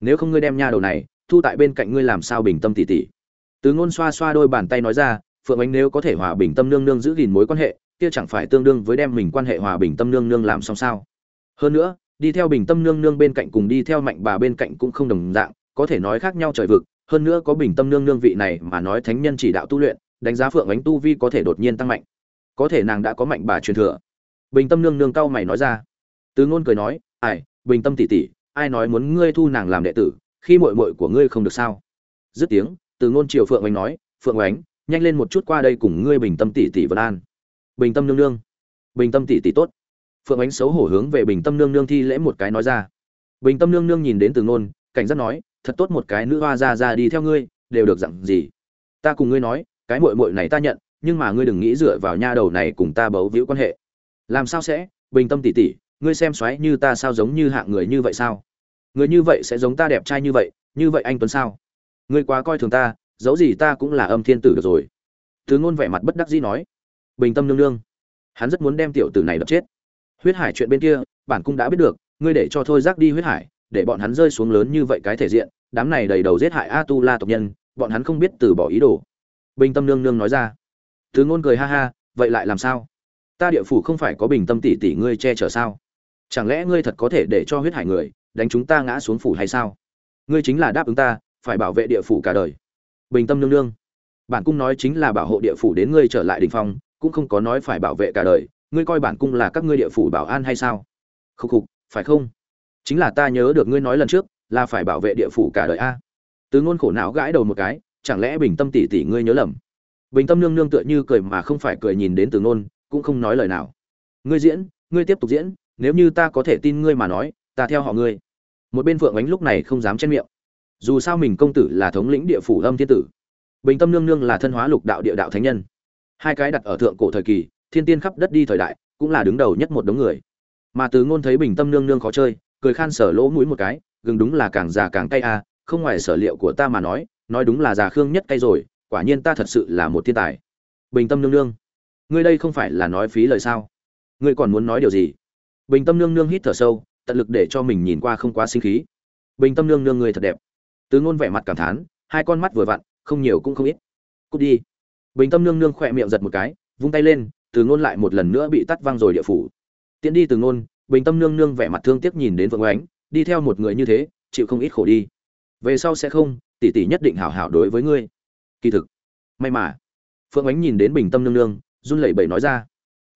nếu không ngươi đem nha đầu này thu tại bên cạnh ngươi làm sao bình tâm tỉ tỉ. Từ ngôn xoa xoa đôi bàn tay nói ra, phượng ánh nếu có thể hòa bình tâm nương nương giữ gìn mối quan hệ, kia chẳng phải tương đương với đem mình quan hệ hòa bình tâm nương nương làm xong sao? Hơn nữa, đi theo bình tâm nương nương bên cạnh cùng đi theo mạnh bà bên cạnh cũng không đồng dạng, có thể nói khác nhau trời vực. Hơn nữa có bình tâm nương nương vị này mà nói thánh nhân chỉ đạo tu luyện, đánh giá phượng ánh tu vi có thể đột nhiên tăng mạnh. Có thể nàng đã có mạnh bà truyền thừa. Bình tâm nương nương cao mày nói ra. Từ ngôn cười nói, ai, bình tâm tỷ tỷ ai nói muốn ngươi thu nàng làm đệ tử, khi muội muội của ngươi không được sao? Dứt tiếng, từ ngôn triều phượng ánh nói, phượng ánh nhanh lên một chút qua đây cùng ngươi bình tâm tỷ tỷ vân an. Bình tâm nương nương. Bình tâm tỷ tỷ tốt. Phượng ánh xấu hổ hướng về bình tâm nương nương thi lễ một cái nói ra. Bình tâm nương nương nhìn đến từ ngôn, cảnh giác nói, thật tốt một cái nữ hoa ra ra đi theo ngươi, đều được dặn gì? Ta cùng ngươi nói, cái muội muội này ta nhận, nhưng mà ngươi đừng nghĩ dựa vào nha đầu này cùng ta bấu víu quan hệ. Làm sao sẽ? Bình tâm tỷ tỷ ngươi xem xoáy như ta sao giống như hạng người như vậy sao? Người như vậy sẽ giống ta đẹp trai như vậy như vậy anh tuấn sao? Ngươi quá coi thường ta, dẫu gì ta cũng là âm thiên tử được rồi. Thứ ngôn vẻ mặt bất đắc dĩ nói. Bình tâm nương nương. Hắn rất muốn đem tiểu tử này đập chết. Huyết hải chuyện bên kia, bản cung đã biết được, ngươi để cho thôi giác đi huyết hải, để bọn hắn rơi xuống lớn như vậy cái thể diện, đám này đầy đầu giết hại a tu la tộc nhân, bọn hắn không biết từ bỏ ý đồ. Bình tâm nương nương nói ra. Thứ ngôn cười ha ha, vậy lại làm sao? Ta địa phủ không phải có bình tâm tỷ tỷ ngươi che chở sao? Chẳng lẽ ngươi thật có thể để cho huyết hải người đánh chúng ta ngã xuống phủ hay sao? Ngươi chính là đáp ứng ta, phải bảo vệ địa phủ cả đời. Bình tâm nương nương. Bản cung nói chính là bảo hộ địa phủ đến ngươi trở lại đình phong, cũng không có nói phải bảo vệ cả đời. Ngươi coi bản cung là các ngươi địa phủ bảo an hay sao? Khúc khục, phải không? Chính là ta nhớ được ngươi nói lần trước, là phải bảo vệ địa phủ cả đời a. Từ ngôn khổ não gãi đầu một cái, chẳng lẽ bình tâm tỷ tỷ ngươi nhớ lầm? Bình tâm nương nương tựa như cười mà không phải cười nhìn đến từ ngôn, cũng không nói lời nào. Ngươi diễn, ngươi tiếp tục diễn nếu như ta có thể tin ngươi mà nói, ta theo họ ngươi. Một bên phượng ánh lúc này không dám chen miệng. Dù sao mình công tử là thống lĩnh địa phủ âm thiên tử. Bình tâm nương nương là thân hóa lục đạo địa đạo thánh nhân. Hai cái đặt ở thượng cổ thời kỳ, thiên tiên khắp đất đi thời đại, cũng là đứng đầu nhất một đống người. Mà từ ngôn thấy bình tâm nương nương khó chơi, cười khan sở lỗ mũi một cái, gừng đúng là càng già càng cay à không ngoài sở liệu của ta mà nói nói đúng là già khương nhất cay rồi, quả nhiên ta thật sự là một thiên tài. Bình tâm nương nương, ngươi đây không phải là nói phí lời sao? Ngươi còn muốn nói điều gì? Bình tâm nương nương hít thở sâu, tận lực để cho mình nhìn qua không quá sinh khí. Bình tâm nương nương người thật đẹp. Từ ngôn vẻ mặt cảm thán, hai con mắt vừa vặn, không nhiều cũng không ít. Cút đi. Bình tâm nương nương khỏe miệng giật một cái, vung tay lên, từ ngôn lại một lần nữa bị tắt văng rồi địa phủ. Tiễn đi từ ngôn, bình tâm nương nương vẻ mặt thương tiếc nhìn đến vượng ánh, đi theo một người như thế, chịu không ít khổ đi. Về sau sẽ không, tỷ tỷ nhất định hảo hảo đối với ngươi. Kỳ thực, may mà. Phượng ánh nhìn đến bình tâm nương nương, run lẩy bẩy nói ra.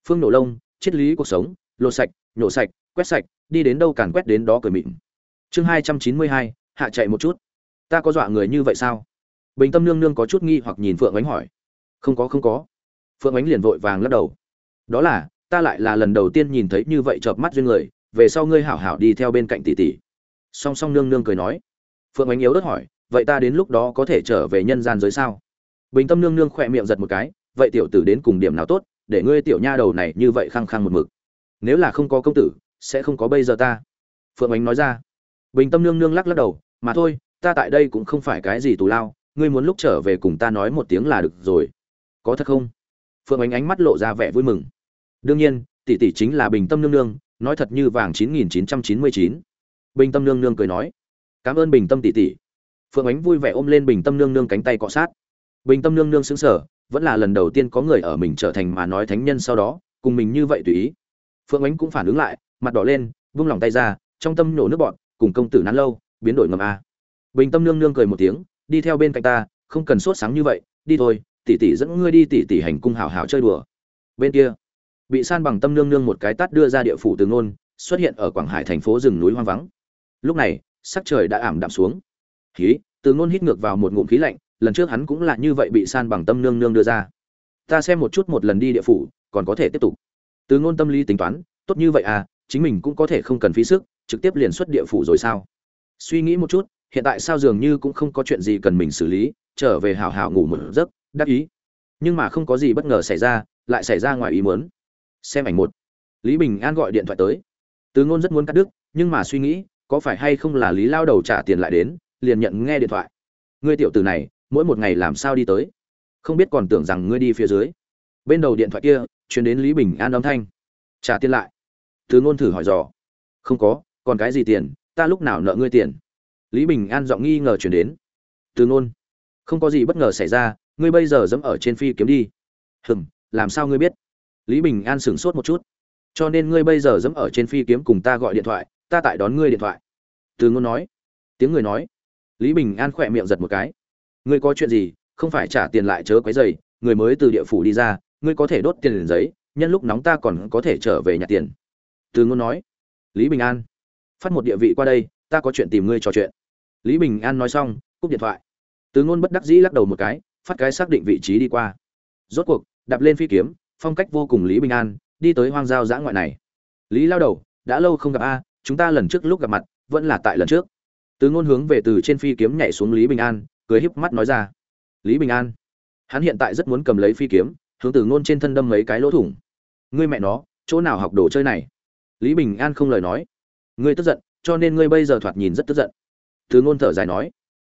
Phương nổ lông, triết lý cuộc sống, lột sạch nhổ sạch, quét sạch, đi đến đâu càn quét đến đó cười mịn. Chương hai trăm chín mươi hai, hạ chạy một chút. Ta có dọa người như vậy sao? Bình tâm nương nương có chút nghi hoặc nhìn phượng ánh hỏi. Không có không có. Phượng ánh liền vội vàng lắc đầu. Đó là, ta lại là lần đầu tiên nhìn thấy như vậy chợp mắt duyên người, về sau ngươi hảo hảo đi theo bên cạnh tỷ tỷ. Song song nương nương cười nói. Phượng ánh yếu đất hỏi, vậy ta đến lúc đó có thể trở về nhân gian giới sao? Bình tâm nương nương khỏe miệng giật một cái, vậy tiểu tử đến cùng điểm nào tốt, để ngươi tiểu nha đầu này như vậy khăng khăng một mực nếu là không có công tử, sẽ không có bây giờ ta. Phượng ánh nói ra. Bình tâm nương nương lắc lắc đầu, mà thôi, ta tại đây cũng không phải cái gì tù lao, ngươi muốn lúc trở về cùng ta nói một tiếng là được rồi. Có thật không? Phượng ánh ánh mắt lộ ra vẻ vui mừng. Đương nhiên, tỷ tỷ chính là bình tâm nương nương, nói thật như vàng chín nghìn chín trăm chín mươi chín. Bình tâm nương nương cười nói. Cảm ơn bình tâm tỷ tỷ. Phượng ánh vui vẻ ôm lên bình tâm nương nương cánh tay cọ sát. Bình tâm nương nương xứng sở vẫn là lần đầu tiên có người ở mình trở thành mà nói thánh nhân sau đó, cùng mình như vậy tùy ý phượng ánh cũng phản ứng lại, mặt đỏ lên, vung lòng tay ra, trong tâm nổ nước bọn cùng công tử nán lâu, biến đổi ngầm a. Bình tâm nương nương cười một tiếng, đi theo bên cạnh ta, không cần sốt sáng như vậy, đi thôi, tỷ tỷ dẫn ngươi đi tỷ tỷ hành cung hào hào chơi đùa. Bên kia, bị san bằng tâm nương nương một cái tát đưa ra địa phủ từ ngôn, xuất hiện ở quảng hải thành phố rừng núi hoang vắng. Lúc này, sắc trời đã ảm đạm xuống. Khí từ ngôn hít ngược vào một ngụm khí lạnh, lần trước hắn cũng là như vậy bị san bằng tâm nương nương đưa ra. Ta xem một chút một lần đi địa phủ, còn có thể tiếp tục từ ngôn tâm lý tính toán, tốt như vậy à chính mình cũng có thể không cần phí sức, trực tiếp liền xuất địa phủ rồi sao? Suy nghĩ một chút, hiện tại sao dường như cũng không có chuyện gì cần mình xử lý, trở về hảo hảo ngủ một giấc, đắc ý. Nhưng mà không có gì bất ngờ xảy ra, lại xảy ra ngoài ý muốn. Xem ảnh một. Lý bình an gọi điện thoại tới. Từ ngôn rất muốn cắt đứt, nhưng mà suy nghĩ, có phải hay không là lý lao đầu trả tiền lại đến, liền nhận nghe điện thoại. Ngươi tiểu tử này, mỗi một ngày làm sao đi tới? Không biết còn tưởng rằng ngươi đi phía dưới. Bên đầu điện thoại kia chuyển đến lý bình an âm thanh. Trả tiền lại. Thứ ngôn thử hỏi dò. Không có, còn cái gì tiền? Ta lúc nào nợ ngươi tiền? Lý bình an giọng nghi ngờ chuyển đến. Từ ngôn, không có gì bất ngờ xảy ra, ngươi bây giờ dẫm ở trên phi kiếm đi. Hừm, làm sao ngươi biết? Lý bình an sửng sốt một chút. Cho nên ngươi bây giờ dẫm ở trên phi kiếm cùng ta gọi điện thoại, ta tại đón ngươi điện thoại. Từ ngôn nói. Tiếng người nói. Lý bình an khỏe miệng giật một cái. Ngươi có chuyện gì? Không phải trả tiền lại chớ quấy dày người mới từ địa phủ đi ra ngươi có thể đốt tiền liền giấy, nhân lúc nóng ta còn có thể trở về nhặt tiền. Từ ngôn nói. Lý bình an. Phát một địa vị qua đây, ta có chuyện tìm ngươi trò chuyện. Lý bình an nói xong, cúp điện thoại. Từ ngôn bất đắc dĩ lắc đầu một cái, phát cái xác định vị trí đi qua. Rốt cuộc, đạp lên phi kiếm, phong cách vô cùng lý bình an, đi tới hoang giao giã ngoại này. Lý lao đầu, đã lâu không gặp a, chúng ta lần trước lúc gặp mặt, vẫn là tại lần trước. Từ ngôn hướng về từ trên phi kiếm nhảy xuống lý bình an, cười híp mắt nói ra. Lý bình an. Hắn hiện tại rất muốn cầm lấy phi kiếm hướng từ ngôn trên thân đâm mấy cái lỗ thủng. Ngươi mẹ nó, chỗ nào học đồ chơi này? Lý bình an không lời nói. Ngươi tức giận, cho nên ngươi bây giờ thoạt nhìn rất tức giận. Từ ngôn thở dài nói.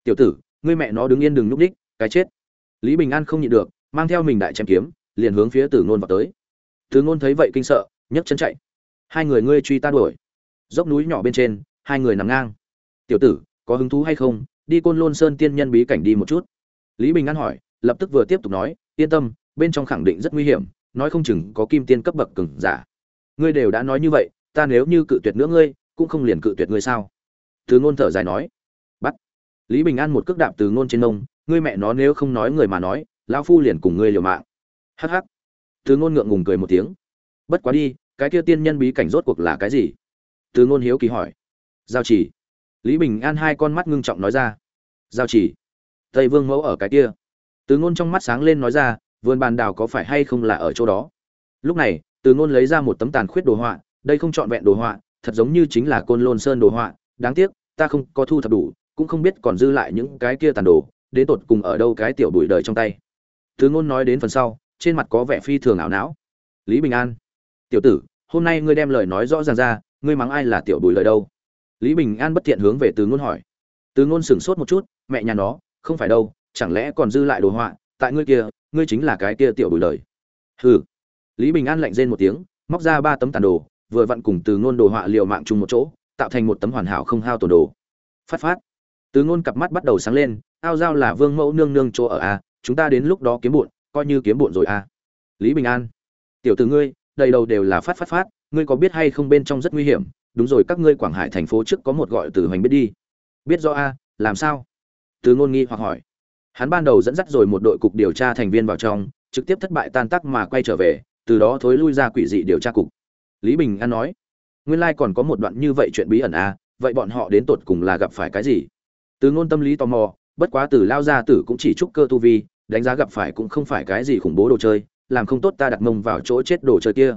Tiểu tử, ngươi mẹ nó đứng yên đừng nhúc đích, cái chết. Lý bình an không nhịn được, mang theo mình đại chém kiếm, liền hướng phía từ ngôn vào tới. Từ ngôn thấy vậy kinh sợ, nhấc chân chạy. Hai người ngươi truy ta đuổi. Dốc núi nhỏ bên trên, hai người nằm ngang. Tiểu tử, có hứng thú hay không? Đi côn lôn sơn tiên nhân bí cảnh đi một chút. Lý bình an hỏi, lập tức vừa tiếp tục nói, yên tâm bên trong khẳng định rất nguy hiểm, nói không chừng có kim tiên cấp bậc cừng giả. Ngươi đều đã nói như vậy, ta nếu như cự tuyệt nữa ngươi, cũng không liền cự tuyệt ngươi sao? Từ ngôn thở dài nói. Bắt. Lý bình an một cước đạp từ ngôn trên nông ngươi mẹ nó nếu không nói người mà nói, lão phu liền cùng ngươi liều mạng. Hắc hắc. Từ ngôn ngượng ngùng cười một tiếng. Bất quá đi, cái kia tiên nhân bí cảnh rốt cuộc là cái gì? Từ ngôn hiếu kỳ hỏi. Giao chỉ. Lý bình an hai con mắt ngưng trọng nói ra. Giao chỉ. Tây vương mẫu ở cái kia. Từ ngôn trong mắt sáng lên nói ra vườn bàn đào có phải hay không là ở chỗ đó? Lúc này, từ ngôn lấy ra một tấm tàn khuyết đồ họa, đây không trọn vẹn đồ họa, thật giống như chính là côn lôn sơn đồ họa, đáng tiếc, ta không có thu thập đủ, cũng không biết còn dư lại những cái kia tàn đồ, đến tột cùng ở đâu cái tiểu bụi đời trong tay. Từ ngôn nói đến phần sau, trên mặt có vẻ phi thường ảo não. Lý bình an, tiểu tử, hôm nay ngươi đem lời nói rõ ràng ra, ngươi mắng ai là tiểu bùi lời đâu? Lý bình an bất thiện hướng về từ ngôn hỏi. Từ ngôn sửng sốt một chút, mẹ nhà nó, không phải đâu, chẳng lẽ còn dư lại đồ họa, tại ngươi kia ngươi chính là cái kia tiểu bùi lời. Hừ. Lý bình an lạnh rên một tiếng, móc ra ba tấm tàn đồ, vừa vặn cùng từ ngôn đồ họa liều mạng chung một chỗ, tạo thành một tấm hoàn hảo không hao tổn đồ. Phát phát. Từ ngôn cặp mắt bắt đầu sáng lên, ao giao là vương mẫu nương nương chỗ ở a, chúng ta đến lúc đó kiếm bụn, coi như kiếm bụn rồi a. Lý bình an. Tiểu từ ngươi, đầy đầu đều là phát phát phát, ngươi có biết hay không bên trong rất nguy hiểm, đúng rồi, các ngươi quảng hải thành phố trước có một gọi từ hoành biết đi. Biết do a, làm sao? Từ ngôn nghi hoặc hỏi hắn ban đầu dẫn dắt rồi một đội cục điều tra thành viên vào trong, trực tiếp thất bại tan tác mà quay trở về, từ đó thối lui ra quỷ dị điều tra cục. Lý bình an nói, nguyên lai còn có một đoạn như vậy chuyện bí ẩn à? vậy bọn họ đến tột cùng là gặp phải cái gì? Từ ngôn tâm lý tò mò, bất quá từ lao ra tử cũng chỉ chúc cơ tu vi, đánh giá gặp phải cũng không phải cái gì khủng bố đồ chơi, làm không tốt ta đặt mông vào chỗ chết đồ chơi kia.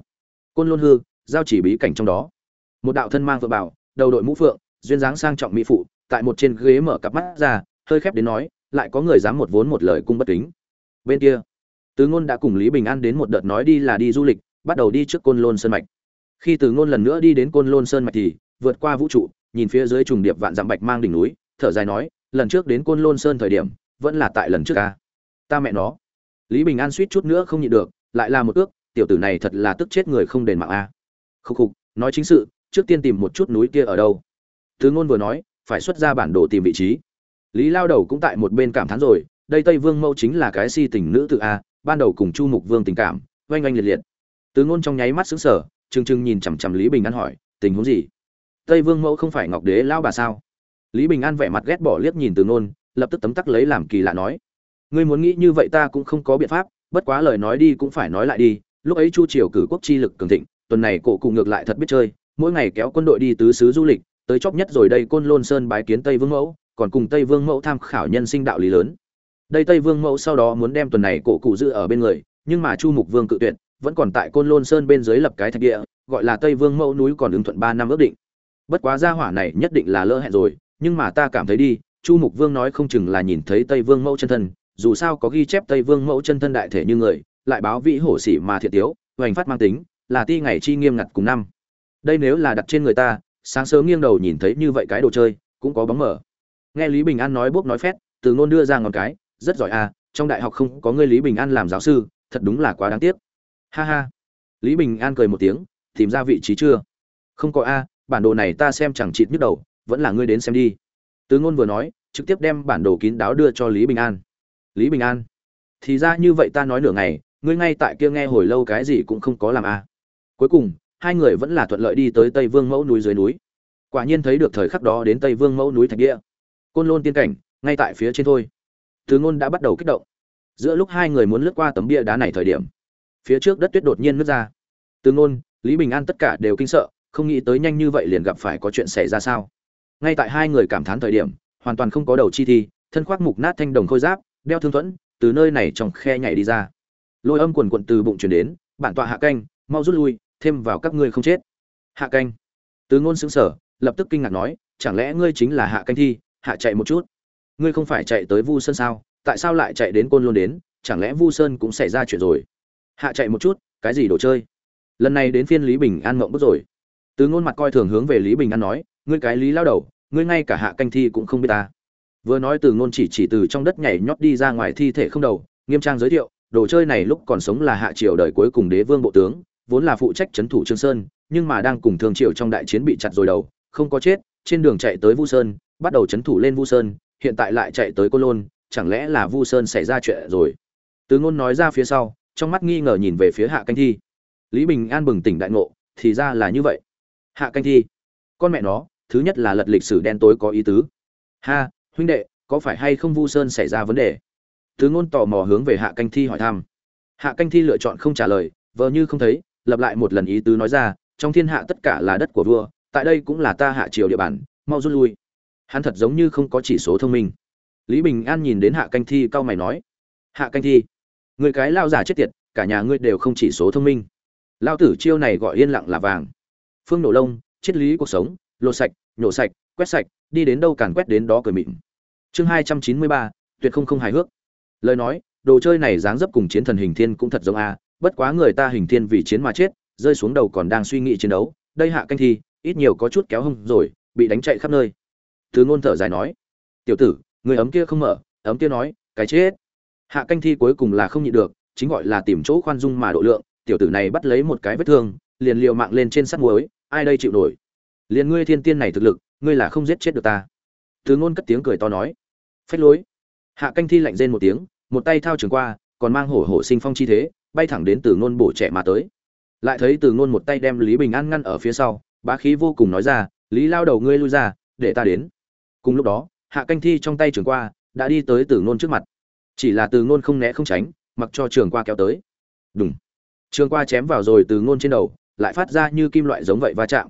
Côn lôn hư, giao chỉ bí cảnh trong đó. Một đạo thân mang vợ bảo, đầu đội mũ phượng, duyên dáng sang trọng mỹ phụ, tại một trên ghế mở cặp mắt ra, hơi khép đến nói lại có người dám một vốn một lời cung bất kính. Bên kia tứ ngôn đã cùng lý bình an đến một đợt nói đi là đi du lịch, bắt đầu đi trước côn lôn sơn mạch. Khi từ ngôn lần nữa đi đến côn lôn sơn mạch thì, vượt qua vũ trụ, nhìn phía dưới trùng điệp vạn dặm bạch mang đỉnh núi, thở dài nói, lần trước đến côn lôn sơn thời điểm, vẫn là tại lần trước ca ta mẹ nó. Lý bình an suýt chút nữa không nhịn được, lại là một ước, tiểu tử này thật là tức chết người không đền mạng a khúc khục, nói chính sự, trước tiên tìm một chút núi kia ở đâu. Thứ ngôn vừa nói, phải xuất ra bản đồ tìm vị trí lý lao đầu cũng tại một bên cảm thán rồi, đây tây vương mẫu chính là cái si tình nữ tự a, ban đầu cùng chu mục vương tình cảm, oanh oanh liệt liệt. Từ ngôn trong nháy mắt xứng sở trừng trừng nhìn chằm chằm lý bình an hỏi, tình huống gì? Tây vương mẫu không phải ngọc đế lao bà sao? Lý bình an vẻ mặt ghét bỏ liếc nhìn từ ngôn, lập tức tấm tắc lấy làm kỳ lạ nói, ngươi muốn nghĩ như vậy ta cũng không có biện pháp, bất quá lời nói đi cũng phải nói lại đi, lúc ấy chu triều cử quốc chi lực cường thịnh, tuần này cổ cụ ngược lại thật biết chơi, mỗi ngày kéo quân đội đi tứ xứ du lịch, tới chóp nhất rồi đây côn lôn sơn bái kiến tây vương mẫu còn cùng tây vương mẫu tham khảo nhân sinh đạo lý lớn. Đây tây vương mẫu sau đó muốn đem tuần này cổ cụ giữ ở bên người, nhưng mà chu mục vương cự tuyệt, vẫn còn tại côn lôn sơn bên dưới lập cái thạch địa, gọi là tây vương mẫu núi còn ứng thuận ba năm ước định. Bất quá gia hỏa này nhất định là lỡ hẹn rồi, nhưng mà ta cảm thấy đi, chu mục vương nói không chừng là nhìn thấy tây vương mẫu chân thân, dù sao có ghi chép tây vương mẫu chân thân đại thể như người, lại báo vĩ hổ sĩ mà thiệt tiếu, hoành phát mang tính, là ti ngày chi nghiêm ngặt cùng năm. Đây nếu là đặt trên người ta, sáng sớm nghiêng đầu nhìn thấy như vậy cái đồ chơi, cũng có bóng mở nghe lý bình an nói bốc nói phét, từ ngôn đưa ra ngón cái, rất giỏi à trong đại học không có ngươi lý bình an làm giáo sư, thật đúng là quá đáng tiếc. Ha ha. Lý bình an cười một tiếng, tìm ra vị trí chưa? Không có a, bản đồ này ta xem chẳng chịt nhức đầu, vẫn là ngươi đến xem đi. Từ ngôn vừa nói, trực tiếp đem bản đồ kín đáo đưa cho lý bình an. Lý bình an, thì ra như vậy ta nói nửa ngày, ngươi ngay tại kia nghe hồi lâu cái gì cũng không có làm a à. cuối cùng, hai người vẫn là thuận lợi đi tới tây vương mẫu núi dưới núi. Quả nhiên thấy được thời khắc đó đến tây vương mẫu núi thạch địa côn lôn tiên cảnh, ngay tại phía trên thôi. Từ ngôn đã bắt đầu kích động. Giữa lúc hai người muốn lướt qua tấm bia đá này thời điểm, phía trước đất tuyết đột nhiên nứt ra. Từ ngôn, lý bình an tất cả đều kinh sợ, không nghĩ tới nhanh như vậy liền gặp phải có chuyện xảy ra sao. Ngay tại hai người cảm thán thời điểm, hoàn toàn không có đầu chi thi, thân khoác mục nát thanh đồng khôi giáp, đeo thương thuẫn, từ nơi này trong khe nhảy đi ra. Lôi âm quần quận từ bụng chuyển đến, bản tọa hạ canh, mau rút lui, thêm vào các ngươi không chết. Hạ canh. Từ ngôn xứng sở lập tức kinh ngạc nói, chẳng lẽ ngươi chính là hạ canh thi? Hạ chạy một chút. Ngươi không phải chạy tới vu sơn sao? Tại sao lại chạy đến côn lôn đến? Chẳng lẽ vu sơn cũng xảy ra chuyện rồi? Hạ chạy một chút, cái gì đồ chơi? Lần này đến phiên lý bình an mộng bức rồi. Từ ngôn mặt coi thường hướng về lý bình an nói, ngươi cái lý lao đầu, ngươi ngay cả hạ canh thi cũng không biết ta. Vừa nói từ ngôn chỉ chỉ từ trong đất nhảy nhót đi ra ngoài thi thể không đầu, nghiêm trang giới thiệu, đồ chơi này lúc còn sống là hạ triều đời cuối cùng đế vương bộ tướng, vốn là phụ trách trấn thủ trương sơn, nhưng mà đang cùng thương triều trong đại chiến bị chặt rồi đầu, không có chết, trên đường chạy tới vu sơn bắt đầu chấn thủ lên vu sơn, hiện tại lại chạy tới côn lôn, chẳng lẽ là vu sơn xảy ra chuyện rồi? Từ ngôn nói ra phía sau, trong mắt nghi ngờ nhìn về phía hạ canh thi. Lý bình an bừng tỉnh đại ngộ, thì ra là như vậy. Hạ canh thi, con mẹ nó, thứ nhất là lật lịch sử đen tối có ý tứ. Ha, huynh đệ, có phải hay không vu sơn xảy ra vấn đề? Từ ngôn tò mò hướng về hạ canh thi hỏi thăm. Hạ canh thi lựa chọn không trả lời, vờ như không thấy, lặp lại một lần ý tứ nói ra, trong thiên hạ tất cả là đất của vua, tại đây cũng là ta hạ triều địa bàn, mau rút lui hắn thật giống như không có chỉ số thông minh. Lý bình an nhìn đến hạ canh thi cau mày nói, hạ canh thi, người cái lao giả chết tiệt, cả nhà ngươi đều không chỉ số thông minh. Lao tử chiêu này gọi yên lặng là vàng. Phương nổ lông, triết lý cuộc sống, lột sạch, nhổ sạch, quét sạch, đi đến đâu càn quét đến đó cười mịn. Chương hai trăm chín mươi ba, tuyệt không không hài hước. Lời nói, đồ chơi này dáng dấp cùng chiến thần hình thiên cũng thật giống a, bất quá người ta hình thiên vì chiến mà chết, rơi xuống đầu còn đang suy nghĩ chiến đấu. Đây hạ canh thi, ít nhiều có chút kéo hông rồi, bị đánh chạy khắp nơi thứ ngôn thở dài nói, tiểu tử, người ấm kia không mở, ấm kia nói, cái chết. Hạ canh thi cuối cùng là không nhịn được, chính gọi là tìm chỗ khoan dung mà độ lượng, tiểu tử này bắt lấy một cái vết thương, liền liều mạng lên trên sắt muối, ai đây chịu nổi? Liền ngươi thiên tiên này thực lực, ngươi là không giết chết được ta. Thứ ngôn cất tiếng cười to nói, phách lối. Hạ canh thi lạnh rên một tiếng, một tay thao trường qua, còn mang hổ hổ sinh phong chi thế, bay thẳng đến từ ngôn bổ trẻ mà tới. Lại thấy từ ngôn một tay đem lý bình an ngăn ở phía sau, bá khí vô cùng nói ra, lý lao đầu ngươi lui ra, để ta đến cùng lúc đó, hạ canh thi trong tay trường qua đã đi tới từ ngôn trước mặt. Chỉ là từ ngôn không né không tránh, mặc cho trường qua kéo tới. Đúng trường qua chém vào rồi từ ngôn trên đầu, lại phát ra như kim loại giống vậy va chạm.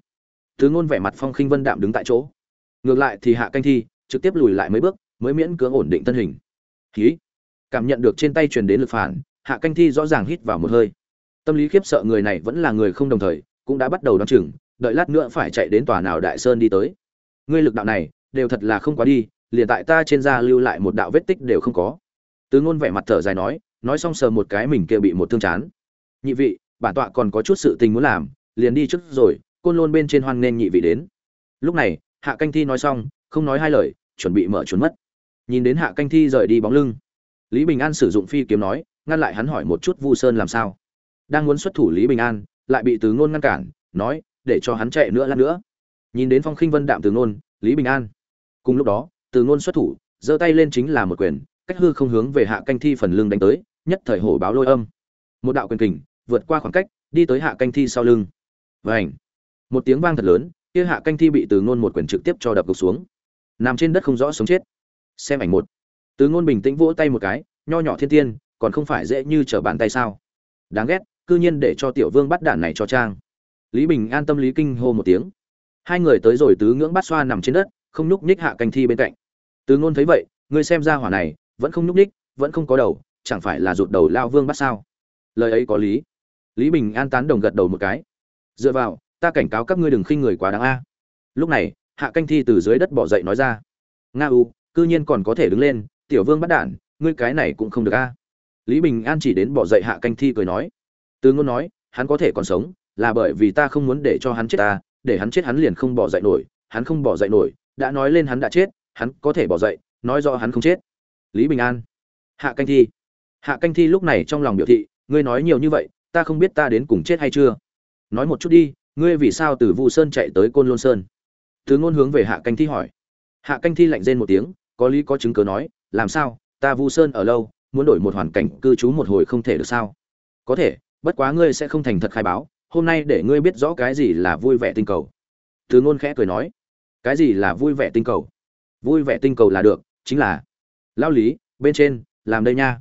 Từ ngôn vẻ mặt phong khinh vân đạm đứng tại chỗ. Ngược lại thì hạ canh thi trực tiếp lùi lại mấy bước, mới miễn cưỡng ổn định thân hình. Khí cảm nhận được trên tay truyền đến lực phản, hạ canh thi rõ ràng hít vào một hơi. Tâm lý khiếp sợ người này vẫn là người không đồng thời, cũng đã bắt đầu đón chừng, đợi lát nữa phải chạy đến tòa nào đại sơn đi tới. Ngươi lực đạo này đều thật là không quá đi, liền tại ta trên da lưu lại một đạo vết tích đều không có. Từ ngôn vẻ mặt thở dài nói nói xong sờ một cái mình kia bị một thương chán. Nhị vị, bản tọa còn có chút sự tình muốn làm, liền đi trước rồi, côn lôn bên trên hoan nên nhị vị đến. Lúc này, hạ canh thi nói xong, không nói hai lời, chuẩn bị mở trốn mất. Nhìn đến hạ canh thi rời đi bóng lưng, lý bình an sử dụng phi kiếm nói, ngăn lại hắn hỏi một chút vu sơn làm sao. Đang muốn xuất thủ lý bình an, lại bị từ ngôn ngăn cản, nói, để cho hắn chạy nữa lát nữa. Nhìn đến phong khinh vân đạm từ ngôn, lý bình an cùng lúc đó, từ ngôn xuất thủ, giơ tay lên chính là một quyền, cách hư không hướng về hạ canh thi phần lưng đánh tới, nhất thời hổ báo lôi âm. Một đạo quyền kình, vượt qua khoảng cách, đi tới hạ canh thi sau lưng. Và ảnh một tiếng vang thật lớn, kia hạ canh thi bị từ ngôn một quyền trực tiếp cho đập gục xuống. Nằm trên đất không rõ sống chết. Xem ảnh một. Từ ngôn bình tĩnh vỗ tay một cái, nho nhỏ thiên tiên, còn không phải dễ như trở bàn tay sao? Đáng ghét, cư nhiên để cho tiểu vương bắt đạn này cho trang. Lý bình an tâm lý kinh hô một tiếng. Hai người tới rồi tứ ngưỡng bắt xoa nằm trên đất không nhúc nhích hạ canh thi bên cạnh. Từ ngôn thấy vậy, ngươi xem ra hỏa này, vẫn không nhúc nhích, vẫn không có đầu, chẳng phải là rụt đầu lao vương bắt sao? Lời ấy có lý. Lý bình an tán đồng gật đầu một cái. Dựa vào, ta cảnh cáo các ngươi đừng khinh người quá đáng a. Lúc này, hạ canh thi từ dưới đất bỏ dậy nói ra. Nga u, cư nhiên còn có thể đứng lên, tiểu vương bắt đản ngươi cái này cũng không được a. Lý bình an chỉ đến bỏ dậy hạ canh thi cười nói. Từ ngôn nói, hắn có thể còn sống, là bởi vì ta không muốn để cho hắn chết ta, để hắn chết hắn liền không bỏ dậy nổi, hắn không bỏ dậy nổi đã nói lên hắn đã chết, hắn có thể bỏ dậy, nói rõ hắn không chết. Lý bình an. Hạ canh thi. Hạ canh thi lúc này trong lòng biểu thị, ngươi nói nhiều như vậy, ta không biết ta đến cùng chết hay chưa. Nói một chút đi, ngươi vì sao từ vu sơn chạy tới côn lôn sơn? Từ ngôn hướng về hạ canh thi hỏi. Hạ canh thi lạnh rên một tiếng, có lý có chứng cớ nói, làm sao, ta vu sơn ở lâu, muốn đổi một hoàn cảnh cư trú một hồi không thể được sao? Có thể, bất quá ngươi sẽ không thành thật khai báo, hôm nay để ngươi biết rõ cái gì là vui vẻ tinh cầu. Từ ngôn khẽ cười nói cái gì là vui vẻ tinh cầu? Vui vẻ tinh cầu là được, chính là lao lý, bên trên, làm đây nha.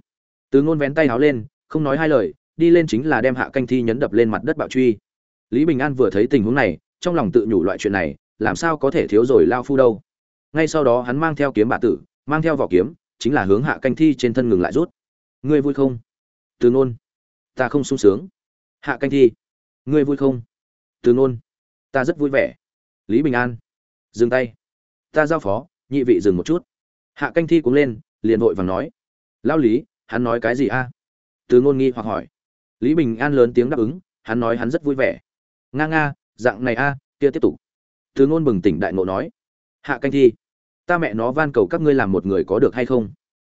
Từ ngôn vén tay háo lên, không nói hai lời, đi lên chính là đem hạ canh thi nhấn đập lên mặt đất bạo truy. Lý bình an vừa thấy tình huống này, trong lòng tự nhủ loại chuyện này, làm sao có thể thiếu rồi lao phu đâu? Ngay sau đó hắn mang theo kiếm bạ tử, mang theo vỏ kiếm, chính là hướng hạ canh thi trên thân ngừng lại rút. Ngươi vui không? Từ ngôn. Ta không sung sướng. Hạ canh thi, ngươi vui không? Từ ngôn. Ta rất vui vẻ. Lý bình an dừng tay. Ta giao phó, nhị vị dừng một chút. Hạ canh thi cũng lên, liền vội vàng nói. Lao lý, hắn nói cái gì a? Từ ngôn nghi hoặc hỏi. Lý bình an lớn tiếng đáp ứng, hắn nói hắn rất vui vẻ. Nga nga, dạng này a, kia tiếp tục. Từ ngôn bừng tỉnh đại ngộ nói. Hạ canh thi, ta mẹ nó van cầu các ngươi làm một người có được hay không?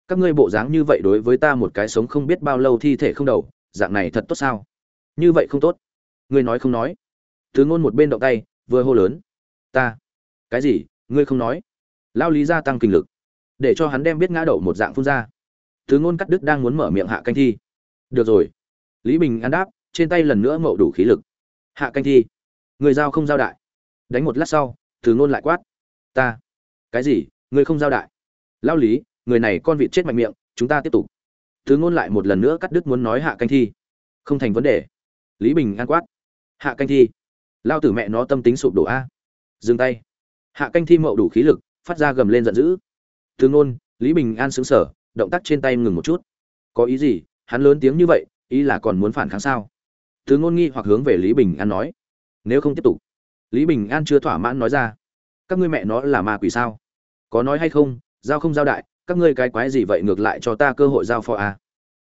Các ngươi bộ dáng như vậy đối với ta một cái sống không biết bao lâu thi thể không đầu, dạng này thật tốt sao? Như vậy không tốt. Ngươi nói không nói. Từ ngôn một bên động tay, vừa hô lớn. Ta cái gì? Ngươi không nói? Lao lý gia tăng kinh lực, để cho hắn đem biết ngã đậu một dạng phun ra. Thứ ngôn cắt đức đang muốn mở miệng hạ canh thi. Được rồi. Lý bình ăn đáp, trên tay lần nữa mậu đủ khí lực. Hạ canh thi, người giao không giao đại? Đánh một lát sau, thứ ngôn lại quát. Ta. Cái gì? Người không giao đại? Lao lý, người này con vịt chết mạnh miệng, chúng ta tiếp tục. Thứ ngôn lại một lần nữa cắt đứt muốn nói hạ canh thi. Không thành vấn đề. Lý bình an quát. Hạ canh thi, lao tử mẹ nó tâm tính sụp đổ a. Dừng tay hạ canh thi mậu đủ khí lực, phát ra gầm lên giận dữ. Từ ngôn, lý bình an sững sờ, động tác trên tay ngừng một chút. Có ý gì? Hắn lớn tiếng như vậy, ý là còn muốn phản kháng sao? Từ ngôn nghi hoặc hướng về lý bình an nói. Nếu không tiếp tục. Lý bình an chưa thỏa mãn nói ra. Các ngươi mẹ nó là ma quỷ sao? Có nói hay không? Giao không giao đại, các ngươi cái quái gì vậy ngược lại cho ta cơ hội giao phó a à?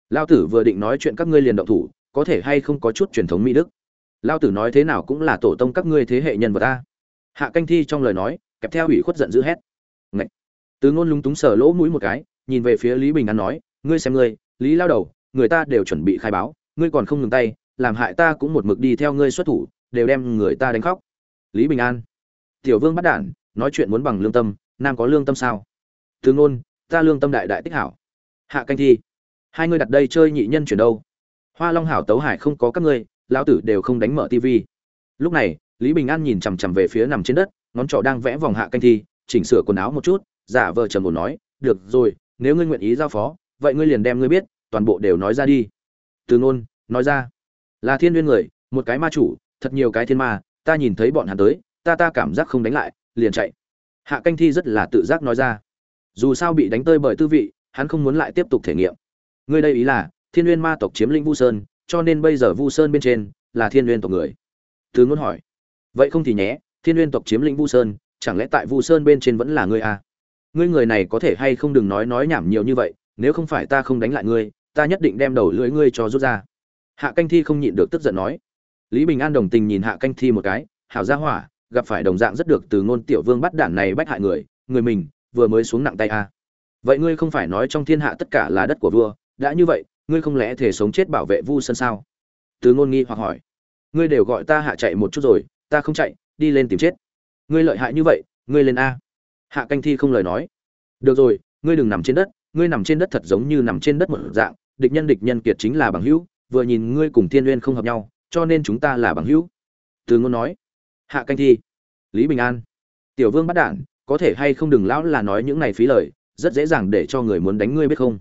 lao tử vừa định nói chuyện các ngươi liền động thủ, có thể hay không có chút truyền thống mỹ đức? Lao tử nói thế nào cũng là tổ tông các ngươi thế hệ nhân vật ta hạ canh thi trong lời nói kèm theo ủy khuất giận dữ hét. Ngậy. từ ngôn lúng túng sờ lỗ mũi một cái, nhìn về phía lý bình an nói, ngươi xem ngươi, lý lao đầu, người ta đều chuẩn bị khai báo, ngươi còn không ngừng tay, làm hại ta cũng một mực đi theo ngươi xuất thủ, đều đem người ta đánh khóc. Lý bình an, tiểu vương bắt đản, nói chuyện muốn bằng lương tâm, nam có lương tâm sao? Từ ngôn, ta lương tâm đại đại tích hảo. Hạ canh thi, hai ngươi đặt đây chơi nhị nhân chuyển đâu? Hoa long hảo tấu hải không có các ngươi, lão tử đều không đánh mở TV. lúc này lý bình an nhìn chằm chằm về phía nằm trên đất, ngón trỏ đang vẽ vòng hạ canh thi, chỉnh sửa quần áo một chút, giả vờ trầm ổn nói, được rồi, nếu ngươi nguyện ý giao phó, vậy ngươi liền đem ngươi biết, toàn bộ đều nói ra đi. Từ ngôn nói ra, là thiên Viên người, một cái ma chủ, thật nhiều cái thiên ma, ta nhìn thấy bọn hắn tới, ta ta cảm giác không đánh lại, liền chạy. Hạ canh thi rất là tự giác nói ra, dù sao bị đánh tơi bởi tư vị, hắn không muốn lại tiếp tục thể nghiệm. Ngươi đây ý là, thiên Viên ma tộc chiếm lĩnh vu sơn, cho nên bây giờ vu sơn bên trên là thiên Viên tộc người. Từ ngôn hỏi vậy không thì nhé, thiên n tộc chiếm lĩnh vu sơn, chẳng lẽ tại vu sơn bên trên vẫn là ngươi à? ngươi người này có thể hay không đừng nói nói nhảm nhiều như vậy, nếu không phải ta không đánh lại ngươi, ta nhất định đem đầu lưỡi ngươi cho rút ra hạ canh thi không nhịn được tức giận nói lý bình an đồng tình nhìn hạ canh thi một cái, hảo gia hỏa, gặp phải đồng dạng rất được từ ngôn tiểu vương bắt đản này bách hại người người mình, vừa mới xuống nặng tay a à. vậy ngươi không phải nói trong thiên hạ tất cả là đất của vua, đã như vậy, ngươi không lẽ thể sống chết bảo vệ vu sân sao từ ngôn nghi hoặc hỏi ngươi đều gọi ta hạ chạy một chút rồi ta không chạy, đi lên tìm chết. Ngươi lợi hại như vậy, ngươi lên a. Hạ canh thi không lời nói. Được rồi, ngươi đừng nằm trên đất, ngươi nằm trên đất thật giống như nằm trên đất một dạng, địch nhân địch nhân kiệt chính là bằng hữu, vừa nhìn ngươi cùng thiên uyên không hợp nhau, cho nên chúng ta là bằng hữu. Từ ngôn nói. Hạ canh thi. Lý bình an. Tiểu vương bắt đản có thể hay không đừng lão là nói những này phí lời, rất dễ dàng để cho người muốn đánh ngươi biết không?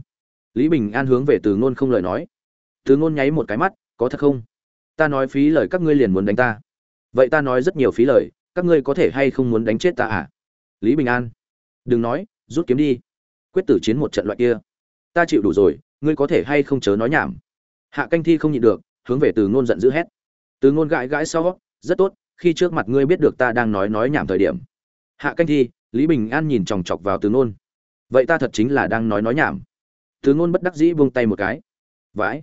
Lý bình an hướng về từ ngôn không lời nói. Từ ngôn nháy một cái mắt, có thật không? Ta nói phí lời các ngươi liền muốn đánh ta vậy ta nói rất nhiều phí lời, các ngươi có thể hay không muốn đánh chết ta à? Lý bình an. Đừng nói, rút kiếm đi. Quyết tử chiến một trận loại kia. Ta chịu đủ rồi, ngươi có thể hay không chớ nói nhảm. Hạ canh thi không nhịn được, hướng về từ ngôn giận dữ hét. Từ ngôn gãi gãi sau, rất tốt, khi trước mặt ngươi biết được ta đang nói nói nhảm thời điểm. Hạ canh thi, lý bình an nhìn chòng chọc vào từ ngôn. Vậy ta thật chính là đang nói nói nhảm. Từ ngôn bất đắc dĩ buông tay một cái. Vãi.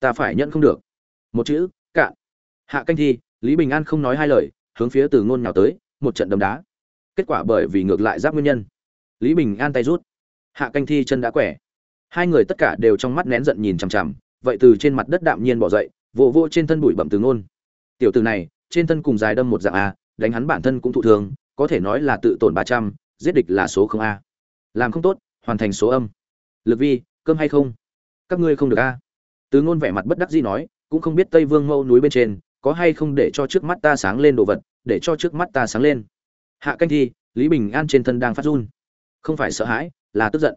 Ta phải nhận không được. Một chữ, cạn. Hạ canh thi lý bình an không nói hai lời, hướng phía từ ngôn nhào tới, một trận đấm đá. Kết quả bởi vì ngược lại giáp nguyên nhân. Lý bình an tay rút. Hạ canh thi chân đã quẻ. Hai người tất cả đều trong mắt nén giận nhìn chằm chằm, vậy từ trên mặt đất đạm nhiên bỏ dậy, vỗ vỗ trên thân bụi bẩm từ ngôn. Tiểu từ này, trên thân cùng dài đâm một dạng a, đánh hắn bản thân cũng thụ thương có thể nói là tự tổn ba trăm, giết địch là số không a. Làm không tốt, hoàn thành số âm. Lực vi, cơm hay không? Các ngươi không được a. Từ ngôn vẻ mặt bất đắc dĩ nói, cũng không biết tây vương mẫu núi bên trên có hay không để cho trước mắt ta sáng lên đồ vật, để cho trước mắt ta sáng lên. Hạ canh thi, lý bình an trên thân đang phát run. Không phải sợ hãi, là tức giận.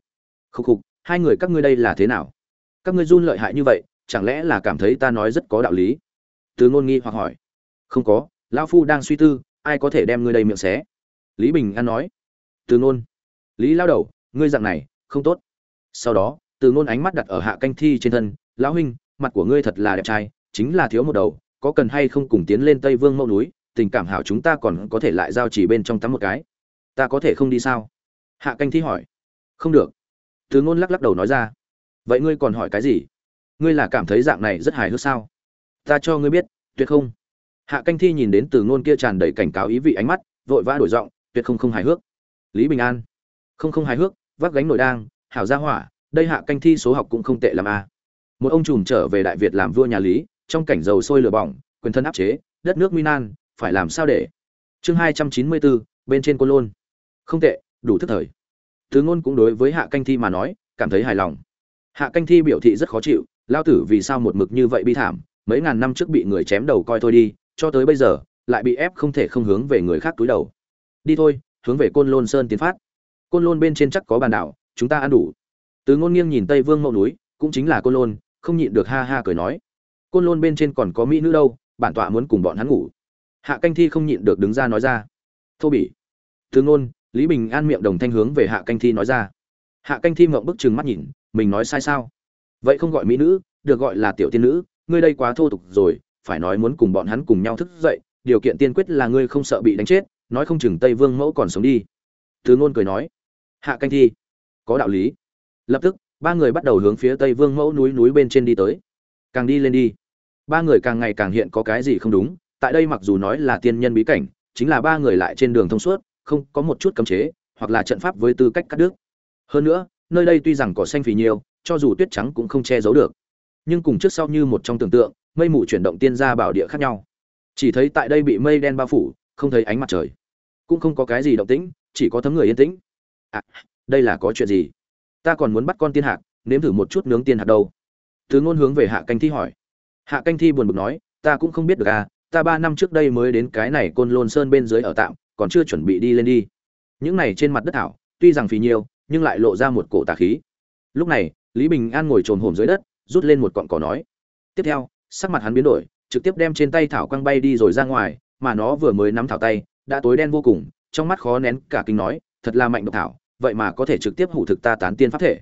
Khục khục, hai người các ngươi đây là thế nào? Các ngươi run lợi hại như vậy, chẳng lẽ là cảm thấy ta nói rất có đạo lý? Từ ngôn nghi hoặc hỏi. Không có, lão phu đang suy tư, ai có thể đem ngươi đây miệng xé? Lý bình an nói. Từ ngôn. Lý lao đầu, ngươi dạng này, không tốt. Sau đó, từ ngôn ánh mắt đặt ở hạ canh thi trên thân. Lão huynh, mặt của ngươi thật là đẹp trai, chính là thiếu một đầu có cần hay không cùng tiến lên tây vương mẫu núi, tình cảm hảo chúng ta còn có thể lại giao chỉ bên trong tắm một cái. Ta có thể không đi sao? Hạ canh thi hỏi. Không được. Từ ngôn lắc lắc đầu nói ra. Vậy ngươi còn hỏi cái gì? Ngươi là cảm thấy dạng này rất hài hước sao? Ta cho ngươi biết, tuyệt không. Hạ canh thi nhìn đến từ ngôn kia tràn đầy cảnh cáo ý vị ánh mắt, vội vã đổi giọng, tuyệt không không hài hước. Lý bình an. Không không hài hước, vác gánh nội đang, hảo gia hỏa, đây hạ canh thi số học cũng không tệ làm a à. một ông trùm trở về đại việt làm vua nhà lý trong cảnh dầu sôi lửa bỏng, quyền thân áp chế, đất nước minan phải làm sao để? Chương hai trăm chín mươi bốn bên trên côn lôn. Không tệ, đủ thức thời. Thứ ngôn cũng đối với hạ canh thi mà nói, cảm thấy hài lòng. Hạ canh thi biểu thị rất khó chịu, lao tử vì sao một mực như vậy bi thảm, mấy ngàn năm trước bị người chém đầu coi thôi đi, cho tới bây giờ, lại bị ép không thể không hướng về người khác túi đầu. Đi thôi, hướng về côn lôn sơn tiến phát. Côn lôn bên trên chắc có bàn đảo, chúng ta ăn đủ. Từ ngôn nghiêng nhìn tây vương Mậu núi, cũng chính là côn lôn, không nhịn được ha ha cười nói côn lôn bên trên còn có mỹ nữ đâu, bản tọa muốn cùng bọn hắn ngủ. Hạ canh thi không nhịn được đứng ra nói ra. Thô bỉ. Từ ngôn lý bình an miệng đồng thanh hướng về hạ canh thi nói ra. Hạ canh thi mộng bức chừng mắt nhìn, mình nói sai sao? Vậy không gọi mỹ nữ, được gọi là tiểu tiên nữ, ngươi đây quá thô tục rồi, phải nói muốn cùng bọn hắn cùng nhau thức dậy, điều kiện tiên quyết là ngươi không sợ bị đánh chết, nói không chừng tây vương mẫu còn sống đi. Từ ngôn cười nói. Hạ canh thi. Có đạo lý. Lập tức, ba người bắt đầu hướng phía tây vương mẫu núi núi bên trên đi tới. Càng đi lên đi ba người càng ngày càng hiện có cái gì không đúng, tại đây mặc dù nói là tiên nhân bí cảnh, chính là ba người lại trên đường thông suốt, không có một chút cấm chế, hoặc là trận pháp với tư cách cắt đứt. Hơn nữa, nơi đây tuy rằng cỏ xanh phì nhiều, cho dù tuyết trắng cũng không che giấu được. Nhưng cùng trước sau như một trong tưởng tượng, mây mù chuyển động tiên ra bảo địa khác nhau. Chỉ thấy tại đây bị mây đen bao phủ, không thấy ánh mặt trời. Cũng không có cái gì động tĩnh, chỉ có thấm người yên tĩnh. À đây là có chuyện gì? Ta còn muốn bắt con tiên hạc, nếm thử một chút nướng tiên hạc đâu. Thứ ngôn hướng về hạ canh thi hỏi hạ canh thi buồn bực nói, ta cũng không biết được à ta ba năm trước đây mới đến cái này côn lôn sơn bên dưới ở tạm, còn chưa chuẩn bị đi lên đi. Những này trên mặt đất thảo, tuy rằng phì nhiều, nhưng lại lộ ra một cổ tà khí. Lúc này, lý bình an ngồi trồn hổm dưới đất, rút lên một cọn cỏ nói. Tiếp theo, sắc mặt hắn biến đổi, trực tiếp đem trên tay thảo quăng bay đi rồi ra ngoài, mà nó vừa mới nắm thảo tay, đã tối đen vô cùng, trong mắt khó nén cả kinh nói, thật là mạnh độc thảo, vậy mà có thể trực tiếp hủ thực ta tán tiên pháp thể.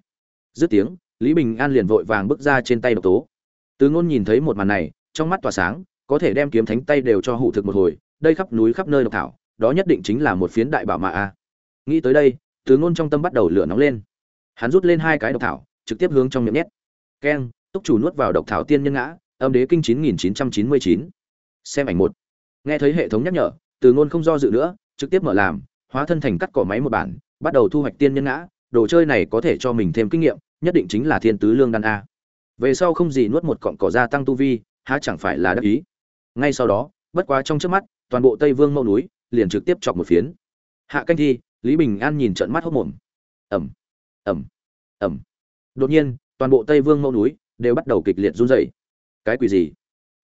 Dứt tiếng, lý bình an liền vội vàng bước ra trên tay độc tố từ ngôn nhìn thấy một màn này, trong mắt tỏa sáng, có thể đem kiếm thánh tay đều cho hủ thực một hồi, đây khắp núi khắp nơi độc thảo, đó nhất định chính là một phiến đại bảo mã a. Nghĩ tới đây, từ ngôn trong tâm bắt đầu lửa nóng lên. Hắn rút lên hai cái độc thảo, trực tiếp hướng trong miệng nhét. Keng, túc chủ nuốt vào độc thảo tiên nhân ngã, âm đế kinh chín nghìn chín trăm chín mươi chín. Xem ảnh một. Nghe thấy hệ thống nhắc nhở, từ ngôn không do dự nữa, trực tiếp mở làm, hóa thân thành cắt cỏ máy một bản, bắt đầu thu hoạch tiên nhân ngã, đồ chơi này có thể cho mình thêm kinh nghiệm, nhất định chính là thiên tứ lương đan a về sau không gì nuốt một cọng cỏ ra tăng tu vi, há chẳng phải là đắc ý. Ngay sau đó, bất quá trong trước mắt, toàn bộ tây vương mẫu núi liền trực tiếp chọc một phiến. Hạ canh thi, lý bình an nhìn trận mắt hốc mồm. Ẩm ẩm ẩm đột nhiên, toàn bộ tây vương mẫu núi đều bắt đầu kịch liệt run rẩy. Cái quỷ gì?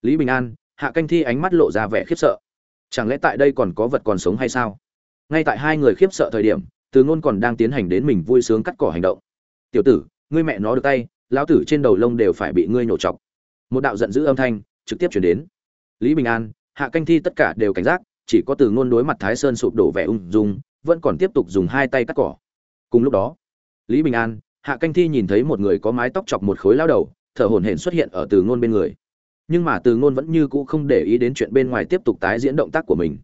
Lý bình an, hạ canh thi ánh mắt lộ ra vẻ khiếp sợ. Chẳng lẽ tại đây còn có vật còn sống hay sao? Ngay tại hai người khiếp sợ thời điểm, từ ngôn còn đang tiến hành đến mình vui sướng cắt cỏ hành động. Tiểu tử, ngươi mẹ nó được tay lão tử trên đầu lông đều phải bị ngươi nhổ chọc. Một đạo giận dữ âm thanh trực tiếp chuyển đến. Lý bình an, hạ canh thi tất cả đều cảnh giác, chỉ có từ ngôn đối mặt thái sơn sụp đổ vẻ ung dung, vẫn còn tiếp tục dùng hai tay cắt cỏ. Cùng lúc đó, lý bình an, hạ canh thi nhìn thấy một người có mái tóc chọc một khối lao đầu, thở hổn hển xuất hiện ở từ ngôn bên người. Nhưng mà từ ngôn vẫn như cũ không để ý đến chuyện bên ngoài tiếp tục tái diễn động tác của mình.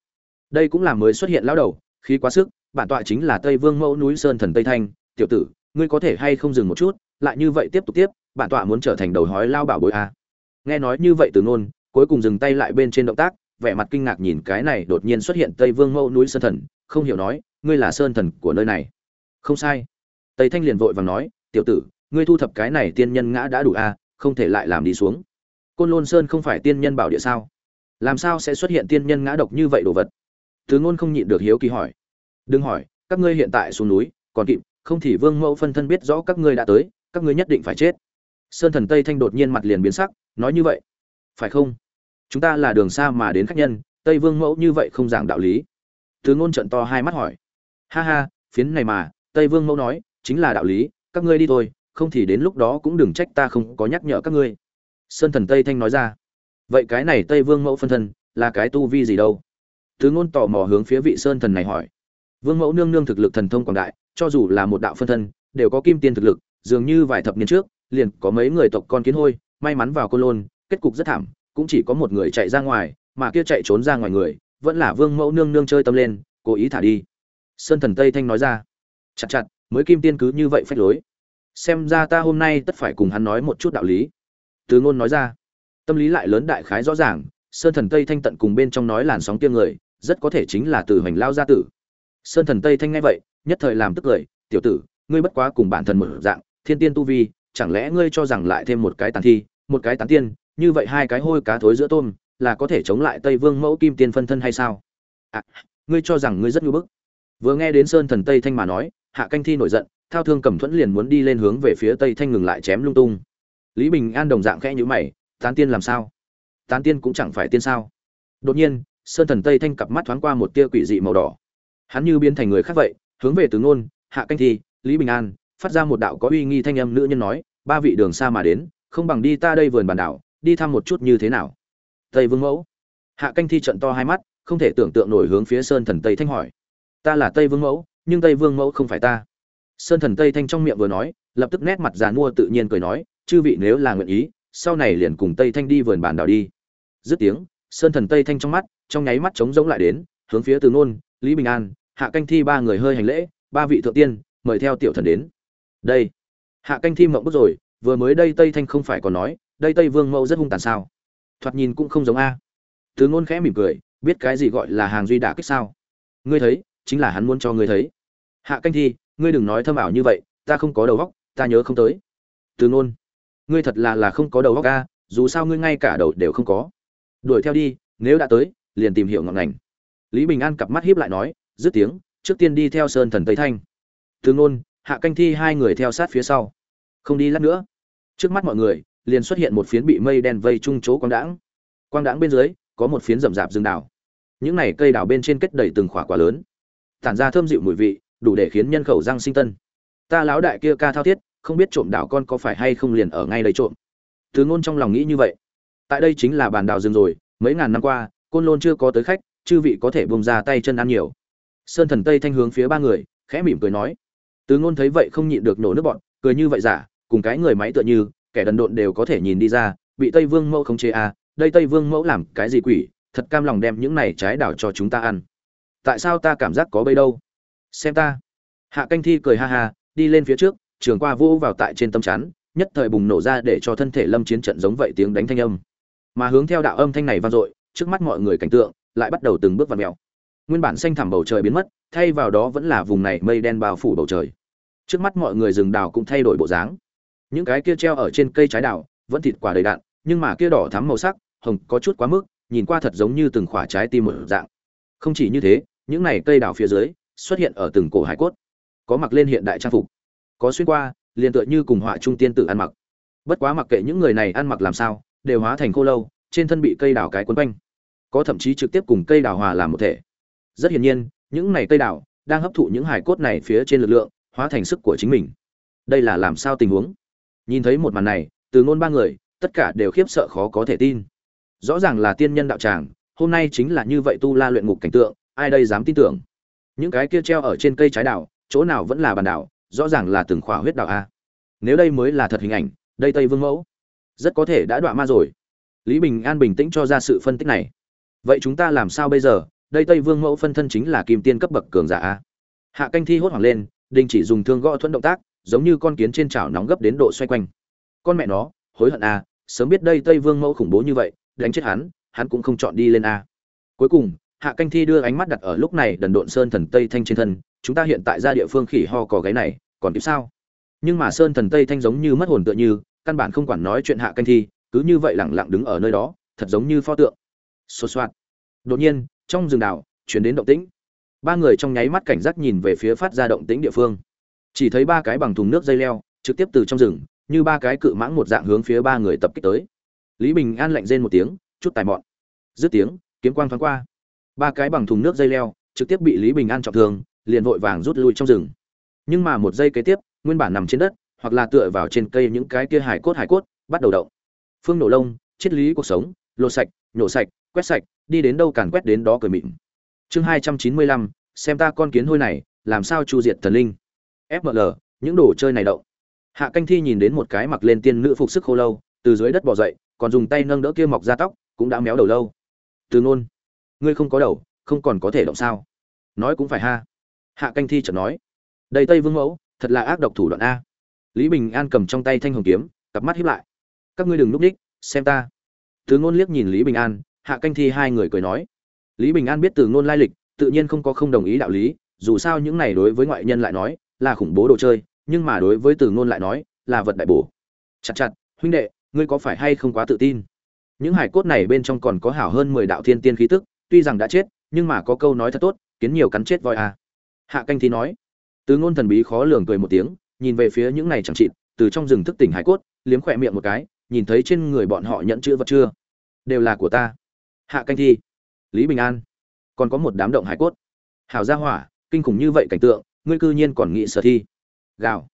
Đây cũng là mới xuất hiện lao đầu khi quá sức, bản tọa chính là tây vương mẫu núi sơn thần tây thanh. Tiểu tử, ngươi có thể hay không dừng một chút? Lại như vậy tiếp tục tiếp bản tọa muốn trở thành đầu hói lao bảo bối a. À. nghe nói như vậy từ ngôn cuối cùng dừng tay lại bên trên động tác vẻ mặt kinh ngạc nhìn cái này đột nhiên xuất hiện tây vương mẫu núi sơn thần không hiểu nói ngươi là sơn thần của nơi này? Không sai. Tây thanh liền vội vàng nói tiểu tử ngươi thu thập cái này tiên nhân ngã đã đủ a à, không thể lại làm đi xuống. Côn lôn sơn không phải tiên nhân bảo địa sao? Làm sao sẽ xuất hiện tiên nhân ngã độc như vậy đồ vật? Thứ ngôn không nhịn được hiếu kỳ hỏi. Đừng hỏi các ngươi hiện tại xuống núi còn kịp không thì vương mẫu phân thân biết rõ các ngươi đã tới các ngươi nhất định phải chết. Sơn thần tây thanh đột nhiên mặt liền biến sắc, nói như vậy. Phải không? Chúng ta là đường xa mà đến khách nhân, tây vương mẫu như vậy không giảng đạo lý. Thứ ngôn trận to hai mắt hỏi. Ha ha, phiến này mà, tây vương mẫu nói, chính là đạo lý, các ngươi đi thôi, không thì đến lúc đó cũng đừng trách ta không có nhắc nhở các ngươi. Sơn thần tây thanh nói ra. Vậy cái này tây vương mẫu phân thân, là cái tu vi gì đâu? Thứ ngôn tò mò hướng phía vị sơn thần này hỏi. Vương mẫu nương nương thực lực thần thông quảng đại, cho dù là một đạo phân thân, đều có kim tiên thực lực dường như vài thập niên trước, liền có mấy người tộc con kiến hôi, may mắn vào côn lôn, kết cục rất thảm, cũng chỉ có một người chạy ra ngoài, mà kia chạy trốn ra ngoài người, vẫn là vương mẫu nương nương chơi tâm lên, cố ý thả đi. Sơn thần tây thanh nói ra, chặt chặt, mới kim tiên cứ như vậy phách lối. Xem ra ta hôm nay tất phải cùng hắn nói một chút đạo lý. Từ ngôn nói ra, tâm lý lại lớn đại khái rõ ràng, sơn thần tây thanh tận cùng bên trong nói làn sóng tiêm người, rất có thể chính là từ hoành lao gia tử. Sơn thần tây thanh nghe vậy, nhất thời làm tức cười, tiểu tử, ngươi bất quá cùng bản thân mở dạng thiên tiên tu vi chẳng lẽ ngươi cho rằng lại thêm một cái tàn thi một cái tán tiên như vậy hai cái hôi cá thối giữa tôm là có thể chống lại tây vương mẫu kim tiên phân thân hay sao? À, ngươi cho rằng ngươi rất nhu bức. Vừa nghe đến sơn thần tây thanh mà nói hạ canh thi nổi giận thao thương cầm thuẫn liền muốn đi lên hướng về phía tây thanh ngừng lại chém lung tung. Lý bình an đồng dạng khẽ nhữ mày tán tiên làm sao? Tán tiên cũng chẳng phải tiên sao? Đột nhiên sơn thần tây thanh cặp mắt thoáng qua một tia quỷ dị màu đỏ. Hắn như biến thành người khác vậy hướng về từ ngôn hạ canh thi lý bình an phát ra một đạo có uy nghi thanh âm nữ nhân nói, ba vị đường xa mà đến, không bằng đi ta đây vườn bàn đảo, đi thăm một chút như thế nào? Tây vương mẫu. Hạ canh thi trận to hai mắt, không thể tưởng tượng nổi hướng phía sơn thần tây thanh hỏi, ta là tây vương mẫu, nhưng tây vương mẫu không phải ta. Sơn thần tây thanh trong miệng vừa nói, lập tức nét mặt giàn mua tự nhiên cười nói, chư vị nếu là nguyện ý, sau này liền cùng tây thanh đi vườn bàn đảo đi. Dứt tiếng, sơn thần tây thanh trong mắt, trong nháy mắt trống rỗng lại đến, hướng phía từ nôn, lý bình an, hạ canh thi ba người hơi hành lễ, ba vị thượng tiên, mời theo tiểu thần đến đây. Hạ canh thi mộng bức rồi, vừa mới đây tây thanh không phải còn nói, đây tây vương mẫu rất hung tàn sao? Thoạt nhìn cũng không giống a. Từ ngôn khẽ mỉm cười, biết cái gì gọi là hàng duy đả kích sao? Ngươi thấy, chính là hắn muốn cho ngươi thấy. Hạ canh thi, ngươi đừng nói thâm ảo như vậy, ta không có đầu óc, ta nhớ không tới. Từ ngôn, ngươi thật là là không có đầu óc a, dù sao ngươi ngay cả đầu đều không có. Đuổi theo đi, nếu đã tới, liền tìm hiểu ngọn ngành. Lý bình an cặp mắt hiếp lại nói, dứt tiếng, trước tiên đi theo sơn thần tây thanh. Từ ngôn hạ canh thi hai người theo sát phía sau. Không đi lát nữa. Trước mắt mọi người, liền xuất hiện một phiến bị mây đen vây chung chỗ quang đãng. Quang đãng bên dưới, có một phiến rậm rạp rừng đảo. Những này cây đảo bên trên kết đầy từng khỏa quả lớn. Tản ra thơm dịu mùi vị, đủ để khiến nhân khẩu răng sinh tân. Ta lão đại kia ca thao thiết, không biết trộm đảo con có phải hay không liền ở ngay đây trộm. Từ ngôn trong lòng nghĩ như vậy. Tại đây chính là bàn đảo rừng rồi, mấy ngàn năm qua, côn lôn chưa có tới khách, chư vị có thể bông ra tay chân ăn nhiều. Sơn thần tây thanh hướng phía ba người, khẽ mỉm cười nói từ ngôn thấy vậy không nhịn được nổ nước bọn, cười như vậy giả, cùng cái người máy tựa như, kẻ đần độn đều có thể nhìn đi ra, bị tây vương mẫu không chế à đây tây vương mẫu làm cái gì quỷ, thật cam lòng đem những này trái đảo cho chúng ta ăn. Tại sao ta cảm giác có bây đâu? Xem ta. Hạ canh thi cười ha ha, đi lên phía trước, trường qua vô vào tại trên tâm chắn, nhất thời bùng nổ ra để cho thân thể lâm chiến trận giống vậy tiếng đánh thanh âm. Mà hướng theo đạo âm thanh này vang dội, trước mắt mọi người cảnh tượng, lại bắt đầu từng bước vặn mèo. Nguyên bản xanh thẳm bầu trời biến mất, thay vào đó vẫn là vùng này mây đen bao phủ bầu trời trước mắt mọi người rừng đào cũng thay đổi bộ dáng. Những cái kia treo ở trên cây trái đào, vẫn thịt quả đầy đạn nhưng mà kia đỏ thắm màu sắc, hồng có chút quá mức, nhìn qua thật giống như từng khỏa trái tim một dạng. Không chỉ như thế, những này cây đào phía dưới, xuất hiện ở từng cổ hải cốt. Có mặc lên hiện đại trang phục, có xuyên qua, liền tựa như cùng họa trung tiên tử ăn mặc. Bất quá mặc kệ những người này ăn mặc làm sao, đều hóa thành khô lâu, trên thân bị cây đào cái quấn quanh. Có thậm chí trực tiếp cùng cây đào hòa làm một thể. Rất hiển nhiên, những này cây đào đang hấp thụ những hải cốt này phía trên lực lượng hóa thành sức của chính mình. Đây là làm sao tình huống? Nhìn thấy một màn này, từ ngôn ba người, tất cả đều khiếp sợ khó có thể tin. Rõ ràng là tiên nhân đạo tràng, hôm nay chính là như vậy tu la luyện ngục cảnh tượng, ai đây dám tin tưởng? Những cái kia treo ở trên cây trái đảo, chỗ nào vẫn là bàn đảo, rõ ràng là từng khỏa huyết đảo a. Nếu đây mới là thật hình ảnh, đây tây vương mẫu, rất có thể đã đọa ma rồi. Lý bình an bình tĩnh cho ra sự phân tích này. Vậy chúng ta làm sao bây giờ? Đây tây vương mẫu phân thân chính là kim tiên cấp bậc cường giả a. Hạ canh thi hốt hoảng lên đình chỉ dùng thương gõ thuẫn động tác, giống như con kiến trên chảo nóng gấp đến độ xoay quanh. Con mẹ nó, hối hận a sớm biết đây tây vương mẫu khủng bố như vậy, đánh chết hắn hắn cũng không chọn đi lên a. Cuối cùng, hạ canh thi đưa ánh mắt đặt ở lúc này đần độn sơn thần tây thanh trên thân, chúng ta hiện tại ra địa phương khỉ ho cò gáy này, còn kịp sao? Nhưng mà sơn thần tây thanh giống như mất hồn tựa như, căn bản không quản nói chuyện hạ canh thi, cứ như vậy lẳng lặng đứng ở nơi đó, thật giống như pho tượng. Xô xoạt. Đột nhiên, trong rừng đảo, chuyển đến động tĩnh ba người trong nháy mắt cảnh giác nhìn về phía phát ra động tĩnh địa phương. Chỉ thấy ba cái bằng thùng nước dây leo, trực tiếp từ trong rừng, như ba cái cự mãng một dạng hướng phía ba người tập kích tới. Lý bình an lạnh rên một tiếng, chút tài mọn. Dứt tiếng, kiếm quang thoáng qua. Ba cái bằng thùng nước dây leo, trực tiếp bị lý bình an trọng thương, liền vội vàng rút lui trong rừng. Nhưng mà một giây kế tiếp, nguyên bản nằm trên đất, hoặc là tựa vào trên cây những cái kia hải cốt hải cốt, bắt đầu động. Phương nổ lông, triết lý cuộc sống, lột sạch, nhổ sạch, quét sạch, đi đến đâu càn quét đến đó cười mịn chương hai trăm chín mươi lăm, xem ta con kiến hôi này, làm sao chu diệt thần linh. Fml những đồ chơi này động. Hạ canh thi nhìn đến một cái mặc lên tiên nữ phục sức khô lâu, từ dưới đất bỏ dậy, còn dùng tay nâng đỡ kia mọc ra tóc, cũng đã méo đầu lâu. Từ ngôn ngươi không có đầu, không còn có thể động sao? Nói cũng phải ha. Hạ canh thi chợt nói, đầy tây vương mẫu, thật là ác độc thủ đoạn a. Lý bình an cầm trong tay thanh hồng kiếm, cặp mắt hiếp lại. Các ngươi đừng núp ních xem ta. Từ ngôn liếc nhìn lý bình an, hạ canh thi hai người cười nói lý bình an biết từ ngôn lai lịch, tự nhiên không có không đồng ý đạo lý, dù sao những này đối với ngoại nhân lại nói, là khủng bố đồ chơi, nhưng mà đối với từ ngôn lại nói, là vật đại bổ. Chặt chặt, huynh đệ, ngươi có phải hay không quá tự tin? Những hải cốt này bên trong còn có hảo hơn mười đạo thiên tiên khí tức, tuy rằng đã chết, nhưng mà có câu nói thật tốt, kiến nhiều cắn chết voi à. hạ canh thi nói, từ ngôn thần bí khó lường cười một tiếng, nhìn về phía những này chẳng chịt, từ trong rừng thức tỉnh hải cốt, liếm khỏe miệng một cái, nhìn thấy trên người bọn họ nhận chữ vật chưa? Đều là của ta. Hạ canh thi lý bình an. Còn có một đám động hải cốt. Hào gia hỏa, kinh khủng như vậy cảnh tượng, ngươi cư nhiên còn nghĩ sở thi. Gào.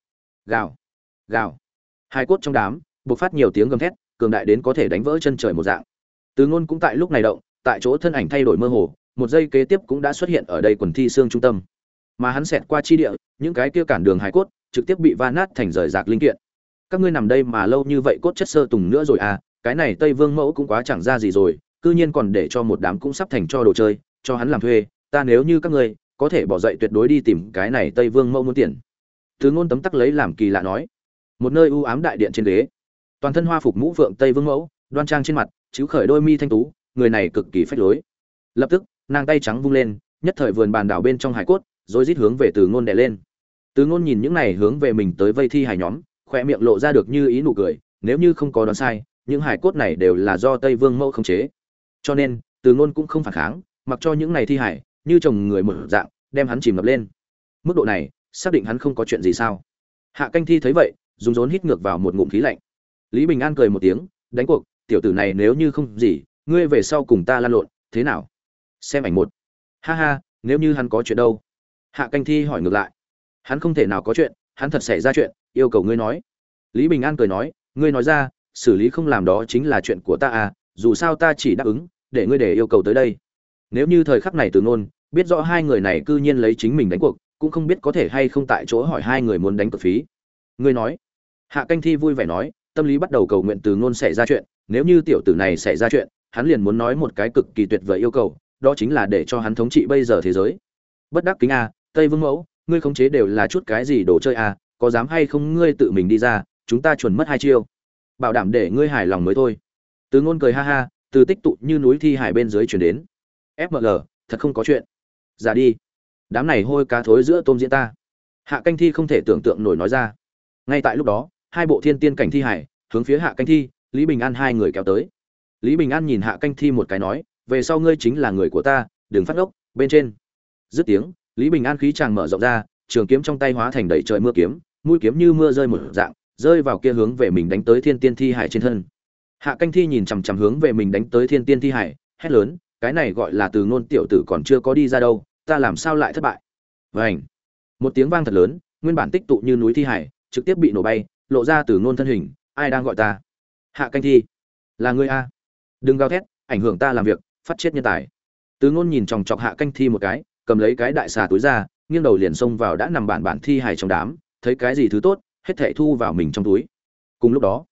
Gào. Gào. Hai cốt trong đám, bộc phát nhiều tiếng gầm thét, cường đại đến có thể đánh vỡ chân trời một dạng. Từ ngôn cũng tại lúc này động, tại chỗ thân ảnh thay đổi mơ hồ, một giây kế tiếp cũng đã xuất hiện ở đây quần thi xương trung tâm. Mà hắn xẹt qua chi địa, những cái kia cản đường hải cốt, trực tiếp bị va nát thành rời rạc linh kiện. Các ngươi nằm đây mà lâu như vậy cốt chất sơ tùng nữa rồi à cái này tây vương mẫu cũng quá chẳng ra gì rồi cư nhiên còn để cho một đám cũng sắp thành cho đồ chơi, cho hắn làm thuê, ta nếu như các ngươi, có thể bỏ dậy tuyệt đối đi tìm cái này tây vương mẫu muốn tiền. Từ ngôn tấm tắc lấy làm kỳ lạ nói. Một nơi u ám đại điện trên ghế. Toàn thân hoa phục mũ vượng tây vương mẫu, đoan trang trên mặt, chiếu khởi đôi mi thanh tú, người này cực kỳ phách lối. Lập tức, nàng tay trắng vung lên, nhất thời vườn bàn đảo bên trong hải cốt, rồi rít hướng về từ ngôn đè lên. Từ ngôn nhìn những này hướng về mình tới vây thi hải nhóm, khóe miệng lộ ra được như ý nụ cười, nếu như không có đoán sai, những hải cốt này đều là do tây vương mẫu khống chế cho nên, từ ngôn cũng không phản kháng, mặc cho những này thi hải như chồng người một dạng, đem hắn chìm ngập lên. Mức độ này, xác định hắn không có chuyện gì sao? Hạ canh thi thấy vậy, dùng rốn hít ngược vào một ngụm khí lạnh. Lý bình an cười một tiếng, đánh cuộc, tiểu tử này nếu như không gì, ngươi về sau cùng ta lan lộn, thế nào? Xem ảnh một. Ha ha, nếu như hắn có chuyện đâu? Hạ canh thi hỏi ngược lại. Hắn không thể nào có chuyện, hắn thật xảy ra chuyện, yêu cầu ngươi nói. Lý bình an cười nói, ngươi nói ra, xử lý không làm đó chính là chuyện của ta à dù sao ta chỉ đáp ứng, để ngươi để yêu cầu tới đây. Nếu như thời khắc này từ ngôn, biết rõ hai người này cư nhiên lấy chính mình đánh cuộc, cũng không biết có thể hay không tại chỗ hỏi hai người muốn đánh cược phí. Ngươi nói. Hạ canh thi vui vẻ nói, tâm lý bắt đầu cầu nguyện từ ngôn xảy ra chuyện, nếu như tiểu tử này xảy ra chuyện, hắn liền muốn nói một cái cực kỳ tuyệt vời yêu cầu, đó chính là để cho hắn thống trị bây giờ thế giới. Bất đắc kính a, tây vương mẫu, ngươi khống chế đều là chút cái gì đồ chơi a, có dám hay không ngươi tự mình đi ra, chúng ta chuẩn mất hai chiêu. Bảo đảm để ngươi hài lòng mới thôi từ ngôn cười ha ha, từ tích tụ như núi thi hải bên dưới chuyển đến. Fml thật không có chuyện. Giả đi. Đám này hôi cá thối giữa tôm diễn ta. Hạ canh thi không thể tưởng tượng nổi nói ra. Ngay tại lúc đó, hai bộ thiên tiên cảnh thi hải, hướng phía hạ canh thi, lý bình an hai người kéo tới. Lý bình an nhìn hạ canh thi một cái nói, về sau ngươi chính là người của ta, đừng phát ốc bên trên. Dứt tiếng, lý bình an khí chàng mở rộng ra, trường kiếm trong tay hóa thành đầy trời mưa kiếm, mũi kiếm như mưa rơi một dạng, rơi vào kia hướng về mình đánh tới thiên tiên thi hải trên thân hạ canh thi nhìn chằm chằm hướng về mình đánh tới thiên tiên thi hải, hét lớn, cái này gọi là từ ngôn tiểu tử còn chưa có đi ra đâu, ta làm sao lại thất bại? Vảnh một tiếng vang thật lớn, nguyên bản tích tụ như núi thi hải, trực tiếp bị nổ bay, lộ ra từ ngôn thân hình, ai đang gọi ta? Hạ canh thi. Là ngươi a. Đừng gào thét, ảnh hưởng ta làm việc, phát chết nhân tài. Từ ngôn nhìn chòng chọc hạ canh thi một cái, cầm lấy cái đại xà túi ra, nghiêng đầu liền xông vào đã nằm bản bản thi hài trong đám, thấy cái gì thứ tốt, hết thảy thu vào mình trong túi. Cùng lúc đó,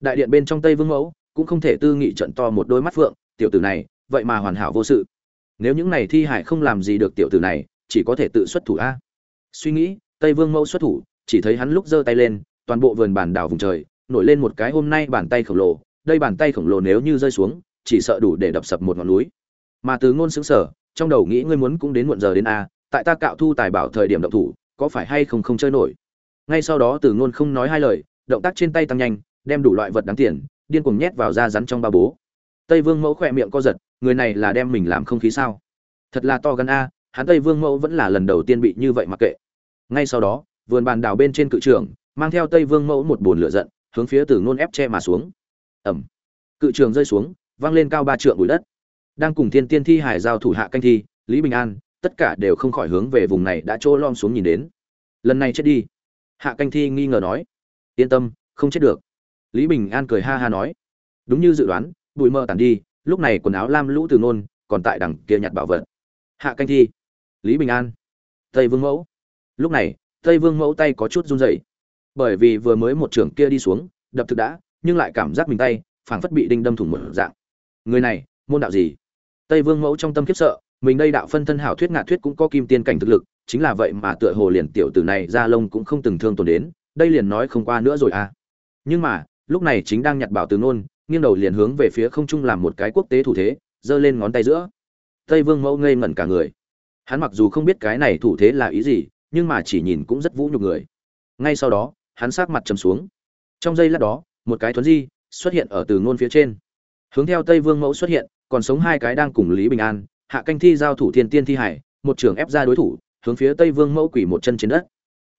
đại điện bên trong tây vương mẫu cũng không thể tư nghị trận to một đôi mắt phượng, tiểu tử này, vậy mà hoàn hảo vô sự. Nếu những này thi hải không làm gì được tiểu tử này, chỉ có thể tự xuất thủ a. Suy nghĩ, tây vương mẫu xuất thủ, chỉ thấy hắn lúc giơ tay lên, toàn bộ vườn bản đảo vùng trời, nổi lên một cái hôm nay bàn tay khổng lồ, đây bàn tay khổng lồ nếu như rơi xuống, chỉ sợ đủ để đập sập một ngọn núi. Mà từ ngôn xứng sở, trong đầu nghĩ ngươi muốn cũng đến muộn giờ đến a, tại ta cạo thu tài bảo thời điểm động thủ, có phải hay không không chơi nổi? Ngay sau đó từ ngôn không nói hai lời, động tác trên tay tăng nhanh, đem đủ loại vật đáng tiền điên cuồng nhét vào da rắn trong ba bố. Tây vương mẫu khỏe miệng co giật, người này là đem mình làm không khí sao? Thật là to gan a, hắn tây vương mẫu vẫn là lần đầu tiên bị như vậy mặc kệ. Ngay sau đó, vườn bàn đào bên trên cự trường mang theo tây vương mẫu một bồn lửa giận, hướng phía từ ngôn ép che mà xuống. Ẩm. Cự trường rơi xuống văng lên cao ba trượng bụi đất. Đang cùng thiên tiên thi hải giao thủ hạ canh thi, lý bình an, tất cả đều không khỏi hướng về vùng này đã trô lom xuống nhìn đến. Lần này chết đi. Hạ canh thi nghi ngờ nói, yên tâm, không chết được lý bình an cười ha ha nói. Đúng như dự đoán, bụi mơ tàn đi, lúc này quần áo lam lũ từ nôn, còn tại đằng kia nhặt bảo vật. Hạ canh thi. Lý bình an. Tây vương mẫu. Lúc này, tây vương mẫu tay có chút run rẩy. Bởi vì vừa mới một trưởng kia đi xuống, đập thực đã, nhưng lại cảm giác mình tay, phảng phất bị đinh đâm thủng một dạng. Người này, môn đạo gì? Tây vương mẫu trong tâm khiếp sợ, mình đây đạo phân thân hảo thuyết ngạ thuyết cũng có kim tiên cảnh thực lực, chính là vậy mà tựa hồ liền tiểu tử này ra lông cũng không từng thương tổn đến, đây liền nói không qua nữa rồi à. Nhưng mà lúc này chính đang nhặt bảo từ nôn, nghiêng đầu liền hướng về phía không trung làm một cái quốc tế thủ thế, giơ lên ngón tay giữa. Tây vương mẫu ngây ngẩn cả người. Hắn mặc dù không biết cái này thủ thế là ý gì, nhưng mà chỉ nhìn cũng rất vũ nhục người. Ngay sau đó, hắn sát mặt trầm xuống. Trong giây lát đó, một cái thuấn di xuất hiện ở từ ngôn phía trên. Hướng theo tây vương mẫu xuất hiện, còn sống hai cái đang cùng lý bình an, hạ canh thi giao thủ thiên tiên thi hải, một trưởng ép ra đối thủ, hướng phía tây vương mẫu quỷ một chân trên đất.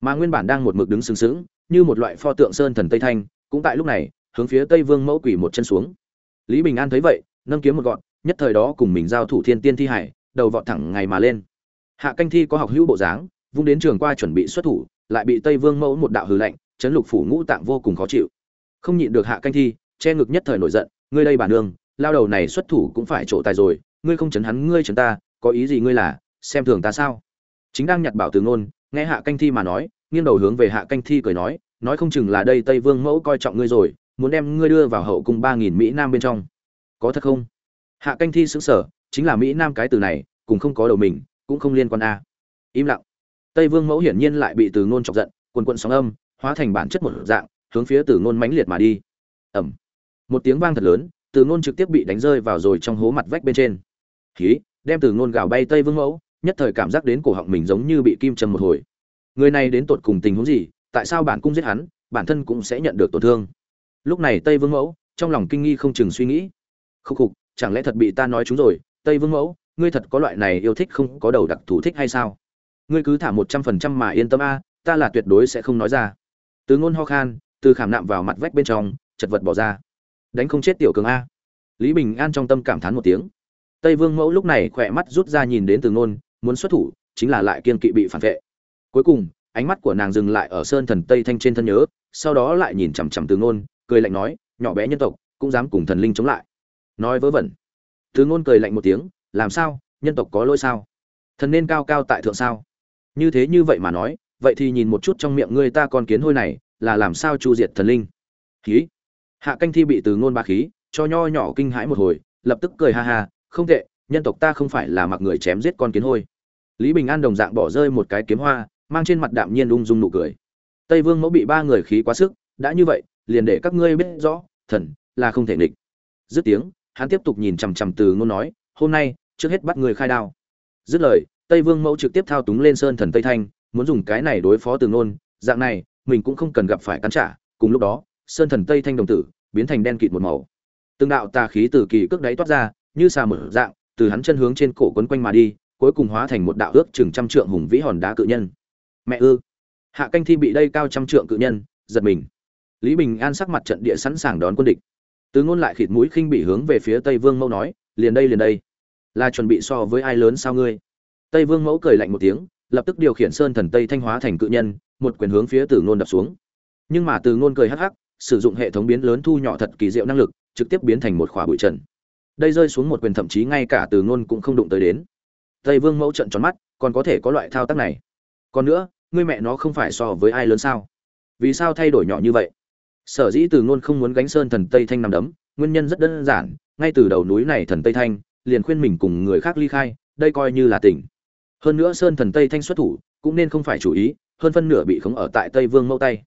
Mà nguyên bản đang một mực đứng sừng sững, như một loại pho tượng sơn thần tây thanh cũng tại lúc này, hướng phía tây vương mẫu quỷ một chân xuống. Lý bình an thấy vậy, nâng kiếm một gọn, nhất thời đó cùng mình giao thủ thiên tiên thi hải, đầu vọt thẳng ngày mà lên. Hạ canh thi có học hữu bộ dáng, vung đến trường qua chuẩn bị xuất thủ, lại bị tây vương mẫu một đạo hư lạnh, chấn lục phủ ngũ tạng vô cùng khó chịu. Không nhịn được hạ canh thi, che ngực nhất thời nổi giận, ngươi đây bản nương, lao đầu này xuất thủ cũng phải trổ tài rồi, ngươi không chấn hắn, ngươi chấn ta, có ý gì ngươi là, xem thường ta sao? Chính đang nhặt bảo từ ngôn, nghe hạ canh thi mà nói, nghiêng đầu hướng về hạ canh thi cười nói nói không chừng là đây tây vương mẫu coi trọng ngươi rồi, muốn đem ngươi đưa vào hậu cung ba nghìn mỹ nam bên trong. Có thật không? Hạ canh thi xứng sở chính là mỹ nam cái từ này, cùng không có đầu mình, cũng không liên quan a. Im lặng. Tây vương mẫu hiển nhiên lại bị từ ngôn chọc giận, quần quận sóng âm, hóa thành bản chất một dạng, hướng phía từ ngôn mãnh liệt mà đi. Ẩm một tiếng vang thật lớn, từ ngôn trực tiếp bị đánh rơi vào rồi trong hố mặt vách bên trên. Khí đem từ ngôn gào bay tây vương mẫu, nhất thời cảm giác đến cổ họng mình giống như bị kim châm một hồi. Người này đến tột cùng tình huống gì tại sao bản cung giết hắn, bản thân cũng sẽ nhận được tổn thương. Lúc này tây vương mẫu, trong lòng kinh nghi không chừng suy nghĩ. Khúc khục, chẳng lẽ thật bị ta nói chúng rồi? Tây vương mẫu, ngươi thật có loại này yêu thích không có đầu đặc thù thích hay sao? Ngươi cứ thả một trăm phần trăm mà yên tâm a, ta là tuyệt đối sẽ không nói ra. Từ ngôn ho khan, từ khảm nạm vào mặt vách bên trong, chật vật bỏ ra. Đánh không chết tiểu cường a. Lý bình an trong tâm cảm thán một tiếng. Tây vương mẫu lúc này khỏe mắt rút ra nhìn đến từ ngôn, muốn xuất thủ, chính là lại kiên kỵ bị phản vệ. Cuối cùng ánh mắt của nàng dừng lại ở sơn thần tây thanh trên thân nhớ, sau đó lại nhìn chằm chằm từ ngôn, cười lạnh nói, nhỏ bé nhân tộc, cũng dám cùng thần linh chống lại. Nói vớ vẩn. Từ ngôn cười lạnh một tiếng, làm sao? Nhân tộc có lỗi sao? Thần nên cao cao tại thượng sao? Như thế như vậy mà nói, vậy thì nhìn một chút trong miệng ngươi ta con kiến hôi này, là làm sao chu diệt thần linh? Khí hạ canh thi bị từ ngôn ba khí, cho nho nhỏ kinh hãi một hồi, lập tức cười ha ha, không tệ, nhân tộc ta không phải là mặc người chém giết con kiến hôi. Lý bình an đồng dạng bỏ rơi một cái kiếm hoa mang trên mặt đạm nhiên ung dung nụ cười. Tây vương mẫu bị ba người khí quá sức, đã như vậy, liền để các ngươi biết rõ, thần là không thể nghịch. Dứt tiếng, hắn tiếp tục nhìn chằm chằm từ ngôn nói, hôm nay, trước hết bắt người khai đao. Dứt lời, tây vương mẫu trực tiếp thao túng lên sơn thần tây thanh, muốn dùng cái này đối phó từ ngôn, dạng này, mình cũng không cần gặp phải cắn trả. Cùng lúc đó, sơn thần tây thanh đồng tử biến thành đen kịt một màu. Từng đạo tà khí từ kỳ cước đáy toát ra, như xà mở dạng, từ hắn chân hướng trên cổ quấn quanh mà đi, cuối cùng hóa thành một đạo ước chừng trăm trượng hùng vĩ hòn đá cự nhân mẹ ư. Hạ canh thi bị đây cao trăm trượng cự nhân, giật mình. Lý bình an sắc mặt trận địa sẵn sàng đón quân địch. Từ ngôn lại khịt mũi khinh bị hướng về phía tây vương mẫu nói, liền đây liền đây. Là chuẩn bị so với ai lớn sao ngươi? Tây vương mẫu cười lạnh một tiếng, lập tức điều khiển sơn thần tây thanh hóa thành cự nhân, một quyền hướng phía từ ngôn đập xuống. Nhưng mà từ ngôn cười hắc hắc, sử dụng hệ thống biến lớn thu nhỏ thật kỳ diệu năng lực, trực tiếp biến thành một khỏa bụi trần. Đây rơi xuống một quyền thậm chí ngay cả từ ngôn cũng không đụng tới đến. Tây vương mẫu trận tròn mắt, còn có thể có loại thao tác này. Còn nữa ngươi mẹ nó không phải so với ai lớn sao? Vì sao thay đổi nhỏ như vậy? Sở dĩ từ ngôn không muốn gánh sơn thần tây thanh nằm đấm, nguyên nhân rất đơn giản, ngay từ đầu núi này thần tây thanh, liền khuyên mình cùng người khác ly khai, đây coi như là tỉnh hơn nữa sơn thần tây thanh xuất thủ, cũng nên không phải chủ ý, hơn phân nửa bị khống ở tại tây vương mẫu tay.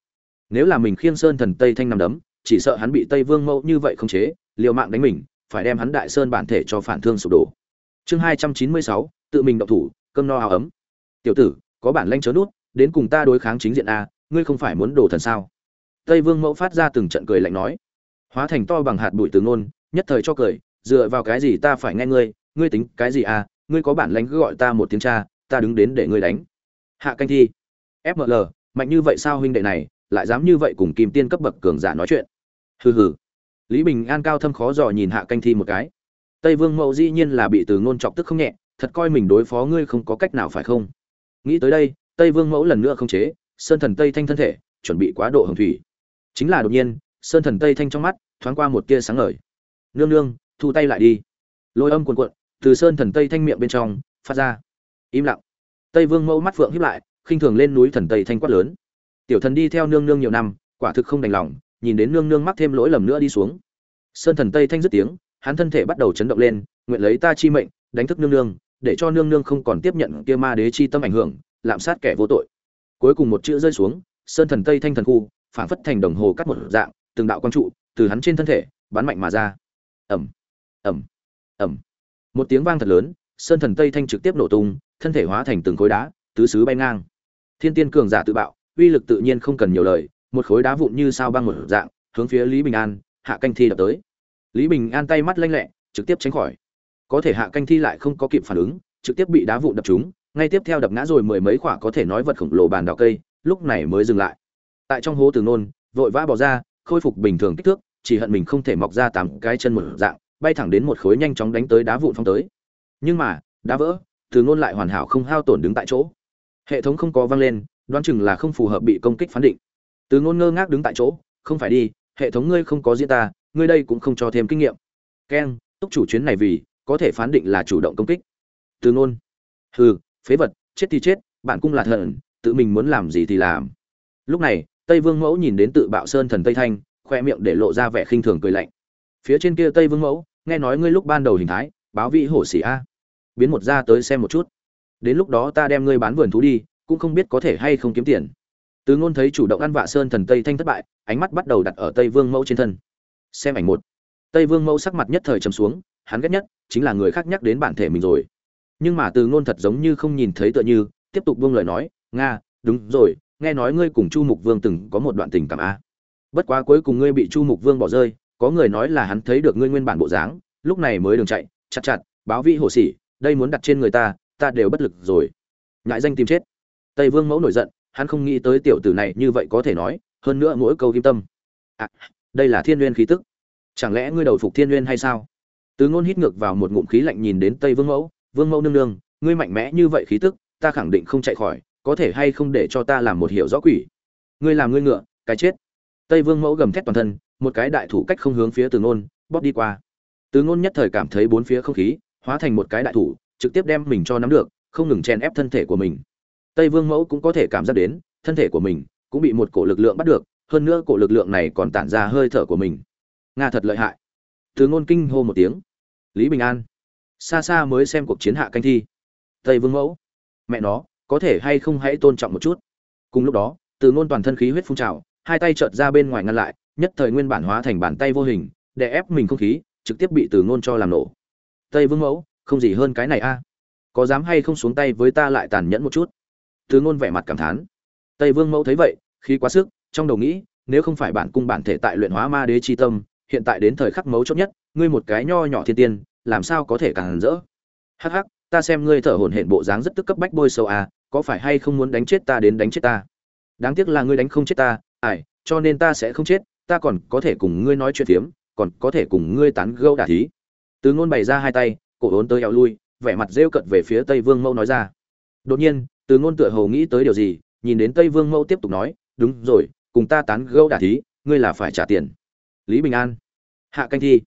Nếu là mình khiêng sơn thần tây thanh nằm đấm, chỉ sợ hắn bị tây vương mẫu như vậy khống chế, liều mạng đánh mình, phải đem hắn đại sơn bản thể cho phản thương sụp đổ. Chương hai trăm chín mươi sáu, tự mình động thủ, cơm no áo ấm. Tiểu tử, có bản lanh chớ nút đến cùng ta đối kháng chính diện a, ngươi không phải muốn đổ thần sao? Tây vương mẫu phát ra từng trận cười lạnh nói. Hóa thành to bằng hạt bụi từ ngôn, nhất thời cho cười, dựa vào cái gì ta phải nghe ngươi ngươi tính cái gì à ngươi có bản lãnh cứ gọi ta một tiếng cha, ta đứng đến để ngươi đánh. Hạ canh thi. Fml mạnh như vậy sao huynh đệ này, lại dám như vậy cùng kim tiên cấp bậc cường giả nói chuyện? Hừ hừ. Lý bình an cao thâm khó dò nhìn hạ canh thi một cái. Tây vương mẫu dĩ nhiên là bị từ ngôn chọc tức không nhẹ, thật coi mình đối phó ngươi không có cách nào phải không? Nghĩ tới đây tây vương mẫu lần nữa không chế, sơn thần tây thanh thân thể, chuẩn bị quá độ hồng thủy. Chính là đột nhiên, sơn thần tây thanh trong mắt, thoáng qua một tia sáng ngời. Nương nương, thu tay lại đi. Lôi âm cuồn cuộn, từ sơn thần tây thanh miệng bên trong, phát ra. Im lặng. Tây vương mẫu mắt phượng híp lại, khinh thường lên núi thần tây thanh quát lớn. Tiểu thần đi theo nương nương nhiều năm, quả thực không đành lòng, nhìn đến nương nương mắc thêm lỗi lầm nữa đi xuống. Sơn thần tây thanh dứt tiếng, hắn thân thể bắt đầu chấn động lên, nguyện lấy ta chi mệnh, đánh thức nương nương, để cho nương nương không còn tiếp nhận kia ma đế chi tâm ảnh hưởng lạm sát kẻ vô tội. Cuối cùng một chữ rơi xuống, sơn thần tây thanh thần khu phản phất thành đồng hồ cắt một dạng, từng đạo quang trụ từ hắn trên thân thể bắn mạnh mà ra. Ẩm ẩm ẩm một tiếng vang thật lớn, sơn thần tây thanh trực tiếp nổ tung, thân thể hóa thành từng khối đá, tứ xứ bay ngang. Thiên tiên cường giả tự bạo, uy lực tự nhiên không cần nhiều lời, một khối đá vụn như sao băng một dạng, hướng phía lý bình an, hạ canh thi đập tới. Lý bình an tay mắt lanh lẹ, trực tiếp tránh khỏi. Có thể hạ canh thi lại không có kịp phản ứng, trực tiếp bị đá vụn đập trúng ngay tiếp theo đập ngã rồi mười mấy quả có thể nói vật khổng lồ bàn đào cây, lúc này mới dừng lại. Tại trong hố từ nôn, vội vã bỏ ra, khôi phục bình thường kích thước, chỉ hận mình không thể mọc ra tám cái chân một dạng, bay thẳng đến một khối nhanh chóng đánh tới đá vụn phong tới. Nhưng mà, đá vỡ, từ nôn lại hoàn hảo không hao tổn đứng tại chỗ. Hệ thống không có vang lên, đoán chừng là không phù hợp bị công kích phán định. Từ ngôn ngơ ngác đứng tại chỗ, không phải đi, hệ thống ngươi không có diễn ta, ngươi đây cũng không cho thêm kinh nghiệm. Keng túc chủ chuyến này vì, có thể phán định là chủ động công kích. Từ ngôn hừ phế vật, chết thì chết bạn cũng là thần, tự mình muốn làm gì thì làm. Lúc này, tây vương mẫu nhìn đến tự bạo sơn thần tây thanh, khoe miệng để lộ ra vẻ khinh thường cười lạnh. Phía trên kia tây vương mẫu, nghe nói ngươi lúc ban đầu hình thái, báo vị hổ sĩ a. Biến một ra tới xem một chút. Đến lúc đó ta đem ngươi bán vườn thú đi, cũng không biết có thể hay không kiếm tiền. Từ ngôn thấy chủ động ăn vạ sơn thần tây thanh thất bại, ánh mắt bắt đầu đặt ở tây vương mẫu trên thân. Xem ảnh một. Tây vương mẫu sắc mặt nhất thời trầm xuống, hắn ghét nhất chính là người khác nhắc đến bản thể mình rồi nhưng mà từ ngôn thật giống như không nhìn thấy tựa như tiếp tục buông lời nói nga đúng rồi nghe nói ngươi cùng chu mục vương từng có một đoạn tình cảm a bất quá cuối cùng ngươi bị chu mục vương bỏ rơi có người nói là hắn thấy được ngươi nguyên bản bộ dáng lúc này mới đường chạy chặt chặt báo vị hồ sĩ đây muốn đặt trên người ta ta đều bất lực rồi. Ngại danh tìm chết. Tây vương mẫu nổi giận hắn không nghĩ tới tiểu tử này như vậy có thể nói hơn nữa mỗi câu kim tâm. À, đây là thiên nguyên khí tức. Chẳng lẽ ngươi đầu phục thiên nguyên hay sao? Tứ ngôn hít ngược vào một ngụm khí lạnh nhìn đến tây vương mẫu vương mẫu nương nương, ngươi mạnh mẽ như vậy khí tức, ta khẳng định không chạy khỏi, có thể hay không để cho ta làm một hiểu rõ quỷ? Ngươi làm ngươi ngựa, cái chết. Tây vương mẫu gầm thét toàn thân, một cái đại thủ cách không hướng phía từ ngôn, bóp đi qua. Từ ngôn nhất thời cảm thấy bốn phía không khí, hóa thành một cái đại thủ, trực tiếp đem mình cho nắm được, không ngừng chen ép thân thể của mình. Tây vương mẫu cũng có thể cảm giác đến, thân thể của mình cũng bị một cổ lực lượng bắt được, hơn nữa cổ lực lượng này còn tản ra hơi thở của mình. Nga thật lợi hại. Từ ngôn kinh hô một tiếng. Lý bình an xa xa mới xem cuộc chiến hạ canh thi. Tây vương mẫu, mẹ nó, có thể hay không hãy tôn trọng một chút. Cùng lúc đó, từ ngôn toàn thân khí huyết phun trào, hai tay chợt ra bên ngoài ngăn lại, nhất thời nguyên bản hóa thành bàn tay vô hình, để ép mình không khí, trực tiếp bị từ ngôn cho làm nổ. Tây vương mẫu, không gì hơn cái này a. À? Có dám hay không xuống tay với ta lại tàn nhẫn một chút? Từ ngôn vẻ mặt cảm thán. Tây vương mẫu thấy vậy khi quá sức, trong đầu nghĩ, nếu không phải bản cung bản thể tại luyện hóa ma đế chi tâm, hiện tại đến thời khắc mấu chốt nhất, ngươi một cái nho nhỏ thiên tiên làm sao có thể càng rỡ? Hắc hắc, ta xem ngươi thở hổn hển bộ dáng rất tức cấp bách bôi sâu à có phải hay không muốn đánh chết ta đến đánh chết ta? Đáng tiếc là ngươi đánh không chết ta, ải, cho nên ta sẽ không chết, ta còn có thể cùng ngươi nói chuyện phiếm, còn có thể cùng ngươi tán gẫu đả thí. Từ ngôn bày ra hai tay, cổ ốn tới eo lui, vẻ mặt rêu cận về phía tây vương mẫu nói ra. Đột nhiên, từ ngôn tựa hồ nghĩ tới điều gì, nhìn đến tây vương mẫu tiếp tục nói, đúng rồi, cùng ta tán gẫu đả thí, ngươi là phải trả tiền. Lý bình an, hạ canh thi,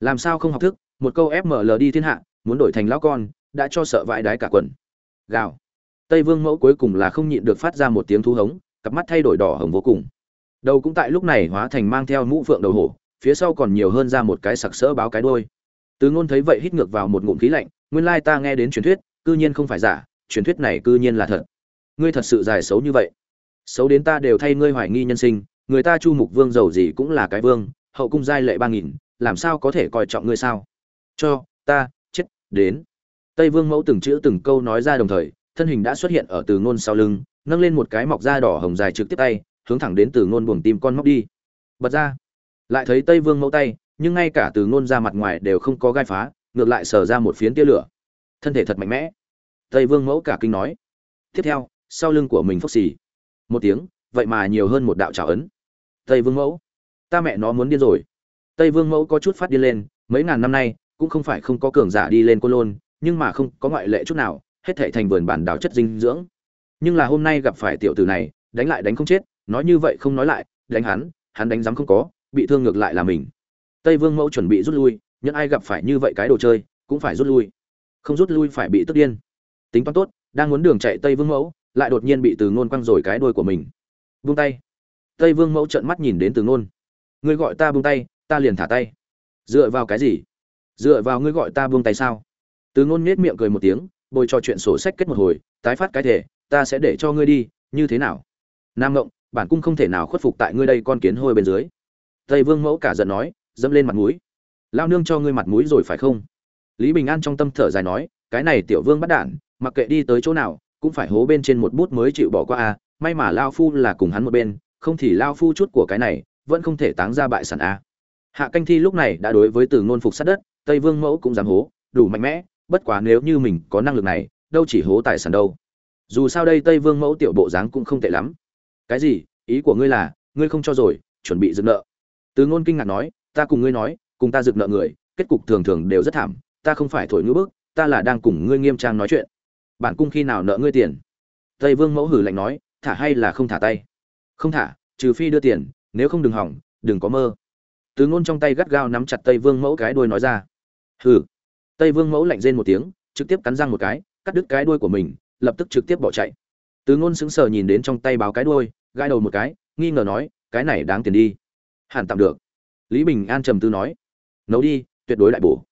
làm sao không học thức? Một câu fml đi thiên hạ, muốn đổi thành lão con, đã cho sợ vãi đái cả quần. Gào. Tây vương mẫu cuối cùng là không nhịn được phát ra một tiếng thú hống, cặp mắt thay đổi đỏ hồng vô cùng. Đầu cũng tại lúc này hóa thành mang theo mũ phượng đầu hổ, phía sau còn nhiều hơn ra một cái sặc sỡ báo cái đôi từ ngôn thấy vậy hít ngược vào một ngụm khí lạnh, nguyên lai ta nghe đến truyền thuyết, cư nhiên không phải giả, truyền thuyết này cư nhiên là thật. Ngươi thật sự dài xấu như vậy. Xấu đến ta đều thay ngươi hoài nghi nhân sinh, người ta chu mục vương giàu gì cũng là cái vương, hậu cung giai lệ ba nghìn, làm sao có thể coi trọng ngươi sao? Cho, ta, chết, đến. Tây vương mẫu từng chữ từng câu nói ra đồng thời, thân hình đã xuất hiện ở từ ngôn sau lưng, nâng lên một cái mọc da đỏ hồng dài trực tiếp tay, hướng thẳng đến từ ngôn buồng tim con móc đi. Bật ra. Lại thấy tây vương mẫu tay, nhưng ngay cả từ ngôn ra mặt ngoài đều không có gai phá, ngược lại sờ ra một phiến tia lửa. Thân thể thật mạnh mẽ. Tây vương mẫu cả kinh nói. Tiếp theo, sau lưng của mình phốc xì. Một tiếng, vậy mà nhiều hơn một đạo trào ấn. Tây vương mẫu. Ta mẹ nó muốn điên rồi. Tây vương mẫu có chút phát điên lên, mấy ngàn năm nay cũng không phải không có cường giả đi lên côn lôn, nhưng mà không có ngoại lệ chút nào, hết thảy thành vườn bản đào chất dinh dưỡng. Nhưng là hôm nay gặp phải tiểu tử này, đánh lại đánh không chết, nói như vậy không nói lại, đánh hắn hắn đánh dám không có, bị thương ngược lại là mình. Tây vương mẫu chuẩn bị rút lui, nhưng ai gặp phải như vậy cái đồ chơi, cũng phải rút lui. Không rút lui phải bị tức điên. Tính toán tốt, đang muốn đường chạy tây vương mẫu, lại đột nhiên bị từ ngôn quăng rồi cái đuôi của mình. Buông tay. Tây vương mẫu trợn mắt nhìn đến từ ngôn. Ngươi gọi ta buông tay, ta liền thả tay. Dựa vào cái gì? Dựa vào ngươi gọi ta buông tay sao? Từ ngôn nhếch miệng cười một tiếng, bồi trò chuyện sổ sách kết một hồi, tái phát cái thể, ta sẽ để cho ngươi đi, như thế nào? Nam ngộng, bản cung không thể nào khuất phục tại ngươi đây con kiến hôi bên dưới. Tây vương mẫu cả giận nói, dẫm lên mặt mũi. Lao nương cho ngươi mặt mũi rồi phải không? Lý bình an trong tâm thở dài nói, cái này tiểu vương bắt đản mặc kệ đi tới chỗ nào, cũng phải hố bên trên một bút mới chịu bỏ qua a, may mà lao phu là cùng hắn một bên, không thì lao phu chút của cái này, vẫn không thể táng ra bại sản a. Hạ canh thi lúc này đã đối với từ ngôn phục sát đất tây vương mẫu cũng dám hố, đủ mạnh mẽ, bất quá nếu như mình có năng lực này, đâu chỉ hố tài sản đâu. Dù sao đây tây vương mẫu tiểu bộ dáng cũng không tệ lắm. Cái gì? Ý của ngươi là, ngươi không cho rồi, chuẩn bị dựng nợ. Từ ngôn kinh ngạc nói, ta cùng ngươi nói, cùng ta dựng nợ người, kết cục thường thường đều rất thảm, ta không phải thổi ngữ bức, ta là đang cùng ngươi nghiêm trang nói chuyện. Bản cung khi nào nợ ngươi tiền? Tây vương mẫu hử lạnh nói, thả hay là không thả tay? Không thả, trừ phi đưa tiền, nếu không đừng hỏng, đừng có mơ. Từ ngôn trong tay gắt gao nắm chặt tây vương mẫu cái đuôi nói ra hừ. Tây vương mẫu lạnh rên một tiếng, trực tiếp cắn răng một cái, cắt đứt cái đuôi của mình, lập tức trực tiếp bỏ chạy. Từ ngôn sững sờ nhìn đến trong tay báo cái đuôi, gãi đầu một cái, nghi ngờ nói, cái này đáng tiền đi. Hẳn tạm được. Lý bình an trầm tư nói, nấu đi, tuyệt đối đại bổ.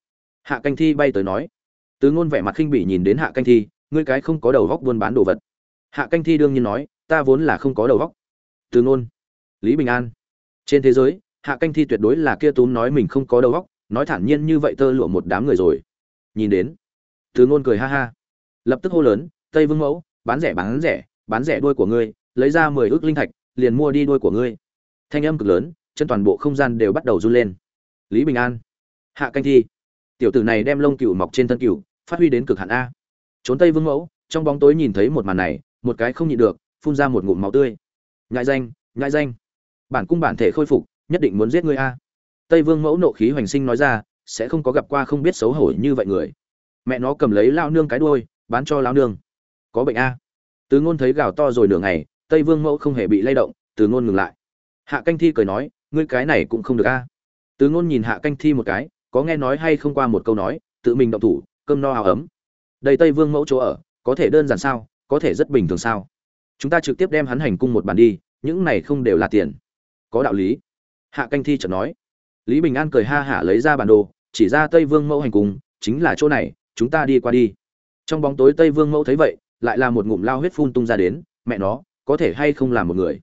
Hạ canh thi bay tới nói, từ ngôn vẻ mặt khinh bỉ nhìn đến hạ canh thi, ngươi cái không có đầu góc buôn bán đồ vật. Hạ canh thi đương nhiên nói, ta vốn là không có đầu góc. Từ ngôn, lý bình an, trên thế giới, hạ canh thi tuyệt đối là kia túm nói mình không có đầu góc nói thản nhiên như vậy tơ lụa một đám người rồi. Nhìn đến, từ ngôn cười ha ha. Lập tức hô lớn, tây vương mẫu, bán rẻ bán rẻ bán rẻ đuôi của ngươi, lấy ra mười ước linh thạch, liền mua đi đuôi của ngươi. Thanh âm cực lớn, chân toàn bộ không gian đều bắt đầu run lên. Lý bình an, hạ canh thi. Tiểu tử này đem lông cừu mọc trên thân cừu, phát huy đến cực hạn a. Trốn tây vương mẫu, trong bóng tối nhìn thấy một màn này, một cái không nhịn được, phun ra một ngụm máu tươi. Nhại danh nhại danh. Bản cung bản thể khôi phục, nhất định muốn giết ngươi a tây vương mẫu nộ khí hoành sinh nói ra, sẽ không có gặp qua không biết xấu hổ như vậy người. Mẹ nó cầm lấy lao nương cái đuôi, bán cho lao nương. Có bệnh a. Từ ngôn thấy gào to rồi nửa ngày, tây vương mẫu không hề bị lay động, từ ngôn ngừng lại. Hạ canh thi cười nói, ngươi cái này cũng không được a. Từ ngôn nhìn hạ canh thi một cái, có nghe nói hay không qua một câu nói, tự mình động thủ, cơm no áo ấm. Đây tây vương mẫu chỗ ở, có thể đơn giản sao, có thể rất bình thường sao? Chúng ta trực tiếp đem hắn hành cung một bàn đi, những này không đều là tiền. Có đạo lý. Hạ canh thi chợt nói lý bình an cười ha hả lấy ra bản đồ, chỉ ra tây vương mẫu hành cung chính là chỗ này, chúng ta đi qua đi. Trong bóng tối tây vương mẫu thấy vậy, lại là một ngụm lao huyết phun tung ra đến, mẹ nó, có thể hay không làm một người?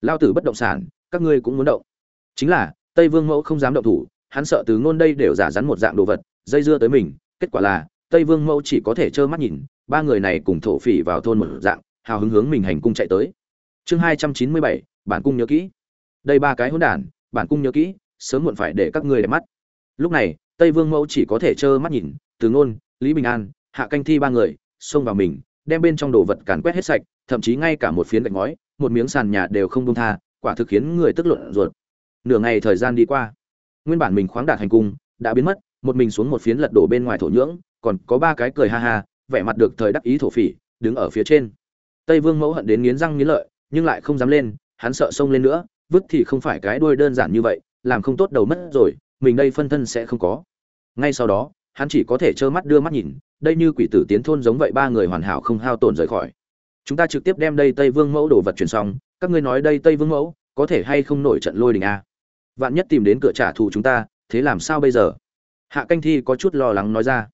Lao tử bất động sản, các ngươi cũng muốn động. Chính là, tây vương mẫu không dám động thủ, hắn sợ từ ngôn đây đều giả rắn một dạng đồ vật, dây dưa tới mình, kết quả là, tây vương mẫu chỉ có thể trơ mắt nhìn, ba người này cùng thổ phỉ vào thôn một dạng, hào hứng hướng mình hành cung chạy tới. Chương hai trăm chín mươi bảy, bản cung nhớ kỹ. Đây ba cái hỗn đản, bản cung nhớ kỹ sớm muộn phải để các ngươi đẹp mắt. Lúc này, tây vương mẫu chỉ có thể trơ mắt nhìn, từ ngôn, lý bình an, hạ canh thi ba người, xông vào mình, đem bên trong đồ vật càn quét hết sạch, thậm chí ngay cả một phiến gạch ngói, một miếng sàn nhà đều không buông tha, quả thực khiến người tức luận ruột. Nửa ngày thời gian đi qua, nguyên bản mình khoáng đạt hành cung đã biến mất, một mình xuống một phiến lật đổ bên ngoài thổ nhưỡng, còn có ba cái cười ha ha, vẻ mặt được thời đắc ý thổ phỉ, đứng ở phía trên. Tây vương mẫu hận đến nghiến răng nghiến lợi, nhưng lại không dám lên, hắn sợ xông lên nữa, vứt thì không phải cái đuôi đơn giản như vậy làm không tốt đầu mất rồi, mình đây phân thân sẽ không có. Ngay sau đó, hắn chỉ có thể trơ mắt đưa mắt nhìn, đây như quỷ tử tiến thôn giống vậy ba người hoàn hảo không hao tổn rời khỏi. Chúng ta trực tiếp đem đây tây vương mẫu đồ vật chuyển xong, các ngươi nói đây tây vương mẫu, có thể hay không nổi trận lôi đình a? Vạn nhất tìm đến cửa trả thù chúng ta, thế làm sao bây giờ? Hạ canh thi có chút lo lắng nói ra.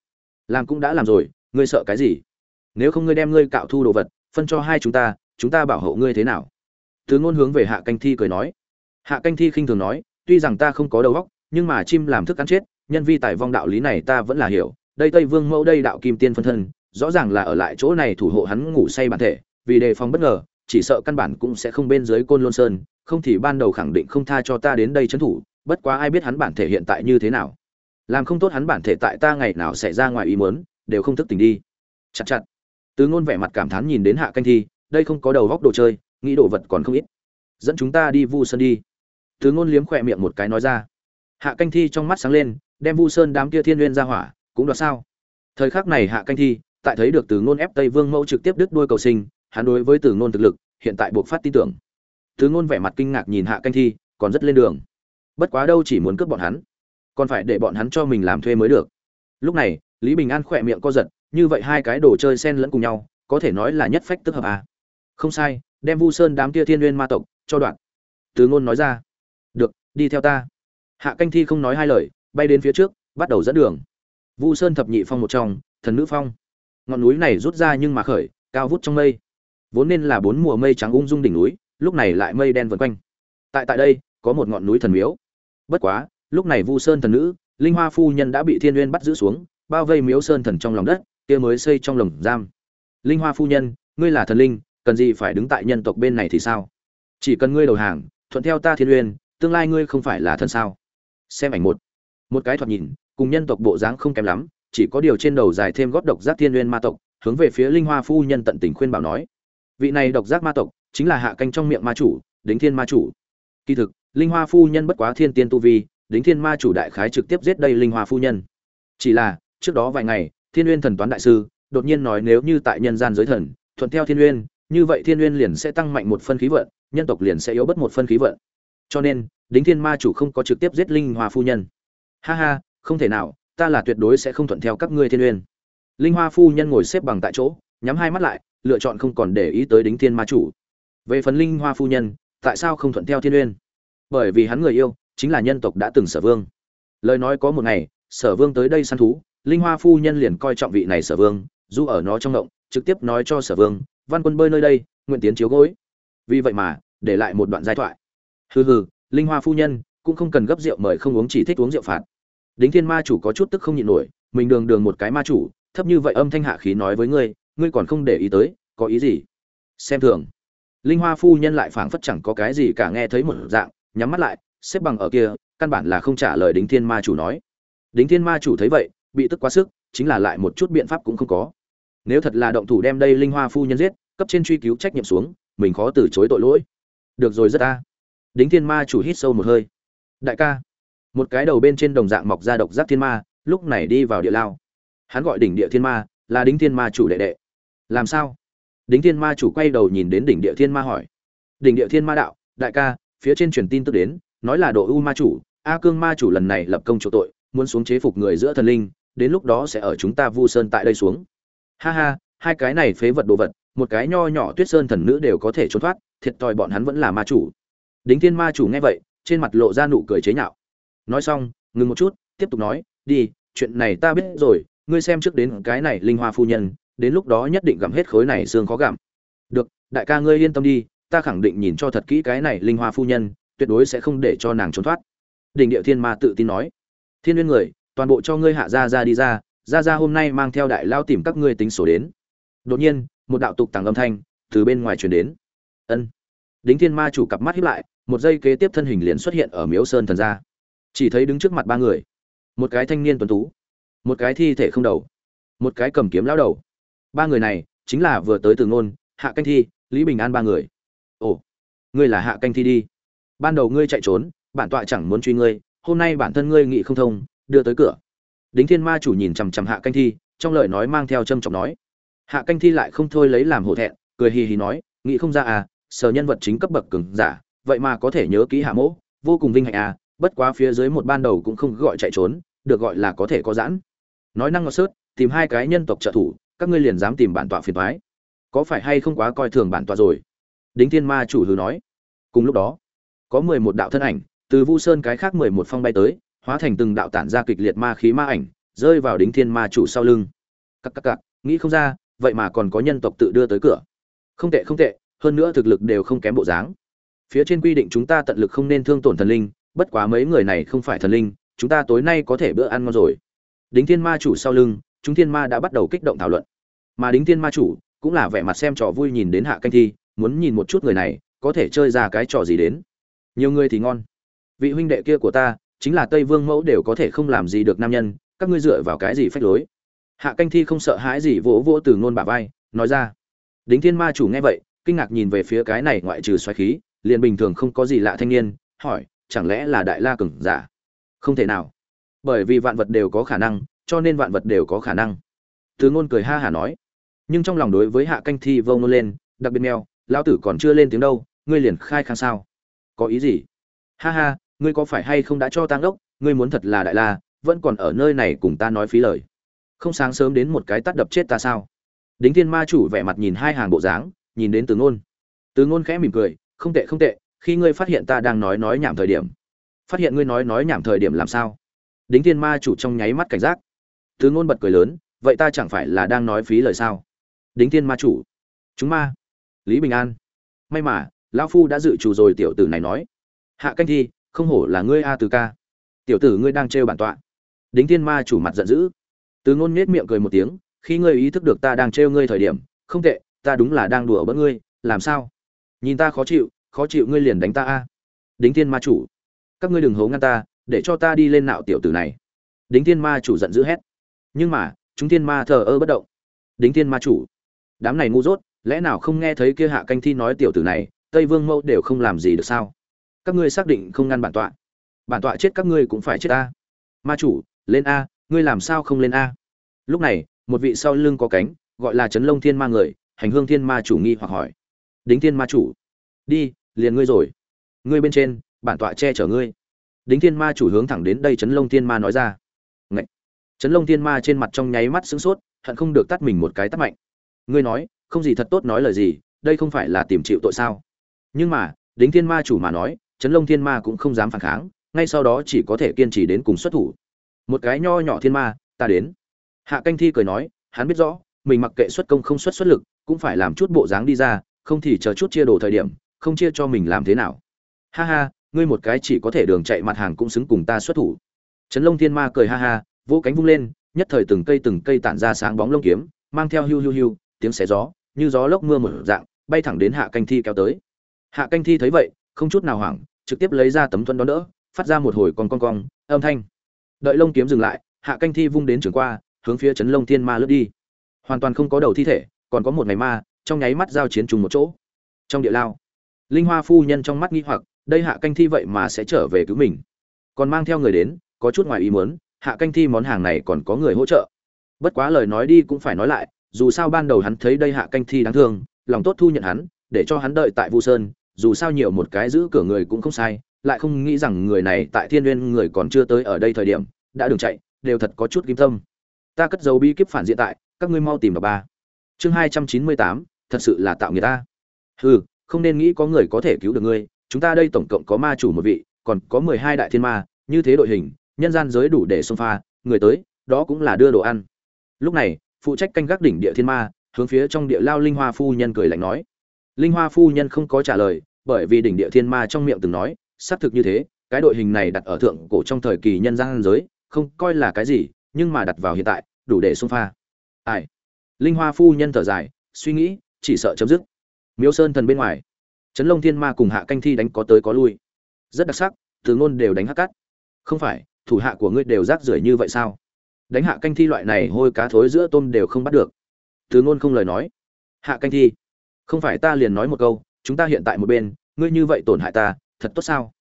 Làm cũng đã làm rồi, ngươi sợ cái gì? Nếu không ngươi đem ngươi cạo thu đồ vật, phân cho hai chúng ta chúng ta bảo hộ ngươi thế nào? Từ ngôn hướng về hạ canh thi cười nói. Hạ canh thi khinh thường nói tuy rằng ta không có đầu óc, nhưng mà chim làm thức ăn chết, nhân vi tài vong đạo lý này ta vẫn là hiểu. Đây tây vương mẫu, đây đạo kim tiên phân thân, rõ ràng là ở lại chỗ này thủ hộ hắn ngủ say bản thể, vì đề phòng bất ngờ, chỉ sợ căn bản cũng sẽ không bên dưới côn lôn sơn, không thì ban đầu khẳng định không tha cho ta đến đây trấn thủ, bất quá ai biết hắn bản thể hiện tại như thế nào. Làm không tốt hắn bản thể tại ta ngày nào xảy ra ngoài ý muốn, đều không thức tỉnh đi. Chặt chặt. Từ ngôn vẻ mặt cảm thán nhìn đến hạ canh thi, đây không có đầu góc đồ chơi, nghĩ đồ vật còn không ít. Dẫn chúng ta đi vu sơn đi từ ngôn liếm khỏe miệng một cái nói ra. Hạ canh thi trong mắt sáng lên, đem vu sơn đám kia thiên nguyên ra hỏa, cũng đoạt sao? Thời khắc này hạ canh thi, tại thấy được từ ngôn ép tây vương mẫu trực tiếp đứt đuôi cầu sinh, hắn đối với từ ngôn thực lực, hiện tại buộc phát tin tưởng. Từ ngôn vẻ mặt kinh ngạc nhìn hạ canh thi, còn rất lên đường. Bất quá đâu chỉ muốn cướp bọn hắn, còn phải để bọn hắn cho mình làm thuê mới được. Lúc này, lý bình an khỏe miệng co giật, như vậy hai cái đồ chơi xen lẫn cùng nhau, có thể nói là nhất phách tức hợp à. không sai, đem vu sơn đám kia thiên nguyên ma tộc cho đoạn. Từ ngôn nói ra được, đi theo ta. Hạ canh thi không nói hai lời, bay đến phía trước, bắt đầu dẫn đường. Vu sơn thập nhị phong một trong, thần nữ phong. Ngọn núi này rút ra nhưng mà khởi, cao vút trong mây. Vốn nên là bốn mùa mây trắng ung dung đỉnh núi, lúc này lại mây đen vần quanh. Tại tại đây, có một ngọn núi thần miếu. Bất quá, lúc này vu sơn thần nữ, linh hoa phu nhân đã bị thiên n bắt giữ xuống, bao vây miếu sơn thần trong lòng đất, kia mới xây trong lồng giam. Linh hoa phu nhân, ngươi là thần linh, cần gì phải đứng tại nhân tộc bên này thì sao? Chỉ cần ngươi đầu hàng, thuận theo ta thiên uyên tương lai ngươi không phải là thần sao? Xem ảnh một. Một cái thoạt nhìn, cùng nhân tộc bộ dáng không kém lắm, chỉ có điều trên đầu dài thêm góp độc giác thiên Nguyên ma tộc, hướng về phía linh hoa phu nhân tận tình khuyên bảo nói. Vị này độc giác ma tộc, chính là hạ canh trong miệng ma chủ, đính thiên ma chủ. Kỳ thực, linh hoa phu nhân bất quá thiên tiên tu vi, đính thiên ma chủ đại khái trực tiếp giết đây linh hoa phu nhân. Chỉ là, trước đó vài ngày, thiên uyên thần toán đại sư, đột nhiên nói nếu như tại nhân gian giới thần, thuận theo thiên uyên như vậy thiên uyên liền sẽ tăng mạnh một phân khí vận, nhân tộc liền sẽ yếu bất một phân khí vận cho nên, đính thiên ma chủ không có trực tiếp giết linh hoa phu nhân. Ha ha, không thể nào, ta là tuyệt đối sẽ không thuận theo các ngươi thiên uyên linh hoa phu nhân ngồi xếp bằng tại chỗ, nhắm hai mắt lại, lựa chọn không còn để ý tới đính thiên ma chủ. Về phần linh hoa phu nhân, tại sao không thuận theo thiên uyên bởi vì hắn người yêu, chính là nhân tộc đã từng sở vương. Lời nói có một ngày, sở vương tới đây săn thú, linh hoa phu nhân liền coi trọng vị này sở vương, dù ở nó trong động trực tiếp nói cho sở vương, văn quân bơi nơi đây, nguyện tiến chiếu gối. Vì vậy mà, để lại một đoạn giai thoại hừ hừ, linh hoa phu nhân, cũng không cần gấp rượu mời không uống chỉ thích uống rượu phạt. Đính thiên ma chủ có chút tức không nhịn nổi, mình đường đường một cái ma chủ, thấp như vậy âm thanh hạ khí nói với ngươi ngươi còn không để ý tới, có ý gì? Xem thường. Linh hoa phu nhân lại phảng phất chẳng có cái gì cả nghe thấy một dạng, nhắm mắt lại, xếp bằng ở kia, căn bản là không trả lời đính thiên ma chủ nói. Đính thiên ma chủ thấy vậy, bị tức quá sức, chính là lại một chút biện pháp cũng không có. Nếu thật là động thủ đem đây linh hoa phu nhân giết, cấp trên truy cứu trách nhiệm xuống, mình khó từ chối tội lỗi. Được rồi rất ta đính thiên ma chủ hít sâu một hơi. Đại ca. Một cái đầu bên trên đồng dạng mọc ra độc giác thiên ma, lúc này đi vào địa lao. Hắn gọi đỉnh địa thiên ma, là đính thiên ma chủ đệ đệ. Làm sao? Đính thiên ma chủ quay đầu nhìn đến đỉnh địa thiên ma hỏi. Đỉnh địa thiên ma đạo, đại ca, phía trên truyền tin tức đến, nói là độ u ma chủ, a cương ma chủ lần này lập công chỗ tội, muốn xuống chế phục người giữa thần linh, đến lúc đó sẽ ở chúng ta vu sơn tại đây xuống. Ha ha, hai cái này phế vật đồ vật, một cái nho nhỏ tuyết sơn thần nữ đều có thể trốn thoát, thiệt thòi bọn hắn vẫn là ma chủ đính thiên ma chủ nghe vậy, trên mặt lộ ra nụ cười chế nhạo. Nói xong, ngừng một chút, tiếp tục nói, đi, chuyện này ta biết rồi, ngươi xem trước đến cái này linh hoa phu nhân, đến lúc đó nhất định gặm hết khối này xương khó gặm. Được, đại ca ngươi yên tâm đi, ta khẳng định nhìn cho thật kỹ cái này linh hoa phu nhân, tuyệt đối sẽ không để cho nàng trốn thoát. Đỉnh địa thiên ma tự tin nói. Thiên nguyên người, toàn bộ cho ngươi hạ ra ra đi ra ra ra hôm nay mang theo đại lao tìm các ngươi tính sổ đến. Đột nhiên, một đạo tục tàng âm thanh từ bên ngoài truyền đến. Ân. Đính thiên ma chủ cặp mắt hiếp lại một giây kế tiếp thân hình liền xuất hiện ở miếu sơn thần gia. Chỉ thấy đứng trước mặt ba người, một cái thanh niên tuấn tú, một cái thi thể không đầu, một cái cầm kiếm lão đầu. Ba người này chính là vừa tới từ ngôn, hạ canh thi, lý bình an ba người. Ồ, ngươi là hạ canh thi đi. Ban đầu ngươi chạy trốn, bản tọa chẳng muốn truy ngươi, hôm nay bản thân ngươi nghị không thông, đưa tới cửa. Đính thiên ma chủ nhìn chằm chằm hạ canh thi, trong lời nói mang theo trâm trọng nói. Hạ canh thi lại không thôi lấy làm hổ thẹn, cười hì hì nói, nghị không ra à sở nhân vật chính cấp bậc cường giả vậy mà có thể nhớ kỹ hạ mỗ, vô cùng vinh hạnh à bất quá phía dưới một ban đầu cũng không gọi chạy trốn, được gọi là có thể có giãn. Nói năng ngọt sớt, tìm hai cái nhân tộc trợ thủ, các ngươi liền dám tìm bản tọa phiền thoái có phải hay không quá coi thường bản tọa rồi? Đính thiên ma chủ hừ nói. Cùng lúc đó, có mười một đạo thân ảnh, từ vu sơn cái khác mười một phong bay tới, hóa thành từng đạo tản ra kịch liệt ma khí ma ảnh, rơi vào đính thiên ma chủ sau lưng. Cắc cắc cắc nghĩ không ra, vậy mà còn có nhân tộc tự đưa tới cửa. Không tệ không tệ, hơn nữa thực lực đều không kém bộ dáng phía trên quy định chúng ta tận lực không nên thương tổn thần linh, bất quá mấy người này không phải thần linh, chúng ta tối nay có thể bữa ăn ngon rồi. Đính thiên ma chủ sau lưng, chúng thiên ma đã bắt đầu kích động thảo luận. Mà đính thiên ma chủ cũng là vẻ mặt xem trò vui nhìn đến hạ canh thi, muốn nhìn một chút người này, có thể chơi ra cái trò gì đến. Nhiều người thì ngon. Vị huynh đệ kia của ta, chính là tây vương mẫu đều có thể không làm gì được nam nhân, các ngươi dựa vào cái gì phách lối? Hạ canh thi không sợ hãi gì vỗ vỗ từ ngôn bả vai, nói ra. Đính thiên ma chủ nghe vậy, kinh ngạc nhìn về phía cái này ngoại trừ xoáy khí liền bình thường không có gì lạ thanh niên, hỏi, chẳng lẽ là đại la cường giả? Không thể nào. Bởi vì vạn vật đều có khả năng, cho nên vạn vật đều có khả năng. Từ ngôn cười ha hả nói. Nhưng trong lòng đối với hạ canh thi vô nôn lên, đặc biệt mèo, lão tử còn chưa lên tiếng đâu, ngươi liền khai khang sao? Có ý gì? Ha ha, ngươi có phải hay không đã cho tăng đốc, ngươi muốn thật là đại la, vẫn còn ở nơi này cùng ta nói phí lời. Không sáng sớm đến một cái tắt đập chết ta sao? Đính thiên ma chủ vẻ mặt nhìn hai hàng bộ dáng, nhìn đến từ ngôn. Từ ngôn khẽ mỉm cười không tệ không tệ, khi ngươi phát hiện ta đang nói nói nhảm thời điểm. Phát hiện ngươi nói nói nhảm thời điểm làm sao? Đính thiên ma chủ trong nháy mắt cảnh giác. Thứ ngôn bật cười lớn, vậy ta chẳng phải là đang nói phí lời sao? Đính thiên ma chủ. Chúng ma. Lý bình an. May mà, lão phu đã dự trù rồi, tiểu tử này nói. Hạ canh thi, không hổ là ngươi a từ ca. Tiểu tử ngươi đang trêu bản tọa. Đính thiên ma chủ mặt giận dữ. Từ ngôn nết miệng cười một tiếng, khi ngươi ý thức được ta đang trêu ngươi thời điểm, không tệ, ta đúng là đang đùa bỡn ngươi, làm sao? Nhìn ta khó chịu khó chịu ngươi liền đánh ta a. Đính thiên ma chủ, các ngươi đừng hố ngăn ta, để cho ta đi lên nạo tiểu tử này. Đính thiên ma chủ giận dữ hét. Nhưng mà, chúng thiên ma thờ ơ bất động. Đính thiên ma chủ, đám này ngu dốt, lẽ nào không nghe thấy kia hạ canh thi nói tiểu tử này, tây vương mẫu đều không làm gì được sao? Các ngươi xác định không ngăn bản tọa. Bản tọa chết các ngươi cũng phải chết ta. ma chủ, lên a, ngươi làm sao không lên a? Lúc này, một vị sau lưng có cánh, gọi là trấn lông thiên ma người, hành hương thiên ma chủ nghi hoặc hỏi đính thiên ma chủ. Đi, liền ngươi rồi. Ngươi bên trên, bản tọa che chở ngươi. Đính thiên ma chủ hướng thẳng đến đây trấn lông thiên ma nói ra. Ngậy! trấn lông thiên ma trên mặt trong nháy mắt sững sốt, hận không được tắt mình một cái tắt mạnh. Ngươi nói, không gì thật tốt nói lời gì, đây không phải là tìm chịu tội sao? Nhưng mà, đính thiên ma chủ mà nói trấn lông thiên ma cũng không dám phản kháng, ngay sau đó chỉ có thể kiên trì đến cùng xuất thủ. Một cái nho nhỏ thiên ma, ta đến. Hạ canh thi cười nói, hắn biết rõ, mình mặc kệ xuất công không xuất xuất lực, cũng phải làm chút bộ dáng đi ra không thì chờ chút chia đồ thời điểm, không chia cho mình làm thế nào. Ha ha, ngươi một cái chỉ có thể đường chạy mặt hàng cũng xứng cùng ta xuất thủ. Trấn lông thiên ma cười ha ha, vỗ cánh vung lên, nhất thời từng cây từng cây tản ra sáng bóng lông kiếm, mang theo hiu hiu hiu, tiếng xé gió, như gió lốc mưa một dạng, bay thẳng đến hạ canh thi kéo tới. Hạ canh thi thấy vậy, không chút nào hoảng, trực tiếp lấy ra tấm thuẫn đón đỡ, phát ra một hồi con con cong, âm thanh. Đợi lông kiếm dừng lại, hạ canh thi vung đến trường qua, hướng phía chấn lông thiên ma lướt đi. Hoàn toàn không có đầu thi thể, còn có một ngày ma trong nháy mắt giao chiến trùng một chỗ. Trong địa lao, linh hoa phu nhân trong mắt nghi hoặc, đây hạ canh thi vậy mà sẽ trở về cứu mình. Còn mang theo người đến, có chút ngoài ý muốn, hạ canh thi món hàng này còn có người hỗ trợ. Bất quá lời nói đi cũng phải nói lại, dù sao ban đầu hắn thấy đây hạ canh thi đáng thương, lòng tốt thu nhận hắn, để cho hắn đợi tại vu sơn, dù sao nhiều một cái giữ cửa người cũng không sai, lại không nghĩ rằng người này tại thiên nguyên người còn chưa tới ở đây thời điểm, đã đường chạy, đều thật có chút kim tâm. Ta cất dấu bí kíp phản diện tại, các ngươi mau tìm vào ba. Chương hai trăm chín mươi tám thật sự là tạo người ta. Hừ, không nên nghĩ có người có thể cứu được ngươi, chúng ta đây tổng cộng có ma chủ một vị, còn có mười hai đại thiên ma, như thế đội hình, nhân gian giới đủ để xông pha, người tới, đó cũng là đưa đồ ăn. Lúc này, phụ trách canh gác đỉnh địa thiên ma, hướng phía trong địa lao linh hoa phu nhân cười lạnh nói. Linh hoa phu nhân không có trả lời, bởi vì đỉnh địa thiên ma trong miệng từng nói, xác thực như thế, cái đội hình này đặt ở thượng cổ trong thời kỳ nhân gian giới, không coi là cái gì, nhưng mà đặt vào hiện tại, đủ để xông pha. Ai? Linh hoa phu nhân thở dài, suy nghĩ chỉ sợ chấm dứt. Miếu sơn thần bên ngoài, trấn long thiên ma cùng hạ canh thi đánh có tới có lui. Rất đặc sắc, từ ngôn đều đánh hắc cắt không phải, thủ hạ của ngươi đều rác rưởi như vậy sao? Đánh hạ canh thi loại này hôi cá thối giữa tôm đều không bắt được. Từ ngôn không lời nói. Hạ canh thi, không phải ta liền nói một câu, chúng ta hiện tại một bên, ngươi như vậy tổn hại ta, thật tốt sao?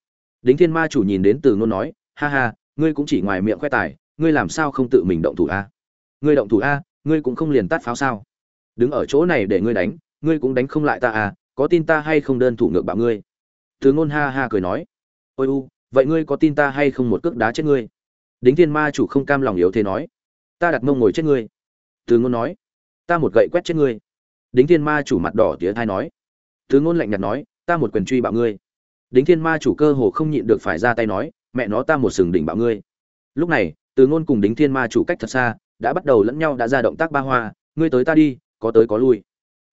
Đính thiên ma chủ nhìn đến từ ngôn nói, ha ha, ngươi cũng chỉ ngoài miệng khoe tài, ngươi làm sao không tự mình động thủ a? Ngươi động thủ a, ngươi cũng không liền tát pháo sao? Đứng ở chỗ này để ngươi đánh, ngươi cũng đánh không lại ta à có tin ta hay không đơn thủ ngược bạo ngươi? Từ ngôn ha ha cười nói. Ôi u, vậy ngươi có tin ta hay không một cước đá chết ngươi? Đính thiên ma chủ không cam lòng yếu thế nói. Ta đặt mông ngồi chết ngươi. Từ ngôn nói. Ta một gậy quét chết ngươi. Đính thiên ma chủ mặt đỏ tía thai nói. Từ ngôn lạnh nhạt nói. Ta một quyền truy bạo ngươi. Đính thiên ma chủ cơ hồ không nhịn được phải ra tay nói. Mẹ nó ta một sừng đỉnh bạo ngươi. Lúc này, từ ngôn cùng đính thiên ma chủ cách thật xa, đã bắt đầu lẫn nhau đã ra động tác ba hoa. Ngươi tới ta đi có tới có lui.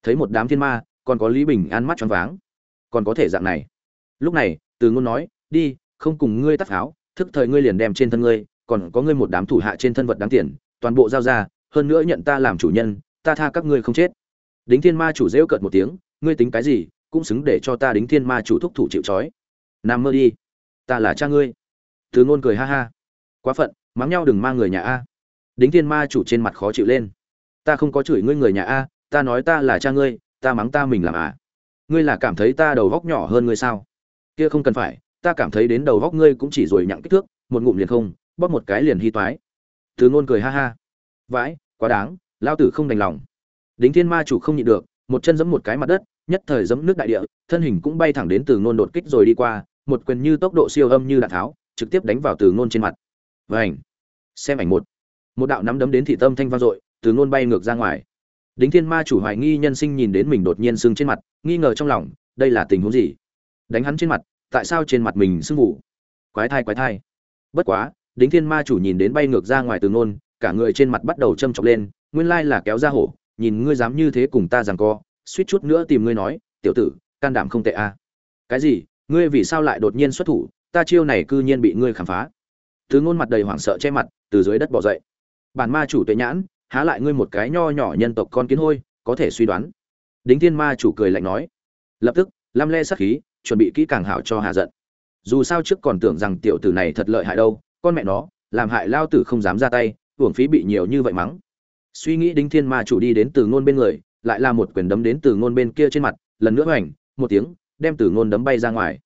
Thấy một đám thiên ma, còn có lý bình an mắt choáng váng. Còn có thể dạng này. Lúc này, từ ngôn nói, đi, không cùng ngươi tắt pháo, thức thời ngươi liền đem trên thân ngươi, còn có ngươi một đám thủ hạ trên thân vật đáng tiền, toàn bộ giao ra, hơn nữa nhận ta làm chủ nhân, ta tha các ngươi không chết. Đính thiên ma chủ rêu cợt một tiếng, ngươi tính cái gì, cũng xứng để cho ta đính thiên ma chủ thúc thủ chịu trói. Nằm mơ đi, ta là cha ngươi. Từ ngôn cười ha ha. Quá phận, mắng nhau đừng mang người nhà a. Đính thiên ma chủ trên mặt khó chịu lên ta không có chửi ngươi người nhà a, ta nói ta là cha ngươi, ta mắng ta mình làm à. Ngươi là cảm thấy ta đầu góc nhỏ hơn ngươi sao? Kia không cần phải, ta cảm thấy đến đầu góc ngươi cũng chỉ rồi nhặng kích thước, một ngụm liền không, bóp một cái liền hy toái. Từ ngôn cười ha ha. Vãi, quá đáng lao tử không đành lòng. Đính thiên ma chủ không nhịn được, một chân giẫm một cái mặt đất, nhất thời giẫm nước đại địa, thân hình cũng bay thẳng đến từ ngôn đột kích rồi đi qua, một quyền như tốc độ siêu âm như đạn tháo, trực tiếp đánh vào từ ngôn trên mặt. Vảnh xem ảnh một. Một đạo nắm đấm đến thị tâm thanh vang dội từ ngôn bay ngược ra ngoài. Đính thiên ma chủ hoài nghi nhân sinh nhìn đến mình đột nhiên sưng trên mặt, nghi ngờ trong lòng, đây là tình huống gì? Đánh hắn trên mặt, tại sao trên mặt mình sưng vụ quái thai quái thai. Bất quá, đính thiên ma chủ nhìn đến bay ngược ra ngoài từ ngôn, cả người trên mặt bắt đầu châm chọc lên, nguyên lai là kéo ra hổ, nhìn ngươi dám như thế cùng ta rằng co, suýt chút nữa tìm ngươi nói, tiểu tử, can đảm không tệ a à. cái gì? Ngươi vì sao lại đột nhiên xuất thủ? Ta chiêu này cư nhiên bị ngươi khám phá. Từ ngôn mặt đầy hoảng sợ che mặt, từ dưới đất bỏ dậy. Bản ma chủ tuệ nhãn há lại ngươi một cái nho nhỏ nhân tộc con kiến hôi, có thể suy đoán. Đính thiên ma chủ cười lạnh nói. Lập tức, lam le sắc khí, chuẩn bị kỹ càng hảo cho hạ giận. Dù sao trước còn tưởng rằng tiểu tử này thật lợi hại đâu, con mẹ nó, làm hại lao tử không dám ra tay, hưởng phí bị nhiều như vậy mắng. Suy nghĩ đính thiên ma chủ đi đến từ ngôn bên người, lại là một quyền đấm đến từ ngôn bên kia trên mặt, lần nữa hoành, một tiếng, đem từ ngôn đấm bay ra ngoài.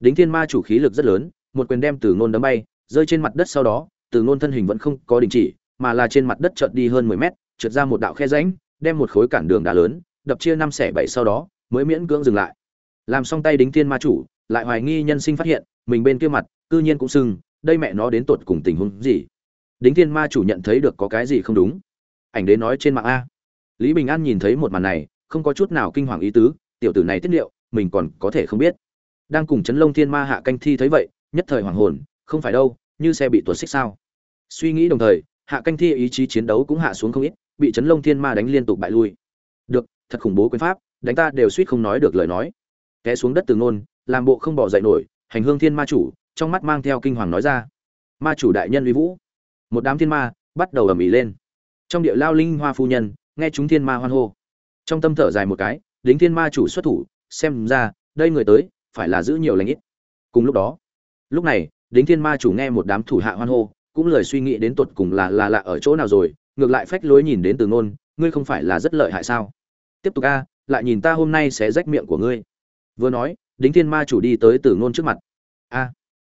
Đính thiên ma chủ khí lực rất lớn, một quyền đem từ ngôn đấm bay, rơi trên mặt đất sau đó, từ ngôn thân hình vẫn không có đình chỉ mà là trên mặt đất chợt đi hơn mười mét, trượt ra một đạo khe rãnh, đem một khối cản đường đá lớn, đập chia năm xẻ bảy sau đó, mới miễn cưỡng dừng lại. Làm xong tay đính thiên ma chủ, lại hoài nghi nhân sinh phát hiện, mình bên kia mặt, cư nhiên cũng sưng, đây mẹ nó đến tột cùng tình huống gì? Đính thiên ma chủ nhận thấy được có cái gì không đúng. Ảnh đế nói trên mạng a. Lý bình an nhìn thấy một màn này, không có chút nào kinh hoàng ý tứ, tiểu tử này tiết liệu mình còn có thể không biết. Đang cùng chấn lông thiên ma hạ canh thi thấy vậy, nhất thời hoàng hồn, không phải đâu, như xe bị tuột xích sao? Suy nghĩ đồng thời hạ canh thi ý chí chiến đấu cũng hạ xuống không ít, bị chấn lông thiên ma đánh liên tục bại lui. Được, thật khủng bố quyền pháp, đánh ta đều suýt không nói được lời nói. Té xuống đất từ ngôn, làm bộ không bỏ dậy nổi, hành hương thiên ma chủ, trong mắt mang theo kinh hoàng nói ra. Ma chủ đại nhân uy vũ. Một đám thiên ma bắt đầu ầm ĩ lên. Trong địa lao linh hoa phu nhân, nghe chúng thiên ma hoan hô. Trong tâm thở dài một cái, đính thiên ma chủ xuất thủ, xem ra, đây người tới, phải là giữ nhiều lãnh ít. Cùng lúc đó, lúc này, đính thiên ma chủ nghe một đám thủ hạ hoan hô cũng lời suy nghĩ đến tột cùng là là lạ ở chỗ nào rồi, ngược lại phách lối nhìn đến từ ngôn, ngươi không phải là rất lợi hại sao? Tiếp tục a, lại nhìn ta hôm nay sẽ rách miệng của ngươi. Vừa nói, đính thiên ma chủ đi tới từ ngôn trước mặt. A,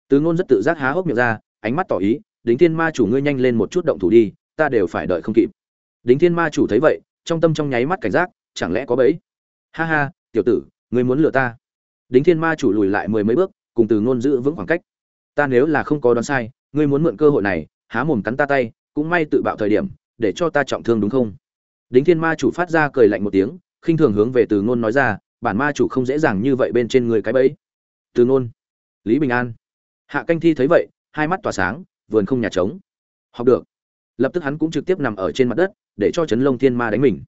từ ngôn rất tự giác há hốc miệng ra, ánh mắt tỏ ý, đính thiên ma chủ ngươi nhanh lên một chút động thủ đi, ta đều phải đợi không kịp. Đính thiên ma chủ thấy vậy, trong tâm trong nháy mắt cảnh giác, chẳng lẽ có bẫy? Ha ha, tiểu tử, ngươi muốn lừa ta? Đính thiên ma chủ lùi lại mười mấy bước, cùng từ ngôn giữ vững khoảng cách. Ta nếu là không có đoán sai ngươi muốn mượn cơ hội này, há mồm cắn ta tay, cũng may tự bạo thời điểm, để cho ta trọng thương đúng không? Đính thiên ma chủ phát ra cười lạnh một tiếng, khinh thường hướng về từ ngôn nói ra, bản ma chủ không dễ dàng như vậy bên trên người cái bẫy. Từ ngôn, lý bình an. Hạ canh thi thấy vậy, hai mắt tỏa sáng, vườn không nhà trống. Học được. Lập tức hắn cũng trực tiếp nằm ở trên mặt đất, để cho trấn lông thiên ma đánh mình.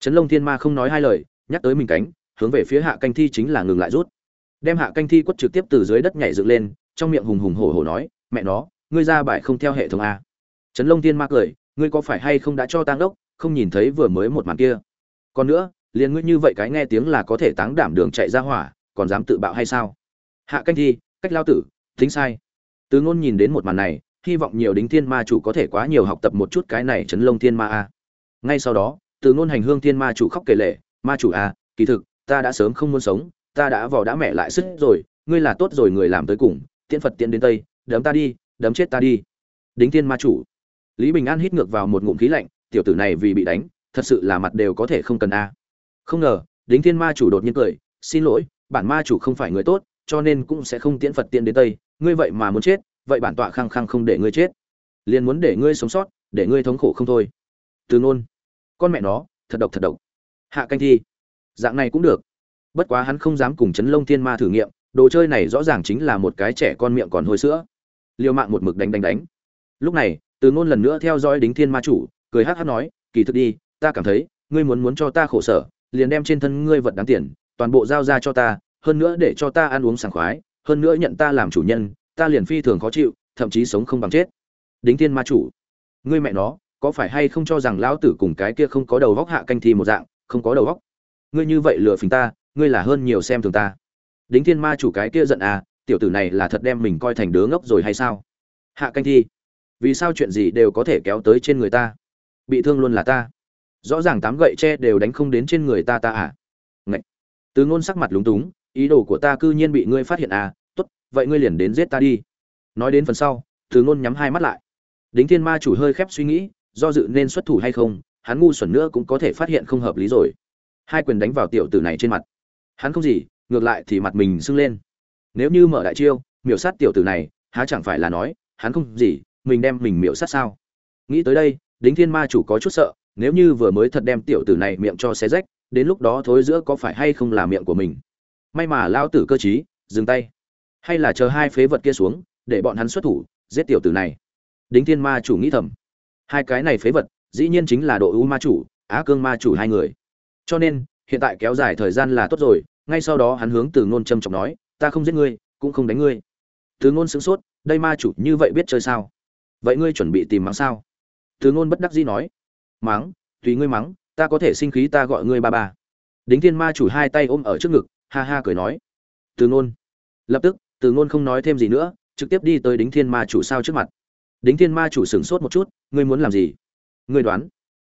Trấn lông thiên ma không nói hai lời, nhắc tới mình cánh, hướng về phía hạ canh thi chính là ngừng lại rút. Đem hạ canh thi quất trực tiếp từ dưới đất nhảy dựng lên, trong miệng hùng hùng hổ hổ nói, mẹ nó ngươi ra bài không theo hệ thống a. Trấn lông thiên ma cười, ngươi có phải hay không đã cho tang đốc, không nhìn thấy vừa mới một màn kia? Còn nữa, liền ngươi như vậy cái nghe tiếng là có thể táng đảm đường chạy ra hỏa, còn dám tự bạo hay sao? Hạ canh thi, cách lao tử, tính sai. Từ ngôn nhìn đến một màn này, hy vọng nhiều đính thiên ma chủ có thể quá nhiều học tập một chút cái này chấn lông thiên ma a. Ngay sau đó, từ ngôn hành hương thiên ma chủ khóc kể lệ ma chủ a, kỳ thực, ta đã sớm không muốn sống, ta đã vò đã mẹ lại sức rồi, ngươi là tốt rồi, người làm tới cùng, tiễn phật tiễn đến tây, đấm ta đi đấm chết ta đi. Đính thiên ma chủ. Lý bình an hít ngược vào một ngụm khí lạnh, tiểu tử này vì bị đánh, thật sự là mặt đều có thể không cần a. Không ngờ, đính thiên ma chủ đột nhiên cười, xin lỗi, bản ma chủ không phải người tốt, cho nên cũng sẽ không tiễn phật Tiên đến tây. Ngươi vậy mà muốn chết, vậy bản tọa khăng khăng không để ngươi chết. Liền muốn để ngươi sống sót, để ngươi thống khổ không thôi. Từ ngôn con mẹ nó, thật độc thật độc. Hạ canh thi. Dạng này cũng được. Bất quá hắn không dám cùng chấn lông thiên ma thử nghiệm, đồ chơi này rõ ràng chính là một cái trẻ con miệng còn hôi sữa liều mạng một mực đánh đánh đánh. Lúc này, từ ngôn lần nữa theo dõi đính thiên ma chủ, cười hát hát nói, kỳ thực đi, ta cảm thấy, ngươi muốn muốn cho ta khổ sở, liền đem trên thân ngươi vật đáng tiền, toàn bộ giao ra cho ta, hơn nữa để cho ta ăn uống sảng khoái, hơn nữa nhận ta làm chủ nhân, ta liền phi thường khó chịu, thậm chí sống không bằng chết. Đính thiên ma chủ, ngươi mẹ nó, có phải hay không cho rằng lão tử cùng cái kia không có đầu góc hạ canh thi một dạng, không có đầu góc? Ngươi như vậy lừa phình ta, ngươi là hơn nhiều xem thường ta. Đính thiên ma chủ cái kia giận à tiểu tử này là thật đem mình coi thành đứa ngốc rồi hay sao? Hạ canh thi, vì sao chuyện gì đều có thể kéo tới trên người ta? Bị thương luôn là ta. Rõ ràng tám gậy tre đều đánh không đến trên người ta ta à? Ngậy. từ ngôn sắc mặt lúng túng, ý đồ của ta cư nhiên bị ngươi phát hiện à? Tốt, vậy ngươi liền đến giết ta đi. Nói đến phần sau, từ ngôn nhắm hai mắt lại. Đính thiên ma chủ hơi khép suy nghĩ, do dự nên xuất thủ hay không, hắn ngu xuẩn nữa cũng có thể phát hiện không hợp lý rồi. Hai quyền đánh vào tiểu tử này trên mặt. Hắn không gì, ngược lại thì mặt mình sưng lên nếu như mở đại chiêu, miểu sát tiểu tử này, há chẳng phải là nói, hắn không gì, mình đem mình miểu sát sao? Nghĩ tới đây, đính thiên ma chủ có chút sợ, nếu như vừa mới thật đem tiểu tử này miệng cho xé rách, đến lúc đó thối giữa có phải hay không là miệng của mình? May mà lão tử cơ t dừng tay. Hay là chờ hai phế vật kia xuống, để bọn hắn xuất thủ, giết tiểu tử này? Đính thiên ma chủ nghĩ thầm. Hai cái này phế vật, dĩ nhiên chính là độ u ma chủ, á cương ma chủ hai người. Cho nên, hiện tại kéo dài thời gian là tốt rồi, ngay sau đó hắn hướng từ ngôn trâm trọng nói ta không giết ngươi, cũng không đánh ngươi. Từ ngôn sửng sốt, đây ma chủ như vậy biết chơi sao? Vậy ngươi chuẩn bị tìm mắng sao? Từ ngôn bất đắc dĩ nói. Mắng, tùy ngươi mắng, ta có thể sinh khí ta gọi ngươi ba ba. Đính thiên ma chủ hai tay ôm ở trước ngực, ha ha cười nói. Từ ngôn. Lập tức từ ngôn không nói thêm gì nữa, trực tiếp đi tới đính thiên ma chủ sao trước mặt. Đính thiên ma chủ sửng sốt một chút, ngươi muốn làm gì? Ngươi đoán.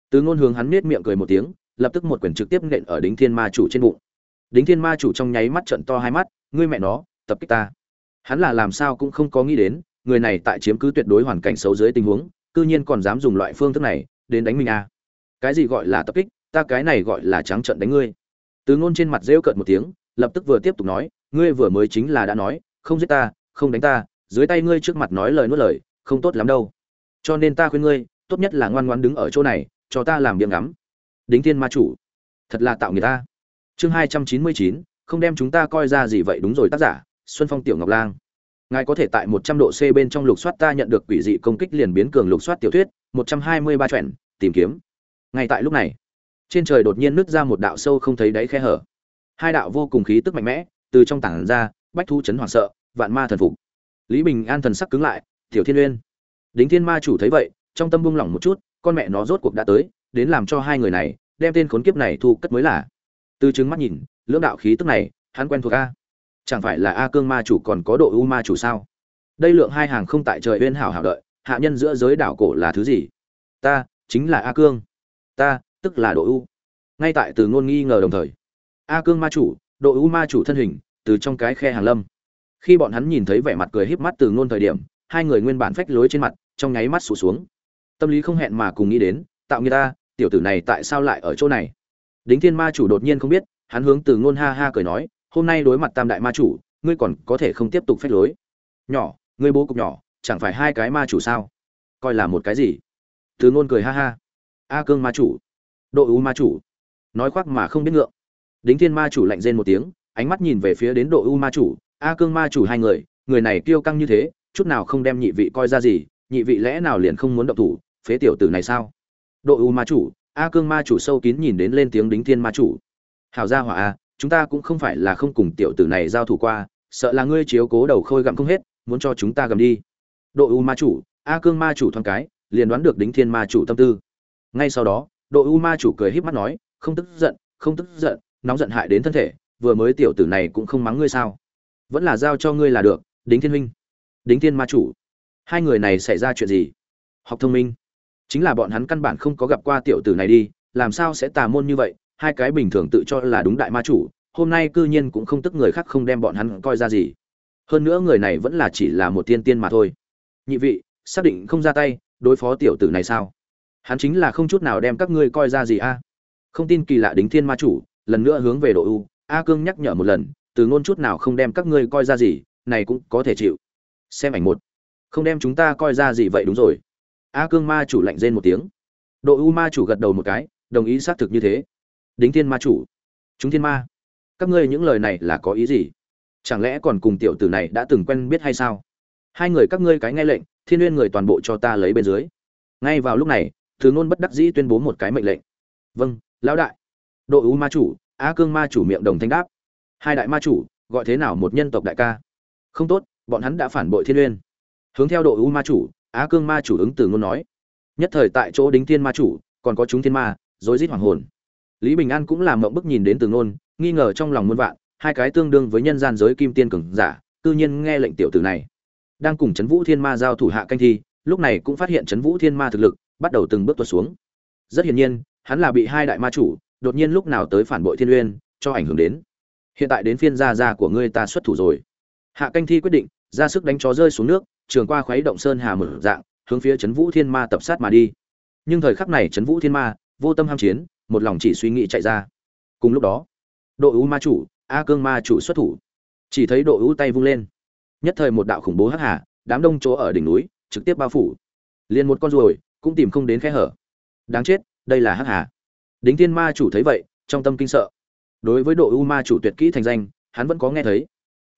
Từ ngôn hướng hắn nết miệng cười một tiếng, lập tức một quyền trực tiếp nện ở đính thiên ma chủ trên bụng. Đính thiên ma chủ trong nháy mắt trận to hai mắt ngươi mẹ nó, tập kích ta. Hắn là làm sao cũng không có nghĩ đến, người này tại chiếm cứ tuyệt đối hoàn cảnh xấu dưới tình huống, cư nhiên còn dám dùng loại phương thức này đến đánh mình à. cái gì gọi là tập kích, ta cái này gọi là trắng trận đánh ngươi. Từ ngôn trên mặt rêu cợt một tiếng, lập tức vừa tiếp tục nói, ngươi vừa mới chính là đã nói, không giết ta, không đánh ta, dưới tay ngươi trước mặt nói lời nuốt lời, không tốt lắm đâu. Cho nên ta khuyên ngươi, tốt nhất là ngoan ngoan đứng ở chỗ này, cho ta làm biếng ngắm. Đính thiên ma chủ, thật là tạo người ta. Chương hai trăm chín mươi chín không đem chúng ta coi ra gì vậy? Đúng rồi, tác giả, xuân phong, tiểu ngọc lang. Ngài có thể tại một trăm độ c bên trong lục soát ta nhận được quỷ dị công kích liền biến cường lục soát tiểu thuyết, một trăm hai mươi ba truyện tìm kiếm. Ngay tại lúc này, trên trời đột nhiên nứt ra một đạo sâu không thấy đáy khe hở. Hai đạo vô cùng khí tức mạnh mẽ, từ trong tảng ra, bách thu chấn hoảng sợ, vạn ma thần phục. Lý bình an thần sắc cứng lại, tiểu thiên uyên, đính thiên ma chủ thấy vậy, trong tâm buông lỏng một chút, con mẹ nó rốt cuộc đã tới, đến làm cho hai người này, đem tên khốn kiếp này thu cất mới là. Từ chứng mắt nhìn lưỡng đạo khí tức này, hắn quen thuộc a. Chẳng phải là a cương ma chủ còn có độ u ma chủ sao? Đây lượng hai hàng không tại trời uyên hảo hảo đợi, hạ nhân giữa giới đảo cổ là thứ gì? Ta, chính là a cương. Ta, tức là độ u. Ngay tại từ ngôn nghi ngờ đồng thời, a cương ma chủ, độ u ma chủ thân hình, từ trong cái khe hàng lâm. Khi bọn hắn nhìn thấy vẻ mặt cười híp mắt từ ngôn thời điểm, hai người nguyên bản phách lối trên mặt, trong nháy mắt sụt xuống. Tâm lý không hẹn mà cùng nghĩ đến, tạo người ta, tiểu tử này tại sao lại ở chỗ này? Đính thiên ma chủ đột nhiên không biết hắn hướng từ ngôn ha ha cười nói, hôm nay đối mặt tam đại ma chủ, ngươi còn có thể không tiếp tục phách lối. Nhỏ, ngươi bố cục nhỏ, chẳng phải hai cái ma chủ sao? Coi là một cái gì? Từ ngôn cười ha ha. A cương ma chủ, độ u ma chủ. Nói khoác mà không biết ngượng. Đính thiên ma chủ lạnh rên một tiếng, ánh mắt nhìn về phía đến độ u ma chủ. A cương ma chủ hai người người này kiêu căng như thế, chút nào không đem nhị vị coi ra gì, nhị vị lẽ nào liền không muốn động thủ, phế tiểu tử này sao? Độ u ma chủ, a cương ma chủ sâu kín nhìn đến lên tiếng đính thiên ma chủ hảo gia hỏa a chúng ta cũng không phải là không cùng tiểu tử này giao thủ qua, sợ là ngươi chiếu cố đầu khôi gặm không hết, muốn cho chúng ta gầm đi. Độ u ma chủ, a cương ma chủ thoáng cái, liền đoán được đính thiên ma chủ tâm tư. Ngay sau đó, độ u ma chủ cười híp mắt nói, không tức giận, không tức giận, nóng giận hại đến thân thể, vừa mới tiểu tử này cũng không mắng ngươi sao. Vẫn là giao cho ngươi là được, đính thiên huynh đính thiên ma chủ, hai người này xảy ra chuyện gì? Học thông minh. Chính là bọn hắn căn bản không có gặp qua tiểu tử này đi, làm sao sẽ tà môn như vậy hai cái bình thường tự cho là đúng đại ma chủ, hôm nay cư nhiên cũng không tức người khác không đem bọn hắn coi ra gì. Hơn nữa người này vẫn là chỉ là một tiên tiên mà thôi. Nhị vị, xác định không ra tay, đối phó tiểu tử này sao? Hắn chính là không chút nào đem các ngươi coi ra gì a? Không tin kỳ lạ đính thiên ma chủ, lần nữa hướng về độ u, a cương nhắc nhở một lần, từ ngôn chút nào không đem các ngươi coi ra gì, này cũng có thể chịu. Xem ảnh một. Không đem chúng ta coi ra gì vậy đúng rồi. A cương ma chủ lạnh rên một tiếng. Độ u ma chủ gật đầu một cái, đồng ý xác thực như thế đính thiên ma chủ. Chúng thiên ma, các ngươi những lời này là có ý gì? Chẳng lẽ còn cùng tiểu tử này đã từng quen biết hay sao? Hai người các ngươi cái nghe lệnh, thiên liên người toàn bộ cho ta lấy bên dưới. Ngay vào lúc này thứ ngôn bất đắc dĩ tuyên bố một cái mệnh lệnh. Vâng lão đại. Độ u ma chủ Á cương ma chủ miệng đồng thanh đáp. Hai đại ma chủ, gọi thế nào một nhân tộc đại ca? Không tốt, bọn hắn đã phản bội thiên uyên hướng theo độ u ma chủ á cương ma chủ ứng từ ngôn nói. Nhất thời tại chỗ đính thiên ma chủ, còn có chúng thiên ma, rối rít hoàng hồn lý bình an cũng làm mộng bức nhìn đến từ ngôn, nghi ngờ trong lòng muôn vạn, hai cái tương đương với nhân gian giới kim tiên cường giả, cư nhiên nghe lệnh tiểu tử này. Đang cùng Trấn vũ thiên ma giao thủ hạ canh thi, lúc này cũng phát hiện Trấn vũ thiên ma thực lực bắt đầu từng bước tuột xuống. Rất hiển nhiên, hắn là bị hai đại ma chủ, đột nhiên lúc nào tới phản bội thiên uyên, cho ảnh hưởng đến. Hiện tại đến phiên gia gia của ngươi ta xuất thủ rồi. Hạ canh thi quyết định, ra sức đánh chó rơi xuống nước, trường qua khuấy động sơn hà mở dạng, hướng phía trấn vũ thiên ma tập sát mà đi. Nhưng thời khắc này trấn vũ thiên ma vô tâm ham chiến một lòng chỉ suy nghĩ chạy ra. Cùng lúc đó, đội ưu ma chủ, a cương ma chủ xuất thủ. Chỉ thấy đội ưu tay vung lên. Nhất thời một đạo khủng bố hắc hà, đám đông chỗ ở đỉnh núi, trực tiếp bao phủ. Liền một con ruồi cũng tìm không đến khe hở. Đáng chết, đây là hắc hà. Đính thiên ma chủ thấy vậy, trong tâm kinh sợ. Đối với đội ưu ma chủ tuyệt kỹ thành danh, hắn vẫn có nghe thấy.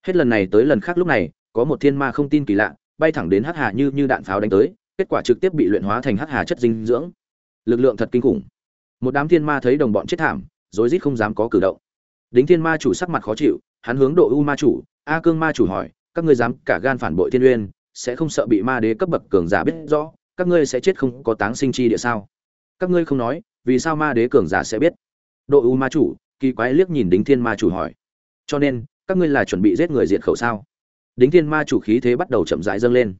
Hết lần này tới lần khác lúc này, có một thiên ma không tin kỳ lạ, bay thẳng đến hắc hà như như đạn pháo đánh tới, kết quả trực tiếp bị luyện hóa thành hắc hà chất dinh dưỡng. Lực lượng thật kinh khủng một đám thiên ma thấy đồng bọn chết thảm, rối rít không dám có cử động. Đính thiên ma chủ sắc mặt khó chịu, hắn hướng độ u ma chủ, a cương ma chủ hỏi, các ngươi dám cả gan phản bội thiên uyên, sẽ không sợ bị ma đế cấp bậc cường giả biết rõ, các ngươi sẽ chết không có táng sinh chi địa sao? Các ngươi không nói, vì sao ma đế cường giả sẽ biết? Độ u ma chủ, kỳ quái liếc nhìn đính thiên ma chủ hỏi. Cho nên, các ngươi là chuẩn bị giết người diệt khẩu sao? Đính thiên ma chủ khí thế bắt đầu chậm rãi dâng lên.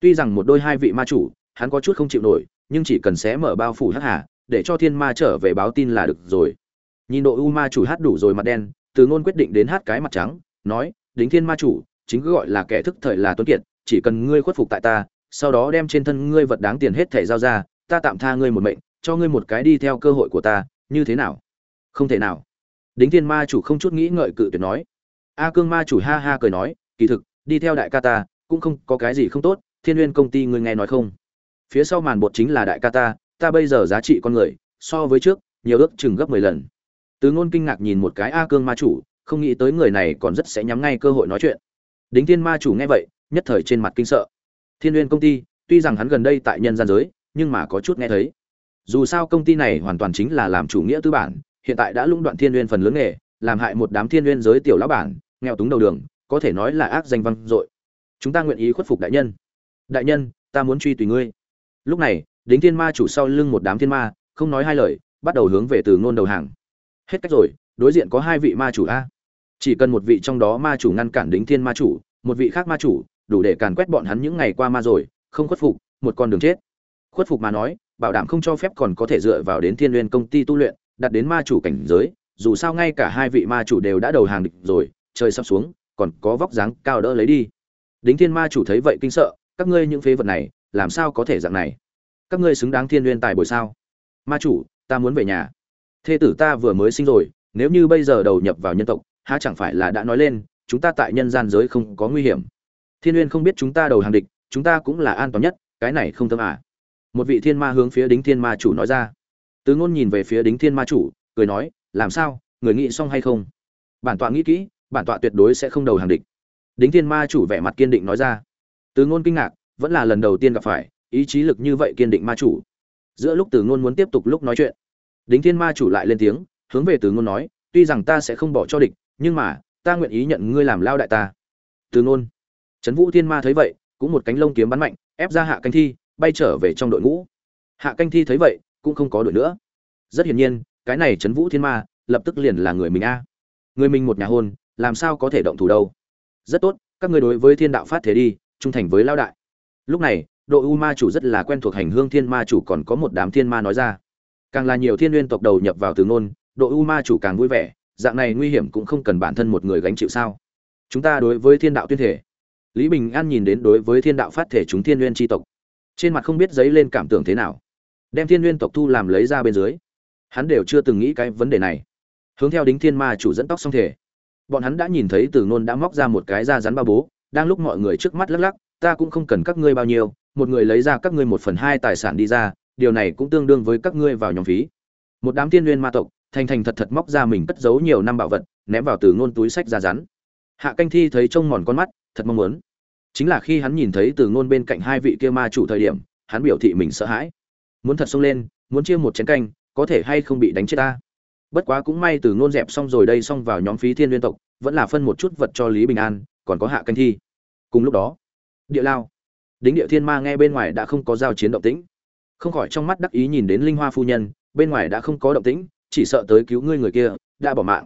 Tuy rằng một đôi hai vị ma chủ, hắn có chút không chịu nổi, nhưng chỉ cần xé mở bao phủ hắc hà để cho thiên ma trở về báo tin là được rồi. Nhìn độ u ma chủ hát đủ rồi mặt đen, từ ngôn quyết định đến hát cái mặt trắng, nói, đính thiên ma chủ, chính cứ gọi là kẻ thức thời là tuấn kiệt, chỉ cần ngươi khuất phục tại ta, sau đó đem trên thân ngươi vật đáng tiền hết thẻ giao ra, ta tạm tha ngươi một mệnh, cho ngươi một cái đi theo cơ hội của ta, như thế nào? Không thể nào. Đính thiên ma chủ không chút nghĩ ngợi cự tuyệt nói. A cương ma chủ ha ha cười nói, kỳ thực, đi theo đại ca ta, cũng không có cái gì không tốt, thiên n g uyên công ty ngươi nghe nói không? Phía sau màn bột chính là đại ca ta ta bây giờ giá trị con người, so với trước, nhiều ước chừng gấp mười lần. Từ ngôn kinh ngạc nhìn một cái a cương ma chủ, không nghĩ tới người này còn rất sẽ nhắm ngay cơ hội nói chuyện. Đính thiên ma chủ nghe vậy, nhất thời trên mặt kinh sợ. Thiên uyên công ty, tuy rằng hắn gần đây tại nhân gian giới, nhưng mà có chút nghe thấy. Dù sao công ty này hoàn toàn chính là làm chủ nghĩa tư bản, hiện tại đã lũng đoạn thiên uyên phần lớn nghề, làm hại một đám thiên uyên giới tiểu lão bản, nghèo túng đầu đường, có thể nói là ác danh văn dội. Chúng ta nguyện ý khuất phục đại nhân. Đại nhân, ta muốn truy tùy ngươi. Lúc này đính thiên ma chủ sau lưng một đám thiên ma, không nói hai lời, bắt đầu hướng về từ ngôn đầu hàng. Hết cách rồi, đối diện có hai vị ma chủ a. Chỉ cần một vị trong đó ma chủ ngăn cản đính thiên ma chủ, một vị khác ma chủ, đủ để càn quét bọn hắn những ngày qua ma rồi, không khuất phục, một con đường chết. Khuất phục mà nói, bảo đảm không cho phép còn có thể dựa vào đến thiên liên công ty tu luyện đặt đến ma chủ cảnh giới, dù sao ngay cả hai vị ma chủ đều đã đầu hàng địch rồi, trời sắp xuống, còn có vóc dáng cao đỡ lấy đi. Đính thiên ma chủ thấy vậy kinh sợ, các ngươi những phế vật này, làm sao có thể dạng này? Các ngươi xứng đáng thiên nguyên tài bồi sao? Ma chủ, ta muốn về nhà. Thê tử ta vừa mới sinh rồi, nếu như bây giờ đầu nhập vào nhân tộc, há chẳng phải là đã nói lên, chúng ta tại nhân gian giới không có nguy hiểm. Thiên uyên không biết chúng ta đầu hàng địch, chúng ta cũng là an toàn nhất, cái này không tâm à. Một vị thiên ma hướng phía đính thiên ma chủ nói ra. Tứ ngôn nhìn về phía đính thiên ma chủ, cười nói, làm sao? Người nghĩ xong hay không? Bản tọa nghĩ kỹ, bản tọa tuyệt đối sẽ không đầu hàng địch. Đính thiên ma chủ vẻ mặt kiên định nói ra. Tứ ngôn kinh ngạc, vẫn là lần đầu tiên gặp phải ý chí lực như vậy kiên định ma chủ. Giữa lúc từ ngôn muốn tiếp tục lúc nói chuyện, đính thiên ma chủ lại lên tiếng, hướng về từ ngôn nói, tuy rằng ta sẽ không bỏ cho địch, nhưng mà, ta nguyện ý nhận ngươi làm lao đại ta. Từ ngôn, trấn vũ thiên ma thấy vậy, cũng một cánh lông kiếm bắn mạnh, ép ra hạ canh thi, bay trở về trong đội ngũ. Hạ canh thi thấy vậy, cũng không có đội nữa. Rất hiển nhiên, cái này trấn vũ thiên ma, lập tức liền là người mình a. Người mình một nhà hôn, làm sao có thể động thủ đâu. Rất tốt, các người đối với thiên đạo phát thế đi, trung thành với lao đại. Lúc này độ u ma chủ rất là quen thuộc hành hương thiên ma chủ còn có một đám thiên ma nói ra. Càng là nhiều thiên n tộc đầu nhập vào từ ngôn độ u ma chủ càng vui vẻ, dạng này nguy hiểm cũng không cần bản thân một người gánh chịu sao? Chúng ta đối với thiên đạo tuyên thể. Lý bình an nhìn đến đối với thiên đạo phát thể chúng thiên n tri tộc. Trên mặt không biết dấy lên cảm tưởng thế nào. Đem thiên n tộc thu làm lấy ra bên dưới. Hắn đều chưa từng nghĩ cái vấn đề này. Hướng theo đính thiên ma chủ dẫn tóc xong thể. Bọn hắn đã nhìn thấy từ nôn đã móc ra một cái da rắn ba bố, đang lúc mọi người trước mắt lắc lắc ta cũng không cần các ngươi bao nhiêu, một người lấy ra các ngươi một phần hai tài sản đi ra, điều này cũng tương đương với các ngươi vào nhóm phí. Một đám tiên nguyên ma tộc, thành thành thật thật móc ra mình cất giấu nhiều năm bảo vật, ném vào từ ngôn túi sách ra rắn. Hạ canh thi thấy trông mòn con mắt, thật mong muốn. Chính là khi hắn nhìn thấy từ ngôn bên cạnh hai vị kia ma chủ thời điểm, hắn biểu thị mình sợ hãi. Muốn thật xông lên, muốn chia một chén canh, có thể hay không bị đánh chết ta? Bất quá cũng may từ ngôn dẹp xong rồi đây xong vào nhóm phí thiên liên tộc, vẫn là phân một chút vật cho lý bình an, còn có hạ canh thi. Cùng lúc đó địa lao. Đính địa thiên ma nghe bên ngoài đã không có giao chiến động tĩnh. Không khỏi trong mắt đắc ý nhìn đến linh hoa phu nhân, bên ngoài đã không có động tĩnh, chỉ sợ tới cứu ngươi người kia, đã bỏ mạng.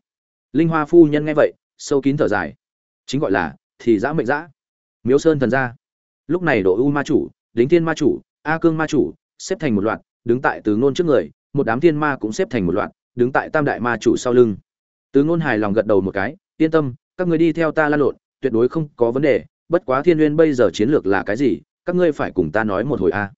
Linh hoa phu nhân nghe vậy, sâu kín thở dài. Chính gọi là, thì dã mệnh dã miếu sơn thần ra lúc này độ u ma chủ, đính thiên ma chủ, a cương ma chủ, xếp thành một loạt, đứng tại từ ngôn trước người, một đám thiên ma cũng xếp thành một loạt, đứng tại tam đại ma chủ sau lưng. Từ ngôn hài lòng gật đầu một cái, yên tâm, các người đi theo ta la lộn, tuyệt đối không có vấn đề bất quá thiên nguyên bây giờ chiến lược là cái gì, các ngươi phải cùng ta nói một hồi a.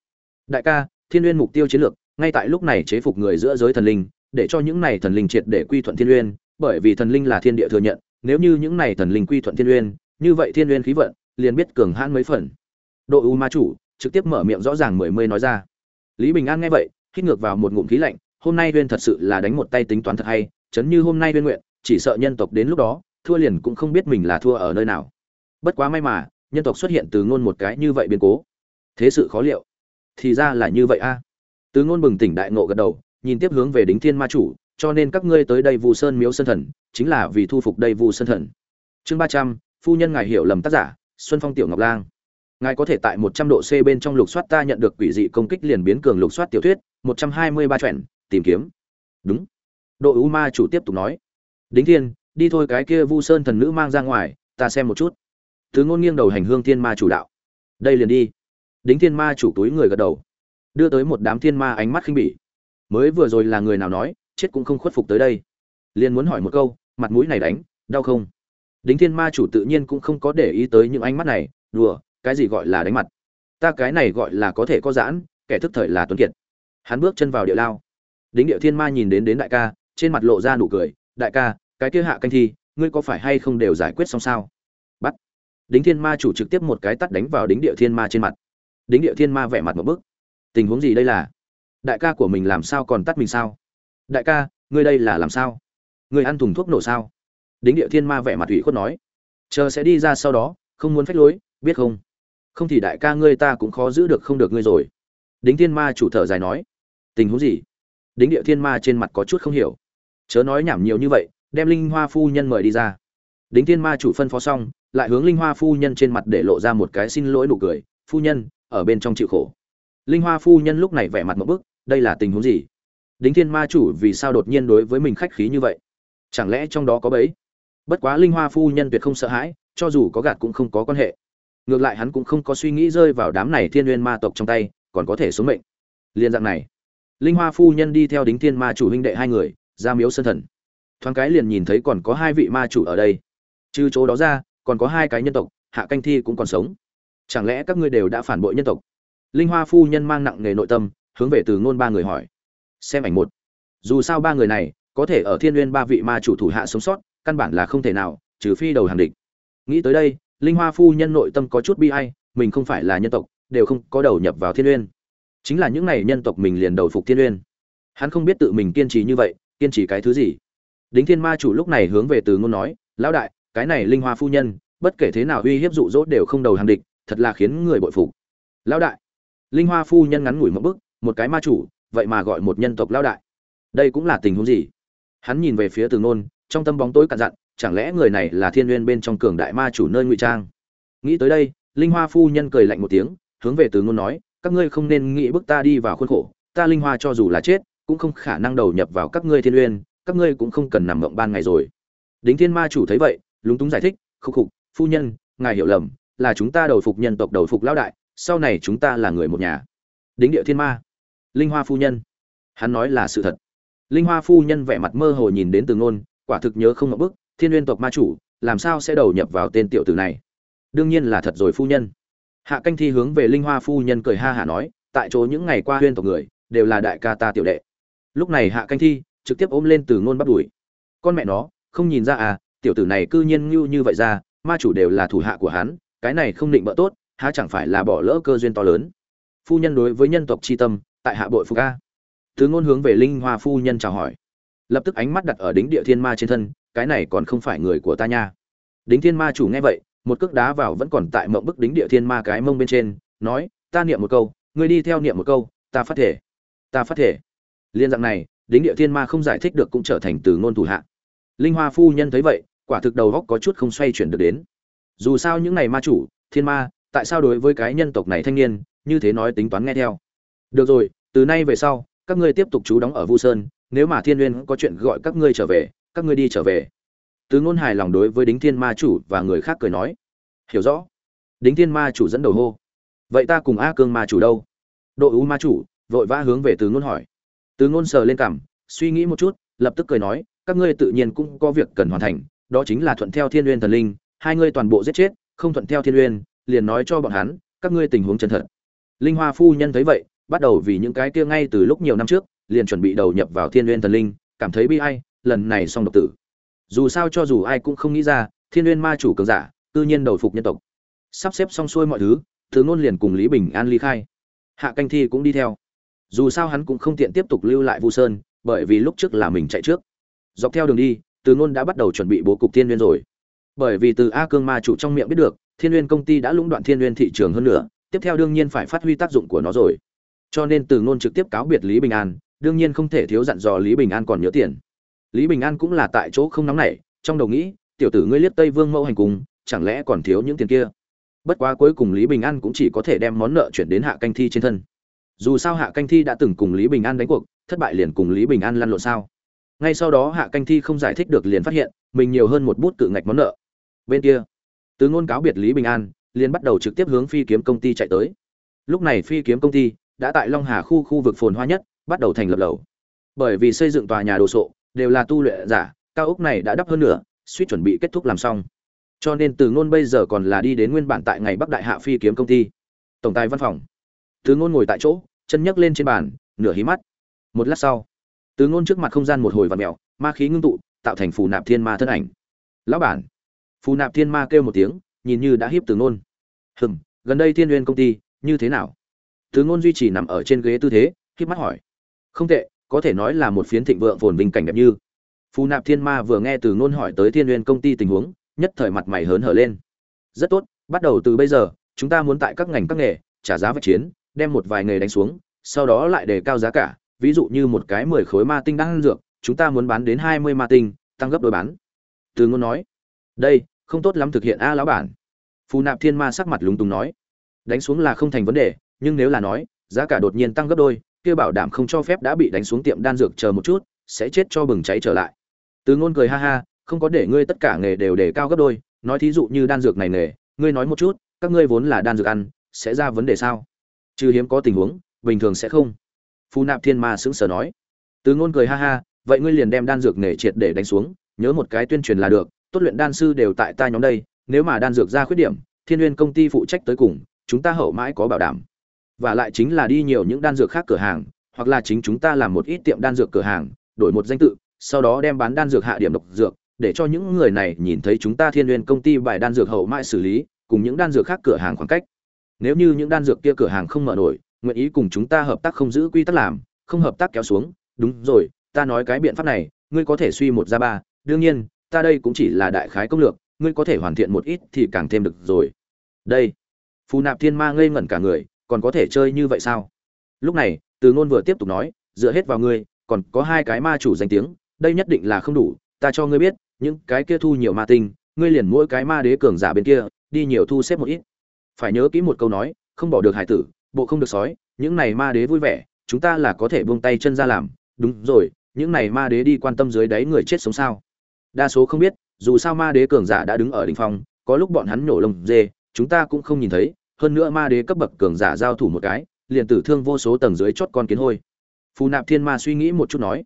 Đại ca, thiên nguyên mục tiêu chiến lược, ngay tại lúc này chế phục người giữa giới thần linh, để cho những này thần linh triệt để quy thuận thiên nguyên, bởi vì thần linh là thiên địa thừa nhận, nếu như những này thần linh quy thuận thiên nguyên, như vậy thiên nguyên khí vận liền biết cường hãn mấy phần. Độ u ma chủ trực tiếp mở miệng rõ ràng mười mươi nói ra. Lý bình an nghe vậy, hít ngược vào một ngụm khí lạnh, hôm nay uyên thật sự là đánh một tay tính toán thật hay, chấn như hôm nay uyên nguyện, chỉ sợ nhân tộc đến lúc đó, thua liền cũng không biết mình là thua ở nơi nào bất quá may mà, nhân tộc xuất hiện từ ngôn một cái như vậy biến cố. Thế sự khó liệu. Thì ra là như vậy a. Từ ngôn bừng tỉnh đại ngộ gật đầu, nhìn tiếp hướng về đính thiên ma chủ, cho nên các ngươi tới đây vu sơn miếu sơn thần, chính là vì thu phục đây vu sơn thần. Chương ba trăm, phu nhân ngài hiểu lầm tác giả, xuân phong tiểu ngọc lang. Ngài có thể tại một trăm độ c bên trong lục soát ta nhận được quỷ dị công kích liền biến cường lục soát tiểu thuyết, một trăm hai mươi ba trẻn tìm kiếm. Đúng. Độ u ma chủ tiếp tục nói. Đính thiên, đi thôi cái kia vu sơn thần nữ mang ra ngoài, ta xem một chút. Từ ngôn nghiêng đầu hành hương thiên ma chủ đạo. Đây liền đi. Đính thiên ma chủ túi người gật đầu. Đưa tới một đám thiên ma ánh mắt khinh bỉ. Mới vừa rồi là người nào nói, chết cũng không khuất phục tới đây. Liền muốn hỏi một câu, mặt mũi này đánh, đau không? Đính thiên ma chủ tự nhiên cũng không có để ý tới những ánh mắt này, đùa, cái gì gọi là đánh mặt? Ta cái này gọi là có thể có giãn, kẻ thức thời là tuấn kiệt. Hắn bước chân vào địa lao. Đính địa thiên ma nhìn đến đến đại ca, trên mặt lộ ra nụ cười. Đại ca, cái kia hạ canh thi, ngươi có phải hay không đều giải quyết xong sao? Đính thiên ma chủ trực tiếp một cái tắt đánh vào đính địa thiên ma trên mặt. Đính địa thiên ma vẻ mặt một bức. Tình huống gì đây là? Đại ca của mình làm sao còn tắt mình sao? Đại ca, ngươi đây là làm sao? Ngươi ăn thùng thuốc nổ sao? Đính địa thiên ma vẻ mặt ủy khuất nói. Chờ sẽ đi ra sau đó, không muốn phách lối, biết không? Không thì đại ca ngươi ta cũng khó giữ được không được ngươi rồi. Đính thiên ma chủ thở dài nói. Tình huống gì? Đính địa thiên ma trên mặt có chút không hiểu. Chớ nói nhảm nhiều như vậy, đem linh hoa phu nhân mời đi ra. Đính thiên ma chủ phân phó xong lại hướng linh hoa phu nhân trên mặt để lộ ra một cái xin lỗi nụ cười, phu nhân, ở bên trong chịu khổ. Linh hoa phu nhân lúc này vẻ mặt một bức, đây là tình huống gì? Đính thiên ma chủ vì sao đột nhiên đối với mình khách khí như vậy? Chẳng lẽ trong đó có bấy bất quá linh hoa phu nhân tuyệt không sợ hãi, cho dù có gạt cũng không có quan hệ. Ngược lại hắn cũng không có suy nghĩ rơi vào đám này thiên nguyên ma tộc trong tay, còn có thể xuống mệnh. Liên dạng này, linh hoa phu nhân đi theo đính thiên ma chủ huynh đệ hai người, ra miếu sân thần. Thoáng cái liền nhìn thấy còn có hai vị ma chủ ở đây. Trừ chỗ đó ra còn có hai cái nhân tộc, hạ canh thi cũng còn sống. Chẳng lẽ các ngươi đều đã phản bội nhân tộc? Linh hoa phu nhân mang nặng nghề nội tâm, hướng về từ ngôn ba người hỏi. Xem ảnh một. Dù sao ba người này, có thể ở thiên n ba vị ma chủ thủ hạ sống sót, căn bản là không thể nào, trừ phi đầu hàng địch. Nghĩ tới đây, linh hoa phu nhân nội tâm có chút bi ai, mình không phải là nhân tộc, đều không có đầu nhập vào thiên uyên chính là những này nhân tộc mình liền đầu phục thiên uyên hắn không biết tự mình kiên trì như vậy, kiên trì cái thứ gì. Đính thiên ma chủ lúc này hướng về từ ngôn nói, lão đại cái này linh hoa phu nhân, bất kể thế nào uy hiếp dụ dỗ đều không đầu hàng địch, thật là khiến người bội phục. Lão đại, linh hoa phu nhân ngắn ngủi một bức một cái ma chủ, vậy mà gọi một nhân tộc lão đại. Đây cũng là tình huống gì? Hắn nhìn về phía từ ngôn trong tâm bóng tối cặn dặn, chẳng lẽ người này là thiên nguyên bên trong cường đại ma chủ nơi ngụy trang? Nghĩ tới đây, linh hoa phu nhân cười lạnh một tiếng, hướng về từ ngôn nói, các ngươi không nên nghĩ bức ta đi vào khuôn khổ, ta linh hoa cho dù là chết, cũng không khả năng đầu nhập vào các ngươi thiên uyên các ngươi cũng không cần nằm mộng ban ngày rồi. Đính thiên ma chủ thấy vậy lúng túng giải thích, khúc khục, phu nhân, ngài hiểu lầm, là chúng ta đầu phục nhân tộc đầu phục lão đại, sau này chúng ta là người một nhà. Đính địa thiên ma. Linh hoa phu nhân. Hắn nói là sự thật. Linh hoa phu nhân vẻ mặt mơ hồ nhìn đến từ ngôn, quả thực nhớ không ngậm bức, thiên uyên tộc ma chủ, làm sao sẽ đầu nhập vào tên tiểu tử này? Đương nhiên là thật rồi phu nhân. Hạ canh thi hướng về linh hoa phu nhân cười ha hả nói, tại chỗ những ngày qua huyên tộc người, đều là đại ca ta tiểu đệ. Lúc này hạ canh thi trực tiếp ôm lên từ ngôn bắt đuổi. Con mẹ nó, không nhìn ra à tiểu tử này cư nhiên như như vậy ra, ma chủ đều là thủ hạ của hắn, cái này không định bỡ tốt, há chẳng phải là bỏ lỡ cơ duyên to lớn. Phu nhân đối với nhân tộc c h i tâm, tại hạ bội phục a. Thứ ngôn hướng về linh hoa phu nhân chào hỏi. Lập tức ánh mắt đặt ở đính địa thiên ma trên thân, cái này còn không phải người của ta nha. Đính thiên ma chủ nghe vậy, một cước đá vào vẫn còn tại mộng bức đính địa thiên ma cái mông bên trên, nói, ta niệm một câu, ngươi đi theo niệm một câu, ta phát thể, ta phát thể. Liên dạng này, đính địa thiên ma không giải thích được cũng trở thành từ ngôn thủ hạ. Linh hoa phu nhân thấy vậy quả thực đầu góc có chút không xoay chuyển được đến. Dù sao những này ma chủ, thiên ma, tại sao đối với cái nhân tộc này thanh niên, như thế nói tính toán nghe theo? Được rồi, từ nay về sau, các ngươi tiếp tục trú đóng ở vu sơn, nếu mà thiên Nguyên có chuyện gọi các ngươi trở về, các ngươi đi trở về. Từ ngôn hài lòng đối với đính thiên ma chủ và người khác cười nói. Hiểu rõ. Đính thiên ma chủ dẫn đầu hô. Vậy ta cùng a cương ma chủ đâu? Độ ú ma chủ, vội vã hướng về từ ngôn hỏi. Từ ngôn sờ lên cảm, suy nghĩ một chút, lập tức cười nói, các ngươi tự nhiên cũng có việc cần hoàn thành đó chính là thuận theo thiên uyên thần linh, hai ngươi toàn bộ giết chết, không thuận theo thiên uyên liền nói cho bọn hắn, các ngươi tình huống chân thật. Linh hoa phu nhân thấy vậy, bắt đầu vì những cái kia ngay từ lúc nhiều năm trước, liền chuẩn bị đầu nhập vào thiên uyên thần linh, cảm thấy bi ai, lần này xong độc tử. Dù sao cho dù ai cũng không nghĩ ra, thiên uyên ma chủ cường giả tự nhiên đầu phục nhân tộc. Sắp xếp xong xuôi mọi thứ thứ ngôn liền cùng lý bình an ly khai. Hạ canh thi cũng đi theo. Dù sao hắn cũng không tiện tiếp tục lưu lại vu sơn, bởi vì lúc trước là mình chạy trước. Dọc theo đường đi từ ngôn đã bắt đầu chuẩn bị bố cục thiên Nguyên rồi. Bởi vì từ a cương ma chủ trong miệng biết được, thiên Nguyên công ty đã lũng đoạn thiên Nguyên thị trường hơn nữa, tiếp theo đương nhiên phải phát huy tác dụng của nó rồi. Cho nên từ ngôn trực tiếp cáo biệt lý bình an, đương nhiên không thể thiếu dặn dò lý bình an còn nhớ tiền. Lý bình an cũng là tại chỗ không nóng nảy, trong đầu nghĩ, tiểu tử ngươi liếc tây vương mẫu hành cùng, chẳng lẽ còn thiếu những tiền kia? Bất quá cuối cùng lý bình an cũng chỉ có thể đem món nợ chuyển đến hạ canh thi trên thân. Dù sao hạ canh thi đã từng cùng lý bình an đánh cuộc, thất bại liền cùng lý bình an lăn lộn sao? Ngay sau đó hạ canh thi không giải thích được liền phát hiện, mình nhiều hơn một bút cự ngạch món nợ. Bên kia, từ ngôn cáo biệt lý bình an, liền bắt đầu trực tiếp hướng phi kiếm công ty chạy tới. Lúc này phi kiếm công ty đã tại long hà khu khu vực phồn hoa nhất, bắt đầu thành lập lầu. Bởi vì xây dựng tòa nhà đồ sộ, đều là tu luyện giả, cao ốc này đã đắp hơn nửa, suýt chuẩn bị kết thúc làm xong. Cho nên từ ngôn bây giờ còn là đi đến nguyên bản tại ngày bắc đại hạ phi kiếm công ty. Tổng tài văn phòng. Từ ngôn ngồi tại chỗ, chân nhấc lên trên bàn, nửa hí mắt. Một lát sau từ ngôn trước mặt không gian một hồi vặn mèo, ma khí ngưng tụ, tạo thành phù nạp thiên ma thân ảnh. Lão bản. Phù nạp thiên ma kêu một tiếng, nhìn như đã hiếp từ ngôn. Hừm, gần đây thiên nguyên công ty, như thế nào? Từ ngôn duy trì nằm ở trên ghế tư thế hiếp mắt hỏi. Không tệ, có thể nói là một phiến thịnh vượng phồn vinh cảnh đẹp như. Phù nạp thiên ma vừa nghe từ ngôn hỏi tới thiên nguyên công ty tình huống, nhất thời mặt mày hớn hở lên. Rất tốt, bắt đầu từ bây giờ, chúng ta muốn tại các ngành các nghề, trả giá vật chiến, đem một vài nghề đánh xuống, sau đó lại đề cao giá cả ví dụ như một cái mười khối ma tinh đang ăn dược, chúng ta muốn bán đến hai mươi ma tinh, tăng gấp đôi bán. Từ ngôn nói, đây, không tốt lắm thực hiện a lão bản. Phù nạp thiên ma sắc mặt lúng túng nói, đánh xuống là không thành vấn đề, nhưng nếu là nói, giá cả đột nhiên tăng gấp đôi, kia bảo đảm không cho phép đã bị đánh xuống tiệm đan dược chờ một chút, sẽ chết cho bừng cháy trở lại. Từ ngôn cười ha ha, không có để ngươi tất cả nghề đều để cao gấp đôi, nói thí dụ như đan dược này nghề, ngươi nói một chút, các ngươi vốn là đan dược ăn, sẽ ra vấn đề sao? Trừ hiếm có tình huống, bình thường sẽ không phù nạp thiên ma sững sờ nói. Từ ngôn cười ha ha, vậy ngươi liền đem đan dược nghề triệt để đánh xuống, nhớ một cái tuyên truyền là được, tốt luyện đan sư đều tại ta nhóm đây, nếu mà đan dược ra khuyết điểm, thiên nguyên công ty phụ trách tới cùng, chúng ta hậu mãi có bảo đảm. Và lại chính là đi nhiều những đan dược khác cửa hàng, hoặc là chính chúng ta làm một ít tiệm đan dược cửa hàng, đổi một danh tự, sau đó đem bán đan dược hạ điểm độc dược, để cho những người này nhìn thấy chúng ta thiên nguyên công ty bài đan dược hậu mãi xử lý, cùng những đan dược khác cửa hàng khoảng cách. Nếu như những đan dược kia cửa hàng không mở nổi nguyện ý cùng chúng ta hợp tác không giữ quy tắc làm, không hợp tác kéo xuống, đúng rồi, ta nói cái biện pháp này, ngươi có thể suy một ra ba, đương nhiên, ta đây cũng chỉ là đại khái công lược, ngươi có thể hoàn thiện một ít thì càng thêm được rồi. Đây, phù nạp thiên ma ngây ngẩn cả người, còn có thể chơi như vậy sao? Lúc này, từ ngôn vừa tiếp tục nói, dựa hết vào ngươi, còn có hai cái ma chủ danh tiếng, đây nhất định là không đủ, ta cho ngươi biết, những cái kia thu nhiều ma tinh, ngươi liền mỗi cái ma đế cường giả bên kia, đi nhiều thu xếp một ít. Phải nhớ kỹ một câu nói, không bỏ được hải tử bộ không được sói, những này ma đế vui vẻ, chúng ta là có thể buông tay chân ra làm. Đúng rồi, những này ma đế đi quan tâm dưới đáy người chết sống sao? Đa số không biết, dù sao ma đế cường giả đã đứng ở đỉnh phong, có lúc bọn hắn nổ lông dê, chúng ta cũng không nhìn thấy. Hơn nữa ma đế cấp bậc cường giả giao thủ một cái, liền tử thương vô số tầng dưới chót con kiến hôi. Phù nạp thiên ma suy nghĩ một chút nói,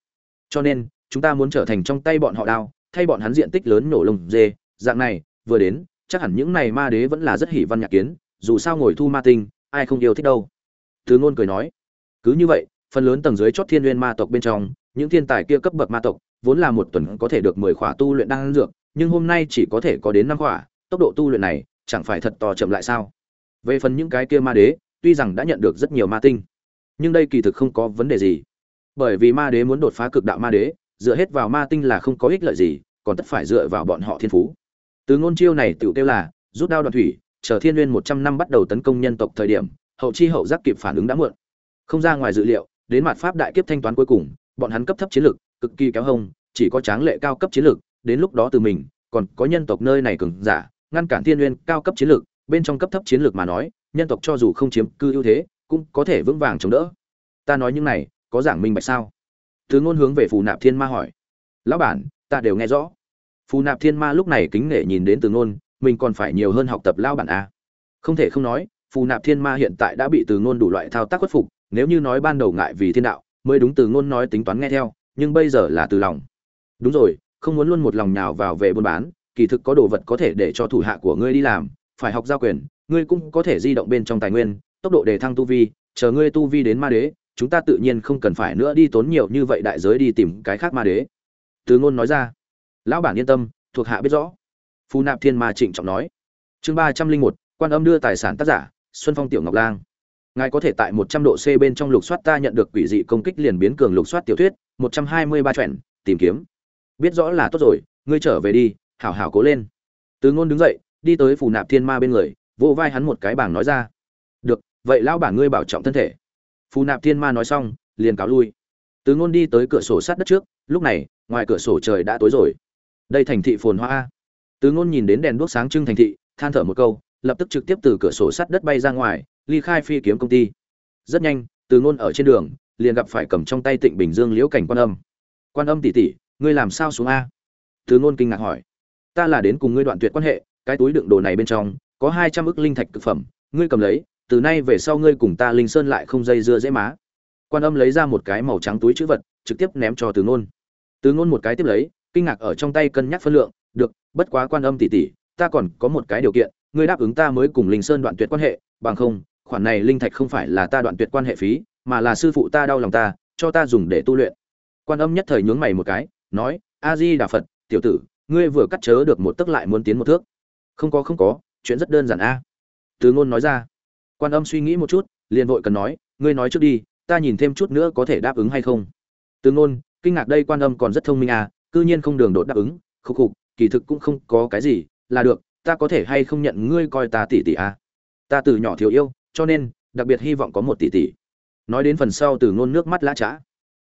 cho nên, chúng ta muốn trở thành trong tay bọn họ đao, thay bọn hắn diện tích lớn nổ lông dê. Dạng này, vừa đến, chắc hẳn những này ma đế vẫn là rất hỉ văn nhạc kiến, dù sao ngồi thu ma tinh ai không yêu thích đâu. Từ ngôn cười nói, cứ như vậy, phần lớn tầng dưới chót thiên nguyên ma tộc bên trong, những thiên tài kia cấp bậc ma tộc, vốn là một tuần có thể được mười khỏa tu luyện đan dược, nhưng hôm nay chỉ có thể có đến năm khỏa, tốc độ tu luyện này, chẳng phải thật to chậm lại sao? Về phần những cái kia ma đế, tuy rằng đã nhận được rất nhiều ma tinh, nhưng đây kỳ thực không có vấn đề gì. Bởi vì ma đế muốn đột phá cực đạo ma đế, dựa hết vào ma tinh là không có ích lợi gì, còn tất phải dựa vào bọn họ thiên phú. Từ ngôn chiêu này tự kêu là, rút đao đoạn thủy chờ thiên nguyên một trăm năm bắt đầu tấn công nhân tộc thời điểm, hậu chi hậu giác kịp phản ứng đã muộn. Không ra ngoài dự liệu, đến mặt pháp đại kiếp thanh toán cuối cùng, bọn hắn cấp thấp chiến lực, cực kỳ kéo hông, chỉ có tráng lệ cao cấp chiến lực, đến lúc đó từ mình, còn có nhân tộc nơi này cường giả, ngăn cản thiên nguyên cao cấp chiến lược bên trong cấp thấp chiến lược mà nói, nhân tộc cho dù không chiếm cư ưu thế, cũng có thể vững vàng chống đỡ. Ta nói những này, có giảng minh bạch sao? Từ ngôn hướng về phù nạp thiên ma hỏi. Lão bản, ta đều nghe rõ. Phù nạp thiên ma lúc này kính nể nhìn đến từ ngôn mình còn phải nhiều hơn học tập lao bản a. Không thể không nói, phù nạp thiên ma hiện tại đã bị từ ngôn đủ loại thao tác khuất phục, nếu như nói ban đầu ngại vì thiên đạo, mới đúng từ ngôn nói tính toán nghe theo, nhưng bây giờ là từ lòng. Đúng rồi, không muốn luôn một lòng nhào vào về buôn bán, kỳ thực có đồ vật có thể để cho thủ hạ của ngươi đi làm, phải học giao quyền, ngươi cũng có thể di động bên trong tài nguyên, tốc độ đề thăng tu vi, chờ ngươi tu vi đến ma đế, chúng ta tự nhiên không cần phải nữa đi tốn nhiều như vậy đại giới đi tìm cái khác ma đế. Từ ngôn nói ra. Lão bản yên tâm, thuộc hạ biết rõ phù nạp thiên ma trịnh trọng nói. Chương ba trăm linh một, quan âm đưa tài sản tác giả, xuân phong tiểu ngọc lang. Ngài có thể tại một trăm độ c bên trong lục soát ta nhận được quỷ dị công kích liền biến cường lục soát tiểu thuyết, một trăm hai mươi ba trẻn tìm kiếm. Biết rõ là tốt rồi, ngươi trở về đi, hảo hảo cố lên. Từ ngôn đứng dậy, đi tới phù nạp thiên ma bên người, vỗ vai hắn một cái bảng nói ra. Được, vậy lão bản ngươi bảo trọng thân thể. Phù nạp thiên ma nói xong, liền cáo lui. Từ ngôn đi tới cửa sổ sát đất trước, lúc này, ngoài cửa sổ trời đã tối rồi. Đây thành thị phồn hoa từ ngôn nhìn đến đèn đuốc sáng trưng thành thị, than thở một câu, lập tức trực tiếp từ cửa sổ sắt đất bay ra ngoài, ly khai phi kiếm công ty. Rất nhanh, từ ngôn ở trên đường, liền gặp phải cầm trong tay tịnh bình dương liễu cảnh quan âm. Quan âm tỷ tỷ, ngươi làm sao xuống a? Từ ngôn kinh ngạc hỏi. Ta là đến cùng ngươi đoạn tuyệt quan hệ, cái túi đựng đồ này bên trong, có hai trăm ức linh thạch cực phẩm, ngươi cầm lấy, từ nay về sau ngươi cùng ta linh sơn lại không dây dưa dễ má. Quan âm lấy ra một cái màu trắng túi chữ vật, trực tiếp ném cho từ ngôn. Từ ngôn một cái tiếp lấy, kinh ngạc ở trong tay cân nhắc phân lượng được, bất quá quan âm tỷ tỷ, ta còn có một cái điều kiện, ngươi đáp ứng ta mới cùng linh sơn đoạn tuyệt quan hệ, bằng không, khoản này linh thạch không phải là ta đoạn tuyệt quan hệ phí, mà là sư phụ ta đau lòng ta, cho ta dùng để tu luyện. Quan âm nhất thời nhướng mày một cái, nói a di đà phật, tiểu tử, ngươi vừa cắt chớ được một tấc lại muốn tiến một thước. Không có không có, chuyện rất đơn giản a. Từ ngôn nói ra. Quan âm suy nghĩ một chút, liền vội cần nói, ngươi nói trước đi, ta nhìn thêm chút nữa có thể đáp ứng hay không. Từ ngôn, kinh ngạc đây quan âm còn rất thông minh à cư nhiên không đường đột đáp ứng, khục khục kỳ thực cũng không có cái gì, là được, ta có thể hay không nhận ngươi coi ta tỷ tỷ à? Ta từ nhỏ thiếu yêu, cho nên, đặc biệt hy vọng có một tỷ tỷ. Nói đến phần sau từ ngôn nước mắt lã chã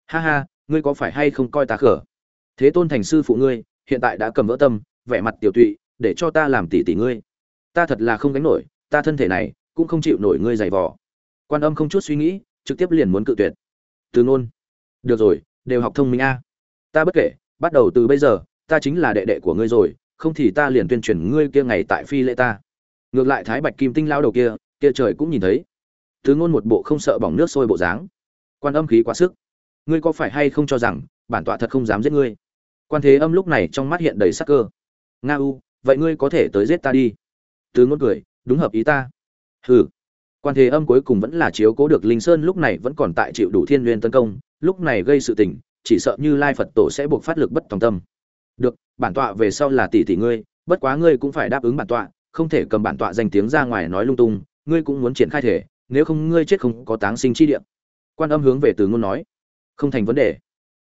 ha ha, ngươi có phải hay không coi ta khở? Thế tôn thành sư phụ ngươi, hiện tại đã cầm vỡ tâm, vẻ mặt tiểu tụy, để cho ta làm tỷ tỷ ngươi. Ta thật là không gánh nổi, ta thân thể này, cũng không chịu nổi ngươi giày vò. Quan âm không chút suy nghĩ, trực tiếp liền muốn cự tuyệt. Từ ngôn. Được rồi, đều học thông minh a. Ta bất kể, bắt đầu từ bây giờ ta chính là đệ đệ của ngươi rồi, không thì ta liền tuyên truyền ngươi kia ngày tại phi lễ ta. Ngược lại thái bạch kim tinh lao đầu kia kia trời cũng nhìn thấy. Thứ ngôn một bộ không sợ bỏng nước sôi bộ dáng. Quan âm khí quá sức. Ngươi có phải hay không cho rằng, bản tọa thật không dám giết ngươi? Quan thế âm lúc này trong mắt hiện đầy sắc cơ. Nga u, vậy ngươi có thể tới giết ta đi. Từ ngôn cười, đúng hợp ý ta. Hừ. Quan thế âm cuối cùng vẫn là chiếu cố được linh sơn lúc này vẫn còn tại chịu đủ thiên nguyên tấn công, lúc này gây sự tình, chỉ sợ như lai phật tổ sẽ buộc phát lực bất tòng tâm được, bản tọa về sau là tỷ tỷ ngươi, bất quá ngươi cũng phải đáp ứng bản tọa, không thể cầm bản tọa danh tiếng ra ngoài nói lung tung, ngươi cũng muốn triển khai thể, nếu không ngươi chết không có táng sinh chi địa. Quan âm hướng về từ ngôn nói. Không thành vấn đề.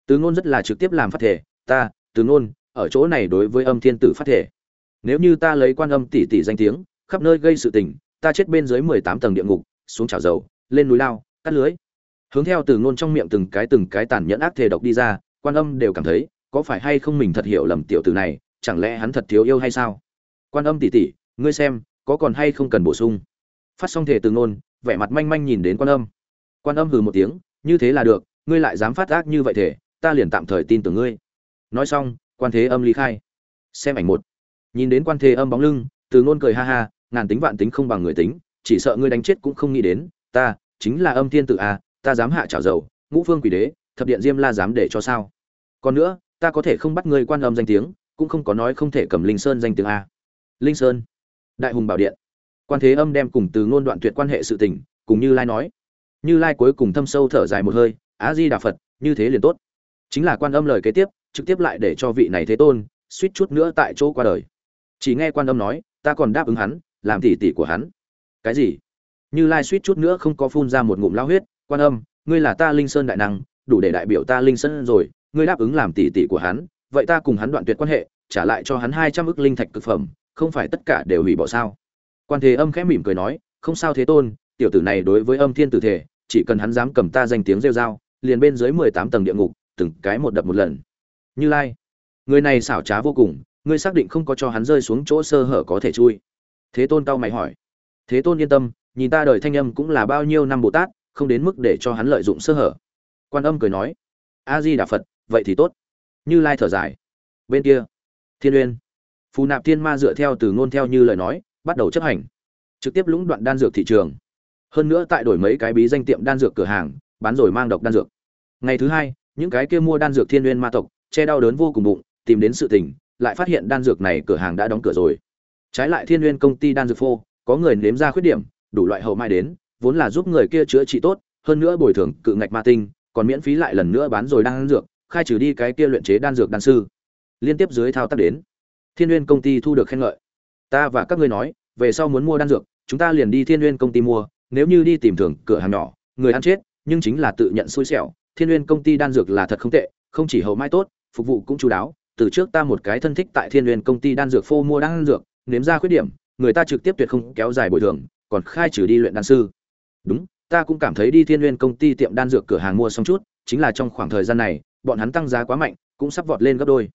Từ ngôn rất là trực tiếp làm phát thể, ta, từ ngôn, ở chỗ này đối với âm thiên tử phát thể. Nếu như ta lấy quan âm tỷ tỷ danh tiếng, khắp nơi gây sự tình, ta chết bên dưới mười tám tầng địa ngục, xuống chảo dầu, lên núi lao, cắt lưới. Hướng theo từ ngôn trong miệng từng cái từng cái tàn nhẫn ác thể độc đi ra, quan âm đều cảm thấy có phải hay không mình thật hiểu lầm tiểu tử này, chẳng lẽ hắn thật thiếu yêu hay sao? Quan âm tỷ tỷ, ngươi xem, có còn hay không cần bổ sung? Phát xong thể từ ngôn, vẻ mặt manh manh nhìn đến quan âm. Quan âm hừ một tiếng, như thế là được, ngươi lại dám phát ác như vậy thể ta liền tạm thời tin tưởng ngươi. Nói xong, quan thế âm ly khai. Xem ảnh một. Nhìn đến quan thế âm bóng lưng, từ ngôn cười ha ha, ngàn tính vạn tính không bằng người tính, chỉ sợ ngươi đánh chết cũng không nghĩ đến, ta, chính là âm thiên tự a à, ta dám hạ chảo dầu, ngũ phương quỷ đế, thập điện diêm la dám để cho sao? Còn nữa ta có thể không bắt ngươi quan âm danh tiếng, cũng không có nói không thể cầm linh sơn danh tiếng a. Linh sơn, đại hùng bảo điện. Quan thế âm đem cùng từ ngôn đoạn tuyệt quan hệ sự tình, cùng như lai nói. Như lai cuối cùng thâm sâu thở dài một hơi á di đà phật, như thế liền tốt. Chính là quan âm lời kế tiếp, trực tiếp lại để cho vị này thế tôn, suýt chút nữa tại chỗ qua đời. Chỉ nghe quan âm nói, ta còn đáp ứng hắn, làm tỷ tỷ của hắn. Cái gì? Như lai suýt chút nữa không có phun ra một ngụm lao huyết, quan âm, ngươi là ta linh sơn đại năng, đủ để đại biểu ta linh sơn rồi ngươi đáp ứng làm tỷ tỷ của hắn, vậy ta cùng hắn đoạn tuyệt quan hệ, trả lại cho hắn hai trăm ức linh thạch cực phẩm, không phải tất cả đều hủy bỏ sao? Quan thế âm khẽ mỉm cười nói, không sao thế tôn, tiểu tử này đối với âm thiên tử thể, chỉ cần hắn dám cầm ta danh tiếng rêu dao liền bên dưới mười tám tầng địa ngục, từng cái một đập một lần. Như lai, người này xảo trá vô cùng, ngươi xác định không có cho hắn rơi xuống chỗ sơ hở có thể chui. Thế tôn cao mày hỏi. Thế tôn yên tâm, nhìn ta đời thanh âm cũng là bao nhiêu năm bồ tát, không đến mức để cho hắn lợi dụng sơ hở. Quan âm cười nói. A di đà phật vậy thì tốt. Như lai thở dài. Bên kia, thiên uyên. Phù nạp thiên ma dựa theo từ ngôn theo như lời nói, bắt đầu chấp hành. Trực tiếp lũng đoạn đan dược thị trường. Hơn nữa tại đổi mấy cái bí danh tiệm đan dược cửa hàng, bán rồi mang độc đan dược. Ngày thứ hai, những cái kia mua đan dược thiên uyên ma tộc, che đau đớn vô cùng bụng, tìm đến sự tình, lại phát hiện đan dược này cửa hàng đã đóng cửa rồi. Trái lại thiên uyên công ty đan dược phô, có người nếm ra khuyết điểm, đủ loại hậu mai đến, vốn là giúp người kia chữa trị tốt, hơn nữa bồi thường cự ngạch ma tinh, còn miễn phí lại lần nữa bán rồi đan dược khai trừ đi cái kia luyện chế đan dược đan sư. Liên tiếp dưới thao tác đến, thiên nguyên công ty thu được khen ngợi. Ta và các ngươi nói, về sau muốn mua đan dược, chúng ta liền đi thiên nguyên công ty mua, nếu như đi tìm thường cửa hàng nhỏ, người ăn chết, nhưng chính là tự nhận xui xẻo. Thiên nguyên công ty đan dược là thật không tệ, không chỉ hậu mai tốt, phục vụ cũng chú đáo. Từ trước ta một cái thân thích tại thiên nguyên công ty đan dược phô mua đan dược, nếm ra khuyết điểm, người ta trực tiếp tuyệt không kéo dài bồi thường, còn khai trừ đi luyện đan sư. Đúng, ta cũng cảm thấy đi thiên nguyên công ty tiệm đan dược cửa hàng mua xong chút, chính là trong khoảng thời gian này bọn hắn tăng giá quá mạnh, cũng sắp vọt lên gấp đôi.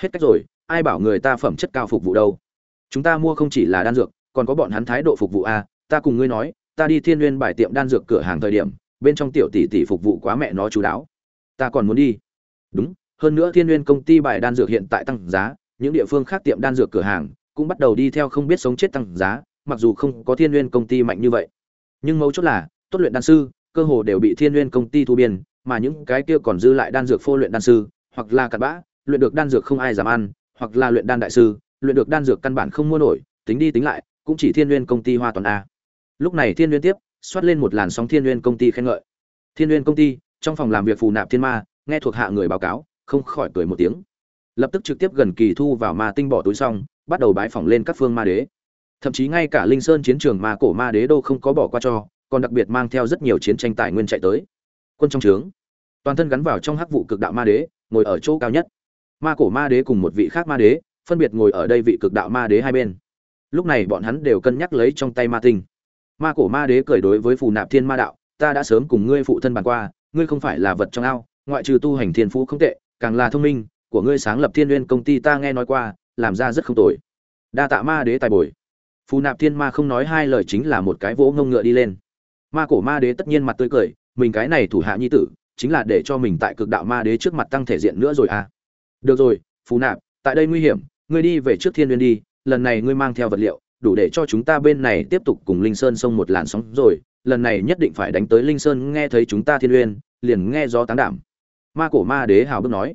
Hết cách rồi, ai bảo người ta phẩm chất cao phục vụ đâu? Chúng ta mua không chỉ là đan dược, còn có bọn hắn thái độ phục vụ a. Ta cùng ngươi nói, ta đi thiên nguyên bài tiệm đan dược cửa hàng thời điểm, bên trong tiểu tỷ tỷ phục vụ quá mẹ nó chú đáo. Ta còn muốn đi. Đúng, hơn nữa thiên nguyên công ty bài đan dược hiện tại tăng giá, những địa phương khác tiệm đan dược cửa hàng cũng bắt đầu đi theo không biết sống chết tăng giá, mặc dù không có thiên nguyên công ty mạnh như vậy. Nhưng mấu chốt là, tốt luyện đan sư, cơ hồ đều bị thiên nguyên công ty thu biên mà những cái kia còn dư lại đan dược phô luyện đan sư, hoặc là cặn bã, luyện được đan dược không ai dám ăn, hoặc là luyện đan đại sư, luyện được đan dược căn bản không mua nổi, tính đi tính lại, cũng chỉ thiên nguyên công ty hoa toàn a. Lúc này thiên nguyên tiếp, xoát lên một làn sóng thiên nguyên công ty khen ngợi. Thiên nguyên công ty, trong phòng làm việc phù nạp thiên ma, nghe thuộc hạ người báo cáo, không khỏi cười một tiếng. Lập tức trực tiếp gần kỳ thu vào ma tinh bỏ túi xong, bắt đầu bái phỏng lên các phương ma đế. Thậm chí ngay cả linh sơn chiến trường ma cổ ma đế đô không có bỏ qua cho, còn đặc biệt mang theo rất nhiều chiến tranh tài nguyên chạy tới quân trong trướng. Toàn thân gắn vào trong hắc vụ cực đạo ma đế, ngồi ở chỗ cao nhất. Ma cổ ma đế cùng một vị khác ma đế, phân biệt ngồi ở đây vị cực đạo ma đế hai bên. Lúc này bọn hắn đều cân nhắc lấy trong tay ma tinh. Ma cổ ma đế cười đối với phù nạp thiên ma đạo, ta đã sớm cùng ngươi phụ thân bàn qua, ngươi không phải là vật trong ao, ngoại trừ tu hành thiên phú không tệ, càng là thông minh, của ngươi sáng lập thiên n công ty ta nghe nói qua, làm ra rất không tồi. Đa tạ ma đế tài bồi. Phù nạp thiên ma không nói hai lời chính là một cái vỗ ngông ngựa đi lên. Ma cổ ma đế tất nhiên mặt tươi cười mình cái này thủ hạ nhi tử, chính là để cho mình tại cực đạo ma đế trước mặt tăng thể diện nữa rồi à. Được rồi, phù nạp, tại đây nguy hiểm, ngươi đi về trước thiên nguyên đi, lần này ngươi mang theo vật liệu, đủ để cho chúng ta bên này tiếp tục cùng linh sơn xông một làn sóng rồi, lần này nhất định phải đánh tới linh sơn nghe thấy chúng ta thiên uyên liền nghe do tán đảm. Ma cổ ma đế hào bước nói.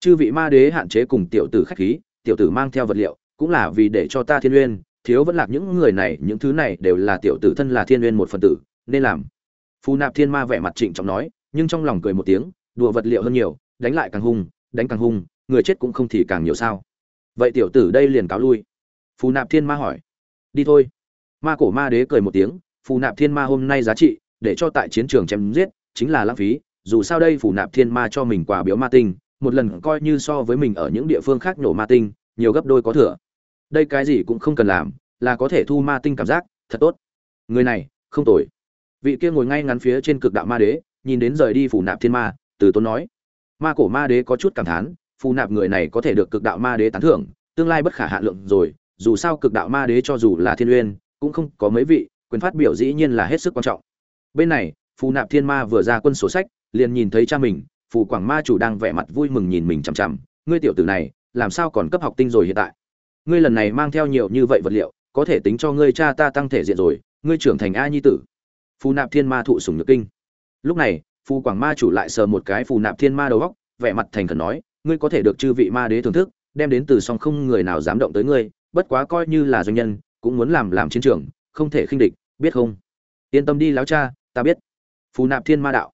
Chư vị ma đế hạn chế cùng tiểu tử khách khí, tiểu tử mang theo vật liệu, cũng là vì để cho ta thiên uyên thiếu vẫn lạc những người này, những thứ này đều là tiểu tử thân là thiên uyên một phần tử, nên làm phù nạp thiên ma vẻ mặt trịnh trọng nói, nhưng trong lòng cười một tiếng, đùa vật liệu hơn nhiều, đánh lại càng hung, đánh càng hung, người chết cũng không thì càng nhiều sao. Vậy tiểu tử đây liền cáo lui. Phù nạp thiên ma hỏi. Đi thôi. Ma cổ ma đế cười một tiếng phù nạp thiên ma hôm nay giá trị, để cho tại chiến trường chém giết, chính là lãng phí, dù sao đây phù nạp thiên ma cho mình quà biếu ma tinh, một lần coi như so với mình ở những địa phương khác nổ ma tinh, nhiều gấp đôi có thừa. Đây cái gì cũng không cần làm, là có thể thu ma tinh cảm giác, thật tốt. Người này, không tồi vị kia ngồi ngay ngắn phía trên cực đạo ma đế, nhìn đến rời đi phù nạp thiên ma, từ tốn nói, ma cổ ma đế có chút cảm thán, phù nạp người này có thể được cực đạo ma đế tán thưởng, tương lai bất khả hạ lượng rồi, dù sao cực đạo ma đế cho dù là thiên uyên, cũng không có mấy vị, quyền phát biểu dĩ nhiên là hết sức quan trọng. Bên này, phù nạp thiên ma vừa ra quân sổ sách, liền nhìn thấy cha mình, phù quảng ma chủ đang vẻ mặt vui mừng nhìn mình chằm chằm, ngươi tiểu tử này, làm sao còn cấp học tinh rồi hiện tại? Ngươi lần này mang theo nhiều như vậy vật liệu, có thể tính cho ngươi cha ta tăng thể diện rồi, ngươi trưởng thành a nhi tử phù nạp thiên ma thụ sùng nhược kinh. Lúc này, phù quảng ma chủ lại sờ một cái phù nạp thiên ma đầu góc, vẻ mặt thành khẩn nói, ngươi có thể được chư vị ma đế thưởng thức, đem đến từ song không người nào dám động tới ngươi, bất quá coi như là doanh nhân, cũng muốn làm làm chiến trường, không thể khinh địch, biết không? Yên tâm đi láo cha, ta biết. Phù nạp thiên ma đạo,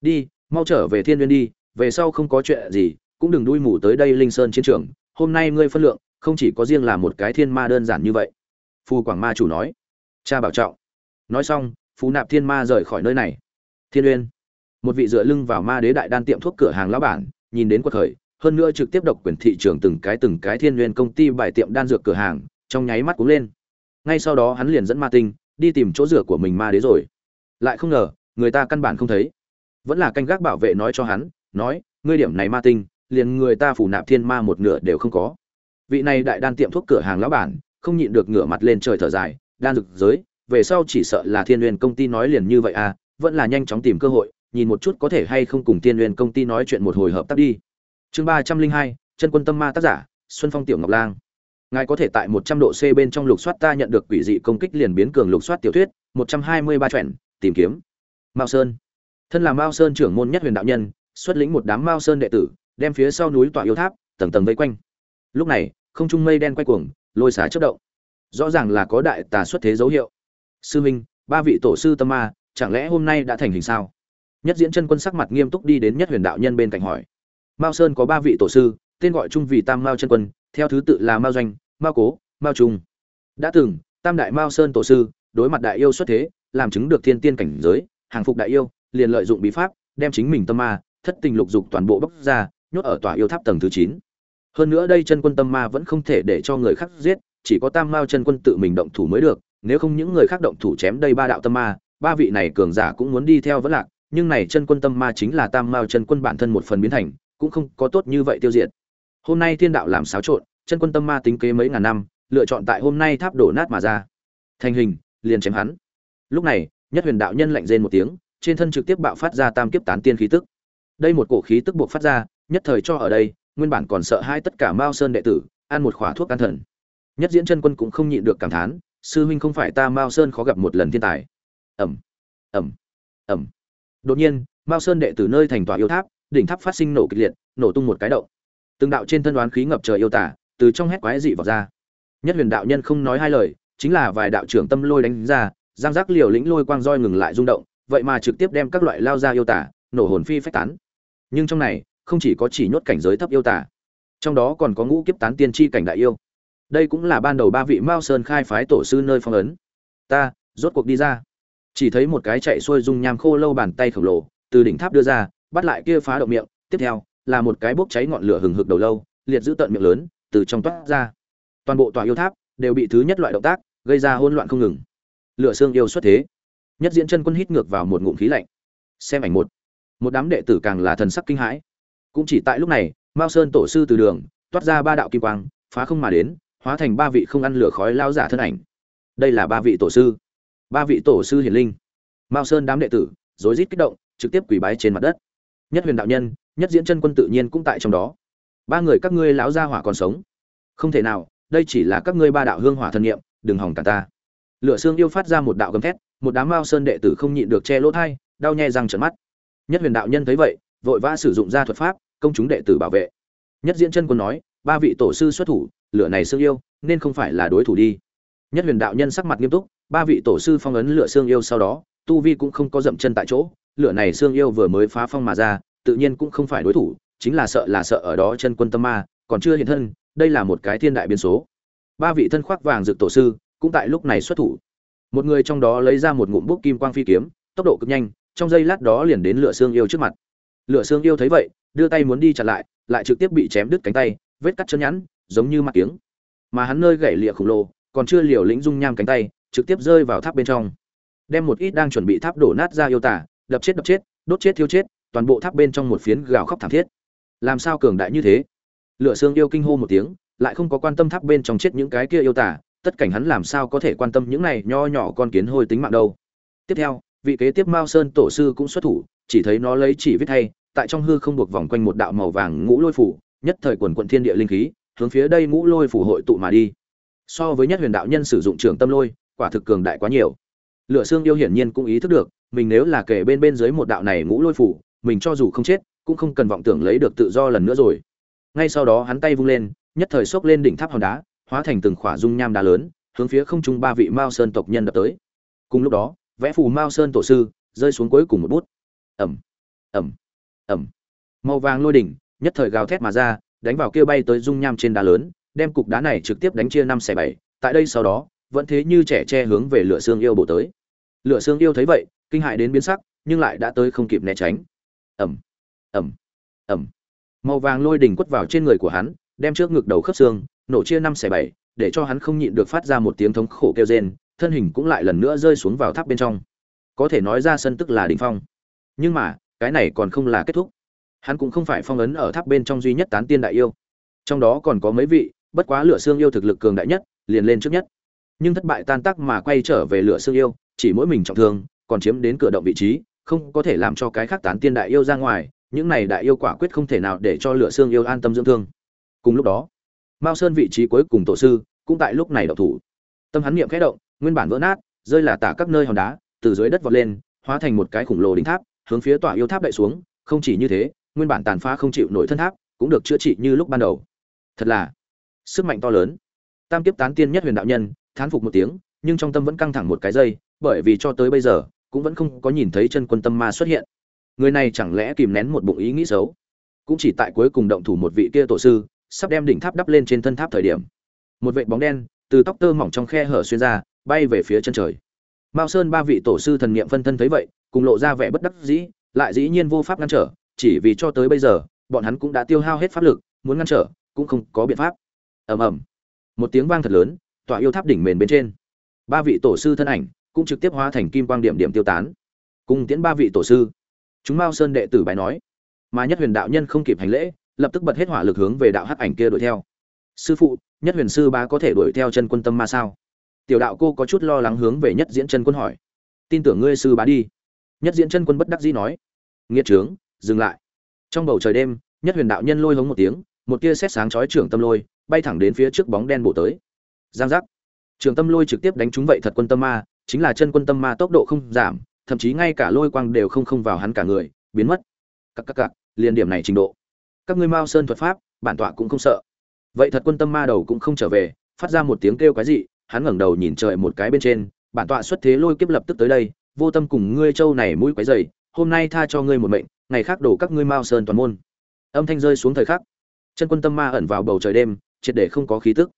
đi, mau trở về thiên nguyên đi, về sau không có chuyện gì, cũng đừng đuôi mù tới đây linh sơn chiến trường, hôm nay ngươi phân lượng, không chỉ có riêng là một cái thiên ma đơn giản như vậy. Phù quảng ma chủ nói, cha bảo trọng. Nói xong phù nạp thiên ma rời khỏi nơi này. Thiên uyên. Một vị dựa lưng vào ma đế đại đan tiệm thuốc cửa hàng lão bản, nhìn đến quật khởi, hơn nữa trực tiếp độc quyền thị trường từng cái từng cái thiên uyên công ty bài tiệm đan dược cửa hàng, trong nháy mắt cũng lên. Ngay sau đó hắn liền dẫn ma tinh, đi tìm chỗ rửa của mình ma đế rồi. Lại không ngờ, người ta căn bản không thấy. Vẫn là canh gác bảo vệ nói cho hắn, nói, ngươi điểm này ma tinh, liền người ta phủ nạp thiên ma một nửa đều không có. Vị này đại đan tiệm thuốc cửa hàng lão bản, không nhịn được ngửa mặt lên trời thở dài, đan dược giới về sau chỉ sợ là thiên nguyên công ty nói liền như vậy à vẫn là nhanh chóng tìm cơ hội, nhìn một chút có thể hay không cùng thiên nguyên công ty nói chuyện một hồi hợp tác đi. Chương ba trăm linh hai, chân quân tâm ma tác giả, xuân phong tiểu ngọc lang. Ngài có thể tại một trăm độ c bên trong lục soát ta nhận được quỷ dị công kích liền biến cường lục soát tiểu thuyết, một trăm hai mươi ba truyện, tìm kiếm. Mao sơn. Thân là mao sơn trưởng môn nhất huyền đạo nhân, xuất lĩnh một đám mao sơn đệ tử, đem phía sau núi tọa yêu tháp, tầng tầng vây quanh. Lúc này, không trung mây đen quay cuồng, lôi xả chất động. Rõ ràng là có đại tà xuất thế dấu hiệu sư minh ba vị tổ sư tâm ma, chẳng lẽ hôm nay đã thành hình sao? Nhất diễn chân quân sắc mặt nghiêm túc đi đến nhất huyền đạo nhân bên cạnh hỏi. Mao sơn có ba vị tổ sư, tên gọi chung vì tam mao chân quân, theo thứ tự là mao doanh, mao cố, mao trung. Đã từng, tam đại mao sơn tổ sư, đối mặt đại yêu xuất thế, làm chứng được thiên tiên cảnh giới, hàng phục đại yêu, liền lợi dụng bí pháp, đem chính mình tâm ma, thất tình lục dục toàn bộ bốc ra, nhốt ở tòa yêu tháp tầng thứ chín. Hơn nữa đây chân quân tâm ma vẫn không thể để cho người khác giết, chỉ có tam mao chân quân tự mình động thủ mới được nếu không những người khác động thủ chém đây ba đạo tâm ma, ba vị này cường giả cũng muốn đi theo vẫn lạc, nhưng này chân quân tâm ma chính là tam mao chân quân bản thân một phần biến thành, cũng không có tốt như vậy tiêu diệt. Hôm nay thiên đạo làm xáo trộn, chân quân tâm ma tính kế mấy ngàn năm, lựa chọn tại hôm nay tháp đổ nát mà ra. Thành hình, liền chém hắn. Lúc này, nhất huyền đạo nhân lạnh rên một tiếng, trên thân trực tiếp bạo phát ra tam kiếp tán tiên khí tức. Đây một cổ khí tức buộc phát ra, nhất thời cho ở đây, nguyên bản còn sợ hai tất cả mao sơn đệ tử, ăn một khỏa thuốc an thần. Nhất diễn chân quân cũng không nhịn được cảm thán sư huynh không phải ta mao sơn khó gặp một lần thiên tài. Ẩm ẩm ẩm. Đột nhiên, mao sơn đệ tử nơi thành tòa yêu tháp, đỉnh tháp phát sinh nổ kịch liệt, nổ tung một cái động. Từng đạo trên thân đoán khí ngập trời yêu tả, từ trong hét quái dị vào ra. Nhất huyền đạo nhân không nói hai lời, chính là vài đạo trưởng tâm lôi đánh ra giang giác liều lĩnh lôi quang roi ngừng lại rung động, vậy mà trực tiếp đem các loại lao ra yêu tả, nổ hồn phi phách tán. Nhưng trong này, không chỉ có chỉ nhốt cảnh giới thấp yêu tả, trong đó còn có ngũ kiếp tán tiên tri cảnh đại yêu đây cũng là ban đầu ba vị mao sơn khai phái tổ sư nơi phong ấn. Ta, rốt cuộc đi ra. Chỉ thấy một cái chạy xuôi dung nham khô lâu bàn tay khổng lồ, từ đỉnh tháp đưa ra, bắt lại kia phá động miệng. Tiếp theo, là một cái bốc cháy ngọn lửa hừng hực đầu lâu, liệt giữ tận miệng lớn, từ trong toát ra. Toàn bộ tòa yêu tháp đều bị thứ nhất loại động tác gây ra hỗn loạn không ngừng. Lửa xương yêu xuất thế. Nhất diễn chân quân hít ngược vào một ngụm khí lạnh. Xem ảnh một. Một đám đệ tử càng là thần sắc kinh hãi. Cũng chỉ tại lúc này, mao sơn tổ sư từ đường, toát ra ba đạo kim quang, phá không mà đến hóa thành ba vị không ăn lửa khói lao giả thân ảnh. Đây là ba vị tổ sư. Ba vị tổ sư hiển linh. Mao sơn đám đệ tử, rối rít kích động, trực tiếp quỳ bái trên mặt đất. Nhất huyền đạo nhân, nhất diễn chân quân tự nhiên cũng tại trong đó. Ba người các ngươi lão gia hỏa còn sống. Không thể nào, đây chỉ là các ngươi ba đạo hương hỏa thân nhiệm đừng hỏng cả ta. Lửa xương yêu phát ra một đạo gầm thét, một đám mao sơn đệ tử không nhịn được che lỗ thai đau nhè răng trợn mắt. Nhất huyền đạo nhân thấy vậy, vội vã sử dụng ra thuật pháp, công chúng đệ tử bảo vệ. Nhất diễn chân quân nói, ba vị tổ sư xuất thủ lửa này xương yêu, nên không phải là đối thủ đi. Nhất huyền đạo nhân sắc mặt nghiêm túc, ba vị tổ sư phong ấn lửa xương yêu sau đó, tu vi cũng không có dậm chân tại chỗ, lửa này xương yêu vừa mới phá phong mà ra, tự nhiên cũng không phải đối thủ, chính là sợ là sợ ở đó chân quân tâm ma, còn chưa hiện thân, đây là một cái thiên đại biến số. Ba vị thân khoác vàng dược tổ sư, cũng tại lúc này xuất thủ. Một người trong đó lấy ra một ngụm bút kim quang phi kiếm, tốc độ cực nhanh, trong giây lát đó liền đến lửa xương yêu trước mặt. Lửa xương yêu thấy vậy, đưa tay muốn đi chặn lại lại trực tiếp bị chém đứt cánh tay, vết cắt chân nhẵn giống như mặt kiếng. Mà hắn nơi gãy lịa khổng lồ, còn chưa liều lĩnh dung nham cánh tay, trực tiếp rơi vào tháp bên trong. Đem một ít đang chuẩn bị tháp đổ nát ra yêu tả, đập chết đập chết, đốt chết thiêu chết, toàn bộ tháp bên trong một phiến gào khóc thảm thiết. Làm sao cường đại như thế? Lửa xương yêu kinh hô một tiếng, lại không có quan tâm tháp bên trong chết những cái kia yêu tả, tất cảnh hắn làm sao có thể quan tâm những này nho nhỏ con kiến hôi tính mạng đâu. Tiếp theo, vị kế tiếp mao sơn tổ sư cũng xuất thủ, chỉ thấy nó lấy chỉ viết thay tại trong hư không buộc vòng quanh một đạo màu vàng ngũ lôi phủ, nhất thời quần quận thiên địa linh khí hướng phía đây ngũ lôi phủ hội tụ mà đi. So với nhất huyền đạo nhân sử dụng trường tâm lôi, quả thực cường đại quá nhiều. Lửa xương yêu hiển nhiên cũng ý thức được, mình nếu là kể bên bên dưới một đạo này ngũ lôi phủ, mình cho dù không chết, cũng không cần vọng tưởng lấy được tự do lần nữa rồi. Ngay sau đó hắn tay vung lên, nhất thời xốc lên đỉnh tháp hòn đá, hóa thành từng khỏa dung nham đá lớn, hướng phía không trung ba vị mao sơn tộc nhân đập tới. Cùng lúc đó, vẽ phù mao sơn tổ sư rơi xuống cuối cùng một bút. Ẩm ẩm ẩm. Màu vàng lôi đỉnh, nhất thời gào thét mà ra đánh vào kia bay tới dung nham trên đá lớn đem cục đá này trực tiếp đánh chia năm xẻ bảy tại đây sau đó vẫn thế như trẻ tre hướng về lửa xương yêu bổ tới. Lửa xương yêu thấy vậy kinh hại đến biến sắc nhưng lại đã tới không kịp né tránh. Ầm, ầm, ầm, màu vàng lôi đỉnh quất vào trên người của hắn đem trước ngực đầu khớp xương nổ chia năm xẻ bảy để cho hắn không nhịn được phát ra một tiếng thống khổ kêu rên thân hình cũng lại lần nữa rơi xuống vào tháp bên trong. Có thể nói ra sân tức là đỉnh phong. Nhưng mà cái này còn không là kết thúc hắn cũng không phải phong ấn ở tháp bên trong duy nhất tán tiên đại yêu. Trong đó còn có mấy vị, bất quá lửa xương yêu thực lực cường đại nhất, liền lên trước nhất. Nhưng thất bại tan tác mà quay trở về lửa xương yêu, chỉ mỗi mình trọng thương, còn chiếm đến cửa động vị trí, không có thể làm cho cái khác tán tiên đại yêu ra ngoài, những này đại yêu quả quyết không thể nào để cho lửa xương yêu an tâm dưỡng thương. Cùng lúc đó, mao sơn vị trí cuối cùng tổ sư cũng tại lúc này đậu thủ. Tâm hắn niệm khẽ động, nguyên bản vỡ nát, rơi là tả các nơi hòn đá, từ dưới đất vọt lên, hóa thành một cái khổng lồ đỉnh tháp, hướng phía tòa yêu tháp đậy xuống, không chỉ như thế nguyên bản tàn phá không chịu nổi thân tháp cũng được chữa trị như lúc ban đầu. Thật là sức mạnh to lớn. Tam kiếp tán tiên nhất huyền đạo nhân, thán phục một tiếng, nhưng trong tâm vẫn căng thẳng một cái giây, bởi vì cho tới bây giờ, cũng vẫn không có nhìn thấy chân quân tâm ma xuất hiện. Người này chẳng lẽ kìm nén một bụng ý nghĩ xấu? Cũng chỉ tại cuối cùng động thủ một vị kia tổ sư, sắp đem đỉnh tháp đắp lên trên thân tháp thời điểm. Một vệ bóng đen, từ tóc tơ mỏng trong khe hở xuyên ra, bay về phía chân trời. Mao sơn ba vị tổ sư thần niệm phân thân thấy vậy, cùng lộ ra vẻ bất đắc dĩ, lại dĩ nhiên vô pháp ngăn trở chỉ vì cho tới bây giờ, bọn hắn cũng đã tiêu hao hết pháp lực, muốn ngăn trở, cũng không có biện pháp. Ầm ầm. Một tiếng vang thật lớn tọa yêu tháp đỉnh mền bên trên. Ba vị tổ sư thân ảnh cũng trực tiếp hóa thành kim quang điểm điểm tiêu tán. Cùng tiễn ba vị tổ sư, chúng mao sơn đệ tử bài nói, mà nhất huyền đạo nhân không kịp hành lễ, lập tức bật hết hỏa lực hướng về đạo hắc ảnh kia đuổi theo. Sư phụ, nhất huyền sư bá có thể đuổi theo chân quân tâm ma sao? Tiểu đạo cô có chút lo lắng hướng về nhất diễn chân quân hỏi. Tin tưởng ngươi sư bá đi. Nhất diễn chân quân bất đắc dĩ nói. Nghiệt trướng dừng lại. Trong bầu trời đêm, nhất huyền đạo nhân lôi hống một tiếng, một tia xét sáng chói trưởng tâm lôi, bay thẳng đến phía trước bóng đen bổ tới. Giang giác. Trường tâm lôi trực tiếp đánh trúng vậy thật quân tâm ma, chính là chân quân tâm ma tốc độ không giảm, thậm chí ngay cả lôi quang đều không không vào hắn cả người, biến mất. Các các cặc, liền điểm này trình độ. Các ngươi mao sơn thuật pháp, bản tọa cũng không sợ. Vậy thật quân tâm ma đầu cũng không trở về, phát ra một tiếng kêu cái gì hắn ngẩng đầu nhìn trời một cái bên trên, bản tọa xuất thế lôi kiếp lập tức tới đây, vô tâm cùng ngươi châu này mũi quấy dày hôm nay tha cho ngươi một mệnh ngày khác đổ các ngươi mao sơn toàn môn. Âm thanh rơi xuống thời khắc. Chân quân tâm ma ẩn vào bầu trời đêm, triệt để không có khí tức.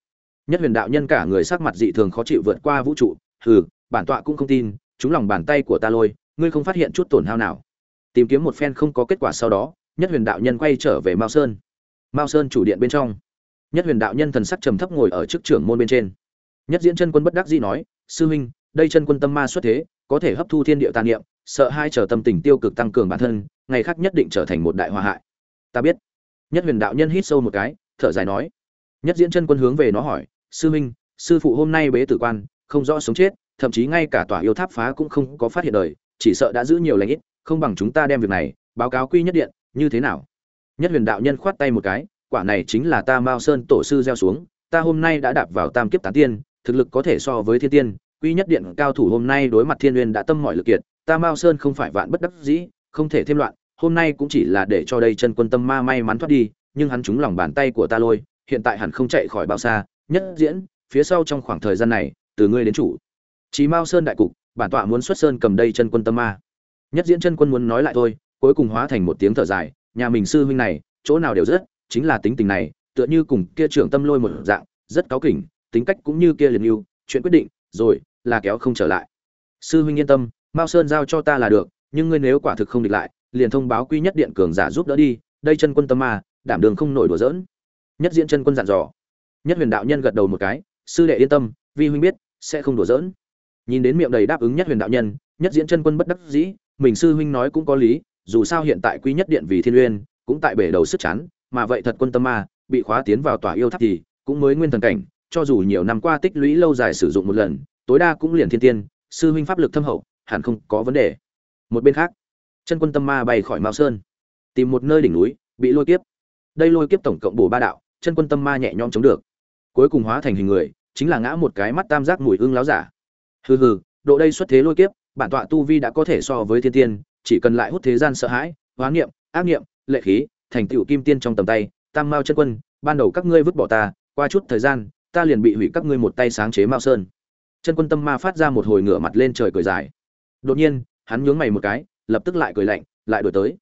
Nhất huyền đạo nhân cả người sắc mặt dị thường khó chịu vượt qua vũ trụ. Hừ, bản tọa cũng không tin, chúng lòng bàn tay của ta lôi, ngươi không phát hiện chút tổn hao nào. Tìm kiếm một phen không có kết quả sau đó, nhất huyền đạo nhân quay trở về mao sơn. Mao sơn chủ điện bên trong. Nhất huyền đạo nhân thần sắc trầm thấp ngồi ở trước trưởng môn bên trên. Nhất diễn chân quân bất đắc dĩ nói, sư huynh, đây chân quân tâm ma xuất thế, có thể hấp thu thiên địa tàn niệm sợ hai trở tâm tình tiêu cực tăng cường bản thân ngày khác nhất định trở thành một đại hòa hại. Ta biết. Nhất huyền đạo nhân hít sâu một cái thở dài nói. Nhất diễn chân quân hướng về nó hỏi sư Minh, sư phụ hôm nay bế tử quan không rõ sống chết thậm chí ngay cả tòa yêu tháp phá cũng không có phát hiện đời chỉ sợ đã giữ nhiều lãnh ít không bằng chúng ta đem việc này báo cáo quy nhất điện như thế nào? Nhất huyền đạo nhân khoát tay một cái quả này chính là ta mao sơn tổ sư gieo xuống ta hôm nay đã đạp vào tam kiếp tán tiên thực lực có thể so với thiên tiên quy nhất điện cao thủ hôm nay đối mặt thiên uyên đã tâm mọi lực kiệt ta mao sơn không phải vạn bất đắc dĩ, không thể thêm loạn, hôm nay cũng chỉ là để cho đây chân quân tâm ma may mắn thoát đi, nhưng hắn trúng lòng bàn tay của ta lôi, hiện tại hẳn không chạy khỏi bao xa, nhất diễn, phía sau trong khoảng thời gian này, từ ngươi đến chủ. Chí mao sơn đại cục, bản tọa muốn xuất sơn cầm đây chân quân tâm ma. Nhất diễn chân quân muốn nói lại thôi, cuối cùng hóa thành một tiếng thở dài, nhà mình sư huynh này, chỗ nào đều rất, chính là tính tình này, tựa như cùng kia trưởng tâm lôi một dạng, rất cáu kỉnh, tính cách cũng như kia liền yêu, chuyện quyết định, rồi, là kéo không trở lại. Sư huynh yên tâm mao sơn giao cho ta là được, nhưng ngươi nếu quả thực không địch lại, liền thông báo quy nhất điện cường giả giúp đỡ đi, đây chân quân tâm ma, đảm đường không nổi đùa giỡn. Nhất diễn chân quân dặn dò. Nhất huyền đạo nhân gật đầu một cái, sư đệ yên tâm, vi huynh biết, sẽ không đùa giỡn. Nhìn đến miệng đầy đáp ứng nhất huyền đạo nhân, nhất diễn chân quân bất đắc dĩ, mình sư huynh nói cũng có lý, dù sao hiện tại quy nhất điện vì thiên uyên, cũng tại bể đầu sức chán, mà vậy thật quân tâm ma, bị khóa tiến vào tòa yêu tháp thì cũng mới nguyên thần cảnh, cho dù nhiều năm qua tích lũy lâu dài sử dụng một lần, tối đa cũng liền thiên tiên, sư huynh pháp lực thâm hậu hẳn không có vấn đề. Một bên khác, chân quân tâm ma bay khỏi mao sơn, tìm một nơi đỉnh núi, bị lôi kiếp. Đây lôi kiếp tổng cộng bổ ba đạo, chân quân tâm ma nhẹ nhõm chống được. Cuối cùng hóa thành hình người, chính là ngã một cái mắt tam giác mùi ưng láo giả. Hừ hừ, độ đây xuất thế lôi kiếp, bản tọa tu vi đã có thể so với thiên tiên, chỉ cần lại hút thế gian sợ hãi, hóa niệm ác niệm lệ khí, thành tựu kim tiên trong tầm tay, tam mao chân quân, ban đầu các ngươi vứt bỏ ta, qua chút thời gian, ta liền bị hủy các ngươi một tay sáng chế mao sơn. Chân quân tâm ma phát ra một hồi ngửa mặt lên trời cười dài đột nhiên, hắn nhướng mày một cái, lập tức lại cười lạnh, lại đổi tới.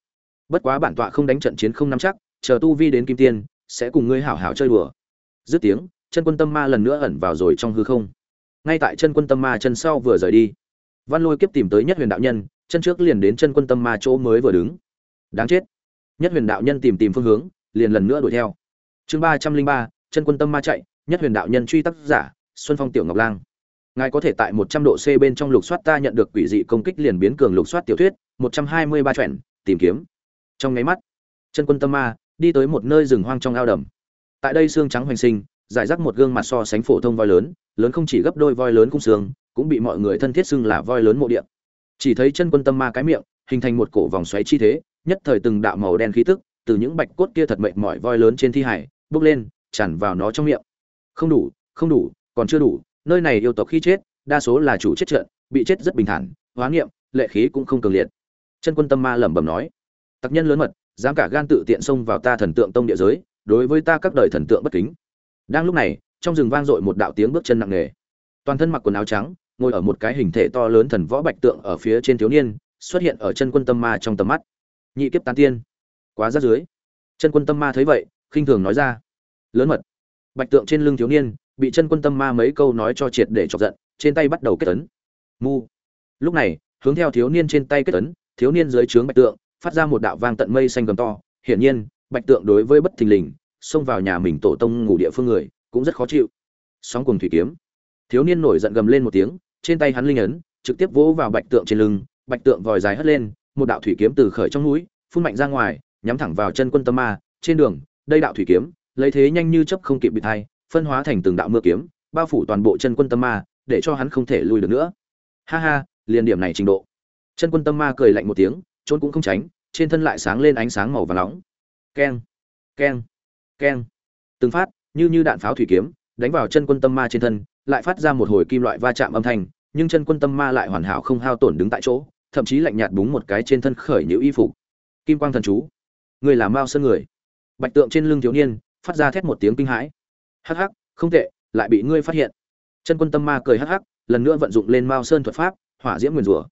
Bất quá bản tọa không đánh trận chiến không nắm chắc, chờ tu vi đến kim tiên, sẽ cùng ngươi hảo hảo chơi đùa. Dứt tiếng, chân quân tâm ma lần nữa ẩn vào rồi trong hư không. Ngay tại chân quân tâm ma chân sau vừa rời đi, văn lôi kiếp tìm tới nhất huyền đạo nhân, chân trước liền đến chân quân tâm ma chỗ mới vừa đứng. Đáng chết. Nhất huyền đạo nhân tìm tìm phương hướng, liền lần nữa đuổi theo. Chương ba trăm linh ba, chân quân tâm ma chạy, nhất huyền đạo nhân truy tác giả, xuân phong tiểu ngọc lang ngài có thể tại một trăm độ c bên trong lục soát ta nhận được quỷ dị công kích liền biến cường lục soát tiểu thuyết, một trăm hai mươi ba truyện tìm kiếm. Trong ngáy mắt, chân quân tâm ma, đi tới một nơi rừng hoang trong ao đầm. Tại đây xương trắng hoành sinh giải rác một gương mặt so sánh phổ thông voi lớn lớn không chỉ gấp đôi voi lớn cung xương, cũng bị mọi người thân thiết xưng là voi lớn mộ địa. Chỉ thấy chân quân tâm ma cái miệng, hình thành một cổ vòng xoáy chi thế, nhất thời từng đạo màu đen khí tức, từ những bạch cốt kia thật mệt mỏi voi lớn trên thi hải, bốc lên, tràn vào nó trong miệng. Không đủ không đủ, còn chưa đủ nơi này yêu tộc khi chết, đa số là chủ chết trận, bị chết rất bình thản, hóa nghiệm, lệ khí cũng không cường liệt. Chân quân tâm ma lẩm bẩm nói, tặc nhân lớn mật, dám cả gan tự tiện xông vào ta thần tượng tông địa giới, đối với ta các đời thần tượng bất kính. Đang lúc này, trong rừng vang dội một đạo tiếng bước chân nặng nề. Toàn thân mặc quần áo trắng, ngồi ở một cái hình thể to lớn thần võ bạch tượng ở phía trên thiếu niên, xuất hiện ở chân quân tâm ma trong tầm mắt. Nhị kiếp tán tiên. Quá rát dưới chân quân tâm ma thấy vậy, khinh thường nói ra, lớn mật. Bạch tượng trên lưng thiếu niên bị chân quân tâm ma mấy câu nói cho triệt để chọc giận, trên tay bắt đầu kết tấn mu. Lúc này, hướng theo thiếu niên trên tay kết tấn thiếu niên dưới trướng bạch tượng, phát ra một đạo vang tận mây xanh gầm to. Hiển nhiên, bạch tượng đối với bất thình lình, xông vào nhà mình tổ tông ngủ địa phương người, cũng rất khó chịu. Sóng cùng thủy kiếm. Thiếu niên nổi giận gầm lên một tiếng, trên tay hắn linh ấn, trực tiếp vỗ vào bạch tượng trên lưng. Bạch tượng vòi dài hất lên, một đạo thủy kiếm từ khởi trong núi, phun mạnh ra ngoài, nhắm thẳng vào chân quân tâm ma. Trên đường, đây đạo thủy kiếm, lấy thế nhanh như chấp không kịp bị thay phân hóa thành từng đạo mưa kiếm, bao phủ toàn bộ chân quân tâm ma, để cho hắn không thể lui được nữa. Ha ha, liền điểm này trình độ. Chân quân tâm ma cười lạnh một tiếng, trốn cũng không tránh, trên thân lại sáng lên ánh sáng màu và nóng. Keng keng keng. Từng phát, như như đạn pháo thủy kiếm, đánh vào chân quân tâm ma trên thân, lại phát ra một hồi kim loại va chạm âm thanh, nhưng chân quân tâm ma lại hoàn hảo không hao tổn đứng tại chỗ, thậm chí lạnh nhạt búng một cái trên thân khởi nhữ y phục. Kim quang thần chú. Người làm mao sơn người. Bạch tượng trên lưng thiếu niên, phát ra thét một tiếng kinh hãi hắc hắc, không tệ, lại bị ngươi phát hiện. Chân quân tâm ma cười hắc hắc, lần nữa vận dụng lên mao sơn thuật pháp, hỏa diễm nguyền rủa.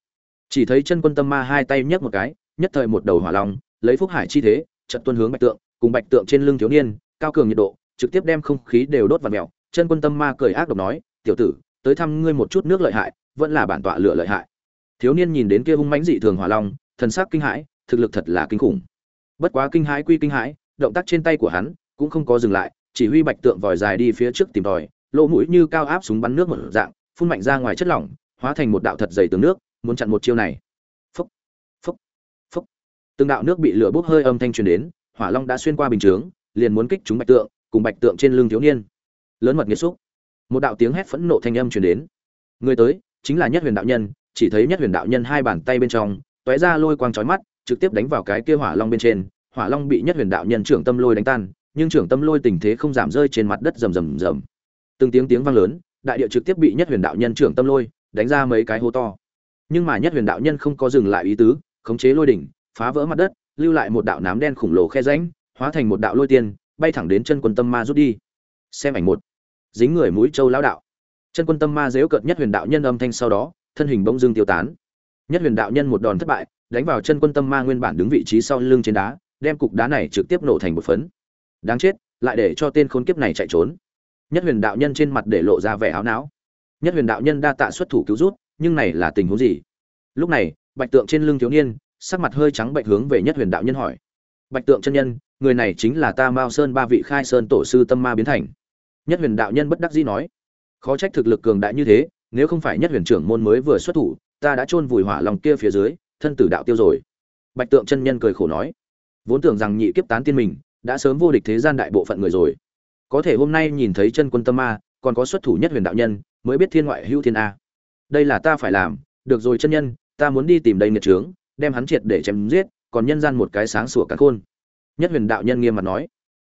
Chỉ thấy chân quân tâm ma hai tay nhấc một cái, nhất thời một đầu hỏa long, lấy phúc hải chi thế trận tuân hướng bạch tượng, cùng bạch tượng trên lưng thiếu niên, cao cường nhiệt độ, trực tiếp đem không khí đều đốt và mèo. Chân quân tâm ma cười ác độc nói, tiểu tử, tới thăm ngươi một chút nước lợi hại, vẫn là bản tọa lửa lợi hại. Thiếu niên nhìn đến kia hung mãnh dị thường hỏa long, thần sắc kinh hãi, thực lực thật là kinh khủng. Bất quá kinh hãi quy kinh hãi, động tác trên tay của hắn cũng không có dừng lại chỉ huy bạch tượng vòi dài đi phía trước tìm tòi, lỗ mũi như cao áp súng bắn nước một dạng, phun mạnh ra ngoài chất lỏng, hóa thành một đạo thật dày tường nước, muốn chặn một chiêu này. Phúc phúc phúc. Từng đạo nước bị lửa bốc hơi âm thanh truyền đến, hỏa long đã xuyên qua bình chướng, liền muốn kích chúng bạch tượng, cùng bạch tượng trên lưng thiếu niên. Lớn mật nghiệt xúc. Một đạo tiếng hét phẫn nộ thanh âm truyền đến. Người tới, chính là nhất huyền đạo nhân, chỉ thấy nhất huyền đạo nhân hai bàn tay bên trong, tóe ra lôi quang chói mắt, trực tiếp đánh vào cái kia hỏa long bên trên, hỏa long bị nhất huyền đạo nhân trưởng tâm lôi đánh tan nhưng trưởng tâm lôi tình thế không giảm rơi trên mặt đất rầm rầm rầm. Từng tiếng tiếng vang lớn, đại địa trực tiếp bị nhất huyền đạo nhân trưởng tâm lôi đánh ra mấy cái hố to. Nhưng mà nhất huyền đạo nhân không có dừng lại ý tứ, khống chế lôi đỉnh, phá vỡ mặt đất, lưu lại một đạo nám đen khổng lồ khe rãnh, hóa thành một đạo lôi tiên, bay thẳng đến chân quân tâm ma rút đi. Xem ảnh một. Dính người mũi châu lão đạo. Chân quân tâm ma dếu cợt nhất huyền đạo nhân âm thanh sau đó, thân hình bỗng dưng tiêu tán. Nhất huyền đạo nhân một đòn thất bại, đánh vào chân quân tâm ma nguyên bản đứng vị trí sau lưng trên đá, đem cục đá này trực tiếp nổ thành một phấn đáng chết, lại để cho tên khốn kiếp này chạy trốn. Nhất huyền đạo nhân trên mặt để lộ ra vẻ áo não. Nhất huyền đạo nhân đa tạ xuất thủ cứu rút, nhưng này là tình huống gì? Lúc này, bạch tượng trên lưng thiếu niên, sắc mặt hơi trắng bạch hướng về nhất huyền đạo nhân hỏi. Bạch tượng chân nhân, người này chính là ta mao sơn ba vị khai sơn tổ sư tâm ma biến thành. Nhất huyền đạo nhân bất đắc dĩ nói. Khó trách thực lực cường đại như thế, nếu không phải nhất huyền trưởng môn mới vừa xuất thủ, ta đã chôn vùi hỏa lòng kia phía dưới, thân tử đạo tiêu rồi. Bạch tượng chân nhân cười khổ nói. Vốn tưởng rằng nhị kiếp tán tiên mình đã sớm vô địch thế gian đại bộ phận người rồi. Có thể hôm nay nhìn thấy chân quân tâm ma, còn có xuất thủ nhất huyền đạo nhân, mới biết thiên ngoại hữu thiên a. Đây là ta phải làm, được rồi chân nhân, ta muốn đi tìm đây nghiệt trướng, đem hắn triệt để chém giết, còn nhân gian một cái sáng sủa cả khôn. Nhất huyền đạo nhân nghiêm mặt nói.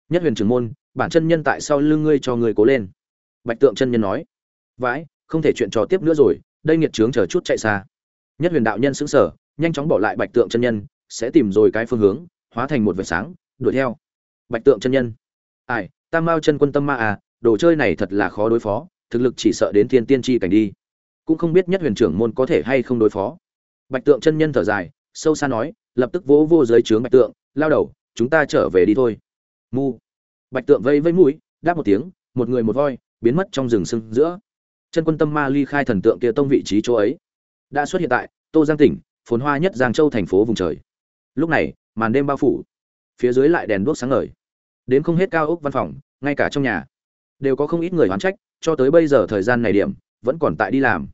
Nhất huyền trưởng môn, bản chân nhân tại sau lưng ngươi cho người cố lên? Bạch tượng chân nhân nói. Vãi, không thể chuyện trò tiếp nữa rồi, đây nghiệt trướng chờ chút chạy xa. Nhất huyền đạo nhân sững sờ, nhanh chóng bỏ lại bạch tượng chân nhân, sẽ tìm rồi cái phương hướng, hóa thành một vệt sáng, đuổi theo bạch tượng chân nhân. Ai tam mao chân quân tâm ma à đồ chơi này thật là khó đối phó, thực lực chỉ sợ đến thiên tiên tri cảnh đi. Cũng không biết nhất huyền trưởng môn có thể hay không đối phó. Bạch tượng chân nhân thở dài, sâu xa nói, lập tức vỗ vô dưới trướng bạch tượng, lao đầu, chúng ta trở về đi thôi. Mu. Bạch tượng vây vây mũi, đáp một tiếng, một người một voi, biến mất trong rừng sưng giữa. Chân quân tâm ma ly khai thần tượng kia tông vị trí chỗ ấy. Đã xuất hiện tại tô giang tỉnh, phồn hoa nhất giang châu thành phố vùng trời. Lúc này, màn đêm bao phủ phía dưới lại đèn đuốc sáng ngời. Đến không hết cao ốc văn phòng, ngay cả trong nhà, đều có không ít người hoán trách, cho tới bây giờ thời gian này điểm, vẫn còn tại đi làm.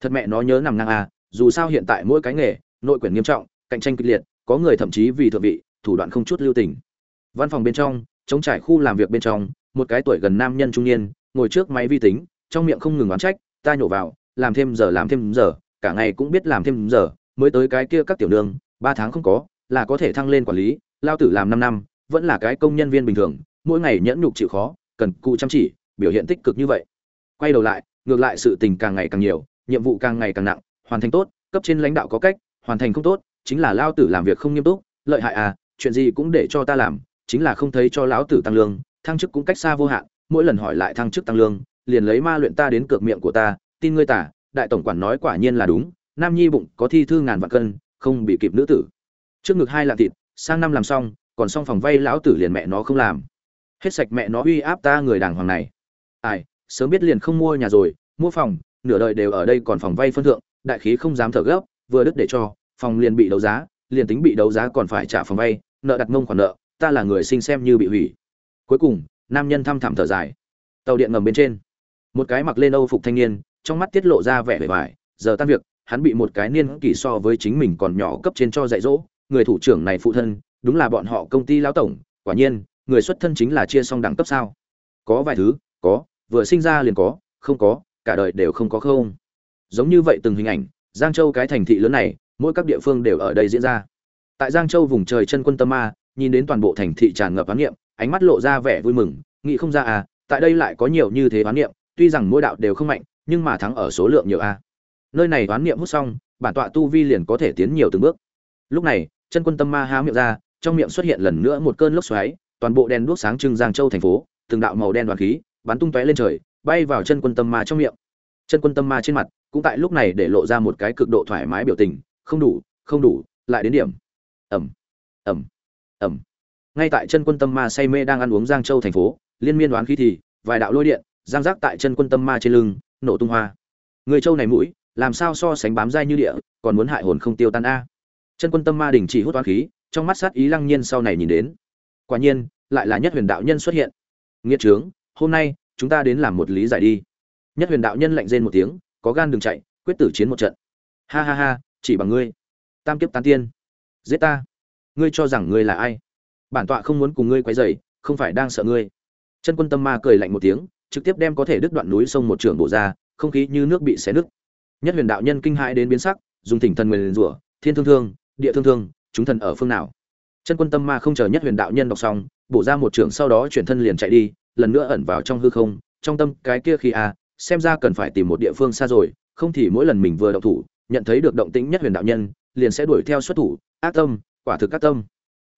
Thật mẹ nó nhớ nằm ngang à dù sao hiện tại mỗi cái nghề, nội quyển nghiêm trọng, cạnh tranh kịch liệt, có người thậm chí vì thượng vị, thủ đoạn không chút lưu tình. Văn phòng bên trong chống trải khu làm việc bên trong, một cái tuổi gần nam nhân trung niên, ngồi trước máy vi tính, trong miệng không ngừng oán trách, ta nhổ vào, làm thêm giờ, làm thêm giờ, cả ngày cũng biết làm thêm giờ, mới tới cái kia các tiểu đường ba tháng không có, là có thể thăng lên quản lý lao tử làm năm năm, vẫn là cái công nhân viên bình thường, mỗi ngày nhẫn nhục chịu khó, cần cụ chăm chỉ, biểu hiện tích cực như vậy. Quay đầu lại, ngược lại sự tình càng ngày càng nhiều, nhiệm vụ càng ngày càng nặng, hoàn thành tốt, cấp trên lãnh đạo có cách, hoàn thành không tốt, chính là lao tử làm việc không nghiêm túc, lợi hại à chuyện gì cũng để cho ta làm, chính là không thấy cho lão tử tăng lương, thăng chức cũng cách xa vô hạn, mỗi lần hỏi lại thăng chức tăng lương, liền lấy ma luyện ta đến cược miệng của ta, tin ngươi tả, đại tổng quản nói quả nhiên là đúng, nam nhi bụng có thi thư ngàn vạn cân, không bị kịp nữ tử. Trước ngực hai lạng thịt sang năm làm xong, còn xong phòng vay lão tử liền mẹ nó không làm. Hết sạch mẹ nó uy áp ta người đàng hoàng này. Ai, sớm biết liền không mua nhà rồi, mua phòng, nửa đời đều ở đây còn phòng vay phân thượng, đại khí không dám thở gấp, vừa đứt để cho, phòng liền bị đấu giá, liền tính bị đấu giá còn phải trả phòng vay, nợ đặt mông khoản nợ, ta là người sinh xem như bị hủy. Cuối cùng, nam nhân thăm thẳm thở dài. Tàu điện ngầm bên trên, một cái mặc lên âu phục thanh niên, trong mắt tiết lộ ra vẻ vẻ vải giờ tan việc, hắn bị một cái niên kỷ so với chính mình còn nhỏ cấp trên cho dạy dỗ người thủ trưởng này phụ thân, đúng là bọn họ công ty lão tổng, quả nhiên, người xuất thân chính là chia xong đẳng cấp sao? Có vài thứ, có, vừa sinh ra liền có, không có, cả đời đều không có không. Giống như vậy từng hình ảnh, giang châu cái thành thị lớn này, mỗi các địa phương đều ở đây diễn ra. Tại giang châu vùng trời chân quân tâm ma nhìn đến toàn bộ thành thị tràn ngập oán niệm ánh mắt lộ ra vẻ vui mừng, nghĩ không ra à tại đây lại có nhiều như thế oán niệm tuy rằng mỗi đạo đều không mạnh, nhưng mà thắng ở số lượng nhiều a. Nơi này oán niệm hút xong, bản tọa tu vi liền có thể tiến nhiều từng bước. Lúc này chân quân tâm ma há miệng ra, trong miệng xuất hiện lần nữa một cơn lốc xoáy, toàn bộ đèn đuốc sáng trưng giang châu thành phố, từng đạo màu đen đoàn khí bắn tung tóe lên trời, bay vào chân quân tâm ma trong miệng. Chân quân tâm ma trên mặt cũng tại lúc này để lộ ra một cái cực độ thoải mái biểu tình, không đủ không đủ, lại đến điểm. Ẩm ẩm ẩm ngay tại chân quân tâm ma say mê đang ăn uống giang châu thành phố, liên miên đoán khí thì, vài đạo lôi điện, giang giác tại chân quân tâm ma trên lưng, nổ tung hoa. Người châu này mũi, làm sao so sánh bám dai như địa, còn muốn hại hồn không tiêu tan a? Chân quân tâm ma đình chỉ hút toán khí, trong mắt sát ý lăng nhiên sau này nhìn đến. Quả nhiên, lại là nhất huyền đạo nhân xuất hiện. Nghiệt trướng, hôm nay, chúng ta đến làm một lý giải đi. Nhất huyền đạo nhân lạnh rên một tiếng, có gan đừng chạy, quyết tử chiến một trận. Ha ha ha, chỉ bằng ngươi. Tam kiếp tán tiên. Giết ta. Ngươi cho rằng ngươi là ai? Bản tọa không muốn cùng ngươi quấy rầy, không phải đang sợ ngươi. Chân quân tâm ma cười lạnh một tiếng, trực tiếp đem có thể đứt đoạn núi sông một trường bộ ra, không khí như nước bị xé nứt. Nhất huyền đạo nhân kinh hãi đến biến sắc, dùng thỉnh thần nguyền rủa, thiên thương thương địa thương thương chúng thần ở phương nào? Chân quân tâm ma không chờ nhất huyền đạo nhân đọc xong bổ ra một trường sau đó chuyển thân liền chạy đi lần nữa ẩn vào trong hư không trong tâm cái kia khi a à, xem ra cần phải tìm một địa phương xa rồi không thì mỗi lần mình vừa động thủ nhận thấy được động tĩnh nhất huyền đạo nhân liền sẽ đuổi theo xuất thủ ác tâm quả thực ác tâm.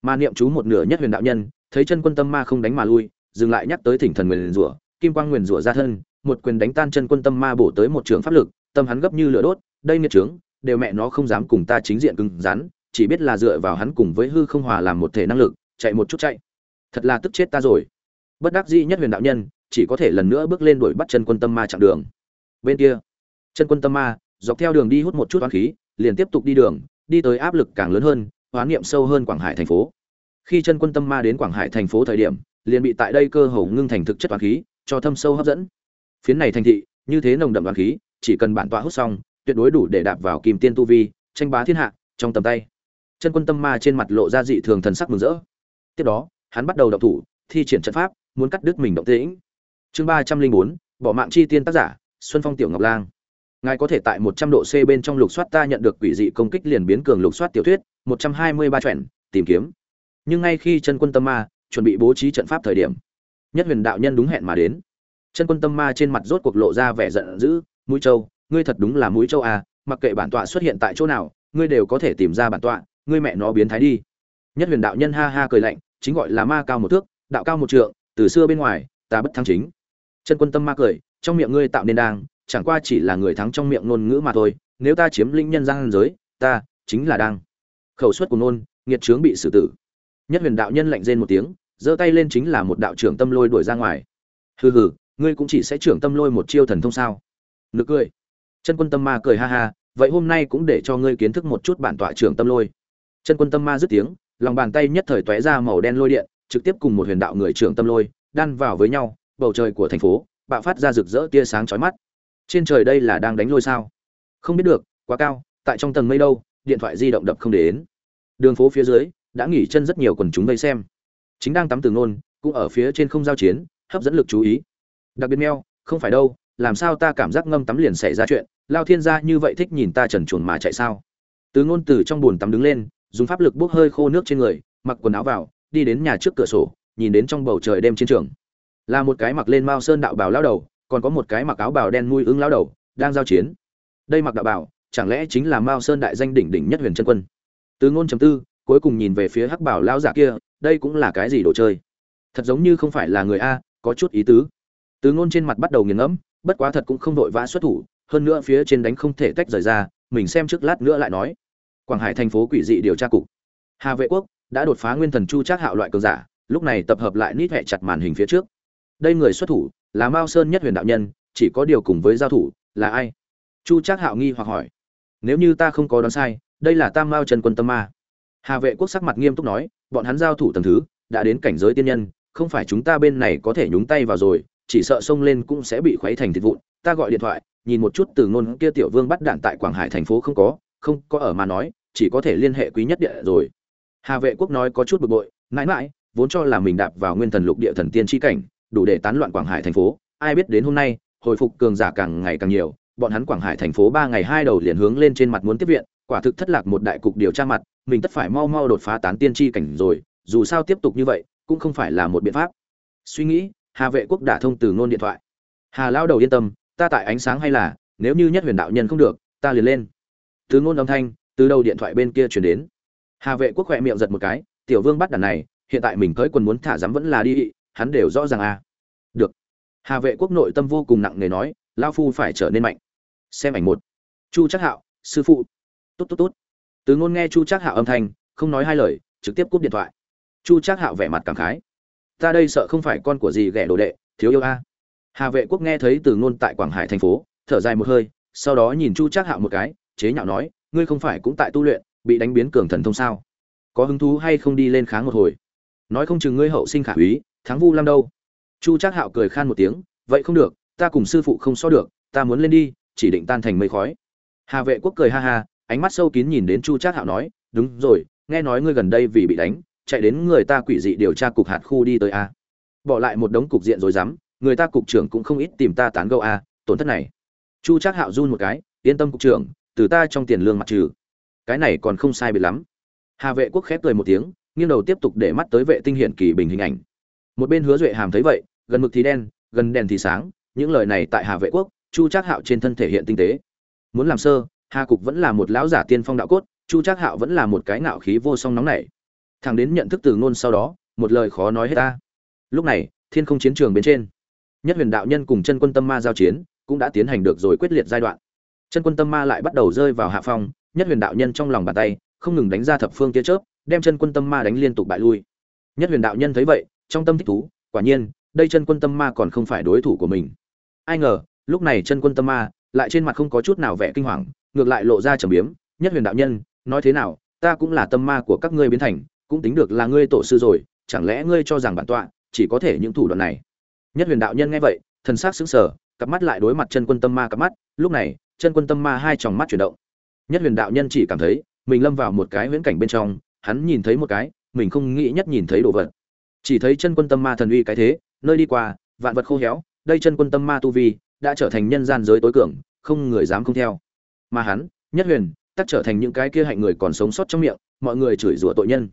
Ma niệm chú một nửa nhất huyền đạo nhân thấy chân quân tâm ma không đánh mà lui dừng lại nhắc tới thỉnh thần nguyền rủa kim quang nguyền rủa ra thân một quyền đánh tan chân quân tâm ma bổ tới một trường pháp lực tâm hắn gấp như lửa đốt đây nghiệt trướng đều mẹ nó không dám cùng ta chính diện cứng rắn, chỉ biết là dựa vào hắn cùng với hư không hòa làm một thể năng lực, chạy một chút chạy. Thật là tức chết ta rồi. Bất đắc dĩ nhất huyền đạo nhân, chỉ có thể lần nữa bước lên đuổi bắt chân quân tâm ma chặng đường. Bên kia, chân quân tâm ma, dọc theo đường đi hút một chút oán khí, liền tiếp tục đi đường, đi tới áp lực càng lớn hơn hoán niệm sâu hơn quảng hải thành phố. Khi chân quân tâm ma đến quảng hải thành phố thời điểm, liền bị tại đây cơ hồ ngưng thành thực chất oán khí, cho thâm sâu hấp dẫn. Phiến này thành thị, như thế nồng đậm oán khí, chỉ cần bản tọa hút xong tuyệt đối đủ để đạp vào kim tiên tu vi, tranh bá thiên hạ, trong tầm tay. Chân quân tâm ma trên mặt lộ ra dị thường thần sắc mừng rỡ. Tiếp đó, hắn bắt đầu động thủ, thi triển trận pháp, muốn cắt đứt mình động tĩnh. Chương ba trăm linh bốn, bỏ mạng chi tiên tác giả, xuân phong tiểu ngọc lang. Ngài có thể tại một trăm độ c bên trong lục soát ta nhận được quỷ dị công kích liền biến cường lục soát tiểu thuyết, một trăm hai mươi ba chuẩn tìm kiếm. Nhưng ngay khi chân quân tâm ma chuẩn bị bố trí trận pháp thời điểm, nhất huyền đạo nhân đúng hẹn mà đến. Chân quân tâm ma trên mặt rốt cuộc lộ ra vẻ giận dữ, mũi châu ngươi thật đúng là mũi châu à mặc kệ bản tọa xuất hiện tại chỗ nào, ngươi đều có thể tìm ra bản tọa, ngươi mẹ nó biến thái đi. Nhất huyền đạo nhân ha ha cười lạnh, chính gọi là ma cao một thước, đạo cao một trượng, từ xưa bên ngoài, ta bất thắng chính. Chân quân tâm ma cười, trong miệng ngươi tạo nên đang chẳng qua chỉ là người thắng trong miệng ngôn ngữ mà thôi, nếu ta chiếm linh nhân gian giới, ta chính là đang khẩu suất của nôn nghiệt trướng bị xử tử. Nhất huyền đạo nhân lạnh rên một tiếng, giơ tay lên chính là một đạo trưởng tâm lôi đuổi ra ngoài. Hừ hừ, ngươi cũng chỉ sẽ trưởng tâm lôi một chiêu thần thông sao? Nực cười chân quân tâm ma cười ha ha, vậy hôm nay cũng để cho ngươi kiến thức một chút bản tọa trưởng tâm lôi. Chân quân tâm ma dứt tiếng, lòng bàn tay nhất thời tóe ra màu đen lôi điện, trực tiếp cùng một huyền đạo người trưởng tâm lôi, đan vào với nhau, bầu trời của thành phố, bạo phát ra rực rỡ tia sáng chói mắt. Trên trời đây là đang đánh lôi sao? Không biết được, quá cao, tại trong tầng mây đâu, điện thoại di động đập không đến. Đường phố phía dưới, đã nghỉ chân rất nhiều quần chúng vây xem. Chính đang tắm từ nôn cũng ở phía trên không giao chiến, hấp dẫn lực chú ý. Đặc biệt meo không phải đâu làm sao ta cảm giác ngâm tắm liền xảy ra chuyện, lao thiên gia như vậy thích nhìn ta trần chuồn mà chạy sao? Từ ngôn từ trong bồn tắm đứng lên, dùng pháp lực bốc hơi khô nước trên người, mặc quần áo vào, đi đến nhà trước cửa sổ, nhìn đến trong bầu trời đêm chiến trường. Là một cái mặc lên mao sơn đạo bào lao đầu, còn có một cái mặc áo bào đen nuôi ứng lao đầu, đang giao chiến. Đây mặc đạo bào, chẳng lẽ chính là mao sơn đại danh đỉnh đỉnh nhất huyền chân quân? Từ ngôn chấm tư, cuối cùng nhìn về phía hắc bảo lão giả kia, đây cũng là cái gì đồ chơi? Thật giống như không phải là người a, có chút ý tứ. Từ ngôn trên mặt bắt đầu nghiền ngẫm bất quá thật cũng không vội vã xuất thủ, hơn nữa phía trên đánh không thể tách rời ra, mình xem trước lát nữa lại nói. Quảng hải thành phố quỷ dị điều tra cục. Hà vệ quốc đã đột phá nguyên thần chu trác hạo loại cường giả, lúc này tập hợp lại nít hẹ chặt màn hình phía trước. Đây người xuất thủ là mao sơn nhất huyền đạo nhân, chỉ có điều cùng với giao thủ là ai? Chu trác hạo nghi hoặc hỏi. Nếu như ta không có đoán sai, đây là tam mao trần quân tâm ma. Hà vệ quốc sắc mặt nghiêm túc nói, bọn hắn giao thủ tầng thứ, đã đến cảnh giới tiên nhân, không phải chúng ta bên này có thể nhúng tay vào rồi chỉ sợ xông lên cũng sẽ bị khuấy thành thịt vụn. Ta gọi điện thoại, nhìn một chút từ ngôn kia tiểu vương bắt đạn tại quảng hải thành phố không có không có ở mà nói, chỉ có thể liên hệ quý nhất địa rồi. Hà vệ quốc nói có chút bực bội, mãi mãi, vốn cho là mình đạp vào nguyên thần lục địa thần tiên chi cảnh, đủ để tán loạn quảng hải thành phố. Ai biết đến hôm nay, hồi phục cường giả càng ngày càng nhiều, bọn hắn quảng hải thành phố ba ngày hai đầu liền hướng lên trên mặt muốn tiếp viện, quả thực thất lạc một đại cục điều tra mặt, mình tất phải mau mau đột phá tán tiên chi cảnh rồi, dù sao tiếp tục như vậy, cũng không phải là một biện pháp. Suy nghĩ hà vệ quốc đã thông từ ngôn điện thoại. Hà lao đầu yên tâm, ta tại ánh sáng hay là, nếu như nhất huyền đạo nhân không được, ta liền lên. Từ ngôn âm thanh, từ đầu điện thoại bên kia chuyển đến. Hà vệ quốc khỏe miệng giật một cái, tiểu vương bắt đàn này, hiện tại mình tới quần muốn thả dám vẫn là đi, hắn đều rõ ràng à. Được. Hà vệ quốc nội tâm vô cùng nặng nề nói lao phu phải trở nên mạnh. Xem ảnh một. Chu chắc hạo, sư phụ. Tốt tốt tốt. Từ ngôn nghe chu chắc hạo âm thanh, không nói hai lời, trực tiếp cúp điện thoại. Chu chắc hạo vẻ mặt cảm khái ta đây sợ không phải con của gì ghẻ đồ đệ, thiếu yêu a. Hà vệ quốc nghe thấy từ ngôn tại quảng hải thành phố, thở dài một hơi, sau đó nhìn chu trác hạo một cái, chế nhạo nói, ngươi không phải cũng tại tu luyện, bị đánh biến cường thần thông sao? Có hứng thú hay không đi lên kháng một hồi? Nói không chừng ngươi hậu sinh khả úy, thắng vu lam đâu. Chu trác hạo cười khan một tiếng, vậy không được, ta cùng sư phụ không so được, ta muốn lên đi, chỉ định tan thành mây khói. Hà vệ quốc cười ha ha, ánh mắt sâu kín nhìn đến chu trác hạo nói, đúng rồi, nghe nói ngươi gần đây vì bị đánh chạy đến người ta quỷ dị điều tra cục hạt khu đi tới a. Bỏ lại một đống cục diện rồi dám, người ta cục trưởng cũng không ít tìm ta tán gẫu a, tổn thất này. Chu trác hạo run một cái, yên tâm cục trưởng, từ ta trong tiền lương mặt trừ. Cái này còn không sai biệt lắm. Hà vệ quốc khép cười một tiếng, nghiêng đầu tiếp tục để mắt tới vệ tinh hiển kỳ bình hình ảnh. Một bên hứa duệ hàm thấy vậy, gần mực thì đen, gần đèn thì sáng, những lời này tại hà vệ quốc, chu trác hạo trên thân thể hiện tinh tế. Muốn làm sơ, hà cục vẫn là một lão giả tiên phong đạo cốt, chu trác hạo vẫn là một cái ngạo khí vô song nóng nảy thằng đến nhận thức từ ngôn sau đó, một lời khó nói hết ta. Lúc này, thiên không chiến trường bên trên, nhất huyền đạo nhân cùng chân quân tâm ma giao chiến cũng đã tiến hành được rồi quyết liệt giai đoạn. Chân quân tâm ma lại bắt đầu rơi vào hạ phong, nhất huyền đạo nhân trong lòng bàn tay không ngừng đánh ra thập phương tia chớp, đem chân quân tâm ma đánh liên tục bại lui. Nhất huyền đạo nhân thấy vậy, trong tâm thích thú, quả nhiên, đây chân quân tâm ma còn không phải đối thủ của mình. Ai ngờ, lúc này chân quân tâm ma lại trên mặt không có chút nào vẻ kinh hoàng, ngược lại lộ ra trầm biếm. Nhất huyền đạo nhân, nói thế nào, ta cũng là tâm ma của các ngươi biến thành cũng tính được là ngươi tổ sư rồi, chẳng lẽ ngươi cho rằng bản tọa chỉ có thể những thủ đoạn này? Nhất huyền đạo nhân nghe vậy, thần sắc sững sờ, cặp mắt lại đối mặt chân quân tâm ma cặp mắt, lúc này, chân quân tâm ma hai tròng mắt chuyển động. Nhất huyền đạo nhân chỉ cảm thấy, mình lâm vào một cái huyễn cảnh bên trong, hắn nhìn thấy một cái, mình không nghĩ nhất nhìn thấy đồ vật. Chỉ thấy chân quân tâm ma thần uy cái thế, nơi đi qua, vạn vật khô héo, đây chân quân tâm ma tu vi, đã trở thành nhân gian giới tối cường, không người dám không theo. Mà hắn, nhất huyền, tắc trở thành những cái kia hạnh người còn sống sót trong miệng, mọi người chửi rủa tội nhân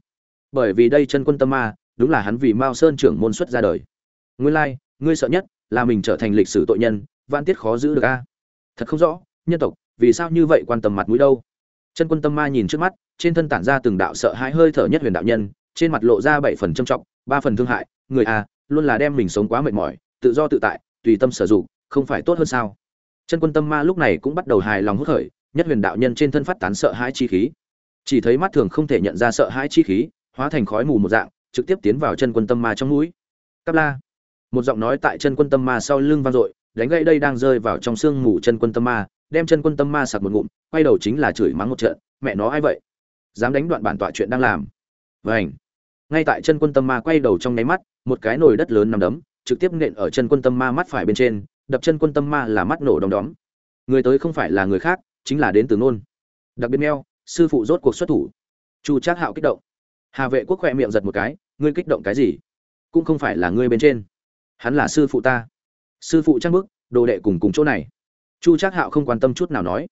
bởi vì đây chân quân tâm ma, đúng là hắn vì mao sơn trưởng môn xuất ra đời. Nguyên lai, ngươi sợ nhất là mình trở thành lịch sử tội nhân, vạn tiết khó giữ được a. Thật không rõ, nhân tộc, vì sao như vậy quan tâm mặt mũi đâu? Chân quân tâm ma nhìn trước mắt, trên thân tản ra từng đạo sợ hãi hơi thở nhất huyền đạo nhân, trên mặt lộ ra bảy phần trâm trọng, ba phần thương hại. Người a luôn là đem mình sống quá mệt mỏi, tự do tự tại, tùy tâm sở dụng, không phải tốt hơn sao? Chân quân tâm ma lúc này cũng bắt đầu hài lòng hốt khởi nhất huyền đạo nhân trên thân phát tán sợ hãi chi khí. Chỉ thấy mắt thường không thể nhận ra sợ hãi chi khí hóa thành khói mù một dạng, trực tiếp tiến vào chân quân tâm ma trong núi cắp la. Một giọng nói tại chân quân tâm ma sau lưng vang dội, đánh gãy đây đang rơi vào trong xương mù chân quân tâm ma, đem chân quân tâm ma sặc một ngụm, quay đầu chính là chửi mắng một trận, mẹ nó ai vậy? Dám đánh đoạn bản tọa chuyện đang làm. Vảnh ngay tại chân quân tâm ma quay đầu trong nháy mắt, một cái nồi đất lớn nằm đấm, trực tiếp nện ở chân quân tâm ma mắt phải bên trên, đập chân quân tâm ma là mắt nổ đom đóm. Người tới không phải là người khác, chính là đến từ nôn đặc biệt meo, sư phụ rốt cuộc xuất thủ. Chu trác hạo kích động hà vệ quốc khoe miệng giật một cái, ngươi kích động cái gì? Cũng không phải là ngươi bên trên. Hắn là sư phụ ta. Sư phụ trang bức, đồ đệ cùng cùng chỗ này. Chu trác hạo không quan tâm chút nào nói.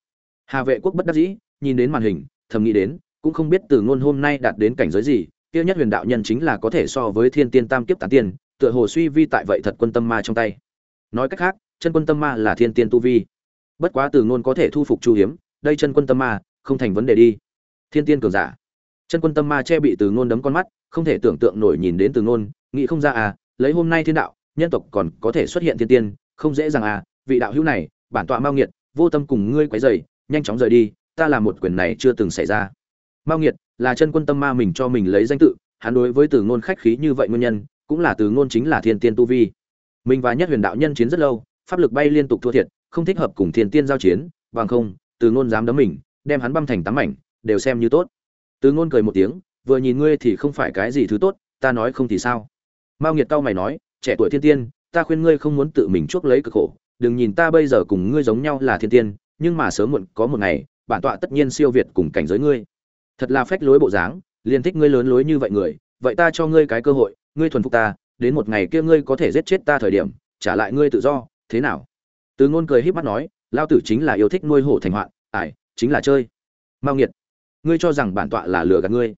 Hà vệ quốc bất đắc dĩ, nhìn đến màn hình, thầm nghĩ đến, cũng không biết từ ngôn hôm nay đạt đến cảnh giới gì, kia nhất huyền đạo nhân chính là có thể so với thiên tiên tam kiếp tán tiên, tựa hồ suy vi tại vậy thật quân tâm ma trong tay. Nói cách khác, chân quân tâm ma là thiên tiên tu vi. Bất quá từ ngôn có thể thu phục chu hiếm, đây chân quân tâm ma, không thành vấn đề đi. Thiên tiên cường giả chân quân tâm ma che bị từ ngôn đấm con mắt, không thể tưởng tượng nổi nhìn đến từ ngôn, nghĩ không ra à lấy hôm nay thiên đạo, nhân tộc còn có thể xuất hiện thiên tiên, không dễ dàng à vị đạo hữu này, bản tọa mao nghiệt, vô tâm cùng ngươi quấy rầy, nhanh chóng rời đi, ta làm một quyền này chưa từng xảy ra. Mao nghiệt là chân quân tâm ma mình cho mình lấy danh tự, hắn đối với từ ngôn khách khí như vậy nguyên nhân, cũng là từ ngôn chính là thiên tiên tu vi. Mình và nhất huyền đạo nhân chiến rất lâu, pháp lực bay liên tục thua thiệt, không thích hợp cùng thiên tiên giao chiến, bằng không, từ ngôn dám đấm mình, đem hắn băm thành tám mảnh, đều xem như tốt từ ngôn cười một tiếng, vừa nhìn ngươi thì không phải cái gì thứ tốt, ta nói không thì sao? Mao nghiệt tao mày nói, trẻ tuổi thiên tiên, ta khuyên ngươi không muốn tự mình chuốc lấy cực khổ, đừng nhìn ta bây giờ cùng ngươi giống nhau là thiên tiên, nhưng mà sớm muộn có một ngày, bản tọa tất nhiên siêu việt cùng cảnh giới ngươi. Thật là phách lối bộ dáng, liền thích ngươi lớn lối như vậy người, vậy ta cho ngươi cái cơ hội, ngươi thuần phục ta, đến một ngày kia ngươi có thể giết chết ta thời điểm, trả lại ngươi tự do, thế nào? Từ ngôn cười híp mắt nói, lao tử chính là yêu thích nuôi hổ thành hoạn, ải, chính là chơi. Mao nghiệt ngươi cho rằng bản tọa là lừa gạt ngươi.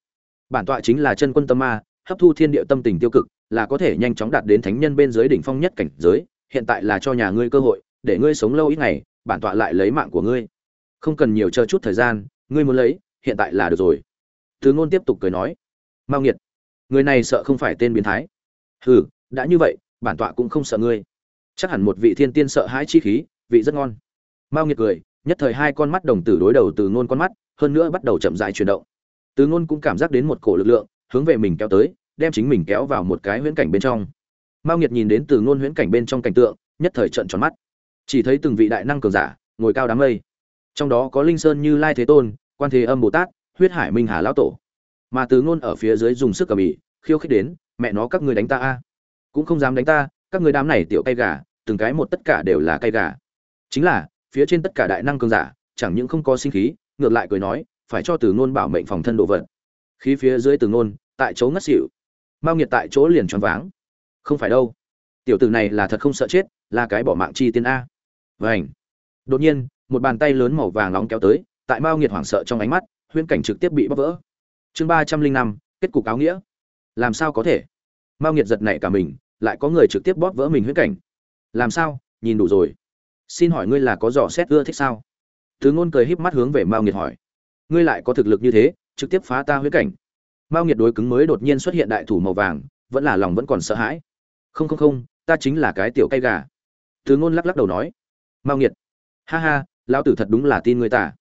Bản tọa chính là chân quân tâm ma, hấp thu thiên địa tâm tình tiêu cực, là có thể nhanh chóng đạt đến thánh nhân bên dưới đỉnh phong nhất cảnh giới, hiện tại là cho nhà ngươi cơ hội, để ngươi sống lâu ít ngày, bản tọa lại lấy mạng của ngươi. Không cần nhiều chờ chút thời gian, ngươi muốn lấy, hiện tại là được rồi. Từ ngôn tiếp tục cười nói. Mao nghiệt, người này sợ không phải tên biến thái. Hừ, đã như vậy, bản tọa cũng không sợ ngươi. Chắc hẳn một vị thiên tiên sợ hãi chi khí, vị rất ngon. Mao nghiệt cười, nhất thời hai con mắt đồng tử đối đầu từ ngôn con mắt hơn nữa bắt đầu chậm rãi chuyển động. Từ ngôn cũng cảm giác đến một cổ lực lượng hướng về mình kéo tới đem chính mình kéo vào một cái huyễn cảnh bên trong. Mao nghiệt nhìn đến từ ngôn huyễn cảnh bên trong cảnh tượng nhất thời trợn tròn mắt. Chỉ thấy từng vị đại năng cường giả ngồi cao đám mây. Trong đó có linh sơn như lai thế tôn quan thế âm bồ tát huyết hải minh hà lão tổ. Mà từ ngôn ở phía dưới dùng sức cầm bị, khiêu khích đến mẹ nó các người đánh ta a. Cũng không dám đánh ta các người đám này tiểu cay gà từng cái một tất cả đều là cay gà. Chính là phía trên tất cả đại năng cường giả chẳng những không có sinh khí ngược lại cười nói, phải cho từ ngôn bảo mệnh phòng thân đồ vật. khí phía dưới từ ngôn, tại chỗ ngất xỉu. Mao nghiệt tại chỗ liền choáng váng. Không phải đâu. Tiểu tử này là thật không sợ chết, là cái bỏ mạng chi tiên a. Vảnh đột nhiên, một bàn tay lớn màu vàng nóng kéo tới, tại mao nghiệt hoảng sợ trong ánh mắt, huyễn cảnh trực tiếp bị bóc vỡ. Chương ba trăm linh năm, kết cục áo nghĩa. Làm sao có thể? Mao nghiệt giật nảy cả mình, lại có người trực tiếp bóp vỡ mình huyễn cảnh. Làm sao? Nhìn đủ rồi. Xin hỏi ngươi là có dò xét ưa thích sao? Thứ ngôn cười híp mắt hướng về mao nghiệt hỏi. Ngươi lại có thực lực như thế, trực tiếp phá ta huyễn cảnh. Mao nghiệt đối cứng mới đột nhiên xuất hiện đại thủ màu vàng, vẫn là lòng vẫn còn sợ hãi. Không không không, ta chính là cái tiểu cây gà. Thứ ngôn lắc lắc đầu nói. Mao nghiệt. Ha ha, lão tử thật đúng là tin ngươi ta.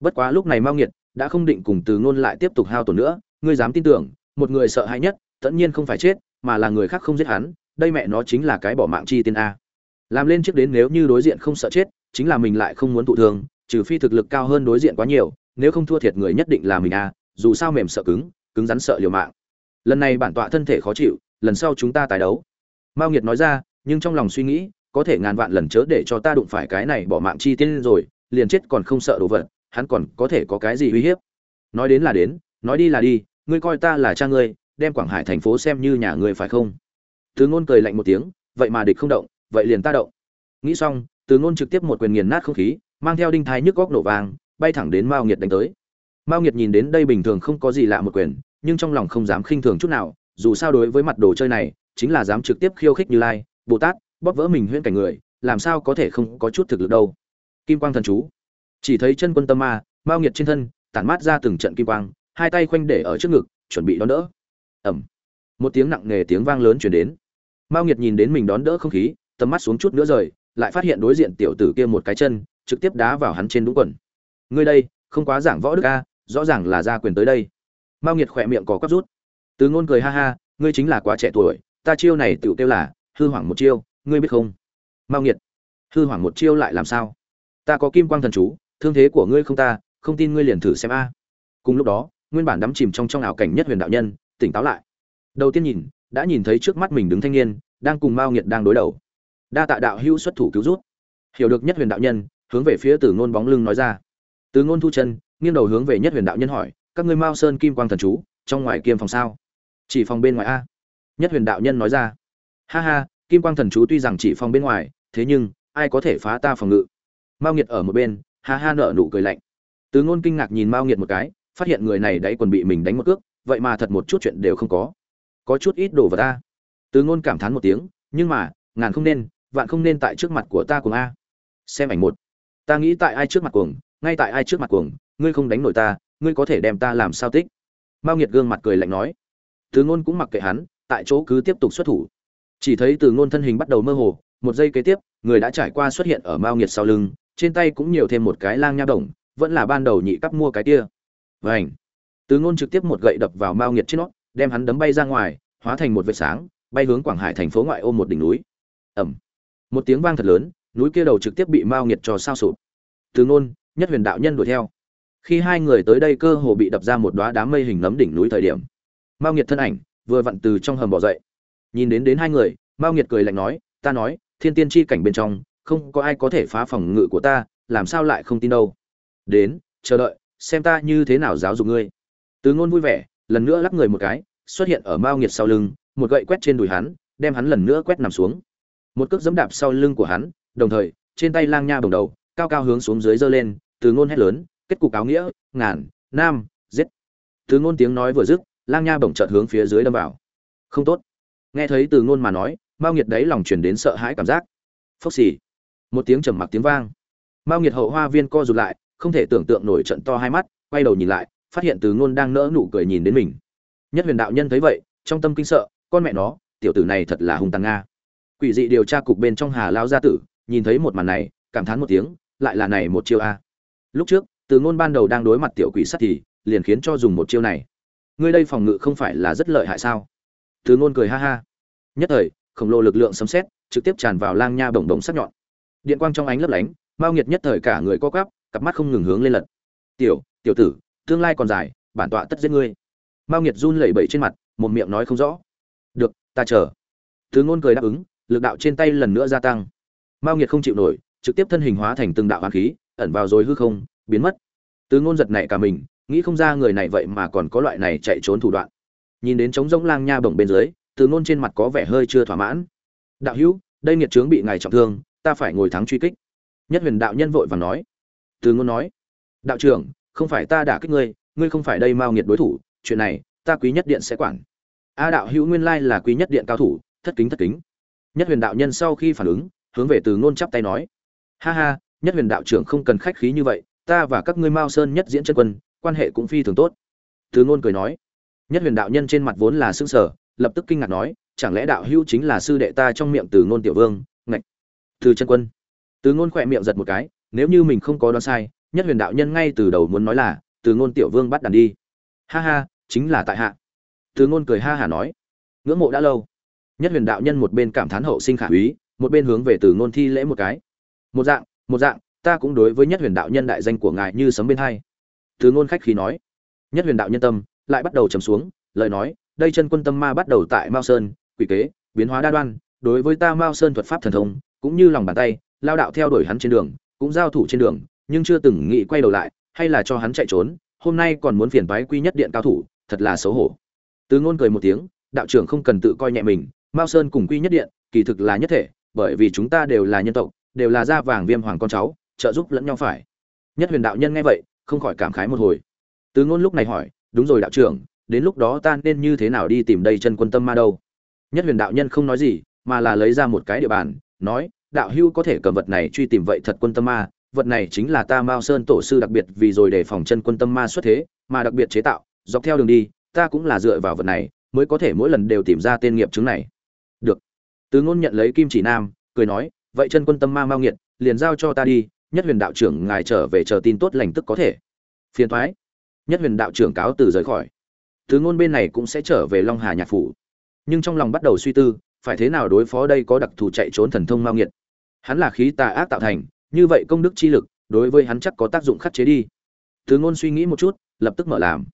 Bất quá lúc này mao nghiệt đã không định cùng từ ngôn lại tiếp tục hao tổn nữa, ngươi dám tin tưởng, một người sợ hãi nhất, tất nhiên không phải chết, mà là người khác không giết hắn, đây mẹ nó chính là cái bỏ mạng chi tiên a. Làm lên trước đến nếu như đối diện không sợ chết, chính là mình lại không muốn thụ thương trừ phi thực lực cao hơn đối diện quá nhiều, nếu không thua thiệt người nhất định là mình a dù sao mềm sợ cứng cứng rắn sợ liều mạng. Lần này bản tọa thân thể khó chịu, lần sau chúng ta tái đấu. Mao nghiệt nói ra, nhưng trong lòng suy nghĩ, có thể ngàn vạn lần chớ để cho ta đụng phải cái này bỏ mạng chi tiên rồi, liền chết còn không sợ đồ vật, hắn còn có thể có cái gì uy hiếp? Nói đến là đến, nói đi là đi, ngươi coi ta là cha ngươi, đem quảng hải thành phố xem như nhà ngươi phải không? Từ ngôn cười lạnh một tiếng, vậy mà địch không động, vậy liền ta động. Nghĩ xong, từ ngôn trực tiếp một quyền nghiền nát không khí mang theo đinh thái nhức góc nổ vàng, bay thẳng đến mao nghiệt đánh tới. Mao nghiệt nhìn đến đây bình thường không có gì lạ một quyền, nhưng trong lòng không dám khinh thường chút nào, dù sao đối với mặt đồ chơi này, chính là dám trực tiếp khiêu khích như lai, bồ tát, bóp vỡ mình huyễn cảnh người, làm sao có thể không có chút thực lực đâu. Kim quang thần chú. Chỉ thấy chân quân tâm ma, mao nghiệt trên thân, tản mát ra từng trận kim quang, hai tay khoanh để ở trước ngực, chuẩn bị đón đỡ. Ẩm một tiếng nặng nề tiếng vang lớn chuyển đến. Mao nghiệt nhìn đến mình đón đỡ không khí, tầm mắt xuống chút nữa rời, lại phát hiện đối diện tiểu tử kia một cái chân trực tiếp đá vào hắn trên đúng quần. Ngươi đây, không quá giảng võ đức a, rõ ràng là gia quyền tới đây. Mao nghiệt khỏe miệng có quắp rút. Từ ngôn cười ha ha, ngươi chính là quá trẻ tuổi, ta chiêu này tựu kêu là, hư hoảng một chiêu, ngươi biết không? Mao nghiệt, hư hoảng một chiêu lại làm sao? Ta có kim quang thần chú, thương thế của ngươi không ta, không tin ngươi liền thử xem a. Cùng lúc đó, nguyên bản đắm chìm trong trong ảo cảnh nhất huyền đạo nhân, tỉnh táo lại. Đầu tiên nhìn, đã nhìn thấy trước mắt mình đứng thanh niên, đang cùng mao nghiệt đang đối đầu. Đa tạ đạo hữu xuất thủ cứu rút hiểu được nhất huyền đạo nhân hướng về phía từ ngôn bóng lưng nói ra. Từ ngôn thu chân, nghiêng đầu hướng về nhất huyền đạo nhân hỏi, các ngươi mao sơn kim quang thần chú, trong ngoài kiêm phòng sao? Chỉ phòng bên ngoài a. Nhất huyền đạo nhân nói ra. Ha ha, kim quang thần chú tuy rằng chỉ phòng bên ngoài, thế nhưng, ai có thể phá ta phòng ngự? Mao nghiệt ở một bên, ha ha nở nụ cười lạnh. Từ ngôn kinh ngạc nhìn mao nghiệt một cái, phát hiện người này đáy quần bị mình đánh một cước, vậy mà thật một chút chuyện đều không có. Có chút ít đồ vào ta từ ngôn cảm thán một tiếng, nhưng mà, ngàn không nên, vạn không nên tại trước mặt của ta cùng a. Xem ảnh một ta nghĩ tại ai trước mặt cuồng, ngay tại ai trước mặt cuồng, ngươi không đánh nổi ta, ngươi có thể đem ta làm sao tích? Mao nghiệt gương mặt cười lạnh nói. Từ ngôn cũng mặc kệ hắn, tại chỗ cứ tiếp tục xuất thủ. Chỉ thấy từ ngôn thân hình bắt đầu mơ hồ, một giây kế tiếp, người đã trải qua xuất hiện ở mao nghiệt sau lưng, trên tay cũng nhiều thêm một cái lang nha đồng, vẫn là ban đầu nhị cấp mua cái kia. Vảnh từ ngôn trực tiếp một gậy đập vào mao nghiệt trên nó, đem hắn đấm bay ra ngoài, hóa thành một vệt sáng, bay hướng quảng hải thành phố ngoại ô một đỉnh núi. Ẩm một tiếng vang thật lớn núi kia đầu trực tiếp bị mao nghiệt cho sao sụp. Từ ngôn, nhất huyền đạo nhân đuổi theo. Khi hai người tới đây cơ hồ bị đập ra một đóa đám mây hình nấm đỉnh núi thời điểm, mao nghiệt thân ảnh vừa vặn từ trong hầm bỏ dậy. Nhìn đến đến hai người, mao nghiệt cười lạnh nói, ta nói, thiên tiên chi cảnh bên trong, không có ai có thể phá phòng ngự của ta, làm sao lại không tin đâu. Đến, chờ đợi, xem ta như thế nào giáo dục ngươi. Từ ngôn vui vẻ, lần nữa lắc người một cái, xuất hiện ở mao nghiệt sau lưng, một gậy quét trên đùi hắn, đem hắn lần nữa quét nằm xuống. Một cước dẫm đạp sau lưng của hắn đồng thời, trên tay lang nha bồng đầu, cao cao hướng xuống dưới giơ lên, từ ngôn hét lớn, kết cục áo nghĩa, ngàn, nam, giết. Từ ngôn tiếng nói vừa dứt, lang nha bồng chợt hướng phía dưới đâm vào. Không tốt. Nghe thấy từ ngôn mà nói, mao nghiệt đấy lòng chuyển đến sợ hãi cảm giác. Phốc xì. Một tiếng trầm mặc tiếng vang. Mao nghiệt hậu hoa viên co rụt lại, không thể tưởng tượng nổi trận to hai mắt, quay đầu nhìn lại, phát hiện từ ngôn đang nỡ nụ cười nhìn đến mình. Nhất huyền đạo nhân thấy vậy, trong tâm kinh sợ, con mẹ nó, tiểu tử này thật là hung tàn nga. Quỷ dị điều tra cục bên trong hà lao gia tử nhìn thấy một màn này cảm thán một tiếng lại là này một chiêu a. Lúc trước từ ngôn ban đầu đang đối mặt tiểu quỷ sắt thì liền khiến cho dùng một chiêu này. Ngươi đây phòng ngự không phải là rất lợi hại sao? Từ ngôn cười ha ha. Nhất thời khổng lồ lực lượng sấm xét, trực tiếp tràn vào lang nha bổng bổng sắc nhọn. Điện quang trong ánh lấp lánh mao nghiệt nhất thời cả người co quắp cặp mắt không ngừng hướng lên lật. Tiểu tiểu tử tương lai còn dài bản tọa tất giết ngươi. Mao nghiệt run lẩy bẩy trên mặt một miệng nói không rõ. Được ta chờ. Từ ngôn cười đáp ứng lực đạo trên tay lần nữa gia tăng mao nghiệt không chịu nổi, trực tiếp thân hình hóa thành từng đạo hoàn khí, ẩn vào rồi hư không, biến mất. Từ ngôn giật này cả mình, nghĩ không ra người này vậy mà còn có loại này chạy trốn thủ đoạn. Nhìn đến trống rỗng lang nha bổng bên dưới, từ ngôn trên mặt có vẻ hơi chưa thỏa mãn. Đạo hữu, đây nghiệt trướng bị ngài trọng thương, ta phải ngồi thắng truy kích. Nhất huyền đạo nhân vội vàng nói. Từ ngôn nói. Đạo trưởng, không phải ta đả kích ngươi ngươi không phải đây mao nghiệt đối thủ, chuyện này, ta quý nhất điện sẽ quản. A đạo hữu, nguyên lai là quý nhất điện cao thủ, thất kính thất kính. Nhất huyền đạo nhân sau khi phản ứng hướng về từ ngôn chắp tay nói. Ha ha, nhất huyền đạo trưởng không cần khách khí như vậy, ta và các ngươi mao sơn nhất diễn chân quân, quan hệ cũng phi thường tốt. Từ ngôn cười nói. Nhất huyền đạo nhân trên mặt vốn là xương sở lập tức kinh ngạc nói, chẳng lẽ đạo hữu chính là sư đệ ta trong miệng từ ngôn tiểu vương, ngạch, từ chân quân? Từ ngôn khỏe miệng giật một cái, nếu như mình không có đoán sai, nhất huyền đạo nhân ngay từ đầu muốn nói là, từ ngôn tiểu vương bắt đàn đi. Ha ha, chính là tại hạ. Từ ngôn cười ha hả nói. Ngưỡng mộ đã lâu. Nhất huyền đạo nhân một bên cảm thán hậu sinh khả úy một bên hướng về từ ngôn thi lễ một cái. Một dạng một dạng, ta cũng đối với nhất huyền đạo nhân đại danh của ngài như sấm bên hai. Từ ngôn khách khí nói. Nhất huyền đạo nhân tâm lại bắt đầu trầm xuống, lời nói, đây chân quân tâm ma bắt đầu tại mao sơn, quỷ kế, biến hóa đa đoan, đối với ta mao sơn thuật pháp thần thông, cũng như lòng bàn tay, lao đạo theo đuổi hắn trên đường, cũng giao thủ trên đường, nhưng chưa từng nghĩ quay đầu lại, hay là cho hắn chạy trốn, hôm nay còn muốn phiền toái quy nhất điện cao thủ, thật là xấu hổ. Từ ngôn cười một tiếng, đạo trưởng không cần tự coi nhẹ mình, mao sơn cùng quy nhất điện, kỳ thực là nhất thể bởi vì chúng ta đều là nhân tộc, đều là da vàng viêm hoàng con cháu, trợ giúp lẫn nhau phải. Nhất huyền đạo nhân nghe vậy, không khỏi cảm khái một hồi. Từ ngôn lúc này hỏi, đúng rồi đạo trưởng, đến lúc đó ta nên như thế nào đi tìm đây chân quân tâm ma đâu? Nhất huyền đạo nhân không nói gì, mà là lấy ra một cái địa bàn, nói, đạo hưu có thể cầm vật này truy tìm vậy thật quân tâm ma, vật này chính là ta mao sơn tổ sư đặc biệt vì rồi để phòng chân quân tâm ma xuất thế, mà đặc biệt chế tạo, dọc theo đường đi, ta cũng là dựa vào vật này, mới có thể mỗi lần đều tìm ra tên nghiệp chứng này từ ngôn nhận lấy kim chỉ nam, cười nói, vậy chân quân tâm ma mao nghiệt, liền giao cho ta đi, nhất huyền đạo trưởng ngài trở về chờ tin tốt lành tức có thể. Phiền thoái nhất huyền đạo trưởng cáo từ rời khỏi. Từ ngôn bên này cũng sẽ trở về long hà nhạc phủ. Nhưng trong lòng bắt đầu suy tư, phải thế nào đối phó đây có đặc thù chạy trốn thần thông mao nghiệt. Hắn là khí tà ác tạo thành, như vậy công đức chi lực, đối với hắn chắc có tác dụng khắc chế đi. Từ ngôn suy nghĩ một chút, lập tức mở làm.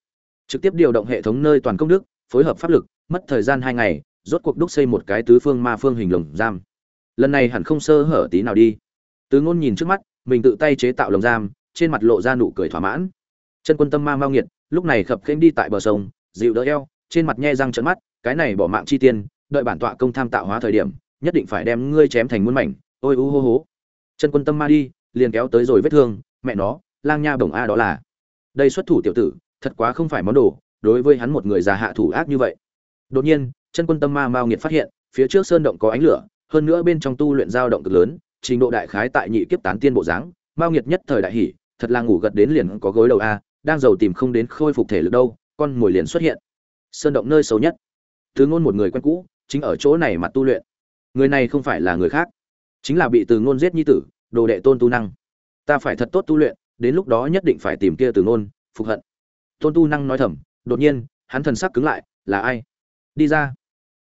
Trực tiếp điều động hệ thống nơi toàn công đức, phối hợp pháp lực, mất thời gian hai ngày rốt cuộc đúc xây một cái tứ phương ma phương hình lồng giam. Lần này hẳn không sơ hở tí nào đi. Tứ ngôn nhìn trước mắt, mình tự tay chế tạo lồng giam, trên mặt lộ ra nụ cười thỏa mãn. Chân quân tâm ma mao nghiệt, lúc này khập khênh đi tại bờ sông, dịu đỡ eo, trên mặt nhe răng trợn mắt, cái này bỏ mạng chi tiên, đợi bản tọa công tham tạo hóa thời điểm, nhất định phải đem ngươi chém thành muôn mảnh, ôi u hô hố. Chân quân tâm ma đi, liền kéo tới rồi vết thương, mẹ nó, lang nha bổng a đó là. Đây xuất thủ tiểu tử, thật quá không phải món đồ, đối với hắn một người già hạ thủ ác như vậy. Đột nhiên chân quân tâm ma mao nghiệt phát hiện, phía trước sơn động có ánh lửa, hơn nữa bên trong tu luyện dao động cực lớn, trình độ đại khái tại nhị kiếp tán tiên bộ dáng, mao nghiệt nhất thời đại hỉ, thật là ngủ gật đến liền có gối đầu a, đang giàu tìm không đến khôi phục thể lực đâu, con mồi liền xuất hiện. Sơn động nơi xấu nhất. Từ ngôn một người quen cũ, chính ở chỗ này mà tu luyện. Người này không phải là người khác, chính là bị từ ngôn giết nhi tử, đồ đệ tôn tu năng. Ta phải thật tốt tu luyện, đến lúc đó nhất định phải tìm kia từ ngôn, phục hận. Tôn tu năng nói thầm, đột nhiên, hắn thần sắc cứng lại, là ai? Đi ra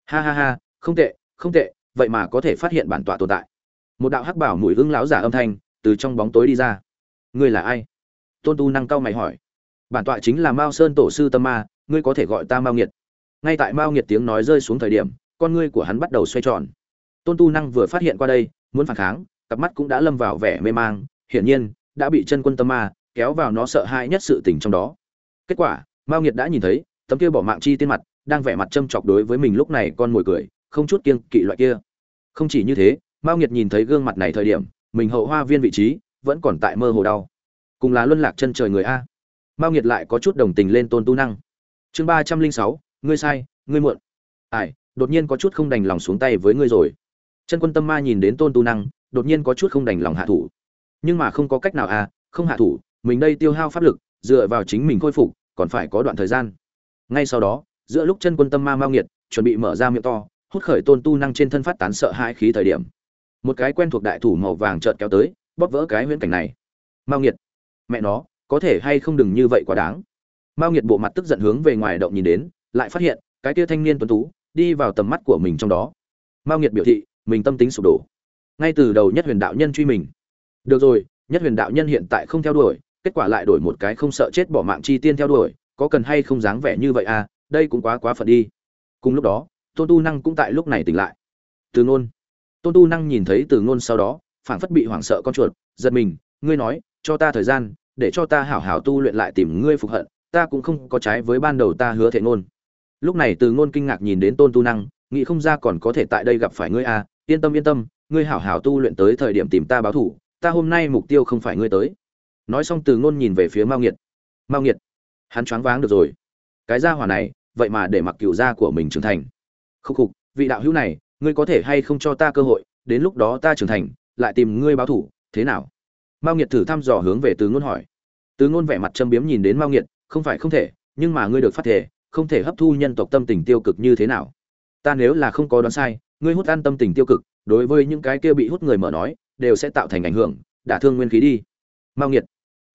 ha ha ha, không tệ không tệ, vậy mà có thể phát hiện bản tọa tồn tại. Một đạo hắc bảo mùi hưng láo giả âm thanh từ trong bóng tối đi ra. Ngươi là ai? Tôn tu năng cao mày hỏi. Bản tọa chính là mao sơn tổ sư tâm ma, ngươi có thể gọi ta mao nghiệt. Ngay tại mao nghiệt tiếng nói rơi xuống thời điểm, con ngươi của hắn bắt đầu xoay tròn. Tôn tu năng vừa phát hiện qua đây, muốn phản kháng, cặp mắt cũng đã lâm vào vẻ mê mang, hiển nhiên, đã bị chân quân tâm ma kéo vào nó sợ hãi nhất sự tình trong đó. Kết quả, mao nghiệt đã nhìn thấy, tấm kia bỏ mạng chi tiên mặt đang vẻ mặt châm chọc đối với mình lúc này con mồi cười, không chút kiêng kỵ loại kia. Không chỉ như thế, mao nghiệt nhìn thấy gương mặt này thời điểm, mình hậu hoa viên vị trí vẫn còn tại mơ hồ đau. Cùng là luân lạc chân trời người a. Mao nghiệt lại có chút đồng tình lên tôn tu năng. Chương ba trăm linh sáu, ngươi sai, ngươi muộn. Ai, đột nhiên có chút không đành lòng xuống tay với ngươi rồi. Chân quân tâm ma nhìn đến tôn tu năng, đột nhiên có chút không đành lòng hạ thủ. Nhưng mà không có cách nào à không hạ thủ, mình đây tiêu hao pháp lực, dựa vào chính mình khôi phục, còn phải có đoạn thời gian. Ngay sau đó giữa lúc chân quân tâm ma mao nghiệt, chuẩn bị mở ra miệng to, hút khởi tôn tu năng trên thân phát tán sợ hai khí thời điểm. Một cái quen thuộc đại thủ màu vàng chợt kéo tới, bóp vỡ cái huyễn cảnh này. Mao nghiệt, mẹ nó, có thể hay không đừng như vậy quá đáng. Mao nghiệt bộ mặt tức giận hướng về ngoài động nhìn đến, lại phát hiện, cái tia thanh niên tuấn tú, đi vào tầm mắt của mình trong đó. Mao nghiệt biểu thị, mình tâm tính sụp đổ. Ngay từ đầu nhất huyền đạo nhân truy mình. Được rồi, nhất huyền đạo nhân hiện tại không theo đuổi, kết quả lại đổi một cái không sợ chết bỏ mạng chi tiên theo đuổi, có cần hay không dáng vẻ như vậy à? Đây cũng quá quá phận đi. Cùng lúc đó, tôn tu năng cũng tại lúc này tỉnh lại. Từ ngôn. Tôn tu năng nhìn thấy từ ngôn sau đó, phảng phất bị hoảng sợ con chuột, giật mình, ngươi nói, cho ta thời gian, để cho ta hảo hảo tu luyện lại tìm ngươi phục hận, ta cũng không có trái với ban đầu ta hứa thệ ngôn. Lúc này từ ngôn kinh ngạc nhìn đến tôn tu năng, nghĩ không ra còn có thể tại đây gặp phải ngươi à yên tâm yên tâm, ngươi hảo hảo tu luyện tới thời điểm tìm ta báo thủ, ta hôm nay mục tiêu không phải ngươi tới. Nói xong từ ngôn nhìn về phía mao nghiệt. Mao nghiệt, hắn choáng váng được rồi. Cái gia hỏa này vậy mà để mặc cửu gia của mình trưởng thành. Khúc khục, vị đạo hữu này, ngươi có thể hay không cho ta cơ hội, đến lúc đó ta trưởng thành, lại tìm ngươi báo thủ, thế nào? Mao nghiệt thử thăm dò hướng về từ ngôn hỏi. Từ ngôn vẻ mặt châm biếm nhìn đến mao nghiệt, không phải không thể, nhưng mà ngươi được phát thể không thể hấp thu nhân tộc tâm tình tiêu cực như thế nào? Ta nếu là không có đoán sai, ngươi hút ăn tâm tình tiêu cực, đối với những cái kia bị hút người mở nói, đều sẽ tạo thành ảnh hưởng, đả thương nguyên khí đi. Mao nghiệt,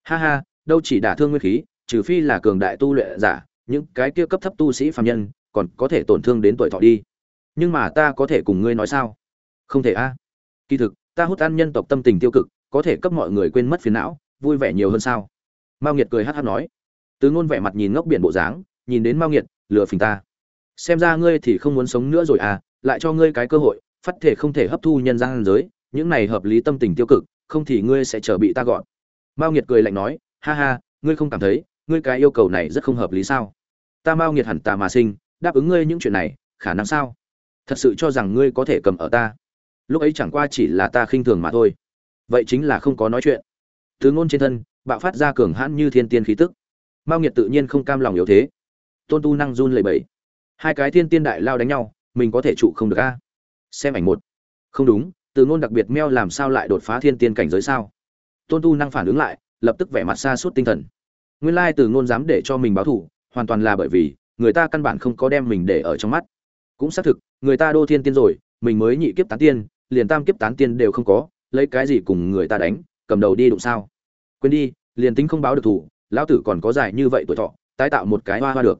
ha ha, đâu chỉ đả thương nguyên khí, trừ phi là cường đại tu luyện giả những cái kia cấp thấp tu sĩ phàm nhân, còn có thể tổn thương đến tuổi thọ đi. Nhưng mà ta có thể cùng ngươi nói sao? Không thể a. À? Kỳ thực, ta hút ăn nhân tộc tâm tình tiêu cực, có thể cấp mọi người quên mất phiền não, vui vẻ nhiều hơn sao? Mao nghiệt cười hát hát nói. Từ ngôn vẻ mặt nhìn ngốc biển bộ dáng, nhìn đến mao nghiệt, lừa phình ta. Xem ra ngươi thì không muốn sống nữa rồi à lại cho ngươi cái cơ hội, phát thể không thể hấp thu nhân gian giới, những này hợp lý tâm tình tiêu cực, không thì ngươi sẽ trở bị ta gọn. Mao nghiệt cười lạnh nói, ha ha, ngươi không cảm thấy ngươi cái yêu cầu này rất không hợp lý sao? Ta mao nghiệt hẳn ta mà sinh, đáp ứng ngươi những chuyện này, khả năng sao? Thật sự cho rằng ngươi có thể cầm ở ta? Lúc ấy chẳng qua chỉ là ta khinh thường mà thôi. Vậy chính là không có nói chuyện. Từ ngôn trên thân, bạo phát ra cường hãn như thiên tiên khí tức. Mao nghiệt tự nhiên không cam lòng yếu thế. Tôn tu năng run lẩy bẩy. Hai cái thiên tiên đại lao đánh nhau, mình có thể trụ không được a? Xem ảnh một. Không đúng, từ ngôn đặc biệt meo làm sao lại đột phá thiên tiên cảnh giới sao? Tôn tu năng phản ứng lại, lập tức vẻ mặt xa suốt tinh thần nguyên lai từ ngôn dám để cho mình báo thù, hoàn toàn là bởi vì, người ta căn bản không có đem mình để ở trong mắt. Cũng xác thực, người ta đô thiên tiên rồi, mình mới nhị kiếp tán tiên, liền tam kiếp tán tiên đều không có, lấy cái gì cùng người ta đánh, cầm đầu đi đụng sao. Quên đi, liền tính không báo được thủ lão tử còn có dài như vậy tuổi thọ, tái tạo một cái hoa hoa được.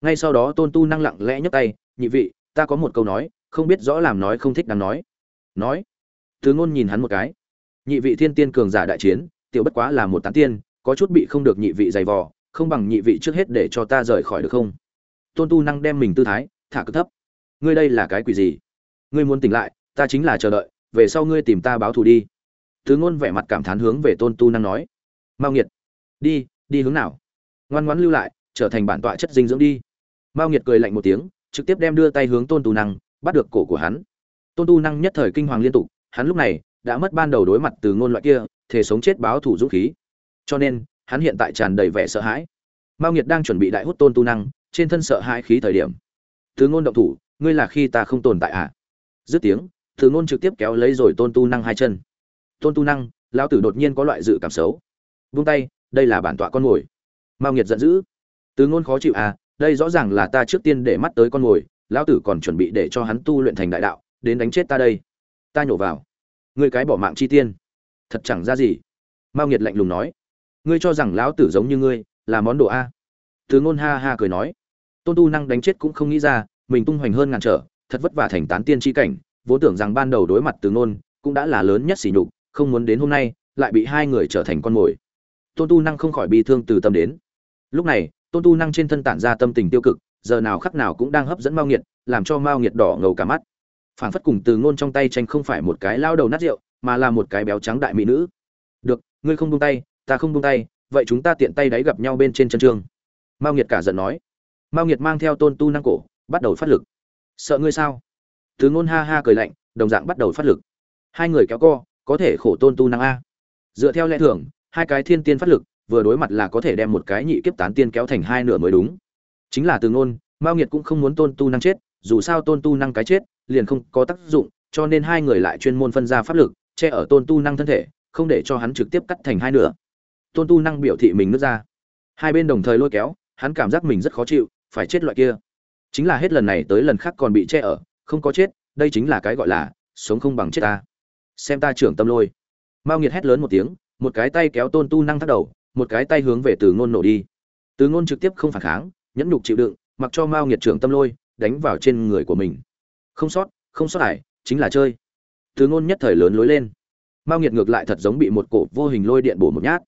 Ngay sau đó tôn tu năng lặng lẽ nhấc tay, nhị vị, ta có một câu nói, không biết rõ làm nói không thích đáng nói. Nói. Thứ ngôn nhìn hắn một cái. Nhị vị thiên tiên cường giả đại chiến, tiểu bất quá là một tán tiên có chút bị không được nhị vị dày vò, không bằng nhị vị trước hết để cho ta rời khỏi được không? Tôn tu năng đem mình tư thái, thả cực thấp. Ngươi đây là cái quỷ gì? Ngươi muốn tỉnh lại, ta chính là chờ đợi, về sau ngươi tìm ta báo thù đi. Thứ ngôn vẻ mặt cảm thán hướng về tôn tu năng nói. Mao nghiệt, đi đi hướng nào? Ngoan ngoãn lưu lại, trở thành bản tọa chất dinh dưỡng đi. Mao nghiệt cười lạnh một tiếng, trực tiếp đem đưa tay hướng tôn tu năng, bắt được cổ của hắn. Tôn tu năng nhất thời kinh hoàng liên tục, hắn lúc này đã mất ban đầu đối mặt từ ngôn loại kia thể sống chết báo thủ dũng khí cho nên, hắn hiện tại tràn đầy vẻ sợ hãi. Mao nghiệt đang chuẩn bị đại hút tôn tu năng, trên thân sợ hãi khí thời điểm. Thứ ngôn động thủ, ngươi là khi ta không tồn tại à? Dứt tiếng, thứ ngôn trực tiếp kéo lấy rồi tôn tu năng hai chân. Tôn tu năng, lão tử đột nhiên có loại dự cảm xấu. Vung tay, đây là bản tọa con ngồi. Mao nghiệt giận dữ. Từ ngôn khó chịu à đây rõ ràng là ta trước tiên để mắt tới con mồi lão tử còn chuẩn bị để cho hắn tu luyện thành đại đạo, đến đánh chết ta đây. Ta nhổ vào. Ngươi cái bỏ mạng chi tiên. Thật chẳng ra gì. Mao nghiệt lạnh lùng nói ngươi cho rằng lão tử giống như ngươi, là món đồ a. Từ ngôn ha ha cười nói. Tôn tu năng đánh chết cũng không nghĩ ra, mình tung hoành hơn ngàn trở, thật vất vả thành tán tiên chi cảnh, vốn tưởng rằng ban đầu đối mặt từ ngôn cũng đã là lớn nhất sỉ nhục, không muốn đến hôm nay, lại bị hai người trở thành con mồi. Tôn tu năng không khỏi bi thương từ tâm đến. Lúc này, tôn tu năng trên thân tản ra tâm tình tiêu cực, giờ nào khắc nào cũng đang hấp dẫn mao nghiệt, làm cho mao nghiệt đỏ ngầu cả mắt. Phảng phất cùng từ ngôn trong tay tranh không phải một cái lao đầu nát rượu, mà là một cái béo trắng đại mỹ nữ. Được, ngươi không buông tay ta không buông tay, vậy chúng ta tiện tay đáy gặp nhau bên trên chân trường mao nghiệt cả giận nói. Mao nghiệt mang theo tôn tu năng cổ, bắt đầu phát lực. Sợ ngươi sao? Từ ngôn ha ha cười lạnh, đồng dạng bắt đầu phát lực. Hai người kéo co, có thể khổ tôn tu năng a. Dựa theo lẽ thường, hai cái thiên tiên phát lực, vừa đối mặt là có thể đem một cái nhị kiếp tán tiên kéo thành hai nửa mới đúng. Chính là từ ngôn, mao nghiệt cũng không muốn tôn tu năng chết, dù sao tôn tu năng cái chết, liền không có tác dụng, cho nên hai người lại chuyên môn phân ra pháp lực, che ở tôn tu năng thân thể, không để cho hắn trực tiếp cắt thành hai nửa tôn tu năng biểu thị mình nứt ra. Hai bên đồng thời lôi kéo, hắn cảm giác mình rất khó chịu, phải chết loại kia. Chính là hết lần này tới lần khác còn bị che ở, không có chết, đây chính là cái gọi là, sống không bằng chết ta. Xem ta trưởng tâm lôi. Mao nghiệt hét lớn một tiếng, một cái tay kéo tôn tu năng thắt đầu, một cái tay hướng về từ ngôn nổ đi. Từ ngôn trực tiếp không phản kháng, nhẫn nhục chịu đựng, mặc cho mao nghiệt trưởng tâm lôi, đánh vào trên người của mình. Không sót không sót ải chính là chơi. Từ ngôn nhất thời lớn lối lên. Mao nghiệt ngược lại thật giống bị một cổ vô hình lôi điện bổ một nhát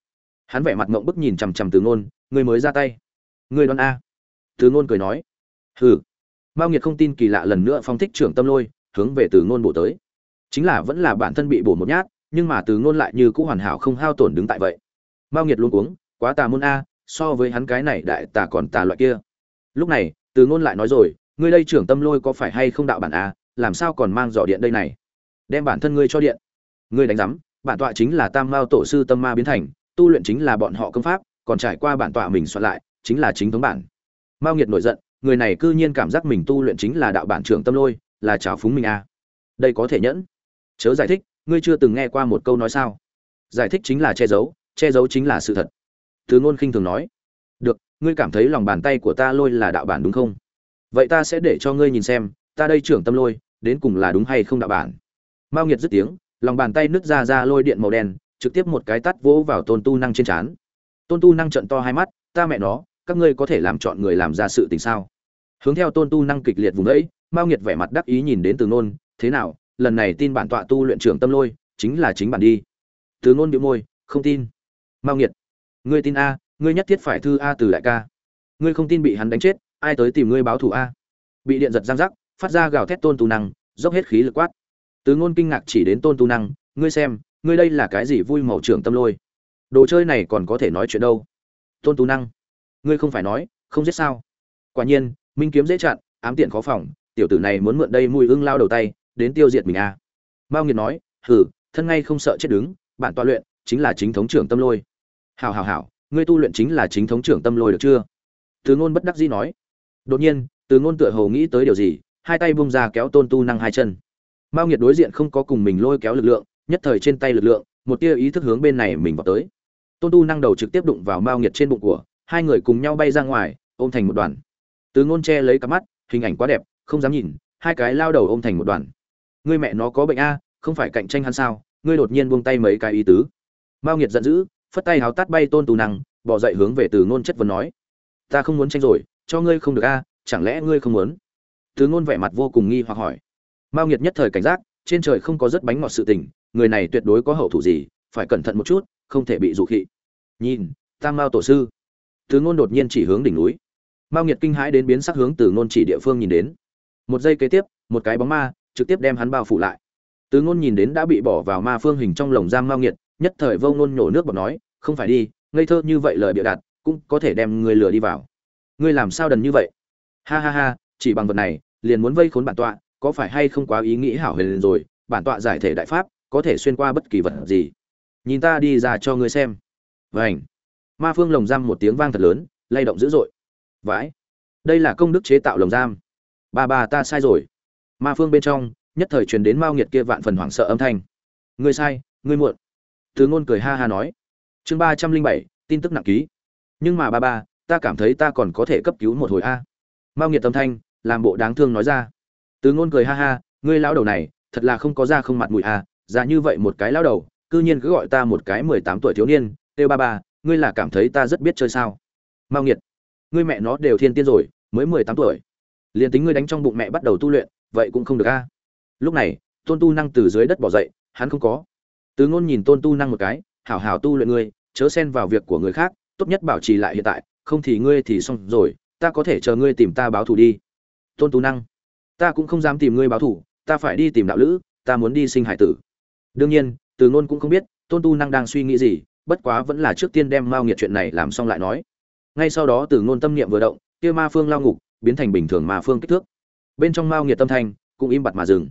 hắn vẻ mặt ngộng bức nhìn chằm chằm từ ngôn người mới ra tay. Người đoán a. Từ ngôn cười nói, hừ. Mao nghiệt không tin kỳ lạ lần nữa phong thích trưởng tâm lôi, hướng về từ ngôn bổ tới. Chính là vẫn là bản thân bị bổ một nhát, nhưng mà từ ngôn lại như cũ hoàn hảo không hao tổn đứng tại vậy. Mao nghiệt luôn cuống, quá tà môn a, so với hắn cái này đại tà còn tà loại kia. Lúc này, từ ngôn lại nói rồi, ngươi đây trưởng tâm lôi có phải hay không đạo bản a, làm sao còn mang dò điện đây này? Đem bản thân ngươi cho điện. Ngươi đánh giám, bản tọa chính là tam mao tổ sư tâm ma biến thành tu luyện chính là bọn họ công pháp, còn trải qua bản tọa mình soạn lại, chính là chính thống bản. Mao nghiệt nổi giận, người này cư nhiên cảm giác mình tu luyện chính là đạo bản trưởng tâm lôi, là trào phúng mình a đây có thể nhẫn. Chớ giải thích, ngươi chưa từng nghe qua một câu nói sao. Giải thích chính là che giấu che giấu chính là sự thật. Thứ ngôn khinh thường nói. Được, ngươi cảm thấy lòng bàn tay của ta lôi là đạo bản đúng không? Vậy ta sẽ để cho ngươi nhìn xem, ta đây trưởng tâm lôi, đến cùng là đúng hay không đạo bản? Mao nghiệt dứt tiếng, lòng bàn tay nứt ra ra lôi điện màu đen trực tiếp một cái tát vỗ vào tôn tu năng trên trán. Tôn tu năng trận to hai mắt, ta mẹ nó, các ngươi có thể làm chọn người làm ra sự tình sao? Hướng theo tôn tu năng kịch liệt vùng ấy, mao nghiệt vẻ mặt đắc ý nhìn đến từ ngôn thế nào, lần này tin bản tọa tu luyện trưởng tâm lôi, chính là chính bản đi. Từ ngôn bị môi, không tin. Mao nghiệt, ngươi tin a, ngươi nhất thiết phải thư a từ đại ca. Ngươi không tin bị hắn đánh chết, ai tới tìm ngươi báo thù a? Bị điện giật giang rắc phát ra gào thét tôn tu năng, dốc hết khí lực quát. Từ ngôn kinh ngạc chỉ đến tôn tu năng, ngươi xem ngươi đây là cái gì vui màu trưởng tâm lôi? Đồ chơi này còn có thể nói chuyện đâu? Tôn tu năng, ngươi không phải nói, không giết sao? Quả nhiên, minh kiếm dễ chặn, ám tiện khó phòng, tiểu tử này muốn mượn đây mùi ưng lao đầu tay, đến tiêu diệt mình à. Mao nghiệt nói, hừ, thân ngay không sợ chết đứng, bạn tọa luyện, chính là chính thống trưởng tâm lôi. Hảo hảo hảo, ngươi tu luyện chính là chính thống trưởng tâm lôi được chưa? Từ ngôn bất đắc dĩ nói. Đột nhiên, từ ngôn tựa hồ nghĩ tới điều gì, hai tay bung ra kéo tôn tu năng hai chân. Mao nghiệt đối diện không có cùng mình lôi kéo lực lượng nhất thời trên tay lực lượng, một tia ý thức hướng bên này mình vào tới. Tôn tu năng đầu trực tiếp đụng vào mao nghiệt trên bụng của, hai người cùng nhau bay ra ngoài, ôm thành một đoàn. Từ ngôn che lấy cặp mắt, hình ảnh quá đẹp, không dám nhìn, hai cái lao đầu ôm thành một đoàn. Ngươi mẹ nó có bệnh a, không phải cạnh tranh hắn sao, ngươi đột nhiên buông tay mấy cái ý tứ. Mao nghiệt giận dữ, phất tay háo tát bay tôn tu năng, bỏ dậy hướng về từ ngôn chất vấn nói. Ta không muốn tranh rồi, cho ngươi không được a, chẳng lẽ ngươi không muốn? Từ ngôn vẻ mặt vô cùng nghi hoặc hỏi. Mao nghiệt nhất thời cảnh giác, trên trời không có rất bánh ngọt sự tình người này tuyệt đối có hậu thủ gì, phải cẩn thận một chút, không thể bị dụ khị. Nhìn, tam mao tổ sư. Từ ngôn đột nhiên chỉ hướng đỉnh núi. Mao nghiệt kinh hãi đến biến sắc hướng từ ngôn chỉ địa phương nhìn đến. Một giây kế tiếp, một cái bóng ma trực tiếp đem hắn bao phủ lại. Từ ngôn nhìn đến đã bị bỏ vào ma phương hình trong lồng giam mao nghiệt, nhất thời vô ngôn nhổ nước bọt nói, không phải đi, ngây thơ như vậy lời bịa đặt, cũng có thể đem người lừa đi vào. Ngươi làm sao đần như vậy? Ha ha ha, chỉ bằng vật này, liền muốn vây khốn bản tọa, có phải hay không quá ý nghĩ hảo huyền rồi, bản tọa giải thể đại pháp có thể xuyên qua bất kỳ vật gì. Nhìn ta đi ra cho ngươi xem. Vảnh ma phương lồng giam một tiếng vang thật lớn, lay động dữ dội. Vãi. Đây là công đức chế tạo lồng giam. Ba ba ta sai rồi. Ma phương bên trong, nhất thời truyền đến mao nghiệt kia vạn phần hoảng sợ âm thanh. Ngươi sai, ngươi muộn. Từ ngôn cười ha ha nói. Chương ba trăm linh bảy, tin tức nặng ký. Nhưng mà ba ba, ta cảm thấy ta còn có thể cấp cứu một hồi a. Mao nghiệt tâm thanh, làm bộ đáng thương nói ra. Từ ngôn cười ha ha, ngươi lão đầu này, thật là không có da không mặt mũi a à, già như vậy một cái lão đầu, cư nhiên cứ gọi ta một cái mười tám tuổi thiếu niên têu ba ba, ngươi là cảm thấy ta rất biết chơi sao? Mao nghiệt, ngươi mẹ nó đều thiên tiên rồi, mới mười tám tuổi. Liền tính ngươi đánh trong bụng mẹ bắt đầu tu luyện, vậy cũng không được a. Lúc này, tôn tu năng từ dưới đất bỏ dậy, hắn không có. Tứ ngôn nhìn tôn tu năng một cái, hảo hảo tu luyện ngươi, chớ xen vào việc của người khác, tốt nhất bảo trì lại hiện tại, không thì ngươi thì xong rồi, ta có thể chờ ngươi tìm ta báo thù đi. Tôn tu năng, ta cũng không dám tìm ngươi báo thù, ta phải đi tìm đạo lữ, ta muốn đi sinh hải tử đương nhiên, từ ngôn cũng không biết tôn tu năng đang suy nghĩ gì, bất quá vẫn là trước tiên đem mao nghiệt chuyện này làm xong lại nói. Ngay sau đó từ ngôn tâm niệm vừa động, kia ma phương lao ngục biến thành bình thường ma phương kích thước. Bên trong mao nghiệt tâm thanh cũng im bặt mà dừng.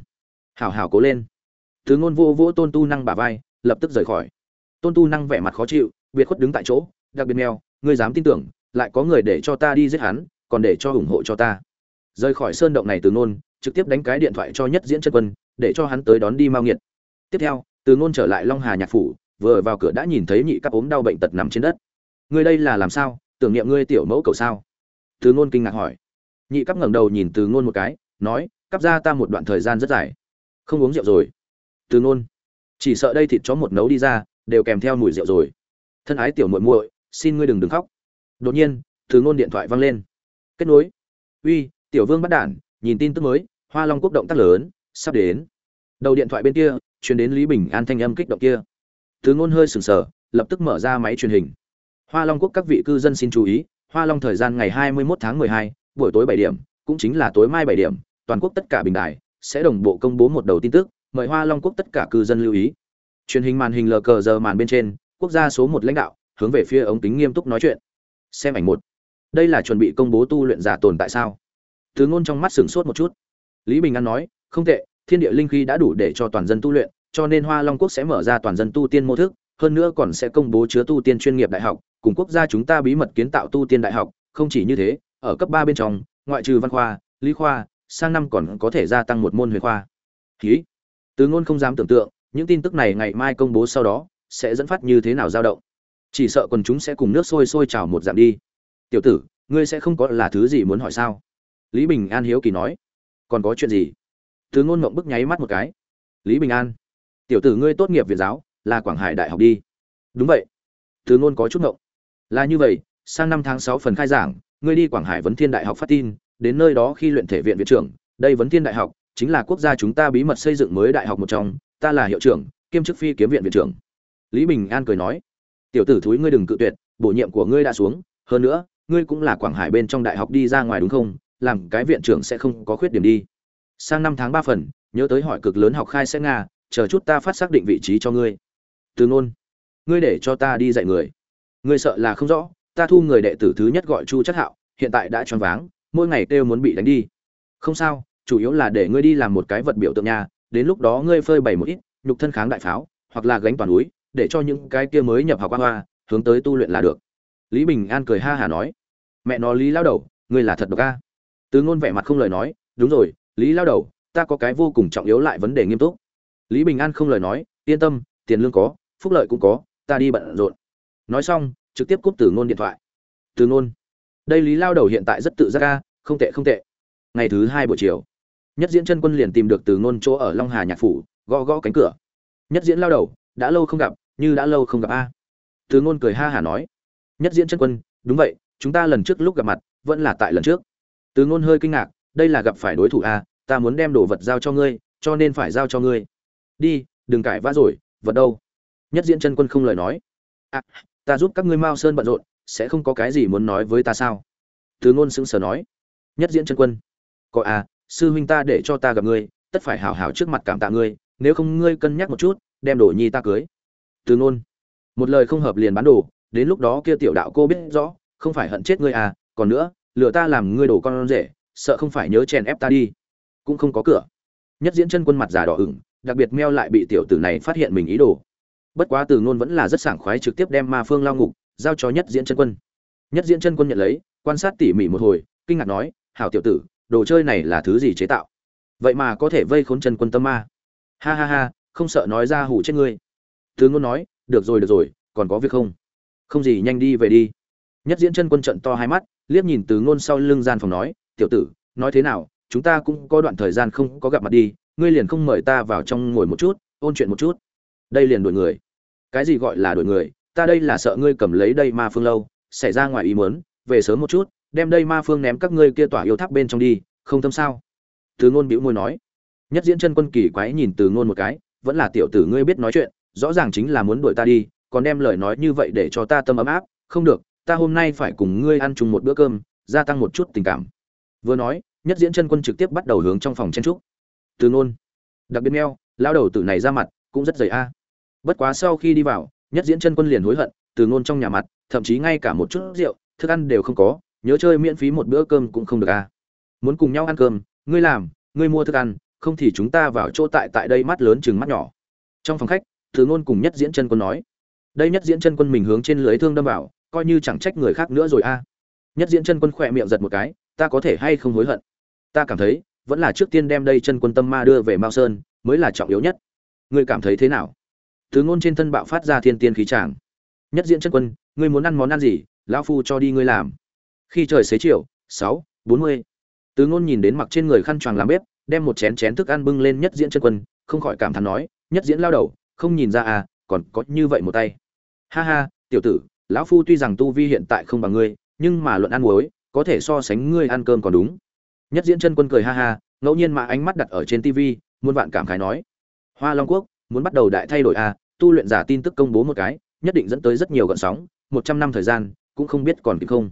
Hảo hảo cố lên. Từ ngôn vô vỗ tôn tu năng bả vai, lập tức rời khỏi. Tôn tu năng vẻ mặt khó chịu, biệt khuất đứng tại chỗ, đặc biệt mèo, ngươi dám tin tưởng, lại có người để cho ta đi giết hắn, còn để cho ủng hộ cho ta. Rời khỏi sơn động này từ ngôn trực tiếp đánh cái điện thoại cho nhất diễn chân quân, để cho hắn tới đón đi mao nghiệt tiếp theo, từ ngôn trở lại long hà nhạc phủ, vừa vào cửa đã nhìn thấy nhị cấp ốm đau bệnh tật nằm trên đất. Ngươi đây là làm sao? Tưởng niệm ngươi tiểu mẫu cầu sao? Từ ngôn kinh ngạc hỏi. Nhị cấp ngẩng đầu nhìn từ ngôn một cái, nói cấp ra ta một đoạn thời gian rất dài. Không uống rượu rồi. Từ ngôn, chỉ sợ đây thịt chó một nấu đi ra, đều kèm theo mùi rượu rồi. Thân ái tiểu muội muội, xin ngươi đừng đừng khóc. Đột nhiên, từ ngôn điện thoại vang lên. Kết nối. Uy, tiểu vương bắt đản, nhìn tin tức mới, hoa long quốc động tác lớn, sắp đến. Đầu điện thoại bên kia truyền đến lý bình an thanh âm kích động kia. Từ ngôn hơi sừng sờ lập tức mở ra máy truyền hình. Hoa long quốc các vị cư dân xin chú ý hoa long thời gian ngày 21 tháng 12, buổi tối 7 điểm cũng chính là tối mai 7 điểm toàn quốc tất cả bình đài sẽ đồng bộ công bố một đầu tin tức mời hoa long quốc tất cả cư dân lưu ý. Truyền hình màn hình lờ cờ giờ màn bên trên quốc gia số một lãnh đạo hướng về phía ống kính nghiêm túc nói chuyện. Xem ảnh một. Đây là chuẩn bị công bố tu luyện giả tồn tại sao? Từ ngôn trong mắt sửng sốt một chút. Lý bình an nói không tệ thiên địa linh khí đã đủ để cho toàn dân tu luyện cho nên hoa long quốc sẽ mở ra toàn dân tu tiên mô thức, hơn nữa còn sẽ công bố chứa tu tiên chuyên nghiệp đại học, cùng quốc gia chúng ta bí mật kiến tạo tu tiên đại học, không chỉ như thế, ở cấp ba bên trong, ngoại trừ văn khoa, lý khoa, sang năm còn có thể gia tăng một môn huyền khoa. Hí. từ ngôn không dám tưởng tượng, những tin tức này ngày mai công bố sau đó, sẽ dẫn phát như thế nào dao động? Chỉ sợ quần chúng sẽ cùng nước sôi sôi trào một dạng đi. Tiểu tử, ngươi sẽ không có là thứ gì muốn hỏi sao? Lý bình an hiếu kỳ nói. Còn có chuyện gì? Từ ngôn ngậm bức nháy mắt một cái. Lý bình an tiểu tử ngươi tốt nghiệp viện giáo, là quảng hải đại học đi. Đúng vậy. Từ ngôn có chút ngộng. Là như vậy, sang năm tháng sáu phần khai giảng, ngươi đi quảng hải vấn thiên đại học phát tin, đến nơi đó khi luyện thể viện viện trưởng, đây vấn thiên đại học chính là quốc gia chúng ta bí mật xây dựng mới đại học một trong, ta là hiệu trưởng, kiêm chức phi kiếm viện viện trưởng. Lý bình an cười nói, tiểu tử thúi ngươi đừng cự tuyệt, bổ nhiệm của ngươi đã xuống, hơn nữa, ngươi cũng là quảng hải bên trong đại học đi ra ngoài đúng không? Làm cái viện trưởng sẽ không có khuyết điểm đi. Sang năm tháng ba phần, nhớ tới hỏi cực lớn học khai sẽ nga chờ chút ta phát xác định vị trí cho ngươi. Từ ngôn, ngươi để cho ta đi dạy người. Ngươi sợ là không rõ, ta thu người đệ tử thứ nhất gọi chu chất hạo, hiện tại đã choáng váng, mỗi ngày kêu muốn bị đánh đi. Không sao, chủ yếu là để ngươi đi làm một cái vật biểu tượng nhà đến lúc đó ngươi phơi bày một ít, nhục thân kháng đại pháo, hoặc là gánh toàn núi, để cho những cái kia mới nhập học qua hoa, hướng tới tu luyện là được. Lý bình an cười ha hả nói, mẹ nó, lý lao đầu, ngươi là thật độc a. Từ ngôn vẻ mặt không lời nói, đúng rồi, lý lao đầu, ta có cái vô cùng trọng yếu lại vấn đề nghiêm túc lý bình an không lời nói, yên tâm, tiền lương có, phúc lợi cũng có, ta đi bận rộn. Nói xong, trực tiếp cúp từ ngôn điện thoại. Từ ngôn, đây lý lao đầu hiện tại rất tự giác ca không tệ không tệ. Ngày thứ hai buổi chiều, nhất diễn chân quân liền tìm được từ ngôn chỗ ở long hà nhạc phủ, gõ gõ cánh cửa. Nhất diễn lao đầu, đã lâu không gặp, như đã lâu không gặp a. Từ ngôn cười ha hả nói. Nhất diễn chân quân, đúng vậy, chúng ta lần trước lúc gặp mặt, vẫn là tại lần trước. Từ ngôn hơi kinh ngạc, đây là gặp phải đối thủ a, ta muốn đem đồ vật giao cho ngươi, cho nên phải giao cho ngươi đi đừng cãi vã rồi vật đâu? Nhất diễn chân quân không lời nói. À, ta giúp các ngươi mao sơn bận rộn sẽ không có cái gì muốn nói với ta sao? Từ ngôn sững sờ nói. Nhất diễn chân quân. Có à sư huynh ta để cho ta gặp ngươi tất phải hảo hảo trước mặt cảm tạ ngươi nếu không ngươi cân nhắc một chút đem đồ nhi ta cưới. Từ ngôn. Một lời không hợp liền bán đồ đến lúc đó kia tiểu đạo cô biết rõ không phải hận chết ngươi à còn nữa lừa ta làm ngươi đổ con rể sợ không phải nhớ chèn ép ta đi. Cũng không có cửa. Nhất diễn chân quân mặt già đỏ ửng đặc biệt meo lại bị tiểu tử này phát hiện mình ý đồ. Bất quá từ ngôn vẫn là rất sảng khoái trực tiếp đem ma phương lao ngục giao cho nhất diễn chân quân. Nhất diễn chân quân nhận lấy, quan sát tỉ mỉ một hồi, kinh ngạc nói, hảo tiểu tử, đồ chơi này là thứ gì chế tạo? Vậy mà có thể vây khốn chân quân tâm ma. Ha ha ha, không sợ nói ra hủ chết ngươi. Từ ngôn nói, được rồi được rồi, còn có việc không? Không gì, nhanh đi về đi. Nhất diễn chân quân trận to hai mắt, liếc nhìn từ ngôn sau lưng gian phòng nói, tiểu tử, nói thế nào, chúng ta cũng có đoạn thời gian không có gặp mặt đi ngươi liền không mời ta vào trong ngồi một chút, ôn chuyện một chút. Đây liền đuổi người. Cái gì gọi là đuổi người? Ta đây là sợ ngươi cầm lấy đây ma phương lâu, xảy ra ngoài ý muốn, về sớm một chút, đem đây ma phương ném các ngươi kia tỏa yêu tháp bên trong đi, không tâm sao? Từ ngôn bĩu môi nói. Nhất diễn chân quân kỳ quái nhìn từ ngôn một cái, vẫn là tiểu tử ngươi biết nói chuyện, rõ ràng chính là muốn đuổi ta đi, còn đem lời nói như vậy để cho ta tâm ấm áp, không được, ta hôm nay phải cùng ngươi ăn chung một bữa cơm, gia tăng một chút tình cảm. Vừa nói, nhất diễn chân quân trực tiếp bắt đầu hướng trong phòng chen trúc từ ngôn đặc biệt meo lao đầu tử này ra mặt, cũng rất dày a. Bất quá sau khi đi vào, nhất diễn chân quân liền hối hận, từ ngôn trong nhà mặt, thậm chí ngay cả một chút rượu, thức ăn đều không có, nhớ chơi miễn phí một bữa cơm cũng không được a. Muốn cùng nhau ăn cơm, ngươi làm, ngươi mua thức ăn, không thì chúng ta vào chỗ tại tại đây mắt lớn chừng mắt nhỏ. Trong phòng khách, từ ngôn cùng nhất diễn chân quân nói. Đây nhất diễn chân quân mình hướng trên lưới thương đâm vào, coi như chẳng trách người khác nữa rồi a. Nhất diễn chân quân khỏe miệng giật một cái, ta có thể hay không hối hận? Ta cảm thấy vẫn là trước tiên đem đây chân quân tâm ma đưa về mao sơn, mới là trọng yếu nhất. Ngươi cảm thấy thế nào? Từ ngôn trên thân bạo phát ra thiên tiên khí tràng. Nhất diễn chân quân, ngươi muốn ăn món ăn gì? Lão phu cho đi ngươi làm. Khi trời xế chiều, sáu, bốn mươi. Từ ngôn nhìn đến mặc trên người khăn choàng làm bếp, đem một chén chén thức ăn bưng lên nhất diễn chân quân, không khỏi cảm thán nói, nhất diễn lao đầu, không nhìn ra à còn có như vậy một tay. Ha ha, tiểu tử, lão phu tuy rằng tu vi hiện tại không bằng ngươi, nhưng mà luận ăn muối, có thể so sánh ngươi ăn cơm còn đúng nhất diễn chân quân cười ha ha, ngẫu nhiên mà ánh mắt đặt ở trên tv muôn vạn cảm khái nói. Hoa long quốc, muốn bắt đầu đại thay đổi à tu luyện giả tin tức công bố một cái, nhất định dẫn tới rất nhiều gợn sóng, một trăm năm thời gian, cũng không biết còn kịp không.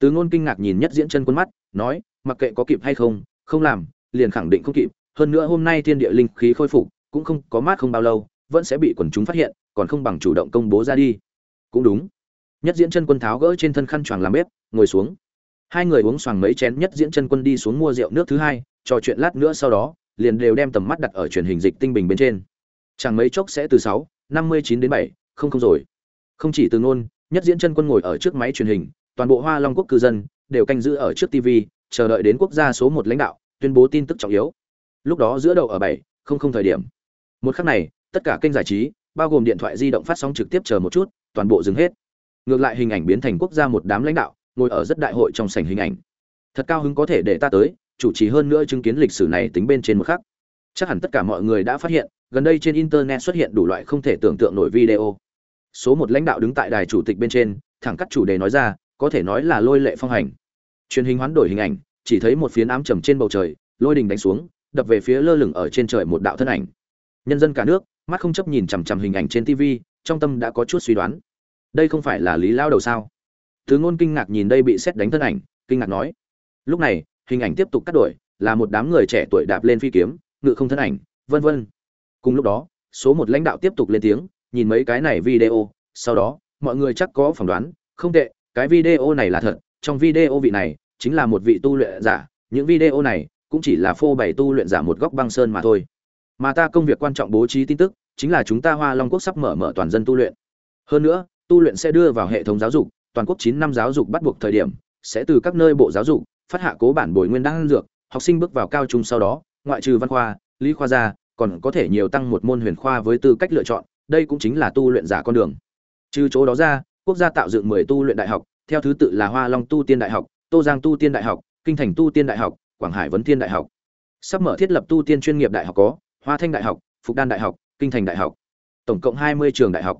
Từ ngôn kinh ngạc nhìn nhất diễn chân quân mắt, nói, mặc kệ có kịp hay không không làm, liền khẳng định không kịp, hơn nữa hôm nay thiên địa linh khí khôi phục, cũng không có mát không bao lâu, vẫn sẽ bị quần chúng phát hiện, còn không bằng chủ động công bố ra đi. Cũng đúng. Nhất diễn chân quân tháo gỡ trên thân khăn choàng làm bếp, ngồi xuống hai người uống xoàng mấy chén nhất diễn chân quân đi xuống mua rượu nước thứ hai, trò chuyện lát nữa sau đó, liền đều đem tầm mắt đặt ở truyền hình dịch tinh bình bên trên. Chẳng mấy chốc sẽ từ sáu, năm mươi chín đến bảy, không không rồi. Không chỉ từ ngôn, nhất diễn chân quân ngồi ở trước máy truyền hình, toàn bộ hoa long quốc cư dân đều canh giữ ở trước tv chờ đợi đến quốc gia số một lãnh đạo tuyên bố tin tức trọng yếu. Lúc đó giữa đầu ở bảy, không không thời điểm. Một khắc này, tất cả kênh giải trí, bao gồm điện thoại di động phát sóng trực tiếp chờ một chút, toàn bộ dừng hết. Ngược lại hình ảnh biến thành quốc gia một đám lãnh đạo ngồi ở rất đại hội trong sảnh hình ảnh. Thật cao hứng có thể để ta tới, chủ trì hơn nữa chứng kiến lịch sử này tính bên trên một khắc. Chắc hẳn tất cả mọi người đã phát hiện, gần đây trên internet xuất hiện đủ loại không thể tưởng tượng nổi video. Số một lãnh đạo đứng tại đài chủ tịch bên trên, thẳng cắt chủ đề nói ra, có thể nói là lôi lệ phong hành. Truyền hình hoán đổi hình ảnh, chỉ thấy một phiến ám trầm trên bầu trời, lôi đình đánh xuống, đập về phía lơ lửng ở trên trời một đạo thân ảnh. Nhân dân cả nước, mắt không chấp nhìn chằm chằm hình ảnh trên tv, trong tâm đã có chút suy đoán. Đây không phải là lý lao đầu sao? Từ ngôn kinh ngạc nhìn đây bị xét đánh thân ảnh, kinh ngạc nói, lúc này, hình ảnh tiếp tục cắt đổi, là một đám người trẻ tuổi đạp lên phi kiếm, ngự không thân ảnh, vân vân. Cùng lúc đó, số một lãnh đạo tiếp tục lên tiếng, nhìn mấy cái này video, sau đó, mọi người chắc có phỏng đoán, không tệ, cái video này là thật, trong video vị này, chính là một vị tu luyện giả, những video này, cũng chỉ là phô bày tu luyện giả một góc băng sơn mà thôi. Mà ta công việc quan trọng bố trí tin tức, chính là chúng ta hoa long quốc sắp mở mở toàn dân tu luyện. Hơn nữa, tu luyện sẽ đưa vào hệ thống giáo dục toàn quốc chín năm giáo dục bắt buộc thời điểm, sẽ từ các nơi bộ giáo dục, phát hạ cố bản bồi nguyên đan dược, học sinh bước vào cao trung sau đó, ngoại trừ văn khoa, lý khoa ra, còn có thể nhiều tăng một môn huyền khoa với tư cách lựa chọn, đây cũng chính là tu luyện giả con đường. Trừ chỗ đó ra, quốc gia tạo dựng mười tu luyện đại học, theo thứ tự là hoa long tu tiên đại học, tô giang tu tiên đại học, kinh thành tu tiên đại học, quảng hải vấn Tiên đại học. Sắp mở thiết lập tu tiên chuyên nghiệp đại học có hoa thanh đại học, phục đan đại học, kinh thành đại học. Tổng cộng hai mươi trường đại học.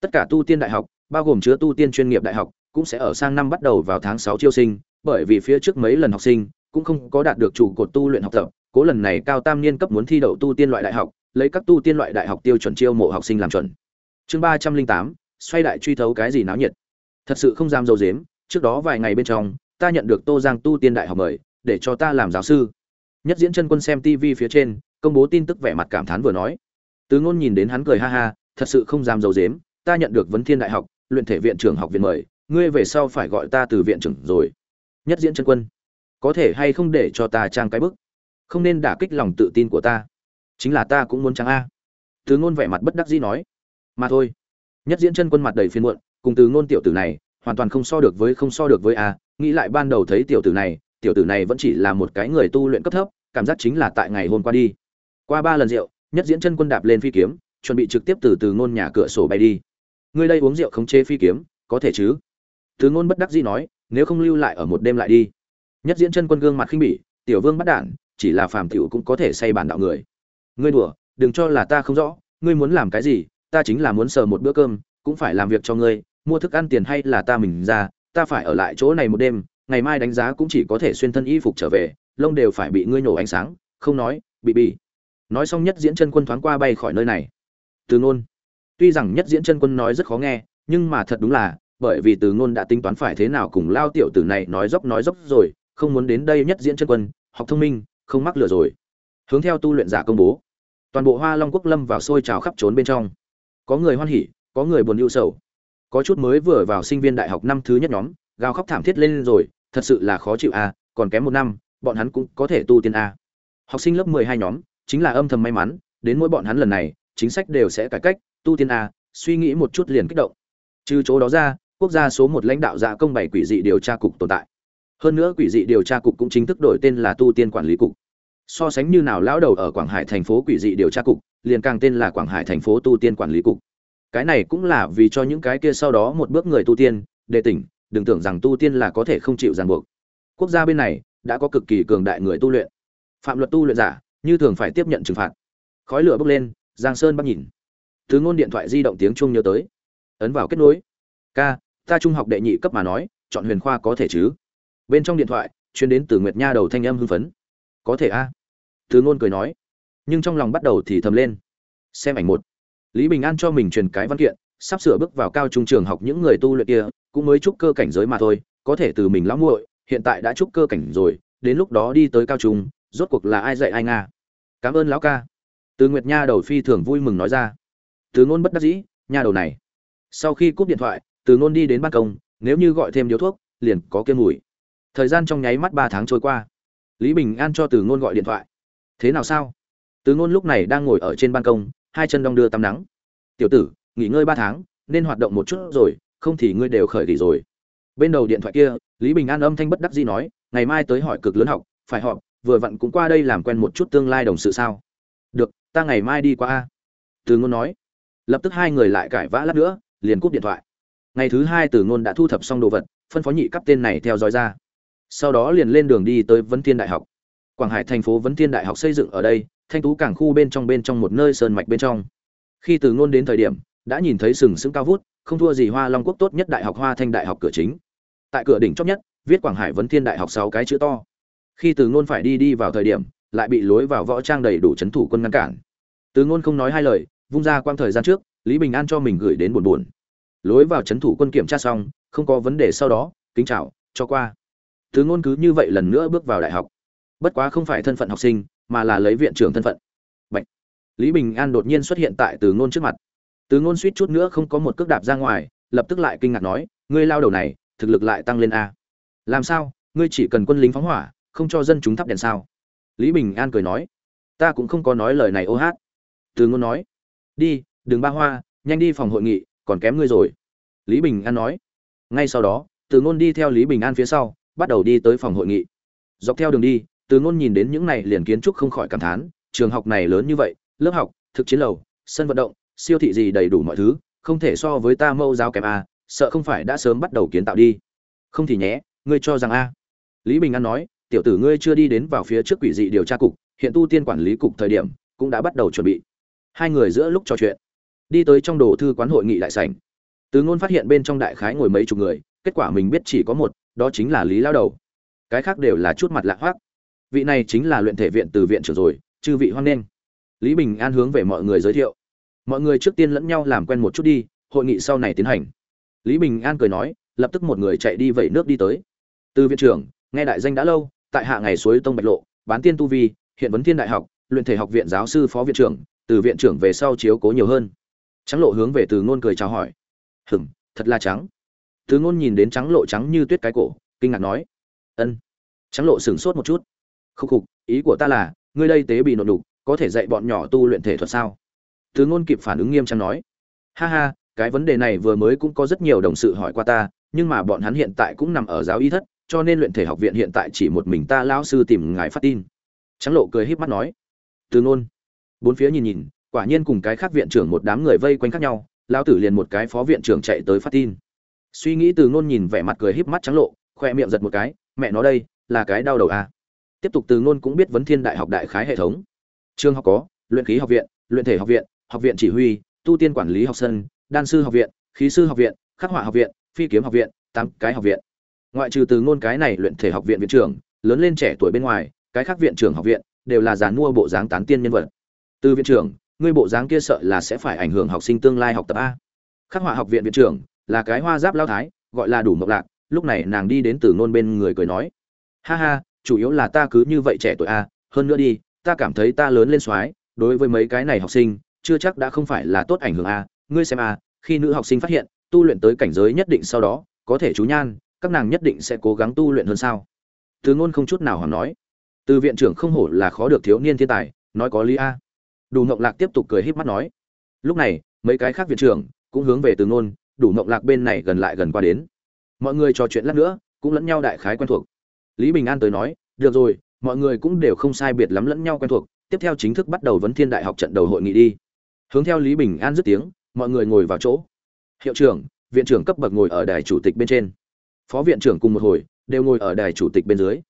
Tất cả tu tiên đại học bao gồm chứa tu tiên chuyên nghiệp đại học, cũng sẽ ở sang năm bắt đầu vào tháng sáu chiêu sinh, bởi vì phía trước mấy lần học sinh cũng không có đạt được chủ cột tu luyện học tập, cố lần này cao tam niên cấp muốn thi đậu tu tiên loại đại học, lấy các tu tiên loại đại học tiêu chuẩn chiêu mộ học sinh làm chuẩn. Chương ba trăm linh tám, xoay đại truy thấu cái gì náo nhiệt. Thật sự không dám dầu dếm, trước đó vài ngày bên trong, ta nhận được tô giang tu tiên đại học mời, để cho ta làm giáo sư. Nhất diễn chân quân xem tv phía trên, công bố tin tức vẻ mặt cảm thán vừa nói. Tứ ngôn nhìn đến hắn cười ha ha, thật sự không dám dầu dếm, ta nhận được vấn thiên đại học luyện thể viện trưởng học viện mời, ngươi về sau phải gọi ta từ viện trưởng rồi. Nhất diễn chân quân, có thể hay không để cho ta trang cái bức? Không nên đả kích lòng tự tin của ta. Chính là ta cũng muốn trang a. Từ ngôn vẻ mặt bất đắc dĩ nói. Mà thôi. Nhất diễn chân quân mặt đầy phiền muộn, cùng từ ngôn tiểu tử này, hoàn toàn không so được với không so được với a. Nghĩ lại ban đầu thấy tiểu tử này, tiểu tử này vẫn chỉ là một cái người tu luyện cấp thấp, cảm giác chính là tại ngày hôm qua đi. Qua ba lần rượu, nhất diễn chân quân đạp lên phi kiếm, chuẩn bị trực tiếp từ từ ngôn nhà cửa sổ bay đi ngươi đây uống rượu khống chế phi kiếm, có thể chứ? Từ ngôn bất đắc dĩ nói, nếu không lưu lại ở một đêm lại đi. Nhất diễn chân quân gương mặt khinh bỉ, tiểu vương bắt đản chỉ là phàm tiểu cũng có thể say bản đạo người. Ngươi đùa, đừng cho là ta không rõ, ngươi muốn làm cái gì, ta chính là muốn sờ một bữa cơm, cũng phải làm việc cho ngươi, mua thức ăn tiền hay là ta mình ra, ta phải ở lại chỗ này một đêm, ngày mai đánh giá cũng chỉ có thể xuyên thân y phục trở về, lông đều phải bị ngươi nổ ánh sáng, không nói, bị bị nói xong nhất diễn chân quân thoáng qua bay khỏi nơi này. Từ ngôn tuy rằng nhất diễn chân quân nói rất khó nghe, nhưng mà thật đúng là, bởi vì từ ngôn đã tính toán phải thế nào cùng lao tiểu tử này nói dốc nói dốc rồi, không muốn đến đây nhất diễn chân quân, học thông minh, không mắc lừa rồi. Hướng theo tu luyện giả công bố. Toàn bộ hoa long quốc lâm vào sôi trào khắp trốn bên trong. Có người hoan hỉ, có người buồn ưu sầu. Có chút mới vừa vào sinh viên đại học năm thứ nhất nhóm, gào khóc thảm thiết lên rồi, thật sự là khó chịu à còn kém một năm, bọn hắn cũng có thể tu tiên a. Học sinh lớp mười hai nhóm, chính là âm thầm may mắn, đến mỗi bọn hắn lần này, chính sách đều sẽ cải cách tu tiên a, suy nghĩ một chút liền kích động. Trừ chỗ đó ra, quốc gia số một lãnh đạo dạ công bày quỷ dị điều tra cục tồn tại. Hơn nữa quỷ dị điều tra cục cũng chính thức đổi tên là tu tiên quản lý cục. So sánh như nào lão đầu ở quảng hải thành phố quỷ dị điều tra cục, liền càng tên là quảng hải thành phố tu tiên quản lý cục. Cái này cũng là vì cho những cái kia sau đó một bước người tu tiên đệ tỉnh, đừng tưởng rằng tu tiên là có thể không chịu ràng buộc. Quốc gia bên này, đã có cực kỳ cường đại người tu luyện. Phạm luật tu luyện giả, như thường phải tiếp nhận trừng phạt. Khói lửa bốc lên, giang sơn bắt nhìn thứ ngôn điện thoại di động tiếng chuông nhớ tới. Ấn vào kết nối. Ca, ta trung học đệ nhị cấp mà nói, chọn huyền khoa có thể chứ? Bên trong điện thoại chuyên đến từ nguyệt nha đầu thanh âm hưng phấn. Có thể a. À? thứ ngôn cười nói. Nhưng trong lòng bắt đầu thì thầm lên. Xem ảnh một. Lý bình an cho mình truyền cái văn kiện, sắp sửa bước vào cao trung trường học những người tu luyện kia, cũng mới chúc cơ cảnh giới mà thôi, có thể từ mình lão muội, hiện tại đã chúc cơ cảnh rồi, đến lúc đó đi tới cao trung, rốt cuộc là ai dạy ai nga? Cảm ơn lão ca. Từ nguyệt nha đầu phi thường vui mừng nói ra từ ngôn bất đắc dĩ, nhà đầu này. Sau khi cúp điện thoại, từ ngôn đi đến ban công, nếu như gọi thêm điếu thuốc, liền có kiêm mùi. Thời gian trong nháy mắt ba tháng trôi qua. Lý bình an cho từ ngôn gọi điện thoại. Thế nào sao? Từ ngôn lúc này đang ngồi ở trên ban công, hai chân đong đưa tắm nắng. Tiểu tử, nghỉ ngơi ba tháng, nên hoạt động một chút rồi, không thì ngươi đều khởi nghỉ rồi. Bên đầu điện thoại kia, lý bình an âm thanh bất đắc dĩ nói, ngày mai tới hỏi cực lớn học, phải họp, vừa vặn cũng qua đây làm quen một chút tương lai đồng sự sao. Được, ta ngày mai đi qua a. Từ ngôn nói lập tức hai người lại cãi vã lát nữa, liền cúp điện thoại. Ngày thứ hai từ ngôn đã thu thập xong đồ vật, phân phó nhị cấp tên này theo dõi ra. Sau đó liền lên đường đi tới vấn thiên đại học. Quảng hải thành phố vấn thiên đại học xây dựng ở đây, thanh tú cảng khu bên trong bên trong một nơi sơn mạch bên trong. Khi từ ngôn đến thời điểm, đã nhìn thấy sừng sững cao vút, không thua gì hoa long quốc tốt nhất đại học hoa thanh đại học cửa chính. Tại cửa đỉnh chót nhất, viết quảng hải vấn thiên đại học sáu cái chữ to. Khi từ ngôn phải đi đi vào thời điểm, lại bị lối vào võ trang đầy đủ c h ấ n thủ quân ngăn cản. Từ ngôn không nói hai lời vung ra quang thời gian trước, lý bình an cho mình gửi đến buồn buồn. Lối vào c h ấ n thủ quân kiểm tra xong, không có vấn đề sau đó, kính chào, cho qua. Thứ ngôn cứ như vậy lần nữa bước vào đại học. Bất quá không phải thân phận học sinh, mà là lấy viện trưởng thân phận. Bạch. lý bình an đột nhiên xuất hiện tại từ ngôn trước mặt. Từ ngôn suýt chút nữa không có một cước đạp ra ngoài, lập tức lại kinh ngạc nói, ngươi lao đầu này, thực lực lại tăng lên a. Làm sao? Ngươi chỉ cần quân lính phóng hỏa, không cho dân chúng thắp đèn sao? Lý bình an cười nói, ta cũng không có nói lời này ô hát. Từ ngôn nói đi, đừng ba hoa, nhanh đi phòng hội nghị, còn kém ngươi rồi. Lý bình an nói. Ngay sau đó, từ ngôn đi theo lý bình an phía sau, bắt đầu đi tới phòng hội nghị. Dọc theo đường đi, từ ngôn nhìn đến những này liền kiến trúc không khỏi cảm thán, trường học này lớn như vậy, lớp học, thực chiến lầu, sân vận động, siêu thị gì đầy đủ mọi thứ, không thể so với ta mâu giáo kém a, sợ không phải đã sớm bắt đầu kiến tạo đi. Không thì nhé, ngươi cho rằng a. Lý bình an nói, tiểu tử ngươi chưa đi đến vào phía trước quỷ dị điều tra cục, hiện tu tiên quản lý cục thời điểm, cũng đã bắt đầu chuẩn bị hai người giữa lúc trò chuyện, đi tới trong đồ thư quán hội nghị đại sảnh. Từ ngôn phát hiện bên trong đại khái ngồi mấy chục người, kết quả mình biết chỉ có một, đó chính là lý lao đầu. Cái khác đều là chút mặt lạ hoác vị này chính là luyện thể viện từ viện trưởng rồi, chư vị hoan nghênh. Lý bình an hướng về mọi người giới thiệu. Mọi người trước tiên lẫn nhau làm quen một chút đi, hội nghị sau này tiến hành. Lý bình an cười nói, lập tức một người chạy đi vẩy nước đi tới. Từ viện trưởng, nghe đại danh đã lâu, tại hạ ngày suối tông bạch lộ, bán tiên tu vi, hiện vấn thiên đại học, luyện thể học viện giáo sư phó viện trưởng từ viện trưởng về sau chiếu cố nhiều hơn. Trắng lộ hướng về từ ngôn cười chào hỏi. Hừm thật là trắng. Từ ngôn nhìn đến trắng lộ trắng như tuyết cái cổ, kinh ngạc nói. Ân. Trắng lộ sửng sốt một chút. Khúc khục, ý của ta là, ngươi đây tế bị nộn đục, có thể dạy bọn nhỏ tu luyện thể thuật sao? Từ ngôn kịp phản ứng nghiêm trang nói. Ha ha, cái vấn đề này vừa mới cũng có rất nhiều đồng sự hỏi qua ta, nhưng mà bọn hắn hiện tại cũng nằm ở giáo y thất, cho nên luyện thể học viện hiện tại chỉ một mình ta lão sư tìm ngài phát tin. Trắng lộ cười híp mắt nói. Từ ngôn bốn phía nhìn nhìn, quả nhiên cùng cái khác viện trưởng một đám người vây quanh khác nhau, lão tử liền một cái phó viện trưởng chạy tới phát tin. Suy nghĩ từ ngôn nhìn vẻ mặt cười híp mắt trắng lộ, khoe miệng giật một cái, mẹ nó đây, là cái đau đầu à. tiếp tục từ ngôn cũng biết vấn thiên đại học đại khái hệ thống. Trường học có, luyện khí học viện, luyện thể học viện học viện chỉ huy, tu tiên quản lý học sân, đan sư học viện, khí sư học viện, khắc họa học viện, phi kiếm học viện, tám cái học viện. Ngoại trừ từ ngôn cái này luyện thể học viện viện trưởng, lớn lên trẻ tuổi bên ngoài, cái khác viện trưởng học viện đều là giàn mua bộ dáng tán tiên nhân vật từ viện trưởng, ngươi bộ dáng kia sợ là sẽ phải ảnh hưởng học sinh tương lai học tập a. Khắc họa học viện viện trưởng, là cái hoa giáp lao thái, gọi là đủ mộc lạc, lúc này nàng đi đến từ ngôn bên người cười nói. Ha ha, chủ yếu là ta cứ như vậy trẻ tuổi a, hơn nữa đi, ta cảm thấy ta lớn lên soái, đối với mấy cái này học sinh, chưa chắc đã không phải là tốt ảnh hưởng a. Ngươi xem a, khi nữ học sinh phát hiện, tu luyện tới cảnh giới nhất định sau đó, có thể chú nhan, các nàng nhất định sẽ cố gắng tu luyện hơn sao? Từ ngôn không chút nào hòn nói. Từ viện trưởng không hổ là khó được thiếu niên thiên tài, nói có lý a đủ ngộng lạc tiếp tục cười híp mắt nói, lúc này, mấy cái khác viện trưởng cũng hướng về từ ngôn, đủ ngộng lạc bên này gần lại gần qua đến. Mọi người trò chuyện lát nữa, cũng lẫn nhau đại khái quen thuộc. Lý bình an tới nói, được rồi, mọi người cũng đều không sai biệt lắm lẫn nhau quen thuộc, tiếp theo chính thức bắt đầu vấn thiên đại học trận đầu hội nghị đi. Hướng theo lý bình an dứt tiếng, mọi người ngồi vào chỗ. Hiệu trưởng, viện trưởng cấp bậc ngồi ở đài chủ tịch bên trên. Phó viện trưởng cùng một hồi, đều ngồi ở đài chủ tịch bên dưới.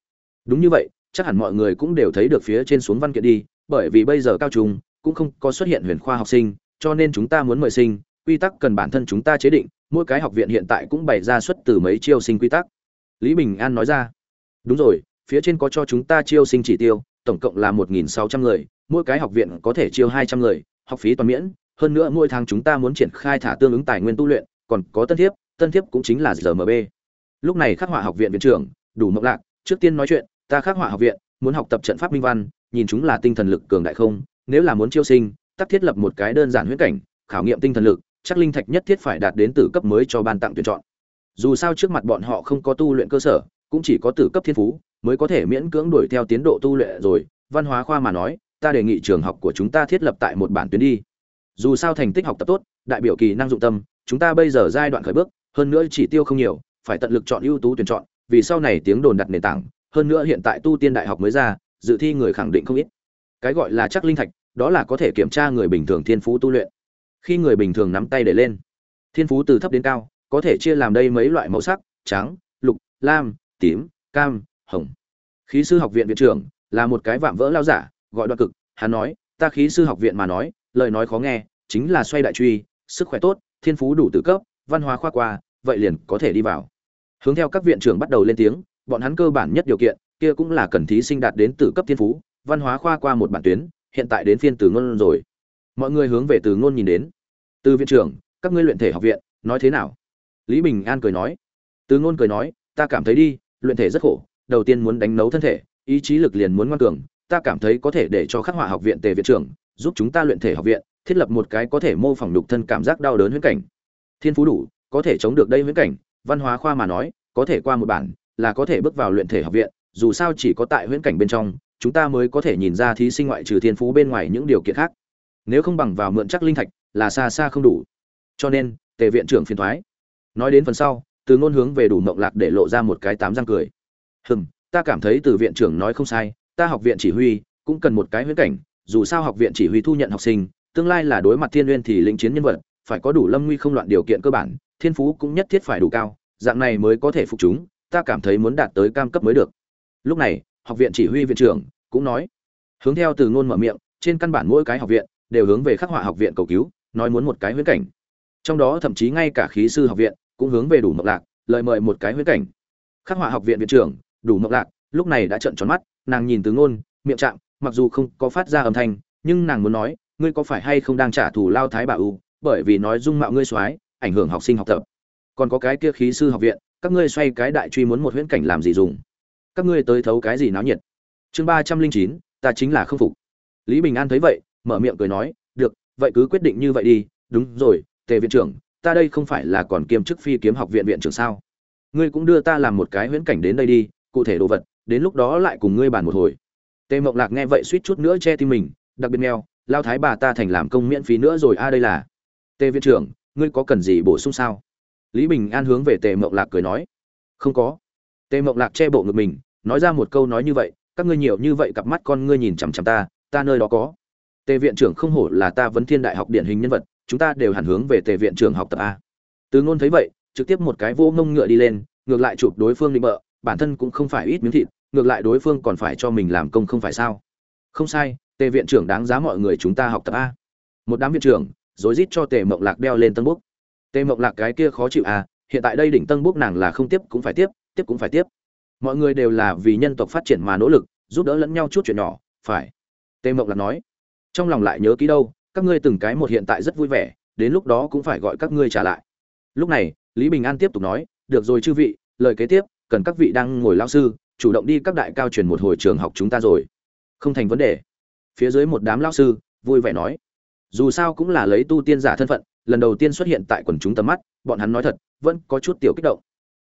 Đúng như vậy, chắc hẳn mọi người cũng đều thấy được phía trên xuống văn kiện đi, bởi vì bây giờ cao trung cũng không có xuất hiện huyền khoa học sinh, cho nên chúng ta muốn mời sinh, quy tắc cần bản thân chúng ta chế định, mỗi cái học viện hiện tại cũng bày ra xuất từ mấy chiêu sinh quy tắc. Lý bình an nói ra. Đúng rồi, phía trên có cho chúng ta chiêu sinh chỉ tiêu, tổng cộng là một nghìn sáu trăm người, mỗi cái học viện có thể chiêu hai trăm người, học phí toàn miễn, hơn nữa mỗi tháng chúng ta muốn triển khai thả tương ứng tài nguyên tu luyện, còn có tân thiếp tân thiếp cũng chính là rmb lúc này khắc họa học viện viện trưởng, đủ mộng lạc, trước tiên nói chuyện, ta khắc họa học viện muốn học tập trận pháp minh văn, nhìn chúng là tinh thần lực cường đại không nếu là muốn chiêu sinh, tắc thiết lập một cái đơn giản huyễn cảnh, khảo nghiệm tinh thần lực, chắc linh thạch nhất thiết phải đạt đến tử cấp mới cho ban tặng tuyển chọn. Dù sao trước mặt bọn họ không có tu luyện cơ sở, cũng chỉ có tử cấp thiên phú, mới có thể miễn cưỡng đuổi theo tiến độ tu luyện rồi. Văn hóa khoa mà nói, ta đề nghị trường học của chúng ta thiết lập tại một bản tuyến đi. Dù sao thành tích học tập tốt, đại biểu kỳ năng dụng tâm, chúng ta bây giờ giai đoạn khởi bước, hơn nữa chỉ tiêu không nhiều, phải tận lực chọn ưu tú tuyển chọn, vì sau này tiếng đồn đặt nền tảng, hơn nữa hiện tại tu tiên đại học mới ra, dự thi người khẳng định không ít cái gọi là chắc linh thạch, đó là có thể kiểm tra người bình thường thiên phú tu luyện. Khi người bình thường nắm tay để lên, thiên phú từ thấp đến cao, có thể chia làm đây mấy loại màu sắc, trắng, lục, lam, tím, cam, hồng. Khí sư học viện viện trưởng là một cái vạm vỡ lao giả, gọi đoạn cực. Hắn nói, ta khí sư học viện mà nói, lời nói khó nghe, chính là xoay đại truy, sức khỏe tốt, thiên phú đủ tự cấp, văn hóa khoa qua, vậy liền có thể đi vào. Hướng theo các viện trưởng bắt đầu lên tiếng, bọn hắn cơ bản nhất điều kiện, kia cũng là cần thí sinh đạt đến từ cấp thiên phú văn hóa khoa qua một bản tuyến, hiện tại đến phiên từ ngôn rồi. Mọi người hướng về từ ngôn nhìn đến. Từ viện trưởng, các ngươi luyện thể học viện, nói thế nào? Lý bình an cười nói. Từ ngôn cười nói, ta cảm thấy đi, luyện thể rất khổ, đầu tiên muốn đánh nấu thân thể, ý chí lực liền muốn ngoan cường, ta cảm thấy có thể để cho khắc họa học viện tề viện trưởng, giúp chúng ta luyện thể học viện, thiết lập một cái có thể mô phỏng đục thân cảm giác đau đớn huyễn cảnh. Thiên phú đủ, có thể chống được đây huyễn cảnh, văn hóa khoa mà nói, có thể qua một bản, là có thể bước vào luyện thể học viện, dù sao chỉ có tại huyễn cảnh bên trong chúng ta mới có thể nhìn ra thí sinh ngoại trừ thiên phú bên ngoài những điều kiện khác. Nếu không bằng vào mượn chắc linh thạch là xa xa không đủ. Cho nên, tề viện trưởng phiền thoái. Nói đến phần sau, từ ngôn hướng về đủ mộng lạc để lộ ra một cái tám răng cười. Hừm, ta cảm thấy từ viện trưởng nói không sai, ta học viện chỉ huy cũng cần một cái huyễn cảnh, dù sao học viện chỉ huy thu nhận học sinh, tương lai là đối mặt thiên nguyên thì lĩnh chiến nhân vật, phải có đủ lâm nguy không loạn điều kiện cơ bản, thiên phú cũng nhất thiết phải đủ cao, dạng này mới có thể phục chúng, ta cảm thấy muốn đạt tới cam cấp mới được. Lúc này học viện chỉ huy viện trưởng, cũng nói. Hướng theo từ ngôn mở miệng, trên căn bản mỗi cái học viện đều hướng về khắc họa học viện cầu cứu, nói muốn một cái huyễn cảnh. Trong đó thậm chí ngay cả khí sư học viện cũng hướng về đủ mộng lạc, lời mời một cái huyễn cảnh. Khắc họa học viện viện trưởng, đủ mộng lạc, lúc này đã trợn tròn mắt, nàng nhìn từ ngôn, miệng chạm, mặc dù không có phát ra âm thanh, nhưng nàng muốn nói, ngươi có phải hay không đang trả thù lao thái bà u, bởi vì nói dung mạo ngươi soái, ảnh hưởng học sinh học tập. Còn có cái kia khí sư học viện, các ngươi xoay cái đại truy muốn một huyễn cảnh làm gì dùng? Các ngươi tới thấu cái gì náo nhiệt? Chương ba trăm linh chín, ta chính là không phục. Lý bình an thấy vậy, mở miệng cười nói, được, vậy cứ quyết định như vậy đi. Đúng rồi, tề viện trưởng, ta đây không phải là còn kiêm chức phi kiếm học viện viện trưởng sao? Ngươi cũng đưa ta làm một cái huyễn cảnh đến đây đi, cụ thể đồ vật, đến lúc đó lại cùng ngươi bàn một hồi. Tề mộng lạc nghe vậy suýt chút nữa che tim mình, đặc biệt nghèo, lao thái bà ta thành làm công miễn phí nữa rồi a, đây là. Tề viện trưởng, ngươi có cần gì bổ sung sao? Lý bình an hướng về tề mộng lạc cười nói. Không có. Tề mộng lạc che bộ ngực mình nói ra một câu nói như vậy, các ngươi nhiều như vậy cặp mắt con ngươi nhìn chằm chằm ta ta nơi đó có. Tề viện trưởng không hổ là ta vấn thiên đại học điển hình nhân vật, chúng ta đều hẳn hướng về tề viện trưởng học tập a. Từ ngôn thấy vậy, trực tiếp một cái vô ngông ngựa đi lên, ngược lại chụp đối phương định bợ, bản thân cũng không phải ít miếng thịt, ngược lại đối phương còn phải cho mình làm công không phải sao. Không sai, tề viện trưởng đáng giá mọi người chúng ta học tập a. Một đám viện trưởng, rối rít cho tề mộng lạc đeo lên tân búc. Tề mộng lạc cái kia khó chịu a, hiện tại đây đỉnh tân búc nàng là không tiếp cũng phải tiếp tiếp cũng phải tiếp mọi người đều là vì nhân tộc phát triển mà nỗ lực, giúp đỡ lẫn nhau chút chuyện nhỏ, phải. Tề mộng là nói, trong lòng lại nhớ kỹ đâu, các ngươi từng cái một hiện tại rất vui vẻ, đến lúc đó cũng phải gọi các ngươi trả lại. Lúc này, lý bình an tiếp tục nói, được rồi chư vị, lời kế tiếp, cần các vị đang ngồi lao sư, chủ động đi các đại cao truyền một hồi trường học chúng ta rồi. Không thành vấn đề. Phía dưới một đám lao sư, vui vẻ nói, dù sao cũng là lấy tu tiên giả thân phận, lần đầu tiên xuất hiện tại quần chúng tầm mắt, bọn hắn nói thật, vẫn có chút tiểu kích động.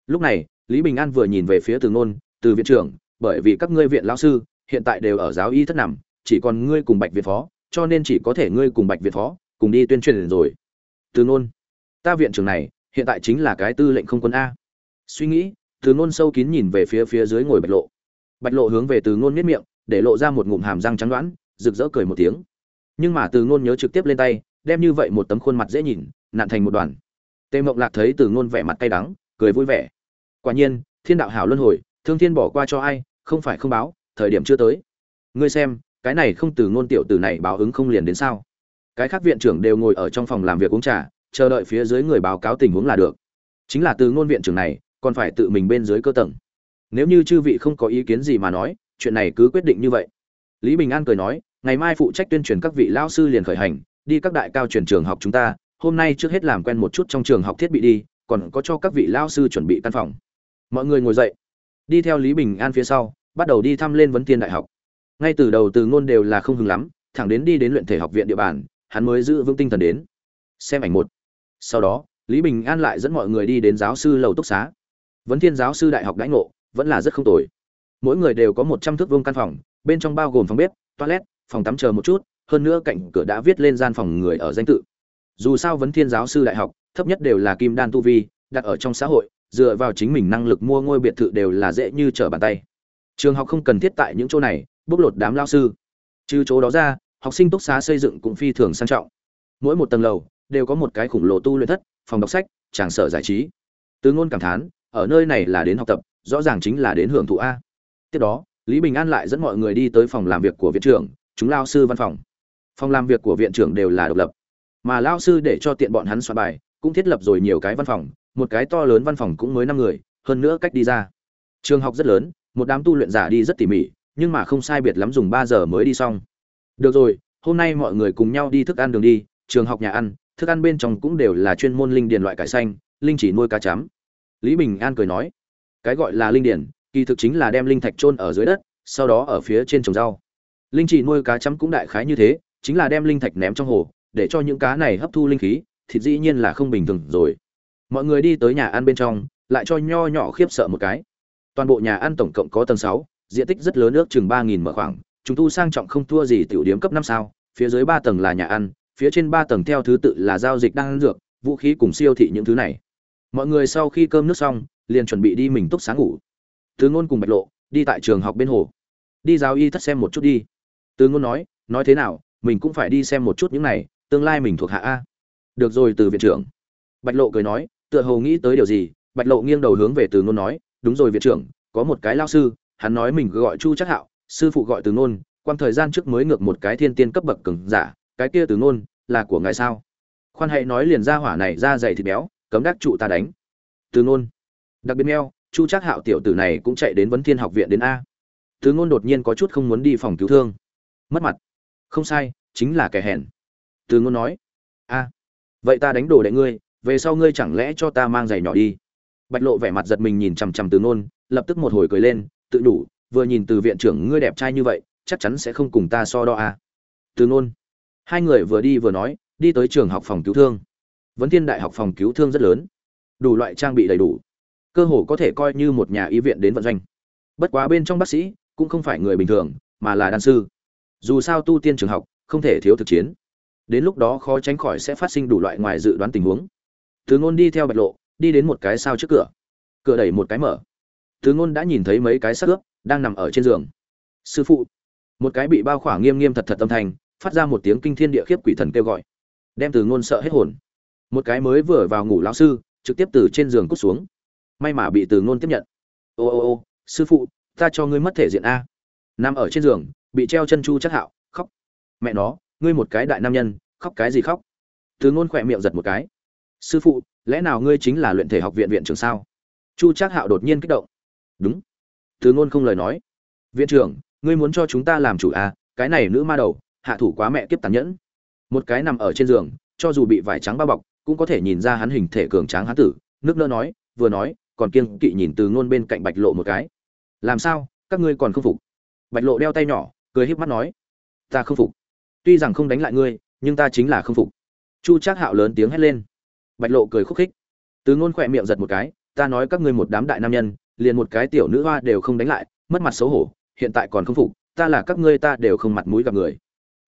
Lúc này lý bình an vừa nhìn về phía từ ngôn, từ viện trưởng, bởi vì các ngươi viện lao sư hiện tại đều ở giáo y thất nằm, chỉ còn ngươi cùng bạch viện phó, cho nên chỉ có thể ngươi cùng bạch viện phó cùng đi tuyên truyền rồi. Từ ngôn, ta viện trưởng này, hiện tại chính là cái tư lệnh không quân a. Suy nghĩ, từ ngôn sâu kín nhìn về phía phía dưới ngồi bạch lộ. Bạch lộ hướng về từ ngôn miết miệng, để lộ ra một ngụm hàm răng trắng đoãn rực rỡ cười một tiếng. Nhưng mà từ ngôn nhớ trực tiếp lên tay, đem như vậy một tấm khuôn mặt dễ nhìn nạn thành một đoàn. Tề mộng lạc thấy từ ngôn vẻ mặt cay đắng, cười vui vẻ quả nhiên, thiên đạo hảo luân hồi, thương thiên bỏ qua cho ai, không phải không báo, thời điểm chưa tới. Ngươi xem, cái này không từ ngôn tiểu từ này báo ứng không liền đến sao? Cái khác viện trưởng đều ngồi ở trong phòng làm việc uống trà, chờ đợi phía dưới người báo cáo tình huống là được. Chính là từ ngôn viện trưởng này, còn phải tự mình bên dưới cơ tầng. Nếu như chư vị không có ý kiến gì mà nói, chuyện này cứ quyết định như vậy. Lý bình an cười nói, ngày mai phụ trách tuyên truyền các vị lao sư liền khởi hành, đi các đại cao truyền trường học chúng ta, hôm nay trước hết làm quen một chút trong trường học thiết bị đi, còn có cho các vị lao sư chuẩn bị căn phòng mọi người ngồi dậy. Đi theo lý bình an phía sau, bắt đầu đi thăm lên vấn tiên đại học. Ngay từ đầu từ ngôn đều là không hứng lắm, thẳng đến đi đến luyện thể học viện địa bàn, hắn mới giữ vững tinh thần đến. Xem ảnh một. Sau đó, lý bình an lại dẫn mọi người đi đến giáo sư lầu túc xá. Vấn thiên giáo sư đại học đãi ngộ, vẫn là rất không tồi. Mỗi người đều có một trăm thước vuông căn phòng, bên trong bao gồm phòng bếp, toilet, phòng tắm chờ một chút, hơn nữa cạnh cửa đã viết lên gian phòng người ở danh tự. Dù sao vấn thiên giáo sư đại học, thấp nhất đều là kim đan tu vi, đặt ở trong xã hội dựa vào chính mình năng lực mua ngôi biệt thự đều là dễ như trở bàn tay. Trường học không cần thiết tại những chỗ này bốc lột đám lao sư. Trừ chỗ đó ra, học sinh túc xá xây dựng cũng phi thường sang trọng. Mỗi một tầng lầu đều có một cái khủng lồ tu luyện thất, phòng đọc sách, tràng sở giải trí. Từ ngôn cảm thán, ở nơi này là đến học tập, rõ ràng chính là đến hưởng thụ a. Tiếp đó, lý bình an lại dẫn mọi người đi tới phòng làm việc của viện trưởng, chúng lao sư văn phòng. Phòng làm việc của viện trưởng đều là độc lập. Mà lao sư để cho tiện bọn hắn soạn bài, cũng thiết lập rồi nhiều cái văn phòng một cái to lớn văn phòng cũng mới năm người, hơn nữa cách đi ra. Trường học rất lớn, một đám tu luyện giả đi rất tỉ mỉ, nhưng mà không sai biệt lắm dùng ba giờ mới đi xong. Được rồi, hôm nay mọi người cùng nhau đi thức ăn đường đi, trường học nhà ăn, thức ăn bên trong cũng đều là chuyên môn linh điền loại cải xanh, linh chỉ nuôi cá chấm. Lý bình an cười nói, cái gọi là linh điền, kỳ thực chính là đem linh thạch chôn ở dưới đất, sau đó ở phía trên trồng rau. Linh chỉ nuôi cá chấm cũng đại khái như thế, chính là đem linh thạch ném trong hồ, để cho những cá này hấp thu linh khí, thịt dĩ nhiên là không bình thường rồi mọi người đi tới nhà ăn bên trong, lại cho nho nhỏ khiếp sợ một cái. Toàn bộ nhà ăn tổng cộng có tầng sáu, diện tích rất lớn ước chừng ba nghìn mở khoảng. Chúng tu sang trọng không thua gì tiểu điếm cấp năm sao. Phía dưới ba tầng là nhà ăn, phía trên ba tầng theo thứ tự là giao dịch đang dược, vũ khí cùng siêu thị những thứ này. Mọi người sau khi cơm nước xong, liền chuẩn bị đi mình túc sáng ngủ. Từ ngôn cùng bạch lộ đi tại trường học bên hồ. Đi giáo y thất xem một chút đi. Từ ngôn nói nói thế nào, mình cũng phải đi xem một chút những này, tương lai mình thuộc hạ a. Được rồi, từ viện trưởng. Bạch lộ cười nói tựa hồ nghĩ tới điều gì, bạch lộ nghiêng đầu hướng về từ ngôn nói, đúng rồi viện trưởng, có một cái lao sư, hắn nói mình gọi chu chắc hạo, sư phụ gọi từ ngôn quan thời gian trước mới ngược một cái thiên tiên cấp bậc cường giả, cái kia từ ngôn, là của ngài sao? Khoan hãy nói liền ra hỏa này ra dày thịt béo, cấm đắc trụ ta đánh. Từ ngôn, đặc biệt meo, chu chắc hạo tiểu tử này cũng chạy đến vấn thiên học viện đến a. Từ ngôn đột nhiên có chút không muốn đi phòng cứu thương. Mất mặt. Không sai, chính là kẻ hèn. Từ ngôn nói, a, vậy ta đánh đồ đệ ngươi về sau ngươi chẳng lẽ cho ta mang giày nhỏ đi? Bạch lộ vẻ mặt giật mình nhìn chằm chằm từ ngôn lập tức một hồi cười lên, tự đủ, vừa nhìn từ viện trưởng ngươi đẹp trai như vậy, chắc chắn sẽ không cùng ta so đo à? từ ngôn hai người vừa đi vừa nói, đi tới trường học phòng cứu thương. Vấn thiên đại học phòng cứu thương rất lớn. Đủ loại trang bị đầy đủ. Cơ hồ có thể coi như một nhà y viện đến vận doanh. Bất quá bên trong bác sĩ cũng không phải người bình thường, mà là đan sư. Dù sao tu tiên trường học không thể thiếu thực chiến. Đến lúc đó khó tránh khỏi sẽ phát sinh đủ loại ngoài dự đoán tình huống từ ngôn đi theo bạch lộ, đi đến một cái sao trước cửa. Cửa đẩy một cái mở. Từ ngôn đã nhìn thấy mấy cái xác ướp đang nằm ở trên giường. Sư phụ. Một cái bị bao khỏa nghiêm nghiêm thật thật âm thanh, phát ra một tiếng kinh thiên địa khiếp quỷ thần kêu gọi. Đem từ ngôn sợ hết hồn. Một cái mới vừa vào ngủ lão sư, trực tiếp từ trên giường cút xuống. May mà bị từ ngôn tiếp nhận. Ô ô ô, sư phụ, ta cho ngươi mất thể diện a. Nằm ở trên giường, bị treo chân chu chắc hạo, khóc. Mẹ nó, ngươi một cái đại nam nhân, khóc cái gì khóc? Từ ngôn khỏe miệng giật một cái sư phụ, lẽ nào ngươi chính là luyện thể học viện viện trưởng sao? Chu Trác hạo đột nhiên kích động. Đúng. Từ ngôn không lời nói. Viện trưởng, ngươi muốn cho chúng ta làm chủ à? Cái này nữ ma đầu, hạ thủ quá mẹ kiếp tàn nhẫn. Một cái nằm ở trên giường, cho dù bị vải trắng bao bọc, cũng có thể nhìn ra hắn hình thể cường tráng hán tử, nước nỡ nói, vừa nói, còn kiêng kỵ nhìn từ ngôn bên cạnh bạch lộ một cái. Làm sao? Các ngươi còn không phục? Bạch lộ đeo tay nhỏ, cười híp mắt nói, ta không phục. Tuy rằng không đánh lại ngươi, nhưng ta chính là không phục. Chu trác hạo lớn tiếng hét lên bạch lộ cười khúc khích. Từ ngôn khỏe miệng giật một cái, ta nói các ngươi một đám đại nam nhân, liền một cái tiểu nữ hoa đều không đánh lại, mất mặt xấu hổ, hiện tại còn không phục, ta là các ngươi ta đều không mặt mũi gặp người.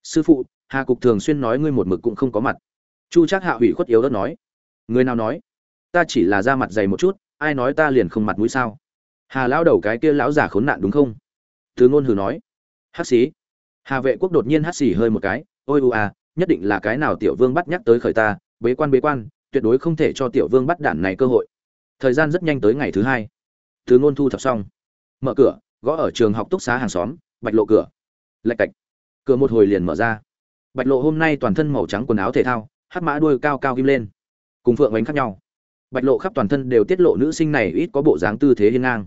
Sư phụ, hà cục thường xuyên nói ngươi một mực cũng không có mặt. Chu trác hạ hủy khuất yếu đất nói. Người nào nói? Ta chỉ là ra mặt dày một chút, ai nói ta liền không mặt mũi sao? Hà lão đầu cái kia lão già khốn nạn đúng không? Từ ngôn hừ nói. Hắc xí. Hà vệ quốc đột nhiên hắt xì hơi một cái. Ôi u à nhất định là cái nào tiểu vương bắt nhắc tới khởi ta, bế quan bế quan tuyệt đối không thể cho tiểu vương bắt đản này cơ hội. Thời gian rất nhanh tới ngày thứ hai. Thứ ngôn thu thập xong. Mở cửa, gõ ở trường học túc xá hàng xóm, bạch lộ cửa. Lạch cạch. Cửa một hồi liền mở ra. Bạch lộ hôm nay toàn thân màu trắng quần áo thể thao, hát mã đuôi cao cao kim lên. Cùng phượng ánh khác nhau. Bạch lộ khắp toàn thân đều tiết lộ nữ sinh này ít có bộ dáng tư thế hiên ngang.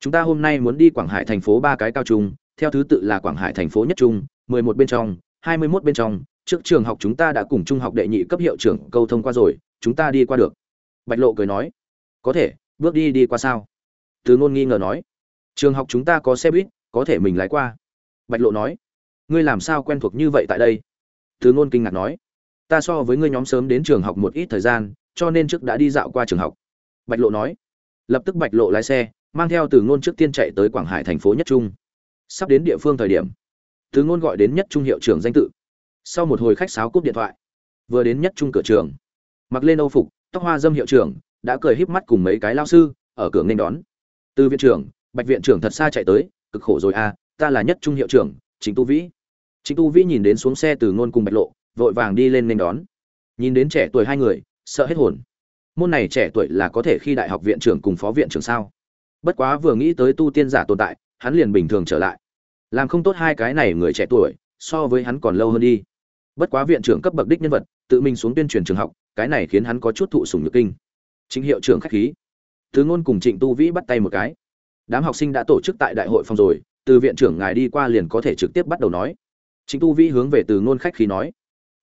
Chúng ta hôm nay muốn đi quảng hải thành phố ba cái cao trung, theo thứ tự là quảng hải thành phố nhất trung, mười một bên trong, hai mươi 21 bên trong trước trường học chúng ta đã cùng trung học đệ nhị cấp hiệu trưởng câu thông qua rồi, chúng ta đi qua được. Bạch lộ cười nói, có thể, bước đi đi qua sao? Từ ngôn nghi ngờ nói, trường học chúng ta có xe buýt, có thể mình lái qua. Bạch lộ nói, ngươi làm sao quen thuộc như vậy tại đây? Từ ngôn kinh ngạc nói, ta so với ngươi nhóm sớm đến trường học một ít thời gian, cho nên trước đã đi dạo qua trường học. Bạch lộ nói, lập tức bạch lộ lái xe, mang theo từ ngôn trước tiên chạy tới quảng hải thành phố nhất trung. Sắp đến địa phương thời điểm, từ ngôn gọi đến nhất trung hiệu trưởng danh tự sau một hồi khách sáo cúp điện thoại, vừa đến nhất trung cửa trường, mặc lên âu phục, tóc hoa dâm hiệu trưởng, đã cười híp mắt cùng mấy cái lao sư, ở cửa nghênh đón. Từ viện trưởng, bạch viện trưởng thật xa chạy tới, cực khổ rồi à ta là nhất trung hiệu trưởng, chính tu vĩ. Chính tu vĩ nhìn đến xuống xe từ ngôn cùng bạch lộ, vội vàng đi lên nghênh đón. Nhìn đến trẻ tuổi hai người, sợ hết hồn. Môn này trẻ tuổi là có thể khi đại học viện trưởng cùng phó viện trưởng sao? Bất quá vừa nghĩ tới tu tiên giả tồn tại, hắn liền bình thường trở lại. Làm không tốt hai cái này người trẻ tuổi, so với hắn còn lâu hơn đi bất quá viện trưởng cấp bậc đích nhân vật, tự mình xuống tuyên truyền trường học, cái này khiến hắn có chút thụ sùng nhược kinh. Chính hiệu trưởng khách khí. Thứ ngôn cùng trịnh tu vĩ bắt tay một cái. Đám học sinh đã tổ chức tại đại hội phòng rồi, từ viện trưởng ngài đi qua liền có thể trực tiếp bắt đầu nói. Trịnh tu vĩ hướng về từ ngôn khách khí nói.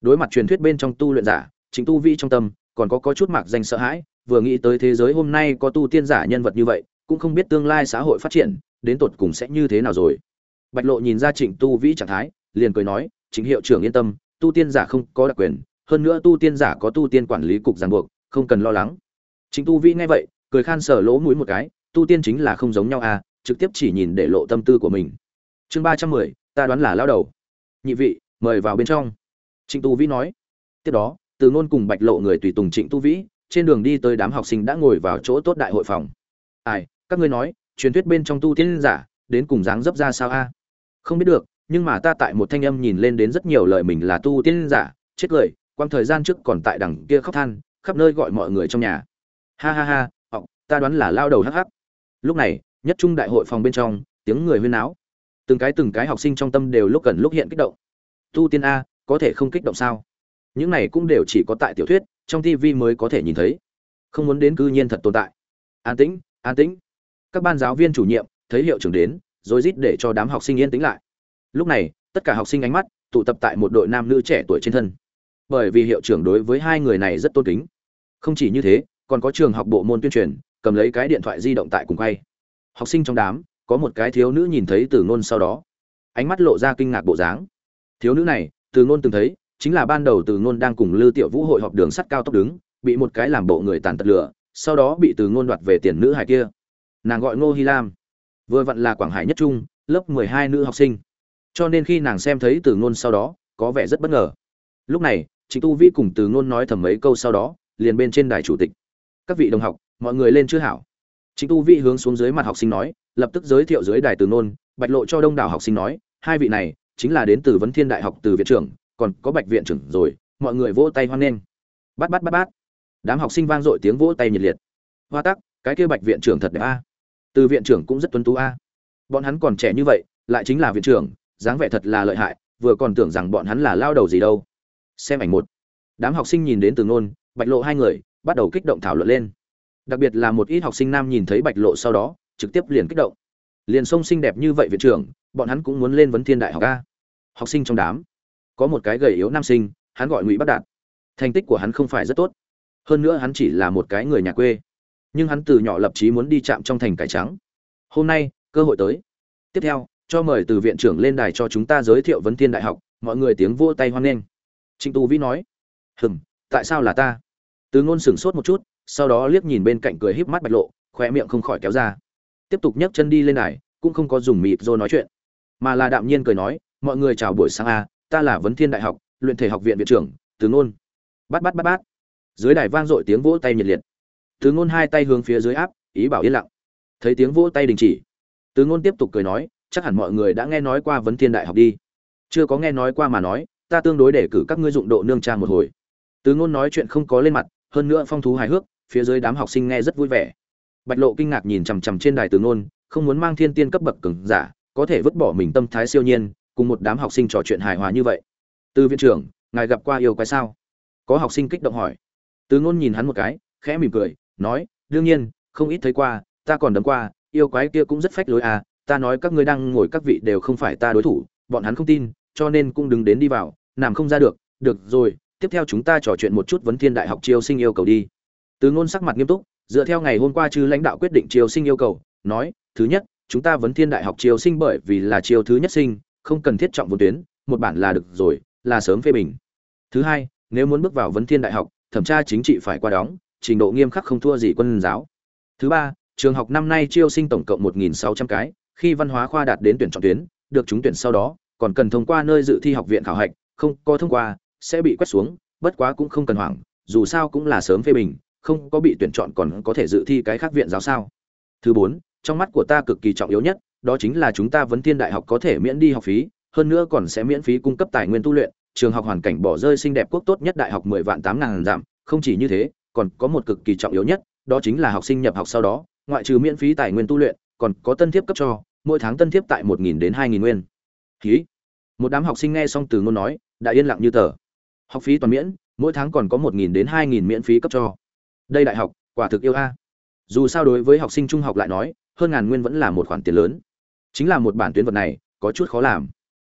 Đối mặt truyền thuyết bên trong tu luyện giả, trịnh tu vĩ trong tâm, còn có có chút mạc danh sợ hãi, vừa nghĩ tới thế giới hôm nay có tu tiên giả nhân vật như vậy, cũng không biết tương lai xã hội phát triển, đến tột cùng sẽ như thế nào rồi. Bạch lộ nhìn ra trịnh tu vĩ trạng thái, liền cười nói chính hiệu trưởng yên tâm tu tiên giả không có đặc quyền, hơn nữa tu tiên giả có tu tiên quản lý cục ràng buộc, không cần lo lắng. Chính tu vĩ nghe vậy, cười khan sở lỗ mũi một cái, tu tiên chính là không giống nhau à trực tiếp chỉ nhìn để lộ tâm tư của mình. Chương ba trăm mười, ta đoán là lao đầu. Nhị vị, mời vào bên trong. Trịnh tu vĩ nói. Tiếp đó, từ ngôn cùng bạch lộ người tùy tùng trịnh tu vĩ, trên đường đi tới đám học sinh đã ngồi vào chỗ tốt đại hội phòng. Ai, các ngươi nói, truyền thuyết bên trong tu tiên giả, đến cùng dáng dấp ra sao a? Không biết được nhưng mà ta tại một thanh âm nhìn lên đến rất nhiều lời mình là tu tiên giả, chết cười, quang thời gian trước còn tại đằng kia khóc than, khắp nơi gọi mọi người trong nhà. Ha ha ha ọc ta đoán là lao đầu hắc hắc. Lúc này, nhất trung đại hội phòng bên trong, tiếng người huyên náo. Từng cái từng cái học sinh trong tâm đều lúc gần lúc hiện kích động. Tu tiên a, có thể không kích động sao? Những này cũng đều chỉ có tại tiểu thuyết, trong tv mới có thể nhìn thấy. Không muốn đến cư nhiên thật tồn tại. An tĩnh an tĩnh. Các ban giáo viên chủ nhiệm, thấy hiệu trưởng đến, rồi rít để cho đám học sinh yên tĩnh lại lúc này, tất cả học sinh ánh mắt tụ tập tại một đội nam nữ trẻ tuổi trên thân. Bởi vì hiệu trưởng đối với hai người này rất tôn kính. Không chỉ như thế, còn có trường học bộ môn tuyên truyền, cầm lấy cái điện thoại di động tại cùng quay. Học sinh trong đám, có một cái thiếu nữ nhìn thấy từ ngôn sau đó. Ánh mắt lộ ra kinh ngạc bộ dáng. Thiếu nữ này, từ ngôn từng thấy, chính là ban đầu từ ngôn đang cùng lư tiểu vũ hội họp đường sắt cao tốc đứng, bị một cái làm bộ người tàn tật lửa sau đó bị từ ngôn đoạt về tiền nữ hải kia. Nàng gọi ngô hy lam. Vừa vặn là quảng hải nhất trung, lớp mười hai nữ học sinh cho nên khi nàng xem thấy từ ngôn sau đó, có vẻ rất bất ngờ. Lúc này trịnh tu vĩ cùng từ ngôn nói thầm mấy câu sau đó, liền bên trên đài chủ tịch. Các vị đồng học, mọi người lên chưa hảo? Trịnh tu vĩ hướng xuống dưới mặt học sinh nói, lập tức giới thiệu dưới đài từ ngôn, bạch lộ cho đông đảo học sinh nói, hai vị này, chính là đến từ vấn thiên đại học từ viện trưởng, còn có bạch viện trưởng rồi, mọi người vỗ tay hoan nghênh. Bắt bắt bắt bắt đám học sinh vang dội tiếng vỗ tay nhiệt liệt. Hoa tắc, cái kia bạch viện trưởng thật đẹp a. Từ viện trưởng cũng rất tuấn tú a. Bọn hắn còn trẻ như vậy, lại chính là viện trưởng dáng vẻ thật là lợi hại, vừa còn tưởng rằng bọn hắn là lao đầu gì đâu. Xem ảnh một. Đám học sinh nhìn đến từ ngôn, bạch lộ hai người, bắt đầu kích động thảo luận lên. Đặc biệt là một ít học sinh nam nhìn thấy bạch lộ sau đó, trực tiếp liền kích động. Liền sông xinh đẹp như vậy viện trưởng, bọn hắn cũng muốn lên vấn thiên đại học a. Học sinh trong đám, có một cái gầy yếu nam sinh, hắn gọi ngụy bắc đạt. Thành tích của hắn không phải rất tốt. Hơn nữa hắn chỉ là một cái người nhà quê. Nhưng hắn từ nhỏ lập chí muốn đi chạm trong thành cải trắng. Hôm nay, cơ hội tới. Tiếp theo cho mời từ viện trưởng lên đài cho chúng ta giới thiệu vấn thiên đại học, mọi người tiếng vỗ tay hoan nghênh. Trịnh tu vĩ nói, hừm, tại sao là ta? Từ ngôn sửng sốt một chút, sau đó liếc nhìn bên cạnh cười híp mắt bạch lộ khoe miệng không khỏi kéo ra. Tiếp tục nhấc chân đi lên đài, cũng không có dùng mịt rồi nói chuyện, mà là đạm nhiên cười nói, mọi người chào buổi sáng a ta là vấn thiên đại học, luyện thể học viện viện trưởng, từ ngôn. Bắt bắt bắt bắt dưới đài vang dội tiếng vỗ tay nhiệt liệt. Từ ngôn hai tay hướng phía dưới áp, ý bảo yên lặng. Thấy tiếng vỗ tay đình chỉ, từ ngôn tiếp tục cười nói chắc hẳn mọi người đã nghe nói qua vấn thiên đại học đi. Chưa có nghe nói qua mà nói, ta tương đối để cử các ngươi dụng độ nương trang một hồi. Từ ngôn nói chuyện không có lên mặt, hơn nữa phong thú hài hước, phía dưới đám học sinh nghe rất vui vẻ. Bạch lộ kinh ngạc nhìn chằm chằm trên đài từ ngôn, không muốn mang thiên tiên cấp bậc cường giả, có thể vứt bỏ mình tâm thái siêu nhiên, cùng một đám học sinh trò chuyện hài hòa như vậy. Từ viện trưởng, ngài gặp qua yêu quái sao? Có học sinh kích động hỏi. Từ ngôn nhìn hắn một cái, khẽ mỉm cười, nói, đương nhiên, không ít thấy qua, ta còn đấm qua, yêu quái kia cũng rất phách lối à ta nói các ngươi đang ngồi các vị đều không phải ta đối thủ, bọn hắn không tin, cho nên cũng đừng đến đi vào làm không ra được được rồi, tiếp theo chúng ta trò chuyện một chút vấn thiên đại học chiêu sinh yêu cầu đi. Từ ngôn sắc mặt nghiêm túc, dựa theo ngày hôm qua chư lãnh đạo quyết định chiêu sinh yêu cầu, nói, thứ nhất, chúng ta vấn thiên đại học chiêu sinh bởi vì là chiêu thứ nhất sinh, không cần thiết trọng vốn tuyến, một bản là được rồi, là sớm phê bình. Thứ hai, nếu muốn bước vào vấn thiên đại học, thẩm tra chính trị phải qua đóng, trình độ nghiêm khắc không thua gì quân giáo. Thứ ba, trường học năm nay chiêu sinh tổng cộng 1.600 cái khi văn hóa khoa đạt đến tuyển chọn tuyến, được trúng tuyển sau đó, còn cần thông qua nơi dự thi học viện khảo hạch, không có thông qua, sẽ bị quét xuống, bất quá cũng không cần hoảng, dù sao cũng là sớm phê bình, không có bị tuyển chọn còn có thể dự thi cái khác viện giáo sao. Thứ bốn, trong mắt của ta cực kỳ trọng yếu nhất, đó chính là chúng ta vấn thiên đại học có thể miễn đi học phí, hơn nữa còn sẽ miễn phí cung cấp tài nguyên tu luyện, trường học hoàn cảnh bỏ rơi xinh đẹp quốc tốt nhất đại học mười vạn tám ngàn giảm, không chỉ như thế, còn có một cực kỳ trọng yếu nhất, đó chính là học sinh nhập học sau đó, ngoại trừ miễn phí tài nguyên tu luyện, còn có tân thiếp cấp cho mỗi tháng tân thiếp tại một nghìn đến hai nghìn nguyên. Ký một đám học sinh nghe xong từ ngôn nói, đã yên lặng như tờ. Học phí toàn miễn, mỗi tháng còn có một nghìn đến hai nghìn miễn phí cấp cho. Đây đại học, quả thực yêu a. Dù sao đối với học sinh trung học lại nói, hơn ngàn nguyên vẫn là một khoản tiền lớn. Chính là một bản tuyến vật này, có chút khó làm.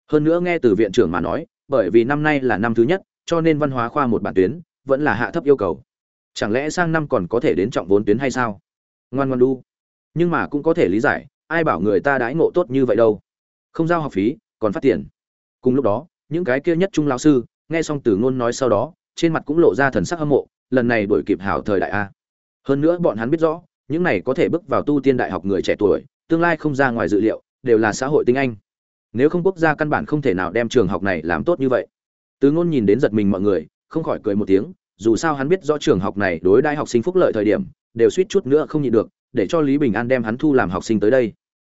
Hơn nữa nghe từ viện trưởng mà nói, bởi vì năm nay là năm thứ nhất, cho nên văn hóa khoa một bản tuyến, vẫn là hạ thấp yêu cầu. Chẳng lẽ sang năm còn có thể đến trọng vốn tuyến hay sao? Ngoan ngoan đu. Nhưng mà cũng có thể lý giải ai bảo người ta đãi ngộ tốt như vậy đâu. Không giao học phí, còn phát tiền. Cùng lúc đó, những cái kia nhất trung lão sư, nghe xong từ ngôn nói sau đó, trên mặt cũng lộ ra thần sắc hâm mộ, lần này đổi kịp hảo thời đại a. Hơn nữa bọn hắn biết rõ, những này có thể bước vào tu tiên đại học người trẻ tuổi, tương lai không ra ngoài dự liệu, đều là xã hội tinh anh. Nếu không quốc gia căn bản không thể nào đem trường học này làm tốt như vậy. Từ ngôn nhìn đến giật mình mọi người, không khỏi cười một tiếng, dù sao hắn biết rõ trường học này đối đãi học sinh phúc lợi thời điểm, đều suýt chút nữa không nhịn được, để cho lý bình an đem hắn thu làm học sinh tới đây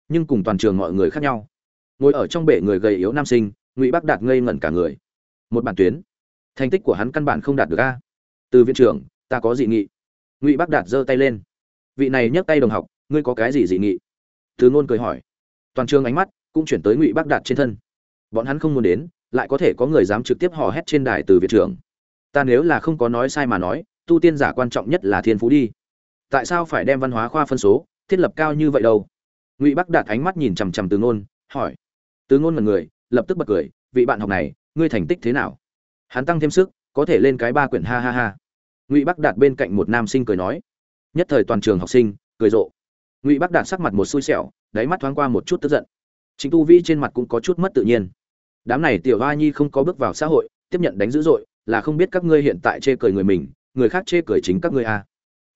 nhưng cùng toàn trường mọi người khác nhau. Ngồi ở trong bể người gầy yếu nam sinh, ngụy bắc đạt ngây ngẩn cả người. Một bản tuyến. Thành tích của hắn căn bản không đạt được a. Từ viện trưởng, ta có dị nghị. Ngụy bắc đạt giơ tay lên. Vị này nhấc tay đồng học, ngươi có cái gì dị nghị? Thứ ngôn cười hỏi. Toàn trường ánh mắt cũng chuyển tới ngụy bắc đạt trên thân. Bọn hắn không muốn đến, lại có thể có người dám trực tiếp hò hét trên đài từ viện trưởng. Ta nếu là không có nói sai mà nói, tu tiên giả quan trọng nhất là thiên phú đi. Tại sao phải đem văn hóa khoa phân số, thiết lập cao như vậy đâu? Ngụy bắc đạt ánh mắt nhìn chằm chằm từ ngôn, hỏi. Từ ngôn mật người, lập tức bật cười, vị bạn học này, ngươi thành tích thế nào? Hắn tăng thêm sức, có thể lên cái ba quyển ha ha ha. Ngụy bắc đạt bên cạnh một nam sinh cười nói. Nhất thời toàn trường học sinh, cười rộ. Ngụy bắc đạt sắc mặt một xui xẻo, đáy mắt thoáng qua một chút tức giận. Chính tu vĩ trên mặt cũng có chút mất tự nhiên. Đám này tiểu hoa nhi không có bước vào xã hội, tiếp nhận đánh dữ dội, là không biết các ngươi hiện tại chê cười người mình, người khác chê cười chính các ngươi à.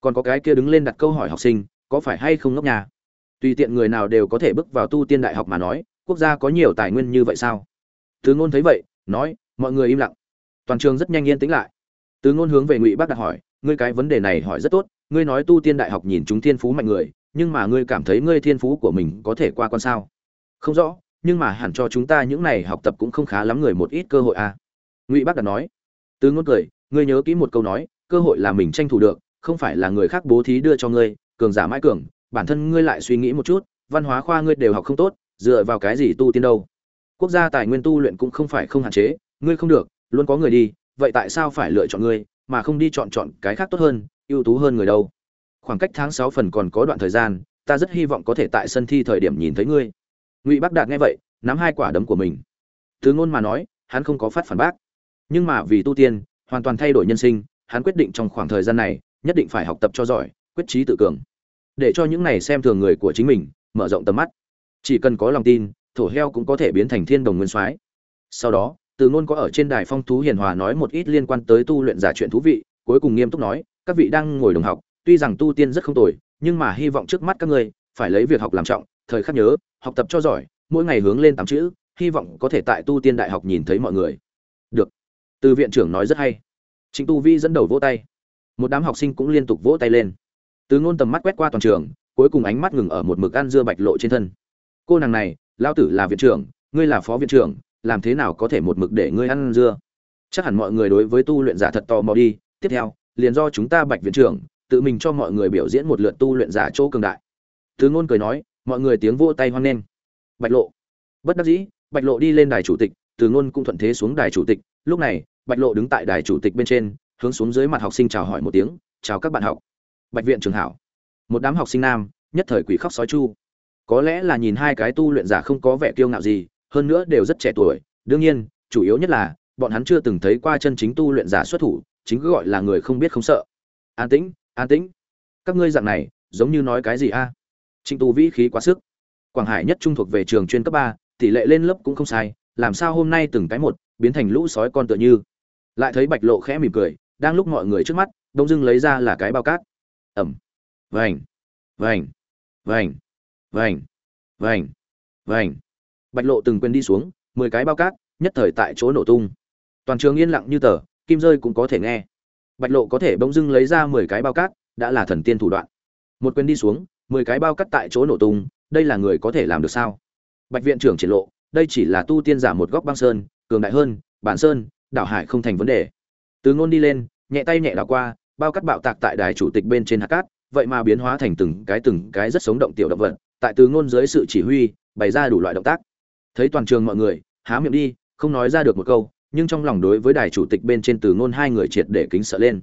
còn có cái kia đứng lên đặt câu hỏi học sinh, có phải hay không ngốc nhà? Tùy tiện người nào đều có thể bước vào tu tiên đại học mà nói, quốc gia có nhiều tài nguyên như vậy sao? Từ ngôn thấy vậy, nói, mọi người im lặng. Toàn trường rất nhanh yên tĩnh lại. Từ ngôn hướng về ngụy bác đặt hỏi, ngươi cái vấn đề này hỏi rất tốt, ngươi nói tu tiên đại học nhìn chúng thiên phú mạnh người, nhưng mà ngươi cảm thấy ngươi thiên phú của mình có thể qua con sao? Không rõ, nhưng mà hẳn cho chúng ta những này học tập cũng không khá lắm người một ít cơ hội à? Ngụy bác đặt nói. Từ ngôn cười, ngươi nhớ kỹ một câu nói, cơ hội là mình tranh thủ được, không phải là người khác bố thí đưa cho ngươi, cường giả mãi cường bản thân ngươi lại suy nghĩ một chút, văn hóa khoa ngươi đều học không tốt, dựa vào cái gì tu tiên đâu? Quốc gia tài nguyên tu luyện cũng không phải không hạn chế, ngươi không được, luôn có người đi, vậy tại sao phải lựa chọn ngươi, mà không đi chọn chọn cái khác tốt hơn, ưu tú hơn người đâu? Khoảng cách tháng sáu phần còn có đoạn thời gian, ta rất hy vọng có thể tại sân thi thời điểm nhìn thấy ngươi. Ngụy bắc đạt nghe vậy, nắm hai quả đấm của mình. Thứ ngôn mà nói, hắn không có phát phản bác. Nhưng mà vì tu tiên, hoàn toàn thay đổi nhân sinh, hắn quyết định trong khoảng thời gian này, nhất định phải học tập cho giỏi, quyết trí tự cường để cho những này xem thường người của chính mình, mở rộng tầm mắt. Chỉ cần có lòng tin, thổ heo cũng có thể biến thành thiên đồng nguyên soái. Sau đó, từ ngôn có ở trên đài phong thú hiền hòa nói một ít liên quan tới tu luyện giả chuyện thú vị, cuối cùng nghiêm túc nói, các vị đang ngồi đồng học, tuy rằng tu tiên rất không tồi, nhưng mà hy vọng trước mắt các ngươi phải lấy việc học làm trọng, thời khắc nhớ, học tập cho giỏi, mỗi ngày hướng lên tám chữ, hy vọng có thể tại tu tiên đại học nhìn thấy mọi người. Được. Từ viện trưởng nói rất hay. Chính tu vi dẫn đầu vỗ tay. Một đám học sinh cũng liên tục vỗ tay lên từ ngôn tầm mắt quét qua toàn trường, cuối cùng ánh mắt ngừng ở một mực ăn dưa bạch lộ trên thân. Cô nàng này lao tử là viện trưởng, ngươi là phó viện trưởng, làm thế nào có thể một mực để ngươi ăn dưa? Chắc hẳn mọi người đối với tu luyện giả thật tò mò đi. Tiếp theo, liền do chúng ta bạch viện trưởng, tự mình cho mọi người biểu diễn một lượt tu luyện giả chỗ cường đại. Từ ngôn cười nói, mọi người tiếng vỗ tay hoan nghênh. Bạch lộ. Bất đắc dĩ, bạch lộ đi lên đài chủ tịch, từ ngôn cũng thuận thế xuống đài chủ tịch. Lúc này, bạch lộ đứng tại đài chủ tịch bên trên, hướng xuống dưới mặt học sinh chào hỏi một tiếng, chào các bạn học bạch viện trường hảo. Một đám học sinh nam, nhất thời quỷ khóc sói chu. Có lẽ là nhìn hai cái tu luyện giả không có vẻ kiêu ngạo gì, hơn nữa đều rất trẻ tuổi. Đương nhiên, chủ yếu nhất là, bọn hắn chưa từng thấy qua chân chính tu luyện giả xuất thủ, chính cứ gọi là người không biết không sợ. An tĩnh an tĩnh. Các ngươi dạng này, giống như nói cái gì a? Trịnh tu vĩ khí quá sức. Quảng hải nhất trung thuộc về trường chuyên cấp ba, tỷ lệ lên lớp cũng không sai, làm sao hôm nay từng cái một, biến thành lũ sói con tựa như. Lại thấy bạch lộ khẽ mỉm cười, đang lúc mọi người trước mắt, đông dưng lấy ra là cái bao cát ẩm. Vành. Vành. Vành. Vành. Vành. Vành. Bạch lộ từng quên đi xuống, mười cái bao cát, nhất thời tại chỗ nổ tung. Toàn trường yên lặng như tờ, kim rơi cũng có thể nghe. Bạch lộ có thể bỗng dưng lấy ra mười cái bao cát, đã là thần tiên thủ đoạn. Một quyền đi xuống, mười cái bao cát tại chỗ nổ tung, đây là người có thể làm được sao? Bạch viện trưởng triển lộ, đây chỉ là tu tiên giả một góc băng sơn, cường đại hơn, bản sơn, đảo hải không thành vấn đề. Từ ngôn đi lên, nhẹ tay nhẹ đảo qua bao cát bạo tạc tại đài chủ tịch bên trên hạt cát, vậy mà biến hóa thành từng cái từng cái rất sống động tiểu động vật, tại từ ngôn dưới sự chỉ huy, bày ra đủ loại động tác. Thấy toàn trường mọi người, há miệng đi, không nói ra được một câu, nhưng trong lòng đối với đài chủ tịch bên trên từ ngôn hai người triệt để kính sợ lên.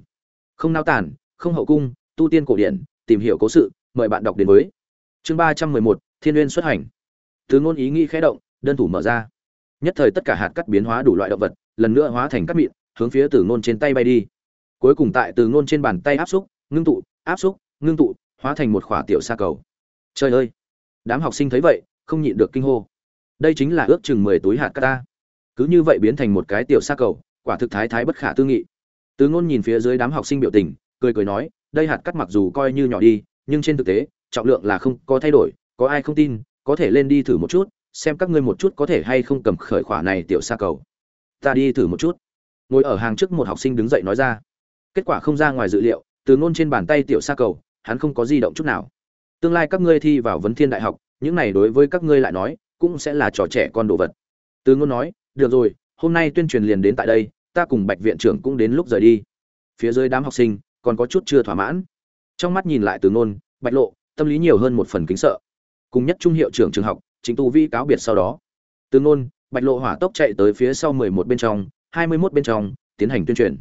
Không nao tản không hậu cung, tu tiên cổ điển, tìm hiểu cố sự, mời bạn đọc đến với. Chương ba trăm mười một, thiên n xuất hành. Từ ngôn ý nghĩ khẽ động, đơn thủ mở ra. Nhất thời tất cả hạt cắt biến hóa đủ loại động vật, lần nữa hóa thành cắt mịn, hướng phía từ ngôn trên tay bay đi cuối cùng tại từ ngôn trên bàn tay áp xúc, ngưng tụ, áp xúc, ngưng tụ, hóa thành một khỏa tiểu sa cầu. Trời ơi! Đám học sinh thấy vậy, không nhịn được kinh hô. Đây chính là ước chừng mười túi hạt cát ta. Cứ như vậy biến thành một cái tiểu sa cầu, quả thực thái thái bất khả tư nghị. Từ ngôn nhìn phía dưới đám học sinh biểu tình, cười cười nói, đây hạt cát mặc dù coi như nhỏ đi, nhưng trên thực tế, trọng lượng là không có thay đổi, có ai không tin, có thể lên đi thử một chút, xem các ngươi một chút có thể hay không cầm khởi khỏa này tiểu sa cầu. Ta đi thử một chút. Ngồi ở hàng trước một học sinh đứng dậy nói ra kết quả không ra ngoài dự liệu, từ ngôn trên bàn tay tiểu xa cầu, hắn không có di động chút nào. Tương lai các ngươi thi vào vấn thiên đại học, những này đối với các ngươi lại nói, cũng sẽ là trò trẻ con đồ vật. Từ ngôn nói, được rồi, hôm nay tuyên truyền liền đến tại đây, ta cùng bạch viện trưởng cũng đến lúc rời đi. Phía dưới đám học sinh, còn có chút chưa thỏa mãn. Trong mắt nhìn lại từ ngôn, bạch lộ, tâm lý nhiều hơn một phần kính sợ. Cùng nhất trung hiệu trưởng trường học, chính tu vi cáo biệt sau đó. Từ ngôn, bạch lộ hỏa tốc chạy tới phía sau mười một bên trong, hai mươi 21 bên trong, tiến hành tuyên truyền.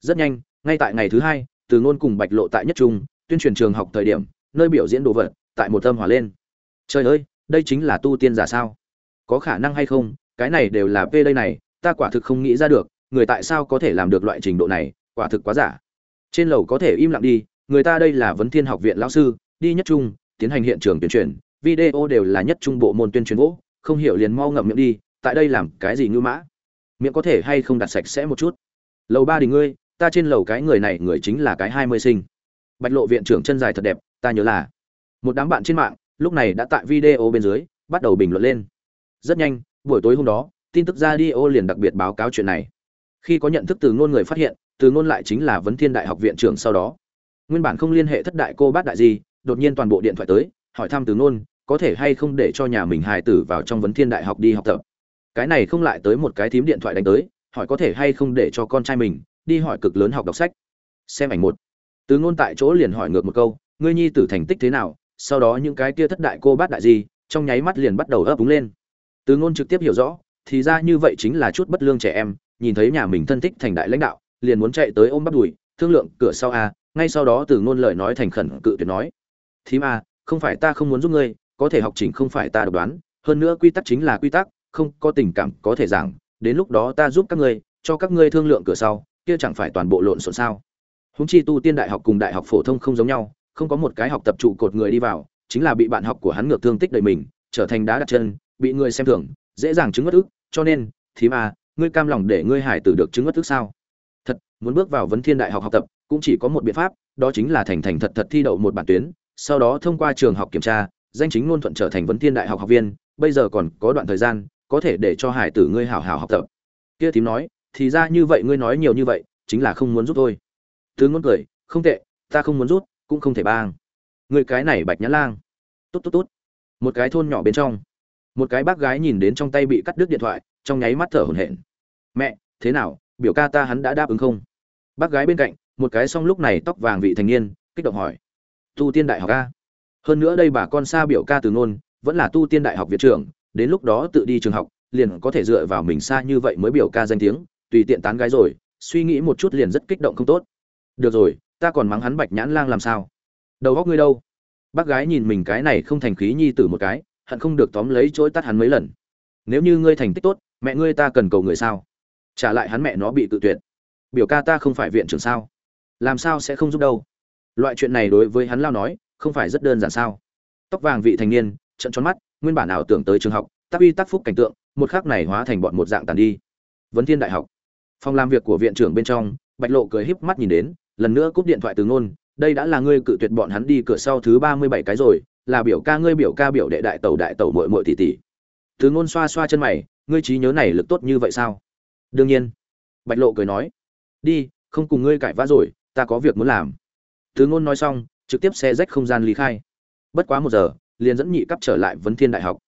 Rất nhanh ngay tại ngày thứ hai, từ ngôn cùng bạch lộ tại nhất trung, tuyên truyền trường học thời điểm, nơi biểu diễn đồ vật, tại một tâm hỏa lên. Trời ơi, đây chính là tu tiên giả sao? Có khả năng hay không? Cái này đều là p đây này, ta quả thực không nghĩ ra được, người tại sao có thể làm được loại trình độ này, quả thực quá giả. Trên lầu có thể im lặng đi, người ta đây là vấn thiên học viện lão sư, đi nhất trung, tiến hành hiện trường tuyên truyền video đều là nhất trung bộ môn tuyên truyền gỗ, không hiểu liền mau ngậm miệng đi, tại đây làm cái gì ngư mã? Miệng có thể hay không đặt sạch sẽ một chút? Lầu ba đình ngươi ta trên lầu cái người này người chính là cái hai mươi sinh. Bạch lộ viện trưởng chân dài thật đẹp, ta nhớ là. Một đám bạn trên mạng, lúc này đã tại video bên dưới, bắt đầu bình luận lên. Rất nhanh, buổi tối hôm đó, tin tức ra đi ô liền đặc biệt báo cáo chuyện này. Khi có nhận thức từ ngôn người phát hiện, từ ngôn lại chính là vấn thiên đại học viện trưởng sau đó. Nguyên bản không liên hệ thất đại cô bát đại gì, đột nhiên toàn bộ điện thoại tới, hỏi thăm từ ngôn, có thể hay không để cho nhà mình hài tử vào trong vấn thiên đại học đi học tập. Cái này không lại tới một cái thím điện thoại đánh tới, hỏi có thể hay không để cho con trai mình đi hỏi cực lớn học đọc sách. Xem ảnh một. Từ ngôn tại chỗ liền hỏi ngược một câu, ngươi nhi tử thành tích thế nào? Sau đó những cái kia thất đại cô bát đại gì trong nháy mắt liền bắt đầu ấp úng lên. Từ ngôn trực tiếp hiểu rõ, thì ra như vậy chính là chút bất lương trẻ em, nhìn thấy nhà mình thân thích thành đại lãnh đạo, liền muốn chạy tới ôm bắt đùi, thương lượng, cửa sau a ngay sau đó từ ngôn lời nói thành khẩn cự tuyệt nói, thím a không phải ta không muốn giúp ngươi, có thể học chỉnh không phải ta độc đoán, hơn nữa quy tắc chính là quy tắc, không có tình cảm có thể giảng, đến lúc đó ta giúp các ngươi, cho các ngươi thương lượng cửa sau kia chẳng phải toàn bộ lộn xộn sao? Húng chi tu tiên đại học cùng đại học phổ thông không giống nhau không có một cái học tập trụ cột người đi vào chính là bị bạn học của hắn ngược thương tích đầy mình trở thành đá đặt chân bị người xem thường dễ dàng chứng mất ức cho nên thím à, ngươi cam lòng để ngươi hải tử được chứng mất ức sao? Thật muốn bước vào vấn thiên đại học học tập cũng chỉ có một biện pháp đó chính là thành thành thật thật thi đậu một bản tuyến sau đó thông qua trường học kiểm tra danh chính ngôn thuận trở thành vấn thiên đại học học viên bây giờ còn có đoạn thời gian có thể để cho hải tử ngươi hảo hảo học tập. Kia thím nói thì ra như vậy ngươi nói nhiều như vậy, chính là không muốn giúp thôi. Tướng ngôn cười, không tệ, ta không muốn rút cũng không thể bang. Người cái này bạch nhãn lang. Tốt tốt tốt. Một cái thôn nhỏ bên trong. Một cái bác gái nhìn đến trong tay bị cắt đứt điện thoại, trong nháy mắt thở hổn hển. Mẹ, thế nào, biểu ca ta hắn đã đáp ứng không? Bác gái bên cạnh, một cái xong lúc này tóc vàng vị thành niên, kích động hỏi. Tu tiên đại học ca hơn nữa đây bà con xa biểu ca từ ngôn, vẫn là tu tiên đại học viện trưởng, đến lúc đó tự đi trường học, liền có thể dựa vào mình xa như vậy mới biểu ca danh tiếng tùy tiện tán gái rồi, suy nghĩ một chút liền rất kích động không tốt. Được rồi, ta còn mắng hắn bạch nhãn lang làm sao? Đầu góc ngươi đâu? Bác gái nhìn mình cái này không thành khí nhi tử một cái, hận không được tóm lấy chối tắt hắn mấy lần. Nếu như ngươi thành tích tốt, mẹ ngươi ta cần cầu người sao? Trả lại hắn mẹ nó bị tự tuyệt. Biểu ca ta không phải viện trưởng sao? Làm sao sẽ không giúp đâu? Loại chuyện này đối với hắn lao nói, không phải rất đơn giản sao? Tóc vàng vị thành niên trận tròn mắt, nguyên bản ảo tưởng tới trường học, tác uy tác phúc cảnh tượng, một khắc này hóa thành bọn một dạng tàn đi. Vấn thiên đại học phòng làm việc của viện trưởng bên trong, bạch lộ cười híp mắt nhìn đến, lần nữa cúp điện thoại từ ngôn, đây đã là ngươi cự tuyệt bọn hắn đi cửa sau thứ ba mươi bảy cái rồi, là biểu ca ngươi biểu ca biểu đệ đại tẩu đại tẩu muội muội tỷ tỷ. Từ ngôn xoa xoa chân mày, ngươi trí nhớ này lực tốt như vậy sao? Đương nhiên. Bạch lộ cười nói, đi, không cùng ngươi cãi vã rồi, ta có việc muốn làm. Từ ngôn nói xong, trực tiếp xe rách không gian lý khai. Bất quá một giờ, liền dẫn nhị cấp trở lại vấn thiên đại học.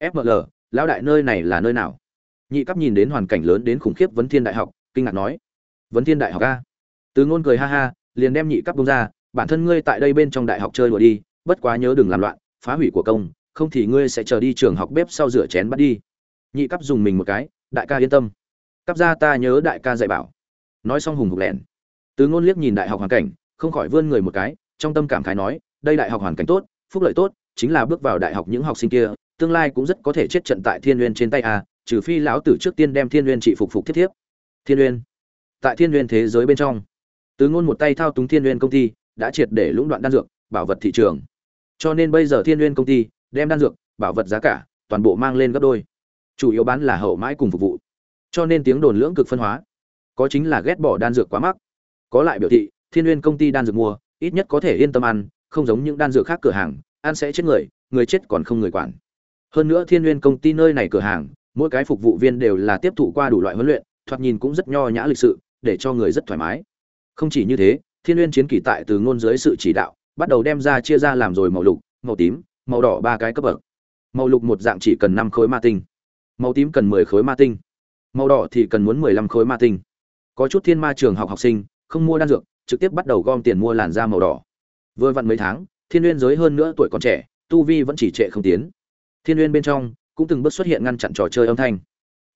Fml lão đại nơi này là nơi nào? Nhị cấp nhìn đến hoàn cảnh lớn đến khủng khiếp vấn thiên đại học kinh ngạc nói, vấn thiên đại học a? Từ ngôn cười ha ha, liền đem nhị cấp bông ra, bản thân ngươi tại đây bên trong đại học chơi đùa đi, bất quá nhớ đừng làm loạn, phá hủy của công, không thì ngươi sẽ chờ đi trường học bếp sau rửa chén bắt đi. Nhị cấp dùng mình một cái, đại ca yên tâm, cấp ra ta nhớ đại ca dạy bảo. Nói xong hùng hục lẻn từ ngôn liếc nhìn đại học hoàn cảnh, không khỏi vươn người một cái, trong tâm cảm khái nói, đây đại học hoàn cảnh tốt, phúc lợi tốt, chính là bước vào đại học những học sinh kia, tương lai cũng rất có thể chết trận tại thiên uyên trên tay a, trừ phi lão tử trước tiên đem thiên uyên trị phục phục thiết thiếp thiên nguyên. Tại thiên nguyên thế giới bên trong, tứ ngôn một tay thao túng thiên nguyên công ty, đã triệt để lũng đoạn đan dược, bảo vật thị trường. Cho nên bây giờ thiên nguyên công ty đem đan dược, bảo vật giá cả, toàn bộ mang lên gấp đôi. Chủ yếu bán là hậu mãi cùng phục vụ. Cho nên tiếng đồn lưỡng cực phân hóa. Có chính là ghét bỏ đan dược quá mắc. Có lại biểu thị, thiên nguyên công ty đan dược mua, ít nhất có thể yên tâm ăn, không giống những đan dược khác cửa hàng, ăn sẽ chết người người chết còn không người quản. Hơn nữa thiên nguyên công ty nơi này cửa hàng, mỗi cái phục vụ viên đều là tiếp thụ qua đủ loại huấn luyện thoạt nhìn cũng rất nho nhã lịch sự, để cho người rất thoải mái. Không chỉ như thế, thiên nguyên chiến kỳ tại từ ngôn dưới sự chỉ đạo, bắt đầu đem ra chia ra làm rồi màu lục, màu tím, màu đỏ ba cái cấp bậc. Màu lục một dạng chỉ cần năm khối ma tinh. Màu tím cần mười khối ma tinh. Màu đỏ thì cần muốn mười lăm khối ma tinh. Có chút thiên ma trường học học sinh, không mua đan dược, trực tiếp bắt đầu gom tiền mua làn da màu đỏ. Vừa vặn mấy tháng, thiên nguyên giới hơn nữa tuổi còn trẻ, tu vi vẫn chỉ trệ không tiến. Thiên nguyên bên trong, cũng từng bước xuất hiện ngăn chặn trò chơi âm thanh.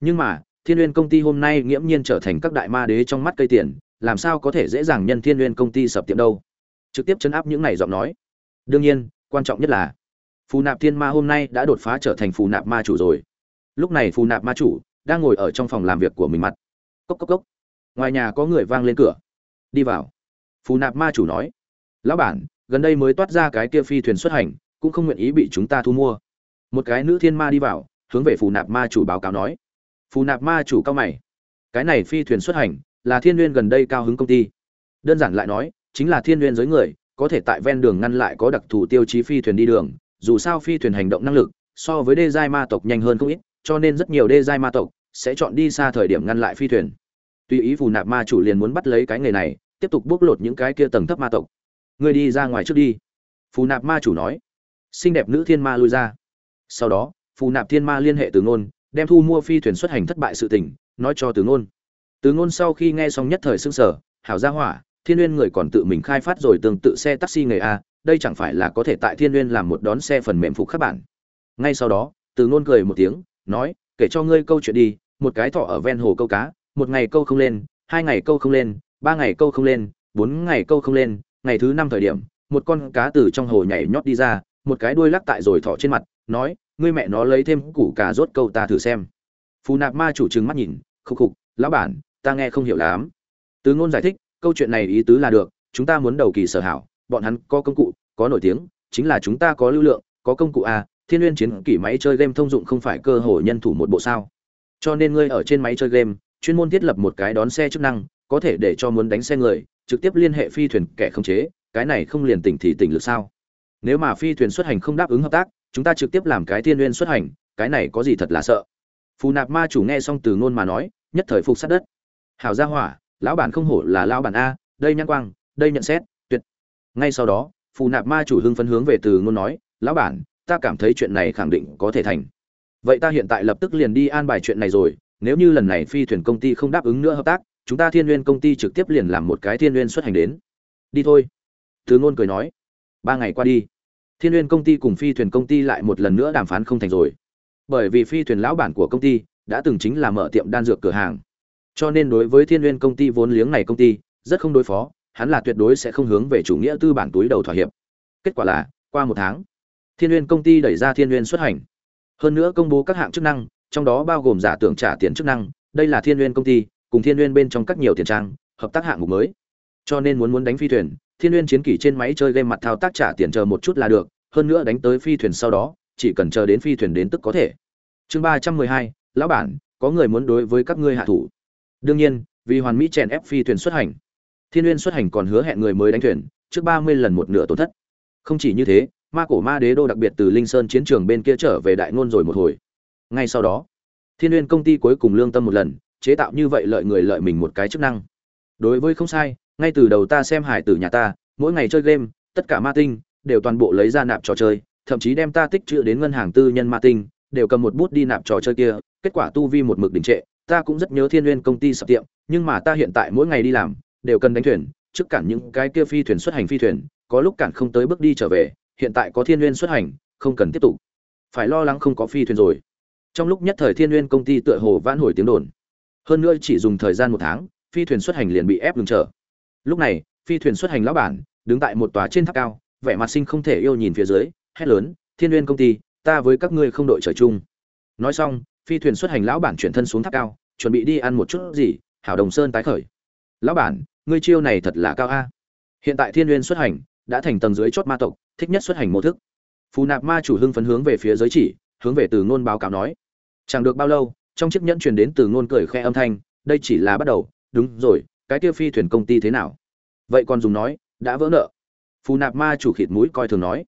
Nhưng mà thiên nguyên công ty hôm nay nghiễm nhiên trở thành các đại ma đế trong mắt cây tiền, làm sao có thể dễ dàng nhân thiên nguyên công ty sập tiệm đâu? Trực tiếp chấn áp những này giọng nói. Đương nhiên, quan trọng nhất là, phù nạp thiên ma hôm nay đã đột phá trở thành phù nạp ma chủ rồi. Lúc này phù nạp ma chủ đang ngồi ở trong phòng làm việc của mình mặt. Cốc cốc cốc. Ngoài nhà có người vang lên cửa. Đi vào. Phù nạp ma chủ nói. Lão bản, gần đây mới toát ra cái kia phi thuyền xuất hành, cũng không nguyện ý bị chúng ta thu mua. Một cái nữ thiên ma đi vào, hướng về phù nạp ma chủ báo cáo nói phù nạp ma chủ cao mày. Cái này phi thuyền xuất hành, là thiên n gần đây cao hứng công ty. Đơn giản lại nói, chính là thiên n giới người, có thể tại ven đường ngăn lại có đặc thù tiêu chí phi thuyền đi đường, dù sao phi thuyền hành động năng lực, so với đê giai ma tộc nhanh hơn không ít, cho nên rất nhiều đê giai ma tộc sẽ chọn đi xa thời điểm ngăn lại phi thuyền. Tuy ý phù nạp ma chủ liền muốn bắt lấy cái nghề này, tiếp tục bóc lột những cái kia tầng thấp ma tộc. Ngươi đi ra ngoài trước đi. Phù nạp ma chủ nói. Xinh đẹp nữ thiên ma lui ra. Sau đó, phù nạp thiên ma liên hệ từ ngôn đem thu mua phi thuyền xuất hành thất bại sự tình, nói cho từ ngôn. Từ ngôn sau khi nghe xong nhất thời sưng sở hảo gia hỏa, thiên nguyên người còn tự mình khai phát rồi tương tự xe taxi nghề a, đây chẳng phải là có thể tại thiên nguyên làm một đón xe phần mềm phục các bạn. Ngay sau đó, từ ngôn cười một tiếng, nói, kể cho ngươi câu chuyện đi, một cái thọ ở ven hồ câu cá, một ngày câu không lên, hai ngày câu không lên, ba ngày câu không lên, bốn ngày câu không lên, ngày thứ năm thời điểm, một con cá từ trong hồ nhảy nhót đi ra, một cái đuôi lắc tại rồi thọ trên mặt, nói ngươi mẹ nó lấy thêm củ cà rốt câu ta thử xem. Phù nạp ma chủ trừng mắt nhìn khúc khục, lão bản, ta nghe không hiểu lắm. Từ ngôn giải thích, câu chuyện này ý tứ là được, chúng ta muốn đầu kỳ sở hảo, bọn hắn có công cụ, có nổi tiếng, chính là chúng ta có lưu lượng, có công cụ a thiên nguyên chiến kỷ máy chơi game thông dụng không phải cơ hội nhân thủ một bộ sao. Cho nên ngươi ở trên máy chơi game, chuyên môn thiết lập một cái đón xe chức năng, có thể để cho muốn đánh xe người, trực tiếp liên hệ phi thuyền kẻ khống chế, cái này không liền tỉnh thì tỉnh lực sao? Nếu mà phi thuyền xuất hành không đáp ứng hợp tác chúng ta trực tiếp làm cái thiên nguyên xuất hành, cái này có gì thật là sợ? Phù nạp ma chủ nghe xong từ ngôn mà nói, nhất thời phục sát đất. Hảo gia hỏa, lão bản không hổ là lão bản a, đây nhãn quang, đây nhận xét, tuyệt. Ngay sau đó, phù nạp ma chủ hưng phấn hướng về từ ngôn nói, lão bản, ta cảm thấy chuyện này khẳng định có thể thành. Vậy ta hiện tại lập tức liền đi an bài chuyện này rồi, nếu như lần này phi thuyền công ty không đáp ứng nữa hợp tác, chúng ta thiên n công ty trực tiếp liền làm một cái thiên n xuất hành đến. Đi thôi. Từ ngôn cười nói, ba ngày qua đi thiên n công ty cùng phi thuyền công ty lại một lần nữa đàm phán không thành rồi. Bởi vì phi thuyền lão bản của công ty đã từng chính là mở tiệm đan dược cửa hàng. Cho nên đối với thiên n công ty vốn liếng này công ty, rất không đối phó, hắn là tuyệt đối sẽ không hướng về chủ nghĩa tư bản túi đầu thỏa hiệp. Kết quả là, qua một tháng, thiên n công ty đẩy ra thiên n xuất hành. Hơn nữa công bố các hạng chức năng, trong đó bao gồm giả tưởng trả tiền chức năng, đây là thiên n công ty, cùng thiên n bên trong các nhiều tiền trang, hợp tác hạng mục mới cho nên muốn muốn đánh phi thuyền, thiên n chiến kỷ trên máy chơi game mặt thao tác trả tiền chờ một chút là được, hơn nữa đánh tới phi thuyền sau đó, chỉ cần chờ đến phi thuyền đến tức có thể. Chương ba trăm mười hai, lão bản, có người muốn đối với các ngươi hạ thủ. Đương nhiên, vì hoàn mỹ chèn ép phi thuyền xuất hành. Thiên n xuất hành còn hứa hẹn người mới đánh thuyền, trước ba mươi lần một nửa tổn thất. Không chỉ như thế, ma cổ ma đế đô đặc biệt từ linh sơn chiến trường bên kia trở về đại ngôn rồi một hồi. Ngay sau đó, thiên n công ty cuối cùng lương tâm một lần, chế tạo như vậy lợi người lợi mình một cái chức năng. Đối với không sai ngay từ đầu ta xem hải tử nhà ta, mỗi ngày chơi game, tất cả ma tinh, đều toàn bộ lấy ra nạp trò chơi, thậm chí đem ta tích trữ đến ngân hàng tư nhân ma tinh, đều cầm một bút đi nạp trò chơi kia, kết quả tu vi một mực đình trệ, ta cũng rất nhớ thiên n công ty sập tiệm, nhưng mà ta hiện tại mỗi ngày đi làm, đều cần đánh thuyền, trước cản những cái kia phi thuyền xuất hành phi thuyền, có lúc cản không tới bước đi trở về, hiện tại có thiên n xuất hành, không cần tiếp tục. Phải lo lắng không có phi thuyền rồi. Trong lúc nhất thời thiên n công ty tựa hồ vãn hồi tiếng đồn. Hơn nữa chỉ dùng thời gian một tháng, phi thuyền xuất hành liền bị ép ngừng trở lúc này, phi thuyền xuất hành lão bản, đứng tại một tòa trên tháp cao, vẻ mặt sinh không thể yêu nhìn phía dưới, hét lớn, thiên n công ty, ta với các ngươi không đội trời chung. Nói xong, phi thuyền xuất hành lão bản chuyển thân xuống tháp cao, chuẩn bị đi ăn một chút gì, hảo đồng sơn tái khởi. Lão bản, ngươi chiêu này thật là cao a. Hiện tại thiên n xuất hành, đã thành tầng dưới chót ma tộc, thích nhất xuất hành mô thức. Phù nạp ma chủ hưng phấn hướng về phía giới chỉ, hướng về từ ngôn báo cáo nói. Chẳng được bao lâu, trong chiếc nhẫn truyền đến từ ngôn cười khẽ âm thanh, đây chỉ là bắt đầu, đúng rồi cái kia phi thuyền công ty thế nào? Vậy còn dùng nói, đã vỡ nợ. Phù nạp ma chủ khịt mũi coi thường nói.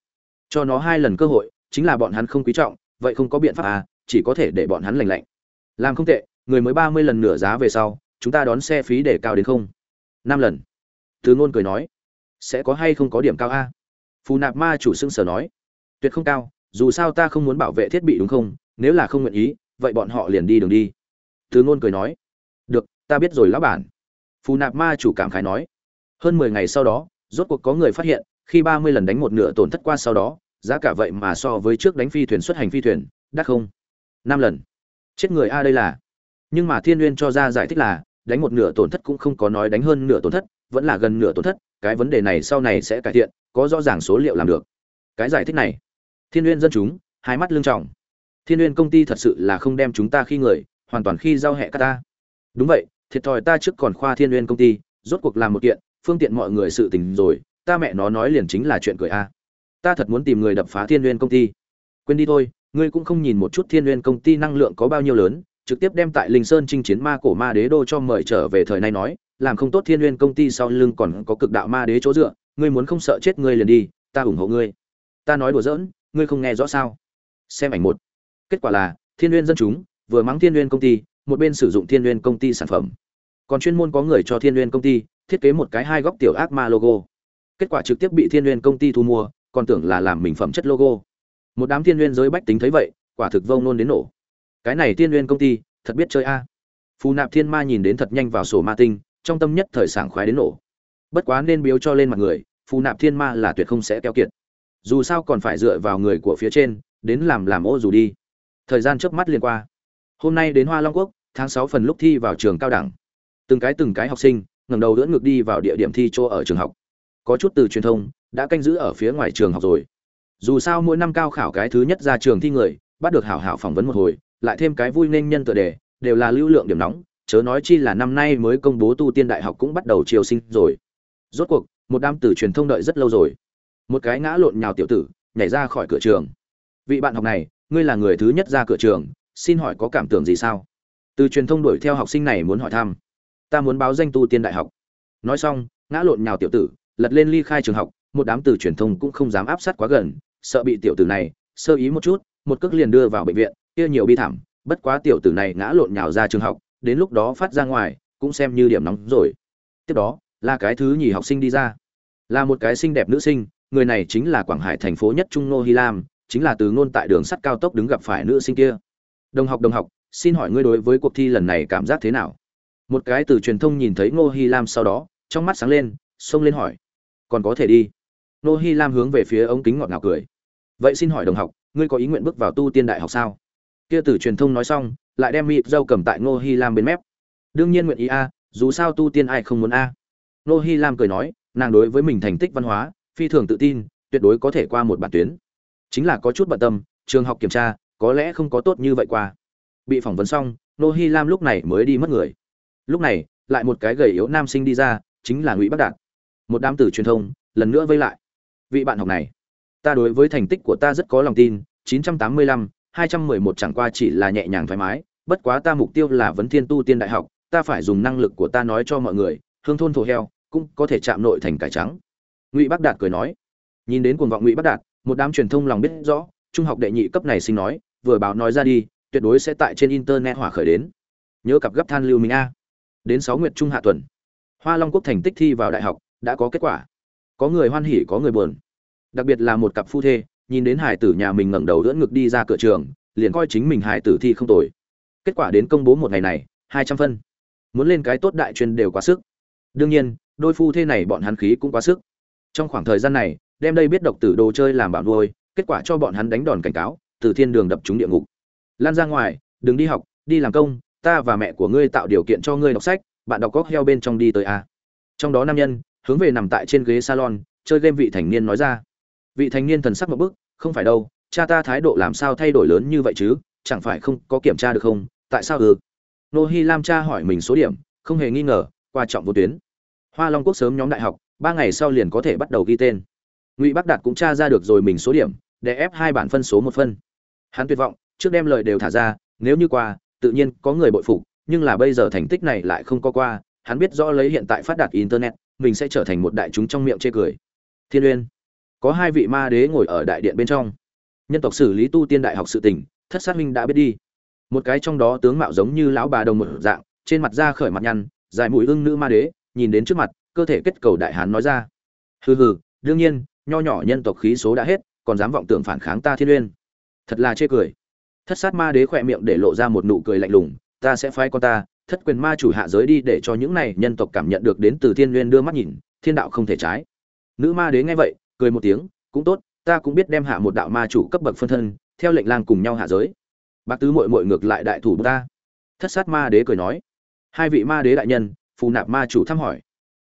Cho nó hai lần cơ hội, chính là bọn hắn không quý trọng, vậy không có biện pháp à chỉ có thể để bọn hắn lành lạnh. Làm không tệ, người mới ba mươi lần nửa giá về sau, chúng ta đón xe phí để cao đến không. Năm lần. Từ ngôn cười nói. Sẽ có hay không có điểm cao a? Phù nạp ma chủ xưng sở nói. Tuyệt không cao, dù sao ta không muốn bảo vệ thiết bị đúng không? Nếu là không nguyện ý, vậy bọn họ liền đi đường đi. Từ ngôn cười nói. Được, ta biết rồi lão bản phù nạp ma chủ cảm khái nói. Hơn mười ngày sau đó, rốt cuộc có người phát hiện, khi ba mươi lần đánh một nửa tổn thất qua sau đó, giá cả vậy mà so với trước đánh phi thuyền xuất hành phi thuyền, đắt không? Năm lần. Chết người a đây là. Nhưng mà thiên n cho ra giải thích là, đánh một nửa tổn thất cũng không có nói đánh hơn nửa tổn thất, vẫn là gần nửa tổn thất, cái vấn đề này sau này sẽ cải thiện, có rõ ràng số liệu làm được. Cái giải thích này. Thiên n dân chúng, hai mắt lương trọng. Thiên n công ty thật sự là không đem chúng ta khi người, hoàn toàn khi giao hẹ các ta. Đúng vậy thiệt thòi ta trước còn khoa thiên n công ty, rốt cuộc làm một kiện, phương tiện mọi người sự tình rồi, ta mẹ nó nói liền chính là chuyện cười a. Ta thật muốn tìm người đập phá thiên n công ty. Quên đi thôi, ngươi cũng không nhìn một chút thiên n công ty năng lượng có bao nhiêu lớn, trực tiếp đem tại linh sơn chinh chiến ma cổ ma đế đô cho mời trở về thời nay nói, làm không tốt thiên n công ty sau lưng còn có cực đạo ma đế chỗ dựa, ngươi muốn không sợ chết ngươi liền đi, ta ủng hộ ngươi. Ta nói đùa giỡn, ngươi không nghe rõ sao? Xem ảnh một. Kết quả là, thiên n dân chúng, vừa mắng thiên n công ty một bên sử dụng thiên Nguyên công ty sản phẩm. Còn chuyên môn có người cho thiên Nguyên công ty thiết kế một cái hai góc tiểu ác ma logo. Kết quả trực tiếp bị thiên Nguyên công ty thu mua, còn tưởng là làm mình phẩm chất logo. Một đám thiên Nguyên giới bách tính thấy vậy, quả thực vông nôn đến nổ. Cái này thiên Nguyên công ty, thật biết chơi a. Phù nạp thiên ma nhìn đến thật nhanh vào sổ ma tinh, trong tâm nhất thời sảng khoái đến nổ. Bất quá nên biếu cho lên mặt người, phù nạp thiên ma là tuyệt không sẽ keo kiệt. Dù sao còn phải dựa vào người của phía trên, đến làm làm ô dù đi. Thời gian trước mắt liền qua. Hôm nay đến hoa long quốc tháng sáu phần lúc thi vào trường cao đẳng. Từng cái từng cái học sinh ngẩng đầu đỡ ngược đi vào địa điểm thi chỗ ở trường học. Có chút từ truyền thông đã canh giữ ở phía ngoài trường học rồi. Dù sao mỗi năm cao khảo cái thứ nhất ra trường thi người, bắt được hảo hảo phỏng vấn một hồi, lại thêm cái vui nên nhân tựa đề, đều là lưu lượng điểm nóng, chớ nói chi là năm nay mới công bố tu tiên đại học cũng bắt đầu triều sinh rồi. Rốt cuộc, một đám tử truyền thông đợi rất lâu rồi. Một cái ngã lộn nhào tiểu tử, nhảy ra khỏi cửa trường. Vị bạn học này, ngươi là người thứ nhất ra cửa trường, xin hỏi có cảm tưởng gì sao? Từ truyền thông đuổi theo học sinh này muốn hỏi thăm. Ta muốn báo danh tu tiên đại học. Nói xong, ngã lộn nhào tiểu tử, lật lên ly khai trường học, một đám từ truyền thông cũng không dám áp sát quá gần, sợ bị tiểu tử này sơ ý một chút, một cước liền đưa vào bệnh viện, kia nhiều bi thảm, bất quá tiểu tử này ngã lộn nhào ra trường học, đến lúc đó phát ra ngoài, cũng xem như điểm nóng rồi. Tiếp đó, là cái thứ nhì học sinh đi ra. Là một cái xinh đẹp nữ sinh, người này chính là quảng hải thành phố nhất trung nô hy lam, chính là từ ngôn tại đường sắt cao tốc đứng gặp phải nữ sinh kia. Đồng học đồng học xin hỏi ngươi đối với cuộc thi lần này cảm giác thế nào? Một cái từ truyền thông nhìn thấy ngô hy lam sau đó, trong mắt sáng lên, xông lên hỏi. Còn có thể đi. Ngô hy lam hướng về phía ống kính ngọt ngào cười. Vậy xin hỏi đồng học, ngươi có ý nguyện bước vào tu tiên đại học sao? Kia từ truyền thông nói xong, lại đem mịp dâu cầm tại ngô hy lam bên mép. Đương nhiên nguyện ý a, dù sao tu tiên ai không muốn a. Ngô hy lam cười nói, nàng đối với mình thành tích văn hóa, phi thường tự tin, tuyệt đối có thể qua một bản tuyến. Chính là có chút bận tâm, trường học kiểm tra, có lẽ không có tốt như vậy qua bị phỏng vấn xong nô hi lam lúc này mới đi mất người. Lúc này lại một cái gầy yếu nam sinh đi ra chính là ngụy bắc đạt. Một đám tử truyền thông lần nữa vây lại. Vị bạn học này ta đối với thành tích của ta rất có lòng tin 985, 211 chẳng qua chỉ là nhẹ nhàng thoải mái bất quá ta mục tiêu là vấn thiên tu tiên đại học ta phải dùng năng lực của ta nói cho mọi người hương thôn thổ heo cũng có thể chạm nội thành cải trắng. Ngụy bắc đạt cười nói nhìn đến cuồng vọng ngụy bắc đạt một đám truyền thông lòng biết rõ trung học đệ nhị cấp này sinh nói vừa báo nói ra đi tuyệt đối sẽ tại trên internet hỏa khởi đến. Nhớ cặp gấp than lưu mình a. Đến sáu nguyệt trung hạ tuần, hoa long quốc thành tích thi vào đại học, đã có kết quả. Có người hoan hỉ, có người buồn. Đặc biệt là một cặp phu thê, nhìn đến hải tử nhà mình ngẩng đầu đỡ ngực đi ra cửa trường, liền coi chính mình hải tử thi không tồi. Kết quả đến công bố một ngày này, hai trăm phân. Muốn lên cái tốt đại chuyên đều quá sức. Đương nhiên, đôi phu thê này bọn hắn khí cũng quá sức. Trong khoảng thời gian này, đem đây biết độc tử đồ chơi làm bảo nuôi, kết quả cho bọn hắn đánh đòn cảnh cáo, từ thiên đường đập chúng địa ngục lan ra ngoài, đừng đi học, đi làm công, ta và mẹ của ngươi tạo điều kiện cho ngươi đọc sách, bạn đọc cóc heo bên trong đi tới a. Trong đó nam nhân, hướng về nằm tại trên ghế salon, chơi game vị thành niên nói ra. Vị thành niên thần sắc một bức, không phải đâu, cha ta thái độ làm sao thay đổi lớn như vậy chứ, chẳng phải không có kiểm tra được không, tại sao ừ? Nô hi lam cha hỏi mình số điểm, không hề nghi ngờ, qua trọng vô tuyến. Hoa long quốc sớm nhóm đại học, ba ngày sau liền có thể bắt đầu ghi tên. Ngụy bắc đạt cũng tra ra được rồi mình số điểm, để ép hai bản phân số một phân. Hắn tuyệt vọng trước đem lời đều thả ra, nếu như qua, tự nhiên có người bội phục, nhưng là bây giờ thành tích này lại không có qua, hắn biết rõ lấy hiện tại phát đạt internet, mình sẽ trở thành một đại chúng trong miệng chê cười. Thiên uyên, có hai vị ma đế ngồi ở đại điện bên trong. Nhân tộc xử lý tu tiên đại học sự tình, thất sát minh đã biết đi. Một cái trong đó tướng mạo giống như lão bà đồng một dạng, trên mặt da khởi mặt nhăn, dài mũi ưng nữ ma đế, nhìn đến trước mặt, cơ thể kết cầu đại hán nói ra. Hừ hừ, đương nhiên, nho nhỏ nhân tộc khí số đã hết, còn dám vọng tưởng phản kháng ta thiên uyên. Thật là chê cười thất sát ma đế khỏe miệng để lộ ra một nụ cười lạnh lùng, ta sẽ phái con ta, thất quyền ma chủ hạ giới đi để cho những này nhân tộc cảm nhận được đến từ thiên nguyên đưa mắt nhìn, thiên đạo không thể trái. Nữ ma đế nghe vậy, cười một tiếng, cũng tốt, ta cũng biết đem hạ một đạo ma chủ cấp bậc phân thân, theo lệnh lang cùng nhau hạ giới. Bác tứ mội mội ngược lại đại thủ ta. Thất sát ma đế cười nói, hai vị ma đế đại nhân, phù nạp ma chủ thăm hỏi.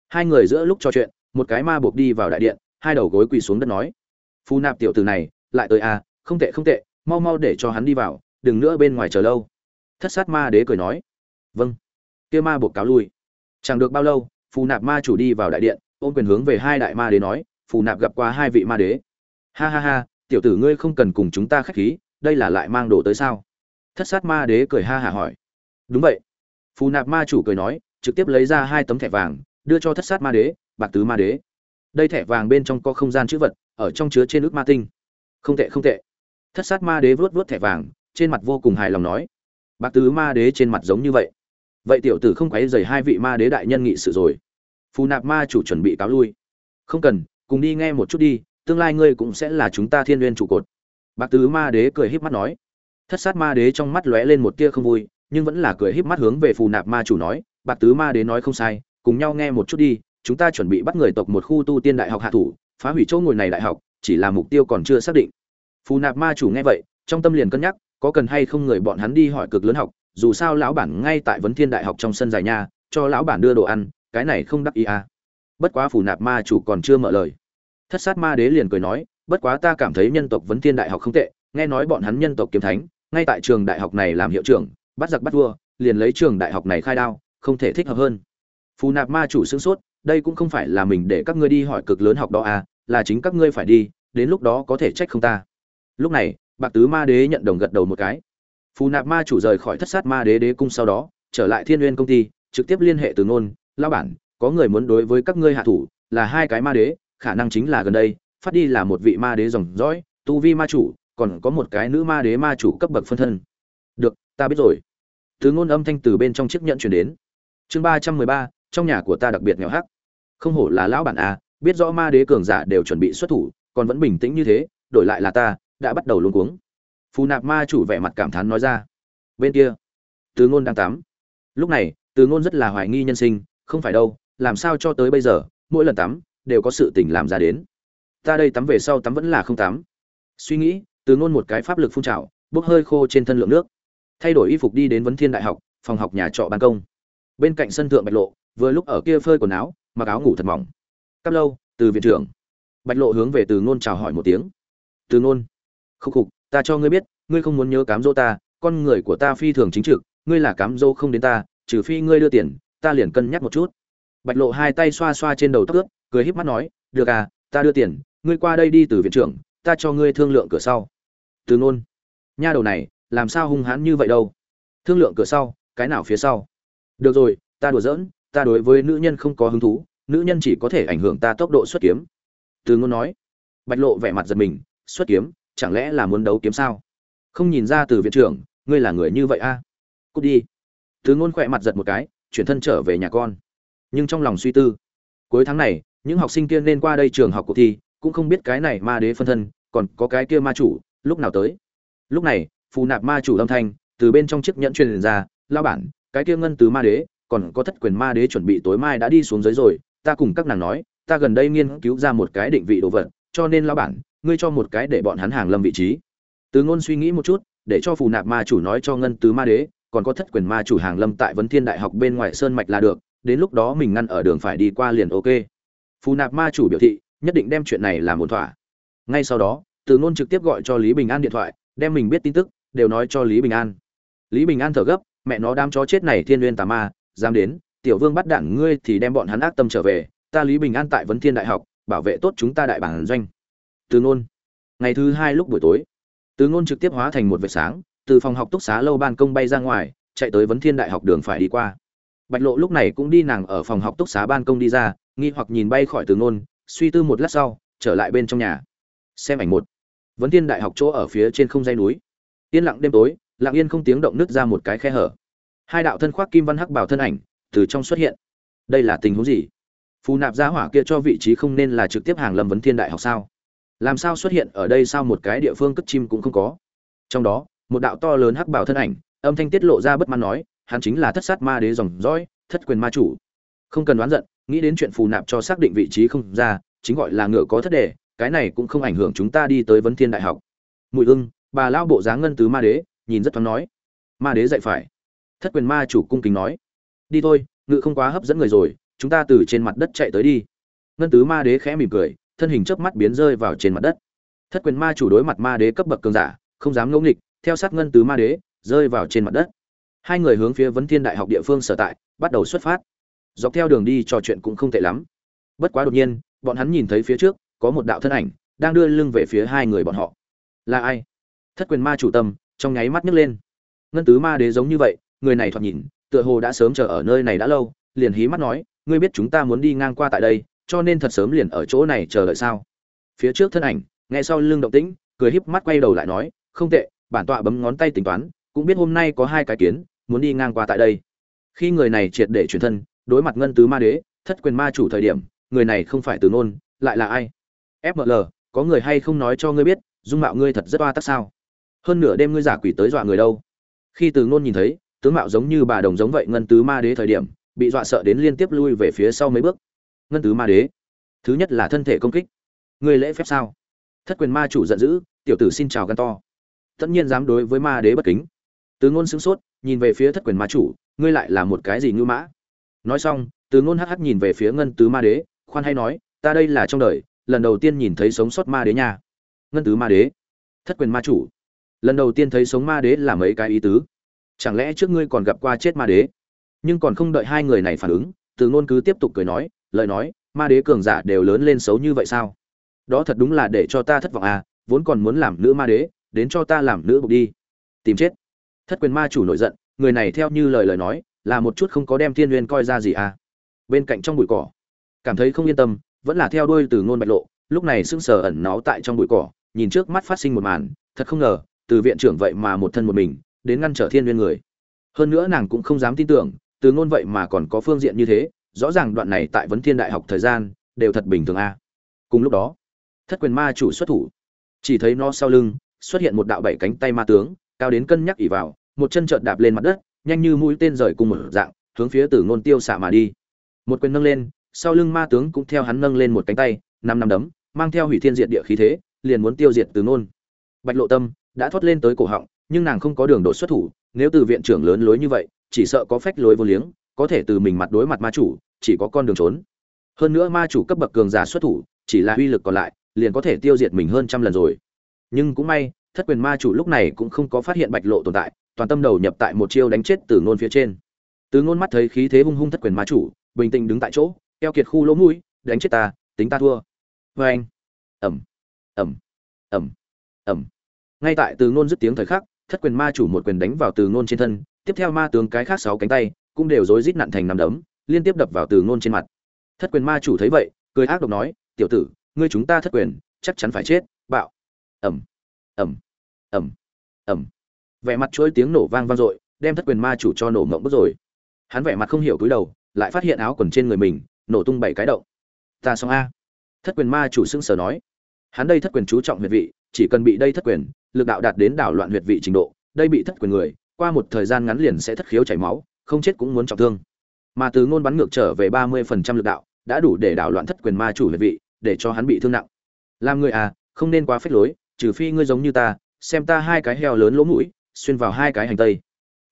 Hai người giữa lúc trò chuyện, một cái ma buộc đi vào đại điện, hai đầu gối quỳ xuống đất nói, phù nạp tiểu tử này, lại tới à không tệ không tệ mau mau để cho hắn đi vào, đừng nữa bên ngoài chờ lâu. Thất sát ma đế cười nói. Vâng. Kia ma buộc cáo lui. Chẳng được bao lâu, phù nạp ma chủ đi vào đại điện, ôm quyền hướng về hai đại ma đế nói, phù nạp gặp qua hai vị ma đế. Ha ha ha, tiểu tử ngươi không cần cùng chúng ta khách khí, đây là lại mang đồ tới sao? Thất sát ma đế cười ha hả hỏi. Đúng vậy. Phù nạp ma chủ cười nói, trực tiếp lấy ra hai tấm thẻ vàng, đưa cho thất sát ma đế, bạc tứ ma đế. Đây thẻ vàng bên trong có không gian chữ vật, ở trong chứa trên ước ma tinh. Không tệ không tệ thất sát ma đế vuốt vuốt thẻ vàng, trên mặt vô cùng hài lòng nói. Bạc tứ ma đế trên mặt giống như vậy. Vậy tiểu tử không quấy dày hai vị ma đế đại nhân nghị sự rồi. Phù nạp ma chủ chuẩn bị cáo lui. Không cần, cùng đi nghe một chút đi, tương lai ngươi cũng sẽ là chúng ta thiên n g u y ê n trụ cột. Bạc tứ ma đế cười híp mắt nói. Thất sát ma đế trong mắt lóe lên một tia không vui, nhưng vẫn là cười híp mắt hướng về phù nạp ma chủ nói, bạc tứ ma đế nói không sai, cùng nhau nghe một chút đi, chúng ta chuẩn bị bắt người tộc một khu tu tiên đại học hạ thủ, phá hủy chỗ ngồi này đại học, chỉ là mục tiêu còn chưa xác định phù nạp ma chủ nghe vậy trong tâm liền cân nhắc có cần hay không người bọn hắn đi hỏi cực lớn học dù sao lão bản ngay tại vấn thiên đại học trong sân dài nhà, cho lão bản đưa đồ ăn cái này không đắc ý à. bất quá phù nạp ma chủ còn chưa mở lời. Thất sát ma đế liền cười nói bất quá ta cảm thấy nhân tộc vấn thiên đại học không tệ nghe nói bọn hắn nhân tộc kiếm thánh ngay tại trường đại học này làm hiệu trưởng bắt giặc bắt vua liền lấy trường đại học này khai đao không thể thích hợp hơn. Phù nạp ma chủ sửng sốt đây cũng không phải là mình để các ngươi đi hỏi cực lớn học đó à là chính các ngươi phải đi đến lúc đó có thể trách không ta lúc này, bạc tứ ma đế nhận đồng gật đầu một cái. Phù nạp ma chủ rời khỏi thất sát ma đế đế cung sau đó, trở lại thiên n công ty, trực tiếp liên hệ từ ngôn lao bản, có người muốn đối với các ngươi hạ thủ, là hai cái ma đế, khả năng chính là gần đây, phát đi là một vị ma đế dòng dõi, tu vi ma chủ, còn có một cái nữ ma đế ma chủ cấp bậc phân thân. Được, ta biết rồi. Từ ngôn âm thanh từ bên trong chiếc nhận chuyển đến. Chương ba trăm mười ba, trong nhà của ta đặc biệt nghèo hắc. Không hổ là lão bản a, biết rõ ma đế cường giả đều chuẩn bị xuất thủ, còn vẫn bình tĩnh như thế, đổi lại là ta đã bắt đầu luống cuống. Phù nạp ma chủ vẻ mặt cảm thán nói ra. Bên kia, từ ngôn đang tắm. Lúc này, từ ngôn rất là hoài nghi nhân sinh, không phải đâu, làm sao cho tới bây giờ, mỗi lần tắm, đều có sự tình làm ra đến. Ta đây tắm về sau tắm vẫn là không tắm. Suy nghĩ, từ ngôn một cái pháp lực phun trào, bốc hơi khô trên thân lượng nước. Thay đổi y phục đi đến vấn thiên đại học, phòng học nhà trọ ban công. Bên cạnh sân thượng bạch lộ, vừa lúc ở kia phơi quần áo, mặc áo ngủ thật mỏng. Cắp lâu, từ viện trưởng. Bạch lộ hướng về từ ngôn chào hỏi một tiếng. Từ ngôn khúc khục, ta cho ngươi biết, ngươi không muốn nhớ cám dỗ ta, con người của ta phi thường chính trực, ngươi là cám dỗ không đến ta, trừ phi ngươi đưa tiền, ta liền cân nhắc một chút. Bạch lộ hai tay xoa xoa trên đầu tóc ướt, cười híp mắt nói, được à ta đưa tiền, ngươi qua đây đi từ viện trưởng, ta cho ngươi thương lượng cửa sau. Từ ngôn nha đầu này, làm sao hung hãn như vậy đâu? Thương lượng cửa sau, cái nào phía sau? Được rồi, ta đùa giỡn, ta đối với nữ nhân không có hứng thú, nữ nhân chỉ có thể ảnh hưởng ta tốc độ xuất kiếm. Từ ngôn nói. Bạch lộ vẻ mặt giật mình, xuất kiếm? Chẳng lẽ là muốn đấu kiếm sao? Không nhìn ra từ viện trưởng, ngươi là người như vậy a? À? cút đi. Thứ ngôn khỏe mặt giật một cái, chuyển thân trở về nhà con. Nhưng trong lòng suy tư, cuối tháng này, những học sinh kia nên qua đây trường học cuộc thi, cũng không biết cái này ma đế phân thân, còn có cái kia ma chủ, lúc nào tới. Lúc này, phù nạp ma chủ âm thanh, từ bên trong chiếc nhẫn truyền ra lao bản, cái kia ngân từ ma đế, còn có thất quyền ma đế chuẩn bị tối mai đã đi xuống dưới rồi, ta cùng các nàng nói, ta gần đây nghiên cứu ra một cái định vị đồ vật, cho nên lao bản ngươi cho một cái để bọn hắn hàng lâm vị trí. Từ ngôn suy nghĩ một chút, để cho phù nạp ma chủ nói cho ngân tứ ma đế, còn có thất quyền ma chủ hàng lâm tại vấn thiên đại học bên ngoài sơn mạch là được, đến lúc đó mình ngăn ở đường phải đi qua liền ok. Phù nạp ma chủ biểu thị, nhất định đem chuyện này làm một thỏa. Ngay sau đó, từ ngôn trực tiếp gọi cho lý bình an điện thoại, đem mình biết tin tức, đều nói cho lý bình an. Lý bình an thở gấp, mẹ nó đám chó chết này thiên n tà ma, dám đến, tiểu vương bắt đảng ngươi thì đem bọn hắn ác tâm trở về, ta lý bình an tại vấn thiên đại học, bảo vệ tốt chúng ta đại bản doanh từ ngôn. Ngày thứ hai lúc buổi tối, từ ngôn trực tiếp hóa thành một vệt sáng, từ phòng học túc xá lâu ban công bay ra ngoài, chạy tới vấn thiên đại học đường phải đi qua. Bạch lộ lúc này cũng đi nàng ở phòng học túc xá ban công đi ra, nghi hoặc nhìn bay khỏi từ ngôn, suy tư một lát sau, trở lại bên trong nhà. Xem ảnh một. Vấn thiên đại học chỗ ở phía trên không dây núi. Yên lặng đêm tối, lặng yên không tiếng động nứt ra một cái khe hở. Hai đạo thân khoác kim văn hắc bảo thân ảnh từ trong xuất hiện. Đây là tình huống gì? Phù nạp gia hỏa kia cho vị trí không nên là trực tiếp hàng lâm vấn thiên đại học sao? Làm sao xuất hiện ở đây sao một cái địa phương cất chim cũng không có. Trong đó, một đạo to lớn hắc bảo thân ảnh, âm thanh tiết lộ ra bất mãn nói, hắn chính là thất sát ma đế dòng dõi, thất quyền ma chủ. Không cần đoán giận, nghĩ đến chuyện phù nạp cho xác định vị trí không ra, chính gọi là ngựa có thất đề, cái này cũng không ảnh hưởng chúng ta đi tới vấn thiên đại học. Mùi ưng, bà lao bộ dáng ngân tứ ma đế, nhìn rất thoáng nói. Ma đế dạy phải. Thất quyền ma chủ cung kính nói. Đi thôi, ngự không quá hấp dẫn người rồi, chúng ta từ trên mặt đất chạy tới đi. Ngân tứ ma đế khẽ mỉm cười thân hình chớp mắt biến rơi vào trên mặt đất. Thất quyền ma chủ đối mặt ma đế cấp bậc cường giả, không dám ngẫu nghịch, theo sát ngân tứ ma đế, rơi vào trên mặt đất. Hai người hướng phía vấn thiên đại học địa phương sở tại, bắt đầu xuất phát. Dọc theo đường đi trò chuyện cũng không tệ lắm. Bất quá đột nhiên, bọn hắn nhìn thấy phía trước, có một đạo thân ảnh, đang đưa lưng về phía hai người bọn họ. Là ai? Thất quyền ma chủ tâm, trong nháy mắt nhấc lên. Ngân tứ ma đế giống như vậy, người này thoạt nhìn, tựa hồ đã sớm chờ ở nơi này đã lâu, liền hí mắt nói, ngươi biết chúng ta muốn đi ngang qua tại đây cho nên thật sớm liền ở chỗ này chờ đợi sao? Phía trước thân ảnh, nghe sau lưng động tĩnh, cười híp mắt quay đầu lại nói, không tệ, bản tọa bấm ngón tay tính toán, cũng biết hôm nay có hai cái kiến, muốn đi ngang qua tại đây. Khi người này triệt để chuyển thân, đối mặt ngân tứ ma đế, thất quyền ma chủ thời điểm, người này không phải từ nôn, lại là ai? Fml có người hay không nói cho ngươi biết, dung mạo ngươi thật rất oa tắc sao? Hơn nửa đêm ngươi giả quỷ tới dọa người đâu? Khi từ nôn nhìn thấy, tướng mạo giống như bà đồng giống vậy ngân tứ ma đế thời điểm, bị dọa sợ đến liên tiếp lui về phía sau mấy bước ngân tứ ma đế. Thứ nhất là thân thể công kích. Ngươi lễ phép sao? Thất quyền ma chủ giận dữ, tiểu tử xin chào gan to. Tất nhiên dám đối với ma đế bất kính. Từ ngôn sững sốt, nhìn về phía thất quyền ma chủ, ngươi lại là một cái gì ngưu mã? Nói xong, từ ngôn hắc hắc nhìn về phía ngân tứ ma đế, khoan hay nói, ta đây là trong đời, lần đầu tiên nhìn thấy sống sót ma đế nha. Ngân tứ ma đế. Thất quyền ma chủ. Lần đầu tiên thấy sống ma đế là mấy cái ý tứ? Chẳng lẽ trước ngươi còn gặp qua chết ma đế? Nhưng còn không đợi hai người này phản ứng, từ ngôn cứ tiếp tục cười nói lời nói, ma đế cường giả đều lớn lên xấu như vậy sao? Đó thật đúng là để cho ta thất vọng à vốn còn muốn làm nữ ma đế, đến cho ta làm nữ bục đi. Tìm chết. Thất quyền ma chủ nổi giận, người này theo như lời lời nói, là một chút không có đem thiên nguyên coi ra gì à. Bên cạnh trong bụi cỏ, cảm thấy không yên tâm, vẫn là theo đuôi từ ngôn bạch lộ, lúc này sững sờ ẩn náu tại trong bụi cỏ, nhìn trước mắt phát sinh một màn, thật không ngờ, từ viện trưởng vậy mà một thân một mình, đến ngăn trở thiên nguyên người. Hơn nữa nàng cũng không dám tin tưởng, từ ngôn vậy mà còn có phương diện như thế rõ ràng đoạn này tại vấn thiên đại học thời gian đều thật bình thường a. Cùng lúc đó, thất quyền ma chủ xuất thủ. Chỉ thấy nó sau lưng xuất hiện một đạo bảy cánh tay ma tướng, cao đến cân nhắc ỉ vào, một chân trợn đạp lên mặt đất, nhanh như mũi tên rời cùng một dạng, hướng phía tử ngôn tiêu xạ mà đi. Một quyền nâng lên, sau lưng ma tướng cũng theo hắn nâng lên một cánh tay, năm năm đấm, mang theo hủy thiên diệt địa khí thế, liền muốn tiêu diệt tử ngôn. Bạch lộ tâm đã thoát lên tới cổ họng, nhưng nàng không có đường đột xuất thủ, nếu từ viện trưởng lớn lối như vậy, chỉ sợ có phách lối vô liếng có thể từ mình mặt đối mặt ma chủ, chỉ có con đường trốn. Hơn nữa ma chủ cấp bậc cường giả xuất thủ, chỉ là uy lực còn lại, liền có thể tiêu diệt mình hơn trăm lần rồi. Nhưng cũng may, thất quyền ma chủ lúc này cũng không có phát hiện bạch lộ tồn tại, toàn tâm đầu nhập tại một chiêu đánh chết từ ngôn phía trên. Từ ngôn mắt thấy khí thế hung hung thất quyền ma chủ, bình tĩnh đứng tại chỗ eo kiệt khu lỗ mũi, đánh chết ta, tính ta thua. Vê anh. Ẩm. Ẩm. Ẩm. Ẩm. Ngay tại từ ngôn dứt tiếng thời khắc, thất quyền ma chủ một quyền đánh vào từ ngôn trên thân, tiếp theo ma tướng cái khác sáu cánh tay cũng đều rối rít nặn thành nằm đấm, liên tiếp đập vào từ ngôn trên mặt. Thất quyền ma chủ thấy vậy, cười ác độc nói, tiểu tử, ngươi chúng ta thất quyền, chắc chắn phải chết, bạo. Ẩm ẩm ẩm ẩm vẻ mặt chuỗi tiếng nổ vang vang dội, đem thất quyền ma chủ cho nổ ngộng bức rồi. Hắn vẻ mặt không hiểu cúi đầu, lại phát hiện áo quần trên người mình, nổ tung bảy cái động. Ta xong a. Thất quyền ma chủ sững sờ nói, hắn đây thất quyền chú trọng huyệt vị, chỉ cần bị đây thất quyền, lực đạo đạt đến đảo loạn huyệt vị trình độ, đây bị thất quyền người, qua một thời gian ngắn liền sẽ thất khiếu chảy máu không chết cũng muốn trọng thương. Mà từ ngôn bắn ngược trở về ba mươi phần trăm lực đạo, đã đủ để đảo loạn thất quyền ma chủ huyệt vị, để cho hắn bị thương nặng. Làm người à không nên quá phết lối, trừ phi ngươi giống như ta, xem ta hai cái heo lớn lỗ mũi, xuyên vào hai cái hành tây.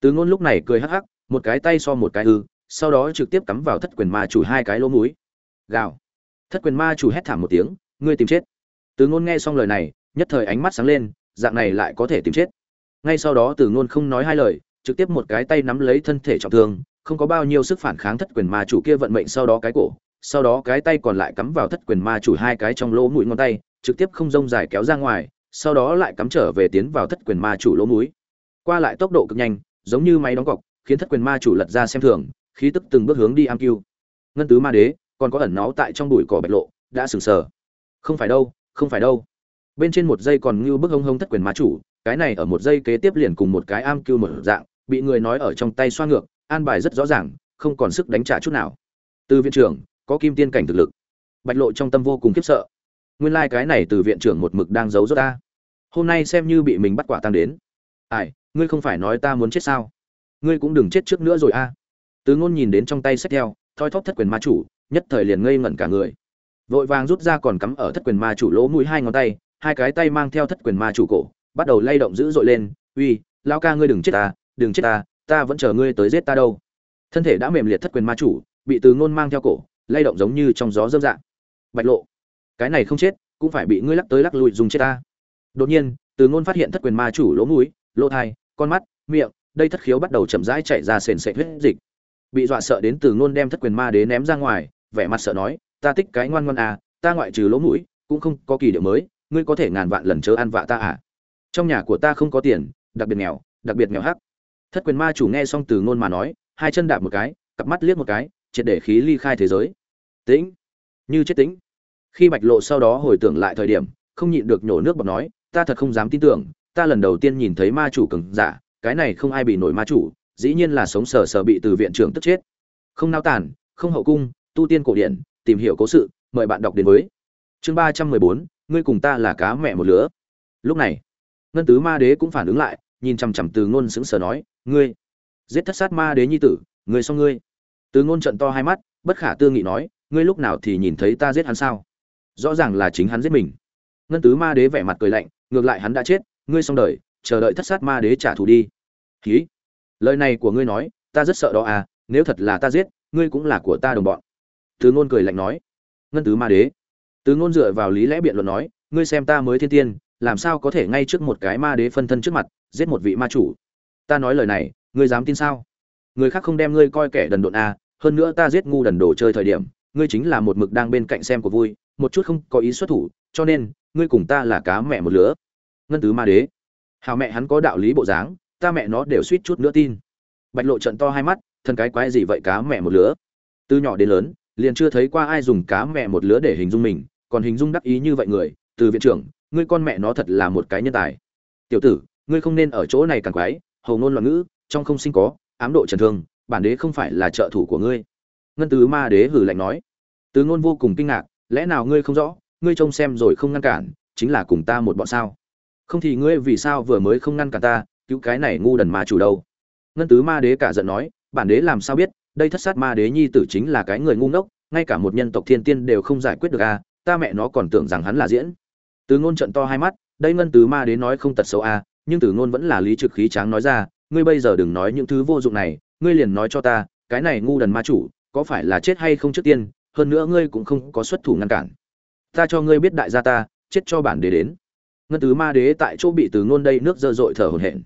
Từ ngôn lúc này cười hắc hắc, một cái tay so một cái ư, sau đó trực tiếp cắm vào thất quyền ma chủ hai cái lỗ mũi. Gào. Thất quyền ma chủ hét thảm một tiếng, ngươi tìm chết. Từ ngôn nghe xong lời này, nhất thời ánh mắt sáng lên, dạng này lại có thể tìm chết. Ngay sau đó từ ngôn không nói hai lời trực tiếp một cái tay nắm lấy thân thể trọng thương, không có bao nhiêu sức phản kháng thất quyền ma chủ kia vận mệnh sau đó cái cổ, sau đó cái tay còn lại cắm vào thất quyền ma chủ hai cái trong lỗ mũi ngón tay, trực tiếp không rông dài kéo ra ngoài, sau đó lại cắm trở về tiến vào thất quyền ma chủ lỗ mũi. Qua lại tốc độ cực nhanh, giống như máy đóng cọc, khiến thất quyền ma chủ lật ra xem thường, khí tức từng bước hướng đi am kiêu ngân tứ ma đế, còn có ẩn náu tại trong bụi cỏ bạch lộ, đã sừng sờ. Không phải đâu, không phải đâu. Bên trên một giây còn như bức hông hông thất quyền ma chủ cái này ở một giây kế tiếp liền cùng một cái am cưu một dạng, bị người nói ở trong tay xoa ngược, an bài rất rõ ràng, không còn sức đánh trả chút nào. Từ viện trưởng, có kim tiên cảnh thực lực. Bạch lộ trong tâm vô cùng khiếp sợ. Nguyên lai cái này từ viện trưởng một mực đang giấu rốt ta. Hôm nay xem như bị mình bắt quả tăng đến. Ai, ngươi không phải nói ta muốn chết sao? Ngươi cũng đừng chết trước nữa rồi a. Tứ ngôn nhìn đến trong tay sách theo, thoi thóp thất quyền ma chủ, nhất thời liền ngây ngẩn cả người. Vội vàng rút ra còn cắm ở thất quyền ma chủ lỗ mũi hai ngón tay, hai cái tay mang theo thất quyền ma chủ cổ bắt đầu lay động dữ dội lên, uy, lao ca ngươi đừng chết ta, đừng chết ta ta vẫn chờ ngươi tới giết ta đâu. Thân thể đã mềm liệt thất quyền ma chủ, bị từ ngôn mang theo cổ, lay động giống như trong gió dâm dạng bạch lộ, cái này không chết, cũng phải bị ngươi lắc tới lắc lùi dùng chết ta. Đột nhiên, từ ngôn phát hiện thất quyền ma chủ lỗ mũi, lỗ thai, con mắt, miệng, đây thất khiếu bắt đầu chậm rãi chạy ra sền sệt huyết dịch. Bị dọa sợ đến từ ngôn đem thất quyền ma đế ném ra ngoài, vẻ mặt sợ nói, ta thích cái ngoan ngoan à ta ngoại trừ lỗ mũi, cũng không có kỳ điệu mới, ngươi có thể ngàn vạn lần chớ ăn vạ ta à trong nhà của ta không có tiền, đặc biệt nghèo, đặc biệt nghèo hắc. Thất quyền ma chủ nghe xong từ ngôn mà nói, hai chân đạp một cái, cặp mắt liếc một cái, triệt để khí ly khai thế giới. Tĩnh. Như chết tĩnh. Khi bạch lộ sau đó hồi tưởng lại thời điểm, không nhịn được nhổ nước bọt nói, ta thật không dám tin tưởng, ta lần đầu tiên nhìn thấy ma chủ cường giả, cái này không ai bị nổi ma chủ, dĩ nhiên là sống sờ sờ bị từ viện trưởng tức chết. Không nao tản không hậu cung, tu tiên cổ điển, tìm hiểu cố sự, mời bạn đọc đến với. Chương ba trăm mười bốn, ngươi cùng ta là cá mẹ một lứa. Lúc này ngân tứ ma đế cũng phản ứng lại, nhìn chằm chằm từ ngôn sững sờ nói, ngươi, giết thất sát ma đế nhi tử, ngươi xong ngươi. Từ ngôn trận to hai mắt, bất khả tư nghị nói, ngươi lúc nào thì nhìn thấy ta giết hắn sao? Rõ ràng là chính hắn giết mình. Ngân tứ ma đế vẻ mặt cười lạnh, ngược lại hắn đã chết, ngươi xong đời, chờ đợi thất sát ma đế trả thù đi. Ký lời này của ngươi nói, ta rất sợ đó à nếu thật là ta giết, ngươi cũng là của ta đồng bọn. Từ ngôn cười lạnh nói. Ngân tứ ma đế. Từ ngôn dựa vào lý lẽ biện luận nói, ngươi xem ta mới thiên tiên làm sao có thể ngay trước một cái ma đế phân thân trước mặt, giết một vị ma chủ? Ta nói lời này, ngươi dám tin sao? Người khác không đem ngươi coi kẻ đần độn à hơn nữa ta giết ngu đần đồ chơi thời điểm, ngươi chính là một mực đang bên cạnh xem của vui, một chút không có ý xuất thủ, cho nên, ngươi cùng ta là cá mẹ một lứa. Ngân tứ ma đế. Hào mẹ hắn có đạo lý bộ dáng, ta mẹ nó đều suýt chút nữa tin. Bạch lộ trận to hai mắt thân cái quái gì vậy cá mẹ một lứa? Từ nhỏ đến lớn, liền chưa thấy qua ai dùng cá mẹ một lứa để hình dung mình, còn hình dung đắc ý như vậy người, từ viện trưởng ngươi con mẹ nó thật là một cái nhân tài. Tiểu tử, ngươi không nên ở chỗ này càng quái, hầu ngôn loạn ngữ, trong không sinh có, ám độ trần thương, bản đế không phải là trợ thủ của ngươi. Ngân tứ ma đế hử lạnh nói. Tứ ngôn vô cùng kinh ngạc, lẽ nào ngươi không rõ, ngươi trông xem rồi không ngăn cản, chính là cùng ta một bọn sao? Không thì ngươi vì sao vừa mới không ngăn cản ta, cứu cái này ngu đần ma chủ đâu? Ngân tứ ma đế cả giận nói, bản đế làm sao biết, đây thất sát ma đế nhi tử chính là cái người ngu ngốc, ngay cả một nhân tộc thiên tiên đều không giải quyết được a ta mẹ nó còn tưởng rằng hắn là diễn từ ngôn trận to hai mắt, đây ngân tứ ma đế nói không tật xấu a nhưng từ ngôn vẫn là lý trực khí tráng nói ra, ngươi bây giờ đừng nói những thứ vô dụng này, ngươi liền nói cho ta, cái này ngu đần ma chủ, có phải là chết hay không trước tiên, hơn nữa ngươi cũng không có xuất thủ ngăn cản. Ta cho ngươi biết đại gia ta, chết cho bản đế đến. Ngân tứ ma đế tại chỗ bị từ ngôn đây nước dơ dội thở hổn hển.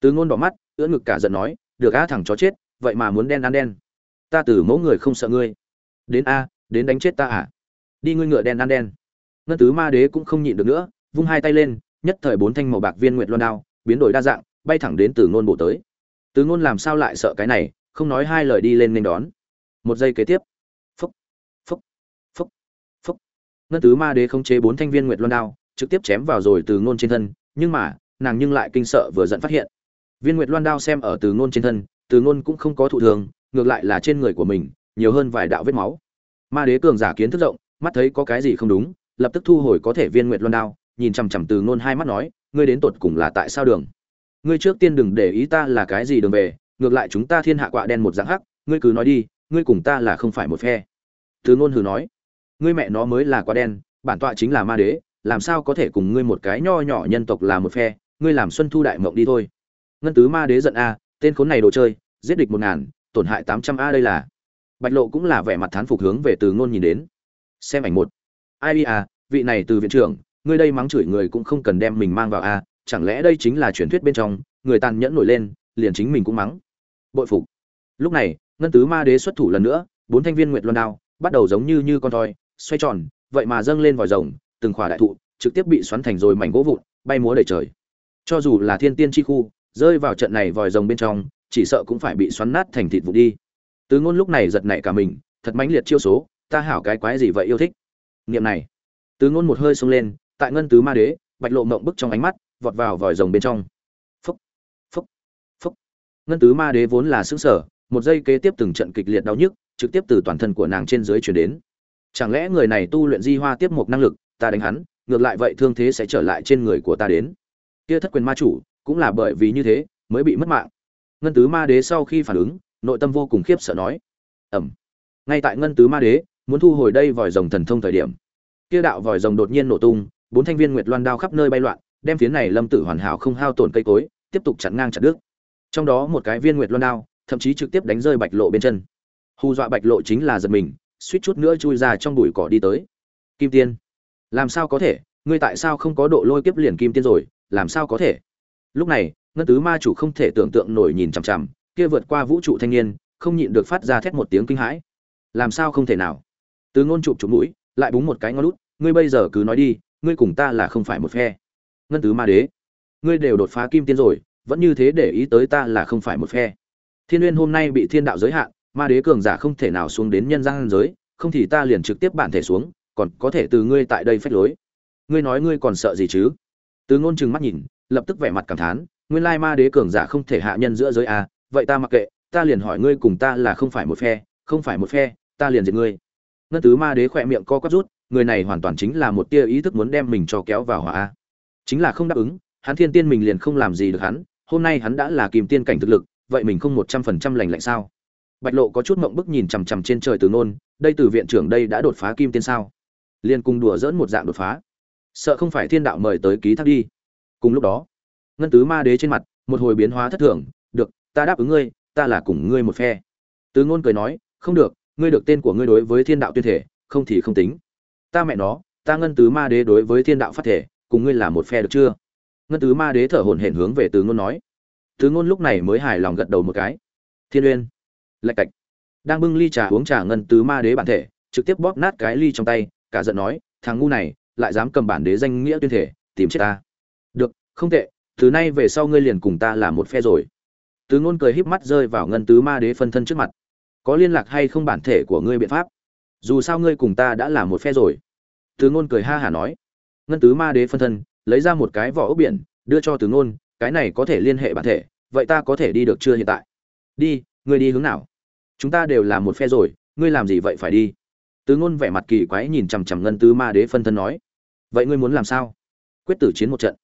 Từ ngôn đỏ mắt, ưỡn ngực cả giận nói, được a thằng chó chết, vậy mà muốn đen ăn đen. Ta từ mẫu người không sợ ngươi. Đến a, đến đánh chết ta à? Đi ngươi ngựa đen ăn đen ngân tứ ma đế cũng không nhịn được nữa, vung hai tay lên, nhất thời bốn thanh màu bạc viên nguyệt loan đao, biến đổi đa dạng, bay thẳng đến từ ngôn bộ tới. Từ ngôn làm sao lại sợ cái này, không nói hai lời đi lên nên đón. Một giây kế tiếp. Phúc phúc phúc phúc. Ngân tứ ma đế không chế bốn thanh viên nguyệt loan đao, trực tiếp chém vào rồi từ ngôn trên thân, nhưng mà, nàng nhưng lại kinh sợ vừa giận phát hiện. Viên nguyệt loan đao xem ở từ ngôn trên thân, từ ngôn cũng không có thụ thường, ngược lại là trên người của mình, nhiều hơn vài đạo vết máu. Ma đế cường giả kiến thức rộng, mắt thấy có cái gì không đúng lập tức thu hồi có thể viên nguyệt loan đao, nhìn chằm chằm từ ngôn hai mắt nói, ngươi đến tột cùng là tại sao đường? Ngươi trước tiên đừng để ý ta là cái gì đường về, ngược lại chúng ta thiên hạ quạ đen một dạng hắc, ngươi cứ nói đi, ngươi cùng ta là không phải một phe. Từ ngôn hừ nói, ngươi mẹ nó mới là quạ đen, bản tọa chính là ma đế, làm sao có thể cùng ngươi một cái nho nhỏ nhân tộc là một phe, ngươi làm xuân thu đại mộng đi thôi. Ngân tứ ma đế giận a, tên khốn này đồ chơi, giết địch một ngàn, tổn hại tám trăm a đây là. Bạch lộ cũng là vẻ mặt thán phục hướng về từ ngôn nhìn đến. Xem ảnh một. Ai à vị này từ viện trưởng, ngươi đây mắng chửi người cũng không cần đem mình mang vào a, chẳng lẽ đây chính là truyền thuyết bên trong, người tàn nhẫn nổi lên, liền chính mình cũng mắng. Bội phục. Lúc này, ngân tứ ma đế xuất thủ lần nữa, bốn thanh viên nguyệt loan đao, bắt đầu giống như như con thoi xoay tròn, vậy mà dâng lên vòi rồng, từng khỏa đại thụ, trực tiếp bị xoắn thành rồi mảnh gỗ vụn, bay múa đầy trời. Cho dù là thiên tiên chi khu, rơi vào trận này vòi rồng bên trong, chỉ sợ cũng phải bị xoắn nát thành thịt vụn đi. Tứ ngôn lúc này giật nảy cả mình, thật mãnh liệt chiêu số, ta hảo cái quái gì vậy yêu thích? Niệm này từ ngôn một hơi xông lên, tại ngân tứ ma đế, bạch lộ mộng bức trong ánh mắt, vọt vào vòi rồng bên trong. Phúc phúc phúc. Ngân tứ ma đế vốn là sững sở một giây kế tiếp từng trận kịch liệt đau nhức, trực tiếp từ toàn thân của nàng trên dưới truyền đến. Chẳng lẽ người này tu luyện di hoa tiếp một năng lực, ta đánh hắn, ngược lại vậy thương thế sẽ trở lại trên người của ta đến. Kia thất quyền ma chủ, cũng là bởi vì như thế, mới bị mất mạng. Ngân tứ ma đế sau khi phản ứng, nội tâm vô cùng khiếp sợ nói ẩm ngay tại ngân tứ ma đế, muốn thu hồi đây vòi rồng thần thông thời điểm kia đạo vòi rồng đột nhiên nổ tung, bốn thanh viên nguyệt loan đao khắp nơi bay loạn, đem phiến này lâm tử hoàn hảo không hao tổn cây cối, tiếp tục chặn ngang chặt đứt. Trong đó một cái viên nguyệt loan đao, thậm chí trực tiếp đánh rơi bạch lộ bên chân. Hù dọa bạch lộ chính là giật mình, suýt chút nữa chui ra trong bụi cỏ đi tới. Kim tiên, làm sao có thể? Ngươi tại sao không có độ lôi kiếp liền kim tiên rồi? Làm sao có thể? Lúc này, ngân tứ ma chủ không thể tưởng tượng nổi nhìn chằm chằm, kia vượt qua vũ trụ thanh niên, không nhịn được phát ra thét một tiếng kinh hãi. Làm sao không thể nào? Từ ngôn chụp chụp mũi, lại búng một cái ngón lút ngươi bây giờ cứ nói đi, ngươi cùng ta là không phải một phe. Ngân tứ ma đế, ngươi đều đột phá kim tiên rồi, vẫn như thế để ý tới ta là không phải một phe. Thiên uyên hôm nay bị thiên đạo giới hạn, ma đế cường giả không thể nào xuống đến nhân gian giới, không thì ta liền trực tiếp bản thể xuống, còn có thể từ ngươi tại đây phách lối. Ngươi nói ngươi còn sợ gì chứ? Từ ngôn chừng mắt nhìn, lập tức vẻ mặt cảm thán, nguyên lai ma đế cường giả không thể hạ nhân giữa giới à? vậy ta mặc kệ, ta liền hỏi ngươi cùng ta là không phải một phe, không phải một phe, ta liền diệt ngươi. Ngân tứ ma đế khỏe miệng co quắp rút người này hoàn toàn chính là một tia ý thức muốn đem mình cho kéo vào hỏa a. Chính là không đáp ứng, hắn thiên tiên mình liền không làm gì được hắn, hôm nay hắn đã là kìm tiên cảnh thực lực, vậy mình không một trăm phần trăm lành lạnh sao? Bạch lộ có chút mộng bức nhìn chằm chằm trên trời từ nôn đây từ viện trưởng đây đã đột phá kim tiên sao? Liên cùng đùa dỡn một dạng đột phá. Sợ không phải thiên đạo mời tới ký thác đi. Cùng lúc đó, ngân tứ ma đế trên mặt, một hồi biến hóa thất thường, được, ta đáp ứng ngươi, ta là cùng ngươi một phe. Tứ ngôn cười nói, không được, ngươi được tên của ngươi đối với thiên đạo tuyên thể, không thì không tính ta mẹ nó, ta ngân tứ ma đế đối với thiên đạo phát thể, cùng ngươi là một phe được chưa? Ngân tứ ma đế thở hổn hển hướng về tứ ngôn nói. Tứ ngôn lúc này mới hài lòng gật đầu một cái. Thiên uyên, lạch cạch. Đang bưng ly trà uống trà ngân tứ ma đế bản thể, trực tiếp bóp nát cái ly trong tay, cả giận nói, thằng ngu này, lại dám cầm bản đế danh nghĩa tuyên thể, tìm chết ta. Được, không tệ, từ nay về sau ngươi liền cùng ta là một phe rồi. Tứ ngôn cười híp mắt rơi vào ngân tứ ma đế phân thân trước mặt. Có liên lạc hay không bản thể của ngươi biện pháp? Dù sao ngươi cùng ta đã là một phe rồi. Tứ ngôn cười ha hả nói. Ngân tứ ma đế phân thân, lấy ra một cái vỏ ốc biển, đưa cho tứ ngôn, cái này có thể liên hệ bản thể, vậy ta có thể đi được chưa hiện tại? Đi, ngươi đi hướng nào? Chúng ta đều là một phe rồi, ngươi làm gì vậy phải đi? Tứ ngôn vẻ mặt kỳ quái nhìn chằm chằm ngân tứ ma đế phân thân nói. Vậy ngươi muốn làm sao? Quyết tử chiến một trận.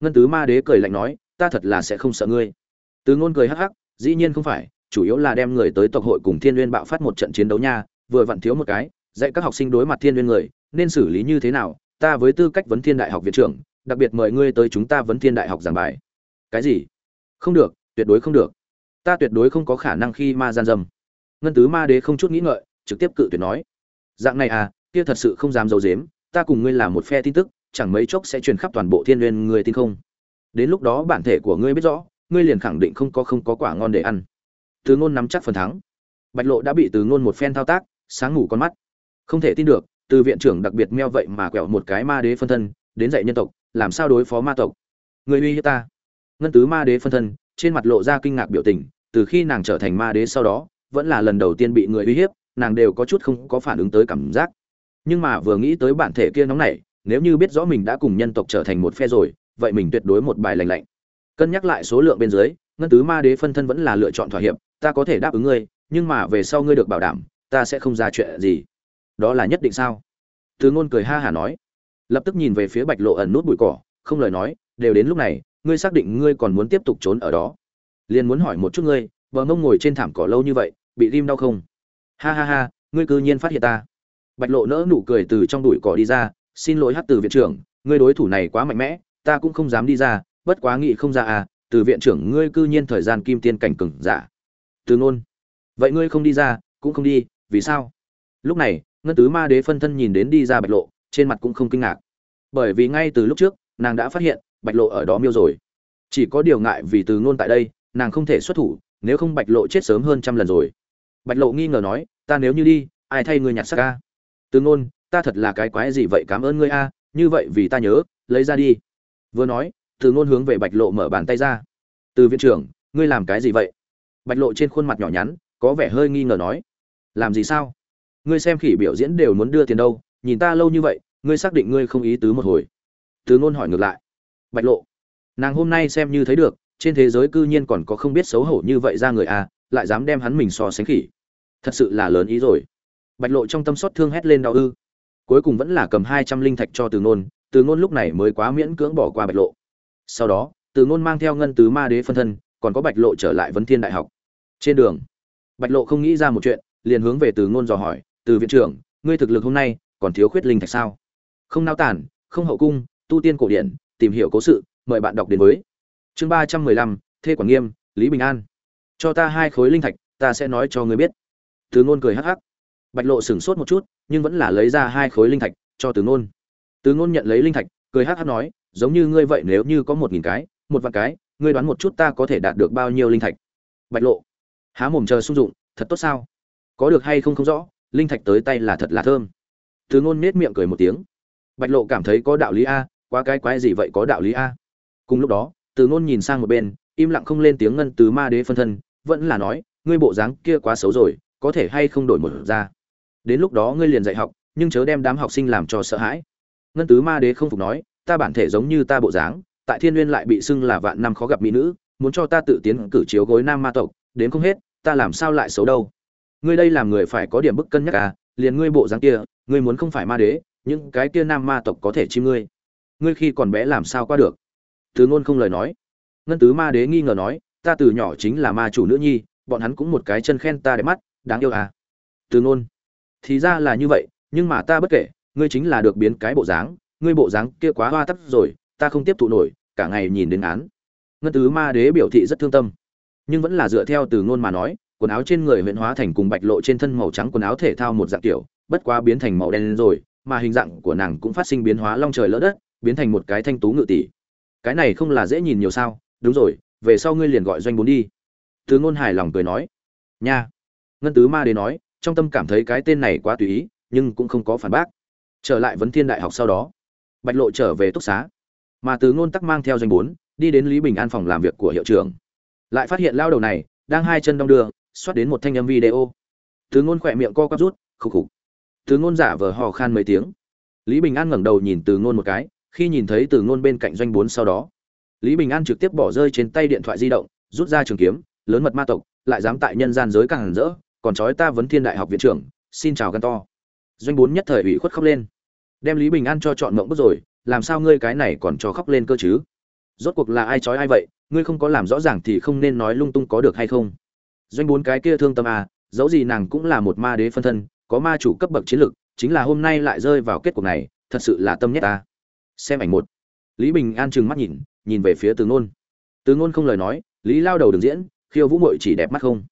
Ngân tứ ma đế cười lạnh nói, ta thật là sẽ không sợ ngươi. Tứ ngôn cười hắc hắc, dĩ nhiên không phải, chủ yếu là đem người tới tộc hội cùng thiên nguyên bạo phát một trận chiến đấu nha vừa vặn thiếu một cái, dạy các học sinh đối mặt thiên nguyên người, nên xử lý như thế nào? Ta với tư cách vấn thiên đại học viện trưởng, đặc biệt mời ngươi tới chúng ta vấn thiên đại học giảng bài. Cái gì? Không được, tuyệt đối không được. Ta tuyệt đối không có khả năng khi ma gian dâm. Ngân tứ ma đế không chút nghĩ ngợi, trực tiếp cự tuyệt nói. Dạng này à kia thật sự không dám giấu dếm ta cùng ngươi làm một phe tin tức, chẳng mấy chốc sẽ truyền khắp toàn bộ thiên nguyên người tin không. Đến lúc đó bản thể của ngươi biết rõ, ngươi liền khẳng định không có không có quả ngon để ăn. Từ ngôn nắm chắc phần thắng. Bạch lộ đã bị từ ngôn một phen thao tác sáng ngủ con mắt. Không thể tin được, từ viện trưởng đặc biệt meo vậy mà quẹo một cái ma đế phân thân, đến dạy nhân tộc, làm sao đối phó ma tộc? Người uy hiếp ta. Ngân tứ ma đế phân thân, trên mặt lộ ra kinh ngạc biểu tình, từ khi nàng trở thành ma đế sau đó, vẫn là lần đầu tiên bị người uy hiếp, nàng đều có chút không có phản ứng tới cảm giác. Nhưng mà vừa nghĩ tới bản thể kia nóng nảy, nếu như biết rõ mình đã cùng nhân tộc trở thành một phe rồi, vậy mình tuyệt đối một bài lành lạnh. Cân nhắc lại số lượng bên dưới, ngân tứ ma đế phân thân vẫn là lựa chọn thỏa hiệp, ta có thể đáp ứng ngươi, nhưng mà về sau ngươi được bảo đảm ta sẽ không ra chuyện gì. Đó là nhất định sao? Từ ngôn cười ha hả nói. Lập tức nhìn về phía bạch lộ ẩn nút bụi cỏ, không lời nói, đều đến lúc này, ngươi xác định ngươi còn muốn tiếp tục trốn ở đó. Liền muốn hỏi một chút ngươi, vợ mông ngồi trên thảm cỏ lâu như vậy, bị tim đau không? Ha ha ha, ngươi cư nhiên phát hiện ta. Bạch lộ nỡ nụ cười từ trong đùi cỏ đi ra, xin lỗi hát từ viện trưởng, ngươi đối thủ này quá mạnh mẽ, ta cũng không dám đi ra, bất quá nghĩ không ra à từ viện trưởng ngươi cư nhiên thời gian kim tiên cảnh cừng giả. Từ ngôn, vậy ngươi không đi ra, cũng không đi vì sao? Lúc này, ngân tứ ma đế phân thân nhìn đến đi ra bạch lộ, trên mặt cũng không kinh ngạc. Bởi vì ngay từ lúc trước, nàng đã phát hiện bạch lộ ở đó miêu rồi. Chỉ có điều ngại vì từ ngôn tại đây, nàng không thể xuất thủ, nếu không bạch lộ chết sớm hơn trăm lần rồi. Bạch lộ nghi ngờ nói, ta nếu như đi, ai thay ngươi nhặt xác ca? Từ ngôn, ta thật là cái quái gì vậy, cảm ơn ngươi a, như vậy vì ta nhớ, lấy ra đi. Vừa nói, từ ngôn hướng về bạch lộ mở bàn tay ra. Từ viện trưởng, ngươi làm cái gì vậy? Bạch lộ trên khuôn mặt nhỏ nhắn, có vẻ hơi nghi ngờ nói làm gì sao? Ngươi xem khỉ biểu diễn đều muốn đưa tiền đâu, nhìn ta lâu như vậy, ngươi xác định ngươi không ý tứ một hồi. Tứ ngôn hỏi ngược lại. Bạch lộ, nàng hôm nay xem như thấy được, trên thế giới cư nhiên còn có không biết xấu hổ như vậy ra người à lại dám đem hắn mình so sánh khỉ. Thật sự là lớn ý rồi. Bạch lộ trong tâm xót thương hét lên đau ư. Cuối cùng vẫn là cầm hai trăm linh thạch cho từ ngôn từ ngôn lúc này mới quá miễn cưỡng bỏ qua bạch lộ. Sau đó, từ ngôn mang theo ngân tứ ma đế phân thân, còn có bạch lộ trở lại vấn thiên đại học. Trên đường, bạch lộ không nghĩ ra một chuyện liền hướng về từ ngôn dò hỏi, từ viện trưởng, ngươi thực lực hôm nay còn thiếu khuyết linh thạch sao? Không nao tản, không hậu cung, tu tiên cổ điển, tìm hiểu cố sự, mời bạn đọc đến với. Chương ba trăm mười lăm, thê quản nghiêm, lý bình an. Cho ta hai khối linh thạch, ta sẽ nói cho ngươi biết. Từ ngôn cười hắc hắc. Bạch lộ sửng sốt một chút, nhưng vẫn là lấy ra hai khối linh thạch cho từ ngôn. Từ ngôn nhận lấy linh thạch, cười hắc hắc nói, giống như ngươi vậy nếu như có một nghìn cái, một vạn cái, ngươi đoán một chút ta có thể đạt được bao nhiêu linh thạch? Bạch lộ. Há mồm chờ sung dụng, thật tốt sao? Có được hay không không rõ, linh thạch tới tay là thật là thơm. Thứ ngôn nết miệng cười một tiếng. Bạch lộ cảm thấy có đạo lý a, quá cái quái gì vậy có đạo lý a? Cùng lúc đó, từ ngôn nhìn sang một bên, im lặng không lên tiếng ngân từ ma đế phân thân, vẫn là nói, ngươi bộ dáng kia quá xấu rồi, có thể hay không đổi một ra? Đến lúc đó ngươi liền dạy học, nhưng chớ đem đám học sinh làm cho sợ hãi. Ngân tứ ma đế không phục nói, ta bản thể giống như ta bộ dáng, tại thiên nguyên lại bị xưng là vạn năm khó gặp mỹ nữ, muốn cho ta tự tiến cử chiếu gối nam ma tộc, đến không hết, ta làm sao lại xấu đâu? Ngươi đây làm người phải có điểm bức cân nhắc à liền ngươi bộ dáng kia, ngươi muốn không phải ma đế, những cái kia nam ma tộc có thể chi ngươi. Ngươi khi còn bé làm sao qua được? Từ ngôn không lời nói. Ngân tứ ma đế nghi ngờ nói, ta từ nhỏ chính là ma chủ nữ nhi, bọn hắn cũng một cái chân khen ta đẹp mắt, đáng yêu à. Từ ngôn. Thì ra là như vậy, nhưng mà ta bất kể, ngươi chính là được biến cái bộ dáng, ngươi bộ dáng kia quá hoa tắc rồi, ta không tiếp thụ nổi, cả ngày nhìn đến án. Ngân tứ ma đế biểu thị rất thương tâm. Nhưng vẫn là dựa theo từ ngôn mà nói quần áo trên người huyện hóa thành cùng bạch lộ trên thân màu trắng quần áo thể thao một dạng kiểu, bất quá biến thành màu đen rồi, mà hình dạng của nàng cũng phát sinh biến hóa long trời lỡ đất, biến thành một cái thanh tú ngự tỷ. Cái này không là dễ nhìn nhiều sao? Đúng rồi, về sau ngươi liền gọi doanh bốn đi. Tứ ngôn hài lòng cười nói. Nha. Ngân tứ ma đế nói, trong tâm cảm thấy cái tên này quá tùy ý, nhưng cũng không có phản bác. Trở lại vấn thiên đại học sau đó, bạch lộ trở về túc xá. Mà từ ngôn tắc mang theo doanh bốn, đi đến lý bình an phòng làm việc của hiệu trưởng. Lại phát hiện lao đầu này, đang hai chân đong đưa xoát đến một thanh âm video. Từ ngôn khỏe miệng co quắp rút, khục khục. Từ ngôn giả vờ hò khan mấy tiếng. Lý bình an ngẩng đầu nhìn từ ngôn một cái, khi nhìn thấy từ ngôn bên cạnh doanh bốn sau đó. Lý bình an trực tiếp bỏ rơi trên tay điện thoại di động, rút ra trường kiếm, lớn mật ma tộc, lại dám tại nhân gian giới càng hẳn rỡ, còn trói ta vấn thiên đại học viện trưởng, xin chào gan to. Doanh bốn nhất thời ủy khuất khóc lên. Đem lý bình an cho chọn mộng bức rồi, làm sao ngươi cái này còn cho khóc lên cơ chứ? Rốt cuộc là ai trói ai vậy, ngươi không có làm rõ ràng thì không nên nói lung tung có được hay không? Doanh bốn cái kia thương tâm à dẫu gì nàng cũng là một ma đế phân thân, có ma chủ cấp bậc chiến lực, chính là hôm nay lại rơi vào kết cục này, thật sự là tâm nhất ta. Xem ảnh một. Lý bình an trừng mắt nhìn nhìn về phía từ ngôn. Từ ngôn không lời nói, lý lao đầu đừng diễn, khiêu vũ mội chỉ đẹp mắt không?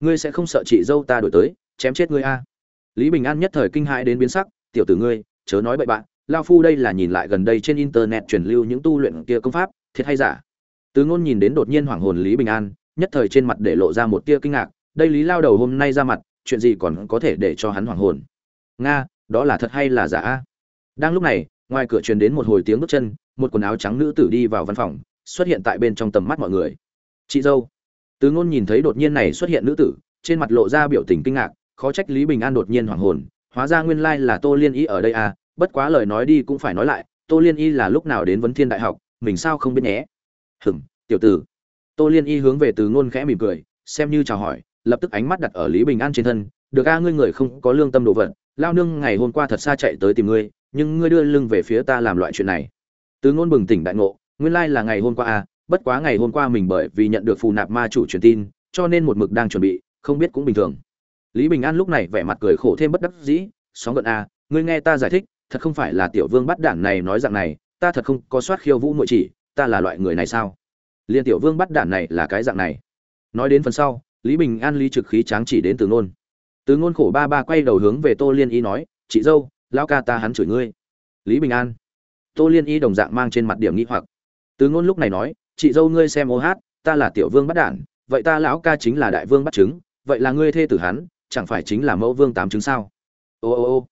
Ngươi sẽ không sợ chị dâu ta đổi tới, chém chết ngươi a? Lý bình an nhất thời kinh hãi đến biến sắc, tiểu tử ngươi, chớ nói bậy bạn, lao phu đây là nhìn lại gần đây trên internet truyền lưu những tu luyện kia công pháp, thiệt hay giả? Từ ngôn nhìn đến đột nhiên hoảng hồn lý bình an nhất thời trên mặt để lộ ra một tia kinh ngạc, đây lý lao đầu hôm nay ra mặt, chuyện gì còn có thể để cho hắn hoảng hồn? Nga, đó là thật hay là giả? A đang lúc này, ngoài cửa truyền đến một hồi tiếng bước chân, một quần áo trắng nữ tử đi vào văn phòng, xuất hiện tại bên trong tầm mắt mọi người. Chị dâu. Tứ ngôn nhìn thấy đột nhiên này xuất hiện nữ tử, trên mặt lộ ra biểu tình kinh ngạc, khó trách lý bình an đột nhiên hoảng hồn, hóa ra nguyên lai là tô liên y ở đây à bất quá lời nói đi cũng phải nói lại, tô liên y là lúc nào đến vấn thiên đại học, mình sao không biết nhé? Hừng tiểu tử tô liên y hướng về từ ngôn khẽ mỉm cười, xem như chào hỏi, lập tức ánh mắt đặt ở lý bình an trên thân. Được a, ngươi người không có lương tâm đồ vật, lao nương ngày hôm qua thật xa chạy tới tìm ngươi, nhưng ngươi đưa lưng về phía ta làm loại chuyện này. Từ ngôn bừng tỉnh đại ngộ, nguyên lai là ngày hôm qua à bất quá ngày hôm qua mình bởi vì nhận được phù nạp ma chủ truyền tin, cho nên một mực đang chuẩn bị, không biết cũng bình thường. Lý bình an lúc này vẻ mặt cười khổ thêm bất đắc dĩ, sóng gợn a, ngươi nghe ta giải thích, thật không phải là tiểu vương bắt đản này nói dạng này, ta thật không có soát khiêu vũ muội chỉ, ta là loại người này sao? Liên tiểu vương bắt đản này là cái dạng này. Nói đến phần sau, lý bình an lý trực khí tráng chỉ đến từ ngôn. Từ ngôn khổ ba ba quay đầu hướng về tô liên y nói, chị dâu, lão ca ta hắn chửi ngươi. Lý bình an. Tô liên y đồng dạng mang trên mặt điểm nghi hoặc. Từ ngôn lúc này nói, chị dâu ngươi xem ô hát, ta là tiểu vương bắt đản vậy ta lão ca chính là đại vương bắt trứng, vậy là ngươi thê tử hắn, chẳng phải chính là mẫu vương tám trứng sao? Ô ô ô.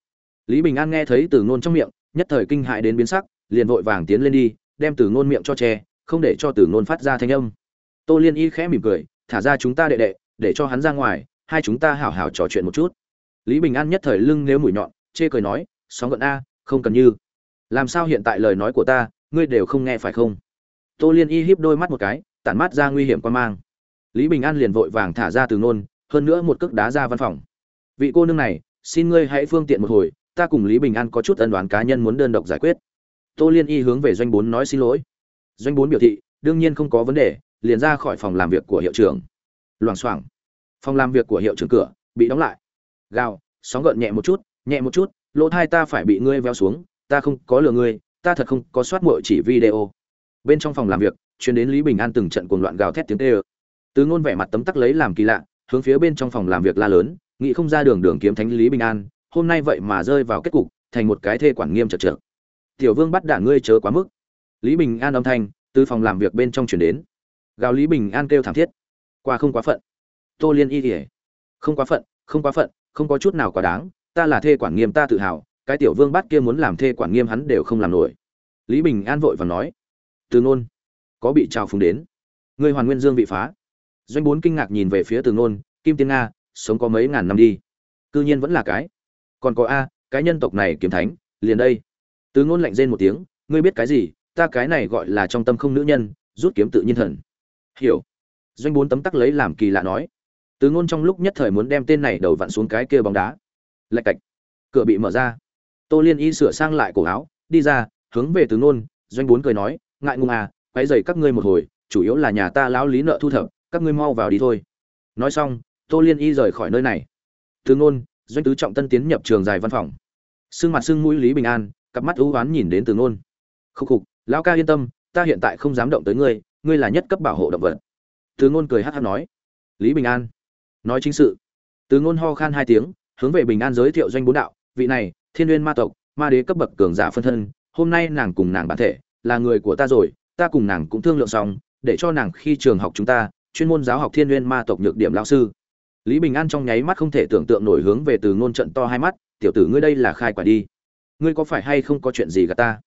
Lý bình an nghe thấy từ ngôn trong miệng, nhất thời kinh hại đến biến sắc, liền vội vàng tiến lên đi, đem từ ngôn miệng cho che không để cho từ ngôn phát ra thanh âm. Tô liên y khẽ mỉm cười, thả ra chúng ta đệ đệ, để cho hắn ra ngoài, hai chúng ta hảo hảo trò chuyện một chút. Lý bình an nhất thời lưng nếu mũi nhọn, chê cười nói, sóng gợn a, không cần như. Làm sao hiện tại lời nói của ta, ngươi đều không nghe phải không? Tô liên y híp đôi mắt một cái, tản mắt ra nguy hiểm quan mang. Lý bình an liền vội vàng thả ra từ nôn hơn nữa một cước đá ra văn phòng. Vị cô nương này, xin ngươi hãy phương tiện một hồi, ta cùng lý bình an có chút ân đoán cá nhân muốn đơn độc giải quyết. Tô liên y hướng về doanh bốn nói xin lỗi doanh bốn biểu thị, đương nhiên không có vấn đề, liền ra khỏi phòng làm việc của hiệu trưởng. Loảng xoảng, phòng làm việc của hiệu trưởng cửa bị đóng lại. Gào, sóng gợn nhẹ một chút, nhẹ một chút, lỗ thai ta phải bị ngươi véo xuống, ta không có lừa ngươi, ta thật không có soát mội chỉ video. Bên trong phòng làm việc chuyến đến lý bình an từng trận cuồng loạn gào thét tiếng tê ơ từ ngôn vẻ mặt tấm tắc lấy làm kỳ lạ, hướng phía bên trong phòng làm việc la lớn, nghĩ không ra đường đường kiếm thánh lý bình an, hôm nay vậy mà rơi vào kết cục, thành một cái thê quản nghiêm chật trượt tiểu vương bắt đả ngươi chớ quá mức lý bình an âm thanh từ phòng làm việc bên trong chuyển đến. Gào lý bình an kêu thảm thiết. Qua không quá phận. Tô liên y ỉa không quá phận, không quá phận, không có chút nào quá đáng, ta là thê quản nghiêm ta tự hào, cái tiểu vương bắt kia muốn làm thê quản nghiêm hắn đều không làm nổi. Lý bình an vội và nói, từ ngôn có bị trào phúng đến? Người hoàn nguyên dương bị phá. Doanh bốn kinh ngạc nhìn về phía từ ngôn kim tiên nga, sống có mấy ngàn năm đi? Cư nhiên vẫn là cái. Còn có a, cái nhân tộc này kiếm thánh, liền đây. Từ ngôn lạnh rên một tiếng, ngươi biết cái gì? Ta cái này gọi là trong tâm không nữ nhân, rút kiếm tự nhiên thần. Hiểu. Doanh bốn tấm tắc lấy làm kỳ lạ nói. Từ ngôn trong lúc nhất thời muốn đem tên này đầu vặn xuống cái kia bóng đá. Lạch cạch. Cửa bị mở ra. Tô liên y sửa sang lại cổ áo, đi ra, hướng về từ ngôn, doanh bốn cười nói, ngại ngùng à quay dày các ngươi một hồi, chủ yếu là nhà ta lão lý nợ thu thập, các ngươi mau vào đi thôi. Nói xong, tô liên y rời khỏi nơi này. Từ ngôn, doanh tứ trọng tân tiến nhập trường dài văn phòng. Sưng mặt sưng mũi lý bình an, cặp mắt ưu oán nhìn đến từ ngôn. Khúc khục lão ca yên tâm, ta hiện tại không dám động tới ngươi ngươi là nhất cấp bảo hộ động vật. Từ ngôn cười hát hát nói. Lý bình an. Nói chính sự. Từ ngôn ho khan hai tiếng, hướng về bình an giới thiệu doanh bốn đạo, vị này, thiên nguyên ma tộc, ma đế cấp bậc cường giả phân thân, hôm nay nàng cùng nàng bản thể, là người của ta rồi, ta cùng nàng cũng thương lượng xong, để cho nàng khi trường học chúng ta, chuyên môn giáo học thiên nguyên ma tộc nhược điểm lão sư. Lý bình an trong nháy mắt không thể tưởng tượng nổi hướng về từ ngôn trận to hai mắt, tiểu tử ngươi đây là khai quả đi. Ngươi có phải hay không có chuyện gì gặp ta?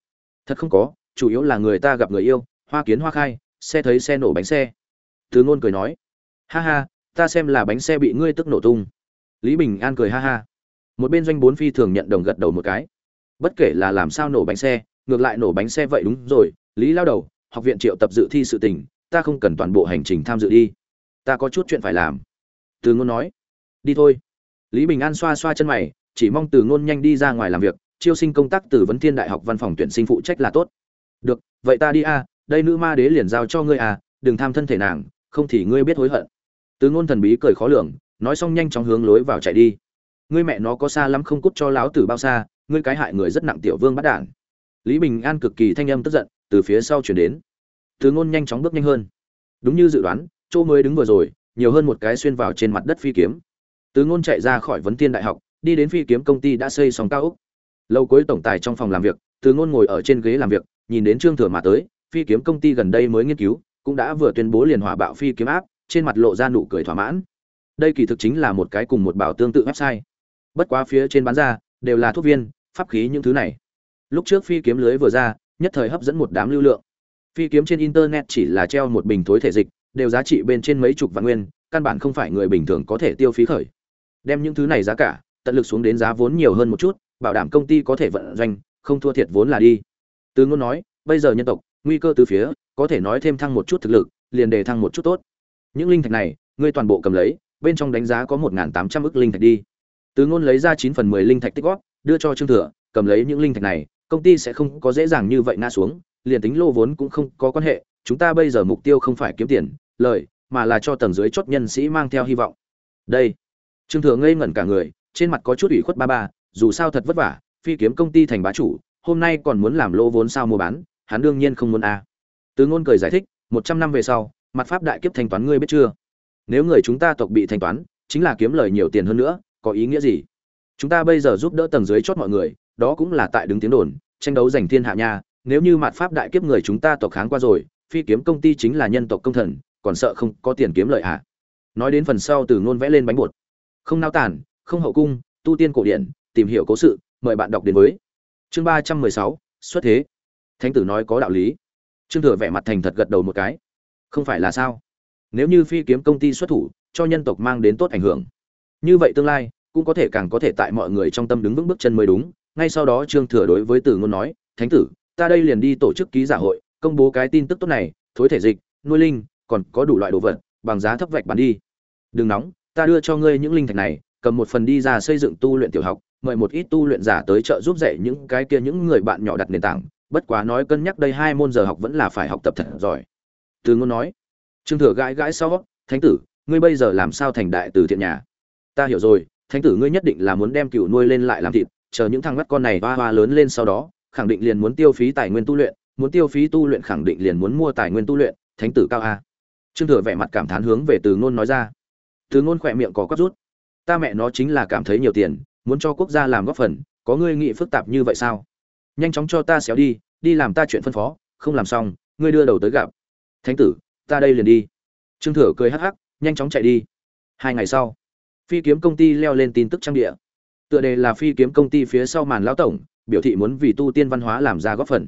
Thật không có chủ yếu là người ta gặp người yêu, hoa kiến hoa khai, xe thấy xe nổ bánh xe. Thứ ngôn cười nói, ha ha, ta xem là bánh xe bị ngươi tức nổ tung. Lý bình an cười ha ha. Một bên doanh bốn phi thường nhận đồng gật đầu một cái. Bất kể là làm sao nổ bánh xe, ngược lại nổ bánh xe vậy đúng rồi, lý lao đầu, học viện triệu tập dự thi sự tình, ta không cần toàn bộ hành trình tham dự đi. Ta có chút chuyện phải làm. Từ ngôn nói. Đi thôi. Lý bình an xoa xoa chân mày, chỉ mong từ ngôn nhanh đi ra ngoài làm việc, chiêu sinh công tác từ vấn thiên đại học văn phòng tuyển sinh phụ trách là tốt được, vậy ta đi a, đây nữ ma đế liền giao cho ngươi à đừng tham thân thể nàng, không thì ngươi biết hối hận. Từ ngôn thần bí cười khó lường, nói xong nhanh chóng hướng lối vào chạy đi. Ngươi mẹ nó có xa lắm không cút cho láo tử bao xa, ngươi cái hại người rất nặng tiểu vương bắt đản lý bình an cực kỳ thanh âm tức giận, từ phía sau chuyển đến. Từ ngôn nhanh chóng bước nhanh hơn. Đúng như dự đoán, chỗ mới đứng vừa rồi, nhiều hơn một cái xuyên vào trên mặt đất phi kiếm. Từ ngôn chạy ra khỏi vấn tiên đại học, đi đến phi kiếm công ty đã xây xong cao ốc. Lâu cuối tổng tài trong phòng làm việc, từ ngôn ngồi ở trên ghế làm việc nhìn đến trương thừa mà tới, phi kiếm công ty gần đây mới nghiên cứu, cũng đã vừa tuyên bố liền hỏa bạo phi kiếm áp, trên mặt lộ ra nụ cười thỏa mãn. Đây kỳ thực chính là một cái cùng một bảo tương tự website. Bất quá phía trên bán ra, đều là thuốc viên, pháp khí những thứ này. Lúc trước phi kiếm lưới vừa ra, nhất thời hấp dẫn một đám lưu lượng. Phi kiếm trên internet chỉ là treo một bình thối thể dịch, đều giá trị bên trên mấy chục vạn nguyên, căn bản không phải người bình thường có thể tiêu phí khởi. Đem những thứ này giá cả, tận lực xuống đến giá vốn nhiều hơn một chút, bảo đảm công ty có thể vận doanh, không thua thiệt vốn là đi từ ngôn nói, bây giờ nhân tộc, nguy cơ từ phía, có thể nói thêm thăng một chút thực lực, liền đề thăng một chút tốt. Những linh thạch này, ngươi toàn bộ cầm lấy, bên trong đánh giá có một tám trăm ức linh thạch đi. Từ ngôn lấy ra chín phần mười linh thạch tích góp, đưa cho trương thừa, cầm lấy những linh thạch này, công ty sẽ không có dễ dàng như vậy ngã xuống, liền tính lô vốn cũng không có quan hệ, chúng ta bây giờ mục tiêu không phải kiếm tiền lợi mà là cho tầng dưới chốt nhân sĩ mang theo hy vọng. Đây. Trương thừa ngây ngẩn cả người, trên mặt có chút ủy khuất ba ba, dù sao thật vất vả, phi kiếm công ty thành bá chủ hôm nay còn muốn làm lô vốn sao mua bán, hắn đương nhiên không muốn a à. từ ngôn cười giải thích, một trăm năm về sau, mặt pháp đại kiếp thanh toán ngươi biết chưa? Nếu người chúng ta tộc bị thanh toán, chính là kiếm lời nhiều tiền hơn nữa, có ý nghĩa gì? Chúng ta bây giờ giúp đỡ tầng dưới chót mọi người, đó cũng là tại đứng tiếng đồn, tranh đấu giành thiên hạ nha. Nếu như mặt pháp đại kiếp người chúng ta tộc kháng qua rồi, phi kiếm công ty chính là nhân tộc công thần, còn sợ không có tiền kiếm lợi à? Nói đến phần sau từ ngôn vẽ lên bánh bột. Không nao tản không hậu cung, tu tiên cổ điển, tìm hiểu cố sự, mời bạn đọc đến với chương ba trăm mười sáu, xuất thế. Thánh tử nói có đạo lý. Trương thừa vẻ mặt thành thật gật đầu một cái. Không phải là sao? Nếu như phi kiếm công ty xuất thủ, cho nhân tộc mang đến tốt ảnh hưởng. Như vậy tương lai, cũng có thể càng có thể tại mọi người trong tâm đứng vững bước chân mới đúng. Ngay sau đó trương thừa đối với từ ngôn nói, thánh tử, ta đây liền đi tổ chức ký giả hội, công bố cái tin tức tốt này, thối thể dịch, nuôi linh, còn có đủ loại đồ vật, bằng giá thấp vạch bán đi. Đừng nóng, ta đưa cho ngươi những linh thạch này, cầm một phần đi ra xây dựng tu luyện tiểu học mời một ít tu luyện giả tới trợ giúp dạy những cái kia những người bạn nhỏ đặt nền tảng. Bất quá nói cân nhắc đây hai môn giờ học vẫn là phải học tập thật giỏi. Từ ngôn nói, trương thừa gãi gãi sau, thánh tử, ngươi bây giờ làm sao thành đại từ thiện nhà? Ta hiểu rồi, thánh tử ngươi nhất định là muốn đem cựu nuôi lên lại làm thịt, chờ những thằng mắt con này hoa hoa lớn lên sau đó, khẳng định liền muốn tiêu phí tài nguyên tu luyện, muốn tiêu phí tu luyện khẳng định liền muốn mua tài nguyên tu luyện, thánh tử cao a. Trương thừa vẻ mặt cảm thán hướng về từ ngôn nói ra. Từ ngôn khỏe miệng có quắp rút, ta mẹ nó chính là cảm thấy nhiều tiền muốn cho quốc gia làm góp phần, có ngươi nghĩ phức tạp như vậy sao? Nhanh chóng cho ta xéo đi đi làm ta chuyện phân phó, không làm xong, ngươi đưa đầu tới gặp. Thánh tử, ta đây liền đi. Trương thừa cười hắc hắc, nhanh chóng chạy đi. Hai ngày sau, phi kiếm công ty leo lên tin tức trang địa. Tựa đề là phi kiếm công ty phía sau màn lão tổng, biểu thị muốn vì tu tiên văn hóa làm ra góp phần.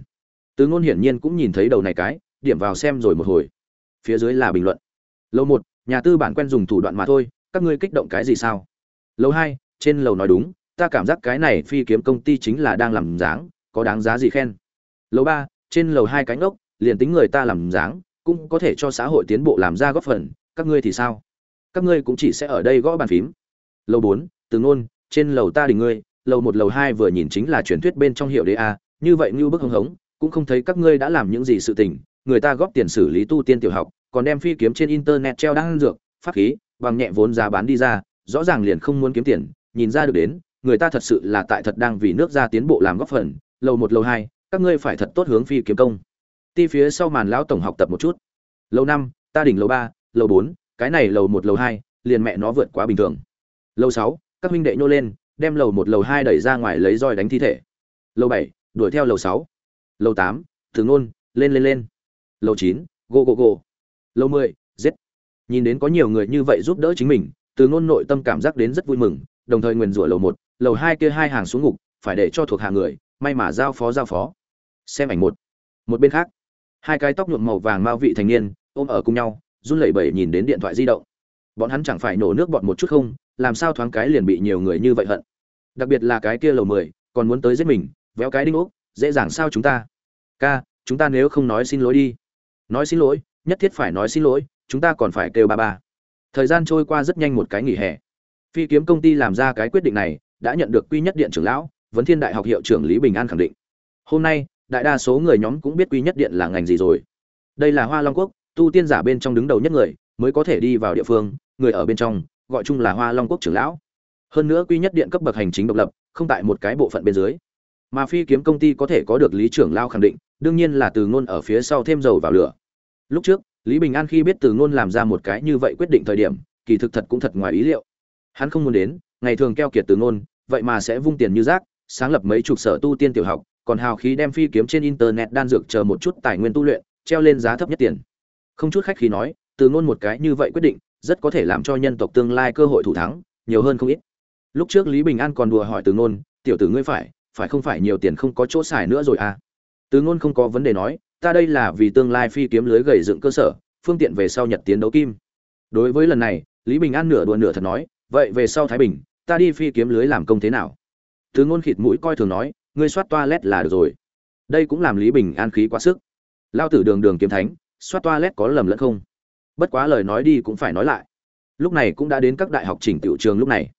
Tứ ngôn hiển nhiên cũng nhìn thấy đầu này cái, điểm vào xem rồi một hồi. Phía dưới là bình luận. Lâu một, nhà tư bản quen dùng thủ đoạn mà thôi, các ngươi kích động cái gì sao? Lâu hai trên lầu nói đúng, ta cảm giác cái này phi kiếm công ty chính là đang làm dáng, có đáng giá gì khen. Lầu ba, trên lầu hai cánh ốc, liền tính người ta làm dáng, cũng có thể cho xã hội tiến bộ làm ra góp phần, các ngươi thì sao? Các ngươi cũng chỉ sẽ ở đây gõ bàn phím. Lầu bốn, từ ngôn, trên lầu ta đình ngươi, lầu một, lầu hai vừa nhìn chính là truyền thuyết bên trong hiệu đế a, như vậy như bức hưng hống, cũng không thấy các ngươi đã làm những gì sự tình, người ta góp tiền xử lý tu tiên tiểu học, còn đem phi kiếm trên internet treo đăng dược, pháp khí, bằng nhẹ vốn giá bán đi ra, rõ ràng liền không muốn kiếm tiền nhìn ra được đến, người ta thật sự là tại thật đang vì nước ra tiến bộ làm góp phần, lầu một, lầu hai, các ngươi phải thật tốt hướng phi kiếm công. Ti phía sau màn lão tổng học tập một chút. Lầu năm, ta đỉnh lầu ba, lầu bốn, cái này lầu một, lầu hai, liền mẹ nó vượt quá bình thường. Lầu sáu, các huynh đệ nhô lên, đem lầu một, lầu hai đẩy ra ngoài lấy roi đánh thi thể. Lầu bảy, đuổi theo lầu sáu. Lầu tám thường nôn lên lên lên. Lầu chín go go go lầu mười, giết. Nhìn đến có nhiều người như vậy giúp đỡ chính mình, từ ngôn nội tâm cảm giác đến rất vui mừng đồng thời nguyền rủa lầu một, lầu hai kia hai hàng xuống ngục, phải để cho thuộc hạ người, may mà giao phó giao phó. Xem ảnh một. Một bên khác, hai cái tóc nhuộm màu vàng mao vị thành niên, ôm ở cùng nhau, run lẩy bẩy nhìn đến điện thoại di động. Bọn hắn chẳng phải nổ nước bọn một chút không, làm sao thoáng cái liền bị nhiều người như vậy hận. Đặc biệt là cái kia lầu mười, còn muốn tới giết mình, véo cái đinh ốc, dễ dàng sao chúng ta? Ca, chúng ta nếu không nói xin lỗi đi. Nói xin lỗi, nhất thiết phải nói xin lỗi, chúng ta còn phải kêu ba ba. Thời gian trôi qua rất nhanh một cái nghỉ hè phi kiếm công ty làm ra cái quyết định này, đã nhận được quy nhất điện trưởng lão, vấn thiên đại học hiệu trưởng lý bình an khẳng định. Hôm nay, đại đa số người nhóm cũng biết quy nhất điện là ngành gì rồi. Đây là hoa long quốc, tu tiên giả bên trong đứng đầu nhất người, mới có thể đi vào địa phương, người ở bên trong, gọi chung là hoa long quốc trưởng lão. Hơn nữa quy nhất điện cấp bậc hành chính độc lập, không tại một cái bộ phận bên dưới. Mà phi kiếm công ty có thể có được lý trưởng lao khẳng định, đương nhiên là từ ngôn ở phía sau thêm dầu vào lửa. Lúc trước, lý bình an khi biết từ ngôn làm ra một cái như vậy quyết định thời điểm, kỳ thực thật cũng thật ngoài ý liệu hắn không muốn đến, ngày thường keo kiệt từ ngôn, vậy mà sẽ vung tiền như rác, sáng lập mấy chục sở tu tiên tiểu học, còn hào khí đem phi kiếm trên internet đan dược chờ một chút tài nguyên tu luyện, treo lên giá thấp nhất tiền. Không chút khách khí nói, từ ngôn một cái như vậy quyết định, rất có thể làm cho nhân tộc tương lai cơ hội thủ thắng, nhiều hơn không ít. Lúc trước lý bình an còn đùa hỏi từ ngôn, tiểu tử ngươi phải phải không phải nhiều tiền không có chỗ xài nữa rồi à? Từ ngôn không có vấn đề nói, ta đây là vì tương lai phi kiếm lưới gầy dựng cơ sở, phương tiện về sau nhật tiến đấu kim. Đối với lần này, lý bình an nửa đùa nửa thật nói vậy về sau thái bình, ta đi phi kiếm lưới làm công thế nào? Thứ ngôn khịt mũi coi thường nói, ngươi soát toilet là được rồi. Đây cũng làm lý bình an khí quá sức. Lao tử đường đường kiếm thánh soát toilet có lầm lẫn không? Bất quá lời nói đi cũng phải nói lại. Lúc này cũng đã đến các đại học chỉnh tiểu trường lúc này.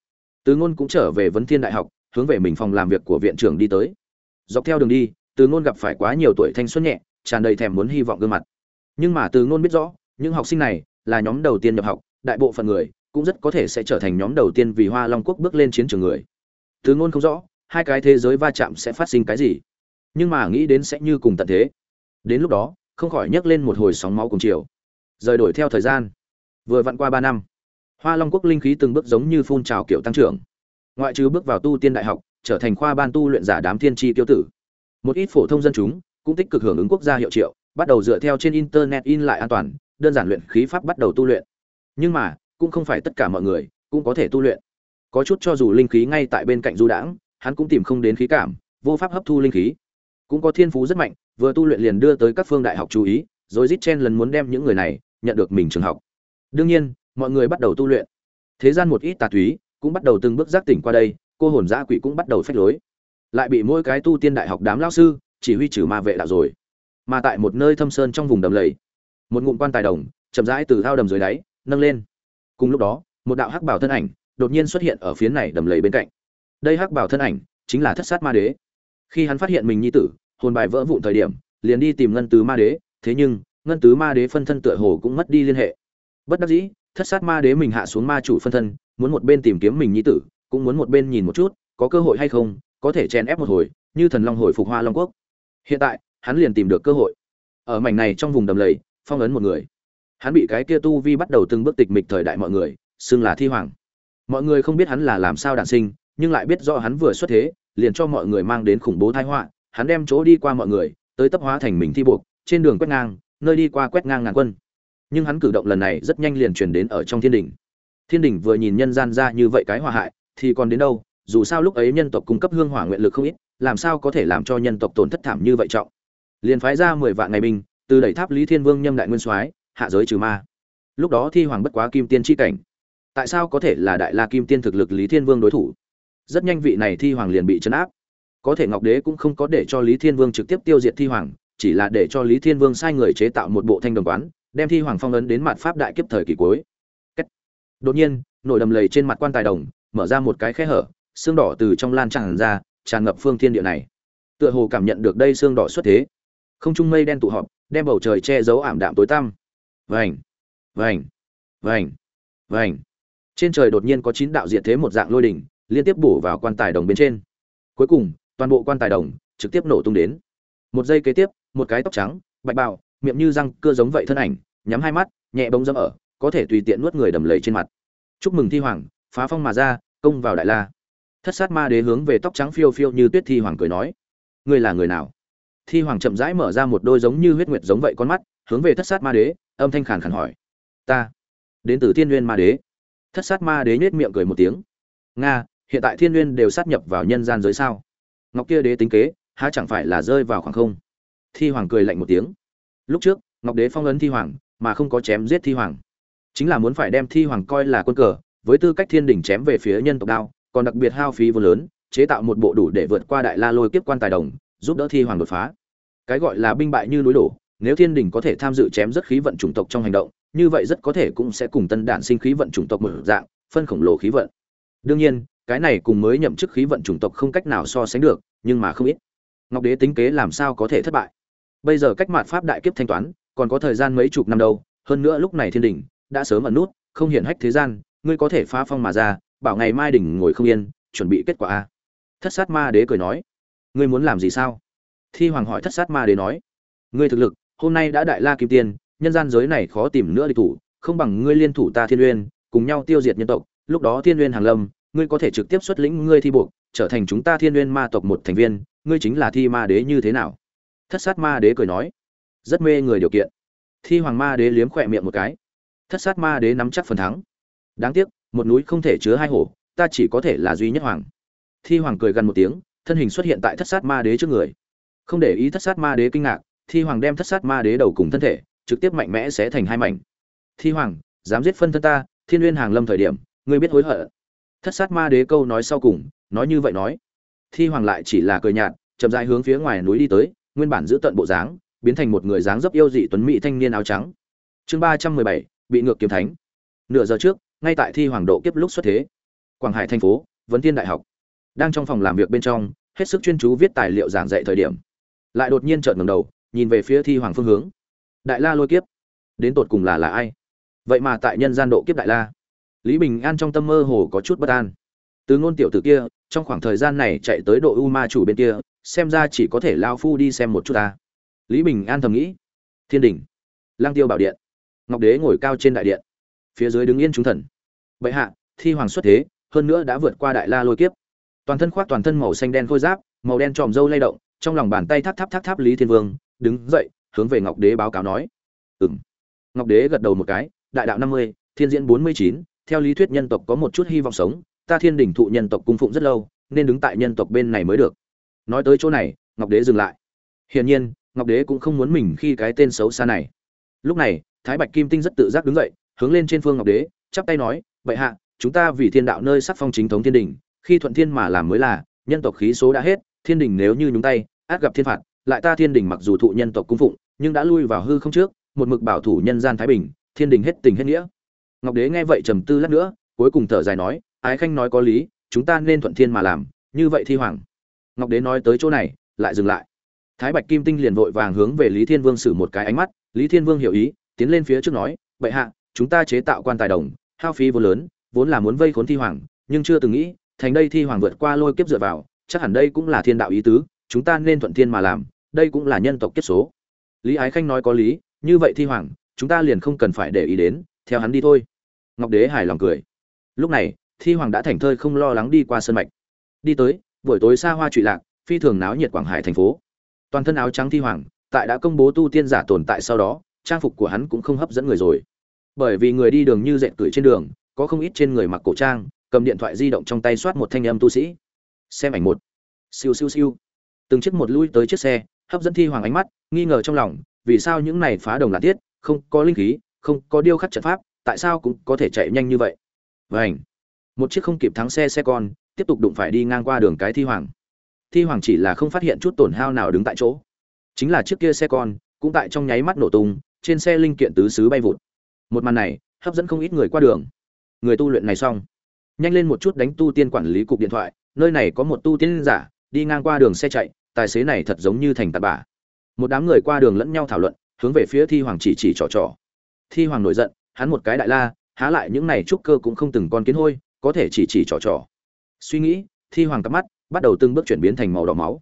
Từ ngôn cũng trở về vấn thiên đại học, hướng về mình phòng làm việc của viện trưởng đi tới. Dọc theo đường đi, từ ngôn gặp phải quá nhiều tuổi thanh xuân nhẹ, tràn đầy thèm muốn hy vọng gương mặt. Nhưng mà từ ngôn biết rõ, những học sinh này là nhóm đầu tiên nhập học, đại bộ phận người cũng rất có thể sẽ trở thành nhóm đầu tiên vì hoa long quốc bước lên chiến trường người. Từ ngôn không rõ, hai cái thế giới va chạm sẽ phát sinh cái gì. Nhưng mà nghĩ đến sẽ như cùng tận thế. Đến lúc đó, không khỏi nhấc lên một hồi sóng máu cùng chiều. Rời đổi theo thời gian. Vừa vặn qua ba năm, hoa long quốc linh khí từng bước giống như phun trào kiểu tăng trưởng. Ngoại trừ bước vào tu tiên đại học, trở thành khoa ban tu luyện giả đám thiên chi tiêu tử. Một ít phổ thông dân chúng cũng tích cực hưởng ứng quốc gia hiệu triệu, bắt đầu dựa theo trên internet in lại an toàn, đơn giản luyện khí pháp bắt đầu tu luyện. Nhưng mà cũng không phải tất cả mọi người cũng có thể tu luyện. Có chút cho dù linh khí ngay tại bên cạnh du đãng, hắn cũng tìm không đến khí cảm, vô pháp hấp thu linh khí. Cũng có thiên phú rất mạnh, vừa tu luyện liền đưa tới các phương đại học chú ý, rồi rít chen lần muốn đem những người này nhận được mình trường học. Đương nhiên, mọi người bắt đầu tu luyện. Thế gian một ít tà túy cũng bắt đầu từng bước giác tỉnh qua đây, cô hồn giã quỷ cũng bắt đầu phách lối. Lại bị mỗi cái tu tiên đại học đám lao sư chỉ huy trừ ma vệ đạo rồi. Mà tại một nơi thâm sơn trong vùng đầm lầy, một ngụm quan tài đồng chậm rãi từ thao đầm dưới đáy nâng lên cùng lúc đó, một đạo hắc bảo thân ảnh đột nhiên xuất hiện ở phía này đầm lầy bên cạnh. Đây hắc bảo thân ảnh chính là thất sát ma đế. Khi hắn phát hiện mình nhi tử, hồn bài vỡ vụn thời điểm, liền đi tìm ngân tứ ma đế, thế nhưng, ngân tứ ma đế phân thân tựa hồ cũng mất đi liên hệ. Bất đắc dĩ, thất sát ma đế mình hạ xuống ma chủ phân thân, muốn một bên tìm kiếm mình nhi tử, cũng muốn một bên nhìn một chút, có cơ hội hay không, có thể chèn ép một hồi, như thần long hồi phục hoa long quốc. Hiện tại, hắn liền tìm được cơ hội. Ở mảnh này trong vùng đầm lầy, phong ấn một người hắn bị cái kia tu vi bắt đầu từng bước tịch mịch thời đại mọi người, xưng là thi hoàng. Mọi người không biết hắn là làm sao đản sinh, nhưng lại biết rõ hắn vừa xuất thế, liền cho mọi người mang đến khủng bố tai họa. Hắn đem chỗ đi qua mọi người, tới tấp hóa thành mình thi buộc, trên đường quét ngang, nơi đi qua quét ngang ngàn quân. Nhưng hắn cử động lần này rất nhanh liền truyền đến ở trong thiên đình. Thiên đình vừa nhìn nhân gian ra như vậy cái hòa hại, thì còn đến đâu? Dù sao lúc ấy nhân tộc cung cấp hương hỏa nguyện lực không ít, làm sao có thể làm cho nhân tộc tổn thất thảm như vậy trọng? Liền phái ra mười vạn ngày binh, từ đẩy tháp lý thiên vương nhâm đại nguyên soái hạ giới trừ ma. Lúc đó thi hoàng bất quá kim tiên chi cảnh. Tại sao có thể là đại la kim tiên thực lực lý thiên vương đối thủ? Rất nhanh vị này thi hoàng liền bị chấn áp. Có thể ngọc đế cũng không có để cho lý thiên vương trực tiếp tiêu diệt thi hoàng, chỉ là để cho lý thiên vương sai người chế tạo một bộ thanh đồng quán, đem thi hoàng phong ấn đến mặt pháp đại kiếp thời kỳ cuối. Đột nhiên, nổi đầm lầy trên mặt quan tài đồng, mở ra một cái khe hở, xương đỏ từ trong lan tràn ra, tràn ngập phương thiên địa này. Tựa hồ cảm nhận được đây xương đỏ xuất thế. Không trung mây đen tụ họp, đem bầu trời che giấu ảm đạm tối tăm vành vành vành vành. Trên trời đột nhiên có chín đạo diệt thế một dạng lôi đỉnh liên tiếp bổ vào quan tài đồng bên trên. Cuối cùng, toàn bộ quan tài đồng trực tiếp nổ tung đến. Một giây kế tiếp, một cái tóc trắng, bạch bào, miệng như răng cưa giống vậy thân ảnh, nhắm hai mắt, nhẹ bông dâm ở, có thể tùy tiện nuốt người đầm lầy trên mặt. Chúc mừng thi hoàng, phá phong mà ra, công vào đại la. Thất sát ma đế hướng về tóc trắng phiêu phiêu như tuyết thi hoàng cười nói. Ngươi là người nào? Thi hoàng chậm rãi mở ra một đôi giống như huyết nguyệt giống vậy con mắt hướng về thất sát ma đế, âm thanh khàn khàn hỏi. Ta, đến từ thiên nguyên ma đế. Thất sát ma đế nhếch miệng cười một tiếng. Nga, hiện tại thiên nguyên đều sát nhập vào nhân gian giới sao? Ngọc kia đế tính kế, há chẳng phải là rơi vào khoảng không? Thi hoàng cười lạnh một tiếng. Lúc trước, ngọc đế phong ấn thi hoàng, mà không có chém giết thi hoàng. Chính là muốn phải đem thi hoàng coi là quân cờ, với tư cách thiên đỉnh chém về phía nhân tộc đao, còn đặc biệt hao phí vô lớn, chế tạo một bộ đủ để vượt qua đại la lôi kiếp quan tài đồng, giúp đỡ thi hoàng đột phá. Cái gọi là binh bại như núi đổ nếu thiên đình có thể tham dự chém rất khí vận chủng tộc trong hành động, như vậy rất có thể cũng sẽ cùng tân đản sinh khí vận chủng tộc mở dạng, phân khổng lồ khí vận. Đương nhiên, cái này cùng mới nhậm chức khí vận chủng tộc không cách nào so sánh được, nhưng mà không ít. Ngọc đế tính kế làm sao có thể thất bại? Bây giờ cách mạng pháp đại kiếp thanh toán, còn có thời gian mấy chục năm đâu, hơn nữa lúc này thiên đình đã sớm ẩn nút, không hiển hách thế gian, ngươi có thể phá phong mà ra, bảo ngày mai đỉnh ngồi không yên, chuẩn bị kết quả a. Thất sát ma đế cười nói, ngươi muốn làm gì sao? Thi hoàng hỏi thất sát ma đế nói, ngươi thực lực hôm nay đã đại la kim tiên, nhân gian giới này khó tìm nữa địch thủ, không bằng ngươi liên thủ ta thiên uyên, cùng nhau tiêu diệt nhân tộc. Lúc đó thiên uyên hàng lâm, ngươi có thể trực tiếp xuất lĩnh ngươi thi buộc, trở thành chúng ta thiên uyên ma tộc một thành viên, ngươi chính là thi ma đế như thế nào? Thất sát ma đế cười nói. Rất mê người điều kiện. Thi hoàng ma đế liếm khỏe miệng một cái. Thất sát ma đế nắm chắc phần thắng. Đáng tiếc, một núi không thể chứa hai hổ, ta chỉ có thể là duy nhất hoàng. Thi hoàng cười gần một tiếng, thân hình xuất hiện tại thất sát ma đế trước người. Không để ý thất sát ma đế kinh ngạc thi hoàng đem thất sát ma đế đầu cùng thân thể, trực tiếp mạnh mẽ xé thành hai mảnh. Thi hoàng, dám giết phân thân ta, thiên uyên hàng lâm thời điểm, ngươi biết hối hận. Thất sát ma đế câu nói sau cùng, nói như vậy nói. Thi hoàng lại chỉ là cười nhạt, chậm rãi hướng phía ngoài núi đi tới, nguyên bản giữ tận bộ dáng, biến thành một người dáng dấp yêu dị tuấn mỹ thanh niên áo trắng. Chương ba trăm mười bảy, bị ngược kiếm thánh. Nửa giờ trước, ngay tại thi hoàng độ kiếp lúc xuất thế. Quảng hải thành phố, vấn thiên đại học. Đang trong phòng làm việc bên trong, hết sức chuyên chú viết tài liệu giảng dạy thời điểm. Lại đột nhiên trợn ngẩng đầu nhìn về phía thi hoàng phương hướng. Đại la lôi kiếp. Đến tột cùng là là ai? Vậy mà tại nhân gian độ kiếp đại la. Lý bình an trong tâm mơ hồ có chút bất an. Từ ngôn tiểu tử kia, trong khoảng thời gian này chạy tới độ u ma chủ bên kia, xem ra chỉ có thể lao phu đi xem một chút ta. Lý bình an thầm nghĩ. Thiên đình lang tiêu bảo điện. Ngọc đế ngồi cao trên đại điện. Phía dưới đứng yên chúng thần. Bệ hạ, thi hoàng xuất thế, hơn nữa đã vượt qua đại la lôi kiếp. Toàn thân khoác toàn thân màu xanh đen khôi giáp, màu đen tròm râu lay động, trong lòng bàn tay tháp tháp tháp tháp lý thiên vương đứng dậy, hướng về ngọc đế báo cáo nói. Ừng ngọc đế gật đầu một cái, đại đạo năm mươi, thiên diễn bốn mươi chín, theo lý thuyết nhân tộc có một chút hy vọng sống, ta thiên đình thụ nhân tộc cung phụng rất lâu, nên đứng tại nhân tộc bên này mới được. Nói tới chỗ này, ngọc đế dừng lại. Hiển nhiên, ngọc đế cũng không muốn mình khi cái tên xấu xa này. Lúc này, thái bạch kim tinh rất tự giác đứng dậy, hướng lên trên phương ngọc đế, chắp tay nói vậy hạ, chúng ta vì thiên đạo nơi sắc phong chính thống thiên đình khi thuận thiên mà làm mới là, nhân tộc khí số đã hết, thiên đình nếu như nhúng tay, át gặp thiên phạt lại ta thiên đình mặc dù thụ nhân tộc cung phụng, nhưng đã lui vào hư không trước, một mực bảo thủ nhân gian thái bình, thiên đình hết tình hết nghĩa. Ngọc đế nghe vậy trầm tư lát nữa, cuối cùng thở dài nói, ái khanh nói có lý, chúng ta nên thuận thiên mà làm, như vậy thi hoàng. Ngọc đế nói tới chỗ này, lại dừng lại. Thái bạch kim tinh liền vội vàng hướng về lý thiên vương xử một cái ánh mắt, lý thiên vương hiểu ý, tiến lên phía trước nói, bệ hạ, chúng ta chế tạo quan tài đồng, hao phí vô lớn, vốn là muốn vây khốn thi hoàng, nhưng chưa từng nghĩ, thành đây thi hoàng vượt qua lôi kiếp dựa vào, chắc hẳn đây cũng là thiên đạo ý tứ chúng ta nên thuận thiên mà làm, đây cũng là nhân tộc kết số. Lý ái khanh nói có lý, như vậy thi hoàng, chúng ta liền không cần phải để ý đến, theo hắn đi thôi. Ngọc đế hài lòng cười. Lúc này, thi hoàng đã thành thơi không lo lắng đi qua sân mạch. Đi tới, buổi tối xa hoa trụy lạc, phi thường náo nhiệt quảng hải thành phố. Toàn thân áo trắng thi hoàng, tại đã công bố tu tiên giả tồn tại sau đó, trang phục của hắn cũng không hấp dẫn người rồi. Bởi vì người đi đường như dẹn cười trên đường, có không ít trên người mặc cổ trang, cầm điện thoại di động trong tay soát một thanh âm tu sĩ. Xem ảnh một. Siêu siêu siêu từng chiếc một lui tới chiếc xe, hấp dẫn thi hoàng ánh mắt, nghi ngờ trong lòng, vì sao những này phá đồng là tiết không có linh khí, không có điêu khắc trận pháp, tại sao cũng có thể chạy nhanh như vậy? Vảnh một chiếc không kịp thắng xe xe con, tiếp tục đụng phải đi ngang qua đường cái thi hoàng. Thi hoàng chỉ là không phát hiện chút tổn hao nào đứng tại chỗ. Chính là chiếc kia xe con, cũng tại trong nháy mắt nổ tung, trên xe linh kiện tứ xứ bay vụt. Một màn này, hấp dẫn không ít người qua đường. Người tu luyện này xong. Nhanh lên một chút đánh tu tiên quản lý cục điện thoại, nơi này có một tu tiên giả, đi ngang qua đường xe chạy tài xế này thật giống như thành tạt bả một đám người qua đường lẫn nhau thảo luận, hướng về phía thi hoàng chỉ chỉ trò trò. Thi hoàng nổi giận, hắn một cái đại la, há lại những này trúc cơ cũng không từng con kiến hôi, có thể chỉ chỉ trò trò. Suy nghĩ, thi hoàng cắp mắt bắt đầu từng bước chuyển biến thành màu đỏ máu.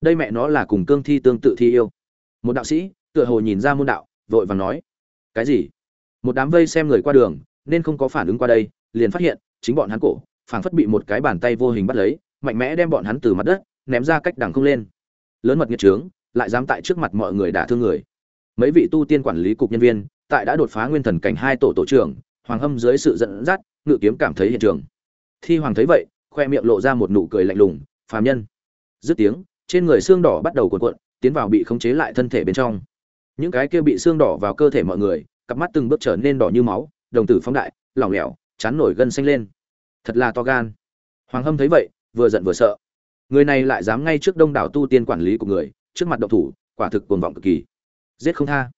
Đây mẹ nó là cùng cương thi tương tự thi yêu. Một đạo sĩ, tựa hồ nhìn ra môn đạo, vội vàng nói, cái gì? Một đám vây xem người qua đường, nên không có phản ứng qua đây, liền phát hiện, chính bọn hắn cổ, phảng phất bị một cái bàn tay vô hình bắt lấy, mạnh mẽ đem bọn hắn từ mặt đất ném ra cách đằng không lên. Lớn mật nghiệt trướng, lại dám tại trước mặt mọi người đả thương người. Mấy vị tu tiên quản lý cục nhân viên, tại đã đột phá nguyên thần cảnh hai tổ tổ trưởng, hoàng hâm dưới sự dẫn dắt, ngự kiếm cảm thấy hiện trường. Thi hoàng thấy vậy, khoe miệng lộ ra một nụ cười lạnh lùng, phàm nhân. Dứt tiếng, trên người xương đỏ bắt đầu cuộn cuộn, tiến vào bị khống chế lại thân thể bên trong. Những cái kia bị xương đỏ vào cơ thể mọi người, cặp mắt từng bước trở nên đỏ như máu, đồng tử phóng đại, lỏng lẻo, chán nổi gân xanh lên. Thật là to gan. Hoàng hâm thấy vậy, vừa giận vừa sợ người này lại dám ngay trước đông đảo tu tiên quản lý của người, trước mặt động thủ, quả thực cuồng vọng cực kỳ. Giết không tha.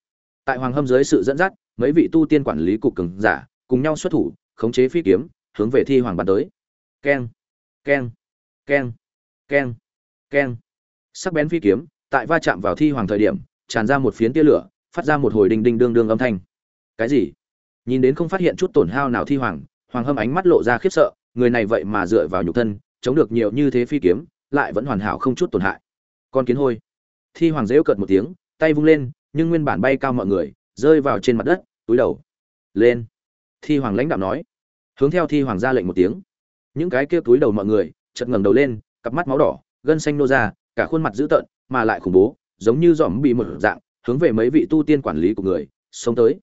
Tại hoàng hâm dưới sự dẫn dắt, mấy vị tu tiên quản lý cục cường giả cùng nhau xuất thủ, khống chế phi kiếm, hướng về thi hoàng bắn tới. Keng keng keng keng keng. Sắc bén phi kiếm, tại va chạm vào thi hoàng thời điểm, tràn ra một phiến tia lửa, phát ra một hồi đinh đinh đương đương âm thanh. Cái gì? Nhìn đến không phát hiện chút tổn hao nào thi hoàng hoàng hâm ánh mắt lộ ra khiếp sợ, người này vậy mà dựa vào nhục thân, chống được nhiều như thế phi kiếm lại vẫn hoàn hảo không chút tổn hại. Con kiến hôi. Thi hoàng dễu cợt một tiếng, tay vung lên, nhưng nguyên bản bay cao mọi người, rơi vào trên mặt đất, túi đầu. Lên. Thi hoàng lãnh đạo nói. Hướng theo thi hoàng ra lệnh một tiếng. Những cái kia túi đầu mọi người, chợt ngẩng đầu lên, cặp mắt máu đỏ, gân xanh nô ra, cả khuôn mặt dữ tợn, mà lại khủng bố, giống như dòm bị một dạng, hướng về mấy vị tu tiên quản lý của người sống tới.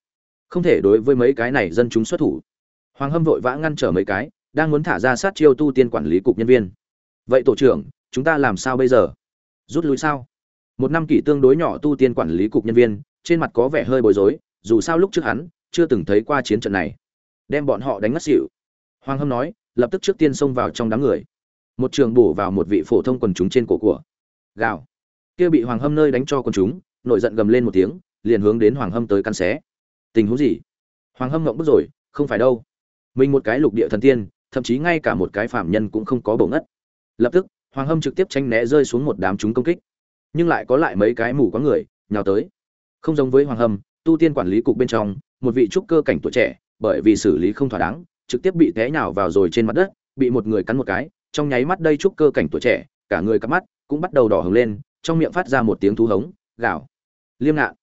Không thể đối với mấy cái này dân chúng xuất thủ. Hoàng hâm vội vã ngăn trở mấy cái, đang muốn thả ra sát chiêu tu tiên quản lý cục nhân viên. Vậy tổ trưởng chúng ta làm sao bây giờ? Rút lui sao? Một năm kỷ tương đối nhỏ tu tiên quản lý cục nhân viên, trên mặt có vẻ hơi bối rối, dù sao lúc trước hắn chưa từng thấy qua chiến trận này. Đem bọn họ đánh ngất xỉu. Hoàng hâm nói, lập tức trước tiên xông vào trong đám người. Một trường bổ vào một vị phổ thông quần chúng trên cổ của. Gào. Kia bị hoàng hâm nơi đánh cho quần chúng, nổi giận gầm lên một tiếng, liền hướng đến hoàng hâm tới căn xé. Tình huống gì? Hoàng hâm ngậm bức rồi, không phải đâu. Mình một cái lục địa thần tiên, thậm chí ngay cả một cái phạm nhân cũng không có bổ ngất. Lập tức hoàng hâm trực tiếp tranh né rơi xuống một đám chúng công kích. Nhưng lại có lại mấy cái mù có người, nhào tới. Không giống với hoàng hâm, tu tiên quản lý cục bên trong, một vị trúc cơ cảnh tuổi trẻ, bởi vì xử lý không thỏa đáng, trực tiếp bị té nhào vào rồi trên mặt đất, bị một người cắn một cái. Trong nháy mắt đây trúc cơ cảnh tuổi trẻ, cả người cắp mắt, cũng bắt đầu đỏ hứng lên, trong miệng phát ra một tiếng thú hống, gào. Liêm ngạn.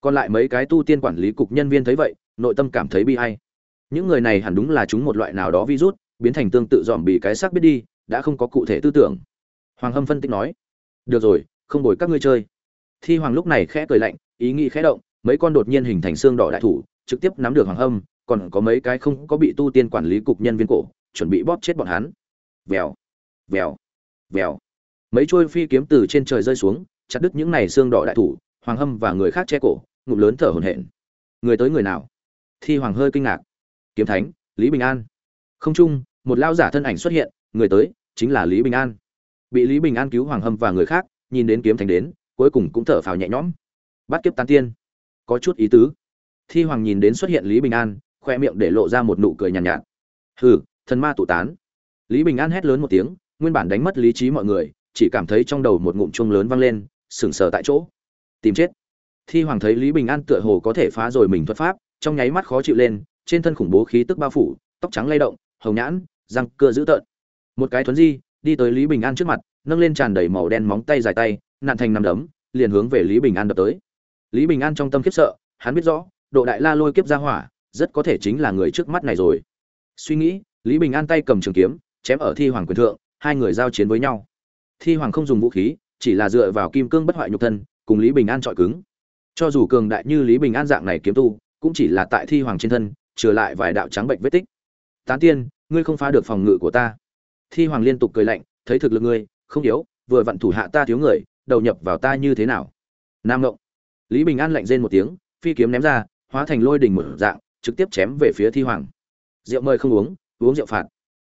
Còn lại mấy cái tu tiên quản lý cục nhân viên thấy vậy, nội tâm cảm thấy bi hay những người này hẳn đúng là chúng một loại nào đó virus, biến thành tương tự dòm bị cái xác biết đi, đã không có cụ thể tư tưởng hoàng hâm phân tích nói, được rồi, không đổi các ngươi chơi. Thi hoàng lúc này khẽ cười lạnh, ý nghĩ khẽ động, mấy con đột nhiên hình thành xương đỏ đại thủ, trực tiếp nắm được hoàng hâm, còn có mấy cái không có bị tu tiên quản lý cục nhân viên cổ, chuẩn bị bóp chết bọn hắn. Vèo vèo vèo. Mấy trôi phi kiếm từ trên trời rơi xuống, chặt đứt những này xương đỏ đại thủ, hoàng hâm và người khác che cổ, ngụm lớn thở hổn hển. Người tới người nào? Thi hoàng hơi kinh ngạc. Kiếm thánh, lý bình an. Không chung, một lao giả thân ảnh xuất hiện, người tới chính là lý bình an bị lý bình an cứu hoàng hâm và người khác nhìn đến kiếm thánh đến cuối cùng cũng thở phào nhẹ nhõm. Bắt kiếp tán tiên. Có chút ý tứ. Thi hoàng nhìn đến xuất hiện lý bình an khoe miệng để lộ ra một nụ cười nhàn nhạt, nhạt. Hừ thần ma tụ tán. Lý bình an hét lớn một tiếng nguyên bản đánh mất lý trí mọi người chỉ cảm thấy trong đầu một ngụm chuông lớn vang lên sững sờ tại chỗ. Tìm chết. Thi hoàng thấy lý bình an tựa hồ có thể phá rồi mình thuật pháp trong nháy mắt khó chịu lên trên thân khủng bố khí tức bao phủ tóc trắng lay động hồng nhãn răng cưa dữ tợn. Một cái thuấn di đi tới lý bình an trước mặt, nâng lên tràn đầy màu đen móng tay dài tay nạn thành nằm đấm, liền hướng về lý bình an đập tới. Lý bình an trong tâm khiếp sợ, hắn biết rõ, độ đại la lôi kiếp ra hỏa, rất có thể chính là người trước mắt này rồi. Suy nghĩ, lý bình an tay cầm trường kiếm, chém ở thi hoàng quyền thượng, hai người giao chiến với nhau. Thi hoàng không dùng vũ khí, chỉ là dựa vào kim cương bất hoại nhục thân, cùng lý bình an trọi cứng. Cho dù cường đại như lý bình an dạng này kiếm tu, cũng chỉ là tại thi hoàng trên thân trừ lại vài đạo trắng bệnh vết tích. Tán tiên, ngươi không phá được phòng ngự của ta thi hoàng liên tục cười lạnh, thấy thực lực ngươi, không yếu, vừa vặn thủ hạ ta thiếu người, đầu nhập vào ta như thế nào? Nam ngộng. Lý bình an lạnh rên một tiếng, phi kiếm ném ra, hóa thành lôi đỉnh mở dạng, trực tiếp chém về phía thi hoàng. Rượu mời không uống uống rượu phạt.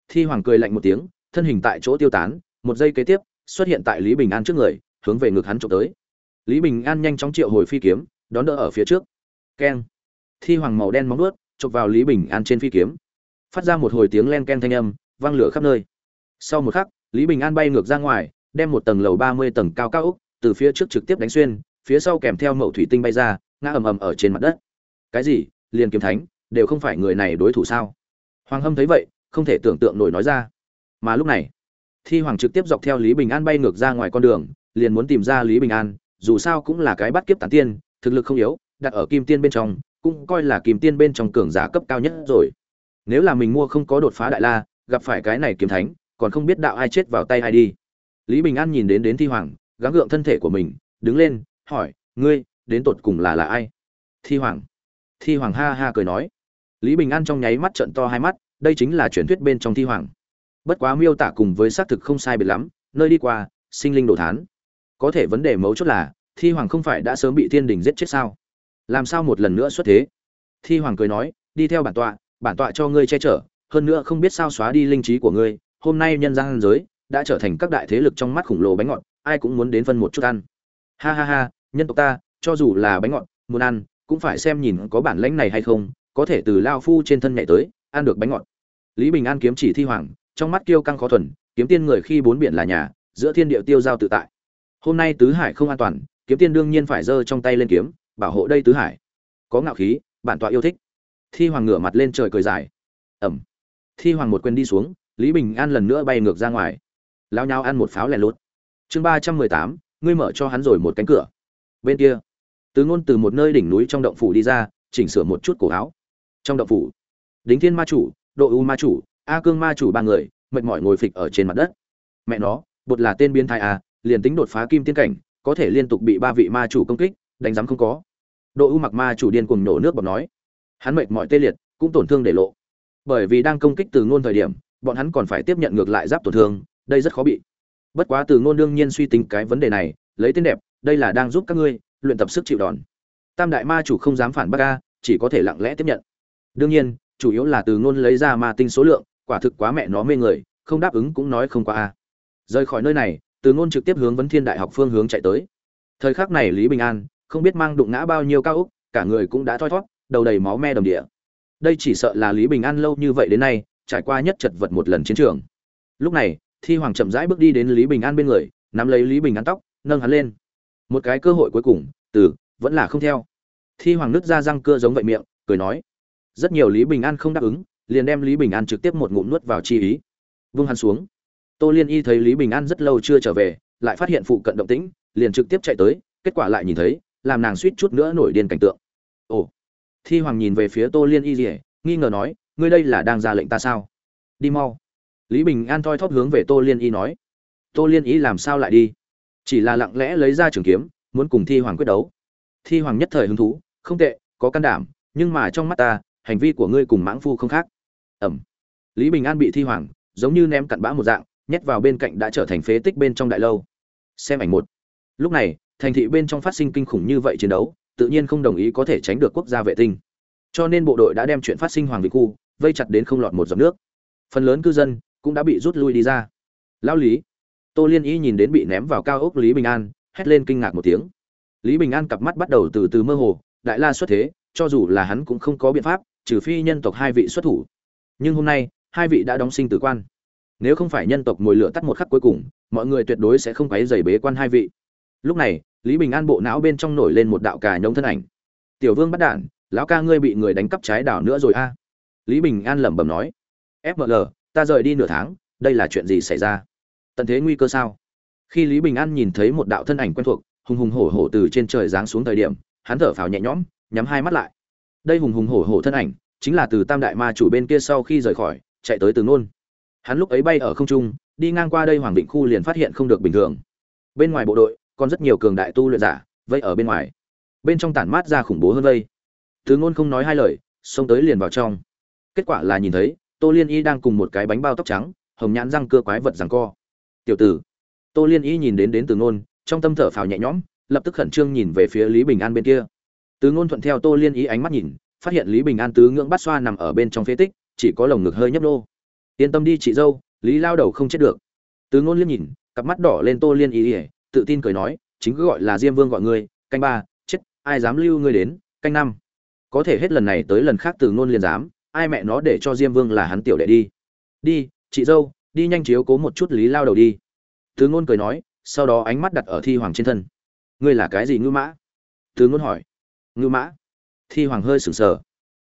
Thi hoàng cười lạnh một tiếng, thân hình tại chỗ tiêu tán, một giây kế tiếp, xuất hiện tại lý bình an trước người, hướng về ngực hắn trộm tới. Lý bình an nhanh chóng triệu hồi phi kiếm, đón đỡ ở phía trước. Keng. Thi hoàng màu đen móng nuốt chụp vào lý bình an trên phi kiếm. Phát ra một hồi tiếng len ken thanh âm, vang lửa khắp nơi sau một khắc, lý bình an bay ngược ra ngoài, đem một tầng lầu ba mươi tầng cao cao úc từ phía trước trực tiếp đánh xuyên, phía sau kèm theo mẫu thủy tinh bay ra, ngã ầm ầm ở trên mặt đất. Cái gì? Liền kiếm thánh, đều không phải người này đối thủ sao? Hoàng hâm thấy vậy, không thể tưởng tượng nổi nói ra. Mà lúc này, thi hoàng trực tiếp dọc theo lý bình an bay ngược ra ngoài con đường, liền muốn tìm ra lý bình an, dù sao cũng là cái bắt kiếp tán tiên, thực lực không yếu, đặt ở kim tiên bên trong, cũng coi là kim tiên bên trong cường giả cấp cao nhất rồi. Nếu là mình mua không có đột phá đại la, gặp phải cái này kiếm thánh còn không biết đạo ai chết vào tay ai đi. Lý bình an nhìn đến đến thi hoàng, gắng gượng thân thể của mình, đứng lên, hỏi, ngươi, đến tột cùng là là ai? Thi hoàng. Thi hoàng ha ha cười nói. Lý bình an trong nháy mắt trận to hai mắt, đây chính là truyền thuyết bên trong thi hoàng. Bất quá miêu tả cùng với xác thực không sai biệt lắm, nơi đi qua, sinh linh đồ thán. Có thể vấn đề mấu chốt là, thi hoàng không phải đã sớm bị thiên đình giết chết sao? Làm sao một lần nữa xuất thế? Thi hoàng cười nói, đi theo bản tọa bản tọa cho ngươi che chở, hơn nữa không biết sao xóa đi linh trí của ngươi hôm nay nhân gian giới đã trở thành các đại thế lực trong mắt khổng lồ bánh ngọt, ai cũng muốn đến phân một chút ăn. Ha ha ha, nhân tộc ta, cho dù là bánh ngọt, muốn ăn, cũng phải xem nhìn có bản lãnh này hay không, có thể từ lao phu trên thân nhảy tới, ăn được bánh ngọt. Lý bình an kiếm chỉ thi hoàng, trong mắt kiêu căng khó thuần, kiếm tiên người khi bốn biển là nhà, giữa thiên địa tiêu giao tự tại. Hôm nay tứ hải không an toàn, kiếm tiên đương nhiên phải giơ trong tay lên kiếm, bảo hộ đây tứ hải. Có ngạo khí, bản tọa yêu thích. Thi hoàng ngửa mặt lên trời cười dài. Ẩm. Thi hoàng một quyền đi xuống lý bình an lần nữa bay ngược ra ngoài. Lao nhau ăn một pháo lèn lốt. chương ba trăm mười tám, ngươi mở cho hắn rồi một cánh cửa. Bên kia, từ ngôn từ một nơi đỉnh núi trong động phủ đi ra, chỉnh sửa một chút cổ áo. Trong động phủ, đính thiên ma chủ, độ u ma chủ, a cương ma chủ ba người, mệt mỏi ngồi phịch ở trên mặt đất. Mẹ nó, bột là tên biến thái a liền tính đột phá kim tiên cảnh, có thể liên tục bị ba vị ma chủ công kích, đánh giám không có. Độ u mặc ma chủ điên cùng nổ nước bọt nói. Hắn mệt mỏi tê liệt, cũng tổn thương để lộ. Bởi vì đang công kích từ ngôn thời điểm bọn hắn còn phải tiếp nhận ngược lại giáp tổn thương, đây rất khó bị. Bất quá từ ngôn đương nhiên suy tính cái vấn đề này, lấy tên đẹp, đây là đang giúp các ngươi luyện tập sức chịu đòn. Tam đại ma chủ không dám phản bác a, chỉ có thể lặng lẽ tiếp nhận. Đương nhiên, chủ yếu là từ ngôn lấy ra ma tinh số lượng, quả thực quá mẹ nó mê người, không đáp ứng cũng nói không qua a. Rời khỏi nơi này, từ ngôn trực tiếp hướng vấn thiên đại học phương hướng chạy tới. Thời khắc này lý bình an không biết mang đụng ngã bao nhiêu cao úc cả người cũng đã thoi thót đầu đầy máu me đầm địa. Đây chỉ sợ là lý bình an lâu như vậy đến nay trải qua nhất chật vật một lần chiến trường. Lúc này, thi hoàng chậm rãi bước đi đến lý bình an bên người, nắm lấy lý bình an tóc, nâng hắn lên. Một cái cơ hội cuối cùng, từ, vẫn là không theo. Thi hoàng nứt ra răng cưa giống vậy miệng, cười nói. Rất nhiều lý bình an không đáp ứng, liền đem lý bình an trực tiếp một ngụm nuốt vào chi ý. Vung hắn xuống. Tô liên y thấy lý bình an rất lâu chưa trở về, lại phát hiện phụ cận động tĩnh, liền trực tiếp chạy tới, kết quả lại nhìn thấy, làm nàng suýt chút nữa nổi điên cảnh tượng. Ồ. Thi hoàng nhìn về phía tô liên y rỉa nghi ngờ nói ngươi đây là đang ra lệnh ta sao? Đi mau. Lý bình an thoi thóp hướng về tô liên y nói. Tô liên y làm sao lại đi? Chỉ là lặng lẽ lấy ra trường kiếm, muốn cùng thi hoàng quyết đấu. Thi hoàng nhất thời hứng thú, không tệ, có can đảm, nhưng mà trong mắt ta, hành vi của ngươi cùng mãng phu không khác. Ẩm. Lý bình an bị thi hoàng, giống như ném cặn bã một dạng, nhét vào bên cạnh đã trở thành phế tích bên trong đại lâu. Xem ảnh một. Lúc này, thành thị bên trong phát sinh kinh khủng như vậy chiến đấu, tự nhiên không đồng ý có thể tránh được quốc gia vệ tinh. Cho nên bộ đội đã đem chuyện phát sinh hoàng vị khu vây chặt đến không lọt một giọt nước. Phần lớn cư dân cũng đã bị rút lui đi ra. Lão lý, tô liên y nhìn đến bị ném vào cao ốc lý bình an, hét lên kinh ngạc một tiếng. Lý bình an cặp mắt bắt đầu từ từ mơ hồ, đại la xuất thế, cho dù là hắn cũng không có biện pháp, trừ phi nhân tộc hai vị xuất thủ. Nhưng hôm nay, hai vị đã đóng sinh tử quan. Nếu không phải nhân tộc mồi lửa tắt một khắc cuối cùng, mọi người tuyệt đối sẽ không quấy dày bế quan hai vị. Lúc này, lý bình an bộ não bên trong nổi lên một đạo cà nhông thân ảnh. Tiểu vương bắt đản, lão ca ngươi bị người đánh cắp trái đảo nữa rồi a lý bình an lẩm bẩm nói fml ta rời đi nửa tháng, đây là chuyện gì xảy ra? Tận thế nguy cơ sao? Khi lý bình an nhìn thấy một đạo thân ảnh quen thuộc, hùng hùng hổ hổ từ trên trời giáng xuống thời điểm, hắn thở phào nhẹ nhõm, nhắm hai mắt lại. Đây hùng hùng hổ hổ thân ảnh, chính là từ tam đại ma chủ bên kia sau khi rời khỏi, chạy tới từ nôn. Hắn lúc ấy bay ở không trung, đi ngang qua đây hoàng định khu liền phát hiện không được bình thường. Bên ngoài bộ đội, còn rất nhiều cường đại tu luyện giả, vây ở bên ngoài. Bên trong tản mát ra khủng bố hơn vây. Từ ngôn không nói hai lời, xông tới liền vào trong kết quả là nhìn thấy, tô liên y đang cùng một cái bánh bao tóc trắng, hồng nhãn răng cưa quái vật rằng co. Tiểu tử. Tô liên y nhìn đến đến từ ngôn, trong tâm thở phào nhẹ nhõm, lập tức khẩn trương nhìn về phía lý bình an bên kia. Từ ngôn thuận theo tô liên y ánh mắt nhìn, phát hiện lý bình an tứ ngưỡng bắt xoa nằm ở bên trong phế tích, chỉ có lồng ngực hơi nhấp nô. Yên tâm đi chị dâu, lý lao đầu không chết được. Từ ngôn liếc nhìn, cặp mắt đỏ lên tô liên y ỉa tự tin cười nói, chính cứ gọi là diêm vương gọi ngươi canh ba, chết, ai dám lưu ngươi đến, canh năm. Có thể hết lần này tới lần khác từ ngôn liền dám ai mẹ nó để cho diêm vương là hắn tiểu đệ đi. Đi, chị dâu, đi nhanh chiếu cố một chút lý lao đầu đi. Tứ ngôn cười nói, sau đó ánh mắt đặt ở thi hoàng trên thân. Ngươi là cái gì ngư mã? Tứ ngôn hỏi. Ngư mã? Thi hoàng hơi sừng sờ.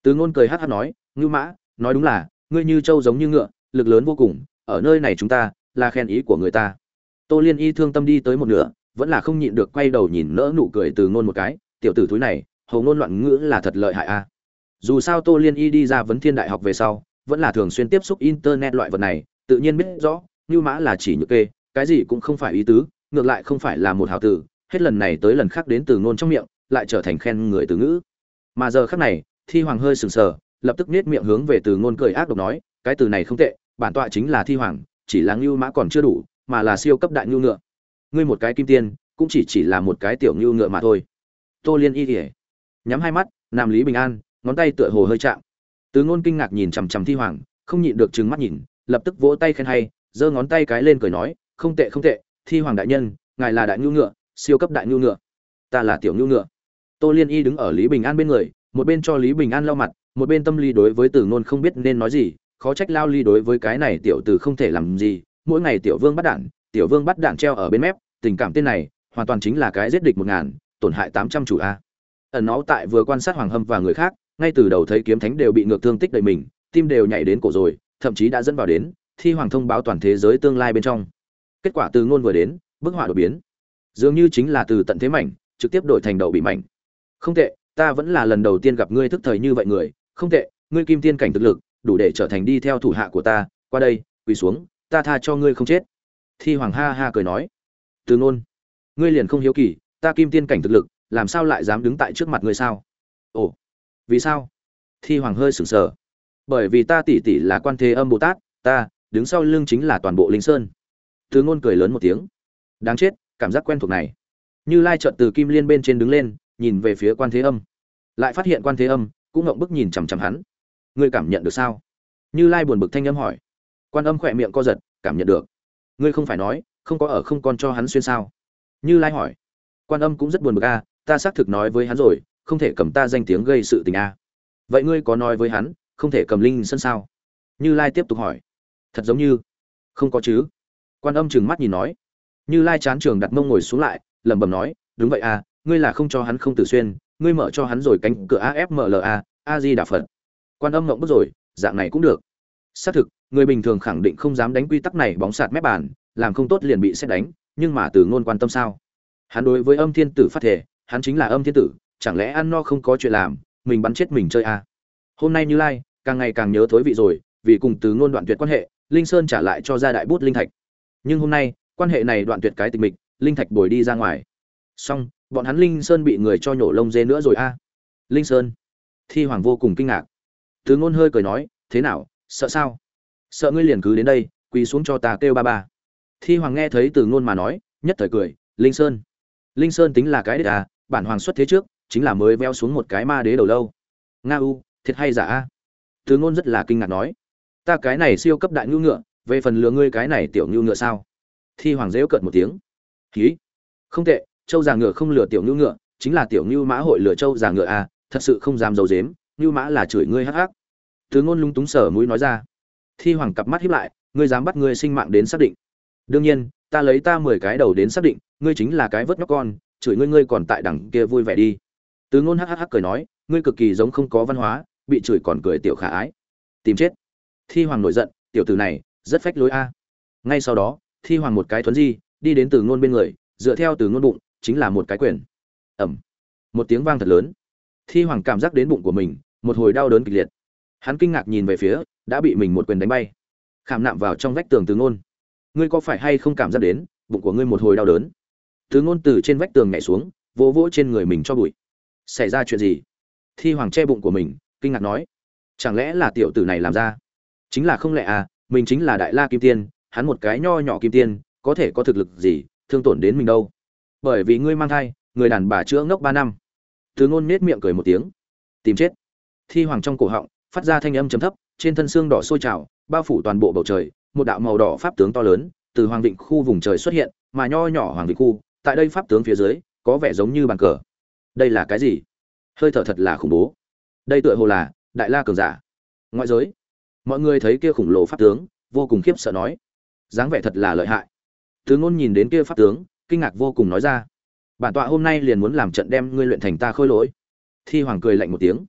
Tứ ngôn cười hát hát nói ngư mã, nói đúng là, ngươi như trâu giống như ngựa, lực lớn vô cùng, ở nơi này chúng ta, là khen ý của người ta. Tô liên y thương tâm đi tới một nửa, vẫn là không nhịn được quay đầu nhìn nỡ nụ cười từ ngôn một cái, tiểu tử thúi này, hầu ngôn loạn ngữ là thật lợi hại a dù sao tô liên y đi ra vấn thiên đại học về sau, vẫn là thường xuyên tiếp xúc internet loại vật này, tự nhiên biết rõ như mã là chỉ nhược kê, cái gì cũng không phải ý tứ, ngược lại không phải là một hào tử, hết lần này tới lần khác đến từ ngôn trong miệng, lại trở thành khen người từ ngữ. Mà giờ khác này, thi hoàng hơi sừng sờ, lập tức nết miệng hướng về từ ngôn cười ác độc nói, cái từ này không tệ, bản tọa chính là thi hoàng, chỉ là ngưu mã còn chưa đủ, mà là siêu cấp đại ngưu ngựa. Ngươi một cái kim tiên, cũng chỉ chỉ là một cái tiểu ngưu ngựa mà thôi. Tô liên y ỉa nhắm hai mắt, nam lý bình an ngón tay tựa hồ hơi chạm. Từ ngôn kinh ngạc nhìn chằm chằm thi hoàng, không nhịn được trừng mắt nhìn, lập tức vỗ tay khen hay, giơ ngón tay cái lên cười nói, không tệ không tệ, thi hoàng đại nhân, ngài là đại nhu ngựa, siêu cấp đại nhu ngựa. Ta là tiểu nhu ngựa. Tô liên y đứng ở lý bình an bên người, một bên cho lý bình an lau mặt, một bên tâm lý đối với từ ngôn không biết nên nói gì, khó trách lao ly đối với cái này tiểu từ không thể làm gì, mỗi ngày tiểu vương bắt đạn, tiểu vương bắt đạn treo ở bên mép, tình cảm tên này, hoàn toàn chính là cái giết địch một ngàn, tổn hại tám trăm chủ a. Ẩn nó tại vừa quan sát hoàng hâm và người khác ngay từ đầu thấy kiếm thánh đều bị ngược thương tích đầy mình, tim đều nhảy đến cổ rồi, thậm chí đã dẫn vào đến, thi hoàng thông báo toàn thế giới tương lai bên trong. Kết quả từ ngôn vừa đến, bức họa đột biến. Dường như chính là từ tận thế mảnh, trực tiếp đổi thành đầu bị mảnh. Không tệ, ta vẫn là lần đầu tiên gặp ngươi thức thời như vậy người. Không tệ, ngươi kim tiên cảnh thực lực, đủ để trở thành đi theo thủ hạ của ta. Qua đây, quỳ xuống, ta tha cho ngươi không chết. Thi hoàng ha ha cười nói. Từ ngôn, ngươi liền không hiếu kỳ, ta kim tiên cảnh thực lực, làm sao lại dám đứng tại trước mặt ngươi sao? Ồ vì sao? Thi hoàng hơi sửng sờ. Bởi vì ta tỷ tỷ là quan thế âm bồ tát, ta đứng sau lưng chính là toàn bộ linh sơn. Thứ ngôn cười lớn một tiếng. Đáng chết, cảm giác quen thuộc này. Như lai trợn từ kim liên bên trên đứng lên, nhìn về phía quan thế âm. Lại phát hiện quan thế âm, cũng ngậm bức nhìn chằm chằm hắn. Ngươi cảm nhận được sao? Như lai buồn bực thanh âm hỏi. Quan âm khỏe miệng co giật, cảm nhận được. Ngươi không phải nói, không có ở không còn cho hắn xuyên sao? Như lai hỏi. Quan âm cũng rất buồn bực a ta xác thực nói với hắn rồi không thể cầm ta danh tiếng gây sự tình a. Vậy ngươi có nói với hắn, không thể cầm linh sân sao? Như lai tiếp tục hỏi. Thật giống như. Không có chứ. Quan âm chừng mắt nhìn nói. Như lai chán trường đặt mông ngồi xuống lại, lẩm bẩm nói, đúng vậy à ngươi là không cho hắn không tử xuyên, ngươi mở cho hắn rồi cánh cửa afmla a di đà phật. Quan âm ngộng bức rồi, dạng này cũng được. Xác thực, người bình thường khẳng định không dám đánh quy tắc này bóng sạt mép bàn, làm không tốt liền bị xét đánh, nhưng mà từ ngôn quan tâm sao? Hắn đối với âm thiên tử phát thể hắn chính là âm thiên tử chẳng lẽ ăn no không có chuyện làm, mình bắn chết mình chơi à. hôm nay như lai, càng ngày càng nhớ thối vị rồi, vì cùng từ ngôn đoạn tuyệt quan hệ, linh sơn trả lại cho ra đại bút linh thạch. Nhưng hôm nay, quan hệ này đoạn tuyệt cái tình mịch, linh thạch bồi đi ra ngoài. Xong, bọn hắn linh sơn bị người cho nhổ lông dê nữa rồi a linh sơn, thi hoàng vô cùng kinh ngạc. Từ ngôn hơi cười nói, thế nào, sợ sao? Sợ ngươi liền cứ đến đây, quỳ xuống cho ta kêu ba ba. Thi hoàng nghe thấy từ ngôn mà nói, nhất thời cười, linh sơn linh sơn tính là cái đích à? Bản hoàng xuất thế trước chính là mới veo xuống một cái ma đế đầu lâu. Nga u, thiệt hay giả a? Từ ngôn rất là kinh ngạc nói. Ta cái này siêu cấp đại ngưu ngựa, về phần lừa ngươi cái này tiểu ngưu ngựa sao? Thi hoàng dễu cợt một tiếng. Ký không tệ, châu già ngựa không lừa tiểu ngưu ngựa, chính là tiểu ngưu mã hội lừa châu già ngựa a, thật sự không dám giấu dếm ngưu mã là chửi ngươi hắc hắc. Từ ngôn lúng túng sở mũi nói ra. Thi hoàng cặp mắt hiếp lại, ngươi dám bắt ngươi sinh mạng đến xác định. Đương nhiên, ta lấy ta mười cái đầu đến xác định, ngươi chính là cái vớt nhóc con, chửi ngươi ngươi còn tại đằng kia vui vẻ đi từ ngôn hắc hắc cười nói, ngươi cực kỳ giống không có văn hóa, bị chửi còn cười tiểu khả ái. Tìm chết. Thi hoàng nổi giận, tiểu tử này, rất phách lối a. Ngay sau đó, thi hoàng một cái thuấn di, đi đến từ ngôn bên người, dựa theo từ ngôn bụng, chính là một cái quyền. Ẩm. Một tiếng vang thật lớn. Thi hoàng cảm giác đến bụng của mình, một hồi đau đớn kịch liệt. Hắn kinh ngạc nhìn về phía, đã bị mình một quyền đánh bay. Khảm nạm vào trong vách tường từ ngôn. Ngươi có phải hay không cảm giác đến, bụng của ngươi một hồi đau đớn? Từ ngôn từ trên vách tường nhảy xuống, vỗ vỗ trên người mình cho bụi xảy ra chuyện gì? Thi hoàng che bụng của mình, kinh ngạc nói, chẳng lẽ là tiểu tử này làm ra? Chính là không lẽ à mình chính là đại la kim tiên, hắn một cái nho nhỏ kim tiên, có thể có thực lực gì, thương tổn đến mình đâu? Bởi vì ngươi mang thai, người đàn bà chữa ngốc ba năm. Từ ngôn nết miệng cười một tiếng, tìm chết. Thi hoàng trong cổ họng phát ra thanh âm trầm thấp, trên thân xương đỏ sôi trào, bao phủ toàn bộ bầu trời, một đạo màu đỏ pháp tướng to lớn từ hoàng định khu vùng trời xuất hiện, mà nho nhỏ hoàng định khu, tại đây pháp tướng phía dưới, có vẻ giống như bàn cờ đây là cái gì? Hơi thở thật là khủng bố. Đây tựa hồ là đại la cường giả. Ngoại giới. Mọi người thấy kia khủng lồ pháp tướng, vô cùng khiếp sợ nói. Dáng vẻ thật là lợi hại. Tứ ngôn nhìn đến kia pháp tướng, kinh ngạc vô cùng nói ra. Bản tọa hôm nay liền muốn làm trận đem ngươi luyện thành ta khôi lỗi. Thi hoàng cười lạnh một tiếng.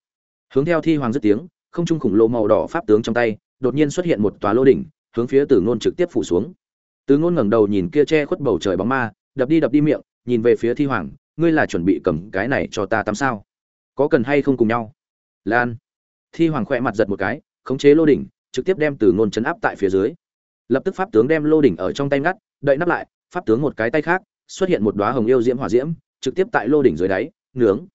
Hướng theo thi hoàng dứt tiếng, không trung khủng lồ màu đỏ pháp tướng trong tay, đột nhiên xuất hiện một tòa lô đỉnh, hướng phía tử ngôn trực tiếp phủ xuống. Tứ ngôn ngẩng đầu nhìn kia che khuất bầu trời bóng ma, đập đi đập đi miệng, nhìn về phía thi hoàng ngươi là chuẩn bị cầm cái này cho ta tắm sao? Có cần hay không cùng nhau? Lan. Thi hoàng khỏe mặt giật một cái, khống chế lô đỉnh, trực tiếp đem từ ngôn chấn áp tại phía dưới. Lập tức pháp tướng đem lô đỉnh ở trong tay ngắt, đậy nắp lại, pháp tướng một cái tay khác, xuất hiện một đóa hồng yêu diễm hỏa diễm, trực tiếp tại lô đỉnh dưới đáy, nướng.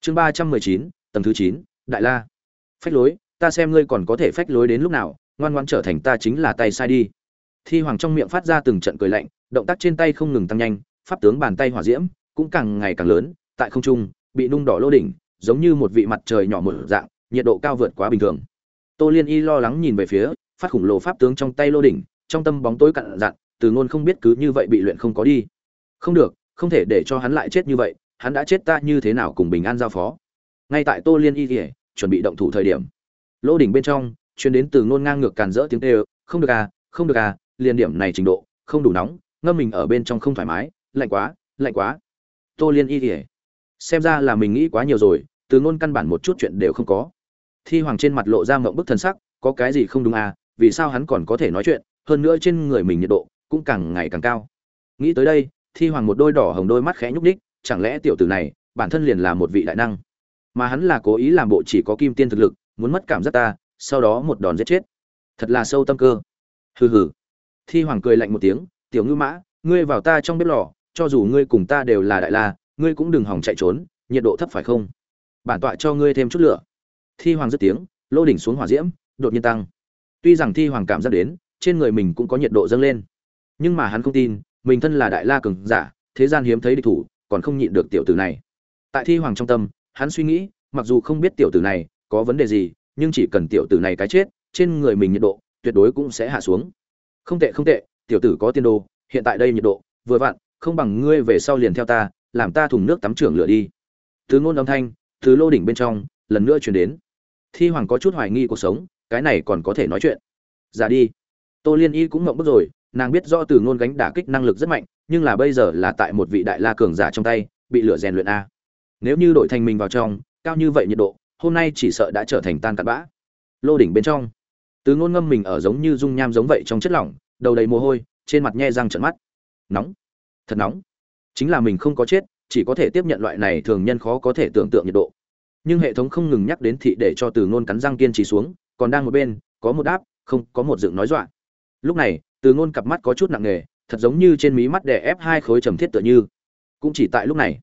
Chương ba trăm mười chín, tầng thứ chín, đại la. Phách lối, ta xem ngươi còn có thể phách lối đến lúc nào, ngoan ngoan trở thành ta chính là tay sai đi. Thi hoàng trong miệng phát ra từng trận cười lạnh, động tác trên tay không ngừng tăng nhanh, pháp tướng bàn tay hỏa diễm cũng càng ngày càng lớn, tại không trung, bị nung đỏ lô đỉnh, giống như một vị mặt trời nhỏ một dạng, nhiệt độ cao vượt quá bình thường. Tô liên y lo lắng nhìn về phía, phát khủng lồ pháp tướng trong tay lô đỉnh, trong tâm bóng tối cặn dặn từ ngôn không biết cứ như vậy bị luyện không có đi. Không được, không thể để cho hắn lại chết như vậy, hắn đã chết ta như thế nào cùng bình an giao phó. Ngay tại tô liên y kể chuẩn bị động thủ thời điểm. Lô đỉnh bên trong chuyến đến từ ngôn ngang ngược càn rỡ tiếng tê không được à không được à liền điểm này trình độ, không đủ nóng, ngâm mình ở bên trong không thoải mái, lạnh quá lạnh quá tô liên y kỉa xem ra là mình nghĩ quá nhiều rồi, từ ngôn căn bản một chút chuyện đều không có. Thi hoàng trên mặt lộ ra mộng bức thần sắc, có cái gì không đúng à vì sao hắn còn có thể nói chuyện, hơn nữa trên người mình nhiệt độ cũng càng ngày càng cao. Nghĩ tới đây, thi hoàng một đôi đỏ hồng đôi mắt khẽ nhúc nhích, chẳng lẽ tiểu tử này, bản thân liền là một vị đại năng? Mà hắn là cố ý làm bộ chỉ có kim tiên thực lực, muốn mất cảm giác ta, sau đó một đòn giết chết. Thật là sâu tâm cơ. Hừ hừ. Thi hoàng cười lạnh một tiếng, tiểu ngư mã, ngươi vào ta trong bếp lò cho dù ngươi cùng ta đều là đại la, ngươi cũng đừng hòng chạy trốn, nhiệt độ thấp phải không? Bản tọa cho ngươi thêm chút lửa. Thi hoàng dứt tiếng, lô đỉnh xuống hỏa diễm, đột nhiên tăng. Tuy rằng thi hoàng cảm giác đến, trên người mình cũng có nhiệt độ dâng lên. Nhưng mà hắn không tin, mình thân là đại la cường giả, thế gian hiếm thấy địch thủ, còn không nhịn được tiểu tử này. Tại thi hoàng trong tâm, hắn suy nghĩ, mặc dù không biết tiểu tử này có vấn đề gì, nhưng chỉ cần tiểu tử này cái chết, trên người mình nhiệt độ tuyệt đối cũng sẽ hạ xuống. Không tệ không tệ, tiểu tử có tiên đồ, hiện tại đây nhiệt độ vừa vặn không bằng ngươi về sau liền theo ta, làm ta thùng nước tắm trưởng lửa đi. Từ ngôn âm thanh từ lô đỉnh bên trong, lần nữa chuyển đến. Thi hoàng có chút hoài nghi cuộc sống, cái này còn có thể nói chuyện. Giả đi. Tô liên y cũng ngậm bức rồi, nàng biết do từ ngôn gánh đả kích năng lực rất mạnh, nhưng là bây giờ là tại một vị đại la cường giả trong tay, bị lửa rèn luyện a. Nếu như đội thành mình vào trong, cao như vậy nhiệt độ, hôm nay chỉ sợ đã trở thành tan cặn bã. Lô đỉnh bên trong. Từ ngôn ngâm mình ở giống như dung nham giống vậy trong chất lỏng, đầu đầy mồ hôi, trên mặt nhe răng trợn mắt. Nóng thật nóng. Chính là mình không có chết, chỉ có thể tiếp nhận loại này thường nhân khó có thể tưởng tượng nhiệt độ. Nhưng hệ thống không ngừng nhắc đến thị để cho từ ngôn cắn răng kiên trì xuống, còn đang một bên, có một đáp, không, có một dựng nói dọa. Lúc này, từ ngôn cặp mắt có chút nặng nề, thật giống như trên mí mắt đè ép hai khối trầm thiết tựa như. Cũng chỉ tại lúc này,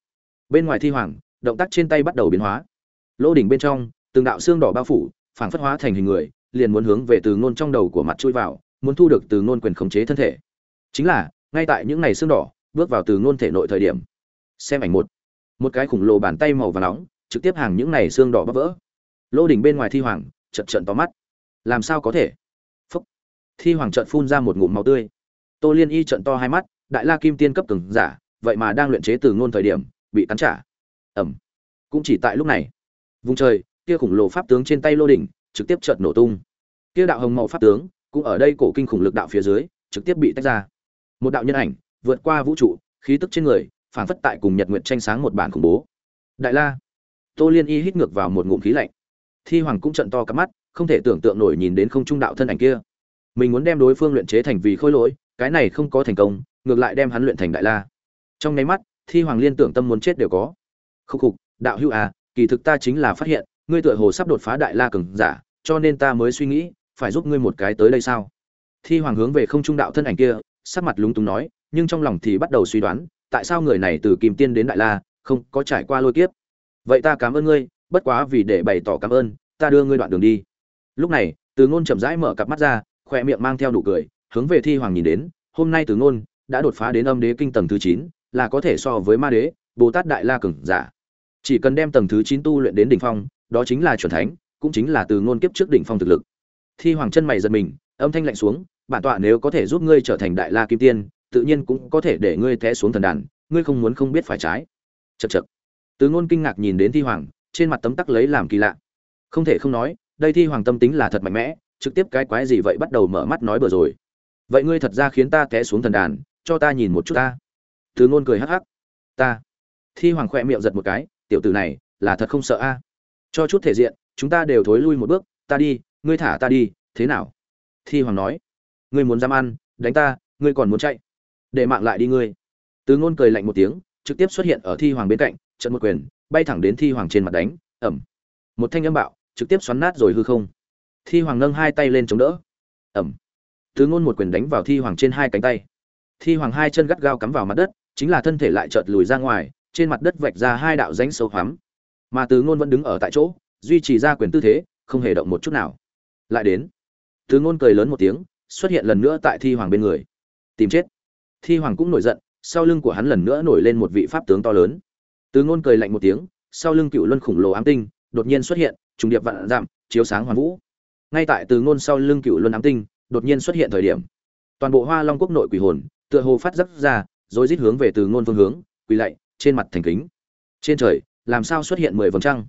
bên ngoài thi hoàng, động tác trên tay bắt đầu biến hóa. Lỗ đỉnh bên trong, từng đạo xương đỏ bao phủ, phảng phất hóa thành hình người, liền muốn hướng về từ ngôn trong đầu của mặt chui vào, muốn thu được từ ngôn quyền khống chế thân thể. Chính là, ngay tại những ngày xương đỏ bước vào từ ngôn thể nội thời điểm. Xem ảnh một. Một cái khủng lồ bàn tay màu và nóng, trực tiếp hàng những này xương đỏ bắp vỡ. Lô đỉnh bên ngoài thi hoàng, trận trận to mắt. Làm sao có thể? Phúc. Thi hoàng trận phun ra một ngụm máu tươi. Tô liên y trận to hai mắt, đại la kim tiên cấp cường giả, vậy mà đang luyện chế từ ngôn thời điểm, bị cắn trả. Ẩm. Cũng chỉ tại lúc này. Vùng trời, kia khủng lồ pháp tướng trên tay lô đỉnh, trực tiếp chợt nổ tung. Kia đạo hồng màu pháp tướng, cũng ở đây cổ kinh khủng lực đạo phía dưới, trực tiếp bị tách ra. Một đạo nhân ảnh vượt qua vũ trụ, khí tức trên người phản phất tại cùng nhật nguyện tranh sáng một bản khủng bố. Đại la, tô liên y hít ngược vào một ngụm khí lạnh. Thi hoàng cũng trận to cắp mắt, không thể tưởng tượng nổi nhìn đến không trung đạo thân ảnh kia. Mình muốn đem đối phương luyện chế thành vì khôi lỗi, cái này không có thành công, ngược lại đem hắn luyện thành đại la. Trong nháy mắt, thi hoàng liên tưởng tâm muốn chết đều có. Khúc khục, đạo hữu à kỳ thực ta chính là phát hiện, ngươi tựa hồ sắp đột phá đại la cường giả, cho nên ta mới suy nghĩ, phải giúp ngươi một cái tới đây sao? Thi hoàng hướng về không trung đạo thân ảnh kia sắc mặt lúng túng nói, nhưng trong lòng thì bắt đầu suy đoán, tại sao người này từ kim tiên đến đại la, không có trải qua lôi kiếp? Vậy ta cảm ơn ngươi, bất quá vì để bày tỏ cảm ơn, ta đưa ngươi đoạn đường đi. Lúc này, từ ngôn chậm rãi mở cặp mắt ra khoe miệng mang theo nụ cười, hướng về thi hoàng nhìn đến, hôm nay từ ngôn đã đột phá đến âm đế kinh tầng thứ chín, là có thể so với ma đế, bồ tát đại la cường giả. Chỉ cần đem tầng thứ chín tu luyện đến đỉnh phong, đó chính là chuẩn thánh, cũng chính là từ ngôn kiếp trước đỉnh phong thực lực. Thi hoàng chân mày giật mình, âm thanh lạnh xuống bản tọa nếu có thể giúp ngươi trở thành đại la kim tiên, tự nhiên cũng có thể để ngươi té xuống thần đàn, ngươi không muốn không biết phải trái. Chật chật từ ngôn kinh ngạc nhìn đến thi hoàng, trên mặt tấm tắc lấy làm kỳ lạ. Không thể không nói, đây thi hoàng tâm tính là thật mạnh mẽ, trực tiếp cái quái gì vậy bắt đầu mở mắt nói bừa rồi. Vậy ngươi thật ra khiến ta té xuống thần đàn, cho ta nhìn một chút ta. Từ ngôn cười hắc hắc. Ta. Thi hoàng khỏe miệng giật một cái, tiểu tử này, là thật không sợ a. Cho chút thể diện, chúng ta đều thối lui một bước, ta đi, ngươi thả ta đi, thế nào? Thi hoàng nói ngươi muốn dám ăn, đánh ta, ngươi còn muốn chạy. Để mạng lại đi ngươi. Từ ngôn cười lạnh một tiếng, trực tiếp xuất hiện ở thi hoàng bên cạnh, trận một quyền, bay thẳng đến thi hoàng trên mặt đánh, ẩm. Một thanh âm bạo, trực tiếp xoắn nát rồi hư không. Thi hoàng nâng hai tay lên chống đỡ, ẩm. Từ ngôn một quyền đánh vào thi hoàng trên hai cánh tay. Thi hoàng hai chân gắt gao cắm vào mặt đất, chính là thân thể lại chợt lùi ra ngoài, trên mặt đất vạch ra hai đạo rãnh sâu hoắm. Mà từ ngôn vẫn đứng ở tại chỗ, duy trì ra quyền tư thế, không hề động một chút nào. Lại đến. Từ ngôn cười lớn một tiếng xuất hiện lần nữa tại thi hoàng bên người. Tìm chết. Thi hoàng cũng nổi giận, sau lưng của hắn lần nữa nổi lên một vị pháp tướng to lớn. Từ ngôn cười lạnh một tiếng, sau lưng cựu luân khủng lồ ám tinh đột nhiên xuất hiện, trùng điệp vạn giảm, chiếu sáng hoàn vũ. Ngay tại từ ngôn sau lưng cựu luân ám tinh đột nhiên xuất hiện thời điểm, toàn bộ hoa long quốc nội quỷ hồn tựa hồ phát giác ra, rồi rít hướng về từ ngôn phương hướng, quỳ lạy, trên mặt thành kính. Trên trời, làm sao xuất hiện mười vầng trăng?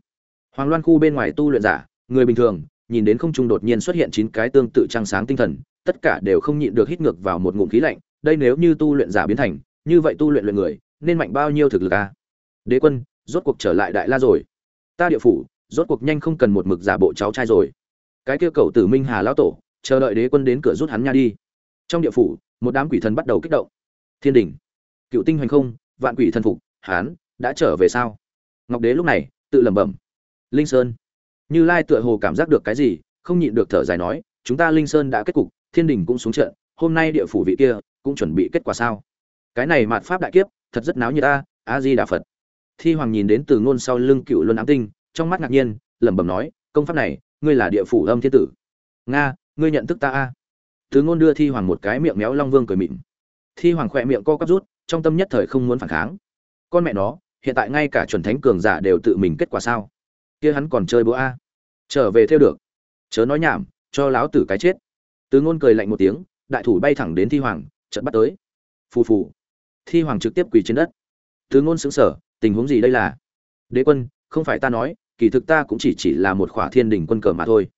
Hoàng loan khu bên ngoài tu luyện giả, người bình thường, nhìn đến không trung đột nhiên xuất hiện chín cái tương tự trăng sáng tinh thần tất cả đều không nhịn được hít ngược vào một ngụm khí lạnh, đây nếu như tu luyện giả biến thành, như vậy tu luyện luyện người, nên mạnh bao nhiêu thực lực a đế quân, rốt cuộc trở lại đại la rồi. Ta địa phủ, rốt cuộc nhanh không cần một mực giả bộ cháu trai rồi. Cái kia cậu tử minh hà lão tổ, chờ đợi đế quân đến cửa rút hắn nha đi. Trong địa phủ, một đám quỷ thần bắt đầu kích động. Thiên đỉnh cựu tinh hoành không, vạn quỷ thần phục hắn đã trở về sao? Ngọc đế lúc này, tự lẩm bẩm. Linh sơn. Như lai tựa hồ cảm giác được cái gì, không nhịn được thở dài nói, chúng ta linh sơn đã kết cục thiên đình cũng xuống trận, hôm nay địa phủ vị kia cũng chuẩn bị kết quả sao? Cái này mạt pháp đại kiếp, thật rất náo như ta a di đà phật. Thi hoàng nhìn đến từ ngôn sau lưng cựu luân ám tinh, trong mắt ngạc nhiên, lẩm bẩm nói, công pháp này, ngươi là địa phủ âm thiên tử. Nga, ngươi nhận thức ta a? Từ ngôn đưa thi hoàng một cái miệng méo long vương cười mịn. Thi hoàng khỏe miệng co cắp rút, trong tâm nhất thời không muốn phản kháng. Con mẹ nó, hiện tại ngay cả chuẩn thánh cường giả đều tự mình kết quả sao? Kia hắn còn chơi bố a? Trở về theo được. Chớ nói nhảm, cho láo tử cái chết từ ngôn cười lạnh một tiếng, đại thủ bay thẳng đến thi hoàng, chợt bắt tới. Phù phù. Thi hoàng trực tiếp quỳ trên đất. Từ ngôn sững sờ, tình huống gì đây là? Đế quân, không phải ta nói, kỳ thực ta cũng chỉ chỉ là một khỏa thiên đình quân cờ mà thôi.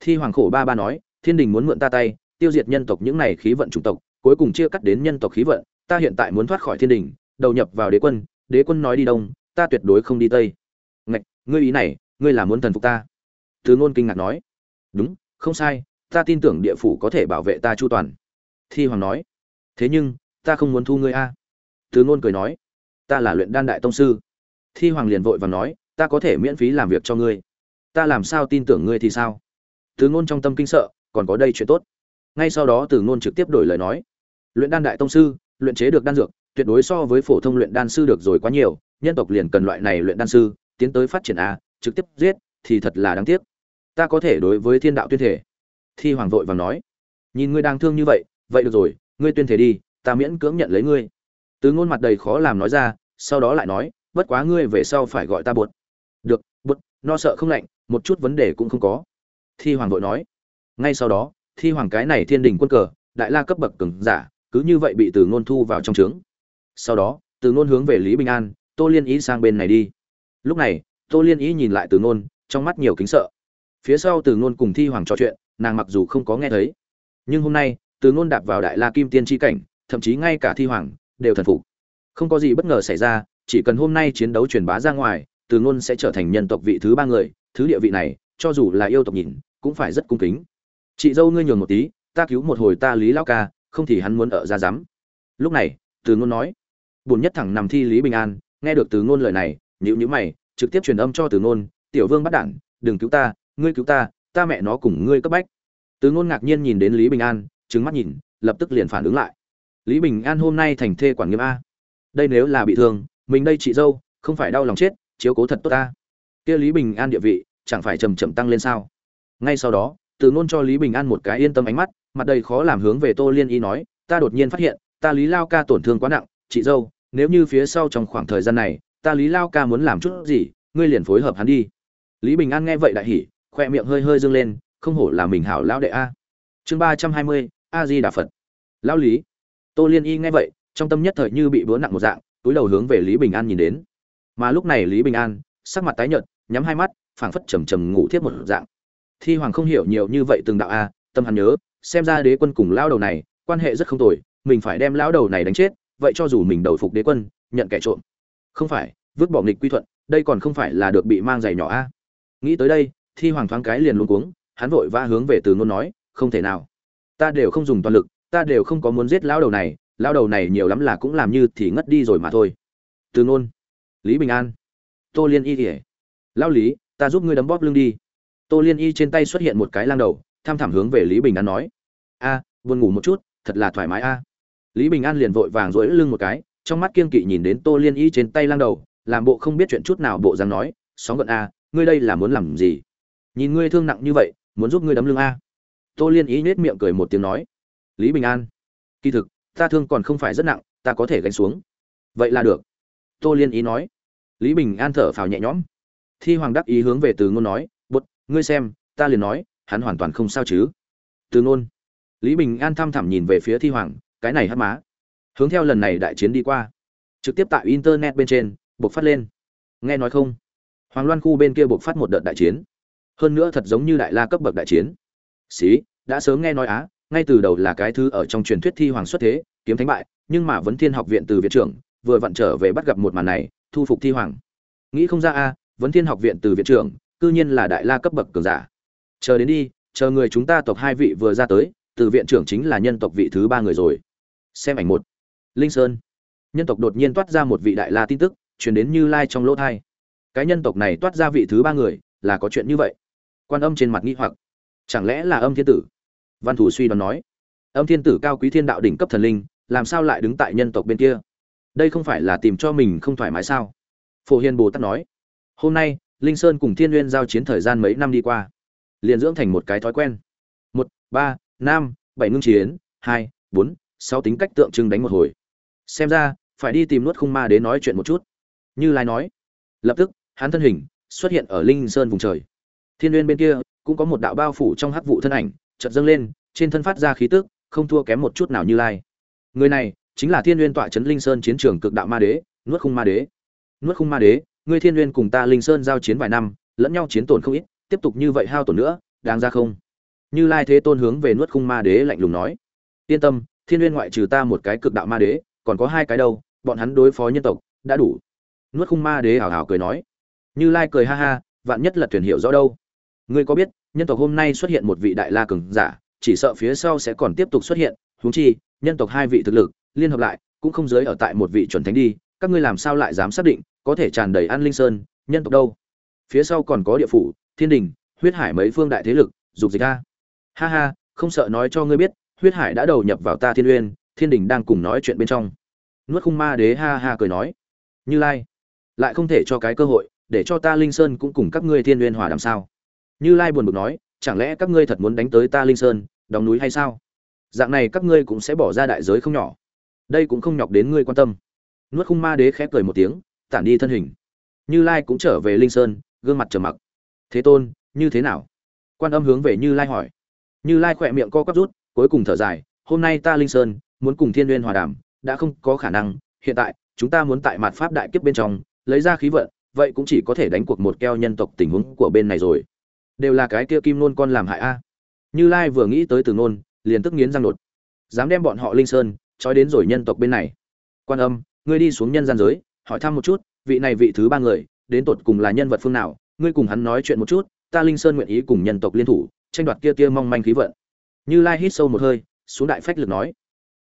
Thi hoàng khổ ba ba nói, thiên đình muốn mượn ta tay, tiêu diệt nhân tộc những này khí vận chủng tộc, cuối cùng chia cắt đến nhân tộc khí vận, ta hiện tại muốn thoát khỏi thiên đình, đầu nhập vào đế quân đế quân nói đi đông, ta tuyệt đối không đi tây. Ngạch, ngươi ý này, ngươi là muốn thần phục ta? Từ ngôn kinh ngạc nói. Đúng, không sai ta tin tưởng địa phủ có thể bảo vệ ta chu toàn. Thi hoàng nói. Thế nhưng, ta không muốn thu ngươi a. Từ ngôn cười nói. Ta là luyện đan đại tông sư. Thi hoàng liền vội và nói, ta có thể miễn phí làm việc cho ngươi. Ta làm sao tin tưởng ngươi thì sao? Từ ngôn trong tâm kinh sợ, còn có đây chuyện tốt. Ngay sau đó từ ngôn trực tiếp đổi lời nói. Luyện đan đại tông sư, luyện chế được đan dược, tuyệt đối so với phổ thông luyện đan sư được rồi quá nhiều, nhân tộc liền cần loại này luyện đan sư, tiến tới phát triển a, trực tiếp giết, thì thật là đáng tiếc. Ta có thể đối với thiên đạo tuyên thể thi hoàng vội vàng nói nhìn ngươi đang thương như vậy vậy được rồi ngươi tuyên thể đi ta miễn cưỡng nhận lấy ngươi. Tứ ngôn mặt đầy khó làm nói ra sau đó lại nói bất quá ngươi về sau phải gọi ta buột. được buột, no sợ không lạnh một chút vấn đề cũng không có. Thi hoàng vội nói. Ngay sau đó thi hoàng cái này thiên đình quân cờ đại la cấp bậc cường giả cứ như vậy bị từ ngôn thu vào trong trướng. Sau đó từ ngôn hướng về lý bình an tô liên ý sang bên này đi. Lúc này tô liên ý nhìn lại từ ngôn trong mắt nhiều kính sợ. Phía sau từ ngôn cùng thi hoàng trò chuyện nàng mặc dù không có nghe thấy, nhưng hôm nay, từ ngôn đạp vào đại la kim tiên tri cảnh, thậm chí ngay cả thi hoàng, đều thần phục. Không có gì bất ngờ xảy ra, chỉ cần hôm nay chiến đấu truyền bá ra ngoài, từ ngôn sẽ trở thành nhân tộc vị thứ ba người, thứ địa vị này, cho dù là yêu tộc nhìn, cũng phải rất cung kính. Chị dâu ngươi nhường một tí, ta cứu một hồi ta lý lao ca, không thì hắn muốn ở ra dám lúc này, từ ngôn nói bùn nhất thẳng nằm thi lý bình an, nghe được từ ngôn lời này nhữ nhữ mày, trực tiếp truyền âm cho từ ngôn, tiểu vương bắt đản đừng cứu ta, ngươi cứu ta ta mẹ nó cùng ngươi cấp bách. Từ ngôn ngạc nhiên nhìn đến lý bình an, trừng mắt nhìn, lập tức liền phản ứng lại. Lý bình an hôm nay thành thê quản nghiêm a. Đây nếu là bị thương, mình đây chị dâu, không phải đau lòng chết, chiếu cố thật tốt ta. Kia lý bình an địa vị, chẳng phải chầm chậm tăng lên sao? Ngay sau đó, từ ngôn cho lý bình an một cái yên tâm ánh mắt, mặt đầy khó làm hướng về tô liên y nói, ta đột nhiên phát hiện, ta lý lao ca tổn thương quá nặng, chị dâu, nếu như phía sau trong khoảng thời gian này, ta lý lao ca muốn làm chút gì, ngươi liền phối hợp hắn đi. Lý bình an nghe vậy đại hỉ khoe miệng hơi hơi dâng lên, không hổ là mình hảo lão đệ a. Chương ba trăm hai mươi a di đà phật. Lão lý. Tô liên y nghe vậy, trong tâm nhất thời như bị búa nặng một dạng, túi đầu hướng về lý bình an nhìn đến. Mà lúc này lý bình an, sắc mặt tái nhợt, nhắm hai mắt, phảng phất trầm trầm ngủ thiếp một dạng. Thi hoàng không hiểu nhiều như vậy từng đạo a, tâm hắn nhớ, xem ra đế quân cùng lão đầu này, quan hệ rất không tồi, mình phải đem lão đầu này đánh chết, vậy cho dù mình đầu phục đế quân, nhận kẻ trộm. Không phải, vứt bỏ nghịch quy thuận, đây còn không phải là được bị mang giày nhỏ a. Nghĩ tới đây thi hoàng thoáng cái liền luống cuống, hắn vội vã hướng về từ ngôn nói, không thể nào. Ta đều không dùng toàn lực, ta đều không có muốn giết lão đầu này, lão đầu này nhiều lắm là cũng làm như thì ngất đi rồi mà thôi. Từ ngôn, lý bình an. Tô liên y kể lão lý, ta giúp ngươi đấm bóp lưng đi. Tô liên y trên tay xuất hiện một cái lang đầu, tham thảm hướng về lý bình an nói, a, buồn ngủ một chút, thật là thoải mái a. Lý bình an liền vội vàng rỗi lưng một cái, trong mắt kiên kỵ nhìn đến tô liên y trên tay lang đầu, làm bộ không biết chuyện chút nào bộ dáng nói, sóng gợn a, ngươi đây là muốn làm gì? Nhìn ngươi thương nặng như vậy, muốn giúp ngươi đấm lưng a. Tô liên y nết miệng cười một tiếng nói. Lý bình an. Kỳ thực, ta thương còn không phải rất nặng, ta có thể gánh xuống. Vậy là được. Tô liên ý nói. Lý bình an thở phào nhẹ nhõm. Thi hoàng đắc ý hướng về từ ngôn nói bút ngươi xem, ta liền nói, hắn hoàn toàn không sao chứ. Từ ngôn. Lý bình an thăm thẳm nhìn về phía thi hoàng, cái này hắt má. Hướng theo lần này đại chiến đi qua. Trực tiếp tại internet bên trên buộc phát lên. Nghe nói không? Hoàng loan khu bên kia buộc phát một đợt đại chiến hơn nữa thật giống như đại la cấp bậc đại chiến. Xí, đã sớm nghe nói á, ngay từ đầu là cái thứ ở trong truyền thuyết thi hoàng xuất thế, kiếm thánh bại, nhưng mà vấn thiên học viện từ viện trưởng, vừa vặn trở về bắt gặp một màn này, thu phục thi hoàng. Nghĩ không ra a vấn thiên học viện từ viện trưởng, cư nhiên là đại la cấp bậc cường giả. Chờ đến đi, chờ người chúng ta tộc hai vị vừa ra tới, từ viện trưởng chính là nhân tộc vị thứ ba người rồi. Xem ảnh một. Linh sơn. Nhân tộc đột nhiên toát ra một vị đại la tin tức, truyền đến như lai trong lỗ thai. Cái nhân tộc này toát ra vị thứ ba người, là có chuyện như vậy quan âm trên mặt nghi hoặc. Chẳng lẽ là âm thiên tử? Văn thủ suy đoán nói. Âm thiên tử cao quý thiên đạo đỉnh cấp thần linh, làm sao lại đứng tại nhân tộc bên kia? Đây không phải là tìm cho mình không thoải mái sao? Phổ hiền bồ tát nói. Hôm nay, linh sơn cùng thiên n giao chiến thời gian mấy năm đi qua, liền dưỡng thành một cái thói quen. Một, ba, năm, bảy ngưng chiến, hai, bốn, sáu tính cách tượng trưng đánh một hồi. Xem ra, phải đi tìm nuốt khung ma để nói chuyện một chút. Như lai nói. Lập tức, hắn thân hình xuất hiện ở linh sơn vùng trời thiên Nguyên bên kia, cũng có một đạo bao phủ trong hắc vụ thân ảnh, chợt dâng lên, trên thân phát ra khí tức, không thua kém một chút nào như lai. Người này, chính là thiên nguyên tọa trấn linh sơn chiến trường cực đạo ma đế, nuốt khung ma đế. Nuốt khung ma đế ngươi thiên nguyên cùng ta linh sơn giao chiến vài năm, lẫn nhau chiến tổn không ít, tiếp tục như vậy hao tổn nữa, đáng ra không? Như lai thế tôn hướng về nuốt khung ma đế lạnh lùng nói. Yên tâm, thiên nguyên ngoại trừ ta một cái cực đạo ma đế, còn có hai cái đâu, bọn hắn đối phó nhân tộc, đã đủ. Nuốt khung ma đế hào hào cười nói. Như lai cười ha ha, vạn nhất là thuyền hiểu rõ đâu ngươi có biết, nhân tộc hôm nay xuất hiện một vị đại la cường giả, chỉ sợ phía sau sẽ còn tiếp tục xuất hiện, huống chi, nhân tộc hai vị thực lực, liên hợp lại, cũng không giới ở tại một vị chuẩn thánh đi, các ngươi làm sao lại dám xác định, có thể tràn đầy an linh sơn, nhân tộc đâu? Phía sau còn có địa phủ, thiên đình, huyết hải mấy phương đại thế lực, dục dịch a. Ha ha, không sợ nói cho ngươi biết, huyết hải đã đầu nhập vào ta thiên uyên, thiên đình đang cùng nói chuyện bên trong. Nuốt khung ma đế ha ha cười nói. Như lai, lại không thể cho cái cơ hội, để cho ta linh sơn cũng cùng các ngươi thiên uyên hòa đàm sao? Như lai buồn bực nói, chẳng lẽ các ngươi thật muốn đánh tới ta linh sơn, đóng núi hay sao? Dạng này các ngươi cũng sẽ bỏ ra đại giới không nhỏ. Đây cũng không nhọc đến ngươi quan tâm. Nuốt khung ma đế khẽ cười một tiếng, tản đi thân hình. Như lai cũng trở về linh sơn, gương mặt trầm mặc. Thế tôn, như thế nào? Quan âm hướng về như lai hỏi. Như lai khỏe miệng co quắp rút, cuối cùng thở dài, hôm nay ta linh sơn, muốn cùng thiên n hòa đàm, đã không có khả năng. Hiện tại, chúng ta muốn tại mặt pháp đại kiếp bên trong, lấy ra khí vận, vậy cũng chỉ có thể đánh cuộc một keo nhân tộc tình huống của bên này rồi đều là cái kia kim nôn con làm hại a. Như lai vừa nghĩ tới từ nôn, liền tức nghiến răng nột. dám đem bọn họ linh sơn trói đến rồi nhân tộc bên này. Quan âm, ngươi đi xuống nhân gian giới, hỏi thăm một chút, vị này vị thứ ba người, đến tột cùng là nhân vật phương nào, ngươi cùng hắn nói chuyện một chút, ta linh sơn nguyện ý cùng nhân tộc liên thủ, tranh đoạt kia kia mong manh khí vận. Như lai hít sâu một hơi, xuống đại phách lực nói,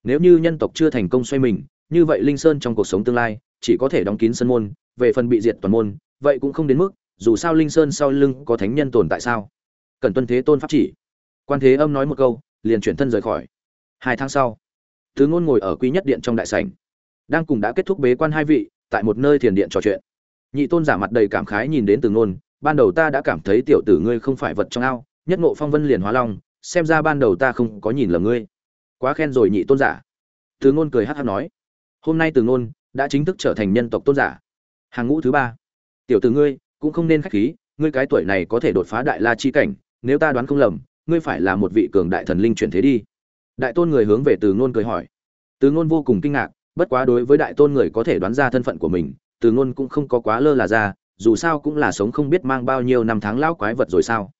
nếu như nhân tộc chưa thành công xoay mình, như vậy linh sơn trong cuộc sống tương lai, chỉ có thể đóng kín sân môn, về phần bị diệt toàn môn, vậy cũng không đến mức dù sao linh sơn sau lưng có thánh nhân tồn tại sao? Cần tuân thế tôn pháp chỉ. Quan thế âm nói một câu, liền chuyển thân rời khỏi. Hai tháng sau, tứ ngôn ngồi ở quý nhất điện trong đại sảnh, đang cùng đã kết thúc bế quan hai vị, tại một nơi thiền điện trò chuyện. Nhị tôn giả mặt đầy cảm khái nhìn đến từ ngôn, ban đầu ta đã cảm thấy tiểu tử ngươi không phải vật trong ao, nhất ngộ phong vân liền hóa long, xem ra ban đầu ta không có nhìn lầm ngươi. Quá khen rồi nhị tôn giả. Từ ngôn cười hát hát nói. Hôm nay từ ngôn đã chính thức trở thành nhân tộc tôn giả. Hàng ngũ thứ ba. Tiểu tử ngươi cũng không nên khách khí, ngươi cái tuổi này có thể đột phá đại la chi cảnh, nếu ta đoán không lầm, ngươi phải là một vị cường đại thần linh chuyển thế đi. Đại tôn người hướng về từ ngôn cười hỏi. Từ ngôn vô cùng kinh ngạc, bất quá đối với đại tôn người có thể đoán ra thân phận của mình, từ ngôn cũng không có quá lơ là ra, dù sao cũng là sống không biết mang bao nhiêu năm tháng lão quái vật rồi sao.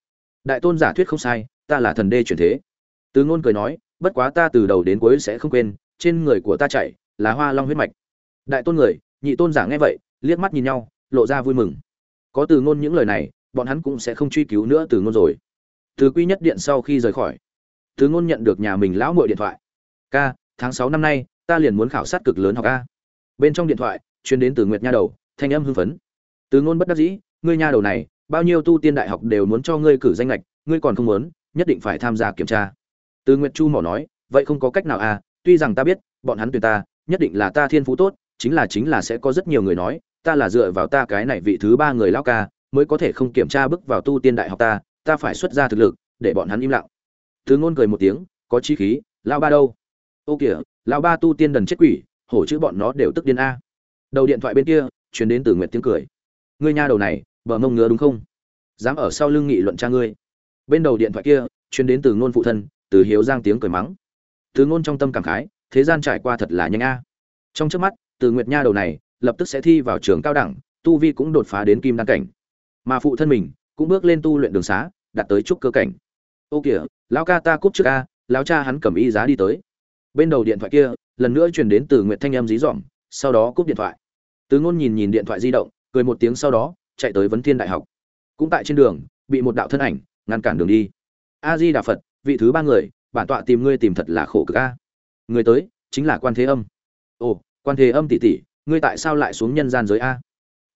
Đại tôn giả thuyết không sai, ta là thần đê chuyển thế. Từ ngôn cười nói, bất quá ta từ đầu đến cuối sẽ không quên, trên người của ta chạy là hoa long huyết mạch. Đại tôn người, nhị tôn giả nghe vậy, liếc mắt nhìn nhau, lộ ra vui mừng có từ ngôn những lời này, bọn hắn cũng sẽ không truy cứu nữa từ ngôn rồi. Từ quy nhất điện sau khi rời khỏi, từ ngôn nhận được nhà mình lão muội điện thoại. Ca, tháng sáu năm nay, ta liền muốn khảo sát cực lớn học a. Bên trong điện thoại chuyên đến từ nguyệt nha đầu, thanh âm hưng phấn. Từ ngôn bất đắc dĩ, ngươi nha đầu này, bao nhiêu tu tiên đại học đều muốn cho ngươi cử danh lệch ngươi còn không muốn, nhất định phải tham gia kiểm tra. Từ nguyệt chu mỏ nói, vậy không có cách nào à tuy rằng ta biết, bọn hắn tuyển ta, nhất định là ta thiên phú tốt, chính là chính là sẽ có rất nhiều người nói ta là dựa vào ta cái này vị thứ ba người lao ca, mới có thể không kiểm tra bước vào tu tiên đại học ta ta phải xuất ra thực lực, để bọn hắn im lặng. Thứ ngôn cười một tiếng, có chi khí lao ba đâu? Ô kìa lao ba tu tiên đần chết quỷ, hổ chữ bọn nó đều tức điên a. Đầu điện thoại bên kia chuyển đến từ nguyệt tiếng cười. Ngươi nha đầu này, bờ mông ngứa đúng không? Dám ở sau lưng nghị luận cha ngươi. Bên đầu điện thoại kia chuyển đến từ ngôn phụ thân, từ hiếu giang tiếng cười mắng. Từ ngôn trong tâm cảm khái, thế gian trải qua thật là nhanh a. Trong trước mắt từ nguyệt nha đầu này lập tức sẽ thi vào trường cao đẳng, tu vi cũng đột phá đến kim đan cảnh. Mà phụ thân mình cũng bước lên tu luyện đường xá, đạt tới trúc cơ cảnh. Ô kìa, lão ca ta cúp trước a, lão cha hắn cầm y giá đi tới. Bên đầu điện thoại kia, lần nữa truyền đến từ nguyệt thanh âm dí dỏm, sau đó cúp điện thoại. Từ ngôn nhìn nhìn điện thoại di động, cười một tiếng sau đó, chạy tới vấn thiên đại học. Cũng tại trên đường, bị một đạo thân ảnh ngăn cản đường đi. A di đà phật, vị thứ ba người, bản tọa tìm ngươi tìm thật là khổ cực a. Người tới, chính là quan thế âm. Ồ, quan thế âm tỷ tỷ ngươi tại sao lại xuống nhân gian giới a?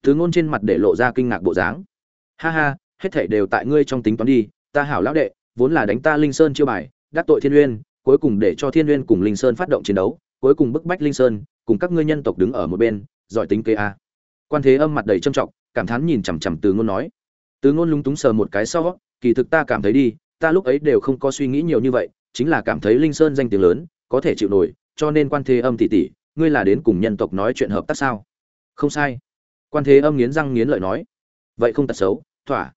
Thứ ngôn trên mặt để lộ ra kinh ngạc bộ dáng. Ha ha, hết thảy đều tại ngươi trong tính toán đi, ta hảo lão đệ, vốn là đánh ta linh sơn chiêu bài, đắc tội thiên uyên, cuối cùng để cho thiên uyên cùng linh sơn phát động chiến đấu, cuối cùng bức bách linh sơn, cùng các ngươi nhân tộc đứng ở một bên, giỏi tính kế a. Quan thế âm mặt đầy trầm trọng, cảm thán nhìn chằm chằm từ ngôn nói. Từ ngôn lúng túng sờ một cái sau, kỳ thực ta cảm thấy đi, ta lúc ấy đều không có suy nghĩ nhiều như vậy, chính là cảm thấy linh sơn danh tiếng lớn, có thể chịu nổi, cho nên quan thế âm tỷ tỷ ngươi là đến cùng nhân tộc nói chuyện hợp tác sao? Không sai. Quan thế âm nghiến răng nghiến lợi nói. Vậy không tật xấu, thỏa.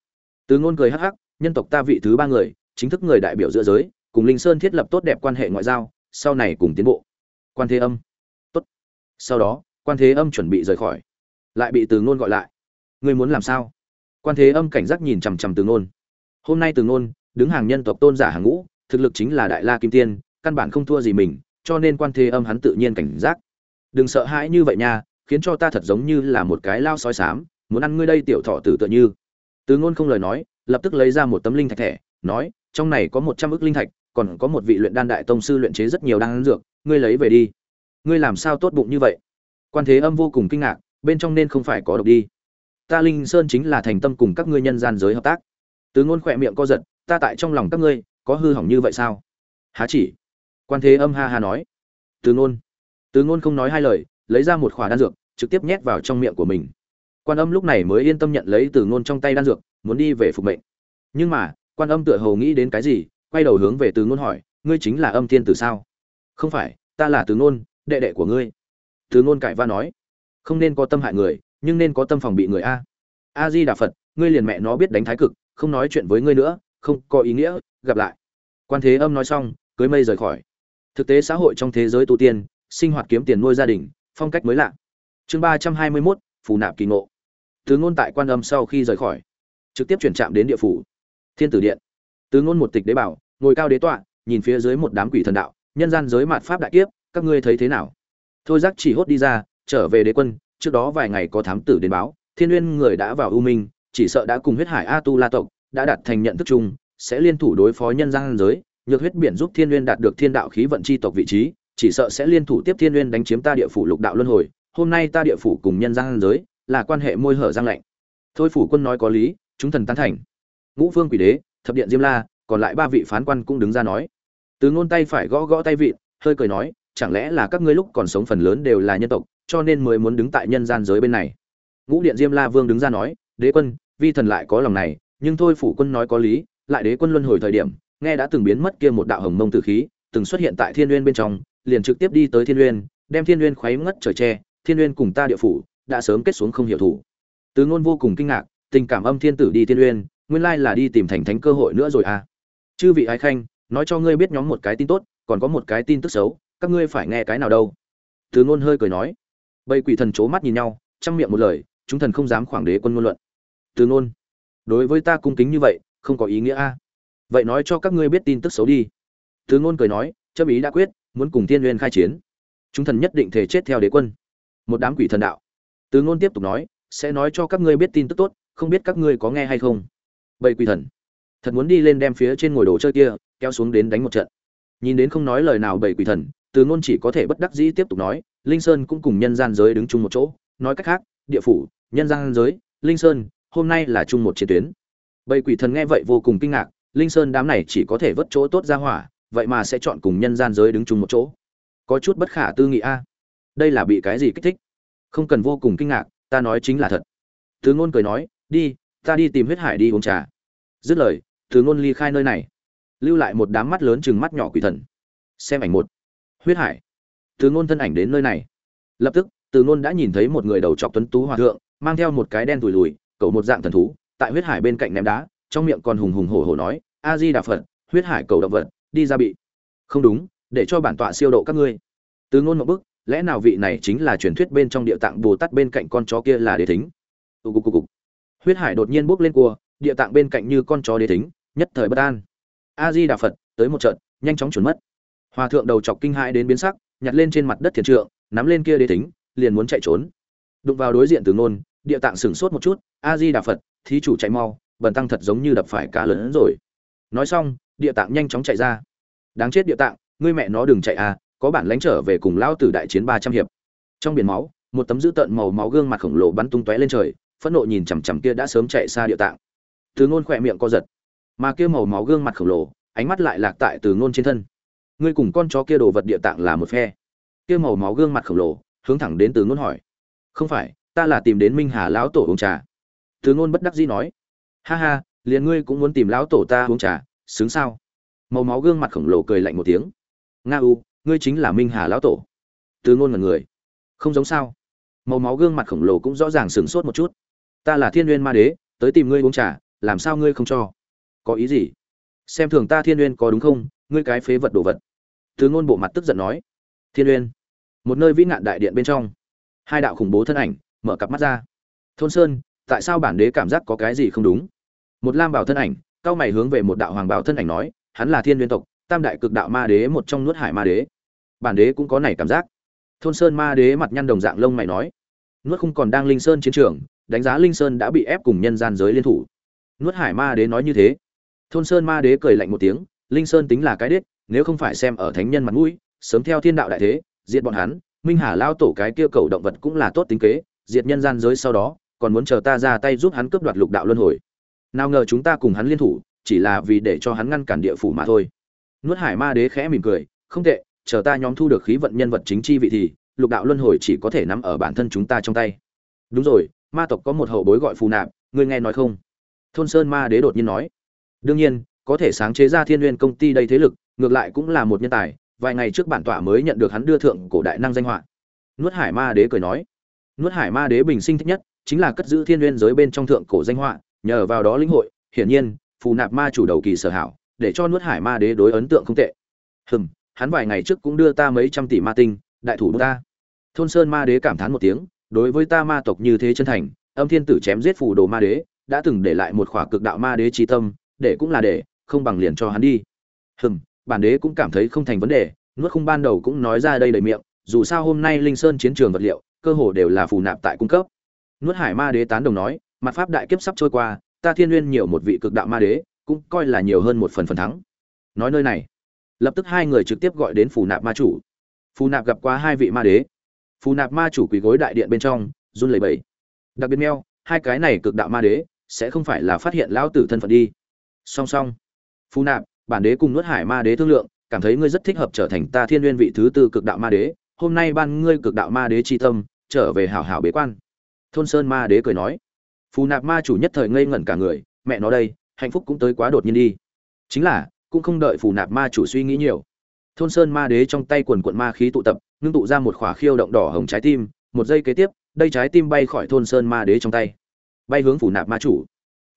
Từ ngôn cười hắc hắc, nhân tộc ta vị thứ ba người, chính thức người đại biểu giữa giới, cùng linh sơn thiết lập tốt đẹp quan hệ ngoại giao, sau này cùng tiến bộ. Quan thế âm. Tốt. Sau đó, quan thế âm chuẩn bị rời khỏi. Lại bị từ ngôn gọi lại. Ngươi muốn làm sao? Quan thế âm cảnh giác nhìn chằm chằm từ ngôn. Hôm nay từ ngôn, đứng hàng nhân tộc tôn giả hàng ngũ, thực lực chính là đại la kim tiên, căn bản không thua gì mình, cho nên quan thế âm hắn tự nhiên cảnh giác đừng sợ hãi như vậy nha, khiến cho ta thật giống như là một cái lao sói sám muốn ăn ngươi đây tiểu thọ tử tựa như. Từ ngôn không lời nói, lập tức lấy ra một tấm linh thạch thẻ, nói, trong này có một trăm ức linh thạch, còn có một vị luyện đan đại tông sư luyện chế rất nhiều đan dược, ngươi lấy về đi. Ngươi làm sao tốt bụng như vậy? Quan thế âm vô cùng kinh ngạc, bên trong nên không phải có độc đi. Ta linh sơn chính là thành tâm cùng các ngươi nhân gian giới hợp tác. Từ ngôn khỏe miệng co giật, ta tại trong lòng các ngươi, có hư hỏng như vậy sao? Há chỉ? Quan thế âm ha ha nói. Từ ngôn từ ngôn không nói hai lời, lấy ra một khỏa đan dược, trực tiếp nhét vào trong miệng của mình. Quan âm lúc này mới yên tâm nhận lấy từ ngôn trong tay đan dược, muốn đi về phục mệnh. Nhưng mà, quan âm tựa hồ nghĩ đến cái gì, quay đầu hướng về từ ngôn hỏi, ngươi chính là âm thiên tử sao? Không phải, ta là từ ngôn, đệ đệ của ngươi. Từ ngôn cãi va nói, không nên có tâm hại người, nhưng nên có tâm phòng bị người a. A di đà phật, ngươi liền mẹ nó biết đánh thái cực, không nói chuyện với ngươi nữa, không có ý nghĩa, gặp lại. Quan thế âm nói xong, cưới mây rời khỏi. Thực tế xã hội trong thế giới tu tiên sinh hoạt kiếm tiền nuôi gia đình, phong cách mới lạ. Chương ba trăm hai mươi mốt, phù nạp kỳ ngộ. Từ ngôn tại quan âm sau khi rời khỏi, trực tiếp chuyển trạm đến địa phủ. Thiên tử điện. Từ ngôn một tịch đế bảo, ngồi cao đế tọa, nhìn phía dưới một đám quỷ thần đạo, nhân gian giới mạt pháp đại kiếp, các ngươi thấy thế nào? Thôi giác chỉ hốt đi ra, trở về đế quân, trước đó vài ngày có thám tử đến báo, thiên nguyên người đã vào u minh, chỉ sợ đã cùng huyết hải a tu la tộc đã đạt thành nhận thức chung, sẽ liên thủ đối phó nhân gian giới, nhược huyết biển giúp thiên nguyên đạt được thiên đạo khí vận chi tộc vị trí chỉ sợ sẽ liên thủ tiếp thiên nguyên đánh chiếm ta địa phủ lục đạo luân hồi, hôm nay ta địa phủ cùng nhân gian giới là quan hệ môi hở giang lạnh. Thôi phủ quân nói có lý, chúng thần tán thành. Ngũ phương quỷ đế, thập điện diêm la, còn lại ba vị phán quan cũng đứng ra nói. Từ ngôn tay phải gõ gõ tay vị hơi cười nói, chẳng lẽ là các ngươi lúc còn sống phần lớn đều là nhân tộc, cho nên mới muốn đứng tại nhân gian giới bên này? Ngũ điện diêm la vương đứng ra nói, đế quân, vi thần lại có lòng này, nhưng thôi phủ quân nói có lý, lại đế quân luân hồi thời điểm, nghe đã từng biến mất kia một đạo hồng mông tử khí, từng xuất hiện tại thiên uyên bên trong liền trực tiếp đi tới thiên uyên đem thiên uyên khoáy ngất trời tre thiên uyên cùng ta địa phủ đã sớm kết xuống không hiểu thủ. Tứ ngôn vô cùng kinh ngạc, tình cảm âm thiên tử đi thiên uyên nguyên lai là đi tìm thành thánh cơ hội nữa rồi à. Chư vị ái khanh, nói cho ngươi biết nhóm một cái tin tốt, còn có một cái tin tức xấu, các ngươi phải nghe cái nào đâu. Tứ ngôn hơi cười nói. Bầy quỷ thần c mắt nhìn nhau, chăm miệng một lời, chúng thần không dám khoảng đế quân ngôn luận. Tứ ngôn, đối với ta cung kính như vậy, không có ý nghĩa a vậy nói cho các ngươi biết tin tức xấu đi. Tứ ngôn cười nói chấp ý đã quyết muốn cùng thiên nguyên khai chiến. Chúng thần nhất định thể chết theo đế quân. Một đám quỷ thần đạo. Từ ngôn tiếp tục nói, sẽ nói cho các ngươi biết tin tức tốt, không biết các ngươi có nghe hay không. Bầy quỷ thần. Thật muốn đi lên đem phía trên ngồi đồ chơi kia, kéo xuống đến đánh một trận. Nhìn đến không nói lời nào bầy quỷ thần, từ ngôn chỉ có thể bất đắc dĩ tiếp tục nói, linh sơn cũng cùng nhân gian giới đứng chung một chỗ. Nói cách khác, địa phủ, nhân gian giới, linh sơn, hôm nay là chung một chiến tuyến. Bầy quỷ thần nghe vậy vô cùng kinh ngạc, linh sơn đám này chỉ có thể vớt chỗ tốt ra hỏa vậy mà sẽ chọn cùng nhân gian giới đứng chung một chỗ. Có chút bất khả tư nghị a. Đây là bị cái gì kích thích? Không cần vô cùng kinh ngạc, ta nói chính là thật. Thứ ngôn cười nói, đi, ta đi tìm huyết hải đi uống trà. Dứt lời, thứ ngôn ly khai nơi này. Lưu lại một đám mắt lớn chừng mắt nhỏ quỷ thần. Xem ảnh một. Huyết hải. Từ ngôn thân ảnh đến nơi này. Lập tức từ ngôn đã nhìn thấy một người đầu trọc tuấn tú hòa thượng, mang theo một cái đen tủi lùi cậu một dạng thần thú, tại huyết hải bên cạnh ném đá, trong miệng còn hùng hùng hổ hổ nói, a di đà phật, huyết hải cầu động vật đi ra bị. Không đúng, để cho bản tọa siêu độ các ngươi. Từ ngôn một bức, lẽ nào vị này chính là truyền thuyết bên trong địa tạng bồ tát bên cạnh con chó kia là đế thính? Ù cục cục cục. Huyết hải đột nhiên bốc lên cua, địa tạng bên cạnh như con chó đế thính, nhất thời bất an. A di đà phật, tới một trận, nhanh chóng chuẩn mất. Hòa thượng đầu chọc kinh hãi đến biến sắc, nhặt lên trên mặt đất thiền trượng, nắm lên kia đế thính, liền muốn chạy trốn. Đụng vào đối diện từ ngôn, địa tạng sửng sốt một chút a di đà phật, thí chủ chạy mau, bần tăng thật giống như đập phải cá lớn rồi. Nói xong địa tạng nhanh chóng chạy ra. Đáng chết địa tạng, ngươi mẹ nó đừng chạy à có bản lánh trở về cùng lao tử đại chiến ba trăm hiệp. Trong biển máu, một tấm dữ tợn màu máu gương mặt khổng lồ bắn tung tóe lên trời, phẫn nộ nhìn chằm chằm kia đã sớm chạy xa địa tạng. Từ ngôn khỏe miệng co giật. Mà kia màu máu gương mặt khổng lồ, ánh mắt lại lạc tại từ ngôn trên thân. Ngươi cùng con chó kia đồ vật địa tạng là một phe. Kia màu máu gương mặt khổng lồ, hướng thẳng đến từ ngôn hỏi. Không phải, ta là tìm đến minh hà lão tổ uống trà. Từ ngôn bất đắc dĩ nói. Ha ha, liền ngươi cũng muốn tìm lão tổ ta uống trà xứng sao? Màu máu gương mặt khổng lồ cười lạnh một tiếng. Nga u, ngươi chính là minh hà lão tổ. Từ ngôn mật người. Không giống sao. Màu máu gương mặt khổng lồ cũng rõ ràng sửng sốt một chút. Ta là thiên n ma đế, tới tìm ngươi uống trà, làm sao ngươi không cho? Có ý gì? Xem thường ta thiên n có đúng không? Ngươi cái phế vật đồ vật. Từ ngôn bộ mặt tức giận nói. Thiên n một nơi vĩ nạn đại điện bên trong, hai đạo khủng bố thân ảnh mở cặp mắt ra. Thôn sơn, tại sao bản đế cảm giác có cái gì không đúng? Một lam bảo thân ảnh cao mày hướng về một đạo hoàng bảo thân ảnh nói, hắn là thiên liên tộc, tam đại cực đạo ma đế, một trong nuốt hải ma đế. Bản đế cũng có này cảm giác. Thôn sơn ma đế mặt nhăn đồng dạng lông mày nói, nuốt không còn đang linh sơn chiến trường, đánh giá linh sơn đã bị ép cùng nhân gian giới liên thủ. Nuốt hải ma đế nói như thế. Thôn sơn ma đế cười lạnh một tiếng, linh sơn tính là cái đết nếu không phải xem ở thánh nhân mặt mũi, sớm theo thiên đạo đại thế, diệt bọn hắn, minh hà lao tổ cái kia cầu động vật cũng là tốt tính kế, diệt nhân gian giới sau đó, còn muốn chờ ta ra tay giúp hắn cướp đoạt lục đạo luân hồi nào ngờ chúng ta cùng hắn liên thủ, chỉ là vì để cho hắn ngăn cản địa phủ mà thôi. Nuốt hải ma đế khẽ mỉm cười, không tệ, chờ ta nhóm thu được khí vận nhân vật chính chi vị thì, lục đạo luân hồi chỉ có thể nắm ở bản thân chúng ta trong tay. Đúng rồi, ma tộc có một hậu bối gọi phù nạp, ngươi nghe nói không? Thôn sơn ma đế đột nhiên nói. Đương nhiên, có thể sáng chế ra thiên n công ty đây thế lực, ngược lại cũng là một nhân tài, vài ngày trước bản tọa mới nhận được hắn đưa thượng cổ đại năng danh họa. Nuốt hải ma đế cười nói. Nuốt hải ma đế bình sinh thích nhất, chính là cất giữ thiên n giới bên trong thượng cổ danh họa nhờ vào đó lĩnh hội, hiển nhiên, phù nạp ma chủ đầu kỳ sở hảo, để cho nuốt hải ma đế đối ấn tượng không tệ. Hừm, hắn vài ngày trước cũng đưa ta mấy trăm tỷ ma tinh, đại thủ ta. Thôn sơn ma đế cảm thán một tiếng, đối với ta ma tộc như thế chân thành, âm thiên tử chém giết phù đồ ma đế, đã từng để lại một khỏa cực đạo ma đế trí tâm, để cũng là để, không bằng liền cho hắn đi. Hừm, bản đế cũng cảm thấy không thành vấn đề, nuốt không ban đầu cũng nói ra đây đầy miệng, dù sao hôm nay linh sơn chiến trường vật liệu, cơ hồ đều là phù nạp tại cung cấp. Nuốt hải ma đế tán đồng nói mặt pháp đại kiếp sắp trôi qua, ta thiên nguyên nhiều một vị cực đạo ma đế, cũng coi là nhiều hơn một phần phần thắng. Nói nơi này, lập tức hai người trực tiếp gọi đến phù nạp ma chủ. Phù nạp gặp qua hai vị ma đế. Phù nạp ma chủ quỳ gối đại điện bên trong, run lẩy bẩy. Đặc biệt meo, hai cái này cực đạo ma đế, sẽ không phải là phát hiện lão tử thân phận đi. Song song, phù nạp, bản đế cùng nuốt hải ma đế thương lượng, cảm thấy ngươi rất thích hợp trở thành ta thiên nguyên vị thứ tư cực đạo ma đế, hôm nay ban ngươi cực đạo ma đế chi tâm, trở về hảo hảo bế quan. Thôn sơn ma đế cười nói phù nạp ma chủ nhất thời ngây ngẩn cả người, mẹ nó đây, hạnh phúc cũng tới quá đột nhiên đi. Chính là, cũng không đợi phù nạp ma chủ suy nghĩ nhiều. Thôn sơn ma đế trong tay quần quận ma khí tụ tập, ngưng tụ ra một khỏa khiêu động đỏ hồng trái tim, một giây kế tiếp, đây trái tim bay khỏi thôn sơn ma đế trong tay. Bay hướng phù nạp ma chủ.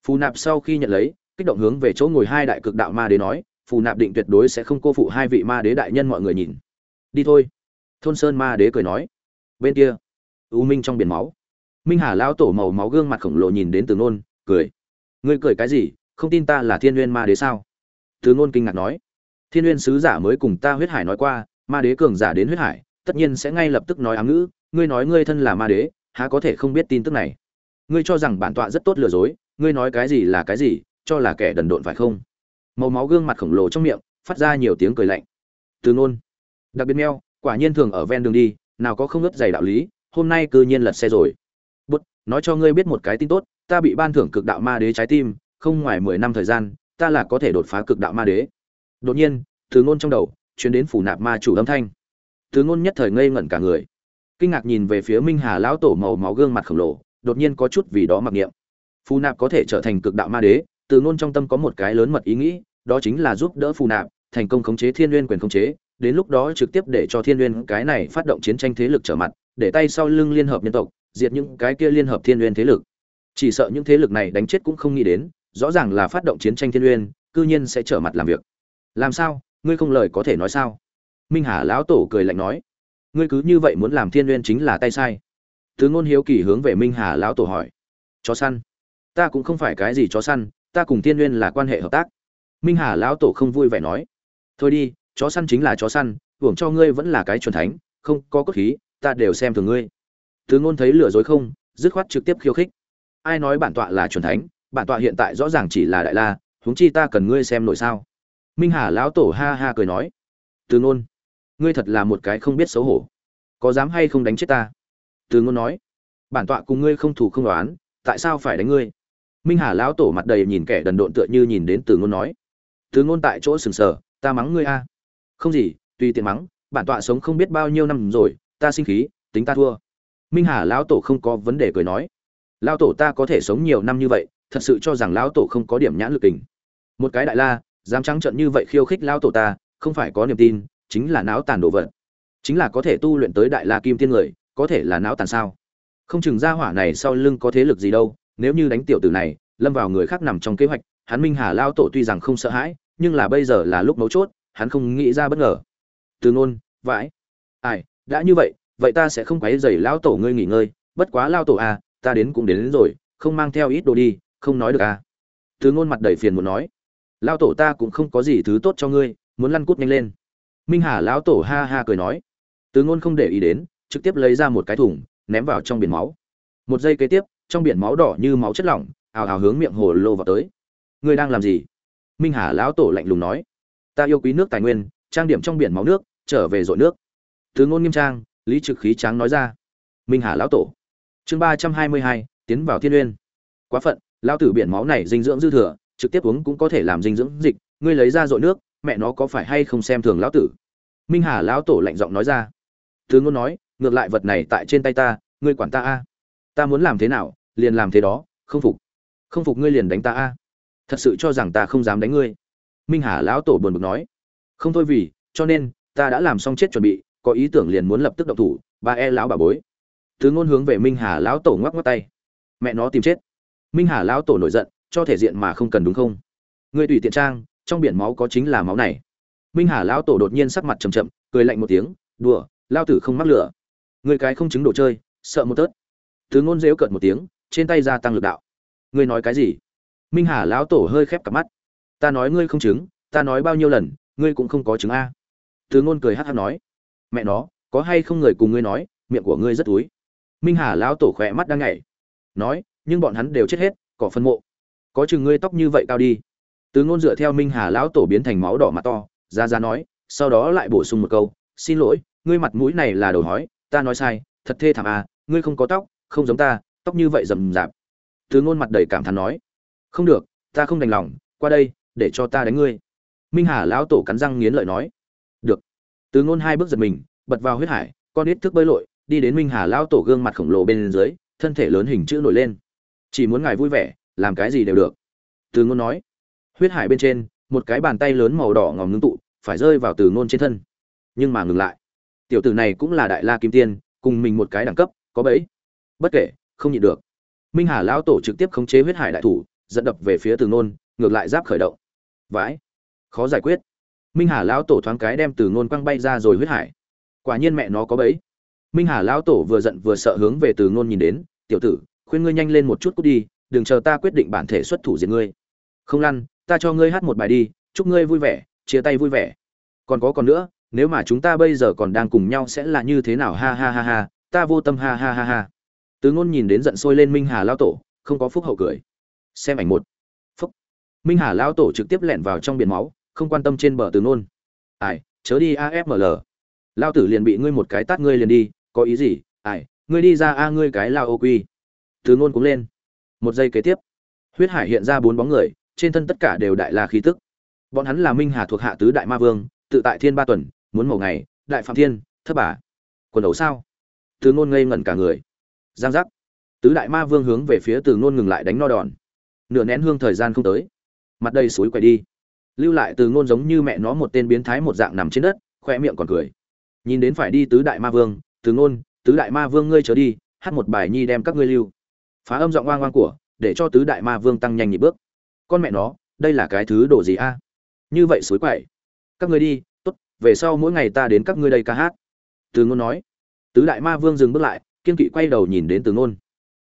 Phù nạp sau khi nhận lấy, kích động hướng về chỗ ngồi hai đại cực đạo ma đế nói, phù nạp định tuyệt đối sẽ không cô phụ hai vị ma đế đại nhân mọi người nhìn. Đi thôi. Thôn sơn ma đế cười nói. Bên kia, u minh trong biển máu minh hà lao tổ màu máu gương mặt khổng lồ nhìn đến từ nôn, cười. Ngươi cười cái gì? Không tin ta là thiên n ma đế sao? Từ nôn kinh ngạc nói. Thiên n sứ giả mới cùng ta huyết hải nói qua, ma đế cường giả đến huyết hải, tất nhiên sẽ ngay lập tức nói ám ngữ. Ngươi nói ngươi thân là ma đế, há có thể không biết tin tức này? Ngươi cho rằng bản tọa rất tốt lừa dối, ngươi nói cái gì là cái gì, cho là kẻ đần độn phải không? Màu máu gương mặt khổng lồ trong miệng, phát ra nhiều tiếng cười lạnh. Từ nôn. Đặc biệt meo, quả nhiên thường ở ven đường đi, nào có không ướt giày đạo lý, hôm nay cư nhiên lật xe rồi nói cho ngươi biết một cái tin tốt, ta bị ban thưởng cực đạo ma đế trái tim, không ngoài mười năm thời gian, ta là có thể đột phá cực đạo ma đế. Đột nhiên, từ ngôn trong đầu chuyến đến phủ nạp ma chủ âm thanh. Từ ngôn nhất thời ngây ngẩn cả người. Kinh ngạc nhìn về phía minh hà lão tổ màu máu gương mặt khổng lồ, đột nhiên có chút vì đó mặc niệm. Phù nạp có thể trở thành cực đạo ma đế, từ ngôn trong tâm có một cái lớn mật ý nghĩ, đó chính là giúp đỡ phù nạp, thành công khống chế thiên nguyên quyền khống chế, đến lúc đó trực tiếp để cho thiên nguyên cái này phát động chiến tranh thế lực trở mặt, để tay sau lưng liên hợp nhân tộc diệt những cái kia liên hợp thiên nguyên thế lực. Chỉ sợ những thế lực này đánh chết cũng không nghĩ đến, rõ ràng là phát động chiến tranh thiên nguyên, cư nhiên sẽ trở mặt làm việc. Làm sao? Ngươi không lời có thể nói sao? Minh hà lão tổ cười lạnh nói. Ngươi cứ như vậy muốn làm thiên nguyên chính là tay sai. Từ ngôn hiếu kỳ hướng về minh hà lão tổ hỏi. Chó săn. Ta cũng không phải cái gì chó săn, ta cùng thiên nguyên là quan hệ hợp tác. Minh hà lão tổ không vui vẻ nói. Thôi đi, chó săn chính là chó săn, hưởng cho ngươi vẫn là cái chuẩn thánh, không có cốt khí, ta đều xem thường ngươi từ ngôn thấy lừa dối không, dứt khoát trực tiếp khiêu khích. Ai nói bản tọa là chuẩn thánh, bản tọa hiện tại rõ ràng chỉ là đại la, huống chi ta cần ngươi xem nổi sao? Minh hà lão tổ ha ha cười nói. Từ ngôn, ngươi thật là một cái không biết xấu hổ. Có dám hay không đánh chết ta? Từ ngôn nói. Bản tọa cùng ngươi không thủ không đoán, tại sao phải đánh ngươi? Minh hà lão tổ mặt đầy nhìn kẻ đần độn tựa như nhìn đến từ ngôn nói. Từ ngôn tại chỗ sừng sờ, ta mắng ngươi a. Không gì, tùy tiện mắng, bản tọa sống không biết bao nhiêu năm rồi, ta sinh khí, tính ta thua minh hà lão tổ không có vấn đề cười nói. Lão tổ ta có thể sống nhiều năm như vậy, thật sự cho rằng lão tổ không có điểm nhãn lực tình một cái đại la, dám trắng trợn như vậy khiêu khích lão tổ ta, không phải có niềm tin, chính là não tàn đồ vật. Chính là có thể tu luyện tới đại la kim tiên người, có thể là não tàn sao? Không chừng ra hỏa này sau lưng có thế lực gì đâu, nếu như đánh tiểu tử này, lâm vào người khác nằm trong kế hoạch, hắn minh hà lao tổ tuy rằng không sợ hãi, nhưng là bây giờ là lúc mấu chốt, hắn không nghĩ ra bất ngờ. Từ ngôn, vãi. Ai, đã như vậy vậy ta sẽ không quấy rầy lão tổ ngươi nghỉ ngơi bất quá lão tổ à ta đến cũng đến, đến rồi không mang theo ít đồ đi không nói được à. Từ ngôn mặt đầy phiền muốn nói lão tổ ta cũng không có gì thứ tốt cho ngươi muốn lăn cút nhanh lên. Minh hà lão tổ ha ha cười nói từ ngôn không để ý đến trực tiếp lấy ra một cái thùng ném vào trong biển máu. Một giây kế tiếp trong biển máu đỏ như máu chất lỏng ào ào hướng miệng hồ lô vào tới. Ngươi đang làm gì? Minh hà lão tổ lạnh lùng nói ta yêu quý nước tài nguyên trang điểm trong biển máu nước trở về rồi nước. Từ ngôn nghiêm trang lý trực khí tráng nói ra. Minh hà lão tổ. Chương ba trăm hai mươi hai, tiến vào thiên uyên. Quá phận, lão tử biển máu này dinh dưỡng dư thừa, trực tiếp uống cũng có thể làm dinh dưỡng dịch, ngươi lấy ra dội nước, mẹ nó có phải hay không xem thường lão tử? Minh hà lão tổ lạnh giọng nói ra. Thứ ngôn nói, ngược lại vật này tại trên tay ta, ngươi quản ta a. Ta muốn làm thế nào, liền làm thế đó, không phục. Không phục ngươi liền đánh ta a. Thật sự cho rằng ta không dám đánh ngươi. Minh hà lão tổ buồn bực nói. Không thôi vì, cho nên, ta đã làm xong chết chuẩn bị có ý tưởng liền muốn lập tức động thủ, ba e lão bà bối. Thứ ngôn hướng về minh hà lão tổ ngoắc ngoắc tay. Mẹ nó tìm chết. Minh hà lão tổ nổi giận, cho thể diện mà không cần đúng không? Người tùy tiện trang, trong biển máu có chính là máu này. Minh hà lão tổ đột nhiên sắc mặt chầm chậm cười lạnh một tiếng, đùa, lao tử không mắc lửa. Người cái không chứng đồ chơi, sợ một tớt. Thứ ngôn dếu cợt một tiếng, trên tay gia tăng lực đạo. Ngươi nói cái gì? Minh hà lão tổ hơi khép cặp mắt. Ta nói ngươi không chứng, ta nói bao nhiêu lần, ngươi cũng không có chứng a. Tướng ngôn cười hát hát nói mẹ nó, có hay không người cùng ngươi nói, miệng của ngươi rất túi. Minh hà lão tổ khỏe mắt đang nhảy, nói, nhưng bọn hắn đều chết hết, cỏ phân mộ. Có chừng ngươi tóc như vậy cao đi. Từ ngôn dựa theo minh hà lão tổ biến thành máu đỏ mặt to, ra ra nói, sau đó lại bổ sung một câu, xin lỗi, ngươi mặt mũi này là đầu hói, ta nói sai, thật thê thảm à ngươi không có tóc, không giống ta, tóc như vậy rầm rạp. Từ ngôn mặt đầy cảm thán nói, không được, ta không đành lòng, qua đây, để cho ta đánh ngươi. Minh hà lão tổ cắn răng nghiến lợi nói từ ngôn hai bước giật mình, bật vào huyết hải, con ít thức bơi lội, đi đến minh hà lão tổ gương mặt khổng lồ bên dưới, thân thể lớn hình chữ nổi lên. Chỉ muốn ngài vui vẻ, làm cái gì đều được. Từ ngôn nói. Huyết hải bên trên, một cái bàn tay lớn màu đỏ ngòm ngưng tụ, phải rơi vào từ ngôn trên thân. Nhưng mà ngừng lại. Tiểu tử này cũng là đại la kim tiên, cùng mình một cái đẳng cấp, có bẫy. Bất kể, không nhịn được. Minh hà lão tổ trực tiếp khống chế huyết hải đại thủ dẫn đập về phía từ ngôn, ngược lại giáp khởi động. Vãi. Khó giải quyết minh hà lão tổ thoáng cái đem từ ngôn quăng bay ra rồi huyết hải. Quả nhiên mẹ nó có bấy. minh hà lão tổ vừa giận vừa sợ hướng về từ ngôn nhìn đến, tiểu tử, khuyên ngươi nhanh lên một chút cút đi, đừng chờ ta quyết định bản thể xuất thủ diệt ngươi. Không lăn, ta cho ngươi hát một bài đi, chúc ngươi vui vẻ, chia tay vui vẻ. Còn có còn nữa, nếu mà chúng ta bây giờ còn đang cùng nhau sẽ là như thế nào? Ha ha ha ha, ta vô tâm, ha ha ha ha. Từ ngôn nhìn đến giận sôi lên minh hà lão tổ, không có phúc hậu cười. Xem ảnh một. Phúc. Minh hà lão tổ trực tiếp lẻn vào trong biển máu không quan tâm trên bờ từ nôn, ai chớ đi afml lao tử liền bị ngươi một cái tát ngươi liền đi có ý gì? Ai ngươi đi ra a ngươi cái lao ô quy. Từ nôn cũng lên. Một giây kế tiếp huyết hải hiện ra bốn bóng người trên thân tất cả đều đại la khí tức. Bọn hắn là minh hà thuộc hạ tứ đại ma vương tự tại thiên ba tuần muốn màu ngày đại phạm thiên thất bà. Quần đầu sao? Từ ngôn ngây ngẩn cả người. Giang giác. Tứ đại ma vương hướng về phía từ ngôn ngừng lại đánh no đòn. Nửa nén hương thời gian không tới. Mặt đây suối quay đi lưu lại từ ngôn giống như mẹ nó một tên biến thái một dạng nằm trên đất, khoe miệng còn cười. Nhìn đến phải đi tứ đại ma vương, từ ngôn, tứ đại ma vương ngươi trở đi, hát một bài nhi đem các ngươi lưu. Phá âm giọng oang oang của, để cho tứ đại ma vương tăng nhanh nhịp bước. Con mẹ nó, đây là cái thứ đồ gì a? Như vậy suối quậy. Các ngươi đi, tốt, về sau mỗi ngày ta đến các ngươi đây ca hát. Từ ngôn nói. Tứ đại ma vương dừng bước lại, kiên kỵ quay đầu nhìn đến từ ngôn.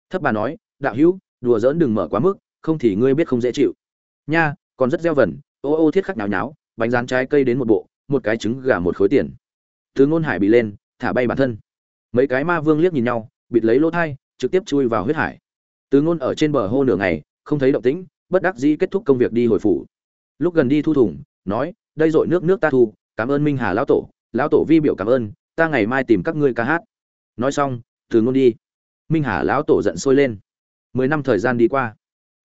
Thấp bà nói, đạo hữu, đùa giỡn đừng mở quá mức, không thì ngươi biết không dễ chịu. Nha, còn rất gieo vẩn ô ô thiết khắc nháo nháo, bánh rán trái cây đến một bộ, một cái trứng gà một khối tiền. Từ ngôn hải bị lên, thả bay bản thân. Mấy cái ma vương liếc nhìn nhau, bịt lấy lỗ thai, trực tiếp chui vào huyết hải. Từ ngôn ở trên bờ hô nửa ngày, không thấy động tĩnh, bất đắc dĩ kết thúc công việc đi hồi phủ. Lúc gần đi thu thủng, nói, đây dội nước nước ta thu, cảm ơn minh hà lão tổ lão tổ vi biểu cảm ơn, ta ngày mai tìm các ngươi ca hát. Nói xong, từ ngôn đi. Minh hà lão tổ giận sôi lên. Mười năm thời gian đi qua,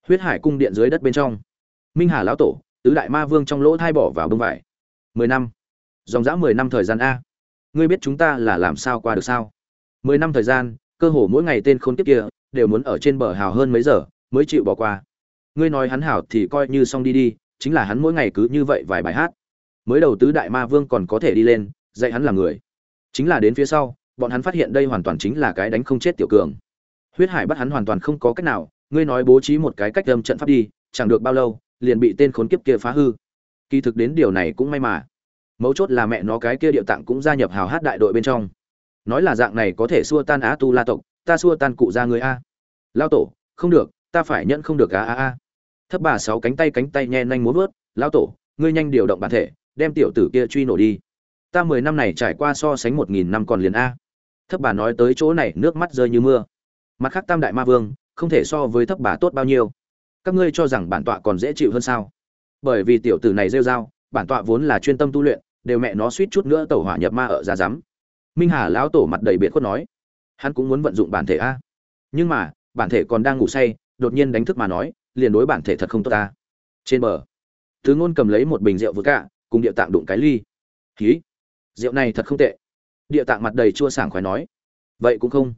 huyết hải cung điện dưới đất bên trong. Minh hà lão tổ tứ đại ma vương trong lỗ thai bỏ vào bông vải. Mười năm. Dòng dã mười năm thời gian a. Ngươi biết chúng ta là làm sao qua được sao? Mười năm thời gian, cơ hồ mỗi ngày tên khốn kiếp kia đều muốn ở trên bờ hào hơn mấy giờ mới chịu bỏ qua. Ngươi nói hắn hảo thì coi như xong đi đi, chính là hắn mỗi ngày cứ như vậy vài bài hát. Mới đầu tứ đại ma vương còn có thể đi lên, dạy hắn làm người. Chính là đến phía sau, bọn hắn phát hiện đây hoàn toàn chính là cái đánh không chết tiểu cường. Huyết hải bắt hắn hoàn toàn không có cách nào, ngươi nói bố trí một cái cách âm trận pháp đi, chẳng được bao lâu liền bị tên khốn kiếp kia phá hư. Kỳ thực đến điều này cũng may mà. Mấu chốt là mẹ nó cái kia điệu tạng cũng gia nhập hào hát đại đội bên trong. Nói là dạng này có thể xua tan á tu la tộc, ta xua tan cụ ra người a. Lao tổ, không được, ta phải nhận không được a a a. Thấp bà sáu cánh tay cánh tay nhe nhanh muốn vớt lao tổ, ngươi nhanh điều động bản thể, đem tiểu tử kia truy nổ đi. Ta mười năm này trải qua so sánh một nghìn năm còn liền a. Thấp bà nói tới chỗ này, nước mắt rơi như mưa. Mặt khác tam đại ma vương, không thể so với thấp bà tốt bao nhiêu các ngươi cho rằng bản tọa còn dễ chịu hơn sao? Bởi vì tiểu tử này rêu dao bản tọa vốn là chuyên tâm tu luyện, đều mẹ nó suýt chút nữa tẩu hỏa nhập ma ở ra rắm minh hà lão tổ mặt đầy biệt khuất nói, hắn cũng muốn vận dụng bản thể a. Nhưng mà, bản thể còn đang ngủ say, đột nhiên đánh thức mà nói, liền đối bản thể thật không tốt ta. Trên bờ, thứ ngôn cầm lấy một bình rượu vừa cả cùng địa tạng đụng cái ly. Khí rượu này thật không tệ. Địa tạng mặt đầy chua sảng khoái nói, vậy cũng không.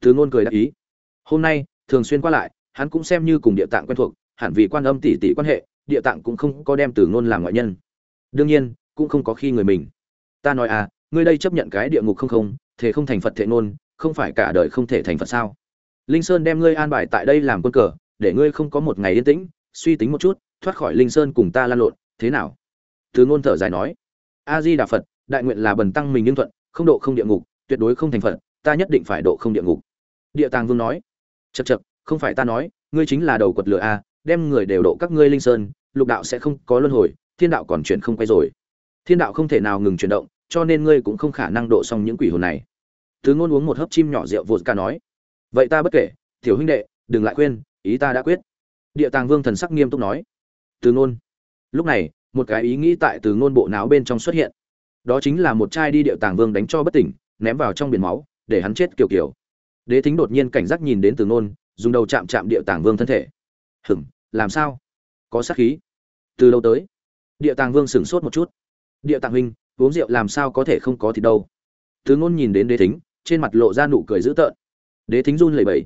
Thứ ngôn cười đáp ý, hôm nay thường xuyên qua lại hắn cũng xem như cùng địa tạng quen thuộc, hẳn vì quan âm tỷ tỷ quan hệ, địa tạng cũng không có đem từ ngôn làm ngoại nhân. Đương nhiên, cũng không có khi người mình. Ta nói à ngươi đây chấp nhận cái địa ngục không không thể không thành phật thể ngôn, không phải cả đời không thể thành phật sao? Linh sơn đem ngươi an bài tại đây làm quân cờ, để ngươi không có một ngày yên tĩnh, suy tính một chút, thoát khỏi linh sơn cùng ta lan lộn, thế nào? Từ ngôn thở dài nói. A di đà phật, đại nguyện là bần tăng mình nhưng thuận, không độ không địa ngục, tuyệt đối không thành phật, ta nhất định phải độ không địa ngục. Địa tàng vương nói. Chật chật không phải ta nói, ngươi chính là đầu quật lửa a, đem người đều độ các ngươi linh sơn, lục đạo sẽ không có luân hồi, thiên đạo còn chuyển không quay rồi. Thiên đạo không thể nào ngừng chuyển động, cho nên ngươi cũng không khả năng độ xong những quỷ hồn này. Thứ ngôn uống một hớp chim nhỏ rượu vột ca nói, vậy ta bất kể, tiểu huynh đệ, đừng lại khuyên, ý ta đã quyết. Địa tàng vương thần sắc nghiêm túc nói từ ngôn. Lúc này, một cái ý nghĩ tại từ ngôn bộ não bên trong xuất hiện. Đó chính là một trai đi địa tàng vương đánh cho bất tỉnh, ném vào trong biển máu, để hắn chết kiểu kiểu. Đế thính đột nhiên cảnh giác nhìn đến từ ngôn dùng đầu chạm chạm địa tàng vương thân thể. Hừng làm sao? Có sát khí. Từ lâu tới, địa tàng vương sửng sốt một chút. Địa tàng huynh, uống rượu làm sao có thể không có thì đâu? Từ ngôn nhìn đến đế thính, trên mặt lộ ra nụ cười dữ tợn. Đế thính run lẩy bẩy.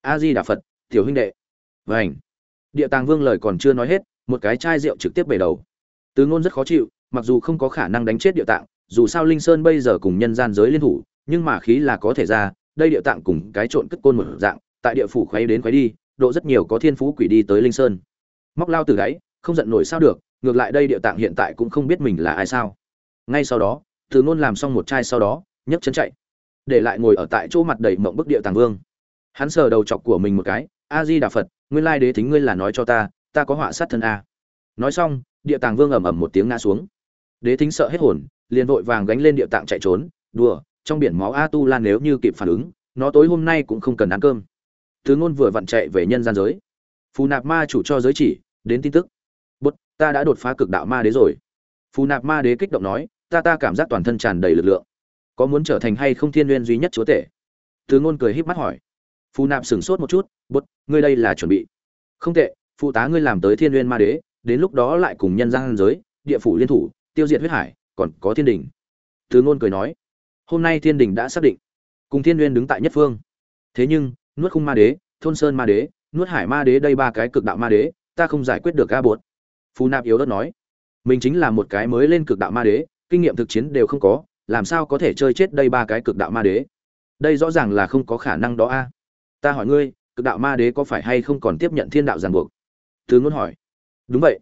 A di đà phật, tiểu huynh đệ. Vảnh địa tàng vương lời còn chưa nói hết, một cái chai rượu trực tiếp bể đầu. Tứ ngôn rất khó chịu, mặc dù không có khả năng đánh chết địa tạng, dù sao linh sơn bây giờ cùng nhân gian giới liên thủ, nhưng mà khí là có thể ra, đây địa tạng cùng cái trộn cất côn một dạng tại địa phủ khuấy đến khuấy đi, độ rất nhiều có thiên phú quỷ đi tới linh sơn. Móc lao từ gáy không giận nổi sao được, ngược lại đây địa tạng hiện tại cũng không biết mình là ai sao. Ngay sau đó, từ ngôn làm xong một chai sau đó, nhấc chân chạy. Để lại ngồi ở tại chỗ mặt đầy mộng bức địa tàng vương. Hắn sờ đầu chọc của mình một cái a di đà phật, nguyên lai đế thính ngươi là nói cho ta ta có họa sát thân a. Nói xong, địa tàng vương ầm ầm một tiếng ngã xuống. Đế thính sợ hết hồn, liền vội vàng gánh lên địa tạng chạy trốn, đùa, trong biển máu a tu lan nếu như kịp phản ứng, nó tối hôm nay cũng không cần ăn cơm thứ ngôn vừa vặn chạy về nhân gian giới. Phù nạp ma chủ cho giới chỉ, đến tin tức. Bút, ta đã đột phá cực đạo ma đế rồi. Phù nạp ma đế kích động nói, ta ta cảm giác toàn thân tràn đầy lực lượng. Có muốn trở thành hay không thiên nguyên duy nhất chúa tể? Từ ngôn cười híp mắt hỏi. Phù nạp sửng sốt một chút, bút, ngươi đây là chuẩn bị. Không tệ, phụ tá ngươi làm tới thiên nguyên ma đế, đến lúc đó lại cùng nhân gian giới, địa phủ liên thủ, tiêu diệt huyết hải, còn có thiên đình. Từ ngôn cười nói. Hôm nay thiên đình đã xác định. Cùng thiên nguyên đứng tại nhất phương. Thế nhưng nuốt khung ma đế, thôn sơn ma đế, nuốt hải ma đế đây ba cái cực đạo ma đế, ta không giải quyết được a buột phù nạp yếu đất nói, mình chính là một cái mới lên cực đạo ma đế, kinh nghiệm thực chiến đều không có, làm sao có thể chơi chết đây ba cái cực đạo ma đế? Đây rõ ràng là không có khả năng đó a. Ta hỏi ngươi, cực đạo ma đế có phải hay không còn tiếp nhận thiên đạo ràng buộc? Thứ ngôn hỏi. Đúng vậy.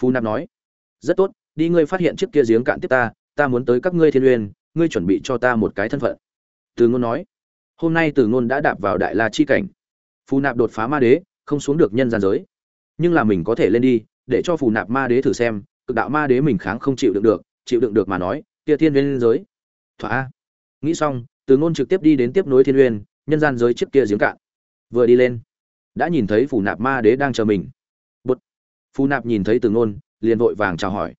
Phù nạp nói. Rất tốt, đi ngươi phát hiện chiếc kia giếng cạn tiếp ta ta muốn tới các ngươi thiên uyên, ngươi chuẩn bị cho ta một cái thân phận. Từ ngôn nói hôm nay từ ngôn đã đạp vào đại la chi cảnh. Phù nạp đột phá ma đế, không xuống được nhân gian giới. Nhưng là mình có thể lên đi, để cho phù nạp ma đế thử xem, cực đạo ma đế mình kháng không chịu đựng được, chịu đựng được mà nói, kia thiên lên giới. Thỏa nghĩ xong, từ ngôn trực tiếp đi đến tiếp nối thiên uyên nhân gian giới trước kia giếng cạn. Vừa đi lên, đã nhìn thấy phù nạp ma đế đang chờ mình. Bút phù nạp nhìn thấy từ ngôn, liền vội vàng chào hỏi.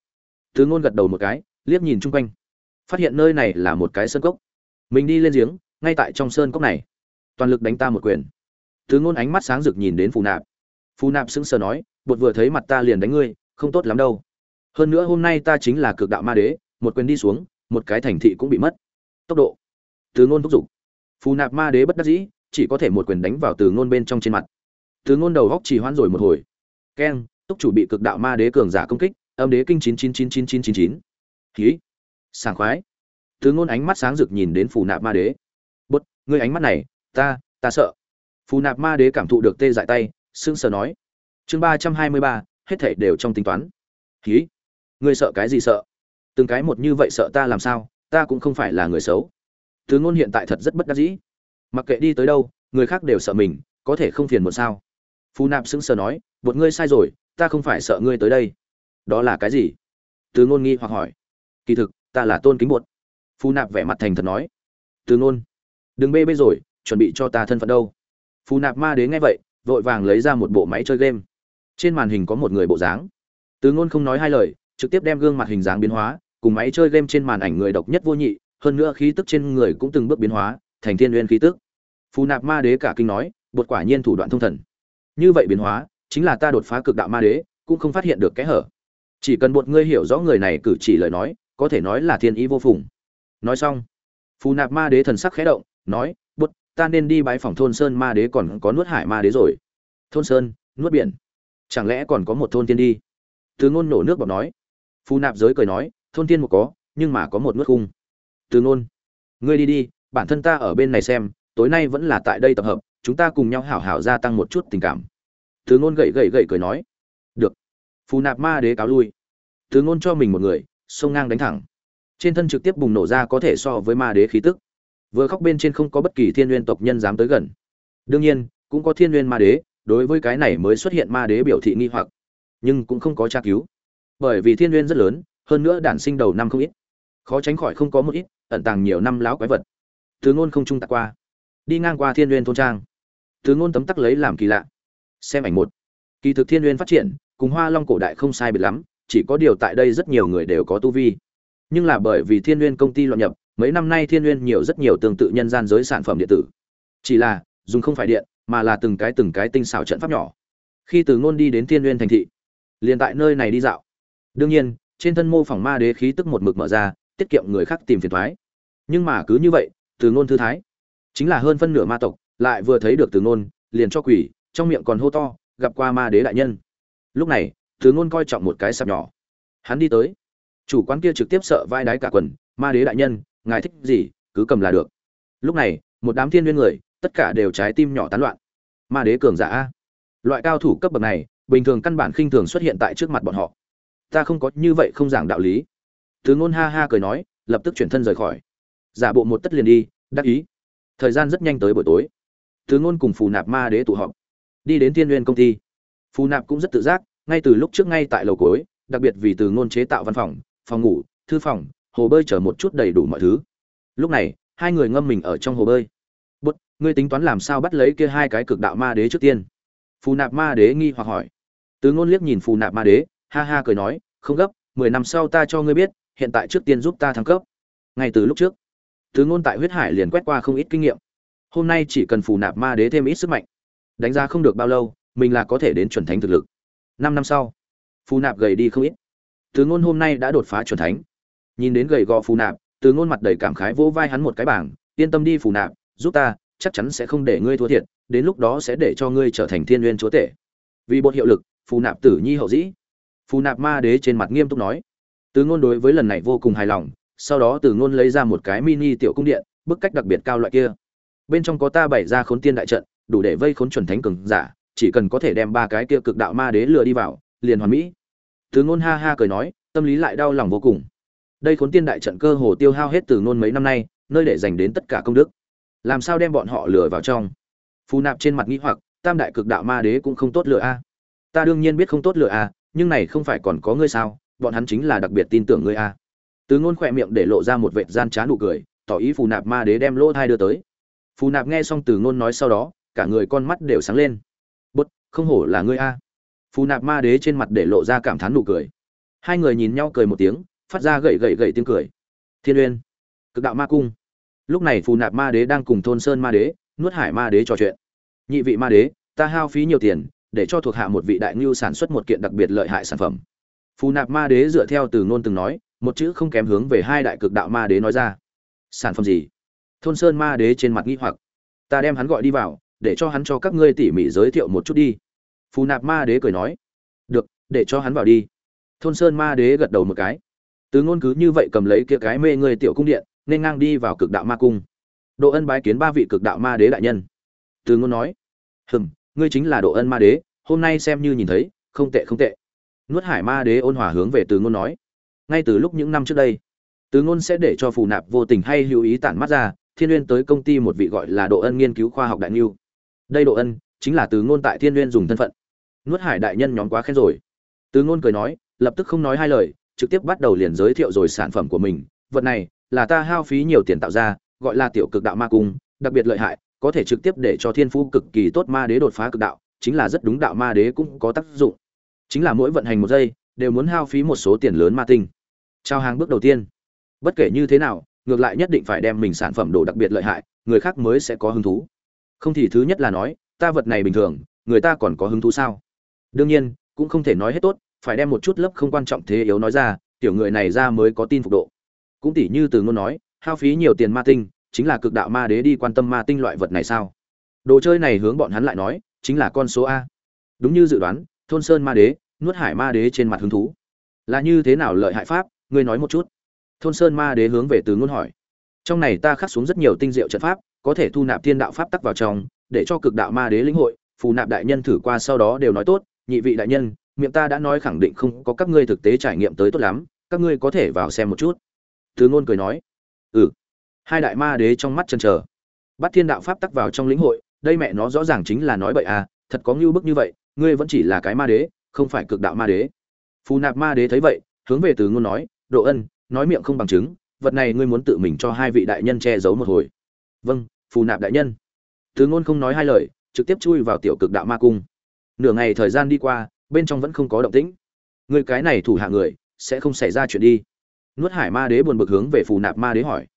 Từ ngôn gật đầu một cái, liếc nhìn chung quanh. Phát hiện nơi này là một cái sân cốc. Mình đi lên giếng ngay tại trong sơn cốc này. Toàn lực đánh ta một quyền. Thứ ngôn ánh mắt sáng rực nhìn đến phù nạp. Phù nạp sững sờ nói bột vừa thấy mặt ta liền đánh ngươi, không tốt lắm đâu. Hơn nữa hôm nay ta chính là cực đạo ma đế, một quyền đi xuống, một cái thành thị cũng bị mất. Tốc độ. Từ ngôn thúc giục. Phù nạp ma đế bất đắc dĩ, chỉ có thể một quyền đánh vào từ ngôn bên trong trên mặt. Từ ngôn đầu góc chỉ hoãn rồi một hồi. Keng, túc chủ bị cực đạo ma đế cường giả công kích, âm đế kinh chín chín chín chín chín chín chín khí sảng khoái. Từ ngôn ánh mắt sáng rực nhìn đến phù nạp ma đế ngươi ánh mắt này ta ta sợ. Phù nạp ma đế cảm thụ được tê dại tay sững sờ nói. Chương ba trăm hai mươi ba hết thảy đều trong tính toán. Hí, ngươi sợ cái gì sợ? Từng cái một như vậy sợ ta làm sao? Ta cũng không phải là người xấu. Từ ngôn hiện tại thật rất bất đắc dĩ. Mặc kệ đi tới đâu người khác đều sợ mình có thể không phiền một sao? Phù nạp sững sờ nói bột ngươi sai rồi ta không phải sợ ngươi tới đây. Đó là cái gì? Từ ngôn nghi hoặc hỏi. Kỳ thực ta là tôn kính bột. Phù nạp vẻ mặt thành thật nói. Từ ngôn đừng bê bê rồi, chuẩn bị cho ta thân phận đâu. Phù nạp ma đế nghe vậy, vội vàng lấy ra một bộ máy chơi game. Trên màn hình có một người bộ dáng. Từ ngôn không nói hai lời, trực tiếp đem gương mặt hình dáng biến hóa, cùng máy chơi game trên màn ảnh người độc nhất vô nhị, hơn nữa khí tức trên người cũng từng bước biến hóa, thành thiên uyên khí tức. Phù nạp ma đế cả kinh nói, bột quả nhiên thủ đoạn thông thần. Như vậy biến hóa, chính là ta đột phá cực đạo ma đế, cũng không phát hiện được kẽ hở. Chỉ cần một ngươi hiểu rõ người này cử chỉ lời nói, có thể nói là thiên ý vô phùng. Nói xong, phù nạp ma đế thần sắc khẽ động nói, bút, ta nên đi bái phòng thôn sơn ma đế còn có nuốt hải ma đế rồi. Thôn sơn, nuốt biển? Chẳng lẽ còn có một thôn tiên đi? Từ ngôn nổ nước bọt nói. Phù nạp giới cười nói, thôn tiên một có, nhưng mà có một nuốt khung. Từ ngôn, ngươi đi đi, bản thân ta ở bên này xem, tối nay vẫn là tại đây tập hợp, chúng ta cùng nhau hảo hảo gia tăng một chút tình cảm. Từ ngôn gậy gậy gậy cười nói. Được. Phù nạp ma đế cáo lui. Từ ngôn cho mình một người xông ngang đánh thẳng. Trên thân trực tiếp bùng nổ ra có thể so với ma đế khí tức vừa khóc bên trên không có bất kỳ thiên nguyên tộc nhân dám tới gần. Đương nhiên, cũng có thiên nguyên ma đế, đối với cái này mới xuất hiện ma đế biểu thị nghi hoặc. Nhưng cũng không có tra cứu. Bởi vì thiên nguyên rất lớn, hơn nữa đản sinh đầu năm không ít. Khó tránh khỏi không có một ít, ẩn tàng nhiều năm láo quái vật. Từ ngôn không trung tạc qua. Đi ngang qua thiên nguyên thôn trang. Từ ngôn tấm tắc lấy làm kỳ lạ. Xem ảnh một. Kỳ thực thiên nguyên phát triển, cùng hoa long cổ đại không sai biệt lắm, chỉ có điều tại đây rất nhiều người đều có tu vi. Nhưng là bởi vì thiên nguyên công ty loạn nhập mấy năm nay thiên nguyên nhiều rất nhiều tương tự nhân gian giới sản phẩm điện tử. Chỉ là, dùng không phải điện, mà là từng cái từng cái tinh xảo trận pháp nhỏ. Khi từ ngôn đi đến thiên nguyên thành thị, liền tại nơi này đi dạo. Đương nhiên, trên thân mô phỏng ma đế khí tức một mực mở ra, tiết kiệm người khác tìm phiền thoái. Nhưng mà cứ như vậy, từ ngôn thư thái, chính là hơn phân nửa ma tộc, lại vừa thấy được từ ngôn, liền cho quỷ trong miệng còn hô to, gặp qua ma đế đại nhân. Lúc này, từ ngôn coi trọng một cái sạp nhỏ. Hắn đi tới. Chủ quán kia trực tiếp sợ vai đái cả quần, ma đế đại nhân ngài thích gì, cứ cầm là được. Lúc này, một đám thiên nguyên người, tất cả đều trái tim nhỏ tán loạn. Ma đế cường giả loại cao thủ cấp bậc này, bình thường căn bản khinh thường xuất hiện tại trước mặt bọn họ. Ta không có như vậy không giảng đạo lý. Thứ ngôn ha ha cười nói, lập tức chuyển thân rời khỏi. Giả bộ một tất liền đi, đắc ý. Thời gian rất nhanh tới buổi tối. Thứ ngôn cùng phù nạp ma đế tụ họp. Đi đến thiên nguyên công ty. Phù nạp cũng rất tự giác, ngay từ lúc trước ngay tại lầu cối đặc biệt vì từ ngôn chế tạo văn phòng phòng ngủ, thư phòng hồ bơi chở một chút đầy đủ mọi thứ. Lúc này, hai người ngâm mình ở trong hồ bơi. Bút ngươi tính toán làm sao bắt lấy kia hai cái cực đạo ma đế trước tiên? Phù nạp ma đế nghi hoặc hỏi. Tứ ngôn liếc nhìn phù nạp ma đế, ha ha cười nói, không gấp, mười năm sau ta cho ngươi biết, hiện tại trước tiên giúp ta thăng cấp. Ngay từ lúc trước tứ ngôn tại huyết hải liền quét qua không ít kinh nghiệm. Hôm nay chỉ cần phù nạp ma đế thêm ít sức mạnh, đánh ra không được bao lâu, mình là có thể đến chuẩn thánh thực lực. Năm năm sau, phù nạp gầy đi không ít. Tứ ngôn hôm nay đã đột phá chuẩn thánh nhìn đến gầy gò phù nạp, từ ngôn mặt đầy cảm khái vỗ vai hắn một cái bảng, yên tâm đi phù nạp, giúp ta, chắc chắn sẽ không để ngươi thua thiệt, đến lúc đó sẽ để cho ngươi trở thành thiên nguyên chúa tể. Vì bột hiệu lực, phù nạp tử nhi hậu dĩ. Phù nạp ma đế trên mặt nghiêm túc nói. Từ ngôn đối với lần này vô cùng hài lòng, sau đó từ ngôn lấy ra một cái mini tiểu cung điện, bức cách đặc biệt cao loại kia. Bên trong có ta bày ra khốn tiên đại trận, đủ để vây khốn chuẩn thánh cường giả, chỉ cần có thể đem ba cái kia cực đạo ma đế lừa đi vào, liền hoàn mỹ. Từ ngôn ha ha cười nói, tâm lý lại đau lòng vô cùng đây khốn tiên đại trận cơ hồ tiêu hao hết từ ngôn mấy năm nay, nơi để dành đến tất cả công đức. Làm sao đem bọn họ lừa vào trong? Phù nạp trên mặt nghĩ hoặc, tam đại cực đạo ma đế cũng không tốt lừa a. Ta đương nhiên biết không tốt lừa a, nhưng này không phải còn có ngươi sao? Bọn hắn chính là đặc biệt tin tưởng ngươi a. Từ ngôn khỏe miệng để lộ ra một vệt gian trá nụ cười, tỏ ý phù nạp ma đế đem lỗ thai đưa tới. Phù nạp nghe xong từ ngôn nói sau đó, cả người con mắt đều sáng lên. Bút, không hổ là ngươi a. Phù nạp ma đế trên mặt để lộ ra cảm thán nụ cười. Hai người nhìn nhau cười một tiếng phát ra gậy gậy gậy tiếng cười. Thiên uyên, cực đạo ma cung. Lúc này phù nạp ma đế đang cùng thôn sơn ma đế, nuốt hải ma đế trò chuyện. Nhị vị ma đế, ta hao phí nhiều tiền, để cho thuộc hạ một vị đại ngưu sản xuất một kiện đặc biệt lợi hại sản phẩm. Phù nạp ma đế dựa theo từ ngôn từng nói, một chữ không kém hướng về hai đại cực đạo ma đế nói ra. Sản phẩm gì? Thôn sơn ma đế trên mặt nghi hoặc. Ta đem hắn gọi đi vào, để cho hắn cho các ngươi tỉ mỉ giới thiệu một chút đi. Phù nạp ma đế cười nói. Được, để cho hắn vào đi. Thôn sơn ma đế gật đầu một cái từ ngôn cứ như vậy cầm lấy kia cái mê người tiểu cung điện, nên ngang đi vào cực đạo ma cung. Độ ân bái kiến ba vị cực đạo ma đế đại nhân. Từ ngôn nói, hừm, ngươi chính là độ ân ma đế, hôm nay xem như nhìn thấy, không tệ không tệ. Nuốt hải ma đế ôn hòa hướng về từ ngôn nói, ngay từ lúc những năm trước đây, từ ngôn sẽ để cho phù nạp vô tình hay hữu ý tản mắt ra, thiên Nguyên tới công ty một vị gọi là độ ân nghiên cứu khoa học đại niu đây độ ân, chính là từ ngôn tại thiên Nguyên dùng thân phận. Nuốt hải đại nhân nhóm quá khen rồi. Từ ngôn cười nói, lập tức không nói hai lời trực tiếp bắt đầu liền giới thiệu rồi sản phẩm của mình. Vật này là ta hao phí nhiều tiền tạo ra, gọi là tiểu cực đạo ma cung, đặc biệt lợi hại, có thể trực tiếp để cho thiên phú cực kỳ tốt ma đế đột phá cực đạo, chính là rất đúng đạo ma đế cũng có tác dụng. Chính là mỗi vận hành một giây, đều muốn hao phí một số tiền lớn ma tinh. Trao hàng bước đầu tiên. Bất kể như thế nào, ngược lại nhất định phải đem mình sản phẩm đồ đặc biệt lợi hại, người khác mới sẽ có hứng thú. Không thì thứ nhất là nói, ta vật này bình thường, người ta còn có hứng thú sao? Đương nhiên, cũng không thể nói hết tốt phải đem một chút lớp không quan trọng thế yếu nói ra, tiểu người này ra mới có tin phục độ. Cũng tỉ như từ ngôn nói, hao phí nhiều tiền ma tinh, chính là cực đạo ma đế đi quan tâm ma tinh loại vật này sao? Đồ chơi này hướng bọn hắn lại nói, chính là con số a. Đúng như dự đoán, thôn sơn ma đế, nuốt hải ma đế trên mặt hứng thú. Là như thế nào lợi hại pháp, ngươi nói một chút. Thôn sơn ma đế hướng về từ ngôn hỏi. Trong này ta khắc xuống rất nhiều tinh diệu trận pháp, có thể thu nạp thiên đạo pháp tắc vào trong, để cho cực đạo ma đế lĩnh hội, phù nạp đại nhân thử qua sau đó đều nói tốt, nhị vị đại nhân miệng ta đã nói khẳng định không có các ngươi thực tế trải nghiệm tới tốt lắm, các ngươi có thể vào xem một chút. Thứ ngôn cười nói. Ừ. Hai đại ma đế trong mắt chân chờ. Bắt thiên đạo pháp tắc vào trong lĩnh hội, đây mẹ nó rõ ràng chính là nói bậy à thật có ngưu bức như vậy, ngươi vẫn chỉ là cái ma đế, không phải cực đạo ma đế. Phù nạp ma đế thấy vậy, hướng về từ ngôn nói, độ ân, nói miệng không bằng chứng, vật này ngươi muốn tự mình cho hai vị đại nhân che giấu một hồi. Vâng phù nạp đại nhân. Từ ngôn không nói hai lời, trực tiếp chui vào tiểu cực đạo ma cung. Nửa ngày thời gian đi qua bên trong vẫn không có động tĩnh. Người cái này thủ hạ người, sẽ không xảy ra chuyện đi. Nuốt hải ma đế buồn bực hướng về phù nạp ma đế hỏi.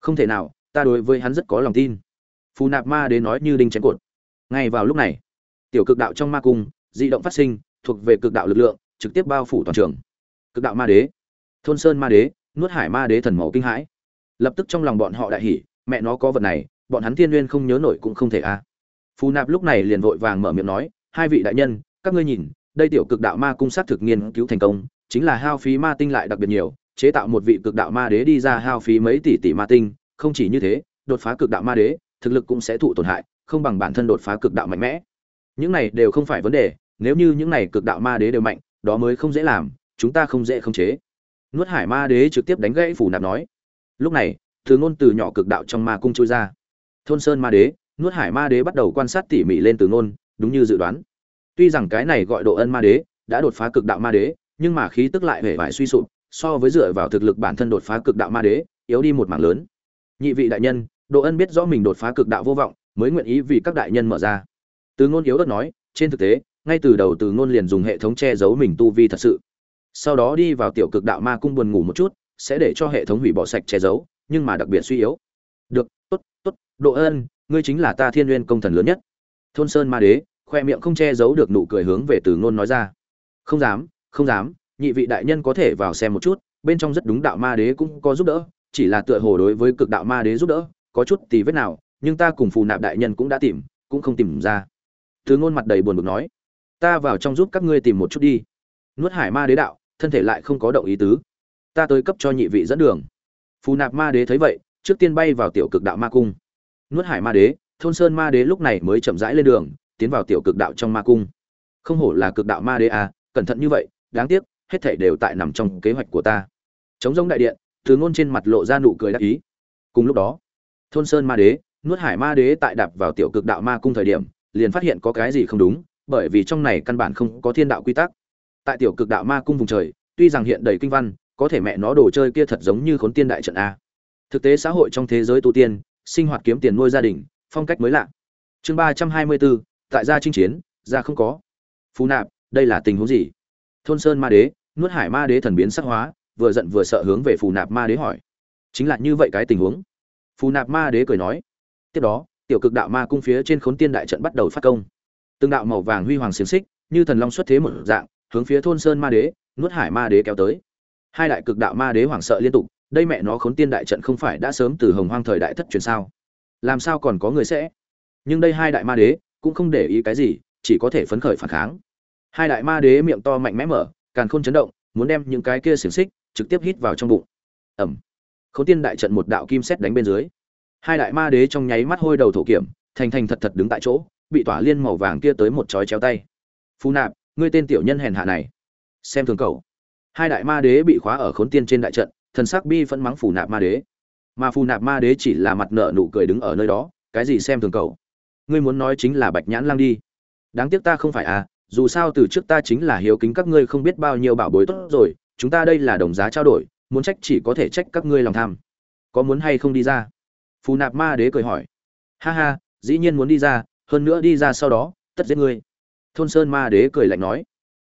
Không thể nào, ta đối với hắn rất có lòng tin. Phù nạp ma đế nói như đinh chém cột. Ngay vào lúc này, tiểu cực đạo trong ma cung di động phát sinh, thuộc về cực đạo lực lượng, trực tiếp bao phủ toàn trường. Cực đạo ma đế, thôn sơn ma đế, nuốt hải ma đế thần mẫu kinh hãi. Lập tức trong lòng bọn họ đại hỉ, mẹ nó có vật này, bọn hắn thiên nguyên không nhớ nổi cũng không thể a phù nạp lúc này liền vội vàng mở miệng nói, hai vị đại nhân, các ngươi nhìn đây tiểu cực đạo ma cung sát thực nghiên cứu thành công, chính là hao phí ma tinh lại đặc biệt nhiều, chế tạo một vị cực đạo ma đế đi ra hao phí mấy tỷ tỷ ma tinh, không chỉ như thế, đột phá cực đạo ma đế, thực lực cũng sẽ thụ tổn hại, không bằng bản thân đột phá cực đạo mạnh mẽ. Những này đều không phải vấn đề, nếu như những này cực đạo ma đế đều mạnh, đó mới không dễ làm, chúng ta không dễ khống chế. Nuốt hải ma đế trực tiếp đánh gãy phủ nạp nói. Lúc này từ ngôn từ nhỏ cực đạo trong ma cung chui ra. Thôn sơn ma đế, nuốt hải ma đế bắt đầu quan sát tỉ mỉ lên từ ngôn, đúng như dự đoán tuy rằng cái này gọi độ ân ma đế đã đột phá cực đạo ma đế nhưng mà khí tức lại hề vải suy sụp so với dựa vào thực lực bản thân đột phá cực đạo ma đế yếu đi một mảng lớn. Nhị vị đại nhân độ ân biết rõ mình đột phá cực đạo vô vọng mới nguyện ý vì các đại nhân mở ra. Từ ngôn yếu ớt nói trên thực tế ngay từ đầu từ ngôn liền dùng hệ thống che giấu mình tu vi thật sự. Sau đó đi vào tiểu cực đạo ma cung buồn ngủ một chút sẽ để cho hệ thống hủy bỏ sạch che giấu nhưng mà đặc biệt suy yếu. Được tốt tốt độ ân, ngươi chính là ta thiên nguyên công thần lớn nhất. Thôn sơn ma đế khoe miệng không che giấu được nụ cười hướng về từ ngôn nói ra. Không dám không dám, nhị vị đại nhân có thể vào xem một chút, bên trong rất đúng đạo ma đế cũng có giúp đỡ, chỉ là tựa hồ đối với cực đạo ma đế giúp đỡ, có chút tì vết nào, nhưng ta cùng phù nạp đại nhân cũng đã tìm, cũng không tìm ra. Từ ngôn mặt đầy buồn bực nói, ta vào trong giúp các ngươi tìm một chút đi. Nuốt hải ma đế đạo, thân thể lại không có động ý tứ. Ta tới cấp cho nhị vị dẫn đường. Phù nạp ma đế thấy vậy, trước tiên bay vào tiểu cực đạo ma cung. Nuốt hải ma đế, thôn sơn ma đế lúc này mới chậm rãi lên đường tiến vào tiểu cực đạo trong ma cung. Không hổ là cực đạo ma đế à cẩn thận như vậy, đáng tiếc, hết thảy đều tại nằm trong kế hoạch của ta. Chống giống đại điện, từ ngôn trên mặt lộ ra nụ cười đắc ý. Cùng lúc đó, thôn sơn ma đế, nuốt hải ma đế tại đạp vào tiểu cực đạo ma cung thời điểm, liền phát hiện có cái gì không đúng, bởi vì trong này căn bản không có thiên đạo quy tắc. Tại tiểu cực đạo ma cung vùng trời, tuy rằng hiện đầy kinh văn, có thể mẹ nó đồ chơi kia thật giống như khốn tiên đại trận a. Thực tế xã hội trong thế giới tu tiên, sinh hoạt kiếm tiền nuôi gia đình, phong cách mới lạ. Chương ba trăm hai mươi bốn tại gia chinh chiến, gia không có. Phú nạp, đây là tình huống gì? Thôn sơn ma đế, nuốt hải ma đế thần biến sắc hóa, vừa giận vừa sợ hướng về phù nạp ma đế hỏi. Chính là như vậy cái tình huống. Phù nạp ma đế cười nói. Tiếp đó, tiểu cực đạo ma cung phía trên khốn tiên đại trận bắt đầu phát công. Từng đạo màu vàng huy hoàng xiềng xích, như thần long xuất thế một dạng, hướng phía thôn sơn ma đế, nuốt hải ma đế kéo tới. Hai đại cực đạo ma đế hoảng sợ liên tục, đây mẹ nó khốn tiên đại trận không phải đã sớm từ hồng hoang thời đại thất truyền sao? Làm sao còn có người sẽ? Nhưng đây hai đại ma đế cũng không để ý cái gì, chỉ có thể phấn khởi phản kháng. Hai đại ma đế miệng to mạnh mẽ mở, càn khôn chấn động, muốn đem những cái kia xiềng xích trực tiếp hít vào trong bụng. Ẩm. Khốn tiên đại trận một đạo kim xét đánh bên dưới. Hai đại ma đế trong nháy mắt hôi đầu thổ kiểm, thành thành thật thật đứng tại chỗ, bị tỏa liên màu vàng kia tới một chói chéo tay. Phù nạp, ngươi tên tiểu nhân hèn hạ này. Xem thường cầu hai đại ma đế bị khóa ở khốn tiên trên đại trận, thần sắc bi phẫn mắng phù nạp ma đế. Mà phù nạp ma đế chỉ là mặt nợ nụ cười đứng ở nơi đó, cái gì xem thường cầu ngươi muốn nói chính là bạch nhãn lang đi. Đáng tiếc ta không phải à dù sao từ trước ta chính là hiếu kính các ngươi không biết bao nhiêu bảo bối tốt rồi, chúng ta đây là đồng giá trao đổi, muốn trách chỉ có thể trách các ngươi lòng tham. Có muốn hay không đi ra? Phù nạp ma đế cười hỏi. Ha ha, dĩ nhiên muốn đi ra, hơn nữa đi ra sau đó, tất giết ngươi. Thôn sơn ma đế cười lạnh nói.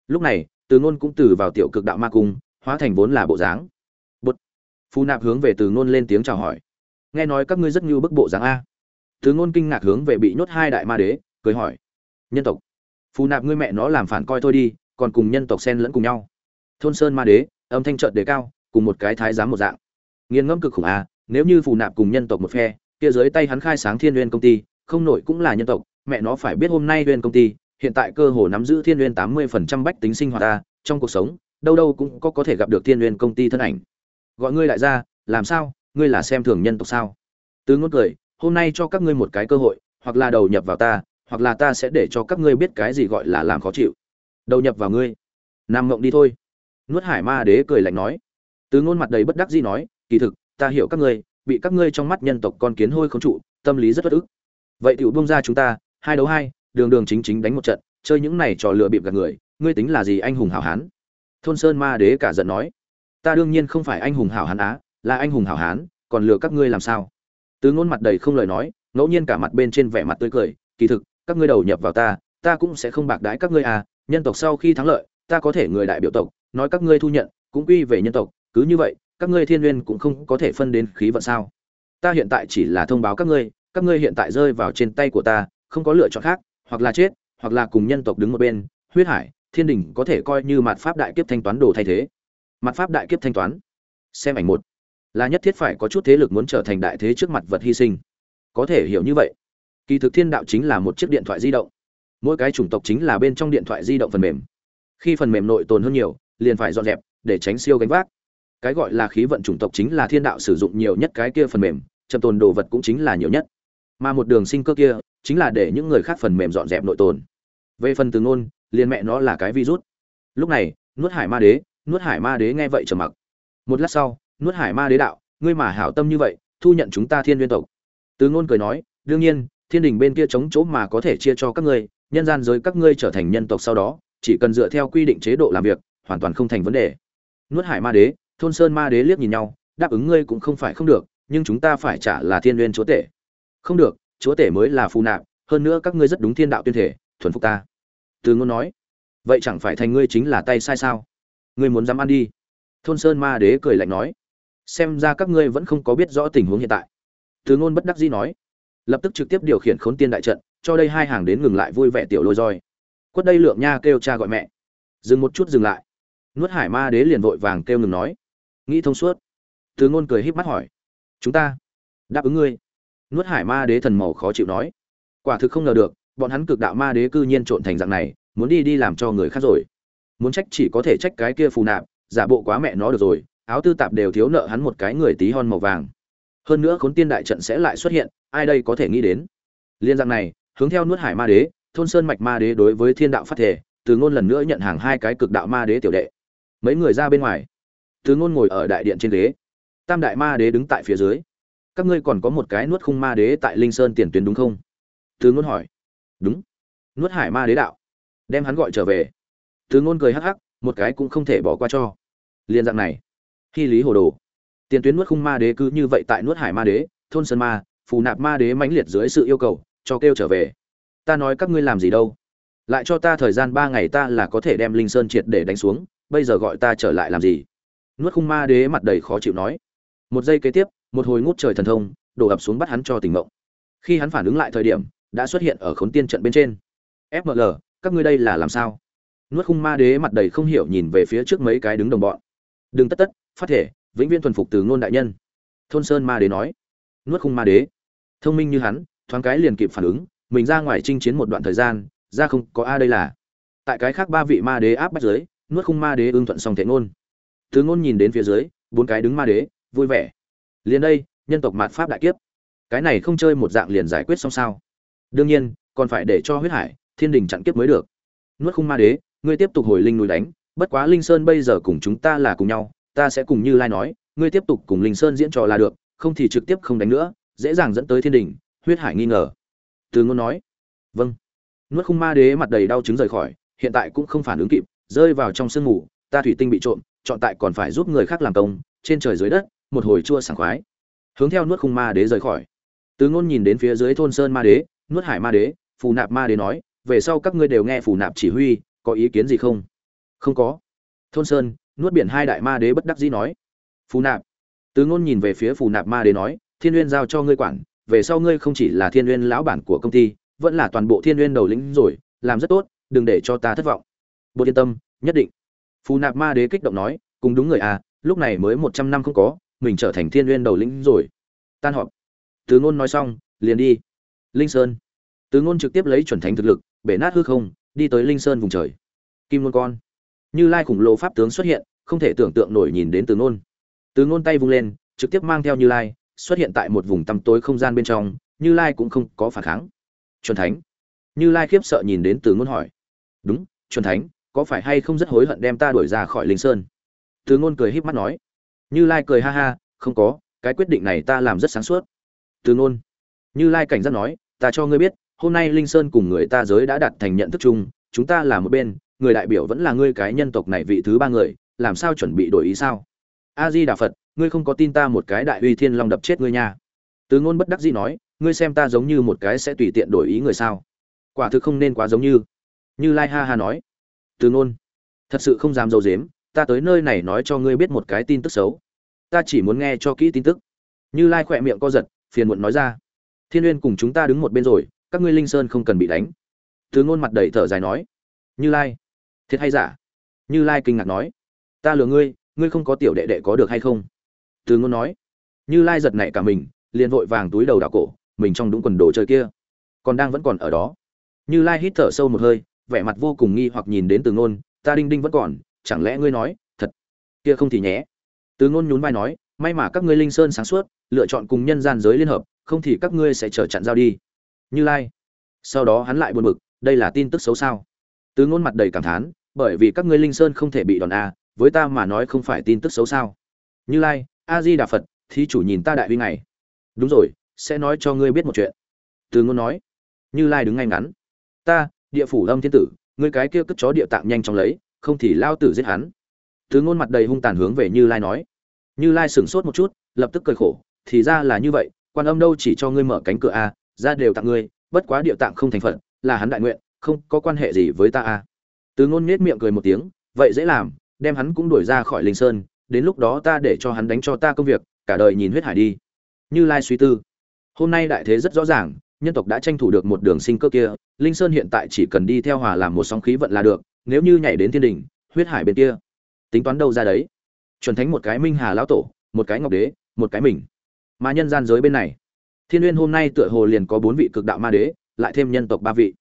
Lúc này, từ ngôn cũng từ vào tiểu cực đạo ma cung, hóa thành vốn là bộ dáng. Bút phù nạp hướng về từ ngôn lên tiếng chào hỏi. Nghe nói các ngươi rất như bức bộ dáng a từ ngôn kinh ngạc hướng về bị nhốt hai đại ma đế, cười hỏi, nhân tộc, phù nạp ngươi mẹ nó làm phản coi thôi đi, còn cùng nhân tộc xen lẫn cùng nhau. Thôn sơn ma đế, âm thanh trợn đề cao, cùng một cái thái giám một dạng. Nghiền ngẫm cực khủng a nếu như phù nạp cùng nhân tộc một phe, kia dưới tay hắn khai sáng thiên nguyên công ty, không nổi cũng là nhân tộc, mẹ nó phải biết hôm nay nguyên công ty, hiện tại cơ hồ nắm giữ thiên nguyên tám mươi phần trăm bách tính sinh hoạt ta, trong cuộc sống, đâu đâu cũng có có thể gặp được thiên nguyên công ty thân ảnh. Gọi ngươi lại ra làm sao? Ngươi là xem thường nhân tộc sao? Từ ngôn cười hôm nay cho các ngươi một cái cơ hội, hoặc là đầu nhập vào ta, hoặc là ta sẽ để cho các ngươi biết cái gì gọi là làm khó chịu. Đầu nhập vào ngươi. Nằm ngộng đi thôi. Nuốt hải ma đế cười lạnh nói. Từ ngôn mặt đầy bất đắc dĩ nói, kỳ thực, ta hiểu các ngươi, bị các ngươi trong mắt nhân tộc con kiến hôi không trụ, tâm lý rất bất ức. Vậy tiểu buông ra chúng ta, hai đấu hai, đường đường chính chính đánh một trận, chơi những này trò lừa bịp gạt người, ngươi tính là gì anh hùng hảo hán? Thôn sơn ma đế cả giận nói. Ta đương nhiên không phải anh hùng hảo hán á, là anh hùng hảo hán, còn lừa các ngươi làm sao? Từ ngôn mặt đầy không lời nói, ngẫu nhiên cả mặt bên trên vẻ mặt tươi cười, kỳ thực, các ngươi đầu nhập vào ta ta cũng sẽ không bạc đãi các ngươi à nhân tộc sau khi thắng lợi, ta có thể người đại biểu tộc, nói các ngươi thu nhận, cũng quy về nhân tộc, cứ như vậy, các ngươi thiên nguyên cũng không có thể phân đến khí vận sao. Ta hiện tại chỉ là thông báo các ngươi các ngươi hiện tại rơi vào trên tay của ta, không có lựa chọn khác, hoặc là chết, hoặc là cùng nhân tộc đứng một bên, huyết hải, thiên đình có thể coi như mặt pháp đại kiếp thanh toán đồ thay thế. Mặt pháp đại kiếp thanh toán. Xem ảnh một là nhất thiết phải có chút thế lực muốn trở thành đại thế trước mặt vật hy sinh. Có thể hiểu như vậy. Kỳ thực thiên đạo chính là một chiếc điện thoại di động. Mỗi cái chủng tộc chính là bên trong điện thoại di động phần mềm. Khi phần mềm nội tồn hơn nhiều, liền phải dọn dẹp, để tránh siêu gánh vác. Cái gọi là khí vận chủng tộc chính là thiên đạo sử dụng nhiều nhất cái kia phần mềm, chậm tồn đồ vật cũng chính là nhiều nhất. Mà một đường sinh cơ kia, chính là để những người khác phần mềm dọn dẹp nội tồn. Về phần từ ngôn, liền mẹ nó là cái virus. Lúc này, nuốt hải ma đế, nuốt hải ma đế nghe vậy trầm mặc. Một lát sau nuốt hải ma đế đạo, ngươi mà hảo tâm như vậy, thu nhận chúng ta thiên nguyên tộc. Từ ngôn cười nói, đương nhiên, thiên đình bên kia chống chỗ mà có thể chia cho các ngươi, nhân gian giới các ngươi trở thành nhân tộc sau đó, chỉ cần dựa theo quy định chế độ làm việc, hoàn toàn không thành vấn đề. Nuốt hải ma đế, thôn sơn ma đế liếc nhìn nhau, đáp ứng ngươi cũng không phải không được, nhưng chúng ta phải trả là thiên nguyên chúa tể. Không được, chúa tể mới là phù nạp, hơn nữa các ngươi rất đúng thiên đạo tuyên thể, thuần phục ta. Từ ngôn nói, vậy chẳng phải thành ngươi chính là tay sai sao? Ngươi muốn dám ăn đi. Thôn sơn ma đế cười lạnh nói xem ra các ngươi vẫn không có biết rõ tình huống hiện tại. Từ ngôn bất đắc dĩ nói, lập tức trực tiếp điều khiển khốn tiên đại trận, cho đây hai hàng đến ngừng lại vui vẻ tiểu lôi roi. Quất đây lượng nha kêu cha gọi mẹ. Dừng một chút dừng lại. Nuốt hải ma đế liền vội vàng kêu ngừng nói. Nghĩ thông suốt. Từ ngôn cười híp mắt hỏi, chúng ta đáp ứng ngươi? Nuốt hải ma đế thần màu khó chịu nói, quả thực không ngờ được, bọn hắn cực đạo ma đế cư nhiên trộn thành dạng này, muốn đi đi làm cho người khác rồi. Muốn trách chỉ có thể trách cái kia phù nạp, giả bộ quá mẹ nó được rồi áo tư tạp đều thiếu nợ hắn một cái người tí hon màu vàng. Hơn nữa khốn tiên đại trận sẽ lại xuất hiện, ai đây có thể nghĩ đến? Liên dạng này, hướng theo nuốt hải ma đế, thôn sơn mạch ma đế đối với thiên đạo phát thể từ ngôn lần nữa nhận hàng hai cái cực đạo ma đế tiểu đệ. Mấy người ra bên ngoài. Từ ngôn ngồi ở đại điện trên ghế. Tam đại ma đế đứng tại phía dưới. Các ngươi còn có một cái nuốt khung ma đế tại linh sơn tiền tuyến đúng không? Từ ngôn hỏi. Đúng. Nuốt hải ma đế đạo. Đem hắn gọi trở về. Từ ngôn cười hắc hắc, một cái cũng không thể bỏ qua cho. Liên dạng này khi lý hồ đồ, tiền tuyến nuốt khung ma đế cứ như vậy tại nuốt hải ma đế, thôn sơn ma, phù nạp ma đế mãnh liệt dưới sự yêu cầu, cho kêu trở về. Ta nói các ngươi làm gì đâu? Lại cho ta thời gian ba ngày ta là có thể đem linh sơn triệt để đánh xuống, bây giờ gọi ta trở lại làm gì? Nuốt khung ma đế mặt đầy khó chịu nói. Một giây kế tiếp, một hồi ngút trời thần thông, đổ ập xuống bắt hắn cho tỉnh mộng. Khi hắn phản ứng lại thời điểm, đã xuất hiện ở khốn tiên trận bên trên. Fml các ngươi đây là làm sao? Nuốt khung ma đế mặt đầy không hiểu nhìn về phía trước mấy cái đứng đồng bọn. Đừng tất tất phát thể, vĩnh viễn thuần phục từ ngôn đại nhân. Thôn sơn ma đế nói. Nuốt khung ma đế. Thông minh như hắn, thoáng cái liền kịp phản ứng, mình ra ngoài chinh chiến một đoạn thời gian, ra không có a đây là. Tại cái khác ba vị ma đế áp bách dưới, nuốt khung ma đế ưng thuận xong thể ngôn. Từ ngôn nhìn đến phía dưới, bốn cái đứng ma đế, vui vẻ. Liền đây, nhân tộc mạt pháp đại kiếp. Cái này không chơi một dạng liền giải quyết xong sao. Đương nhiên, còn phải để cho huyết hải, thiên đình chặn kiếp mới được. Nuốt khung ma đế, ngươi tiếp tục hồi linh núi đánh, bất quá linh sơn bây giờ cùng chúng ta là cùng nhau ta sẽ cùng như lai nói, ngươi tiếp tục cùng linh sơn diễn trò là được, không thì trực tiếp không đánh nữa, dễ dàng dẫn tới thiên đình huyết hải nghi ngờ. Từ ngôn nói. Vâng. Nuốt khung ma đế mặt đầy đau chứng rời khỏi, hiện tại cũng không phản ứng kịp, rơi vào trong sương ngủ. ta thủy tinh bị trộm, chọn tại còn phải giúp người khác làm công, trên trời dưới đất, một hồi chua sảng khoái. Hướng theo nuốt khung ma đế rời khỏi. Từ ngôn nhìn đến phía dưới thôn sơn ma đế, nuốt hải ma đế, phù nạp ma đế nói, về sau các ngươi đều nghe phù nạp chỉ huy, có ý kiến gì không? Không có. Thôn sơn nuốt biển hai đại ma đế bất đắc dĩ nói. Phù nạp. Từ ngôn nhìn về phía phù nạp ma đế nói, thiên uyên giao cho ngươi quản, về sau ngươi không chỉ là thiên uyên lão bản của công ty, vẫn là toàn bộ thiên uyên đầu lĩnh rồi, làm rất tốt, đừng để cho ta thất vọng. Bột yên tâm, nhất định. Phù nạp ma đế kích động nói, cùng đúng người à lúc này mới một trăm năm không có, mình trở thành thiên uyên đầu lĩnh rồi. Tan họp. Từ ngôn nói xong, liền đi. Linh sơn. Từ ngôn trực tiếp lấy chuẩn thánh thực lực, bể nát hư không, đi tới linh sơn vùng trời. Kim ngôn con. Như lai khủng lồ pháp tướng xuất hiện không thể tưởng tượng nổi nhìn đến từ ngôn. Từ ngôn tay vung lên, trực tiếp mang theo như lai, xuất hiện tại một vùng tăm tối không gian bên trong, như lai cũng không có phản kháng. Chuẩn thánh. Như lai khiếp sợ nhìn đến từ ngôn hỏi. Đúng, chuẩn thánh, có phải hay không rất hối hận đem ta đuổi ra khỏi linh sơn? Từ ngôn cười híp mắt nói. Như lai cười ha ha, không có, cái quyết định này ta làm rất sáng suốt. Từ ngôn. Như lai cảnh giác nói, ta cho ngươi biết, hôm nay linh sơn cùng người ta giới đã đặt thành nhận thức chung, chúng ta là một bên, người đại biểu vẫn là ngươi cái nhân tộc này vị thứ ba người làm sao chuẩn bị đổi ý sao? A di đà phật, ngươi không có tin ta một cái đại uy thiên long đập chết ngươi nha. Từ ngôn bất đắc dĩ nói, ngươi xem ta giống như một cái sẽ tùy tiện đổi ý người sao? Quả thực không nên quá giống như. Như lai ha ha nói. Từ ngôn, thật sự không dám dầu dếm ta tới nơi này nói cho ngươi biết một cái tin tức xấu. Ta chỉ muốn nghe cho kỹ tin tức. Như lai khỏe miệng co giật, phiền muộn nói ra. Thiên uyên cùng chúng ta đứng một bên rồi, các ngươi linh sơn không cần bị đánh. Từ ngôn mặt đầy thở dài nói. Như lai, thiệt hay giả? Như lai kinh ngạc nói ta lừa ngươi ngươi không có tiểu đệ đệ có được hay không? Từ ngôn nói. Như lai giật nảy cả mình, liền vội vàng túi đầu đảo cổ, mình trong đúng quần đồ chơi kia. Còn đang vẫn còn ở đó. Như lai hít thở sâu một hơi, vẻ mặt vô cùng nghi hoặc nhìn đến từ ngôn, ta đinh đinh vẫn còn, chẳng lẽ ngươi nói, thật, kia không thì nhé? Từ ngôn nhún vai nói, may mà các ngươi linh sơn sáng suốt, lựa chọn cùng nhân gian giới liên hợp, không thì các ngươi sẽ trở chặn giao đi. Như lai. Sau đó hắn lại buồn bực, đây là tin tức xấu sao? Từ ngôn mặt đầy cảm thán, bởi vì các ngươi linh sơn không thể bị đòn a với ta mà nói không phải tin tức xấu sao? Như lai a di đà phật thí chủ nhìn ta đại huy này, đúng rồi sẽ nói cho ngươi biết một chuyện. Từ ngôn nói. Như lai đứng ngay ngắn. Ta địa phủ lâm thiên tử ngươi cái kia cất chó địa tạng nhanh chóng lấy không thì lao tử giết hắn. Từ ngôn mặt đầy hung tàn hướng về như lai nói. Như lai sửng sốt một chút lập tức cười khổ. Thì ra là như vậy quan âm đâu chỉ cho ngươi mở cánh cửa a ra đều tặng ngươi bất quá địa tạng không thành phận là hắn đại nguyện không có quan hệ gì với ta a. Từ ngôn nết miệng cười một tiếng vậy dễ làm đem hắn cũng đuổi ra khỏi linh sơn, đến lúc đó ta để cho hắn đánh cho ta công việc, cả đời nhìn huyết hải đi. Như lai suy tư. Hôm nay đại thế rất rõ ràng, nhân tộc đã tranh thủ được một đường sinh cơ kia, linh sơn hiện tại chỉ cần đi theo hòa làm một sóng khí vận là được, nếu như nhảy đến thiên đình huyết hải bên kia, tính toán đâu ra đấy? Chuẩn thánh một cái minh hà lão tổ, một cái ngọc đế, một cái mình. Mà nhân gian giới bên này, thiên uyên hôm nay tựa hồ liền có bốn vị cực đạo ma đế, lại thêm nhân tộc ba vị.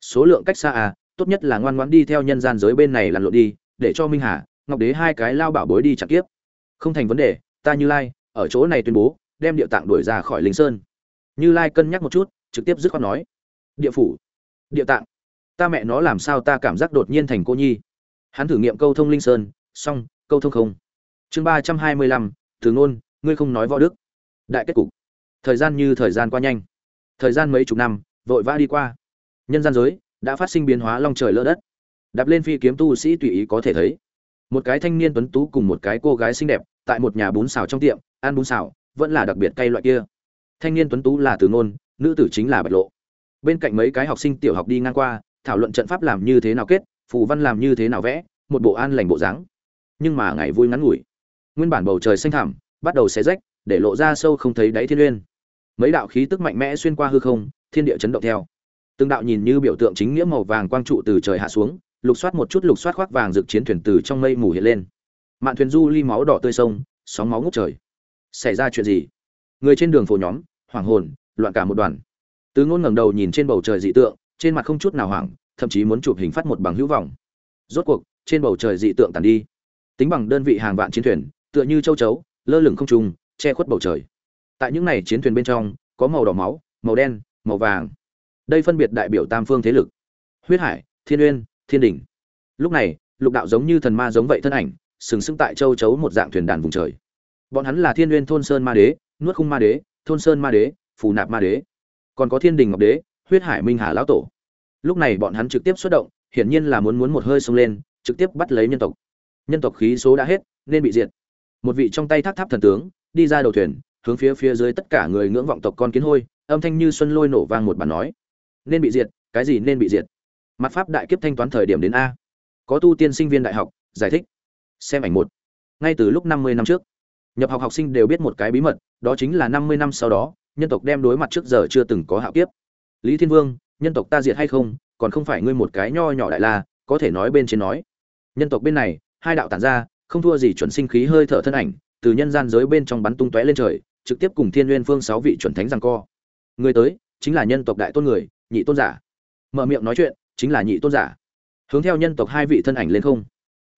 Số lượng cách xa à tốt nhất là ngoan ngoãn đi theo nhân gian giới bên này lặn lộn đi để cho minh hà ngọc đế hai cái lao bảo bối đi chặt tiếp, không thành vấn đề ta như lai ở chỗ này tuyên bố đem địa tạng đuổi ra khỏi linh sơn. Như lai cân nhắc một chút trực tiếp dứt khoát nói. Địa phủ. Địa tạng. Ta mẹ nó làm sao ta cảm giác đột nhiên thành cô nhi. Hắn thử nghiệm câu thông linh sơn xong câu thông không. Chương ba trăm hai mươi lăm từ ngôn ngươi không nói võ đức. Đại kết cục. Thời gian như thời gian qua nhanh. Thời gian mấy chục năm vội vã đi qua. Nhân gian giới đã phát sinh biến hóa long trời lỡ đất đạp lên phi kiếm tu sĩ tùy ý có thể thấy. Một cái thanh niên tuấn tú cùng một cái cô gái xinh đẹp, tại một nhà bún xào trong tiệm, ăn bún xào, vẫn là đặc biệt cay loại kia. Thanh niên tuấn tú là từ ngôn, nữ tử chính là bạch lộ. Bên cạnh mấy cái học sinh tiểu học đi ngang qua, thảo luận trận pháp làm như thế nào kết, phù văn làm như thế nào vẽ, một bộ an lành bộ dáng. Nhưng mà ngày vui ngắn ngủi. Nguyên bản bầu trời xanh thẳm, bắt đầu xé rách, để lộ ra sâu không thấy đáy thiên uyên. Mấy đạo khí tức mạnh mẽ xuyên qua hư không, thiên địa chấn động theo. Từng đạo nhìn như biểu tượng chính nghĩa màu vàng quang trụ từ trời hạ xuống lục soát một chút lục soát khoác vàng rực chiến thuyền từ trong mây mù hiện lên. Mạn thuyền du ly máu đỏ tươi sông, sóng máu ngút trời. Xảy ra chuyện gì? Người trên đường phố nhóm, hoảng hồn, loạn cả một đoàn. Tứ ngôn ngẩng đầu nhìn trên bầu trời dị tượng, trên mặt không chút nào hoảng, thậm chí muốn chụp hình phát một bằng hữu vọng. Rốt cuộc, trên bầu trời dị tượng tàn đi. Tính bằng đơn vị hàng vạn chiến thuyền, tựa như châu chấu, lơ lửng không trung, che khuất bầu trời. Tại những này chiến thuyền bên trong, có màu đỏ máu, màu đen, màu vàng. Đây phân biệt đại biểu tam phương thế lực. Huyết hải, thiên uyên thiên đình. lúc này, lục đạo giống như thần ma giống vậy thân ảnh, sừng sững tại châu chấu một dạng thuyền đàn vùng trời. Bọn hắn là thiên uyên thôn sơn ma đế, nuốt khung ma đế, thôn sơn ma đế, phù nạp ma đế. Còn có thiên đình ngọc đế, huyết hải minh hà lão tổ. Lúc này bọn hắn trực tiếp xuất động, hiển nhiên là muốn muốn một hơi xông lên, trực tiếp bắt lấy nhân tộc. Nhân tộc khí số đã hết, nên bị diệt. Một vị trong tay tháp tháp thần tướng, đi ra đầu thuyền, hướng phía phía dưới tất cả người ngưỡng vọng tộc con kiến hôi, âm thanh như xuân lôi nổ vang một bản nói. Nên bị diệt, cái gì nên bị diệt? Mặt pháp đại kiếp thanh toán thời điểm đến a. Có tu tiên sinh viên đại học, giải thích. Xem ảnh một. Ngay từ lúc năm mươi năm trước, nhập học học sinh đều biết một cái bí mật, đó chính là năm mươi năm sau đó, nhân tộc đem đối mặt trước giờ chưa từng có hạo kiếp. Lý thiên vương, nhân tộc ta diệt hay không, còn không phải ngươi một cái nho nhỏ đại la, có thể nói bên trên nói. Nhân tộc bên này, hai đạo tản ra, không thua gì chuẩn sinh khí hơi thở thân ảnh, từ nhân gian giới bên trong bắn tung tóe lên trời, trực tiếp cùng thiên nguyên phương sáu vị chuẩn thánh giằng co. Người tới, chính là nhân tộc đại tôn người, nhị tôn giả. Mở miệng nói chuyện chính là nhị tôn giả. Hướng theo nhân tộc hai vị thân ảnh lên không.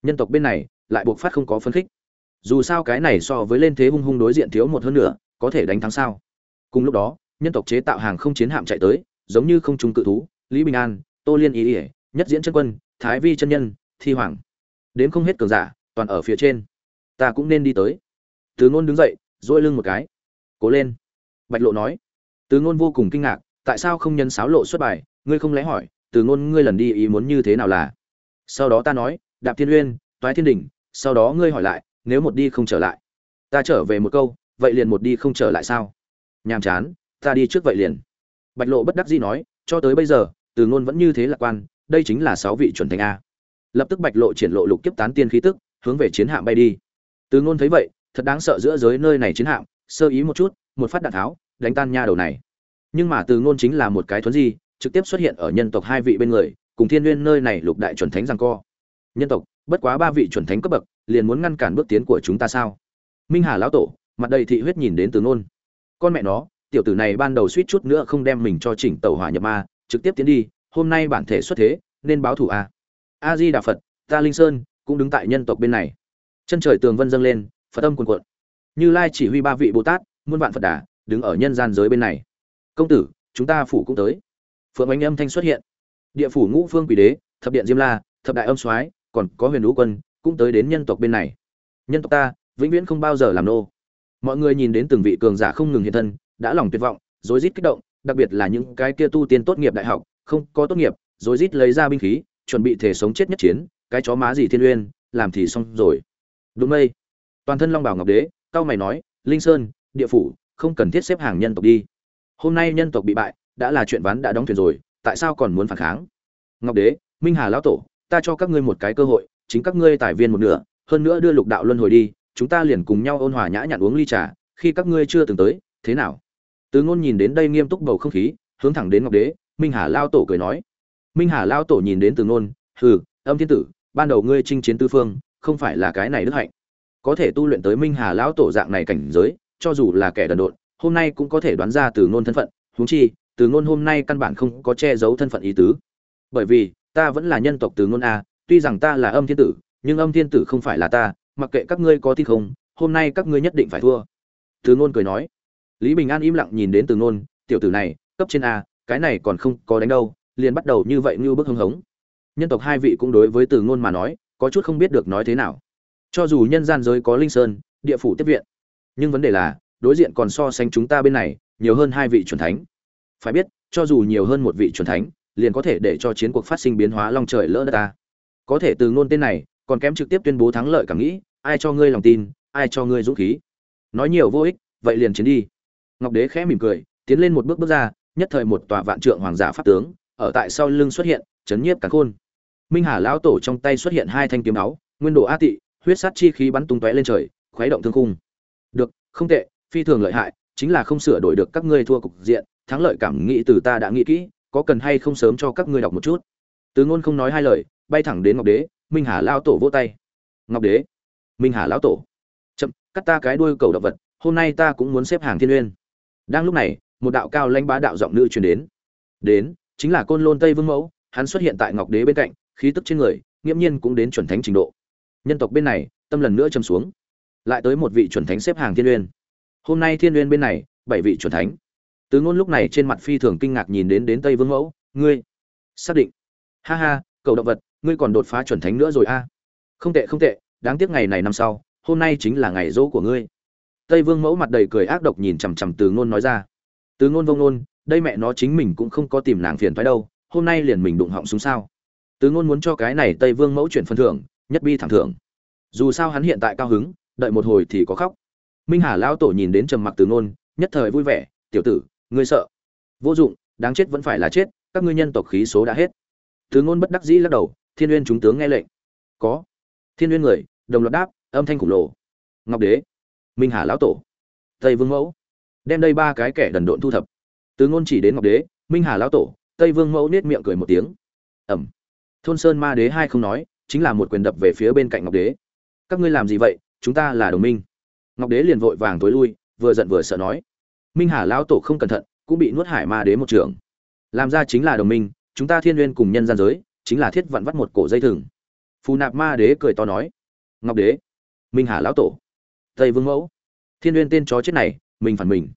Nhân tộc bên này lại buộc phát không có phấn khích. Dù sao cái này so với lên thế hung hung đối diện thiếu một hơn nữa, có thể đánh thắng sao? Cùng lúc đó, nhân tộc chế tạo hàng không chiến hạm chạy tới, giống như không trung cự thú, lý bình an, tô liên ý ỉa nhất diễn chân quân, thái vi chân nhân, thi hoàng. Đến không hết cường giả, toàn ở phía trên. Ta cũng nên đi tới. Từ ngôn đứng dậy dỗi lưng một cái. Cố lên. Bạch lộ nói. Từ ngôn vô cùng kinh ngạc, tại sao không nhân sáo lộ xuất bài, ngươi không lẽ hỏi từ ngôn ngươi lần đi ý muốn như thế nào là? Sau đó ta nói, đạp thiên uyên, toái thiên Đình. sau đó ngươi hỏi lại, nếu một đi không trở lại. Ta trở về một câu, vậy liền một đi không trở lại sao? Nhàm chán, ta đi trước vậy liền. Bạch lộ bất đắc dĩ nói, cho tới bây giờ, từ ngôn vẫn như thế lạc quan, đây chính là sáu vị chuẩn thành a. Lập tức bạch lộ triển lộ lục kiếp tán tiên khí tức, hướng về chiến hạm bay đi. Từ ngôn thấy vậy, thật đáng sợ giữa giới nơi này chiến hạm, sơ ý một chút, một phát đạn tháo, đánh tan nha đầu này. Nhưng mà từ ngôn chính là một cái thuấn di trực tiếp xuất hiện ở nhân tộc hai vị bên người, cùng thiên nguyên nơi này lục đại chuẩn thánh giằng co. Nhân tộc, bất quá ba vị chuẩn thánh cấp bậc, liền muốn ngăn cản bước tiến của chúng ta sao? Minh hà lão tổ, mặt đầy thị huyết nhìn đến từ ngôn. Con mẹ nó, tiểu tử này ban đầu suýt chút nữa không đem mình cho chỉnh tàu hỏa nhập ma, trực tiếp tiến đi, hôm nay bản thể xuất thế, nên báo thủ à? a a di đà phật, ta linh sơn, cũng đứng tại nhân tộc bên này. Chân trời tường vân dâng lên, phật âm cuồn cuộn. Như lai chỉ huy ba vị bồ tát, muôn vạn phật đà, đứng ở nhân gian giới bên này. Công tử, chúng ta phủ cũng tới phượng ánh âm thanh xuất hiện. Địa phủ ngũ phương quỷ đế, thập điện diêm la, thập đại âm soái, còn có huyền lũ quân, cũng tới đến nhân tộc bên này. Nhân tộc ta, vĩnh viễn không bao giờ làm nô. Mọi người nhìn đến từng vị cường giả không ngừng hiện thân, đã lòng tuyệt vọng, rối rít kích động, đặc biệt là những cái kia tu tiên tốt nghiệp đại học, không có tốt nghiệp, rối rít lấy ra binh khí, chuẩn bị thể sống chết nhất chiến, cái chó má gì thiên uyên, làm thì xong rồi. Đúng mây toàn thân long bảo ngọc đế, cao mày nói, linh sơn, địa phủ, không cần thiết xếp hàng nhân tộc đi. Hôm nay nhân tộc bị bại đã là chuyện ván đã đóng thuyền rồi, tại sao còn muốn phản kháng? Ngọc đế, minh hà lão tổ, ta cho các ngươi một cái cơ hội, chính các ngươi tài viên một nửa, hơn nữa đưa lục đạo luân hồi đi, chúng ta liền cùng nhau ôn hòa nhã nhặn uống ly trà, khi các ngươi chưa từng tới, thế nào? Từ ngôn nhìn đến đây nghiêm túc bầu không khí, hướng thẳng đến ngọc đế, minh hà lao tổ cười nói. Minh hà lao tổ nhìn đến từ ngôn, hừ, âm thiên tử, ban đầu ngươi chinh chiến tư phương, không phải là cái này đức hạnh. Có thể tu luyện tới minh hà lão tổ dạng này cảnh giới, cho dù là kẻ đần độn, hôm nay cũng có thể đoán ra từ ngôn thân phận, huống chi từ ngôn hôm nay căn bản không có che giấu thân phận ý tứ. Bởi vì, ta vẫn là nhân tộc từ ngôn a, tuy rằng ta là âm thiên tử, nhưng âm thiên tử không phải là ta, mặc kệ các ngươi có tin không, hôm nay các ngươi nhất định phải thua. Từ ngôn cười nói. Lý bình an im lặng nhìn đến từ ngôn, tiểu tử này, cấp trên a, cái này còn không có đánh đâu, liền bắt đầu như vậy như bức hưng hống. Nhân tộc hai vị cũng đối với từ ngôn mà nói, có chút không biết được nói thế nào. Cho dù nhân gian giới có linh sơn, địa phủ tiếp viện, nhưng vấn đề là, đối diện còn so sánh chúng ta bên này, nhiều hơn hai vị chuẩn thánh phải biết, cho dù nhiều hơn một vị chuẩn thánh, liền có thể để cho chiến cuộc phát sinh biến hóa long trời lỡ đất ta. Có thể từ ngôn tên này, còn kém trực tiếp tuyên bố thắng lợi cảm nghĩ, ai cho ngươi lòng tin, ai cho ngươi dũng khí. Nói nhiều vô ích, vậy liền chiến đi. Ngọc đế khẽ mỉm cười, tiến lên một bước bước ra, nhất thời một tòa vạn trượng hoàng giả pháp tướng, ở tại sau lưng xuất hiện, chấn nhiếp cả khôn. Minh hà lão tổ trong tay xuất hiện hai thanh kiếm áo, nguyên độ a tị, huyết sát chi khí bắn tung tóe lên trời, khuấy động thương khung. Được, không tệ, phi thường lợi hại, chính là không sửa đổi được các ngươi thua cục diện thắng lợi cảm nghĩ từ ta đã nghĩ kỹ, có cần hay không sớm cho các ngươi đọc một chút? Từ ngôn không nói hai lời, bay thẳng đến ngọc đế, minh hà lao tổ vỗ tay. Ngọc đế, minh hà lão tổ. Chậm, cắt ta cái đuôi cầu động vật, hôm nay ta cũng muốn xếp hàng thiên uyên. Đang lúc này, một đạo cao lãnh bá đạo giọng nữ truyền đến. Đến, chính là côn lôn tây vương mẫu, hắn xuất hiện tại ngọc đế bên cạnh, khí tức trên người, nghiễm nhiên cũng đến chuẩn thánh trình độ. Nhân tộc bên này, tâm lần nữa châm xuống. Lại tới một vị chuẩn thánh xếp hàng thiên uyên. Hôm nay thiên uyên bên này, bảy vị chuẩn thánh từ ngôn lúc này trên mặt phi thường kinh ngạc nhìn đến đến tây vương mẫu, ngươi, xác định. Ha ha, cậu động vật, ngươi còn đột phá chuẩn thánh nữa rồi a. Không tệ không tệ, đáng tiếc ngày này năm sau, hôm nay chính là ngày dỗ của ngươi. Tây vương mẫu mặt đầy cười ác độc nhìn chằm chằm từ ngôn nói ra. Từ ngôn vông ngôn, đây mẹ nó chính mình cũng không có tìm nàng phiền phải đâu, hôm nay liền mình đụng họng xuống sao? Từ ngôn muốn cho cái này tây vương mẫu chuyển phân thưởng, nhất bi thẳng thưởng. Dù sao hắn hiện tại cao hứng, đợi một hồi thì có khóc. Minh hà lão tổ nhìn đến trầm mặc từ ngôn, nhất thời vui vẻ, tiểu tử ngươi sợ. Vô dụng, đáng chết vẫn phải là chết, các ngươi nhân tộc khí số đã hết. Thứ ngôn bất đắc dĩ lắc đầu, thiên uyên chúng tướng nghe lệnh. Có. Thiên uyên người, đồng loạt đáp, âm thanh khủng lồ. Ngọc đế. Minh hà lão tổ. Tây vương mẫu. Đem đây ba cái kẻ đần độn thu thập. Từ ngôn chỉ đến ngọc đế, minh hà lão tổ, tây vương mẫu nết miệng cười một tiếng. Ẩm. Thôn sơn ma đế hai không nói, chính là một quyền đập về phía bên cạnh ngọc đế. Các ngươi làm gì vậy? Chúng ta là đồng minh. Ngọc đế liền vội vàng tối lui, vừa giận vừa sợ nói minh hà lão tổ không cẩn thận, cũng bị nuốt hải ma đế một trường. Làm ra chính là đồng minh, chúng ta thiên nguyên cùng nhân gian giới, chính là thiết vặn vắt một cổ dây thừng. Phù nạp ma đế cười to nói, ngọc đế, minh hà lão tổ, tây vương mẫu, thiên nguyên tên chó chết này, mình phản mình.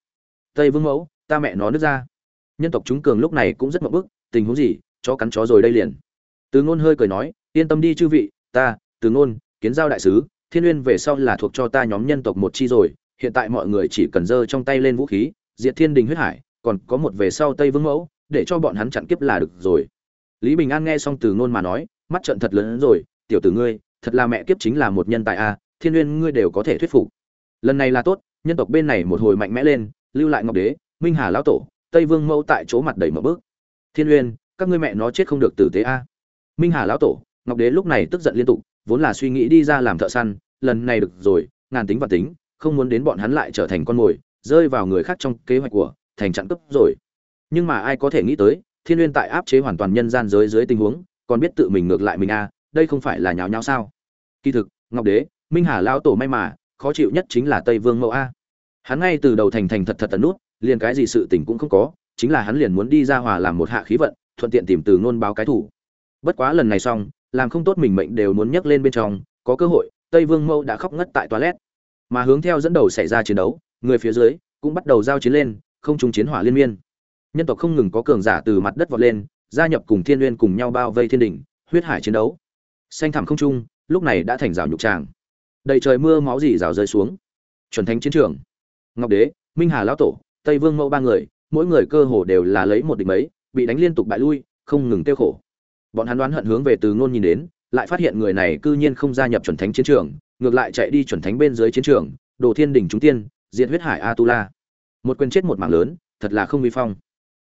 Tây vương mẫu, ta mẹ nó nước ra. Nhân tộc chúng cường lúc này cũng rất mậu bức, tình huống gì, chó cắn chó rồi đây liền. Từ ngôn hơi cười nói, yên tâm đi chư vị, ta, từ ngôn kiến giao đại sứ, thiên n về sau là thuộc cho ta nhóm nhân tộc một chi rồi hiện tại mọi người chỉ cần giơ trong tay lên vũ khí, diệt thiên đình huyết hải, còn có một về sau tây vương mẫu, để cho bọn hắn chặn kiếp là được rồi. Lý bình an nghe xong từ ngôn mà nói, mắt trợn thật lớn rồi, tiểu tử ngươi, thật là mẹ kiếp chính là một nhân tài a, thiên uyên ngươi đều có thể thuyết phục. Lần này là tốt, nhân tộc bên này một hồi mạnh mẽ lên, lưu lại ngọc đế, minh hà lão tổ, tây vương mẫu tại chỗ mặt đầy mở bước. Thiên uyên các ngươi mẹ nó chết không được tử tế a. Minh hà lão tổ, ngọc đế lúc này tức giận liên tục, vốn là suy nghĩ đi ra làm thợ săn, lần này được rồi, ngàn tính và tính không muốn đến bọn hắn lại trở thành con mồi, rơi vào người khác trong kế hoạch của, thành chặn cấp rồi. Nhưng mà ai có thể nghĩ tới, thiên uyên tại áp chế hoàn toàn nhân gian giới dưới tình huống, còn biết tự mình ngược lại mình a đây không phải là nháo nháo sao? Kỳ thực, ngọc đế, minh hà lão tổ may mà, khó chịu nhất chính là tây vương mẫu a. Hắn ngay từ đầu thành thành thật thật tận nút, liền cái gì sự tình cũng không có, chính là hắn liền muốn đi ra hòa làm một hạ khí vận, thuận tiện tìm từ ngôn báo cái thủ. Bất quá lần này xong, làm không tốt mình mệnh đều muốn nhấc lên bên trong, có cơ hội, tây vương mẫu đã khóc ngất tại toilet mà hướng theo dẫn đầu xảy ra chiến đấu, người phía dưới cũng bắt đầu giao chiến lên, không trung chiến hỏa liên miên. Nhân tộc không ngừng có cường giả từ mặt đất vọt lên, gia nhập cùng thiên liên cùng nhau bao vây thiên đỉnh, huyết hải chiến đấu. Xanh thảm không trung lúc này đã thành rào nhục tràng. Đầy trời mưa máu dì rào rơi xuống. Chuẩn thánh chiến trường. Ngọc đế, minh hà lão tổ, tây vương mẫu ba người, mỗi người cơ hồ đều là lấy một địch mấy, bị đánh liên tục bại lui, không ngừng tiêu khổ. Bọn hắn đoán hận hướng về từ ngôn nhìn đến, lại phát hiện người này cư nhiên không gia nhập chuẩn thánh chiến trường ngược lại chạy đi chuẩn thánh bên dưới chiến trường đồ thiên đỉnh chúng tiên diệt huyết hải atula. Một quyền chết một mảng lớn thật là không vi phong.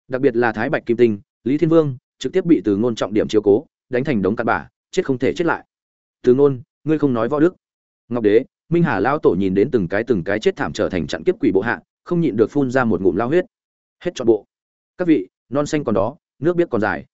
Đặc biệt là thái bạch kim tinh lý thiên vương trực tiếp bị từ ngôn trọng điểm chiếu cố đánh thành đống cặn bả, chết không thể chết lại. Từ ngôn ngươi không nói võ đức. Ngọc đế minh hà lao tổ nhìn đến từng cái từng cái chết thảm trở thành trận kiếp quỷ bộ hạ không nhịn được phun ra một ngụm lao huyết. Hết trọn bộ. Các vị non xanh còn đó nước biết còn dài.